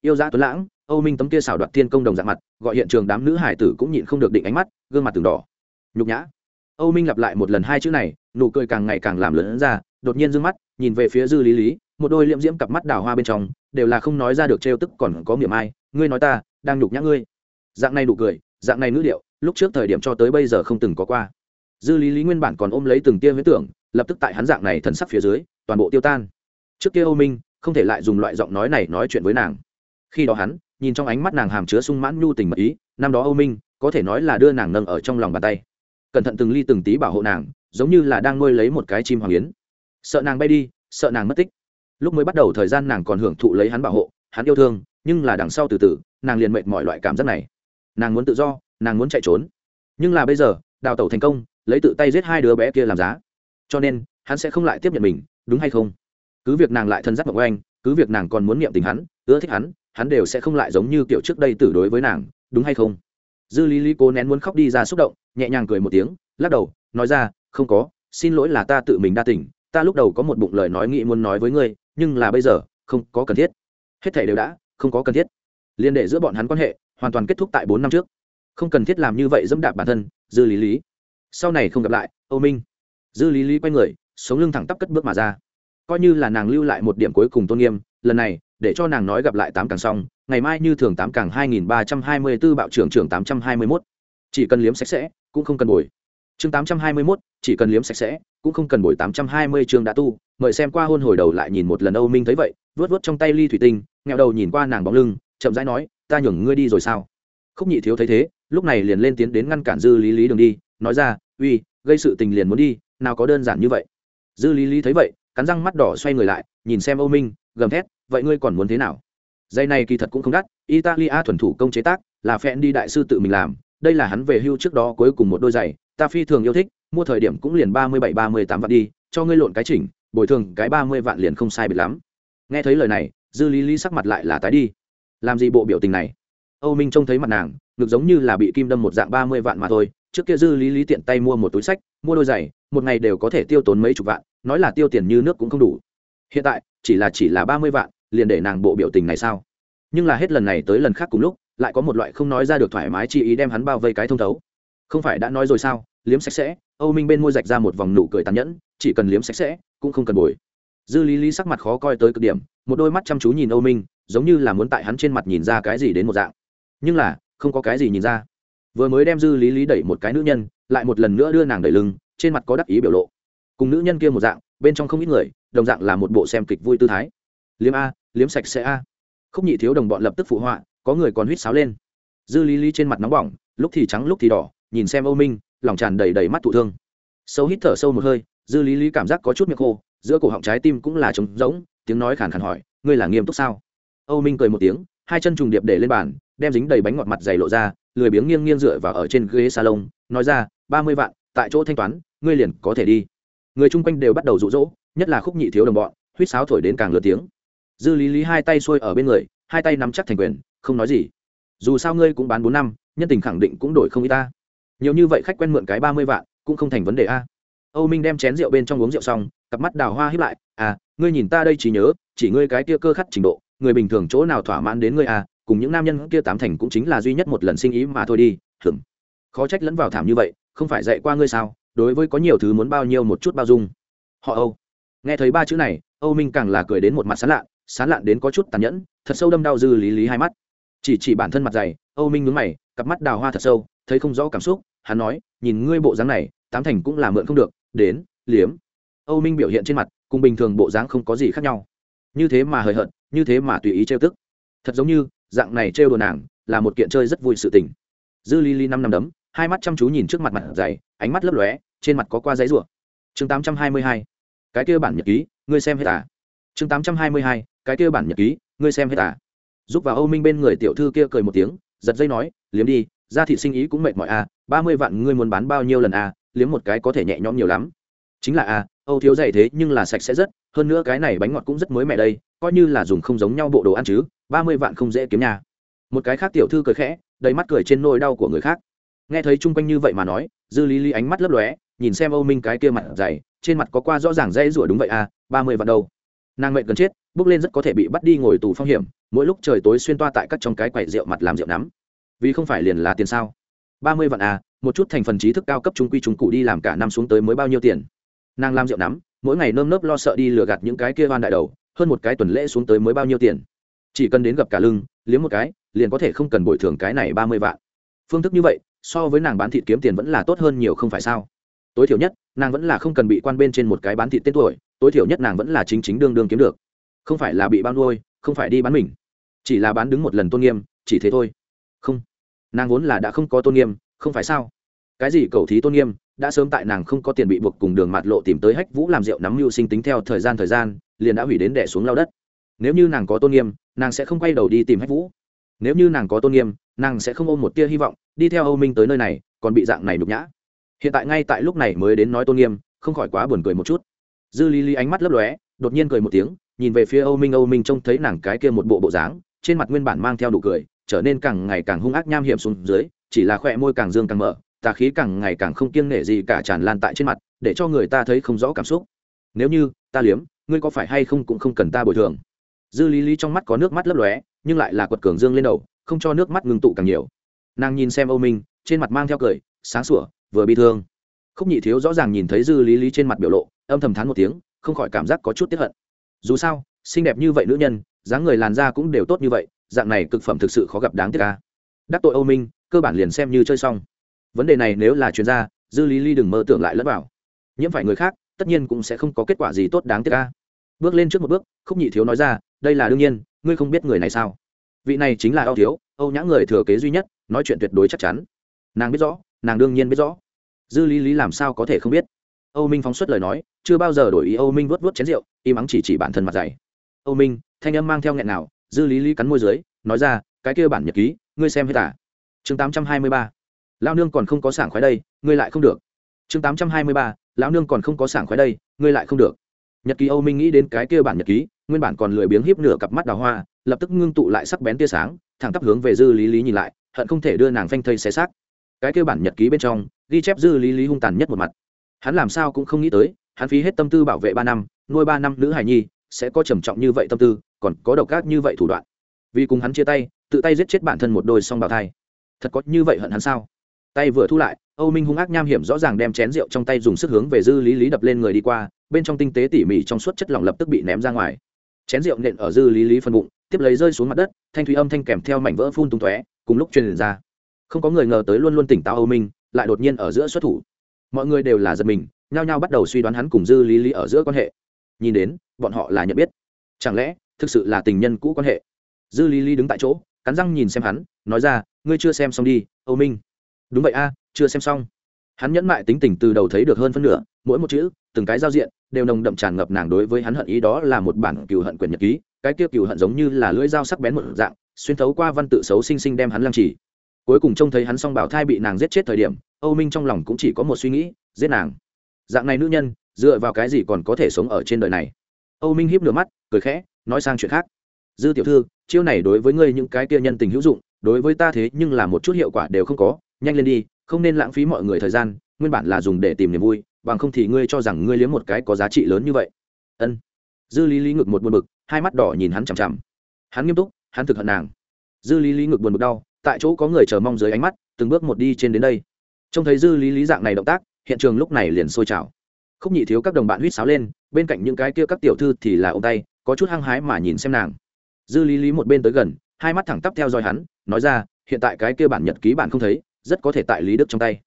yêu dã tuấn lãng, âu minh tấm kia xảo đoạt thiên công đồng dạng mặt, gọi hiện trường đám nữ hải tử cũng nhịn không được định ánh mắt, gương mặt từng đỏ. Nhục nhã. Âu minh lặp lại một lần hai chữ này, nụ cười càng ngày càng làm lớn ra, đột nhiên d ư ơ n g mắt, nhìn về phía dư lý lý, một đôi liệm diễm cặp mắt đào hoa bên trong, đều là không nói ra được trêu tức còn có miệng ai, ngươi nói ta, đang nhục nhã ngươi. Dạng này nụ cười, dạng này ngữ điệu, lúc trước thời điểm cho tới bây giờ không từng có qua. Dư lý lý nguyên bản còn ôm lấy từng tia huyết tưởng, lập tức tại hắn dạng này thần sắc phía dưới, toàn bộ tiêu tan. Trước kia âu minh, không thể lại dùng loại giọng nói này nói chuyện với nàng khi đó hắn nhìn trong ánh mắt nàng hàm chứa sung mãn nhu tình mật ý, năm đó âu minh, có thể nói là đưa nàng nâng ở trong lòng bàn tay. Cẩn thận từng ly từng tí bảo hộ nàng, giống như là đang nuôi lấy một cái chim hoàng yến. Sợ nàng bay đi, sợ nàng mất tích. Lúc mới bắt đầu thời gian nàng còn hưởng thụ lấy hắn bảo hộ, hắn yêu thương, nhưng là đằng sau từ từ, nàng liền mệt mọi loại cảm giác này. Nàng muốn tự do, nàng muốn chạy trốn. Nhưng là bây giờ, đào tẩu thành công, lấy tự tay giết hai đứa bé kia làm giá. Cho nên, hắn sẽ không lại tiếp nhận mình, đúng hay không? Cứ việc nàng lại thân giác mộng anh cứ việc nàng còn muốn niệm tình hắn, ưa thích hắn hắn đều sẽ không lại giống như kiểu trước đây tử đối với nàng, đúng hay không? Dư lý lý cố nén muốn khóc đi ra xúc động, nhẹ nhàng cười một tiếng, lắc đầu, nói ra, không có, xin lỗi là ta tự mình đa tỉnh ta lúc đầu có một bụng lời nói nghĩ muốn nói với ngươi, nhưng là bây giờ, không có cần thiết. Hết thảy đều đã, không có cần thiết. Liên đệ giữa bọn hắn quan hệ, hoàn toàn kết thúc tại bốn năm trước. Không cần thiết làm như vậy dẫm đạp bản thân, dư lý lý. Sau này không gặp lại, âu minh. Dư lý lý quay người, sống lưng thẳng tắp cất bước mà ra. Coi như là nàng lưu lại một điểm cuối cùng tôn nghiêm, lần này để cho nàng nói gặp lại tám càng xong, ngày mai như thường tám càng hai nghìn ba trăm hai mươi b ố bạo trưởng trưởng tám trăm hai mươi mốt. Chỉ cần liếm sạch sẽ, cũng không cần bồi. Chương tám trăm hai mươi mốt, chỉ cần liếm sạch sẽ, cũng không cần bồi tám trăm hai mươi chương đã tu. Mời xem qua hôn hồi đầu lại nhìn một lần âu minh thấy vậy vớt vớt trong tay ly thủy tinh, nghẹo đầu nhìn qua nàng bóng lưng, chậm rãi nói, ta nhường ngươi đi rồi sao? Khúc nhị thiếu thấy thế, lúc này liền lên tiến đến ngăn cản dư lý lý đường đi, nói ra, uy, gây sự tình liền muốn đi, nào có đơn giản như vậy. Dư lý lý thấy vậy, cắn răng mắt đỏ xoay người lại, nhìn xem âu minh, gầm thét vậy ngươi còn muốn thế nào? Dây này kỳ thật cũng không đắt, italia thuần thủ công chế tác, là phen đi đại sư tự mình làm, đây là hắn về hưu trước đó cuối cùng một đôi giày, ta phi thường yêu thích, mua thời điểm cũng liền ba mươi bảy, ba mươi tám vạn đi, cho ngươi lộn cái chỉnh, bồi thường cái ba mươi vạn liền không sai biệt lắm. Nghe thấy lời này, dư lý lý sắc mặt lại là tái đi. Làm gì bộ biểu tình này? Âu minh trông thấy mặt nàng, ngực giống như là bị kim đâm một dạng ba mươi vạn mà thôi, trước kia dư lý lý tiện tay mua một túi sách, mua đôi giày, một ngày đều có thể tiêu tốn mấy chục vạn, nói là tiêu tiền như nước cũng không đủ. Hiện tại, chỉ là chỉ là ba mươi vạn liền để nàng bộ biểu tình này sao? Nhưng là hết lần này tới lần khác cùng lúc, lại có một loại không nói ra được thoải mái chi ý đem hắn bao vây cái thông thấu. Không phải đã nói rồi sao? Liếm sạch sẽ, âu minh bên môi rạch ra một vòng nụ cười tàn nhẫn, chỉ cần liếm sạch sẽ, cũng không cần bồi. Dư lý lý sắc mặt khó coi tới cực điểm, một đôi mắt chăm chú nhìn âu minh, giống như là muốn tại hắn trên mặt nhìn ra cái gì đến một dạng. Nhưng là, không có cái gì nhìn ra. Vừa mới đem dư lý lý đẩy một cái nữ nhân, lại một lần nữa đưa nàng đẩy lưng, trên mặt có đắc ý biểu lộ. Cùng nữ nhân kia một dạng, bên trong không ít người, đồng dạng là một bộ xem kịch vui tư thái. Liếm a liếm sạch sẽ a. Không nhị thiếu đồng bọn lập tức phụ họa, có người còn huýt sáo lên. Dư lý lý trên mặt nóng bỏng, lúc thì trắng lúc thì đỏ, nhìn xem âu minh, lòng tràn đầy đầy mắt thụ thương. Sâu hít thở sâu một hơi, dư lý lý cảm giác có chút miệng khô, giữa cổ họng trái tim cũng là trống rỗng, tiếng nói khàn khàn hỏi, ngươi là nghiêm túc sao? Âu minh cười một tiếng, hai chân trùng điệp để lên bàn, đem dính đầy bánh ngọt mặt dày lộ ra, lười biếng nghiêng nghiêng dựa vào ở trên ghế salon, nói ra, ba mươi vạn, tại chỗ thanh toán, ngươi liền có thể đi. Người chung quanh đều bắt đầu rụ rỗ, nhất là khúc nhị thiếu đồng bọn, huýt sáo thổi đến càng lớn tiếng dư lý lý hai tay xuôi ở bên người, hai tay nắm chắc thành quyền, không nói gì. Dù sao ngươi cũng bán bốn năm, nhân tình khẳng định cũng đổi không y ta. Nhiều như vậy khách quen mượn cái ba mươi vạn, cũng không thành vấn đề a. Âu minh đem chén rượu bên trong uống rượu xong, cặp mắt đào hoa hiếp lại. À ngươi nhìn ta đây chỉ nhớ, chỉ ngươi cái kia cơ khắc trình độ, người bình thường chỗ nào thỏa mãn đến ngươi à cùng những nam nhân kia tám thành cũng chính là duy nhất một lần sinh ý mà thôi đi hửng khó trách lẫn vào thảm như vậy, không phải dạy qua ngươi sao, đối với có nhiều thứ muốn bao nhiêu một chút bao dung. Họ âu. Nghe thấy ba chữ này, âu minh càng là cười đến một mặt sán lạ sán lạn đến có chút tàn nhẫn, thật sâu đâm đau dư lý lý hai mắt. Chỉ chỉ bản thân mặt dày, âu minh ngứng mày, cặp mắt đào hoa thật sâu, thấy không rõ cảm xúc, hắn nói, nhìn ngươi bộ dáng này, tám thành cũng là mượn không được, đến, liếm. Âu minh biểu hiện trên mặt, cùng bình thường bộ dáng không có gì khác nhau. Như thế mà hời hợt, như thế mà tùy ý trêu tức. Thật giống như, dạng này trêu đồ nàng, là một kiện chơi rất vui sự tình. Dư lý lý năm năm đấm, hai mắt chăm chú nhìn trước mặt mặt dày, ánh mắt lấp lóe, trên mặt có qua giấy rủa. Chương tám trăm hai mươi hai. Cái kia bản nhật ký, ngươi xem hết à? Chương tám trăm hai mươi hai, cái kia bản nhật ký, ngươi xem hết à? Giúp vào âu minh bên người tiểu thư kia cười một tiếng, giật dây nói, liếm đi ra thị sinh ý cũng mệt mỏi à ba mươi vạn ngươi muốn bán bao nhiêu lần à liếm một cái có thể nhẹ nhõm nhiều lắm. Chính là à âu thiếu dày thế nhưng là sạch sẽ rất, hơn nữa cái này bánh ngọt cũng rất mới mẻ đây, coi như là dùng không giống nhau bộ đồ ăn chứ, ba mươi vạn không dễ kiếm nhà một cái khác tiểu thư cười khẽ, đầy mắt cười trên nỗi đau của người khác. Nghe thấy chung quanh như vậy mà nói, dư lý lý ánh mắt lấp lóe, nhìn xem âu minh cái kia mặt dày, trên mặt có qua rõ ràng dây rủa đúng vậy à ba mươi vạn đâu? Nàng mệnh gần chết, bước lên rất có thể bị bắt đi ngồi tù phong hiểm, mỗi lúc trời tối xuyên toa tại các trong cái quầy rượu mặt làm rượu nắm. Vì không phải liền là tiền sao? Ba mươi vạn à một chút thành phần trí thức cao cấp trung quy trung cụ đi làm cả năm xuống tới mới bao nhiêu tiền? Nàng làm rượu nắm, mỗi ngày nơm nớp lo sợ đi lừa gạt những cái kia van đại đầu, hơn một cái tuần lễ xuống tới mới bao nhiêu tiền? Chỉ cần đến gặp cả lưng, liếm một cái, liền có thể không cần bồi thường cái này ba mươi vạn. Phương thức như vậy, so với nàng bán thịt kiếm tiền vẫn là tốt hơn nhiều không phải sao? Tối thiểu nhất, nàng vẫn là không cần bị quan bên trên một cái bán thịt tên tuổi tối thiểu nhất nàng vẫn là chính chính đương đương kiếm được. Không phải là bị bao nuôi, không phải đi bán mình. Chỉ là bán đứng một lần tôn nghiêm, chỉ thế thôi. Không. Nàng vốn là đã không có tôn nghiêm, không phải sao? Cái gì cầu thí tôn nghiêm, đã sớm tại nàng không có tiền bị buộc cùng đường mạt lộ tìm tới hách vũ làm rượu nắm mưu sinh tính theo thời gian thời gian, liền đã hủy đến đẻ xuống lao đất. Nếu như nàng có tôn nghiêm, nàng sẽ không quay đầu đi tìm hách vũ. Nếu như nàng có tôn nghiêm, nàng sẽ không ôm một tia hy vọng, đi theo âu minh tới nơi này, còn bị dạng này nhục nhã. Hiện tại ngay tại lúc này mới đến nói tôn nghiêm, không khỏi quá buồn cười một chút dư lý lý ánh mắt lấp lóe, đột nhiên cười một tiếng, nhìn về phía âu minh âu minh trông thấy nàng cái kia một bộ bộ dáng, trên mặt nguyên bản mang theo đủ cười, trở nên càng ngày càng hung ác nham hiểm xuống dưới, chỉ là khỏe môi càng dương càng mở, tà khí càng ngày càng không kiêng nể gì cả tràn lan tại trên mặt, để cho người ta thấy không rõ cảm xúc. Nếu như, ta liếm, ngươi có phải hay không cũng không cần ta bồi thường. Dư lý lý trong mắt có nước mắt lấp lóe, nhưng lại là quật cường dương lên đầu, không cho nước mắt ngừng tụ càng nhiều. Nàng nhìn xem âu minh, trên mặt mang theo cười, sáng sủa, vừa bị thương. Khúc nhị thiếu rõ ràng nhìn thấy dư lý lý trên mặt biểu lộ âm thầm thán một tiếng, không khỏi cảm giác có chút tiếp hận. Dù sao, xinh đẹp như vậy nữ nhân, dáng người làn da cũng đều tốt như vậy, dạng này cực phẩm thực sự khó gặp đáng tiếc ca đắc tội âu minh, cơ bản liền xem như chơi xong. Vấn đề này nếu là chuyên gia, dư lý ly đừng mơ tưởng lại lẫn vào. Nhiễm phải người khác, tất nhiên cũng sẽ không có kết quả gì tốt đáng tiếc ca bước lên trước một bước, khúc nhị thiếu nói ra, đây là đương nhiên, ngươi không biết người này sao? Vị này chính là âu thiếu, âu nhã người thừa kế duy nhất, nói chuyện tuyệt đối chắc chắn. Nàng biết rõ, nàng đương nhiên biết rõ. Dư lý lý làm sao có thể không biết? Âu minh phóng xuất lời nói chưa bao giờ đổi ý âu minh vuốt vuốt chén rượu, y mắng chỉ chỉ bản thân mặt dày. Âu minh, thanh âm mang theo nghẹn nào, dư lý lý cắn môi dưới, nói ra, cái kia bản nhật ký, ngươi xem hết à? Chương tám trăm hai mươi ba. Lao nương còn không có sảng khoái đây, ngươi lại không được. Chương tám trăm hai mươi ba. Lão nương còn không có sảng khoái đây, ngươi lại không được. Nhật ký âu minh nghĩ đến cái kia bản nhật ký, nguyên bản còn lười biếng híp nửa cặp mắt đào hoa, lập tức ngưng tụ lại sắc bén tia sáng, thẳng tắp hướng về dư lý lý nhìn lại, hận không thể đưa nàng phanh thây xé xác. Cái kia bản nhật ký bên trong, ghi chép dư lý lý hung tàn nhất một mặt. Hắn làm sao cũng không nghĩ tới hắn phí hết tâm tư bảo vệ ba năm, nuôi ba năm nữ hài nhi, sẽ có trầm trọng như vậy tâm tư, còn có độc ác như vậy thủ đoạn. Vì cùng hắn chia tay, tự tay giết chết bản thân một đôi song bào thai. Thật có như vậy hận hắn sao? Tay vừa thu lại, âu minh hung ác nham hiểm rõ ràng đem chén rượu trong tay dùng sức hướng về dư lý lý đập lên người đi qua, bên trong tinh tế tỉ mỉ trong suốt chất lỏng lập tức bị ném ra ngoài. Chén rượu nện ở dư lý lý phân bụng, tiếp lấy rơi xuống mặt đất, thanh thủy âm thanh kèm theo mảnh vỡ phun tung tóe, cùng lúc truyền ra. Không có người ngờ tới luôn luôn tỉnh táo âu minh, lại đột nhiên ở giữa xuất thủ. Mọi người đều là giật mình nhao nhao bắt đầu suy đoán hắn cùng dư lý lý ở giữa quan hệ. Nhìn đến, bọn họ là nhận biết. Chẳng lẽ, thực sự là tình nhân cũ quan hệ? Dư lý lý đứng tại chỗ, cắn răng nhìn xem hắn, nói ra, ngươi chưa xem xong đi, âu minh. Đúng vậy a, chưa xem xong. Hắn nhẫn mại tính tình từ đầu thấy được hơn phân nửa, mỗi một chữ, từng cái giao diện, đều nồng đậm tràn ngập nàng đối với hắn hận ý đó là một bản cừu hận quyển nhật ký, cái kia cừu hận giống như là lưỡi dao sắc bén một dạng, xuyên thấu qua văn tự xấu xinh xinh đem hắn lăng trì. Cuối cùng trông thấy hắn xong bảo thai bị nàng giết chết thời điểm, âu minh trong lòng cũng chỉ có một suy nghĩ, giết nàng dạng này nữ nhân, dựa vào cái gì còn có thể sống ở trên đời này? Âu minh hiếp lửa mắt, cười khẽ, nói sang chuyện khác. Dư tiểu thư, chiêu này đối với ngươi những cái kia nhân tình hữu dụng, đối với ta thế nhưng là một chút hiệu quả đều không có. Nhanh lên đi, không nên lãng phí mọi người thời gian, nguyên bản là dùng để tìm niềm vui, bằng không thì ngươi cho rằng ngươi liếm một cái có giá trị lớn như vậy. Ân. Dư lý lý ngực một buồn bực, hai mắt đỏ nhìn hắn chằm chằm. Hắn nghiêm túc, hắn thực hận nàng. Dư lý lý ngực buồn bực đau, tại chỗ có người chờ mong dưới ánh mắt, từng bước một đi trên đến đây. Trông thấy dư lý lý dạng này động tác hiện trường lúc này liền sôi trào. Không nhị thiếu các đồng bạn huýt sáo lên, bên cạnh những cái kia các tiểu thư thì là ôm tay, có chút hăng hái mà nhìn xem nàng. Dư lý lý một bên tới gần, hai mắt thẳng tắp theo dõi hắn, nói ra, hiện tại cái kia bản nhật ký bản không thấy, rất có thể tại lý đức trong tay.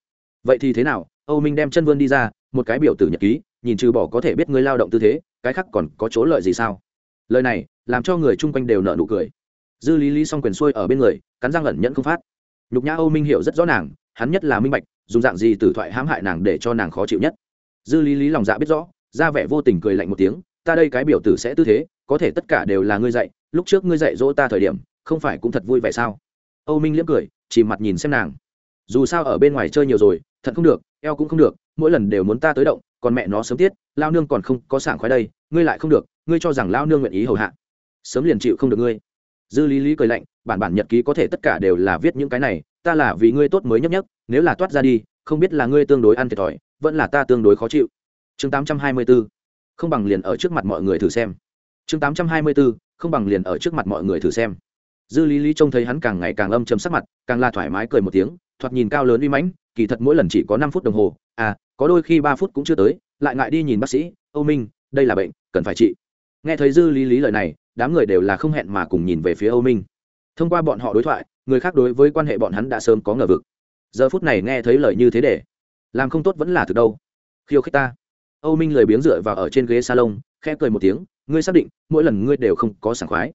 Vậy thì thế nào? Âu minh đem chân vươn đi ra, một cái biểu tử nhật ký, nhìn trừ bỏ có thể biết ngươi lao động tư thế, cái khác còn có chỗ lợi gì sao? Lời này, làm cho người chung quanh đều nợ nụ cười. Dư lý lý s o n g quyền xuôi ở bên người, cắn răng ẩn nhẫn không phát. Nhục nhã âu minh hiểu rất rõ nàng, hắn nhất là minh bạch dùng dạng gì tử thoại hãm hại nàng để cho nàng khó chịu nhất? Dư lý lý lòng dạ biết rõ, ra vẻ vô tình cười lạnh một tiếng, ta đây cái biểu tử sẽ tư thế, có thể tất cả đều là ngươi dạy, lúc trước ngươi dạy dỗ ta thời điểm, không phải cũng thật vui vẻ sao? Âu minh liếm cười, chỉ mặt nhìn xem nàng. Dù sao ở bên ngoài chơi nhiều rồi, thật không được, eo cũng không được, mỗi lần đều muốn ta tới động, còn mẹ nó sớm tiết, lao nương còn không có sảng khoái đây, ngươi lại không được, ngươi cho rằng lao nương nguyện ý hầu hạ. Sớm liền chịu không được ngươi. Dư lý lý cười lạnh, bản bản nhật ký có thể tất cả đều là viết những cái này ta là vì ngươi tốt mới nhấp nhấp, nếu là toát ra đi, không biết là ngươi tương đối ăn thiệt thòi, vẫn là ta tương đối khó chịu. Chương tám trăm hai mươi 824 không bằng liền ở trước mặt mọi người thử xem. Chương tám trăm hai mươi 824 không bằng liền ở trước mặt mọi người thử xem. Dư lý lý trông thấy hắn càng ngày càng âm chầm sắc mặt, càng là thoải mái cười một tiếng, thoạt nhìn cao lớn uy mãnh, kỳ thật mỗi lần chỉ có năm phút đồng hồ à có đôi khi ba phút cũng chưa tới, lại ngại đi nhìn bác sĩ, âu minh, đây là bệnh, cần phải trị. Nghe thấy dư lý lý lời này, đám người đều là không hẹn mà cùng nhìn về phía âu minh. Thông qua bọn họ đối thoại người khác đối với quan hệ bọn hắn đã sớm có ngờ vực. Giờ phút này nghe thấy lời như thế để, làm không tốt vẫn là từ đâu. Khiêu khích ta. Âu minh lười biếng dựa vào ở trên ghế salon, khẽ cười một tiếng, ngươi xác định, mỗi lần ngươi đều không có sảng khoái.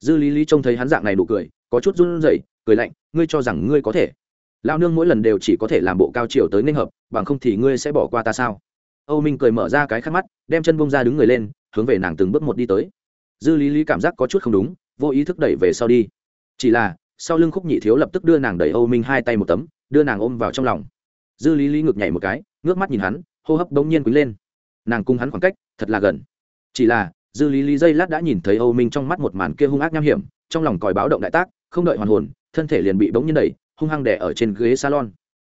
Dư lý lý trông thấy hắn dạng này nụ cười, có chút run rẩy, cười lạnh, ngươi cho rằng ngươi có thể. Lao nương mỗi lần đều chỉ có thể làm bộ cao chiều tới ninh hợp, bằng không thì ngươi sẽ bỏ qua ta sao? Âu minh cười mở ra cái khắc mắt, đem chân bông ra đứng người lên, hướng về nàng từng bước một đi tới. Dư lý lý cảm giác có chút không đúng, vô ý thức đẩy về sau đi. Chỉ là sau lưng khúc nhị thiếu lập tức đưa nàng đẩy âu minh hai tay một tấm, đưa nàng ôm vào trong lòng. Dư lý lý ngược nhảy một cái, ngước mắt nhìn hắn, hô hấp bỗng nhiên quý lên. Nàng cung hắn khoảng cách, thật là gần. Chỉ là, dư lý lý dây lát đã nhìn thấy âu minh trong mắt một màn kia hung ác nham hiểm, trong lòng còi báo động đại tác, không đợi hoàn hồn, thân thể liền bị bỗng nhiên đẩy, hung hăng đẻ ở trên ghế salon.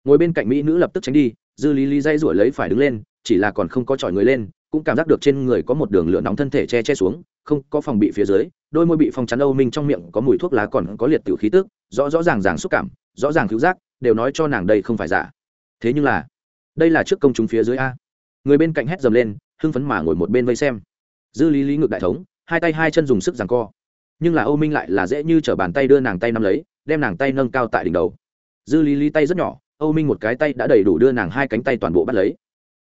Ngồi bên cạnh mỹ nữ lập tức tránh đi, dư lý lý dây rủi lấy phải đứng lên, chỉ là còn không có chọi người lên cũng cảm giác được trên người có một đường lửa nóng thân thể che che xuống, không có phòng bị phía dưới, đôi môi bị phong chắn âu minh trong miệng có mùi thuốc lá còn có liệt tiểu khí tức, rõ rõ ràng ràng xúc cảm, rõ ràng cứu giác, đều nói cho nàng đây không phải giả. Thế nhưng là, đây là trước công chúng phía dưới a. Người bên cạnh hét dầm lên, hưng phấn mà ngồi một bên vây xem. Dư lý lý ngược đại thống, hai tay hai chân dùng sức giằng co. Nhưng là âu minh lại là dễ như t r ở bàn tay đưa nàng tay nắm lấy, đem nàng tay nâng cao tại đỉnh đầu. Dư lý lý tay rất nhỏ, âu minh một cái tay đã đầy đủ đưa nàng hai cánh tay toàn bộ bắt lấy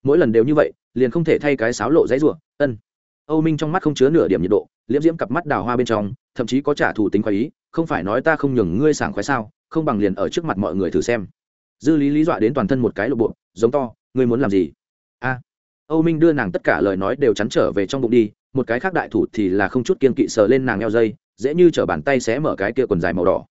mỗi lần đều như vậy, liền không thể thay cái sáo lộ dãy ruộng ân. Âu minh trong mắt không chứa nửa điểm nhiệt độ, liễm diễm cặp mắt đào hoa bên trong, thậm chí có trả thù tính khoái ý, không phải nói ta không nhường ngươi sảng khoái sao, không bằng liền ở trước mặt mọi người thử xem. Dư lý lý dọa đến toàn thân một cái lộ bộ, giống to, ngươi muốn làm gì? A. Âu minh đưa nàng tất cả lời nói đều chắn trở về trong bụng đi, một cái khác đại thủ thì là không chút kiên kỵ sờ lên nàng eo dây, dễ như t bàn tay xé mở cái kia quần dài màu đỏ.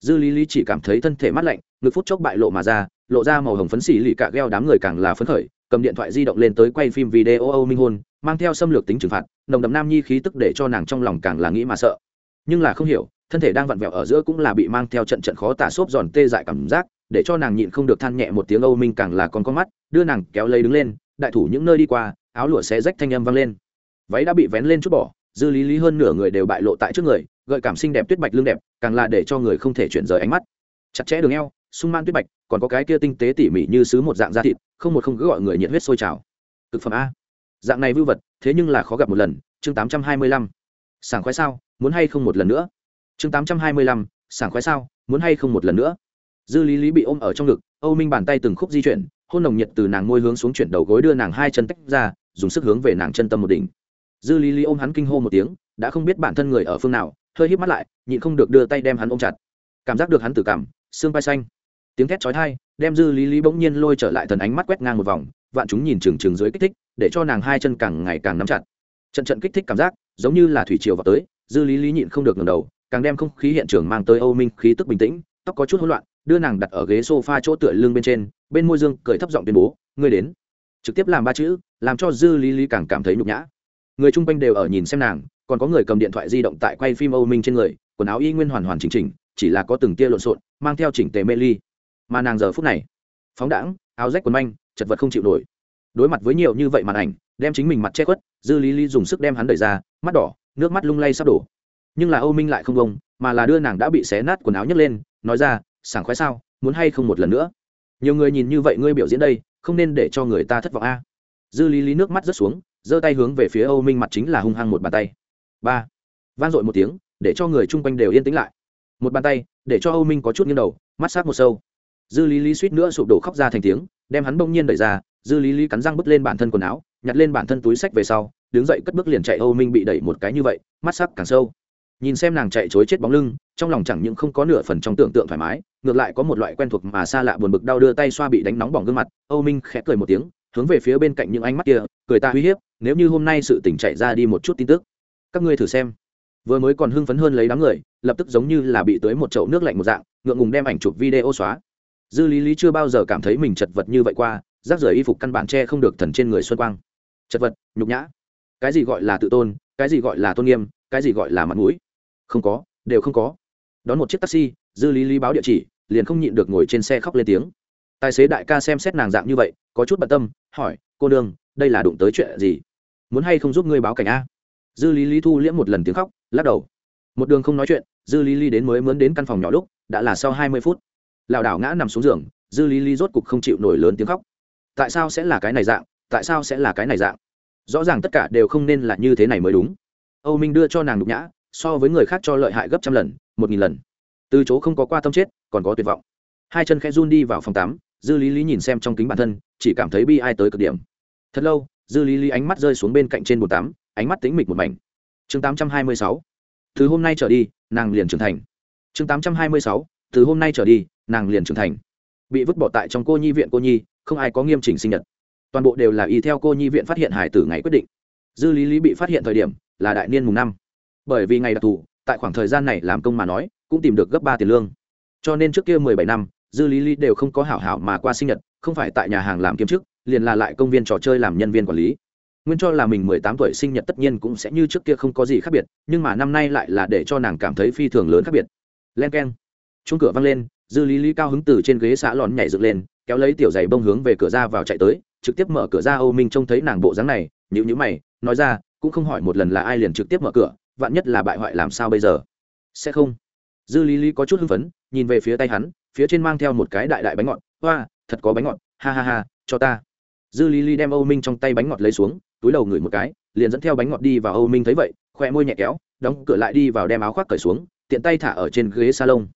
Dư lý lý chỉ cảm thấy thân thể mát lạnh, ngực phút chốc bại lộ mà ra, lộ ra màu hồng phấn xỉ lì cạ gheo đám người càng là phấn khởi cầm điện thoại di động lên tới quay phim video âu minh hôn, mang theo xâm lược tính trừng phạt, nồng đậm nam nhi khí tức để cho nàng trong lòng càng là nghĩ mà sợ. Nhưng là không hiểu, thân thể đang vặn vẹo ở giữa cũng là bị mang theo trận trận khó tả xốp giòn tê dại cảm giác, để cho nàng nhịn không được than nhẹ một tiếng âu minh càng là con con mắt, đưa nàng kéo lấy đứng lên, đại thủ những nơi đi qua, áo lụa xé rách thanh âm vang lên. Váy đã bị vén lên chút bỏ, dư lý lý hơn nửa người đều bại lộ tại trước người, gợi cảm xinh đẹp tuyết bạch lưng đẹp, càng là để cho người không thể chuyển rời ánh mắt. Chặt chẽ đường eo, sung man tuyết bạch, còn có cái kia tinh tế tỉ mỉ như sứ một dạng da thịt không một không cứ gọi người nhiệt huyết sôi trào. Thực phẩm a. Dạng này vưu vật, thế nhưng là khó gặp một lần, chương tám trăm hai mươi lăm. Sảng khoái sao, muốn hay không một lần nữa? Chương tám trăm hai mươi lăm, sảng khoái sao, muốn hay không một lần nữa? Dư lý lý bị ôm ở trong ngực, âu minh bàn tay từng khúc di chuyển, hôn nồng nhiệt từ nàng môi hướng xuống chuyển đầu gối đưa nàng hai chân tách ra, dùng sức hướng về nàng chân tâm một đỉnh. Dư lý lý ôm hắn kinh hô một tiếng, đã không biết bản thân người ở phương nào, hơi híp mắt lại, nhịn không được đưa tay đem hắn ôm chặt. Cảm giác được hắn tử cảm, xương vai xanh tiếng thét chói tai, đem dư lý lý bỗng nhiên lôi trở lại thần ánh mắt quét ngang một vòng, vạn chúng nhìn trừng trừng dưới kích thích, để cho nàng hai chân càng ngày càng nắm chặt. Trận trận kích thích cảm giác, giống như là thủy triều vào tới, dư lý lý nhịn không được ngẩng đầu, càng đem không khí hiện trường mang tới âu minh khí tức bình tĩnh, tóc có chút hỗn loạn, đưa nàng đặt ở ghế sofa chỗ tựa lưng bên trên, bên môi dương cười thấp giọng tuyên bố, ngươi đến. Trực tiếp làm ba chữ, làm cho dư lý lý càng cảm thấy nhục nhã. Người chung quanh đều ở nhìn xem nàng, còn có người cầm điện thoại di động tại quay phim âu minh trên người, quần áo y nguyên hoàn hoàn chỉnh chỉnh, chỉ là có từng tia lộn xộn, mang theo chỉnh tề mê ly mà nàng giờ phút này, phóng đãng, áo rách quần manh, chật vật không chịu nổi. Đối mặt với nhiều như vậy màn ảnh, đem chính mình mặt che khuất, dư lý lý dùng sức đem hắn đẩy ra, mắt đỏ, nước mắt lung lay sắp đổ. Nhưng là âu minh lại không bông mà là đưa nàng đã bị xé nát quần áo nhấc lên, nói ra, sảng khoái sao, muốn hay không một lần nữa? Nhiều người nhìn như vậy ngươi biểu diễn đây, không nên để cho người ta thất vọng a. Dư lý lý nước mắt rớt xuống, giơ tay hướng về phía âu minh mặt chính là hung hăng một bàn tay. Ba. Vang dội một tiếng, để cho người chung quanh đều yên tĩnh lại. Một bàn tay, để cho âu minh có chút nghiêng đầu, mắt sát một sâu dư lý lý suýt nữa sụp đổ khóc ra thành tiếng, đem hắn bỗng nhiên đẩy ra, dư lý lý cắn răng bứt lên bản thân quần áo, nhặt lên bản thân túi sách về sau, đứng dậy cất bước liền chạy âu minh bị đẩy một cái như vậy, mắt sắc càng sâu. Nhìn xem nàng chạy chối chết bóng lưng, trong lòng chẳng những không có nửa phần trong tưởng tượng thoải mái, ngược lại có một loại quen thuộc mà xa lạ buồn bực đau đưa tay xoa bị đánh nóng bỏng gương mặt, âu minh khẽ cười một tiếng, hướng về phía bên cạnh những ánh mắt kia, cười ta uy hiếp, nếu như hôm nay sự tỉnh chạy ra đi một chút tin tức, các ngươi thử xem. Vừa mới còn hưng phấn hơn lấy đám người, lập tức giống như là bị tới một chậu nước lạnh một dạng, ngượng ngùng đem ảnh chụp video xóa dư lý lý chưa bao giờ cảm thấy mình chật vật như vậy qua, rác rời y phục căn bản che không được thần trên người xuân quang. Chật vật, nhục nhã. Cái gì gọi là tự tôn, cái gì gọi là tôn nghiêm, cái gì gọi là mặt mũi? Không có, đều không có. Đón một chiếc taxi, dư lý lý báo địa chỉ, liền không nhịn được ngồi trên xe khóc lên tiếng. Tài xế đại ca xem xét nàng dạng như vậy, có chút bận tâm, hỏi, cô nương, đây là đụng tới chuyện gì? Muốn hay không giúp ngươi báo cảnh a? Dư lý lý thu liễm một lần tiếng khóc, lắc đầu. Một đường không nói chuyện, dư lý lý đến mới mướn đến căn phòng nhỏ lúc, đã là sau hai mươi phút lảo đảo ngã nằm xuống giường, dư lý lý rốt cục không chịu nổi lớn tiếng khóc. Tại sao sẽ là cái này dạng? Tại sao sẽ là cái này dạng? Rõ ràng tất cả đều không nên là như thế này mới đúng. Âu minh đưa cho nàng nhục nhã, so với người khác cho lợi hại gấp trăm lần, một nghìn lần. Từ chỗ không có qua tâm chết, còn có tuyệt vọng. Hai chân khẽ run đi vào phòng tắm, dư lý lý nhìn xem trong kính bản thân, chỉ cảm thấy bi ai tới cực điểm. Thật lâu, dư lý lý ánh mắt rơi xuống bên cạnh trên bồn tắm, ánh mắt tính mịch một mảnh. Chương tám trăm hai mươi sáu. Từ hôm nay trở đi, nàng liền trưởng thành. Chương tám trăm hai mươi sáu từ hôm nay trở đi, nàng liền trưởng thành. Bị vứt bỏ tại trong cô nhi viện cô nhi, không ai có nghiêm chỉnh sinh nhật. Toàn bộ đều là y theo cô nhi viện phát hiện hải tử ngày quyết định. Dư lý lý bị phát hiện thời điểm, là đại niên mùng năm. Bởi vì ngày đặc thù, tại khoảng thời gian này làm công mà nói, cũng tìm được gấp ba tiền lương. Cho nên trước kia mười bảy năm, dư lý lý đều không có hảo hảo mà qua sinh nhật, không phải tại nhà hàng làm kiếm chức liền là lại công viên trò chơi làm nhân viên quản lý. Nguyên cho là mình mười tám tuổi sinh nhật tất nhiên cũng sẽ như trước kia không có gì khác biệt, nhưng mà năm nay lại là để cho nàng cảm thấy phi thường lớn khác biệt. Len k e n chung cửa văng lên, dư lý lý cao hứng từ trên ghế xã lòn nhảy dựng lên, kéo lấy tiểu giày bông hướng về cửa ra vào chạy tới, trực tiếp mở cửa ra âu minh trông thấy nàng bộ dáng này nhữ nhữ mày, nói ra, cũng không hỏi một lần là ai liền trực tiếp mở cửa, vạn nhất là bại hoại làm sao bây giờ? Sẽ không. Dư lý lý có chút hưng phấn, nhìn về phía tay hắn, phía trên mang theo một cái đại đại bánh ngọt, hoa, thật có bánh ngọt, ha ha ha, cho ta. Dư lý lý đem âu minh trong tay bánh ngọt lấy xuống, túi đầu ngửi một cái, liền dẫn theo bánh ngọt đi vào âu minh thấy vậy, khoe môi nhẹ kéo, đóng cửa lại đi vào đem áo khoác cởi xuống, tiện tay thả ở trên ghế salon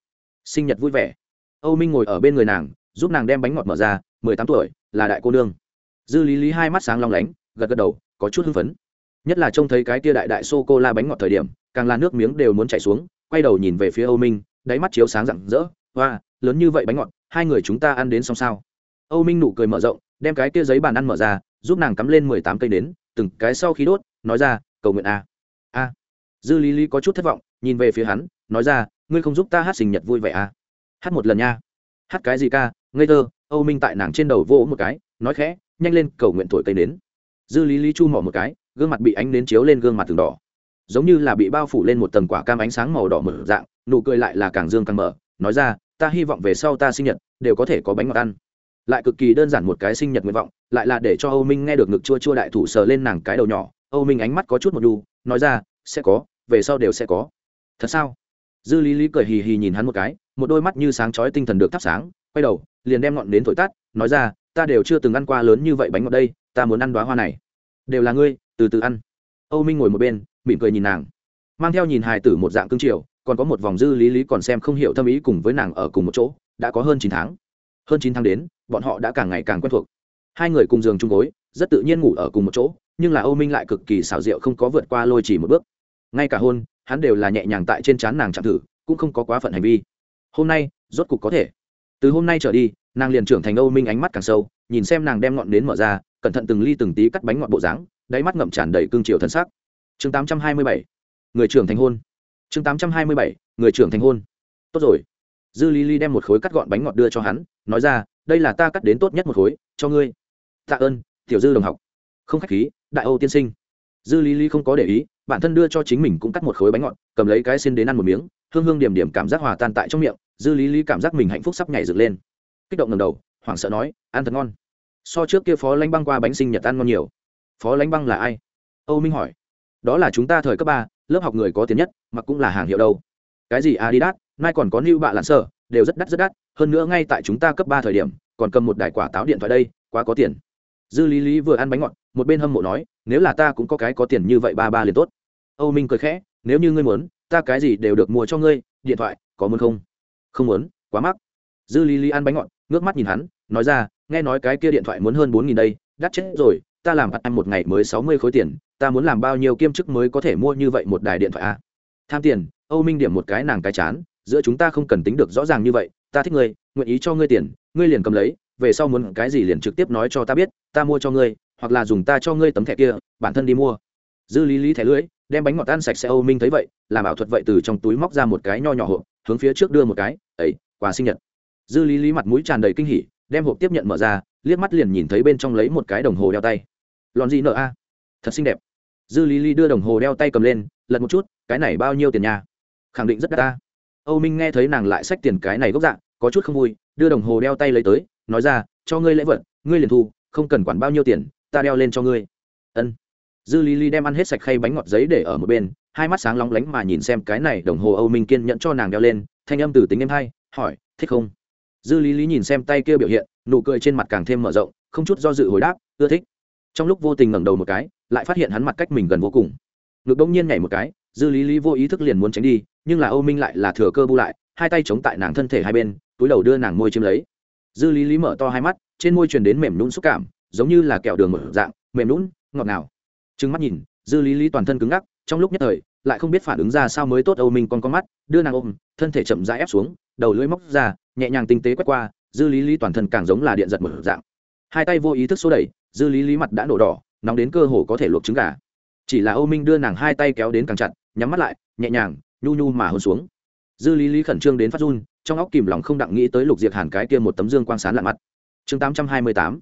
sinh nhật vui vẻ. Âu minh ngồi ở bên người nàng, giúp nàng đem bánh ngọt mở ra, mười tám tuổi, là đại cô nương. Dư lý lý hai mắt sáng long lánh, gật gật đầu, có chút hưng phấn. Nhất là trông thấy cái tia đại đại sô cô la bánh ngọt thời điểm, càng là nước miếng đều muốn chảy xuống, quay đầu nhìn về phía âu minh, đáy mắt chiếu sáng rạng rỡ hoa lớn như vậy bánh ngọt, hai người chúng ta ăn đến xong sao? Âu minh nụ cười mở rộng, đem cái tia giấy bàn ăn mở ra, giúp nàng cắm lên mười tám cây đến từng cái sau khi đốt, nói ra, cầu nguyện a. A. Dư lý lý có chút thất vọng, nhìn về phía hắn, nói ra ngươi không giúp ta hát sinh nhật vui vẻ à? hát một lần nha. Hát cái gì ca? Ngây thơ, âu minh tại nàng trên đầu vỗ một cái, nói khẽ, nhanh lên, cầu nguyện thổi cây nến. Dư lý lý chu mỏ một cái, gương mặt bị ánh nến chiếu lên gương mặt từng đỏ. Giống như là bị bao phủ lên một tầng quả cam ánh sáng màu đỏ mở dạng, nụ cười lại là càng dương càng mở, nói ra, ta hy vọng về sau ta sinh nhật đều có thể có bánh ngọt ăn. Lại cực kỳ đơn giản một cái sinh nhật nguyện vọng, lại là để cho âu minh nghe được ngực chua chua đại thủ sờ lên nàng cái đầu nhỏ, âu minh ánh mắt có chút một đu nói ra, sẽ có, về sau đều sẽ có. Thật sao? Dư lý lý cười hì hì nhìn hắn một cái, một đôi mắt như sáng chói tinh thần được thắp sáng, quay đầu, liền đem ngọn đến thổi tắt, nói ra, ta đều chưa từng ăn qua lớn như vậy bánh ngọt đây, ta muốn ăn đoá hoa này. Đều là ngươi, từ từ ăn. Âu minh ngồi một bên, mỉm cười nhìn nàng. Mang theo nhìn hài tử một dạng cương triều còn có một vòng dư lý lý còn xem không hiểu thâm ý cùng với nàng ở cùng một chỗ, đã có hơn chín tháng. Hơn chín tháng đến, bọn họ đã càng ngày càng quen thuộc. Hai người cùng giường chung gối, rất tự nhiên ngủ ở cùng một chỗ, nhưng là âu minh lại cực kỳ xảo diệu không có vượt qua lôi chỉ một bước. Ngay cả hôn hắn đều là nhẹ nhàng tại trên trán nàng chạm thử, cũng không có quá phận hành vi. Hôm nay, rốt cục có thể. Từ hôm nay trở đi, nàng liền trưởng thành âu minh ánh mắt càng sâu, nhìn xem nàng đem ngọn nến mở ra, cẩn thận từng ly từng tí cắt bánh ngọn bộ dáng, đáy mắt ngậm tràn đầy cương triều thân sắc. Chương tám trăm hai mươi bảy, người trưởng thành hôn. Chương tám trăm hai mươi bảy, người trưởng thành hôn. Tốt rồi. Dư lý lý đem một khối cắt gọn bánh ngọt đưa cho hắn, nói ra, đây là ta cắt đến tốt nhất một khối, cho ngươi. Tạ ơn, tiểu dư đồng học. Không khách khí, đại âu tiên sinh. Dư lý lý không có để ý bản thân đưa cho chính mình cũng cắt một khối bánh ngọt, cầm lấy cái xin đến ăn một miếng, hương hương điểm điểm cảm giác hòa tan tại trong miệng, dư lý lý cảm giác mình hạnh phúc sắp nhảy dựng lên. Kích động ngầm đầu, hoảng sợ nói, ăn thật ngon. So trước kia phó lãnh băng qua bánh sinh nhật ăn ngon nhiều. Phó lãnh băng là ai? Âu minh hỏi. Đó là chúng ta thời cấp ba, lớp học người có tiền nhất mà cũng là hàng hiệu đâu. Cái gì adidas, nay còn có new bạ lặn sở đều rất đắt rất đắt. Hơn nữa ngay tại chúng ta cấp ba thời điểm, còn cầm một đài quả táo điện thoại đây, quá có tiền. Dư lý lý vừa ăn bánh ngọt một bên hâm mộ nói, nếu là ta cũng có cái có tiền như vậy ba ba liền tốt. Âu minh cười khẽ, nếu như ngươi muốn, ta cái gì đều được mua cho ngươi, điện thoại, có muốn không? Không muốn, quá mắc. Dư lý lý ăn bánh ngọt, ngước mắt nhìn hắn, nói ra, nghe nói cái kia điện thoại muốn hơn bốn nghìn đây, đắt chết rồi, ta làm ăn một ngày mới sáu mươi khối tiền, ta muốn làm bao nhiêu kiêm chức mới có thể mua như vậy một đài điện thoại a? À? tham tiền. Âu minh điểm một cái nàng cái chán, giữa chúng ta không cần tính được rõ ràng như vậy, ta thích ngươi, nguyện ý cho ngươi tiền, ngươi liền cầm lấy, về sau muốn cái gì liền trực tiếp nói cho ta biết, ta mua cho ngươi hoặc là dùng ta cho ngươi tấm thẻ kia, bản thân đi mua. Dư lý lý thẻ lưới đem bánh ngọt ăn sạch sẽ âu minh thấy vậy, làm ảo thuật vậy từ trong túi móc ra một cái nho nhỏ hộp, hướng phía trước đưa một cái ấy quà sinh nhật. Dư lý lý mặt mũi tràn đầy kinh hỉ, đem hộp tiếp nhận mở ra, liếc mắt liền nhìn thấy bên trong lấy một cái đồng hồ đeo tay. Lòn gì nợ a, thật xinh đẹp. Dư lý lý đưa đồng hồ đeo tay cầm lên, lật một chút, cái này bao nhiêu tiền nhà khẳng định rất đắt ta. Âu minh nghe thấy nàng lại xách tiền cái này gốc dạng có chút không vui, đưa đồng hồ đeo tay lấy tới, nói ra, cho ngươi lễ vật, ngươi liền thu, không cần quản bao nhiêu tiền ta đeo lên cho ngươi. Ân. Dư lý lý đem ăn hết sạch khay bánh ngọt giấy để ở một bên, hai mắt sáng lóng lánh mà nhìn xem cái này đồng hồ âu minh kiên nhận cho nàng đeo lên, thanh âm từ tính em hay, hỏi, thích không? Dư lý lý nhìn xem tay kia biểu hiện, nụ cười trên mặt càng thêm mở rộng, không chút do dự hồi đáp, ưa thích. Trong lúc vô tình ngẩng đầu một cái, lại phát hiện hắn mặt cách mình gần vô cùng. Ngực bỗng nhiên nhảy một cái, dư lý lý vô ý thức liền muốn tránh đi, nhưng là âu minh lại là thừa cơ bu lại, hai tay chống tại nàng thân thể hai bên, túi đầu đưa nàng môi chiếm lấy. Dư lý lý mở to hai mắt, trên môi truyền đến mềm nhún xúc cảm giống như là kẹo đường một dạng, mềm lún ngọt ngào. Trừng mắt nhìn, dư lý lý toàn thân cứng ngắc, trong lúc nhất thời, lại không biết phản ứng ra sao mới tốt âu minh con con mắt, đưa nàng ôm, thân thể chậm rãi ép xuống, đầu lưỡi móc ra, nhẹ nhàng tinh tế quét qua, dư lý lý toàn thân càng giống là điện giật một dạng. Hai tay vô ý thức xô đẩy, dư lý lý mặt đã nổ đỏ, nóng đến cơ hồ có thể luộc trứng gà. Chỉ là âu minh đưa nàng hai tay kéo đến càng chặt, nhắm mắt lại, nhẹ nhàng, nhu nhu mà hôn xuống. Dư lý lý khẩn trương đến phát run, trong óc kìm lòng không đặng nghĩ tới lục diệt hàn cái kia một tấm dương quang sán lạ mặt. Chương tám trăm hai mươi tám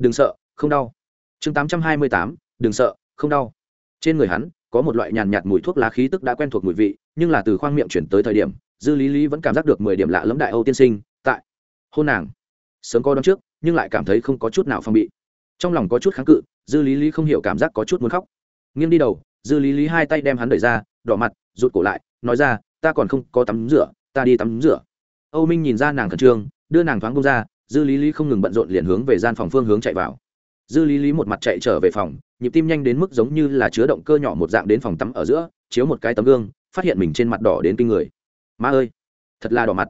đừng sợ, không đau. Chương tám trăm hai mươi tám, đừng sợ, không đau. Trên người hắn, có một loại nhàn nhạt mùi thuốc lá khí tức đã quen thuộc mùi vị, nhưng là từ khoang miệng chuyển tới thời điểm, dư lý lý vẫn cảm giác được mười điểm lạ lẫm đại âu tiên sinh, tại hôn nàng. Sớm có đón trước, nhưng lại cảm thấy không có chút nào phong bị. Trong lòng có chút kháng cự, dư lý lý không hiểu cảm giác có chút muốn khóc. Nghiêng đi đầu, dư lý lý hai tay đem hắn đẩy ra, đỏ mặt, rụt cổ lại, nói ra, ta còn không có tắm rửa, ta đi tắm rửa. Âu minh nhìn ra nàng khẩn trương, đưa nàng thoáng công ra dư lý lý không ngừng bận rộn liền hướng về gian phòng phương hướng chạy vào. Dư lý lý một mặt chạy trở về phòng, nhịp tim nhanh đến mức giống như là chứa động cơ nhỏ một dạng đến phòng tắm ở giữa, chiếu một cái tấm gương, phát hiện mình trên mặt đỏ đến kinh người. Ma ơi, thật là đỏ mặt.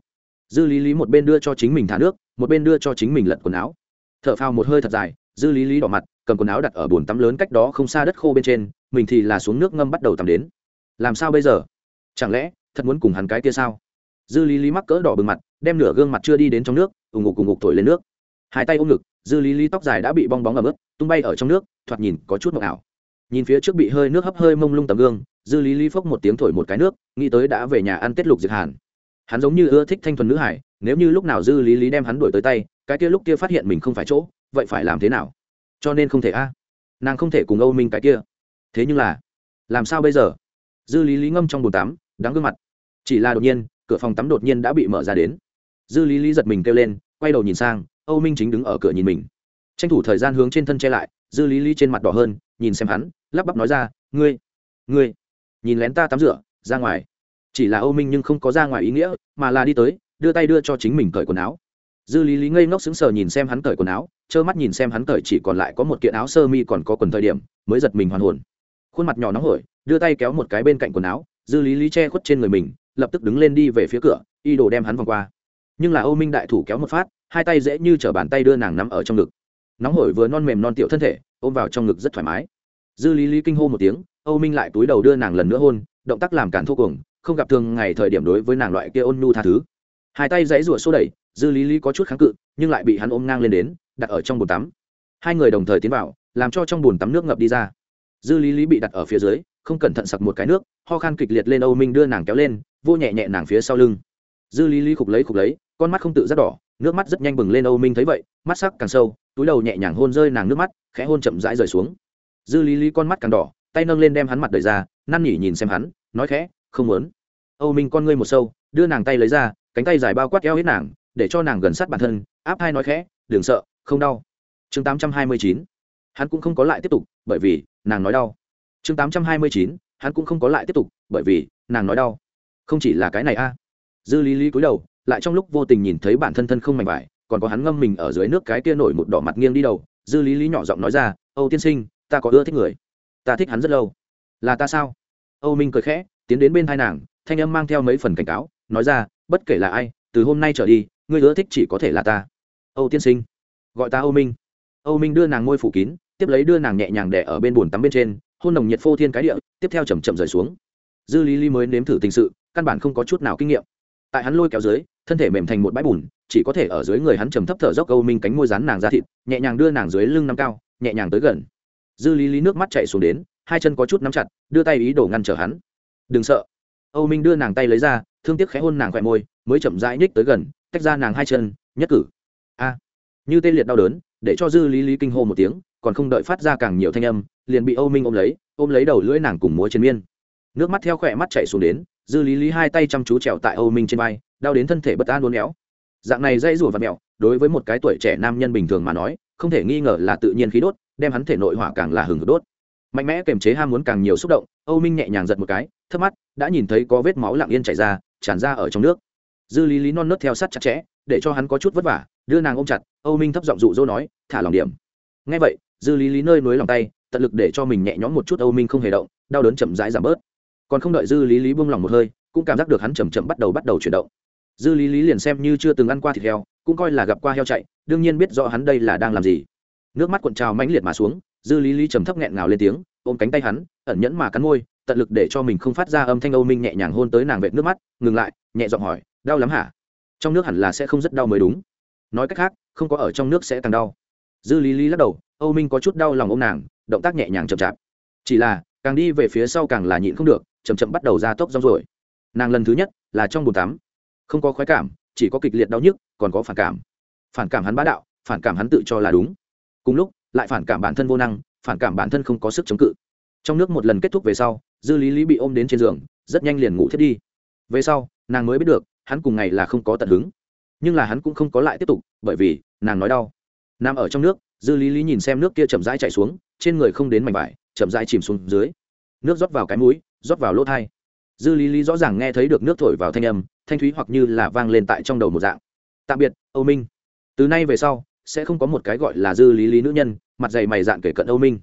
Dư lý lý một bên đưa cho chính mình thả nước, một bên đưa cho chính mình lật quần áo. T h ở phao một hơi thật dài, dư lý lý đỏ mặt, cầm quần áo đặt ở bồn tắm lớn cách đó không xa đất khô bên trên, mình thì là xuống nước ngâm bắt đầu tắm đến. Làm sao bây giờ? Chẳng lẽ, thật muốn cùng hắn cái kia sao? Dư lý lý mắc cỡ đỏ bừng mặt, đem nửa gương mặt chưa đi đến trong nước ủng ngục cùng ngục thổi lên nước. Hai tay ôm ngực, dư lý lý tóc dài đã bị bong bóng ẩm ướt, tung bay ở trong nước, thoạt nhìn có chút mộng ảo. Nhìn phía trước bị hơi nước hấp hơi mông lung tầm gương, dư lý lý phốc một tiếng thổi một cái nước, nghĩ tới đã về nhà ăn tết lục diệt hàn. Hắn giống như ưa thích thanh thuần nữ hải, nếu như lúc nào dư lý lý đem hắn đuổi tới tay, cái kia lúc kia phát hiện mình không phải chỗ, vậy phải làm thế nào? Cho nên không thể a. Nàng không thể cùng âu minh cái kia. Thế nhưng là, làm sao bây giờ? Dư lý lý ngâm trong bồn tắm, đắng gương mặt. Chỉ là đột nhiên, cửa phòng tắm đột nhiên đã bị mở ra đến dư lý lý giật mình kêu lên, quay đầu nhìn sang, âu minh chính đứng ở cửa nhìn mình. Tranh thủ thời gian hướng trên thân che lại, dư lý lý trên mặt đỏ hơn, nhìn xem hắn, lắp bắp nói ra, ngươi ngươi, nhìn lén ta tắm rửa, ra ngoài. Chỉ là âu minh nhưng không có ra ngoài ý nghĩa, mà là đi tới, đưa tay đưa cho chính mình cởi quần áo. Dư lý lý ngây ngốc sững sờ nhìn xem hắn cởi quần áo, trơ mắt nhìn xem hắn cởi chỉ còn lại có một kiện áo sơ mi còn có quần thời điểm, mới giật mình hoàn hồn. Khuôn mặt nhỏ nóng hổi, đưa tay kéo một cái bên cạnh quần áo, dư lý lý che khuất trên người mình, lập tức đứng lên đi về phía cửa, y đồ đem hắn vòng qua nhưng là âu minh đại thủ kéo một phát, hai tay dễ như trở bàn tay đưa nàng nắm ở trong ngực. Nóng hổi vừa non mềm non tiểu thân thể, ôm vào trong ngực rất thoải mái. Dư lý lý kinh hô một tiếng, âu minh lại túi đầu đưa nàng lần nữa hôn, động tác làm cản thô cuồng, không gặp thường ngày thời điểm đối với nàng loại kia ôn nhu tha thứ. Hai tay dãy rủa xô đẩy, dư lý lý có chút kháng cự, nhưng lại bị hắn ôm ngang lên đến, đặt ở trong bồn tắm. Hai người đồng thời tiến vào, làm cho trong bồn tắm nước ngập đi ra. Dư lý lý bị đặt ở phía dưới, không cẩn thận sặc một cái nước, ho khan kịch liệt lên âu minh đưa nàng kéo lên vô nhẹ nhẹ nàng phía sau lưng dư lý lý khục lấy khục lấy, con mắt không tự giác đỏ, nước mắt rất nhanh bừng lên âu minh thấy vậy, mắt sắc càng sâu, túi đầu nhẹ nhàng hôn rơi nàng nước mắt, khẽ hôn chậm rãi rời xuống. Dư lý lý con mắt càng đỏ, tay nâng lên đem hắn mặt đời ra, năn nỉ nhìn xem hắn, nói khẽ, không muốn. Âu minh con ngươi một sâu, đưa nàng tay lấy ra, cánh tay dài bao quát eo hết nàng, để cho nàng gần sát bản thân, áp hai nói khẽ, đừng sợ, không đau. Chương tám trăm hai mươi chín, hắn cũng không có lại tiếp tục, bởi vì nàng nói đau. Chương tám trăm hai mươi chín, hắn cũng không có lại tiếp tục, bởi vì nàng nói đau. Không chỉ là cái này a dư lý lý cúi đầu, lại trong lúc vô tình nhìn thấy bản thân thân không mảnh vải, còn có hắn ngâm mình ở dưới nước cái kia nổi một đỏ mặt nghiêng đi đầu, dư lý lý nhỏ giọng nói ra, âu tiên sinh, ta có ưa thích người. Ta thích hắn rất lâu. Là ta sao? Âu minh cười khẽ, tiến đến bên thai nàng, thanh âm mang theo mấy phần cảnh cáo, nói ra, bất kể là ai, từ hôm nay trở đi người ưa thích chỉ có thể là ta. Âu tiên sinh. Gọi ta âu minh. Âu minh đưa nàng ngôi phủ kín, tiếp lấy đưa nàng nhẹ nhàng đẻ ở bên bồn tắm bên trên, hôn nồng nhiệt phô thiên cái địa, tiếp theo chầm chậm rời xuống. Dư lý lý mới nếm thử tình sự, căn bản không có chút nào kinh nghiệm tại hắn lôi kéo dưới, thân thể mềm thành một bãi bùn, chỉ có thể ở dưới người hắn trầm thấp thở dốc âu minh cánh môi rán nàng ra thịt, nhẹ nhàng đưa nàng dưới lưng nắm cao, nhẹ nhàng tới gần. Dư lý lý nước mắt chạy xuống đến, hai chân có chút nắm chặt, đưa tay ý đồ ngăn trở hắn. Đừng sợ. Âu minh đưa nàng tay lấy ra, thương tiếc khẽ hôn nàng khỏe môi, mới chậm rãi nhích tới gần, tách ra nàng hai chân, nhất cử. A. Như tê liệt đau đớn, để cho dư lý lý kinh hô một tiếng, còn không đợi phát ra càng nhiều thanh âm, liền bị âu minh ôm lấy ôm lấy đầu lưỡi nàng cùng múa trên miên. Nước mắt theo khỏe mắt chạy xuống đến dư lý lý hai tay chăm chú trèo tại âu minh trên vai, đau đến thân thể bất an uốn éo. Dạng này dây rùa và mẹo, đối với một cái tuổi trẻ nam nhân bình thường mà nói, không thể nghi ngờ là tự nhiên khí đốt, đem hắn thể nội hỏa càng là hừng đốt. Mạnh mẽ kềm chế ham muốn càng nhiều xúc động, âu minh nhẹ nhàng giật một cái thấp mắt, đã nhìn thấy có vết máu lặng yên chảy ra, tràn ra ở trong nước. Dư lý lý non nớt theo sát chặt chẽ, để cho hắn có chút vất vả, đưa nàng ôm chặt, âu minh thấp giọng dụ dỗ nói, thả lòng điểm. Ngay vậy, dư lý lý nơi núi lòng tay, tận lực để cho mình nhẹ nhõm một chút âu minh không hề động, đau đớn chậm rãi giảm bớt còn không đợi dư lý lý buông lòng một hơi, cũng cảm giác được hắn chầm chậm bắt đầu bắt đầu chuyển động. Dư lý lý liền xem như chưa từng ăn qua thịt heo, cũng coi là gặp qua heo chạy, đương nhiên biết rõ hắn đây là đang làm gì. Nước mắt cuộn trào mãnh liệt mà xuống, dư lý lý trầm thấp nghẹn ngào lên tiếng, ôm cánh tay hắn, ẩn nhẫn mà cắn môi, tận lực để cho mình không phát ra âm thanh âu minh nhẹ nhàng hôn tới nàng vệt nước mắt, ngừng lại, nhẹ giọng hỏi, đau lắm hả? Trong nước hẳn là sẽ không rất đau mới đúng. Nói cách khác, không có ở trong nước sẽ càng đau. Dư lý lý lắc đầu, âu minh có chút đau lòng ô m nàng, động tác nhẹ nhàng chậm chạp. Chỉ là, càng đi về phía sau càng là nhịn không được chầm chậm bắt đầu ra tốc rong rồi nàng lần thứ nhất là trong bồn tắm. Không có khoái cảm, chỉ có kịch liệt đau nhức, còn có phản cảm. Phản cảm hắn bá đạo, phản cảm hắn tự cho là đúng. Cùng lúc, lại phản cảm bản thân vô năng, phản cảm bản thân không có sức chống cự. Trong nước một lần kết thúc về sau, dư lý lý bị ôm đến trên giường, rất nhanh liền ngủ thiết đi. Về sau, nàng mới biết được, hắn cùng ngày là không có tận hứng. Nhưng là hắn cũng không có lại tiếp tục, bởi vì, nàng nói đau. Nằm ở trong nước, dư lý lý nhìn xem nước kia chậm rãi chạy xuống, trên người không đến mảnh vải, chậm rãi chìm xuống dưới. Nước rót vào cái mũi rót vào lỗ thai. Dư lý lý rõ ràng nghe thấy được nước thổi vào thanh âm, thanh thúy hoặc như là vang lên tại trong đầu một dạng. Tạm biệt, âu minh. Từ nay về sau, sẽ không có một cái gọi là dư lý lý nữ nhân, mặt dày mày dạn kể cận âu minh.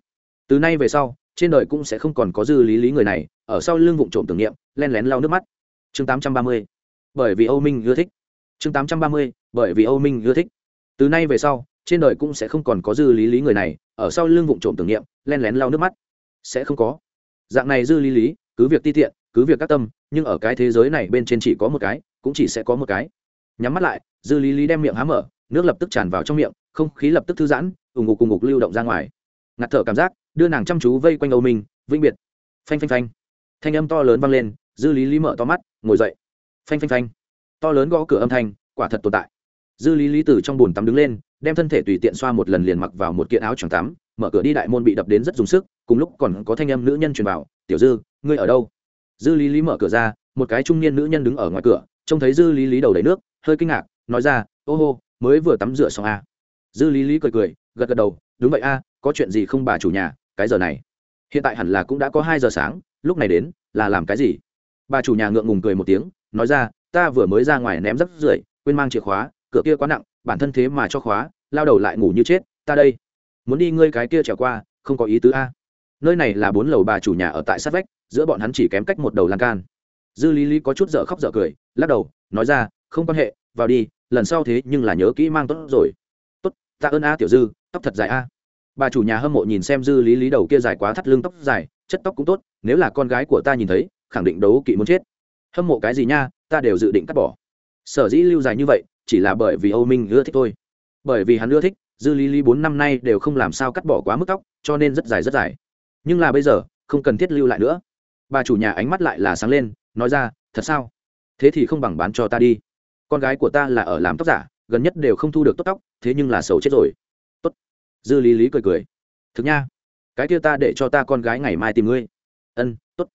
Từ nay về sau, trên đời cũng sẽ không còn có dư lý lý người này, ở sau lưng vụng trộm tưởng niệm, len lén lau nước mắt. Chương tám trăm ba mươi. Bởi vì âu minh ưa thích. Chương tám trăm ba mươi. Bởi vì âu minh ưa thích. Từ nay về sau, trên đời cũng sẽ không còn có dư lý lý người này, ở sau lưng vụng trộm tưởng niệm, len lén lau nước mắt. Sẽ không có. Dạng này dư lý lý cứ việc ti tiện, cứ việc các tâm, nhưng ở cái thế giới này bên trên chỉ có một cái, cũng chỉ sẽ có một cái. Nhắm mắt lại, dư lý lý đem miệng há mở, nước lập tức tràn vào trong miệng, không khí lập tức thư giãn ủng ngục cùng ngục lưu động ra ngoài. Ngạt thở cảm giác, đưa nàng chăm chú vây quanh âu minh, vĩnh biệt. Phanh phanh phanh. Thanh âm to lớn vang lên, dư lý lý mở to mắt, ngồi dậy. Phanh phanh phanh. To lớn gõ cửa âm thanh, quả thật tồn tại. Dư lý lý từ trong bồn tắm đứng lên, đem thân thể tùy tiện xoa một lần liền mặc vào một kiện áo choàng tắm, mở cửa đi đại môn bị đập đến rất dùng sức, cùng lúc còn có thanh âm nữ nhân truyền vào tiểu dư, ngươi ở đâu? Dư lý lý mở cửa ra, một cái trung niên nữ nhân đứng ở ngoài cửa, trông thấy dư lý lý đầu đầy nước, hơi kinh ngạc, nói ra, ô hô, mới vừa tắm rửa xong a à. dư lý lý cười cười, gật gật đầu, đúng vậy a, có chuyện gì không bà chủ nhà, cái giờ này? Hiện tại hẳn là cũng đã có hai giờ sáng, lúc này đến, là làm cái gì? Bà chủ nhà ngượng ngùng cười một tiếng, nói ra, ta vừa mới ra ngoài ném rắp rưởi, quên mang chìa khóa, cửa kia quá nặng, bản thân thế mà cho khóa, lao đầu lại ngủ như chết, ta đây. Muốn đi ngươi cái kia trèo qua, không có ý tứ a nơi này là bốn lầu bà chủ nhà ở tại sát vách, giữa bọn hắn chỉ kém cách một đầu lan can. Dư lý lý có chút dở khóc dở cười, lắc đầu, nói ra, không quan hệ, vào đi, lần sau thế nhưng là nhớ kỹ mang tốt rồi. Tốt, tạ ơn a tiểu dư, tóc thật dài a. Bà chủ nhà hâm mộ nhìn xem dư lý lý đầu kia dài quá thắt lưng tóc dài, chất tóc cũng tốt, nếu là con gái của ta nhìn thấy, khẳng định đấu kỵ muốn chết. Hâm mộ cái gì nha, ta đều dự định cắt bỏ. Sở dĩ lưu dài như vậy, chỉ là bởi vì âu minh ưa thích thôi. Bởi vì hắn ưa thích, dư lý lý bốn năm nay đều không làm sao cắt bỏ quá mức tóc, cho nên rất dài rất dài nhưng là bây giờ, không cần thiết lưu lại nữa. Bà chủ nhà ánh mắt lại là sáng lên, nói ra, thật sao? Thế thì không bằng bán cho ta đi. Con gái của ta là ở làm tóc giả, gần nhất đều không thu được tốt tóc, thế nhưng là sầu chết rồi. Tốt. Dư lý lý cười cười. Thực nha, cái kia ta để cho ta con gái ngày mai tìm ngươi. Ân, tốt.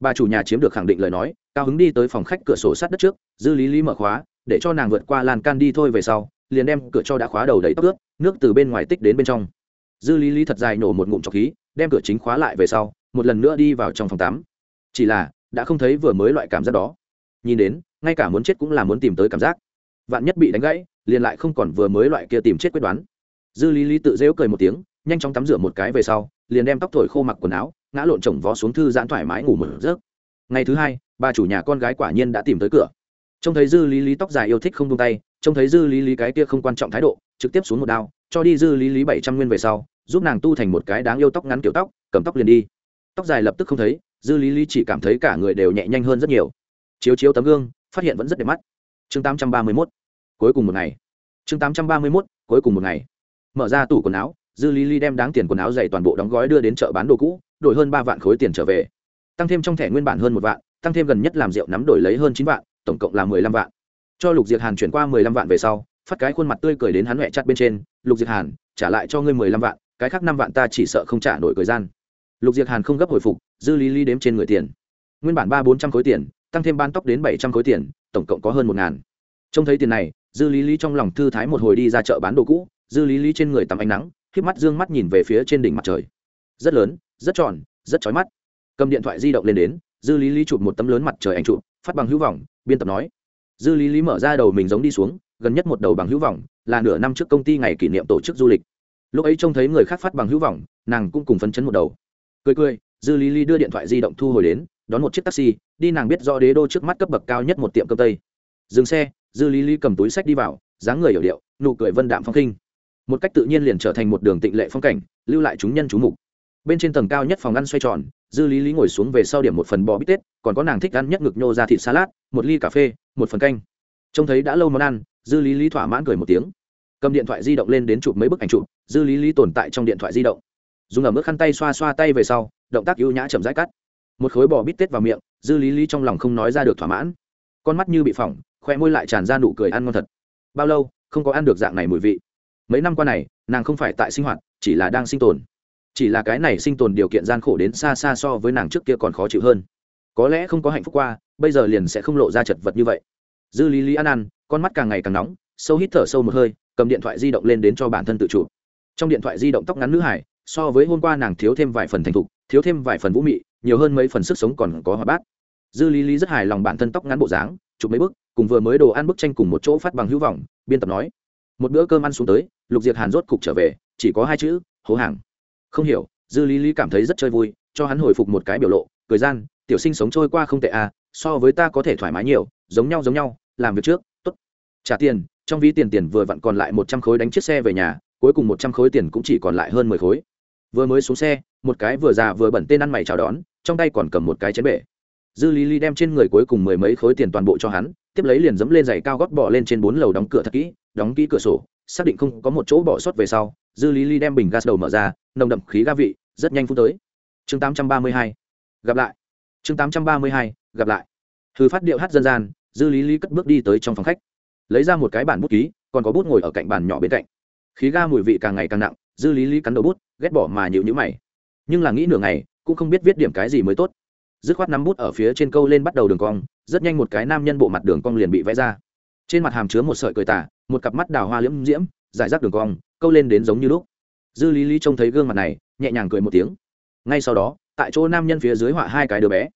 Bà chủ nhà chiếm được khẳng định lời nói, cao hứng đi tới phòng khách cửa sổ sát đất trước, dư lý lý mở khóa, để cho nàng vượt qua lan can đi thôi về sau, liền đem cửa cho đã khóa đầu đầy tóc ướt, nước từ bên ngoài tích đến bên trong. Dư lý lý thật dài nổ một ngụm trọc khí đem cửa chính khóa lại về sau, một lần nữa đi vào trong phòng tắm. Chỉ là, đã không thấy vừa mới loại cảm giác đó. Nhìn đến, ngay cả muốn chết cũng là muốn tìm tới cảm giác. Vạn nhất bị đánh gãy, liền lại không còn vừa mới loại kia tìm chết quyết đoán. Dư lý lý tự dễu cười một tiếng, nhanh chóng tắm rửa một cái về sau, liền đem tóc thổi khô mặc quần áo, ngã lộn chồng vó xuống thư giãn thoải mái ngủ một giấc. Ngày thứ hai, bà chủ nhà con gái quả nhiên đã tìm tới cửa. Trông thấy dư lý lý tóc dài yêu thích không tung tay, trông thấy dư lý lý cái kia không quan trọng thái độ, trực tiếp xuống một đao, cho đi dư lý lý bảy trăm nguyên về sau giúp nàng tu thành một cái đáng yêu tóc ngắn kiểu tóc, cầm tóc liền đi. Tóc dài lập tức không thấy, dư lý lý chỉ cảm thấy cả người đều nhẹ nhanh hơn rất nhiều. Chiếu chiếu tấm gương, phát hiện vẫn rất đẹp mắt. Chương tám trăm ba mươi mốt. Cuối cùng một ngày. Chương tám trăm ba mươi mốt, cuối cùng một ngày. Mở ra tủ quần áo, dư lý lý đem đáng tiền quần áo dày toàn bộ đóng gói đưa đến chợ bán đồ cũ, đổi hơn ba vạn khối tiền trở về. Tăng thêm trong thẻ nguyên bản hơn một vạn, tăng thêm gần nhất làm rượu nắm đổi lấy hơn chín vạn, tổng cộng là mười lăm vạn. Cho lục diệt hàn chuyển qua mười lăm vạn về sau, phát cái khuôn mặt tươi cười đến hắn huệ chặt bên trên. Lục diệt hàn, trả lại cho ngươi mười lăm vạn cái khác năm vạn ta chỉ sợ không trả nổi thời gian. Lục Diệc hàn không gấp hồi phục, dư lý lý đếm trên người tiền. Nguyên bản ba bốn trăm khối tiền, tăng thêm ban tóc đến bảy trăm khối tiền, tổng cộng có hơn một ngàn. Trông thấy tiền này, dư lý lý trong lòng thư thái một hồi đi ra chợ bán đồ cũ, dư lý lý trên người tắm ánh nắng k mắt d ư ơ n g mắt nhìn về phía trên đỉnh mặt trời. Rất lớn, rất tròn, rất chói mắt. Cầm điện thoại di động lên đến, dư lý lý chụp một tấm lớn mặt trời ảnh chụp, phát bằng hữu vọng, biên tập nói. Dư lý lý mở ra đầu mình giống đi xuống, gần nhất một đầu bằng hữu vọng, là nửa năm trước công ty ngày kỷ niệm tổ chức du lịch lúc ấy trông thấy người khác phát bằng hữu vọng, nàng cũng cùng phấn chấn một đầu. Cười cười, dư lý lý đưa điện thoại di động thu hồi đến, đón một chiếc taxi, đi nàng biết do đế đô trước mắt cấp bậc cao nhất một tiệm cơm tây. Dừng xe, dư lý lý cầm túi sách đi vào, dáng người hiểu điệu, nụ cười vân đạm phong khinh. Một cách tự nhiên liền trở thành một đường tịnh lệ phong cảnh, lưu lại chúng nhân chú mục. Bên trên tầng cao nhất phòng ăn xoay tròn, dư lý lý ngồi xuống về sau điểm một phần bò bít tết, còn có nàng thích ăn nhất ngực nhô ra thịt salad, một ly cà phê, một phần canh. Trông thấy đã lâu món ăn, dư lý lý thỏa mãn cười một tiếng. Cầm điện thoại di động lên đến chụp mấy bức ảnh chụp dư lý lý tồn tại trong điện thoại di động. Dùng ở mức khăn tay xoa xoa tay về sau, động tác ưu nhã chậm rãi cắt. Một khối bò bít tết vào miệng, dư lý lý trong lòng không nói ra được thỏa mãn. Con mắt như bị phỏng khoe môi lại tràn ra nụ cười ăn ngon thật. Bao lâu, không có ăn được dạng này mùi vị. Mấy năm qua này, nàng không phải tại sinh hoạt, chỉ là đang sinh tồn. Chỉ là cái này sinh tồn điều kiện gian khổ đến xa xa so với nàng trước kia còn khó chịu hơn. Có lẽ không có hạnh phúc qua, bây giờ liền sẽ không lộ ra chật vật như vậy. Dư lý lý ăn ăn, con mắt càng ngày càng nóng, sâu hít thở sâu một hơi, cầm điện thoại di động lên đến cho bản thân tự chủ trong điện thoại di động tóc ngắn nữ hải, so với hôm qua nàng thiếu thêm vài phần thành thục, thiếu thêm vài phần vũ mị, nhiều hơn mấy phần sức sống còn có hòa bát. Dư lý lý rất hài lòng bản thân tóc ngắn bộ dáng, chụp mấy bức, cùng vừa mới đồ ăn bức tranh cùng một chỗ phát bằng hữu vọng, biên tập nói. Một bữa cơm ăn xuống tới, lục diệt hàn rốt cục trở về, chỉ có hai chữ, hố hàng. Không hiểu, dư lý lý cảm thấy rất chơi vui, cho hắn hồi phục một cái biểu lộ, cười gian, tiểu sinh sống trôi qua không tệ à so với ta có thể thoải mái nhiều, giống nhau giống nhau, làm việc trước, tốt. Trả tiền, trong ví tiền tiền vừa vặn còn lại một trăm khối đánh chiếc xe về nhà cuối cùng một trăm khối tiền cũng chỉ còn lại hơn mười khối. Vừa mới xuống xe, một cái vừa già vừa bẩn tên ăn mày chào đón, trong tay còn cầm một cái chén bể. Dư lý lý đem trên người cuối cùng mười mấy khối tiền toàn bộ cho hắn, tiếp lấy liền dẫm lên giày cao gót bỏ lên trên bốn lầu đóng cửa thật kỹ, đóng kỹ cửa sổ, xác định không có một chỗ bỏ sót về sau, dư lý lý đem bình gas đầu mở ra, nồng đậm khí ga vị, rất nhanh phút tới. Chương tám trăm ba mươi hai, gặp lại. Chương tám trăm ba mươi hai, gặp lại. Thư phát điệu hát dân gian, dư lý lý cất bước đi tới trong phòng khách. Lấy ra một cái bản bút ký, còn có bút ngồi ở cạnh bàn nhỏ bên cạnh khí ga mùi vị càng ngày càng nặng, dư lý lý cắn đầu bút, ghét bỏ mà nhịu nhữ mày. Nhưng là nghĩ nửa ngày, cũng không biết viết điểm cái gì mới tốt. Dứt khoát nắm bút ở phía trên câu lên bắt đầu đường cong, rất nhanh một cái nam nhân bộ mặt đường cong liền bị vẽ ra. Trên mặt hàm chứa một sợi cười tả một cặp mắt đào hoa liễm diễm, giải rác đường cong, câu lên đến giống như lúc. Dư lý lý trông thấy gương mặt này, nhẹ nhàng cười một tiếng. Ngay sau đó, tại chỗ nam nhân phía dưới họa hai cái đứa bé.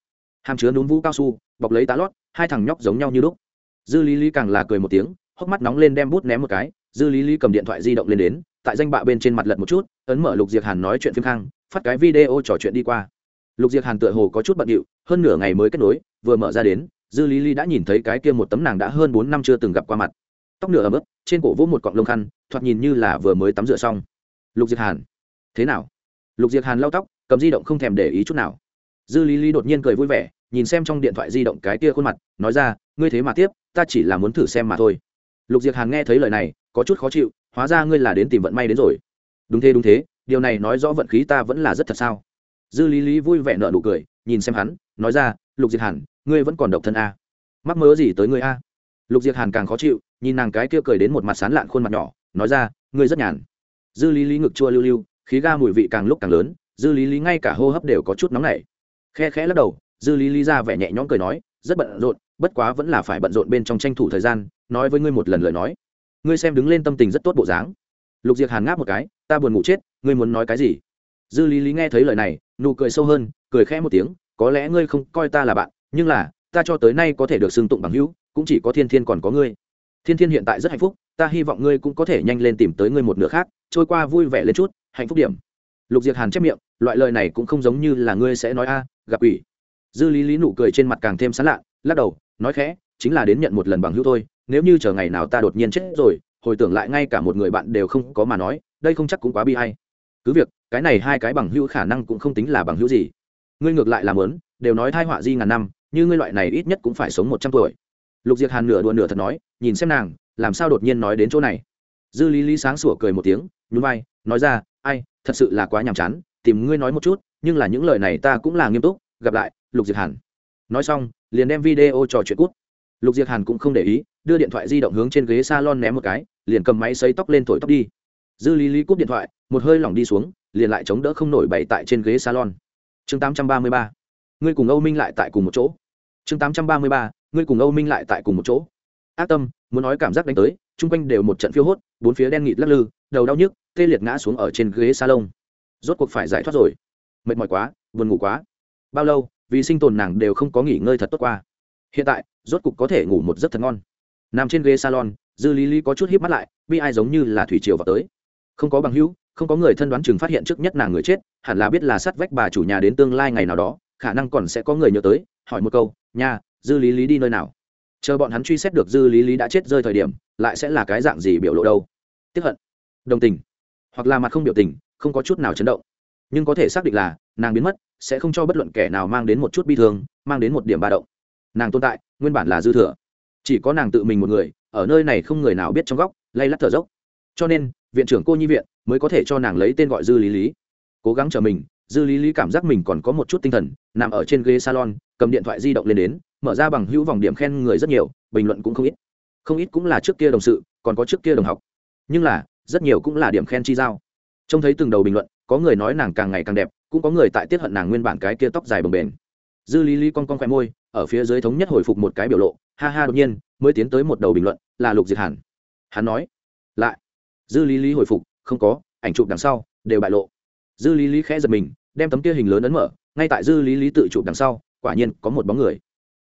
Hàm chứa núm vũ cao su, bọc lấy tá lót, hai thằng nhóc giống nhau như lúc. Dư lý lý càng là cười một tiếng, hốc mắt nóng lên đem bút ném một cái dư lý lý cầm điện thoại di động lên đến, tại danh bạ bên trên mặt lật một chút, ấn mở lục diệt hàn nói chuyện phim khang, phát cái video trò chuyện đi qua. Lục diệt hàn tựa hồ có chút bận điệu, hơn nửa ngày mới kết nối, vừa mở ra đến, dư lý lý đã nhìn thấy cái kia một tấm nàng đã hơn bốn năm chưa từng gặp qua mặt. Tóc nửa ấm ức, trên cổ vỗ một cọng lông khăn, thoạt nhìn như là vừa mới tắm rửa xong. Lục diệt hàn, thế nào? Lục diệt hàn lau tóc, cầm di động không thèm để ý chút nào. Dư lý lý đột nhiên cười vui vẻ, nhìn xem trong điện thoại di động cái kia khuôn mặt, nói ra, ngươi thế mà tiếp, ta chỉ là muốn thử xem mà thôi. Lục diệt hàn nghe thấy lời này có chút khó chịu, hóa ra ngươi là đến tìm vận may đến rồi. Đúng thế đúng thế, điều này nói rõ vận khí ta vẫn là rất thật sao? Dư lý lý vui vẻ nợ nụ cười, nhìn xem hắn, nói ra, lục diệt hàn, ngươi vẫn còn độc thân a. Mắc mớ gì tới ngươi a? Lục diệt hàn càng khó chịu, nhìn nàng cái kia cười đến một mặt sán lạn khuôn mặt nhỏ, nói ra, ngươi rất nhàn. Dư lý lý ngực chua lưu lưu, khí ga mùi vị càng lúc càng lớn, dư lý lý ngay cả hô hấp đều có chút nóng nảy. Khe khẽ lắc đầu, dư lý lý ra vẻ nhẹ nhõm cười nói, rất bận rộn, bất quá vẫn là phải bận rộn bên trong tranh thủ thời gian, nói với ngươi một lần lời nói ngươi xem đứng lên tâm tình rất tốt bộ dáng. Lục Diệc hàn ngáp một cái, ta buồn ngủ chết, ngươi muốn nói cái gì? Dư lý lý nghe thấy lời này, nụ cười sâu hơn, cười khẽ một tiếng, có lẽ ngươi không coi ta là bạn, nhưng là, ta cho tới nay có thể được xưng tụng bằng hữu, cũng chỉ có thiên thiên còn có ngươi. Thiên thiên hiện tại rất hạnh phúc, ta hy vọng ngươi cũng có thể nhanh lên tìm tới ngươi một nửa khác, trôi qua vui vẻ lên chút, hạnh phúc điểm. Lục Diệc hàn chép miệng, loại lời này cũng không giống như là ngươi sẽ nói a, gặp ủy dư lý lý nụ cười trên mặt càng thêm sán lạ, lắc đầu, nói khẽ, chính là đến nhận một lần bằng hữu thôi nếu như chờ ngày nào ta đột nhiên chết rồi, hồi tưởng lại ngay cả một người bạn đều không có mà nói, đây không chắc cũng quá bi hay cứ việc, cái này hai cái bằng hữu khả năng cũng không tính là bằng hữu gì. Ngươi ngược lại làm lớn, đều nói thai họa di ngàn năm, như ngươi loại này ít nhất cũng phải sống một trăm tuổi. Lục diệt hàn nửa đùa nửa thật nói, nhìn xem nàng, làm sao đột nhiên nói đến chỗ này. Dư lý lý sáng sủa cười một tiếng, nhún vai, nói ra, ai, thật sự là quá nhàm chán, tìm ngươi nói một chút, nhưng là những lời này ta cũng là nghiêm túc, gặp lại, lục diệt hàn. Nói xong, liền đem video trò chuyện cút. Lục diệt hàn cũng không để ý đưa điện thoại di động hướng trên ghế salon ném một cái, liền cầm máy xấy tóc lên thổi tóc đi. Dư lý lý cúp điện thoại, một hơi lỏng đi xuống, liền lại chống đỡ không nổi bày tại trên ghế salon. Chương tám trăm ba mươi ba. Ngươi cùng âu minh lại tại cùng một chỗ. Chương tám trăm ba mươi ba. Ngươi cùng âu minh lại tại cùng một chỗ. Ác tâm, muốn nói cảm giác đánh tới, chung quanh đều một trận phiêu hốt, bốn phía đen nghịt lắc lư, đầu đau nhức, tê liệt ngã xuống ở trên ghế salon. Rốt cuộc phải giải thoát rồi. Mệt mỏi quá, buồn ngủ quá. Bao lâu, vì sinh tồn nàng đều không có nghỉ ngơi thật tốt qua. Hiện tại, rốt cục có thể ngủ một giấc thật ngon nằm trên ghế salon, dư lý lý có chút híp mắt lại, bi ai giống như là thủy triều vào tới. Không có bằng hữu, không có người thân đoán chừng phát hiện trước nhất nàng người chết, hẳn là biết là sát vách bà chủ nhà đến tương lai ngày nào đó, khả năng còn sẽ có người nhớ tới, hỏi một câu, nha, dư lý lý đi nơi nào? Chờ bọn hắn truy xét được dư lý lý đã chết rơi thời điểm, lại sẽ là cái dạng gì biểu lộ đâu? Tiếp hận, đồng tình, hoặc là mặt không biểu tình, không có chút nào chấn động. Nhưng có thể xác định là, nàng biến mất, sẽ không cho bất luận kẻ nào mang đến một chút bi thương, mang đến một điểm ba động. Nàng tồn tại, nguyên bản là dư thừa chỉ có nàng tự mình một người, ở nơi này không người nào biết trong góc, lay lắt thở dốc. Cho nên, viện trưởng cô nhi viện mới có thể cho nàng lấy tên gọi dư lý lý. Cố gắng chờ mình, dư lý lý cảm giác mình còn có một chút tinh thần, nằm ở trên ghế salon, cầm điện thoại di động lên đến, mở ra bằng hữu vòng điểm khen người rất nhiều, bình luận cũng không ít. Không ít cũng là trước kia đồng sự, còn có trước kia đồng học. Nhưng là, rất nhiều cũng là điểm khen chi giao. Trông thấy từng đầu bình luận, có người nói nàng càng ngày càng đẹp, cũng có người tại tiết hận nàng nguyên bản cái kia tóc dài bồng bềnh dư lý lý con con khoe môi, ở phía dưới thống nhất hồi phục một cái biểu lộ, ha ha đột nhiên, mới tiến tới một đầu bình luận, là lục diệt hàn. Hắn nói, lại. Dư lý lý hồi phục, không có, ảnh chụp đằng sau, đều bại lộ. Dư lý lý khẽ giật mình, đem tấm kia hình lớn ấn mở, ngay tại dư lý lý tự chụp đằng sau, quả nhiên có một bóng người.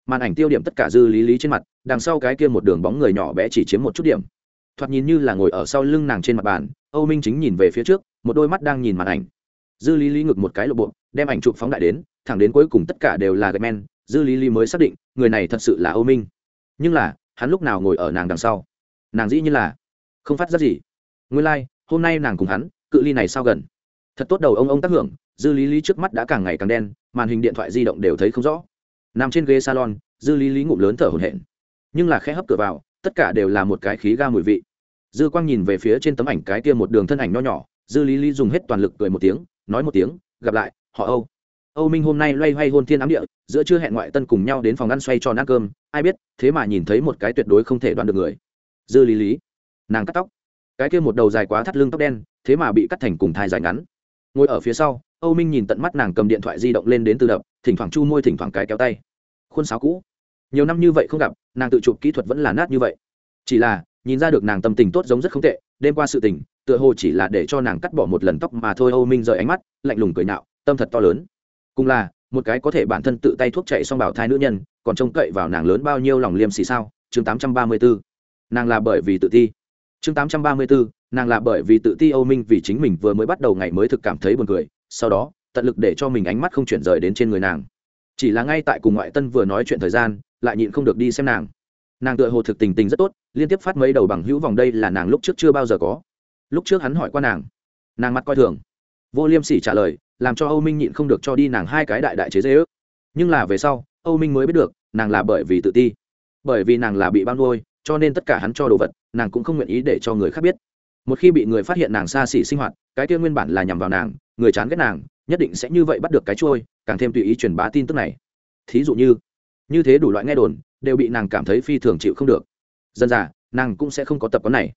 Màn ảnh tiêu điểm tất cả dư lý lý trên mặt, đằng sau cái kia một đường bóng người nhỏ bé chỉ chiếm một chút điểm. Thoạt nhìn như là ngồi ở sau lưng nàng trên mặt bàn, âu minh chính nhìn về phía trước, một đôi mắt đang nhìn màn ảnh. Dư lý lý ngực một cái lộ bộ, đem ảnh chụp phóng đại đến thẳng đến cuối cùng tất cả đều là gạch men dư lý lý mới xác định người này thật sự là âu minh. Nhưng là hắn lúc nào ngồi ở nàng đằng sau? Nàng dĩ như là không phát ra gì. Nguyên lai、like, hôm nay nàng cùng hắn cự ly này sao gần? Thật tốt đầu ông ông tác hưởng dư lý lý trước mắt đã càng ngày càng đen màn hình điện thoại di động đều thấy không rõ. Nằm trên ghế salon dư lý lý ngụm lớn thở hổn hển. Nhưng là khẽ hấp cửa vào tất cả đều là một cái khí ga mùi vị. Dư quang nhìn về phía trên tấm ảnh cái kia một đường thân ảnh nho nhỏ dư lý lý dùng hết toàn lực cười một tiếng nói một tiếng gặp lại họ âu âu minh hôm nay loay hoay hôn thiên ám địa giữa chưa hẹn ngoại tân cùng nhau đến phòng ăn xoay tròn ăn cơm ai biết thế mà nhìn thấy một cái tuyệt đối không thể đoán được người. Dư lý lý nàng cắt tóc. Cái kia một đầu dài quá thắt lưng tóc đen thế mà bị cắt thành cùng thai dài ngắn. Ngồi ở phía sau âu minh nhìn tận mắt nàng cầm điện thoại di động lên đến từ đập thỉnh thoảng chu môi thỉnh thoảng cái kéo tay. Khuôn sáo cũ. Nhiều năm như vậy không gặp nàng tự chụp kỹ thuật vẫn là nát như vậy. Chỉ là nhìn ra được nàng tâm tình tốt giống rất không tệ đêm qua sự tình tựa hồ chỉ là để cho nàng cắt bỏ một lần tóc mà thôi. Âu minh rời ánh mắt lạnh lùng cười nhạo, tâm thật to lớn cùng là một cái có thể bản thân tự tay thuốc chạy xong bảo thai nữ nhân còn trông cậy vào nàng lớn bao nhiêu lòng liêm xì sao? Chương 834. nàng là bởi vì tự ti. Chương 834, nàng là bởi vì tự ti âu minh vì chính mình vừa mới bắt đầu ngày mới thực cảm thấy buồn cười sau đó tận lực để cho mình ánh mắt không chuyển rời đến trên người nàng. Chỉ là ngay tại cùng ngoại tân vừa nói chuyện thời gian lại nhịn không được đi xem nàng. Nàng tựa hồ thực tình tình rất tốt liên tiếp phát mấy đầu bằng hữu vòng đây là nàng lúc trước chưa bao giờ có. Lúc trước hắn hỏi qua nàng nàng mặt coi thường. Vô liêm sỉ trả lời làm cho âu minh nhịn không được cho đi nàng hai cái đại đại chế dế ước. Nhưng là về sau, âu minh mới biết được, nàng là bởi vì tự ti. Bởi vì nàng là bị bao nuôi, cho nên tất cả hắn cho đồ vật, nàng cũng không nguyện ý để cho người khác biết. Một khi bị người phát hiện nàng xa xỉ sinh hoạt, cái kia nguyên bản là nhằm vào nàng, người chán ghét nàng, nhất định sẽ như vậy bắt được cái trôi càng thêm tùy ý truyền bá tin tức này. Thí dụ như như thế đủ loại nghe đồn, đều bị nàng cảm thấy phi thường chịu không được. Dân già, nàng cũng sẽ không có tập quán này.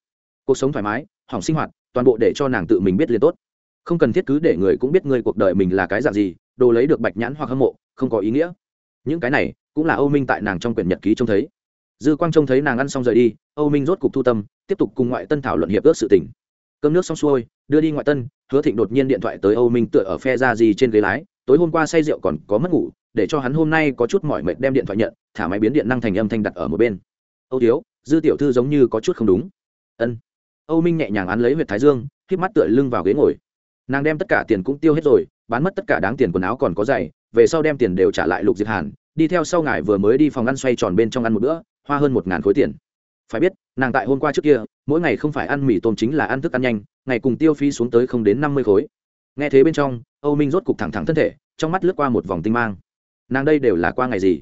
Cuộc sống thoải mái, hỏng sinh hoạt, toàn bộ để cho nàng tự mình biết liền tốt không cần thiết cứ để người cũng biết người cuộc đời mình là cái dạng gì, đồ lấy được bạch nhãn hoặc hâm mộ, không có ý nghĩa. Những cái này cũng là âu minh tại nàng trong quyển nhật ký trông thấy. Dư quang trông thấy nàng ăn xong rời đi, âu minh rốt cục thu tâm, tiếp tục cùng ngoại tân thảo luận hiệp ước sự tình. Cơm nước xong xuôi, đưa đi ngoại tân, hứa thịnh đột nhiên điện thoại tới âu minh tựa ở phe ra gì trên ghế lái, tối hôm qua say rượu còn có mất ngủ, để cho hắn hôm nay có chút mỏi mệt đem điện thoại nhận, thả máy biến điện năng thành âm thanh đặt ở một bên. Âu thiếu, dư tiểu thư giống như có chút không đúng. Ân. Âu minh nhẹ nhàng án lấy huyệt thái dương k mắt tựa lưng vào ghế ngồi nàng đem tất cả tiền cũng tiêu hết rồi, bán mất tất cả đáng tiền quần áo còn có giày, về sau đem tiền đều trả lại lục diệt hàn, đi theo sau ngài vừa mới đi phòng ăn xoay tròn bên trong ăn một bữa, hoa hơn một ngàn khối tiền. Phải biết, nàng tại hôm qua trước kia, mỗi ngày không phải ăn mì tôm chính là ăn thức ăn nhanh, ngày cùng tiêu phí xuống tới không đến năm mươi khối. Nghe thế bên trong, âu minh rốt cục thẳng thẳng thân thể, trong mắt lướt qua một vòng tinh mang. Nàng đây đều là qua ngày gì?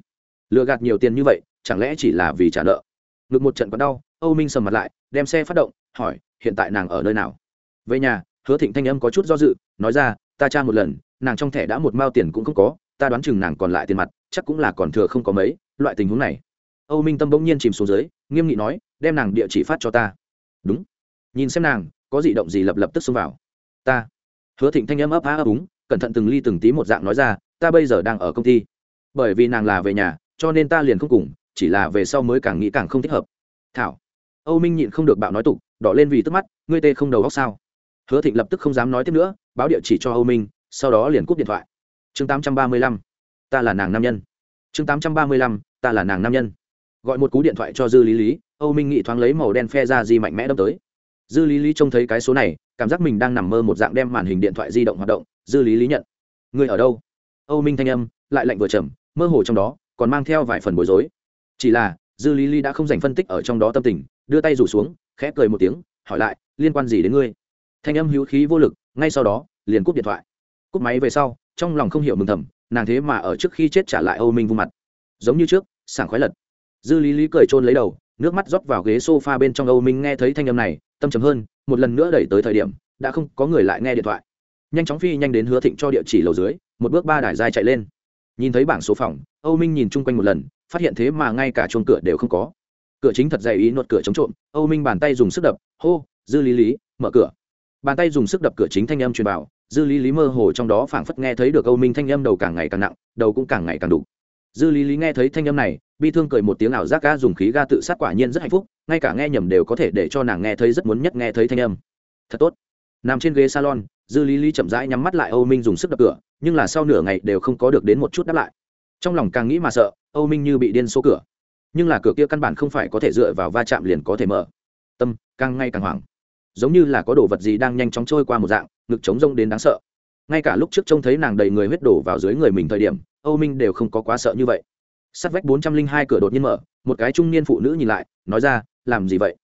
Lừa gạt nhiều tiền như vậy, chẳng lẽ chỉ là vì trả nợ? Ngực một trận còn đau, âu minh sầm mặt lại, đem xe phát động, hỏi, hiện tại nàng ở nơi nào? Về nhà hứa thịnh thanh âm có chút do dự, nói ra, ta tra một lần, nàng trong thẻ đã một mao tiền cũng không có, ta đoán chừng nàng còn lại tiền mặt, chắc cũng là còn thừa không có mấy, loại tình huống này. Âu minh tâm bỗng nhiên chìm xuống dưới, nghiêm nghị nói, đem nàng địa chỉ phát cho ta. Đúng. Nhìn xem nàng, có gì động gì lập lập tức xông vào. Ta. Hứa thịnh thanh âm ấp á ấp úng, cẩn thận từng ly từng tí một dạng nói ra, ta bây giờ đang ở công ty. Bởi vì nàng là về nhà, cho nên ta liền không cùng, chỉ là về sau mới càng nghĩ càng không thích hợp. Thảo. Âu minh nhịn không được bạo nói tục, đỏ lên vì tức mắt, ngươi tê không đầu góc sao? Hứa thịnh lập tức không dám nói tiếp nữa, báo địa chỉ cho âu minh, sau đó liền cúp điện thoại. Chương tám trăm ba mươi lăm, ta là nàng nam nhân. Chương tám trăm ba mươi lăm, ta là nàng nam nhân. Gọi một cú điện thoại cho dư lý lý, âu minh nghị thoáng lấy màu đen phe ra di mạnh mẽ đâm tới. Dư lý lý trông thấy cái số này, cảm giác mình đang nằm mơ một dạng đem màn hình điện thoại di động hoạt động, dư lý lý nhận. Người ở đâu? Âu minh thanh âm, lại lạnh vừa trầm, mơ hồ trong đó, còn mang theo vài phần bối rối. Chỉ là, dư lý lý đã không dành phân tích ở trong đó tâm tình, đưa tay rủ xuống, khẽ cười một tiếng, hỏi lại, liên quan gì đến ngươi? Thanh âm hữu khí vô lực, ngay sau đó, liền cúp điện thoại. Cúp máy về sau, trong lòng không hiểu mừng thầm, nàng thế mà ở trước khi chết trả lại âu minh vung mặt. Giống như trước, sảng khoái lật. Dư lý lý cười trôn lấy đầu, nước mắt rót vào ghế s o f a bên trong âu minh nghe thấy thanh âm này, tâm trầm hơn, một lần nữa đẩy tới thời điểm, đã không có người lại nghe điện thoại. Nhanh chóng phi nhanh đến hứa thịnh cho địa chỉ lầu dưới, một bước ba đài dài chạy lên. Nhìn thấy bảng số phòng, âu minh nhìn chung quanh một lần, phát hiện thế mà ngay cả chuông cửa đều không có. Cửa chính thật dày ý nuột cửa chống trộm, âu minh bàn tay dùng sức đập, hô, dư lý lý, mở cửa bàn tay dùng sức đập cửa chính thanh âm truyền vào, dư lý lý mơ hồ trong đó phảng phất nghe thấy được âu minh thanh âm đầu càng ngày càng nặng, đầu cũng càng ngày càng đủ dư lý lý nghe thấy thanh âm này, bi thương cười một tiếng ảo giác ga dùng khí ga tự sát quả nhiên rất hạnh phúc, ngay cả nghe nhầm đều có thể để cho nàng nghe thấy rất muốn nhất nghe thấy thanh âm. Thật tốt. Nằm trên ghế salon, dư lý lý chậm rãi nhắm mắt lại, âu minh dùng sức đập cửa, nhưng là sau nửa ngày đều không có được đến một chút đáp lại. Trong lòng càng nghĩ mà sợ, âu minh như bị điên số cửa. Nhưng là cửa kia căn bản không phải có thể dựa vào va chạm liền có thể mở. Tâm càng ngày càng hoảng giống như là có đồ vật gì đang nhanh chóng trôi qua một dạng, ngực trống rông đến đáng sợ. Ngay cả lúc trước trông thấy nàng đầy người huyết đổ vào dưới người mình thời điểm, âu minh đều không có quá sợ như vậy. Sắt vách bốn trăm linh hai cửa đột nhiên mở, một cái trung niên phụ nữ nhìn lại, nói ra, làm gì vậy?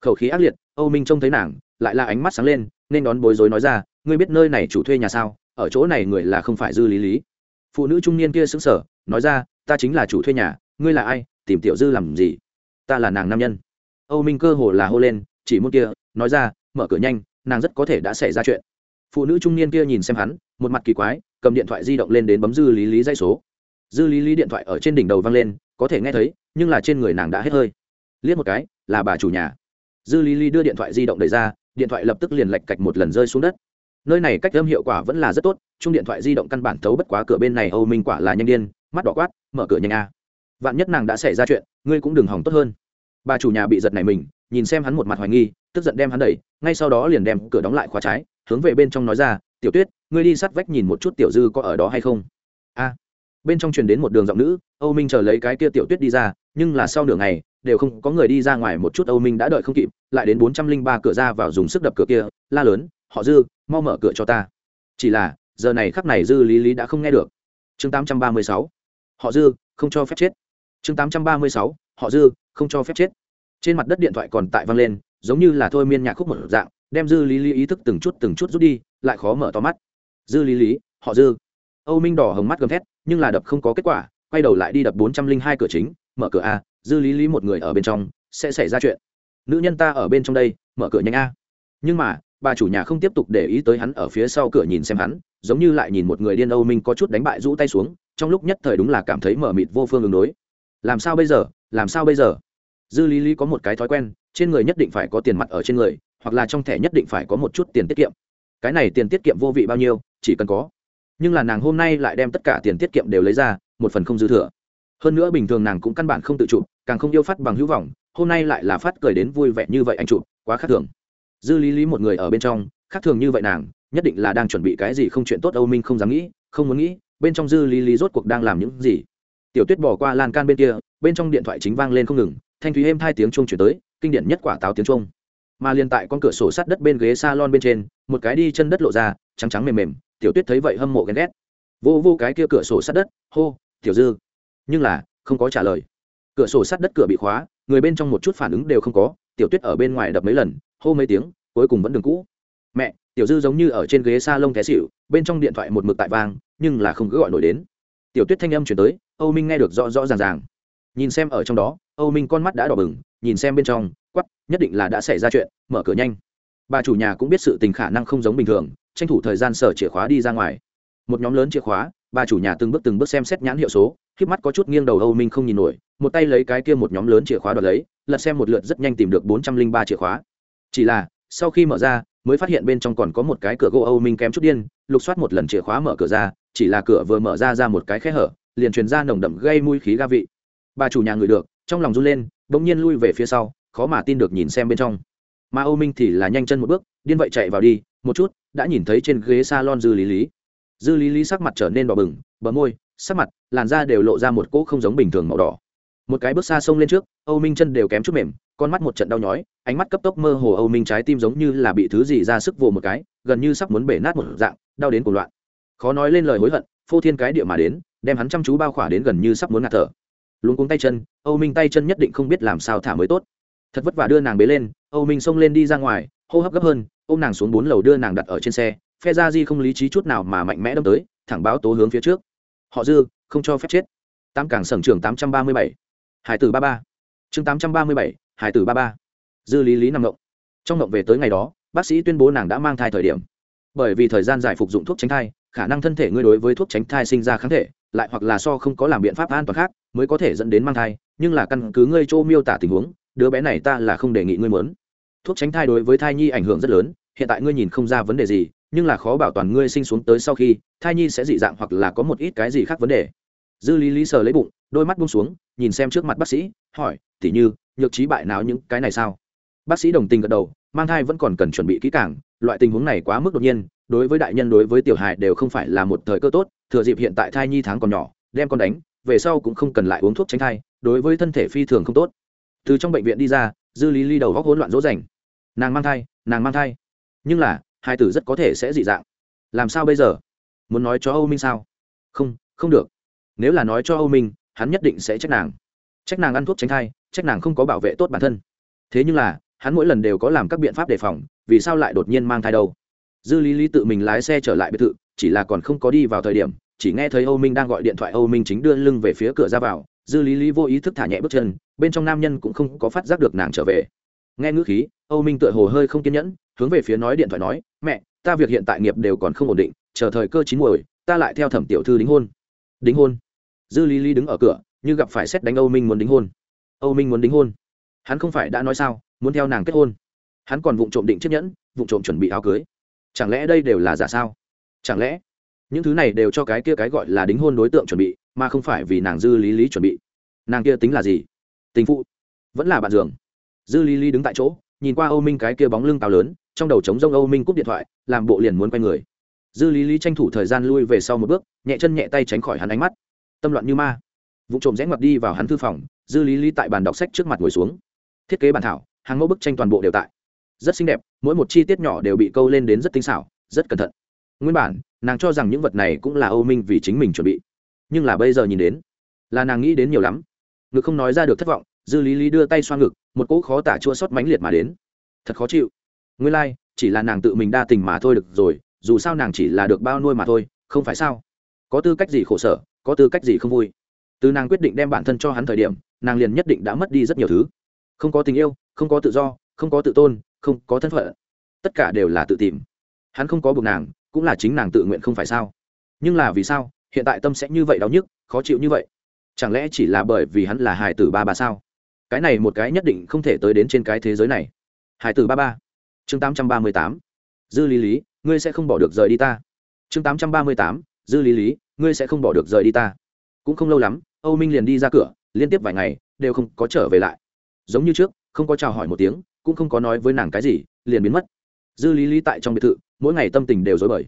Khẩu khí ác liệt, âu minh trông thấy nàng, lại là ánh mắt sáng lên, nên đón bối rối nói ra, ngươi biết nơi này chủ thuê nhà sao? Ở chỗ này người là không phải dư lý lý. Phụ nữ trung niên kia xứng sở nói ra, ta chính là chủ thuê nhà, ngươi là ai, tìm tiểu dư làm gì? Ta là nàng nam nhân. Âu minh cơ hồ là hô lên, chỉ môn kia, nói ra mở cửa nhanh, nàng rất có thể đã xảy ra chuyện. Phụ nữ trung niên kia nhìn xem hắn, một mặt kỳ quái, cầm điện thoại di động lên đến bấm dư lý lý dây số. Dư lý lý điện thoại ở trên đỉnh đầu vang lên, có thể nghe thấy, nhưng là trên người nàng đã hết hơi. Liếc một cái, là bà chủ nhà. Dư lý lý đưa điện thoại di động đẩy ra, điện thoại lập tức liền lạch cạch một lần rơi xuống đất. Nơi này cách âm hiệu quả vẫn là rất tốt, chung điện thoại di động căn bản thấu bất quá cửa bên này, âu minh quả là nhanh điên, mắt đỏ quát, mở cửa nhanh a. Vạn nhất nàng đã xảy ra chuyện, ngươi cũng đừng hỏng tốt hơn. Bà chủ nhà bị giật này mình, nhìn xem hắn một mặt hoài nghi, tức giận đem hắn đẩy ngay sau đó liền đem cửa đóng lại khóa trái, hướng về bên trong nói ra, tiểu tuyết, ngươi đi sát vách nhìn một chút tiểu dư có ở đó hay không? A. Bên trong truyền đến một đường giọng nữ, âu minh chờ lấy cái kia tiểu tuyết đi ra, nhưng là sau nửa ngày, đều không có người đi ra ngoài một chút, âu minh đã đợi không kịp, lại đến bốn trăm linh ba cửa ra vào dùng sức đập cửa kia, la lớn, họ dư, mau mở cửa cho ta. Chỉ là, giờ này khắc này dư lý lý đã không nghe được. Chương tám trăm ba mươi sáu, họ dư, không cho phép chết. Chương tám trăm ba mươi sáu, họ dư, không cho phép chết. Trên mặt đất điện thoại còn tại văng lên giống như là thôi miên nhạc khúc một dạng, đem dư lý lý ý thức từng chút từng chút rút đi, lại khó mở to mắt. Dư lý lý, họ dư. Âu minh đỏ hồng mắt gầm thét, nhưng là đập không có kết quả, quay đầu lại đi đập bốn trăm linh hai cửa chính, mở cửa a, dư lý lý một người ở bên trong, sẽ xảy ra chuyện. Nữ nhân ta ở bên trong đây, mở cửa nhanh a. Nhưng mà, bà chủ nhà không tiếp tục để ý tới hắn ở phía sau cửa nhìn xem hắn, giống như lại nhìn một người điên âu minh có chút đánh bại rũ tay xuống, trong lúc nhất thời đúng là cảm thấy mở mịt vô phương ứng đối. Làm sao bây giờ? Làm sao bây giờ? Dư lý lý có một cái thói quen trên người nhất định phải có tiền mặt ở trên người, hoặc là trong thẻ nhất định phải có một chút tiền tiết kiệm. Cái này tiền tiết kiệm vô vị bao nhiêu, chỉ cần có. Nhưng là nàng hôm nay lại đem tất cả tiền tiết kiệm đều lấy ra, một phần không dư thừa. Hơn nữa bình thường nàng cũng căn bản không tự chụp càng không yêu phát bằng hữu vọng, hôm nay lại là phát cười đến vui vẻ như vậy anh chụp, quá khác thường. Dư lý lý một người ở bên trong, khác thường như vậy nàng, nhất định là đang chuẩn bị cái gì không chuyện tốt âu minh không dám nghĩ, không muốn nghĩ, bên trong dư lý lý rốt cuộc đang làm những gì. Tiểu tuyết bỏ qua lan can bên kia, bên trong điện thoại chính vang lên không ngừng, thanh thúy êm hai tiếng chuông chuyển tới kinh điển nhất quả táo tiếng trung. Mà liền tại con cửa sổ sắt đất bên ghế salon bên trên, một cái đi chân đất lộ ra, trắng trắng mềm mềm, tiểu tuyết thấy vậy hâm mộ ghen ghét. Vô vô cái kia cửa sổ sắt đất, hô, tiểu dư. Nhưng là, không có trả lời. Cửa sổ sắt đất cửa bị khóa, người bên trong một chút phản ứng đều không có, tiểu tuyết ở bên ngoài đập mấy lần, hô mấy tiếng, cuối cùng vẫn đường cũ. Mẹ, tiểu dư giống như ở trên ghế s a lông té xịu bên trong điện thoại một mực tại vang, nhưng là không cứ gọi nổi đến. Tiểu tuyết thanh âm chuyển tới, âu minh nghe được rõ rõ ràng ràng. Nhìn xem ở trong đó, âu minh con mắt đã đỏ bừng nhìn xem bên trong quắp nhất định là đã xảy ra chuyện, mở cửa nhanh. Bà chủ nhà cũng biết sự tình khả năng không giống bình thường, tranh thủ thời gian sở chìa khóa đi ra ngoài. Một nhóm lớn chìa khóa, bà chủ nhà từng bước từng bước xem xét nhãn hiệu số k mắt có chút nghiêng đầu âu minh không nhìn nổi, một tay lấy cái kia một nhóm lớn chìa khóa đoạt lấy, lật xem một lượt rất nhanh tìm được bốn trăm linh ba chìa khóa. Chỉ là, sau khi mở ra, mới phát hiện bên trong còn có một cái cửa gỗ âu minh kém chút điên, lục soát một lần chìa khóa mở cửa ra, chỉ là cửa vừa mở ra ra một cái khe hở, liền truyền ra nồng đậm gây mùi khí ga vị. Bà chủ nhà ngửi được, trong lòng run lên bỗng nhiên lui về phía sau, khó mà tin được nhìn xem bên trong. Mà âu minh thì là nhanh chân một bước, điên vậy chạy vào đi, một chút, đã nhìn thấy trên ghế s a lon dư lý lý. Dư lý lý sắc mặt trở nên đỏ bừng, bờ môi, sắc mặt, làn da đều lộ ra một cỗ không giống bình thường màu đỏ. Một cái bước xa sông lên trước, âu minh chân đều kém chút mềm, con mắt một trận đau nhói, ánh mắt cấp tốc mơ hồ âu minh trái tim giống như là bị thứ gì ra sức vồ một cái, gần như sắp muốn bể nát một dạng, đau đến cuồng loạn. Khó nói lên lời hối hận, phô thiên cái địa mà đến, đem hắn chăm chú bao khỏa đến gần như sắp muốn ngạt thở luôn cuống tay chân, âu minh tay chân nhất định không biết làm sao thả mới tốt. Thật vất vả đưa nàng bế lên, âu minh xông lên đi ra ngoài, hô hấp gấp hơn, ôm nàng xuống bốn lầu đưa nàng đặt ở trên xe, phe ra di không lý trí chút nào mà mạnh mẽ đâm tới, thẳng báo tố hướng phía trước. Họ dư, không cho phép chết. Tam cảng sưởng trường tám trăm ba mươi bảy. Hải tử ba ba. Chương tám trăm ba mươi bảy, hải tử ba ba. Dư lý lý nằm ngộng. Trong ngộng về tới ngày đó, bác sĩ tuyên bố nàng đã mang thai thời điểm. Bởi vì thời gian dài phục dụng thuốc tránh thai, khả năng thân thể ngươi đối với thuốc tránh thai sinh ra kháng thể, lại hoặc là so không có làm biện pháp an toàn khác mới có thể dẫn đến mang thai, nhưng là căn cứ ngươi chỗ miêu tả tình huống, đứa bé này ta là không đề nghị ngươi muốn. Thuốc tránh thai đối với thai nhi ảnh hưởng rất lớn, hiện tại ngươi nhìn không ra vấn đề gì, nhưng là khó bảo toàn ngươi sinh xuống tới sau khi, thai nhi sẽ dị dạng hoặc là có một ít cái gì khác vấn đề. Dư lý lý sờ lấy bụng, đôi mắt bung xuống, nhìn xem trước mặt bác sĩ, hỏi tỉ như, nhược trí bại não những cái này sao? Bác sĩ đồng tình gật đầu, mang thai vẫn còn cần chuẩn bị kỹ càng, loại tình huống này quá mức đột nhiên, đối với đại nhân đối với tiểu hài đều không phải là một thời cơ tốt, thừa dịp hiện tại thai nhi tháng còn nhỏ, đem con đánh về sau cũng không cần lại uống thuốc tránh thai, đối với thân thể phi thường không tốt. Từ trong bệnh viện đi ra, dư lý ly đầu góc hỗn loạn dỗ dành nàng mang thai, nàng mang thai. Nhưng là, hai tử rất có thể sẽ dị dạng. Làm sao bây giờ? Muốn nói cho âu minh sao? Không không được. Nếu là nói cho âu minh, hắn nhất định sẽ trách nàng. Trách nàng ăn thuốc tránh thai, trách nàng không có bảo vệ tốt bản thân. Thế nhưng là, hắn mỗi lần đều có làm các biện pháp đề phòng, vì sao lại đột nhiên mang thai đâu? Dư lý lý tự mình lái xe trở lại biệt thự, chỉ là còn không có đi vào thời điểm chỉ nghe thấy âu minh đang gọi điện thoại, âu minh chính đưa lưng về phía cửa ra vào, dư lý lý vô ý thức thả nhẹ bước chân, bên trong nam nhân cũng không có phát giác được nàng trở về. Nghe ngữ khí, âu minh tựa hồ hơi không kiên nhẫn, hướng về phía nói điện thoại nói, mẹ, ta việc hiện tại nghiệp đều còn không ổn định, chờ thời cơ chín muồi, ta lại theo thẩm tiểu thư đính hôn. Đính hôn? Dư lý lý đứng ở cửa, như gặp phải xét đánh âu minh muốn đính hôn. Âu minh muốn đính hôn? Hắn không phải đã nói sao, muốn theo nàng kết hôn? Hắn còn vụng trộm định chiếc nhẫn, vụng trộm chuẩn bị áo cưới. Chẳng lẽ đây đều là giả sao? Chẳng lẽ những thứ này đều cho cái kia cái gọi là đính hôn đối tượng chuẩn bị, mà không phải vì nàng dư lý lý chuẩn bị. Nàng kia tính là gì? Tình phụ. Vẫn là bạn giường. Dư lý lý đứng tại chỗ, nhìn qua âu minh cái kia bóng lưng cao lớn, trong đầu trống rông âu minh cúp điện thoại, làm bộ liền muốn quay người. Dư lý lý tranh thủ thời gian lui về sau một bước, nhẹ chân nhẹ tay tránh khỏi hắn ánh mắt. Tâm loạn như ma. Vụ trộm rẽ ngoặt đi vào hắn thư phòng, dư lý lý tại bàn đọc sách trước mặt ngồi xuống. Thiết kế bản thảo, hàng mẫu bức tranh toàn bộ đều tại. Rất xinh đẹp, mỗi một chi tiết nhỏ đều bị câu lên đến rất tinh xảo, rất cẩn thận nguyên bản nàng cho rằng những vật này cũng là âu minh vì chính mình chuẩn bị. Nhưng là bây giờ nhìn đến là nàng nghĩ đến nhiều lắm. Ngực không nói ra được thất vọng dư lý lý đưa tay xoa ngực một cỗ khó tả chua xót mãnh liệt mà đến. Thật khó chịu. Nguyên lai、like, chỉ là nàng tự mình đa tình mà thôi được rồi dù sao nàng chỉ là được bao nuôi mà thôi không phải sao? Có tư cách gì khổ sở có tư cách gì không vui? Từ nàng quyết định đem bản thân cho hắn thời điểm nàng liền nhất định đã mất đi rất nhiều thứ. Không có tình yêu không có tự do không có tự tôn không có thân phận. Tất cả đều là tự tìm. Hắn không có buộc nàng cũng là chính nàng tự nguyện không phải sao? Nhưng là vì sao? Hiện tại tâm sẽ như vậy đau nhức, khó chịu như vậy. Chẳng lẽ chỉ là bởi vì hắn là hải tử ba ba sao? Cái này một cái nhất định không thể tới đến trên cái thế giới này. Hải tử ba ba. Chương tám trăm ba mươi tám. Dư lý lý, ngươi sẽ không bỏ được rời đi ta. Chương tám trăm ba mươi tám. Dư lý lý, ngươi sẽ không bỏ được rời đi ta. Cũng không lâu lắm, âu minh liền đi ra cửa, liên tiếp vài ngày, đều không có trở về lại. Giống như trước, không có chào hỏi một tiếng, cũng không có nói với nàng cái gì, liền biến mất. Dư lý lý tại trong biệt thự mỗi ngày tâm tình đều dối bời.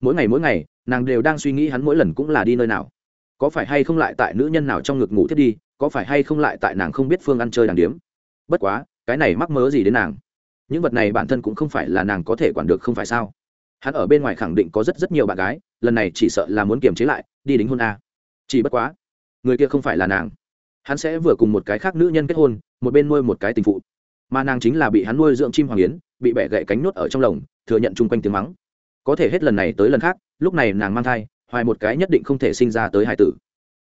Mỗi ngày mỗi ngày, nàng đều đang suy nghĩ hắn mỗi lần cũng là đi nơi nào. Có phải hay không lại tại nữ nhân nào trong ngực ngủ thiết đi, có phải hay không lại tại nàng không biết phương ăn chơi đàng điếm. Bất quá, cái này mắc mớ gì đến nàng? Những vật này bản thân cũng không phải là nàng có thể quản được không phải sao? Hắn ở bên ngoài khẳng định có rất rất nhiều bạn gái, lần này chỉ sợ là muốn kiềm chế lại, đi đính hôn a. Chỉ bất quá, người kia không phải là nàng. Hắn sẽ vừa cùng một cái khác nữ nhân kết hôn, một bên nuôi một cái tình phụ. Mà nàng chính là bị hắn nuôi dưỡng chim hoàng yến, bị bẻ gậy cánh nốt ở trong lồng thừa nhận chung quanh tiếng mắng. Có thể hết lần này tới lần khác, lúc này nàng mang thai, hoài một cái nhất định không thể sinh ra tới hải tử.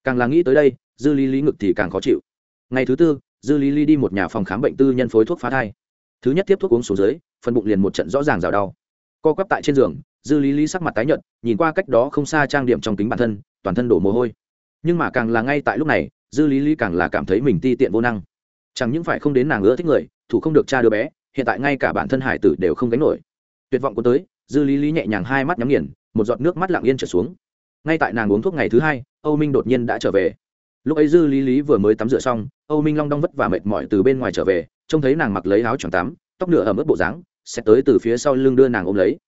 Càng là nghĩ tới đây, dư lý lý ngực thì càng khó chịu. Ngày thứ tư, dư lý lý đi một nhà phòng khám bệnh tư nhân phối thuốc phá thai. Thứ nhất tiếp thuốc uống xuống dưới, phần bụng liền một trận rõ ràng rào đau. Co quắp tại trên giường, dư lý lý sắc mặt tái nhợt, nhìn qua cách đó không xa trang điểm trong kính bản thân, toàn thân đổ mồ hôi. Nhưng mà càng là ngay tại lúc này, dư lý lý càng là cảm thấy mình ti tiện vô năng. Chẳng những phải không đến nàng ưa thích người, thủ không được cha đứa bé, hiện tại ngay cả bản thân hải tử đều không gánh nổi tuyệt vọng của tới, dư lý lý nhẹ nhàng hai mắt nhắm nghiền, một giọt nước mắt lặng yên trở xuống. Ngay tại nàng uống thuốc ngày thứ hai, âu minh đột nhiên đã trở về. Lúc ấy dư lý lý vừa mới tắm rửa xong, âu minh long đong vất và mệt mỏi từ bên ngoài trở về, trông thấy nàng mặc lấy áo choàng tắm, tóc nửa ẩm ướt bộ dáng, sẽ tới từ phía sau lưng đưa nàng ôm lấy.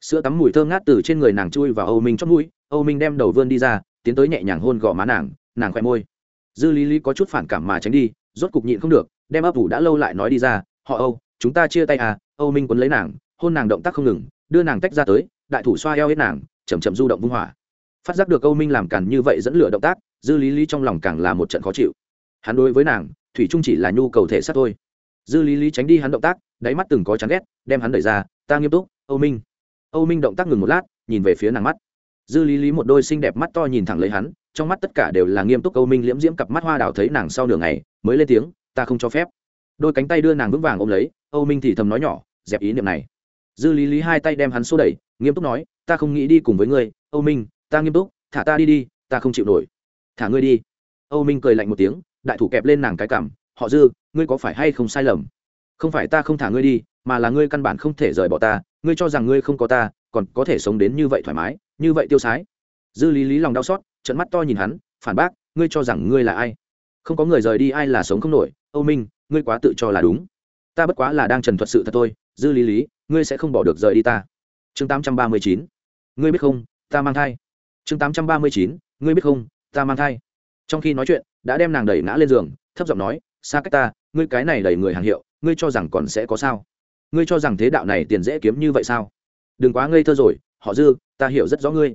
Sữa tắm mùi thơm ngát từ trên người nàng chui vào âu minh chót mũi, âu minh đem đầu vươn đi ra, tiến tới nhẹ nhàng hôn gò má nàng nàng khoe môi. Dư lý lý có chút phản cảm mà tránh đi, rốt cục nhịn không được, đem ấp ủ đã lâu lại nói đi ra, họ âu, chúng ta chia tay à âu minh quấn lấy nàng hôn nàng động tác không ngừng, đưa nàng tách ra tới, đại thủ xoa eo hết nàng chầm chậm du động vung hỏa. Phát giác được âu minh làm càn như vậy dẫn lửa động tác, dư lý lý trong lòng càng là một trận khó chịu. Hắn đối với nàng, thủy trung chỉ là nhu cầu thể xác thôi. Dư lý lý tránh đi hắn động tác, đáy mắt từng có chán ghét, đem hắn đẩy ra, ta nghiêm túc, âu minh. Âu minh động tác ngừng một lát, nhìn về phía nàng mắt. Dư lý lý một đôi xinh đẹp mắt to nhìn thẳng lấy hắn, trong mắt tất cả đều là nghiêm túc âu minh liễm diễm cặp mắt hoa đào thấy nàng sau nửa ngày, mới lên tiếng, ta không cho phép. Đôi cánh tay đưa nàng vững vàng ôm lấy, âu minh thì thầm nói nhỏ, dẹp ý niệm này dư lý lý hai tay đem hắn xô đẩy, nghiêm túc nói, ta không nghĩ đi cùng với ngươi, âu minh, ta nghiêm túc, thả ta đi đi, ta không chịu nổi. Thả ngươi đi. Âu minh cười lạnh một tiếng, đại thủ kẹp lên nàng cái cảm họ dư, ngươi có phải hay không sai lầm? Không phải ta không thả ngươi đi, mà là ngươi căn bản không thể rời bỏ ta, ngươi cho rằng ngươi không có ta, còn có thể sống đến như vậy thoải mái, như vậy tiêu sái. Dư lý lý lòng đau xót trận mắt to nhìn hắn, phản bác, ngươi cho rằng ngươi là ai? Không có người rời đi, ai là sống không nổi, âu minh, ngươi quá tự cho là đúng. Ta bất quá là đang trần thuật sự thật thôi. Dư lý lý ngươi sẽ không bỏ được rời đi ta. Chương tám trăm ba mươi chín. Ngươi biết không, ta mang thai. Chương tám trăm ba mươi chín. Ngươi biết không, ta mang thai. Trong khi nói chuyện, đã đem nàng đẩy ngã lên giường, thấp giọng nói xa cách ta, ngươi cái này đẩy người hàng hiệu, ngươi cho rằng còn sẽ có sao? Ngươi cho rằng thế đạo này tiền dễ kiếm như vậy sao? Đừng quá ngây thơ rồi, họ dư, ta hiểu rất rõ ngươi.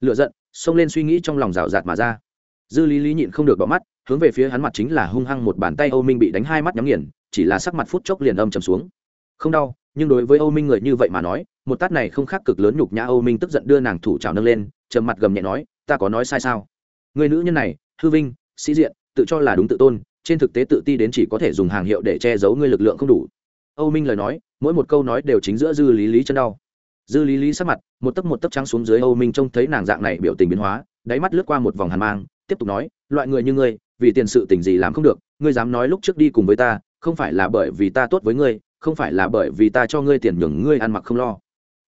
Lựa giận, xông lên suy nghĩ trong lòng rào rạt mà ra. Dư lý lý nhịn không được bỏ mắt, hướng về phía hắn mặt chính là hung hăng một bàn tay âu minh bị đánh hai mắt nhắm nghiền, chỉ là sắc mặt phút chốc liền âm trầm xuống. Không đau nhưng đối với âu minh người như vậy mà nói, một tát này không khác cực lớn nhục nhã âu minh tức giận đưa nàng thủ chảo nâng lên, trầm mặt gầm nhẹ nói, ta có nói sai sao? Người nữ nhân này, hư vinh, sĩ diện, tự cho là đúng tự tôn, trên thực tế tự ti đến chỉ có thể dùng hàng hiệu để che giấu ngươi lực lượng không đủ. Âu minh lời nói, mỗi một câu nói đều chính giữa dư lý lý chân đau. Dư lý lý sắc mặt, một tấc một tấc trắng xuống dưới âu minh trông thấy nàng dạng này biểu tình biến hóa, đáy mắt lướt qua một vòng hàn mang, tiếp tục nói, loại người như ngươi, vì tiền sự tình gì làm không được, ngươi dám nói lúc trước đi cùng với ta, không phải là bởi vì ta tốt với ngươi không phải là bởi vì ta cho ngươi tiền nhường ngươi ăn mặc không lo.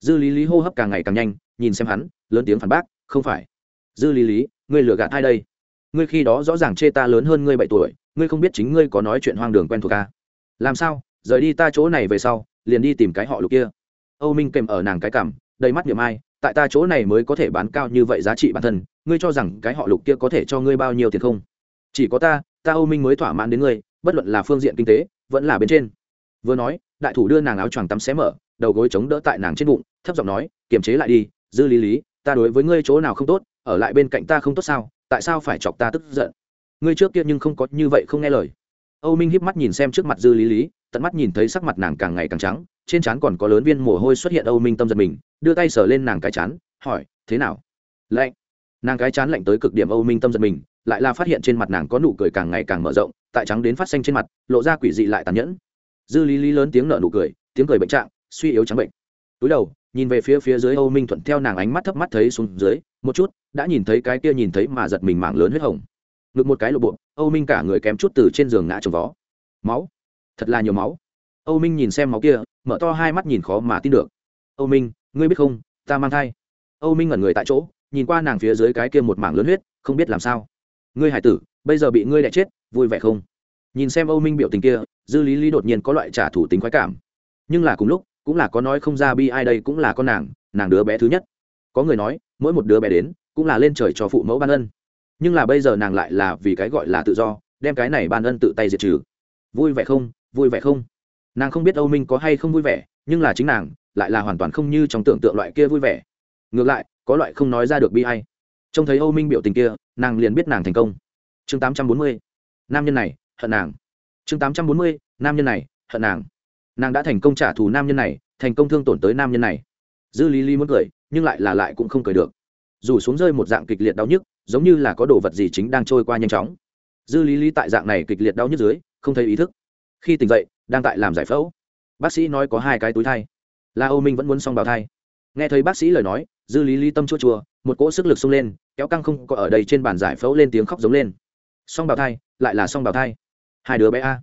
Dư lý lý hô hấp càng ngày càng nhanh, nhìn xem hắn, lớn tiếng phản bác, không phải. Dư lý lý, ngươi lừa gạt ai đây? Ngươi khi đó rõ ràng chê ta lớn hơn ngươi bảy tuổi, ngươi không biết chính ngươi có nói chuyện hoang đường quen thuộc ta làm sao? Rời đi ta chỗ này về sau, liền đi tìm cái họ lục kia. Âu minh kèm ở nàng cái cảm, đầy mắt niệm ai, tại ta chỗ này mới có thể bán cao như vậy giá trị bản thân, ngươi cho rằng cái họ lục kia có thể cho ngươi bao nhiêu tiền không? Chỉ có ta ta âu minh mới thỏa mãn đến ngươi, bất luận là phương diện kinh tế, vẫn là bên trên vừa nói, đại thủ đưa nàng áo choàng tắm xé mở, đầu gối chống đỡ tại nàng trên bụng, thấp giọng nói, kiềm chế lại đi, dư lý lý, ta đối với ngươi chỗ nào không tốt, ở lại bên cạnh ta không tốt sao, tại sao phải chọc ta tức giận? Ngươi trước kia nhưng không có như vậy không nghe lời. Âu minh híp mắt nhìn xem trước mặt dư lý lý, tận mắt nhìn thấy sắc mặt nàng càng ngày càng trắng, trên trán còn có lớn viên mồ hôi xuất hiện, âu minh tâm giật mình, đưa tay sờ lên nàng cái chán hỏi, thế nào? Lạnh. Nàng cái chán lạnh tới cực điểm, âu minh tâm giật mình, lại là phát hiện trên mặt nàng có nụ cười càng ngày càng mở rộng, tại trắng đến phát xanh trên mặt, lộ ra quỷ dị lại tàn nhẫn dư lý lý lớn tiếng nợ nụ cười, tiếng cười bệnh trạng, suy yếu trắng bệnh. Túi đầu, nhìn về phía phía dưới âu minh thuận theo nàng ánh mắt thấp mắt thấy xuống dưới, một chút, đã nhìn thấy cái kia nhìn thấy mà giật mình mảng lớn huyết hồng. Ngực một cái lộ bộ, âu minh cả người kém chút từ trên giường ngã trồng vó. Máu? Thật là nhiều máu. Âu minh nhìn xem máu kia, mở to hai mắt nhìn khó mà tin được. Âu minh, ngươi biết không, ta mang thai. Âu minh ngẩn người tại chỗ, nhìn qua nàng phía dưới cái kia một mảng lớn huyết, không biết làm sao. Ngươi hải tử, bây giờ bị ngươi đẻ chết, vui vẻ không? Nhìn xem âu minh biểu tình kia dư lý lý đột nhiên có loại trả thủ tính khoái cảm. Nhưng là cùng lúc, cũng là có nói không ra bi ai đây cũng là con nàng nàng đứa bé thứ nhất. Có người nói, mỗi một đứa bé đến, cũng là lên trời cho phụ mẫu ban ân. Nhưng là bây giờ nàng lại là vì cái gọi là tự do, đem cái này ban ân tự tay diệt trừ. Vui vẻ không? Vui vẻ không? Nàng không biết âu minh có hay không vui vẻ, nhưng là chính nàng lại là hoàn toàn không như trong tưởng tượng loại kia vui vẻ. Ngược lại, có loại không nói ra được bi hay trông thấy âu minh biểu tình kia, nàng liền biết nàng thành công. Chương tám trăm bốn mươi. Nam nhân này, hận nàng chương tám trăm bốn mươi, nam nhân này, hận nàng. Nàng đã thành công trả thù nam nhân này, thành công thương tổn tới nam nhân này. Dư lý lý muốn cười, nhưng lại là lại cũng không cười được. Dù xuống rơi một dạng kịch liệt đau nhức, giống như là có đồ vật gì chính đang trôi qua nhanh chóng. Dư lý lý tại dạng này kịch liệt đau nhức dưới, không thấy ý thức. Khi tỉnh dậy, đang tại làm giải phẫu. Bác sĩ nói có hai cái túi thai. La âu minh vẫn muốn xong bào thai. Nghe thấy bác sĩ lời nói, dư lý lý tâm chua chua, một cỗ sức lực xông lên, kéo căng không có ở đây trên bàn giải phẫu lên tiếng khóc giống lên. Xong bào thai, lại là xong bào thai hai đứa bé a.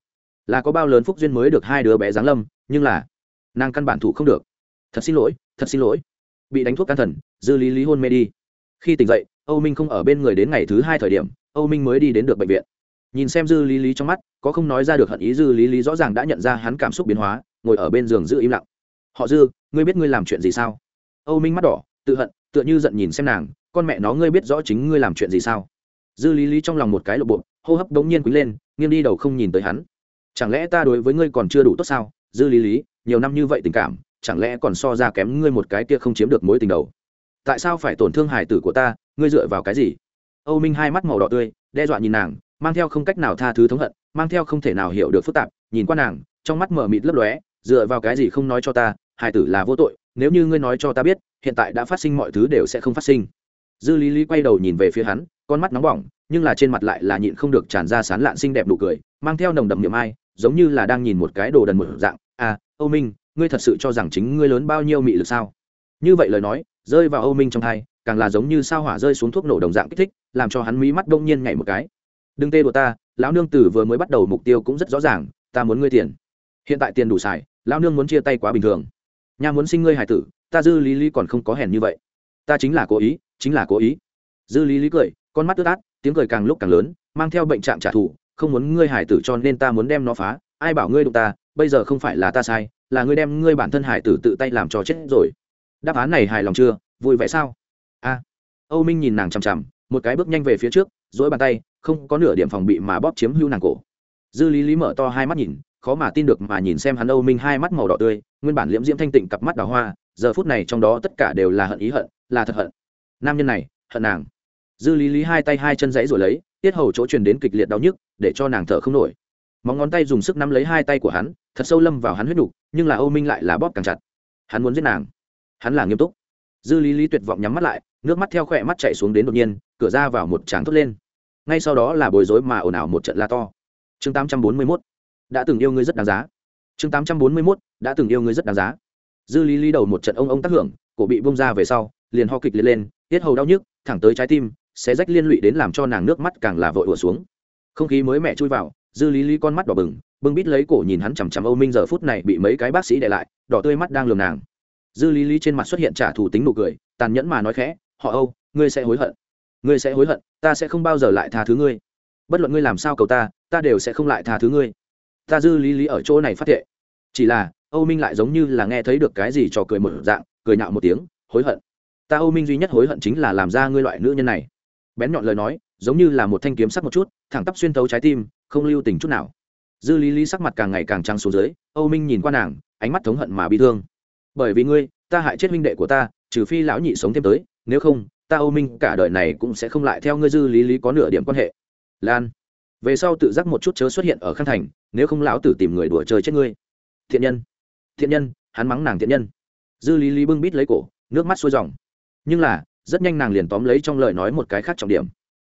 Là có bao lớn phúc duyên mới được hai đứa bé giáng lâm, nhưng là nàng căn bản thủ không được. Thật xin lỗi, thật xin lỗi. Bị đánh thuốc can thần, dư lý lý hôn mê đi. Khi tỉnh dậy, âu minh không ở bên người đến ngày thứ hai thời điểm, âu minh mới đi đến được bệnh viện. Nhìn xem dư lý lý trong mắt, có không nói ra được hận ý dư lý lý rõ ràng đã nhận ra hắn cảm xúc biến hóa, ngồi ở bên giường giữ im lặng. Họ dư, ngươi biết ngươi làm chuyện gì sao? Âu minh mắt đỏ, tự hận, tựa như giận nhìn xem nàng, con mẹ nó, ngươi biết rõ chính ngươi làm chuyện gì sao? Dư lý lý trong lòng một cái lộ bộ hô hấp đống nhiên quý lên nghiêng đi đầu không nhìn tới hắn. Chẳng lẽ ta đối với ngươi còn chưa đủ tốt sao? Dư lý lý, nhiều năm như vậy tình cảm, chẳng lẽ còn so ra kém ngươi một cái kia không chiếm được mối tình đầu? Tại sao phải tổn thương hải tử của ta? Ngươi dựa vào cái gì? Âu minh hai mắt màu đỏ tươi, đe dọa nhìn nàng, mang theo không cách nào tha thứ thống hận, mang theo không thể nào hiểu được phức tạp, nhìn qua nàng, trong mắt mở mịt lấp lóe, dựa vào cái gì không nói cho ta hải tử là vô tội, nếu như ngươi nói cho ta biết, hiện tại đã phát sinh mọi thứ đều sẽ không phát sinh. Dư lý lý quay đầu nhìn về phía hắn, con mắt nóng bỏng nhưng là trên mặt lại là nhịn không được tràn ra sán lạn xinh đẹp nụ cười, mang theo nồng đậm niềm ai, giống như là đang nhìn một cái đồ đần một dạng. À âu minh, ngươi thật sự cho rằng chính ngươi lớn bao nhiêu mị lực sao? Như vậy lời nói, rơi vào âu minh trong thai càng là giống như sao hỏa rơi xuống thuốc nổ đồng dạng kích thích, làm cho hắn mí mắt đông nhiên nhảy một cái. Đừng tê đùa ta, lão nương tử vừa mới bắt đầu mục tiêu cũng rất rõ ràng, ta muốn ngươi tiền. Hiện tại tiền đủ xài, lão nương muốn chia tay quá bình thường. Nhà muốn sinh ngươi hải tử, ta dư lý lý còn không có hèn như vậy. Ta chính là cố ý, chính là cố ý. Dư lý lý cười con mắt ướt át, tiếng cười càng lúc càng lớn, mang theo bệnh trạng trả thù, không muốn ngươi hải tử cho nên ta muốn đem nó phá, ai bảo ngươi đụng ta, bây giờ không phải là ta sai, là ngươi đem ngươi bản thân hải tử tự tay làm cho chết rồi. Đáp án này hài lòng chưa, vui vẻ sao? A. Âu minh nhìn nàng chằm chằm, một cái bước nhanh về phía trước dỗi bàn tay, không có nửa điểm phòng bị mà bóp chiếm hưu nàng cổ. Dư lý lý mở to hai mắt nhìn, khó mà tin được mà nhìn xem hắn âu minh hai mắt màu đỏ tươi, nguyên bản liễm diễm thanh tịnh cặp mắt đào hoa, giờ phút này trong đó tất cả đều là hận ý hận, là thật hận. Nam nhân này, hận nàng dư lý lý hai tay hai chân dãy rồi lấy tiết hầu chỗ truyền đến kịch liệt đau nhức để cho nàng thở không nổi. Móng ngón tay dùng sức nắm lấy hai tay của hắn thật sâu lâm vào hắn huyết đủ, nhưng là âu minh lại là bóp càng chặt. Hắn muốn giết nàng. Hắn là nghiêm túc. Dư lý lý tuyệt vọng nhắm mắt lại nước mắt theo khỏe mắt chạy xuống đến đột nhiên cửa ra vào một tráng thốt lên. Ngay sau đó là bối rối mà ồn ào một trận la to. Chương tám trăm bốn mươi mốt. Đã từng yêu ngươi rất đáng giá. Chương tám trăm bốn mươi mốt. Đã từng yêu ngươi rất đáng giá. Dư lý lý đầu một trận ông ông tác hưởng cổ bị bông ra về sau liền ho kịch liệt lên tiết hầu đau nhức thẳng tới trái tim sẽ rách liên lụy đến làm cho nàng nước mắt càng là vội ùa xuống. Không khí mới mẹ chui vào, dư lý lý con mắt đỏ bừng, bưng bít lấy cổ nhìn hắn chằm chằm âu minh giờ phút này bị mấy cái bác sĩ để lại, đỏ tươi mắt đang lườm nàng. Dư lý lý trên mặt xuất hiện trả thù tính nụ cười, tàn nhẫn mà nói khẽ, họ âu, ngươi sẽ hối hận. Ngươi sẽ hối hận, ta sẽ không bao giờ lại tha thứ ngươi. Bất luận ngươi làm sao cầu ta ta đều sẽ không lại tha thứ ngươi. Ta dư lý lý ở chỗ này phát thệ. Chỉ là, âu minh lại giống như là nghe thấy được cái gì trò cười một dạng, cười nhạo một tiếng, hối hận. Ta âu minh duy nhất hối hận chính là làm ra ngươi loại nữ nhân này bén nhọn lời nói, giống như là một thanh kiếm sắc một chút, thẳng tắp xuyên thấu trái tim, không lưu tình chút nào. Dư lý lý sắc mặt càng ngày càng trăng xuống dưới, âu minh nhìn qua nàng, ánh mắt thống hận mà bị thương. Bởi vì ngươi, ta hại chết minh đệ của ta, trừ phi lão nhị sống thêm tới, nếu không, ta âu minh cả đời này cũng sẽ không lại theo ngươi dư lý lý có nửa điểm quan hệ. Lan, về sau tự giác một chút chớ xuất hiện ở khang thành, nếu không lão tử tìm người đùa chơi chết ngươi. Thiện nhân thiện nhân, hắn mắng nàng thiện nhân. Dư lý lý bưng bít lấy cổ, nước mắt xuôi dòng. nhưng là rất nhanh nàng liền tóm lấy trong lời nói một cái khác trọng điểm.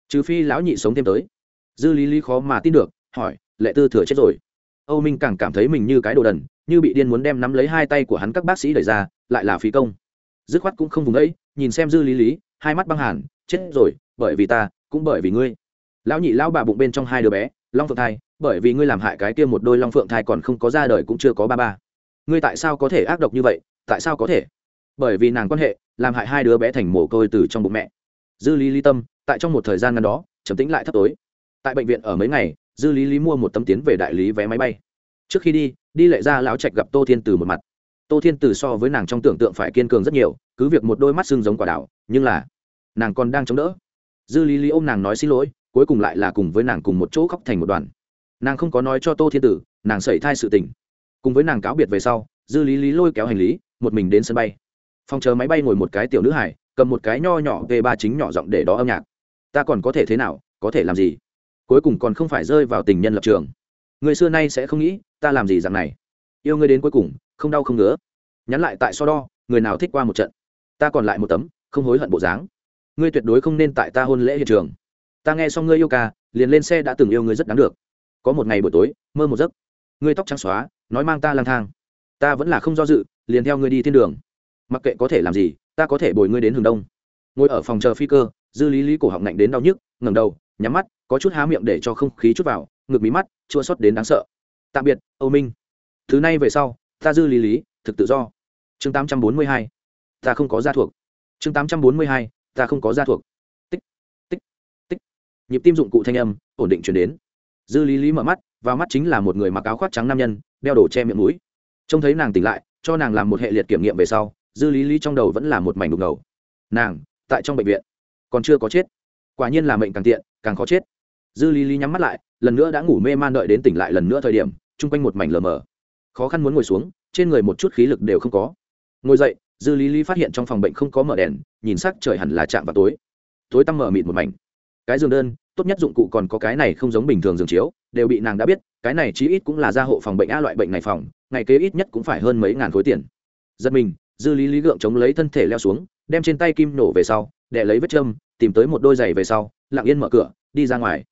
Trừ phi lão nhị sống thêm tới. Dư lý lý khó mà tin được, hỏi, lệ tư thừa chết rồi. Âu minh càng cảm thấy mình như cái đồ đần, như bị điên muốn đem nắm lấy hai tay của hắn các bác sĩ đẩy ra, lại là phí công. Dứt khoát cũng không vùng ấy, nhìn xem dư lý lý, hai mắt băng hàn, chết rồi, bởi vì ta, cũng bởi vì ngươi. Lão nhị lão bà bụng bên trong hai đứa bé, long phượng thai, bởi vì ngươi làm hại cái kia một đôi long phượng thai còn không có ra đời cũng chưa có ba ba. Ngươi tại sao có thể ác độc như vậy? Tại sao có thể? Bởi vì nàng quan hệ làm hại hai đứa bé thành mồ côi từ trong bụng mẹ. Dư lý lý tâm, tại trong một thời gian ngắn đó, trầm tĩnh lại thấp tối. Tại bệnh viện ở mấy ngày, dư lý lý mua một tấm tiến về đại lý vé máy bay. Trước khi đi đi lệ ra lão trạch gặp tô thiên từ một mặt. Tô thiên từ so với nàng trong tưởng tượng phải kiên cường rất nhiều, cứ việc một đôi mắt xương giống quả đảo nhưng là nàng còn đang chống đỡ. Dư lý lý ôm nàng nói xin lỗi, cuối cùng lại là cùng với nàng cùng một chỗ khóc thành một đoàn. Nàng không có nói cho tô thiên tử nàng sẩy thai sự tình. Cùng với nàng cáo biệt về sau, dư lý lý lôi kéo hành lý, một mình đến sân bay phòng chờ máy bay ngồi một cái tiểu nữ hải cầm một cái nho nhỏ về ba chính nhỏ giọng để đó âm nhạc. Ta còn có thể thế nào, có thể làm gì? Cuối cùng còn không phải rơi vào tình nhân lập trường. Người xưa nay sẽ không nghĩ, ta làm gì dạng này? Yêu ngươi đến cuối cùng, không đau không ngứa. Nhắn lại tại so đo, người nào thích qua một trận? Ta còn lại một tấm, không hối hận bộ dáng. Ngươi tuyệt đối không nên tại ta hôn lễ hiện trường. Ta nghe xong ngươi yêu ca, liền lên xe đã từng yêu ngươi rất đáng được. Có một ngày buổi tối, mơ một giấc. Ngươi tóc trắng xóa, nói mang ta lang thang. Ta vẫn là không do dự, liền theo ngươi đi thiên đường mặc kệ có thể làm gì, ta có thể bồi ngươi đến hướng đông. Ngồi ở phòng chờ phi cơ, dư lý lý cổ họng lạnh đến đau nhức ngầm đầu, nhắm mắt, có chút há miệng để cho không khí chút vào, ngực mí mắt, chua xót đến đáng sợ. Tạm biệt, âu minh. Thứ này về sau, ta dư lý lý, thực tự do. Chương tám trăm bốn mươi hai. Ta không có gia thuộc. Chương tám trăm bốn mươi hai. Ta không có gia thuộc. Tích tích tích. Nhịp tim dụng cụ thanh âm, ổn định chuyển đến. Dư lý lý mở mắt và mắt chính là một người mặc áo khoác trắng nam nhân, đeo đồ che miệng mũi. Trông thấy nàng tỉnh lại, cho nàng làm một hệ liệt kiểm nghiệm về sau dư lý lý trong đầu vẫn là một mảnh đục ngầu. Nàng, tại trong bệnh viện, còn chưa có chết. Quả nhiên là mệnh càng tiện, càng khó chết. Dư lý lý nhắm mắt lại, lần nữa đã ngủ mê man đợi đến tỉnh lại lần nữa thời điểm, chung quanh một mảnh lờ mờ. Khó khăn muốn ngồi xuống, trên người một chút khí lực đều không có. Ngồi dậy, dư lý lý phát hiện trong phòng bệnh không có mở đèn, nhìn sắc trời hẳn là chạm vào tối. Tối tăm mở mịt một mảnh. Cái giường đơn, tốt nhất dụng cụ còn có cái này không giống bình thường giường chiếu, đều bị nàng đã biết, cái này chí ít cũng là gia hộ phòng bệnh a loại bệnh này phòng, ngày kế ít nhất cũng phải hơn mấy ngàn khối tiền. Giật mình dư lý lý gượng chống lấy thân thể leo xuống, đem trên tay kim nổ về sau để lấy vết châm, tìm tới một đôi giày về sau, lặng yên mở cửa, đi ra ngoài.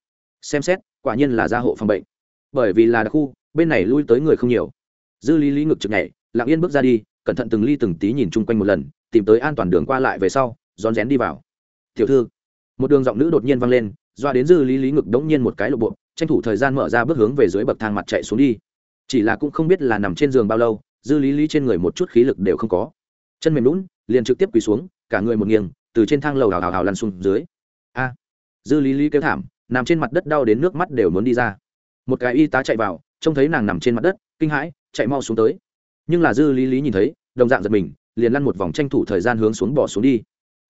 Xem xét, quả nhiên là gia hộ phòng bệnh. Bởi vì là đặc khu, bên này lui tới người không nhiều. Dư lý lý ngực chực nhảy, lặng yên bước ra đi, cẩn thận từng ly từng tí nhìn chung quanh một lần, tìm tới an toàn đường qua lại về sau, rón rén đi vào. Tiểu thư. Một đường giọng nữ đột nhiên vang lên, doa đến dư lý lý ngực đống nhiên một cái lộp bộ, tranh thủ thời gian mở ra bước hướng về dưới bậc thang mặt chạy xuống đi. Chỉ là cũng không biết là nằm trên giường bao lâu, dư lý lý trên người một chút khí lực đều không có chân mềm lún, liền trực tiếp quỳ xuống, cả người một nghiêng, từ trên thang lầu hào hào hào lăn xuống dưới. A. Dư lý lý kêu thảm, nằm trên mặt đất đau đến nước mắt đều muốn đi ra. Một cái y tá chạy vào, trông thấy nàng nằm trên mặt đất, kinh hãi, chạy mau xuống tới. Nhưng là dư lý lý nhìn thấy, đồng dạng giật mình, liền lăn một vòng tranh thủ thời gian hướng xuống bỏ xuống đi.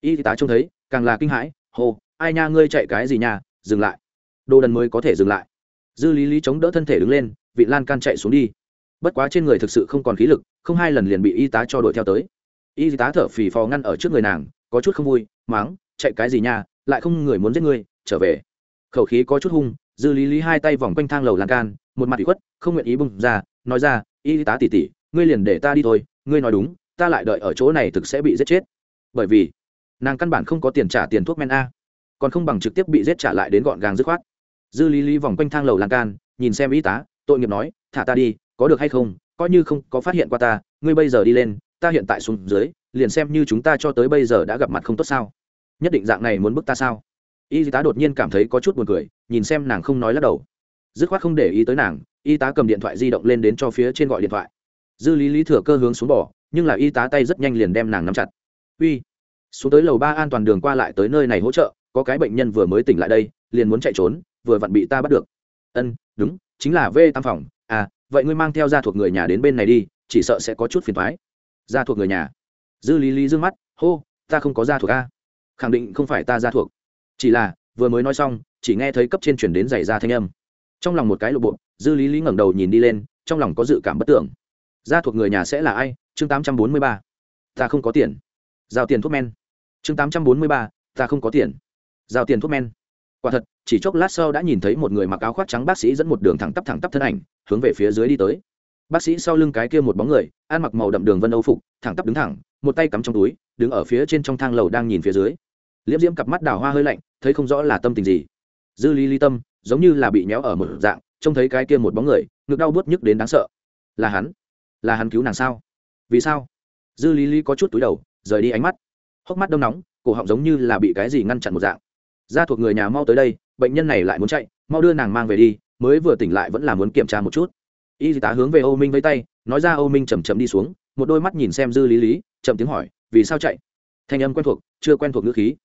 Y tá trông thấy, càng là kinh hãi, hô, ai nha, ngươi chạy cái gì nha, dừng lại. Đồ đần mới có thể dừng lại. Dư lý lý chống đỡ thân thể đứng lên, vị lan can chạy xuống đi. Bất quá trên người thực sự không còn khí lực, không hai lần liền bị y tá cho đuổi theo tới y tá thở phì phò ngăn ở trước người nàng, có chút không vui, máng, chạy cái gì nha, lại không người muốn giết ngươi, trở về. Khẩu khí có chút hung, dư lý lý hai tay vòng quanh thang lầu lan can, một mặt bị khuất, không nguyện ý bung ra, nói ra, y tá tỉ tỉ ngươi liền để ta đi thôi, ngươi nói đúng, ta lại đợi ở chỗ này thực sẽ bị giết chết. Bởi vì, nàng căn bản không có tiền trả tiền thuốc men a, còn không bằng trực tiếp bị giết trả lại đến gọn gàng dứt khoát. Dư lý lý vòng quanh thang lầu lan can, nhìn xem y tá, tội nghiệp nói, thả ta đi, có được hay không? Coi như không có phát hiện qua ta, ngươi bây giờ đi lên ta hiện tại xuống dưới, liền xem như chúng ta cho tới bây giờ đã gặp mặt không tốt sao. Nhất định dạng này muốn bức ta sao? Y tá đột nhiên cảm thấy có chút buồn cười, nhìn xem nàng không nói lắc đầu. Dứt khoát không để ý tới nàng, y tá cầm điện thoại di động lên đến cho phía trên gọi điện thoại. Dư lý lý thừa cơ hướng xuống bỏ, nhưng là y tá tay rất nhanh liền đem nàng nắm chặt. Uy, xuống tới lầu ba an toàn đường qua lại tới nơi này hỗ trợ, có cái bệnh nhân vừa mới tỉnh lại đây, liền muốn chạy trốn, vừa vặn bị ta bắt được. Ân, đúng, chính là v tam phòng. À vậy ngươi mang theo gia thuộc người nhà đến bên này đi, chỉ sợ sẽ có chút phiền thoái gia thuộc người nhà. Dư lý lý d ư ơ n g mắt, hô, ta không có gia thuộc a. Khẳng định không phải ta gia thuộc. Chỉ là, vừa mới nói xong, chỉ nghe thấy cấp trên chuyển đến giày ra thanh âm. Trong lòng một cái lộ bộ dư lý lý ngẩng đầu nhìn đi lên, trong lòng có dự cảm bất tưởng. Gia thuộc người nhà sẽ là ai? Chương tám trăm bốn mươi ba. Ta không có tiền. Giao tiền thuốc men. Chương tám trăm bốn mươi ba. Ta không có tiền. Giao tiền thuốc men. Quả thật, chỉ chốc lát sau đã nhìn thấy một người mặc áo khoác trắng bác sĩ dẫn một đường thẳng tắp thẳng tắp thân ảnh, hướng về phía dưới đi tới bác sĩ sau lưng cái kia một bóng người, ăn mặc màu đậm đường vân âu phục, thẳng tắp đứng thẳng, một tay cắm trong túi, đứng ở phía trên trong thang lầu đang nhìn phía dưới. Liễm diễm cặp mắt đào hoa hơi lạnh, thấy không rõ là tâm tình gì. Dư lý ly tâm, giống như là bị méo ở một dạng, trông thấy cái kia một bóng người, ngực đau bớt nhức đến đáng sợ. Là hắn? Là hắn cứu nàng sao? Vì sao? Dư lý lý có chút túi đầu, rời đi ánh mắt. Hốc mắt đông nóng, cổ họng giống như là bị cái gì ngăn chặn một dạng. Gia thuộc người nhà mau tới đây, bệnh nhân này lại muốn chạy, mau đưa nàng mang về đi, mới vừa tỉnh lại vẫn là muốn kiểm tra một chút y tá hướng về âu minh với tay, nói ra âu minh chầm chậm đi xuống, một đôi mắt nhìn xem dư lý lý, chậm tiếng hỏi, vì sao chạy? Thanh âm quen thuộc, chưa quen thuộc ngữ khí.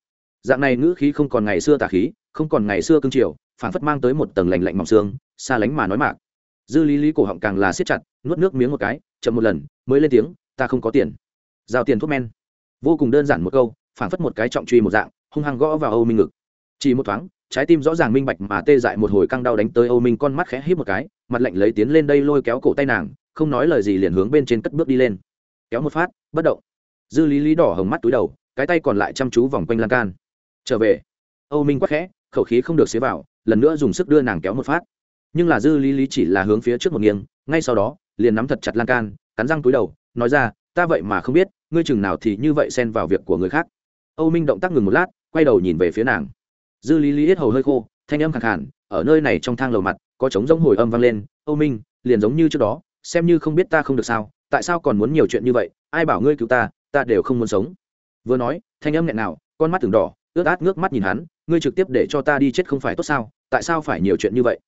Dạng này ngữ khí không còn ngày xưa tà khí, không còn ngày xưa cương triều phản phất mang tới một tầng lành lạnh mỏng xương, xa lánh mà nói mạc. Dư lý lý cổ họng càng là siết chặt, nuốt nước miếng một cái, chậm một lần, mới lên tiếng, ta không có tiền. Giao tiền thuốc men. Vô cùng đơn giản một câu phản phất một cái trọng truy một dạng, hung hăng gõ vào âu minh ngực. Chỉ một thoáng trái tim rõ ràng minh bạch mà tê dại một hồi căng đau đánh tới âu minh con mắt khẽ híp một cái, mặt lạnh lấy tiến lên đây lôi kéo cổ tay nàng, không nói lời gì liền hướng bên trên cất bước đi lên. Kéo một phát, bất động. Dư lý lý đỏ hồng mắt túi đầu, cái tay còn lại chăm chú vòng quanh lan can. Trở về. Âu minh quắc khẽ, khẩu khí không được xế vào, lần nữa dùng sức đưa nàng kéo một phát. Nhưng là dư lý lý chỉ là hướng phía trước một nghiêng, ngay sau đó, liền nắm thật chặt lan can, cắn răng túi đầu, nói ra, ta vậy mà không biết, ngươi chừng nào thì như vậy xen vào việc của người khác. Âu minh động tác ngừng một lát, quay đầu nhìn về phía nàng dư lý lý hết hầu hơi khô thanh âm khẳng hẳn ở nơi này trong thang lầu mặt có trống giống hồi âm vang lên âu minh liền giống như trước đó xem như không biết ta không được sao tại sao còn muốn nhiều chuyện như vậy ai bảo ngươi cứu ta ta đều không muốn sống. Vừa nói thanh âm nghẹn nào con mắt từng đỏ ướt át ngước mắt nhìn hắn ngươi trực tiếp để cho ta đi chết không phải tốt sao tại sao phải nhiều chuyện như vậy?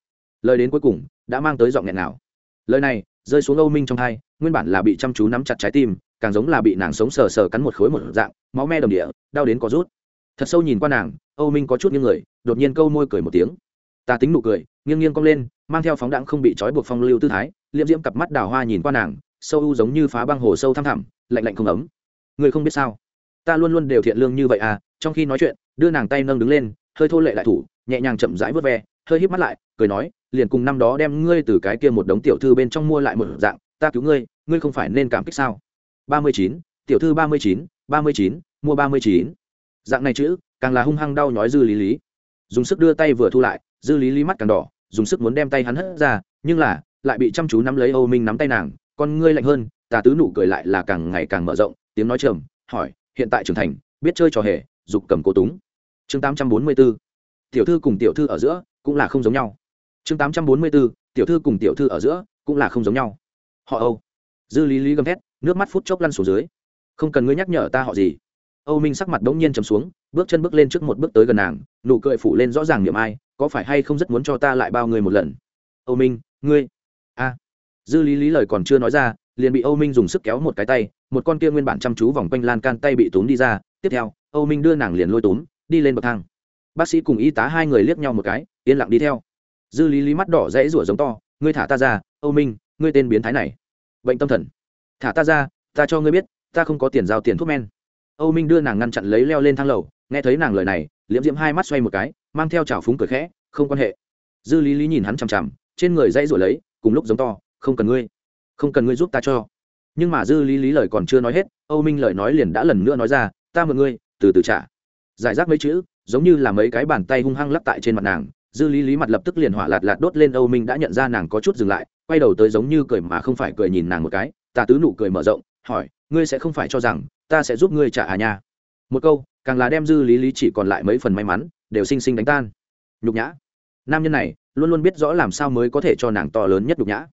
Lời đến cuối cùng đã mang tới giọng nghẹn nào lời này rơi xuống âu minh trong hai, nguyên bản là bị chăm chú nắm chặt trái tim càng giống là bị nàng sống sờ sờ cắn một khối một dạng máu me đồng địa đau đến có rút thật sâu nhìn qua nàng, âu minh có chút nghiêng người, đột nhiên câu môi cười một tiếng. Ta tính nụ cười, nghiêng nghiêng cong lên, mang theo phóng đãng không bị trói buộc phong lưu tư thái, liệm diễm cặp mắt đào hoa nhìn qua nàng, sâu u giống như phá băng hồ sâu thăm thẳm, lạnh lạnh không ấm. Người không biết sao, ta luôn luôn đều thiện lương như vậy à trong khi nói chuyện, đưa nàng tay nâng đứng lên, hơi thô lệ lại thủ, nhẹ nhàng chậm rãi vớt ve, hơi híp mắt lại, cười nói, liền cùng năm đó đem ngươi từ cái kia một đống tiểu thư bên trong mua lại một dạng, ta cứu ngươi ngươi không phải nên cảm kích sao? Ba mươi chín, tiểu thư ba mươi chín, ba mươi chín, mua ba mươi chín dạng này chữ, càng là hung hăng đau nhói dư lý lý. Dùng sức đưa tay vừa thu lại, dư lý lý mắt càng đỏ, dùng sức muốn đem tay hắn hất ra, nhưng là, lại bị chăm chú nắm lấy âu minh nắm tay nàng, con ngươi lạnh hơn, tà tứ nụ cười lại là càng ngày càng mở rộng, tiếng nói trầm, hỏi, hiện tại trưởng thành, biết chơi trò hề, dục cầm cố túng. Chương tám trăm bốn mươi b ố tiểu thư cùng tiểu thư ở giữa cũng là không giống nhau. Chương tám trăm bốn mươi b ố tiểu thư cùng tiểu thư ở giữa cũng là không giống nhau. Họ âu. Dư lý lý gầm thét, nước mắt phút chốc lăn xuống dưới. Không cần ngươi nhắc nhở ta họ gì âu minh sắc mặt đống nhiên trầm xuống, bước chân bước lên trước một bước tới gần nàng, nụ cười phủ lên rõ ràng niệm ai, có phải hay không rất muốn cho ta lại bao người một lần? Âu minh, ngươi? A. Dư lý lý lời còn chưa nói ra, liền bị âu minh dùng sức kéo một cái tay, một con kia nguyên bản chăm chú vòng quanh lan can tay bị túm đi ra, tiếp theo, âu minh đưa nàng liền lôi túm, đi lên bậc thang. Bác sĩ cùng y tá hai người liếc nhau một cái, yên lặng đi theo. Dư lý lý mắt đỏ rẽ rủa giống to, ngươi thả ta ra, âu minh, ngươi tên biến thái này. Bệnh tâm thần. Thả ta ra, ta cho ngươi biết, ta không có tiền giao tiền thuốc men âu minh đưa nàng ngăn chặn lấy leo lên thang lầu, nghe thấy nàng lời này, liễm diễm hai mắt xoay một cái, mang theo trào phúng cười khẽ, không quan hệ. Dư lý lý nhìn hắn chằm chằm, trên người dãy rồi lấy, cùng lúc giống to, không cần ngươi, không cần ngươi giúp ta cho. Nhưng mà dư lý lý lời còn chưa nói hết, âu minh lời nói liền đã lần nữa nói ra, ta mượn ngươi, từ từ trả. Giải rác mấy chữ, giống như là mấy cái bàn tay hung hăng lắp tại trên mặt nàng, dư lý lý mặt lập tức liền hỏa lạt lạt đốt lên, âu minh đã nhận ra nàng có chút dừng lại, quay đầu tới giống như cười mà không phải cười nhìn nàng một cái, ta tứ nụ cười mở rộng, hỏi, ngươi sẽ không phải cho rằng ta sẽ giúp ngươi trả à nha. Một câu, càng là đem dư lý lý chỉ còn lại mấy phần may mắn, đều xinh xinh đánh tan. Nhục nhã. Nam nhân này, luôn luôn biết rõ làm sao mới có thể cho nàng to lớn nhất nhục nhã.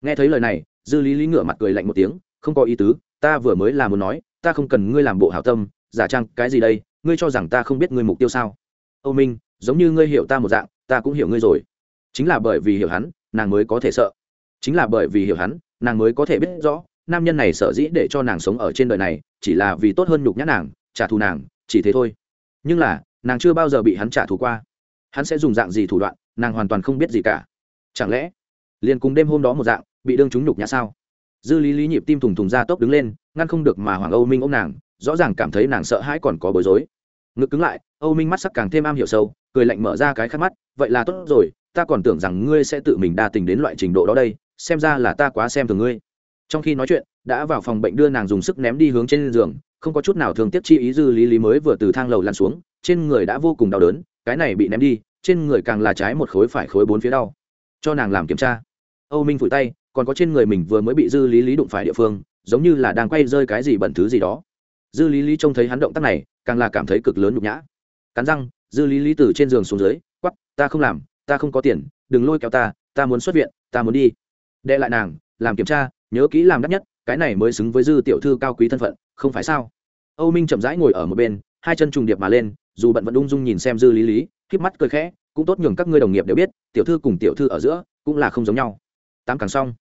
Nghe thấy lời này, dư lý lý ngửa mặt cười lạnh một tiếng, không có ý tứ, ta vừa mới là muốn nói, ta không cần ngươi làm bộ hảo tâm, giả trang cái gì đây, ngươi cho rằng ta không biết ngươi mục tiêu sao? Âu minh, giống như ngươi hiểu ta một dạng, ta cũng hiểu ngươi rồi. Chính là bởi vì hiểu hắn, nàng mới có thể sợ. Chính là bởi vì hiểu hắn, nàng mới có thể biết rõ, nam nhân này sở dĩ để cho nàng sống ở trên đời này chỉ là vì tốt hơn nhục nhã nàng, trả thù nàng, chỉ thế thôi. Nhưng là, nàng chưa bao giờ bị hắn trả thù qua. Hắn sẽ dùng dạng gì thủ đoạn, nàng hoàn toàn không biết gì cả. Chẳng lẽ, liền cùng đêm hôm đó một dạng, bị đương chúng nhục nhã sao? Dư lý lý nhịp tim thùng thùng ra tốc đứng lên, ngăn không được mà hoàng âu minh ôm nàng, rõ ràng cảm thấy nàng sợ hãi còn có bối rối. Ngực cứng lại, âu minh mắt sắc càng thêm am hiểu sâu, cười lạnh mở ra cái khát mắt, vậy là tốt rồi, ta còn tưởng rằng ngươi sẽ tự mình đa tình đến loại trình độ đó đây, xem ra là ta quá xem thường ngươi trong khi nói chuyện, đã vào phòng bệnh đưa nàng dùng sức ném đi hướng trên giường, không có chút nào thường tiếc chi ý dư lý lý mới vừa từ thang lầu lăn xuống, trên người đã vô cùng đau đớn, cái này bị ném đi, trên người càng là trái một khối phải khối bốn phía đau. Cho nàng làm kiểm tra. Âu minh phủi tay, còn có trên người mình vừa mới bị dư lý lý đụng phải địa phương, giống như là đang quay rơi cái gì bẩn thứ gì đó. Dư lý lý trông thấy hắn động tác này, càng là cảm thấy cực lớn nhục nhã. Cắn răng, dư lý lý từ trên giường xuống dưới quắp ta không làm, ta không có tiền, đừng lôi kéo ta ta muốn xuất viện, ta muốn đi. Đệ lại nàng, làm kiểm tra nhớ kỹ làm đắt nhất, cái này mới xứng với dư tiểu thư cao quý thân phận, không phải sao? Âu minh chậm rãi ngồi ở một bên, hai chân trùng điệp mà lên, dù bận vẫn ung dung nhìn xem dư lý lý k mắt cười khẽ, cũng tốt nhường các ngươi đồng nghiệp đều biết, tiểu thư cùng tiểu thư ở giữa, cũng là không giống nhau. Tám càng xong.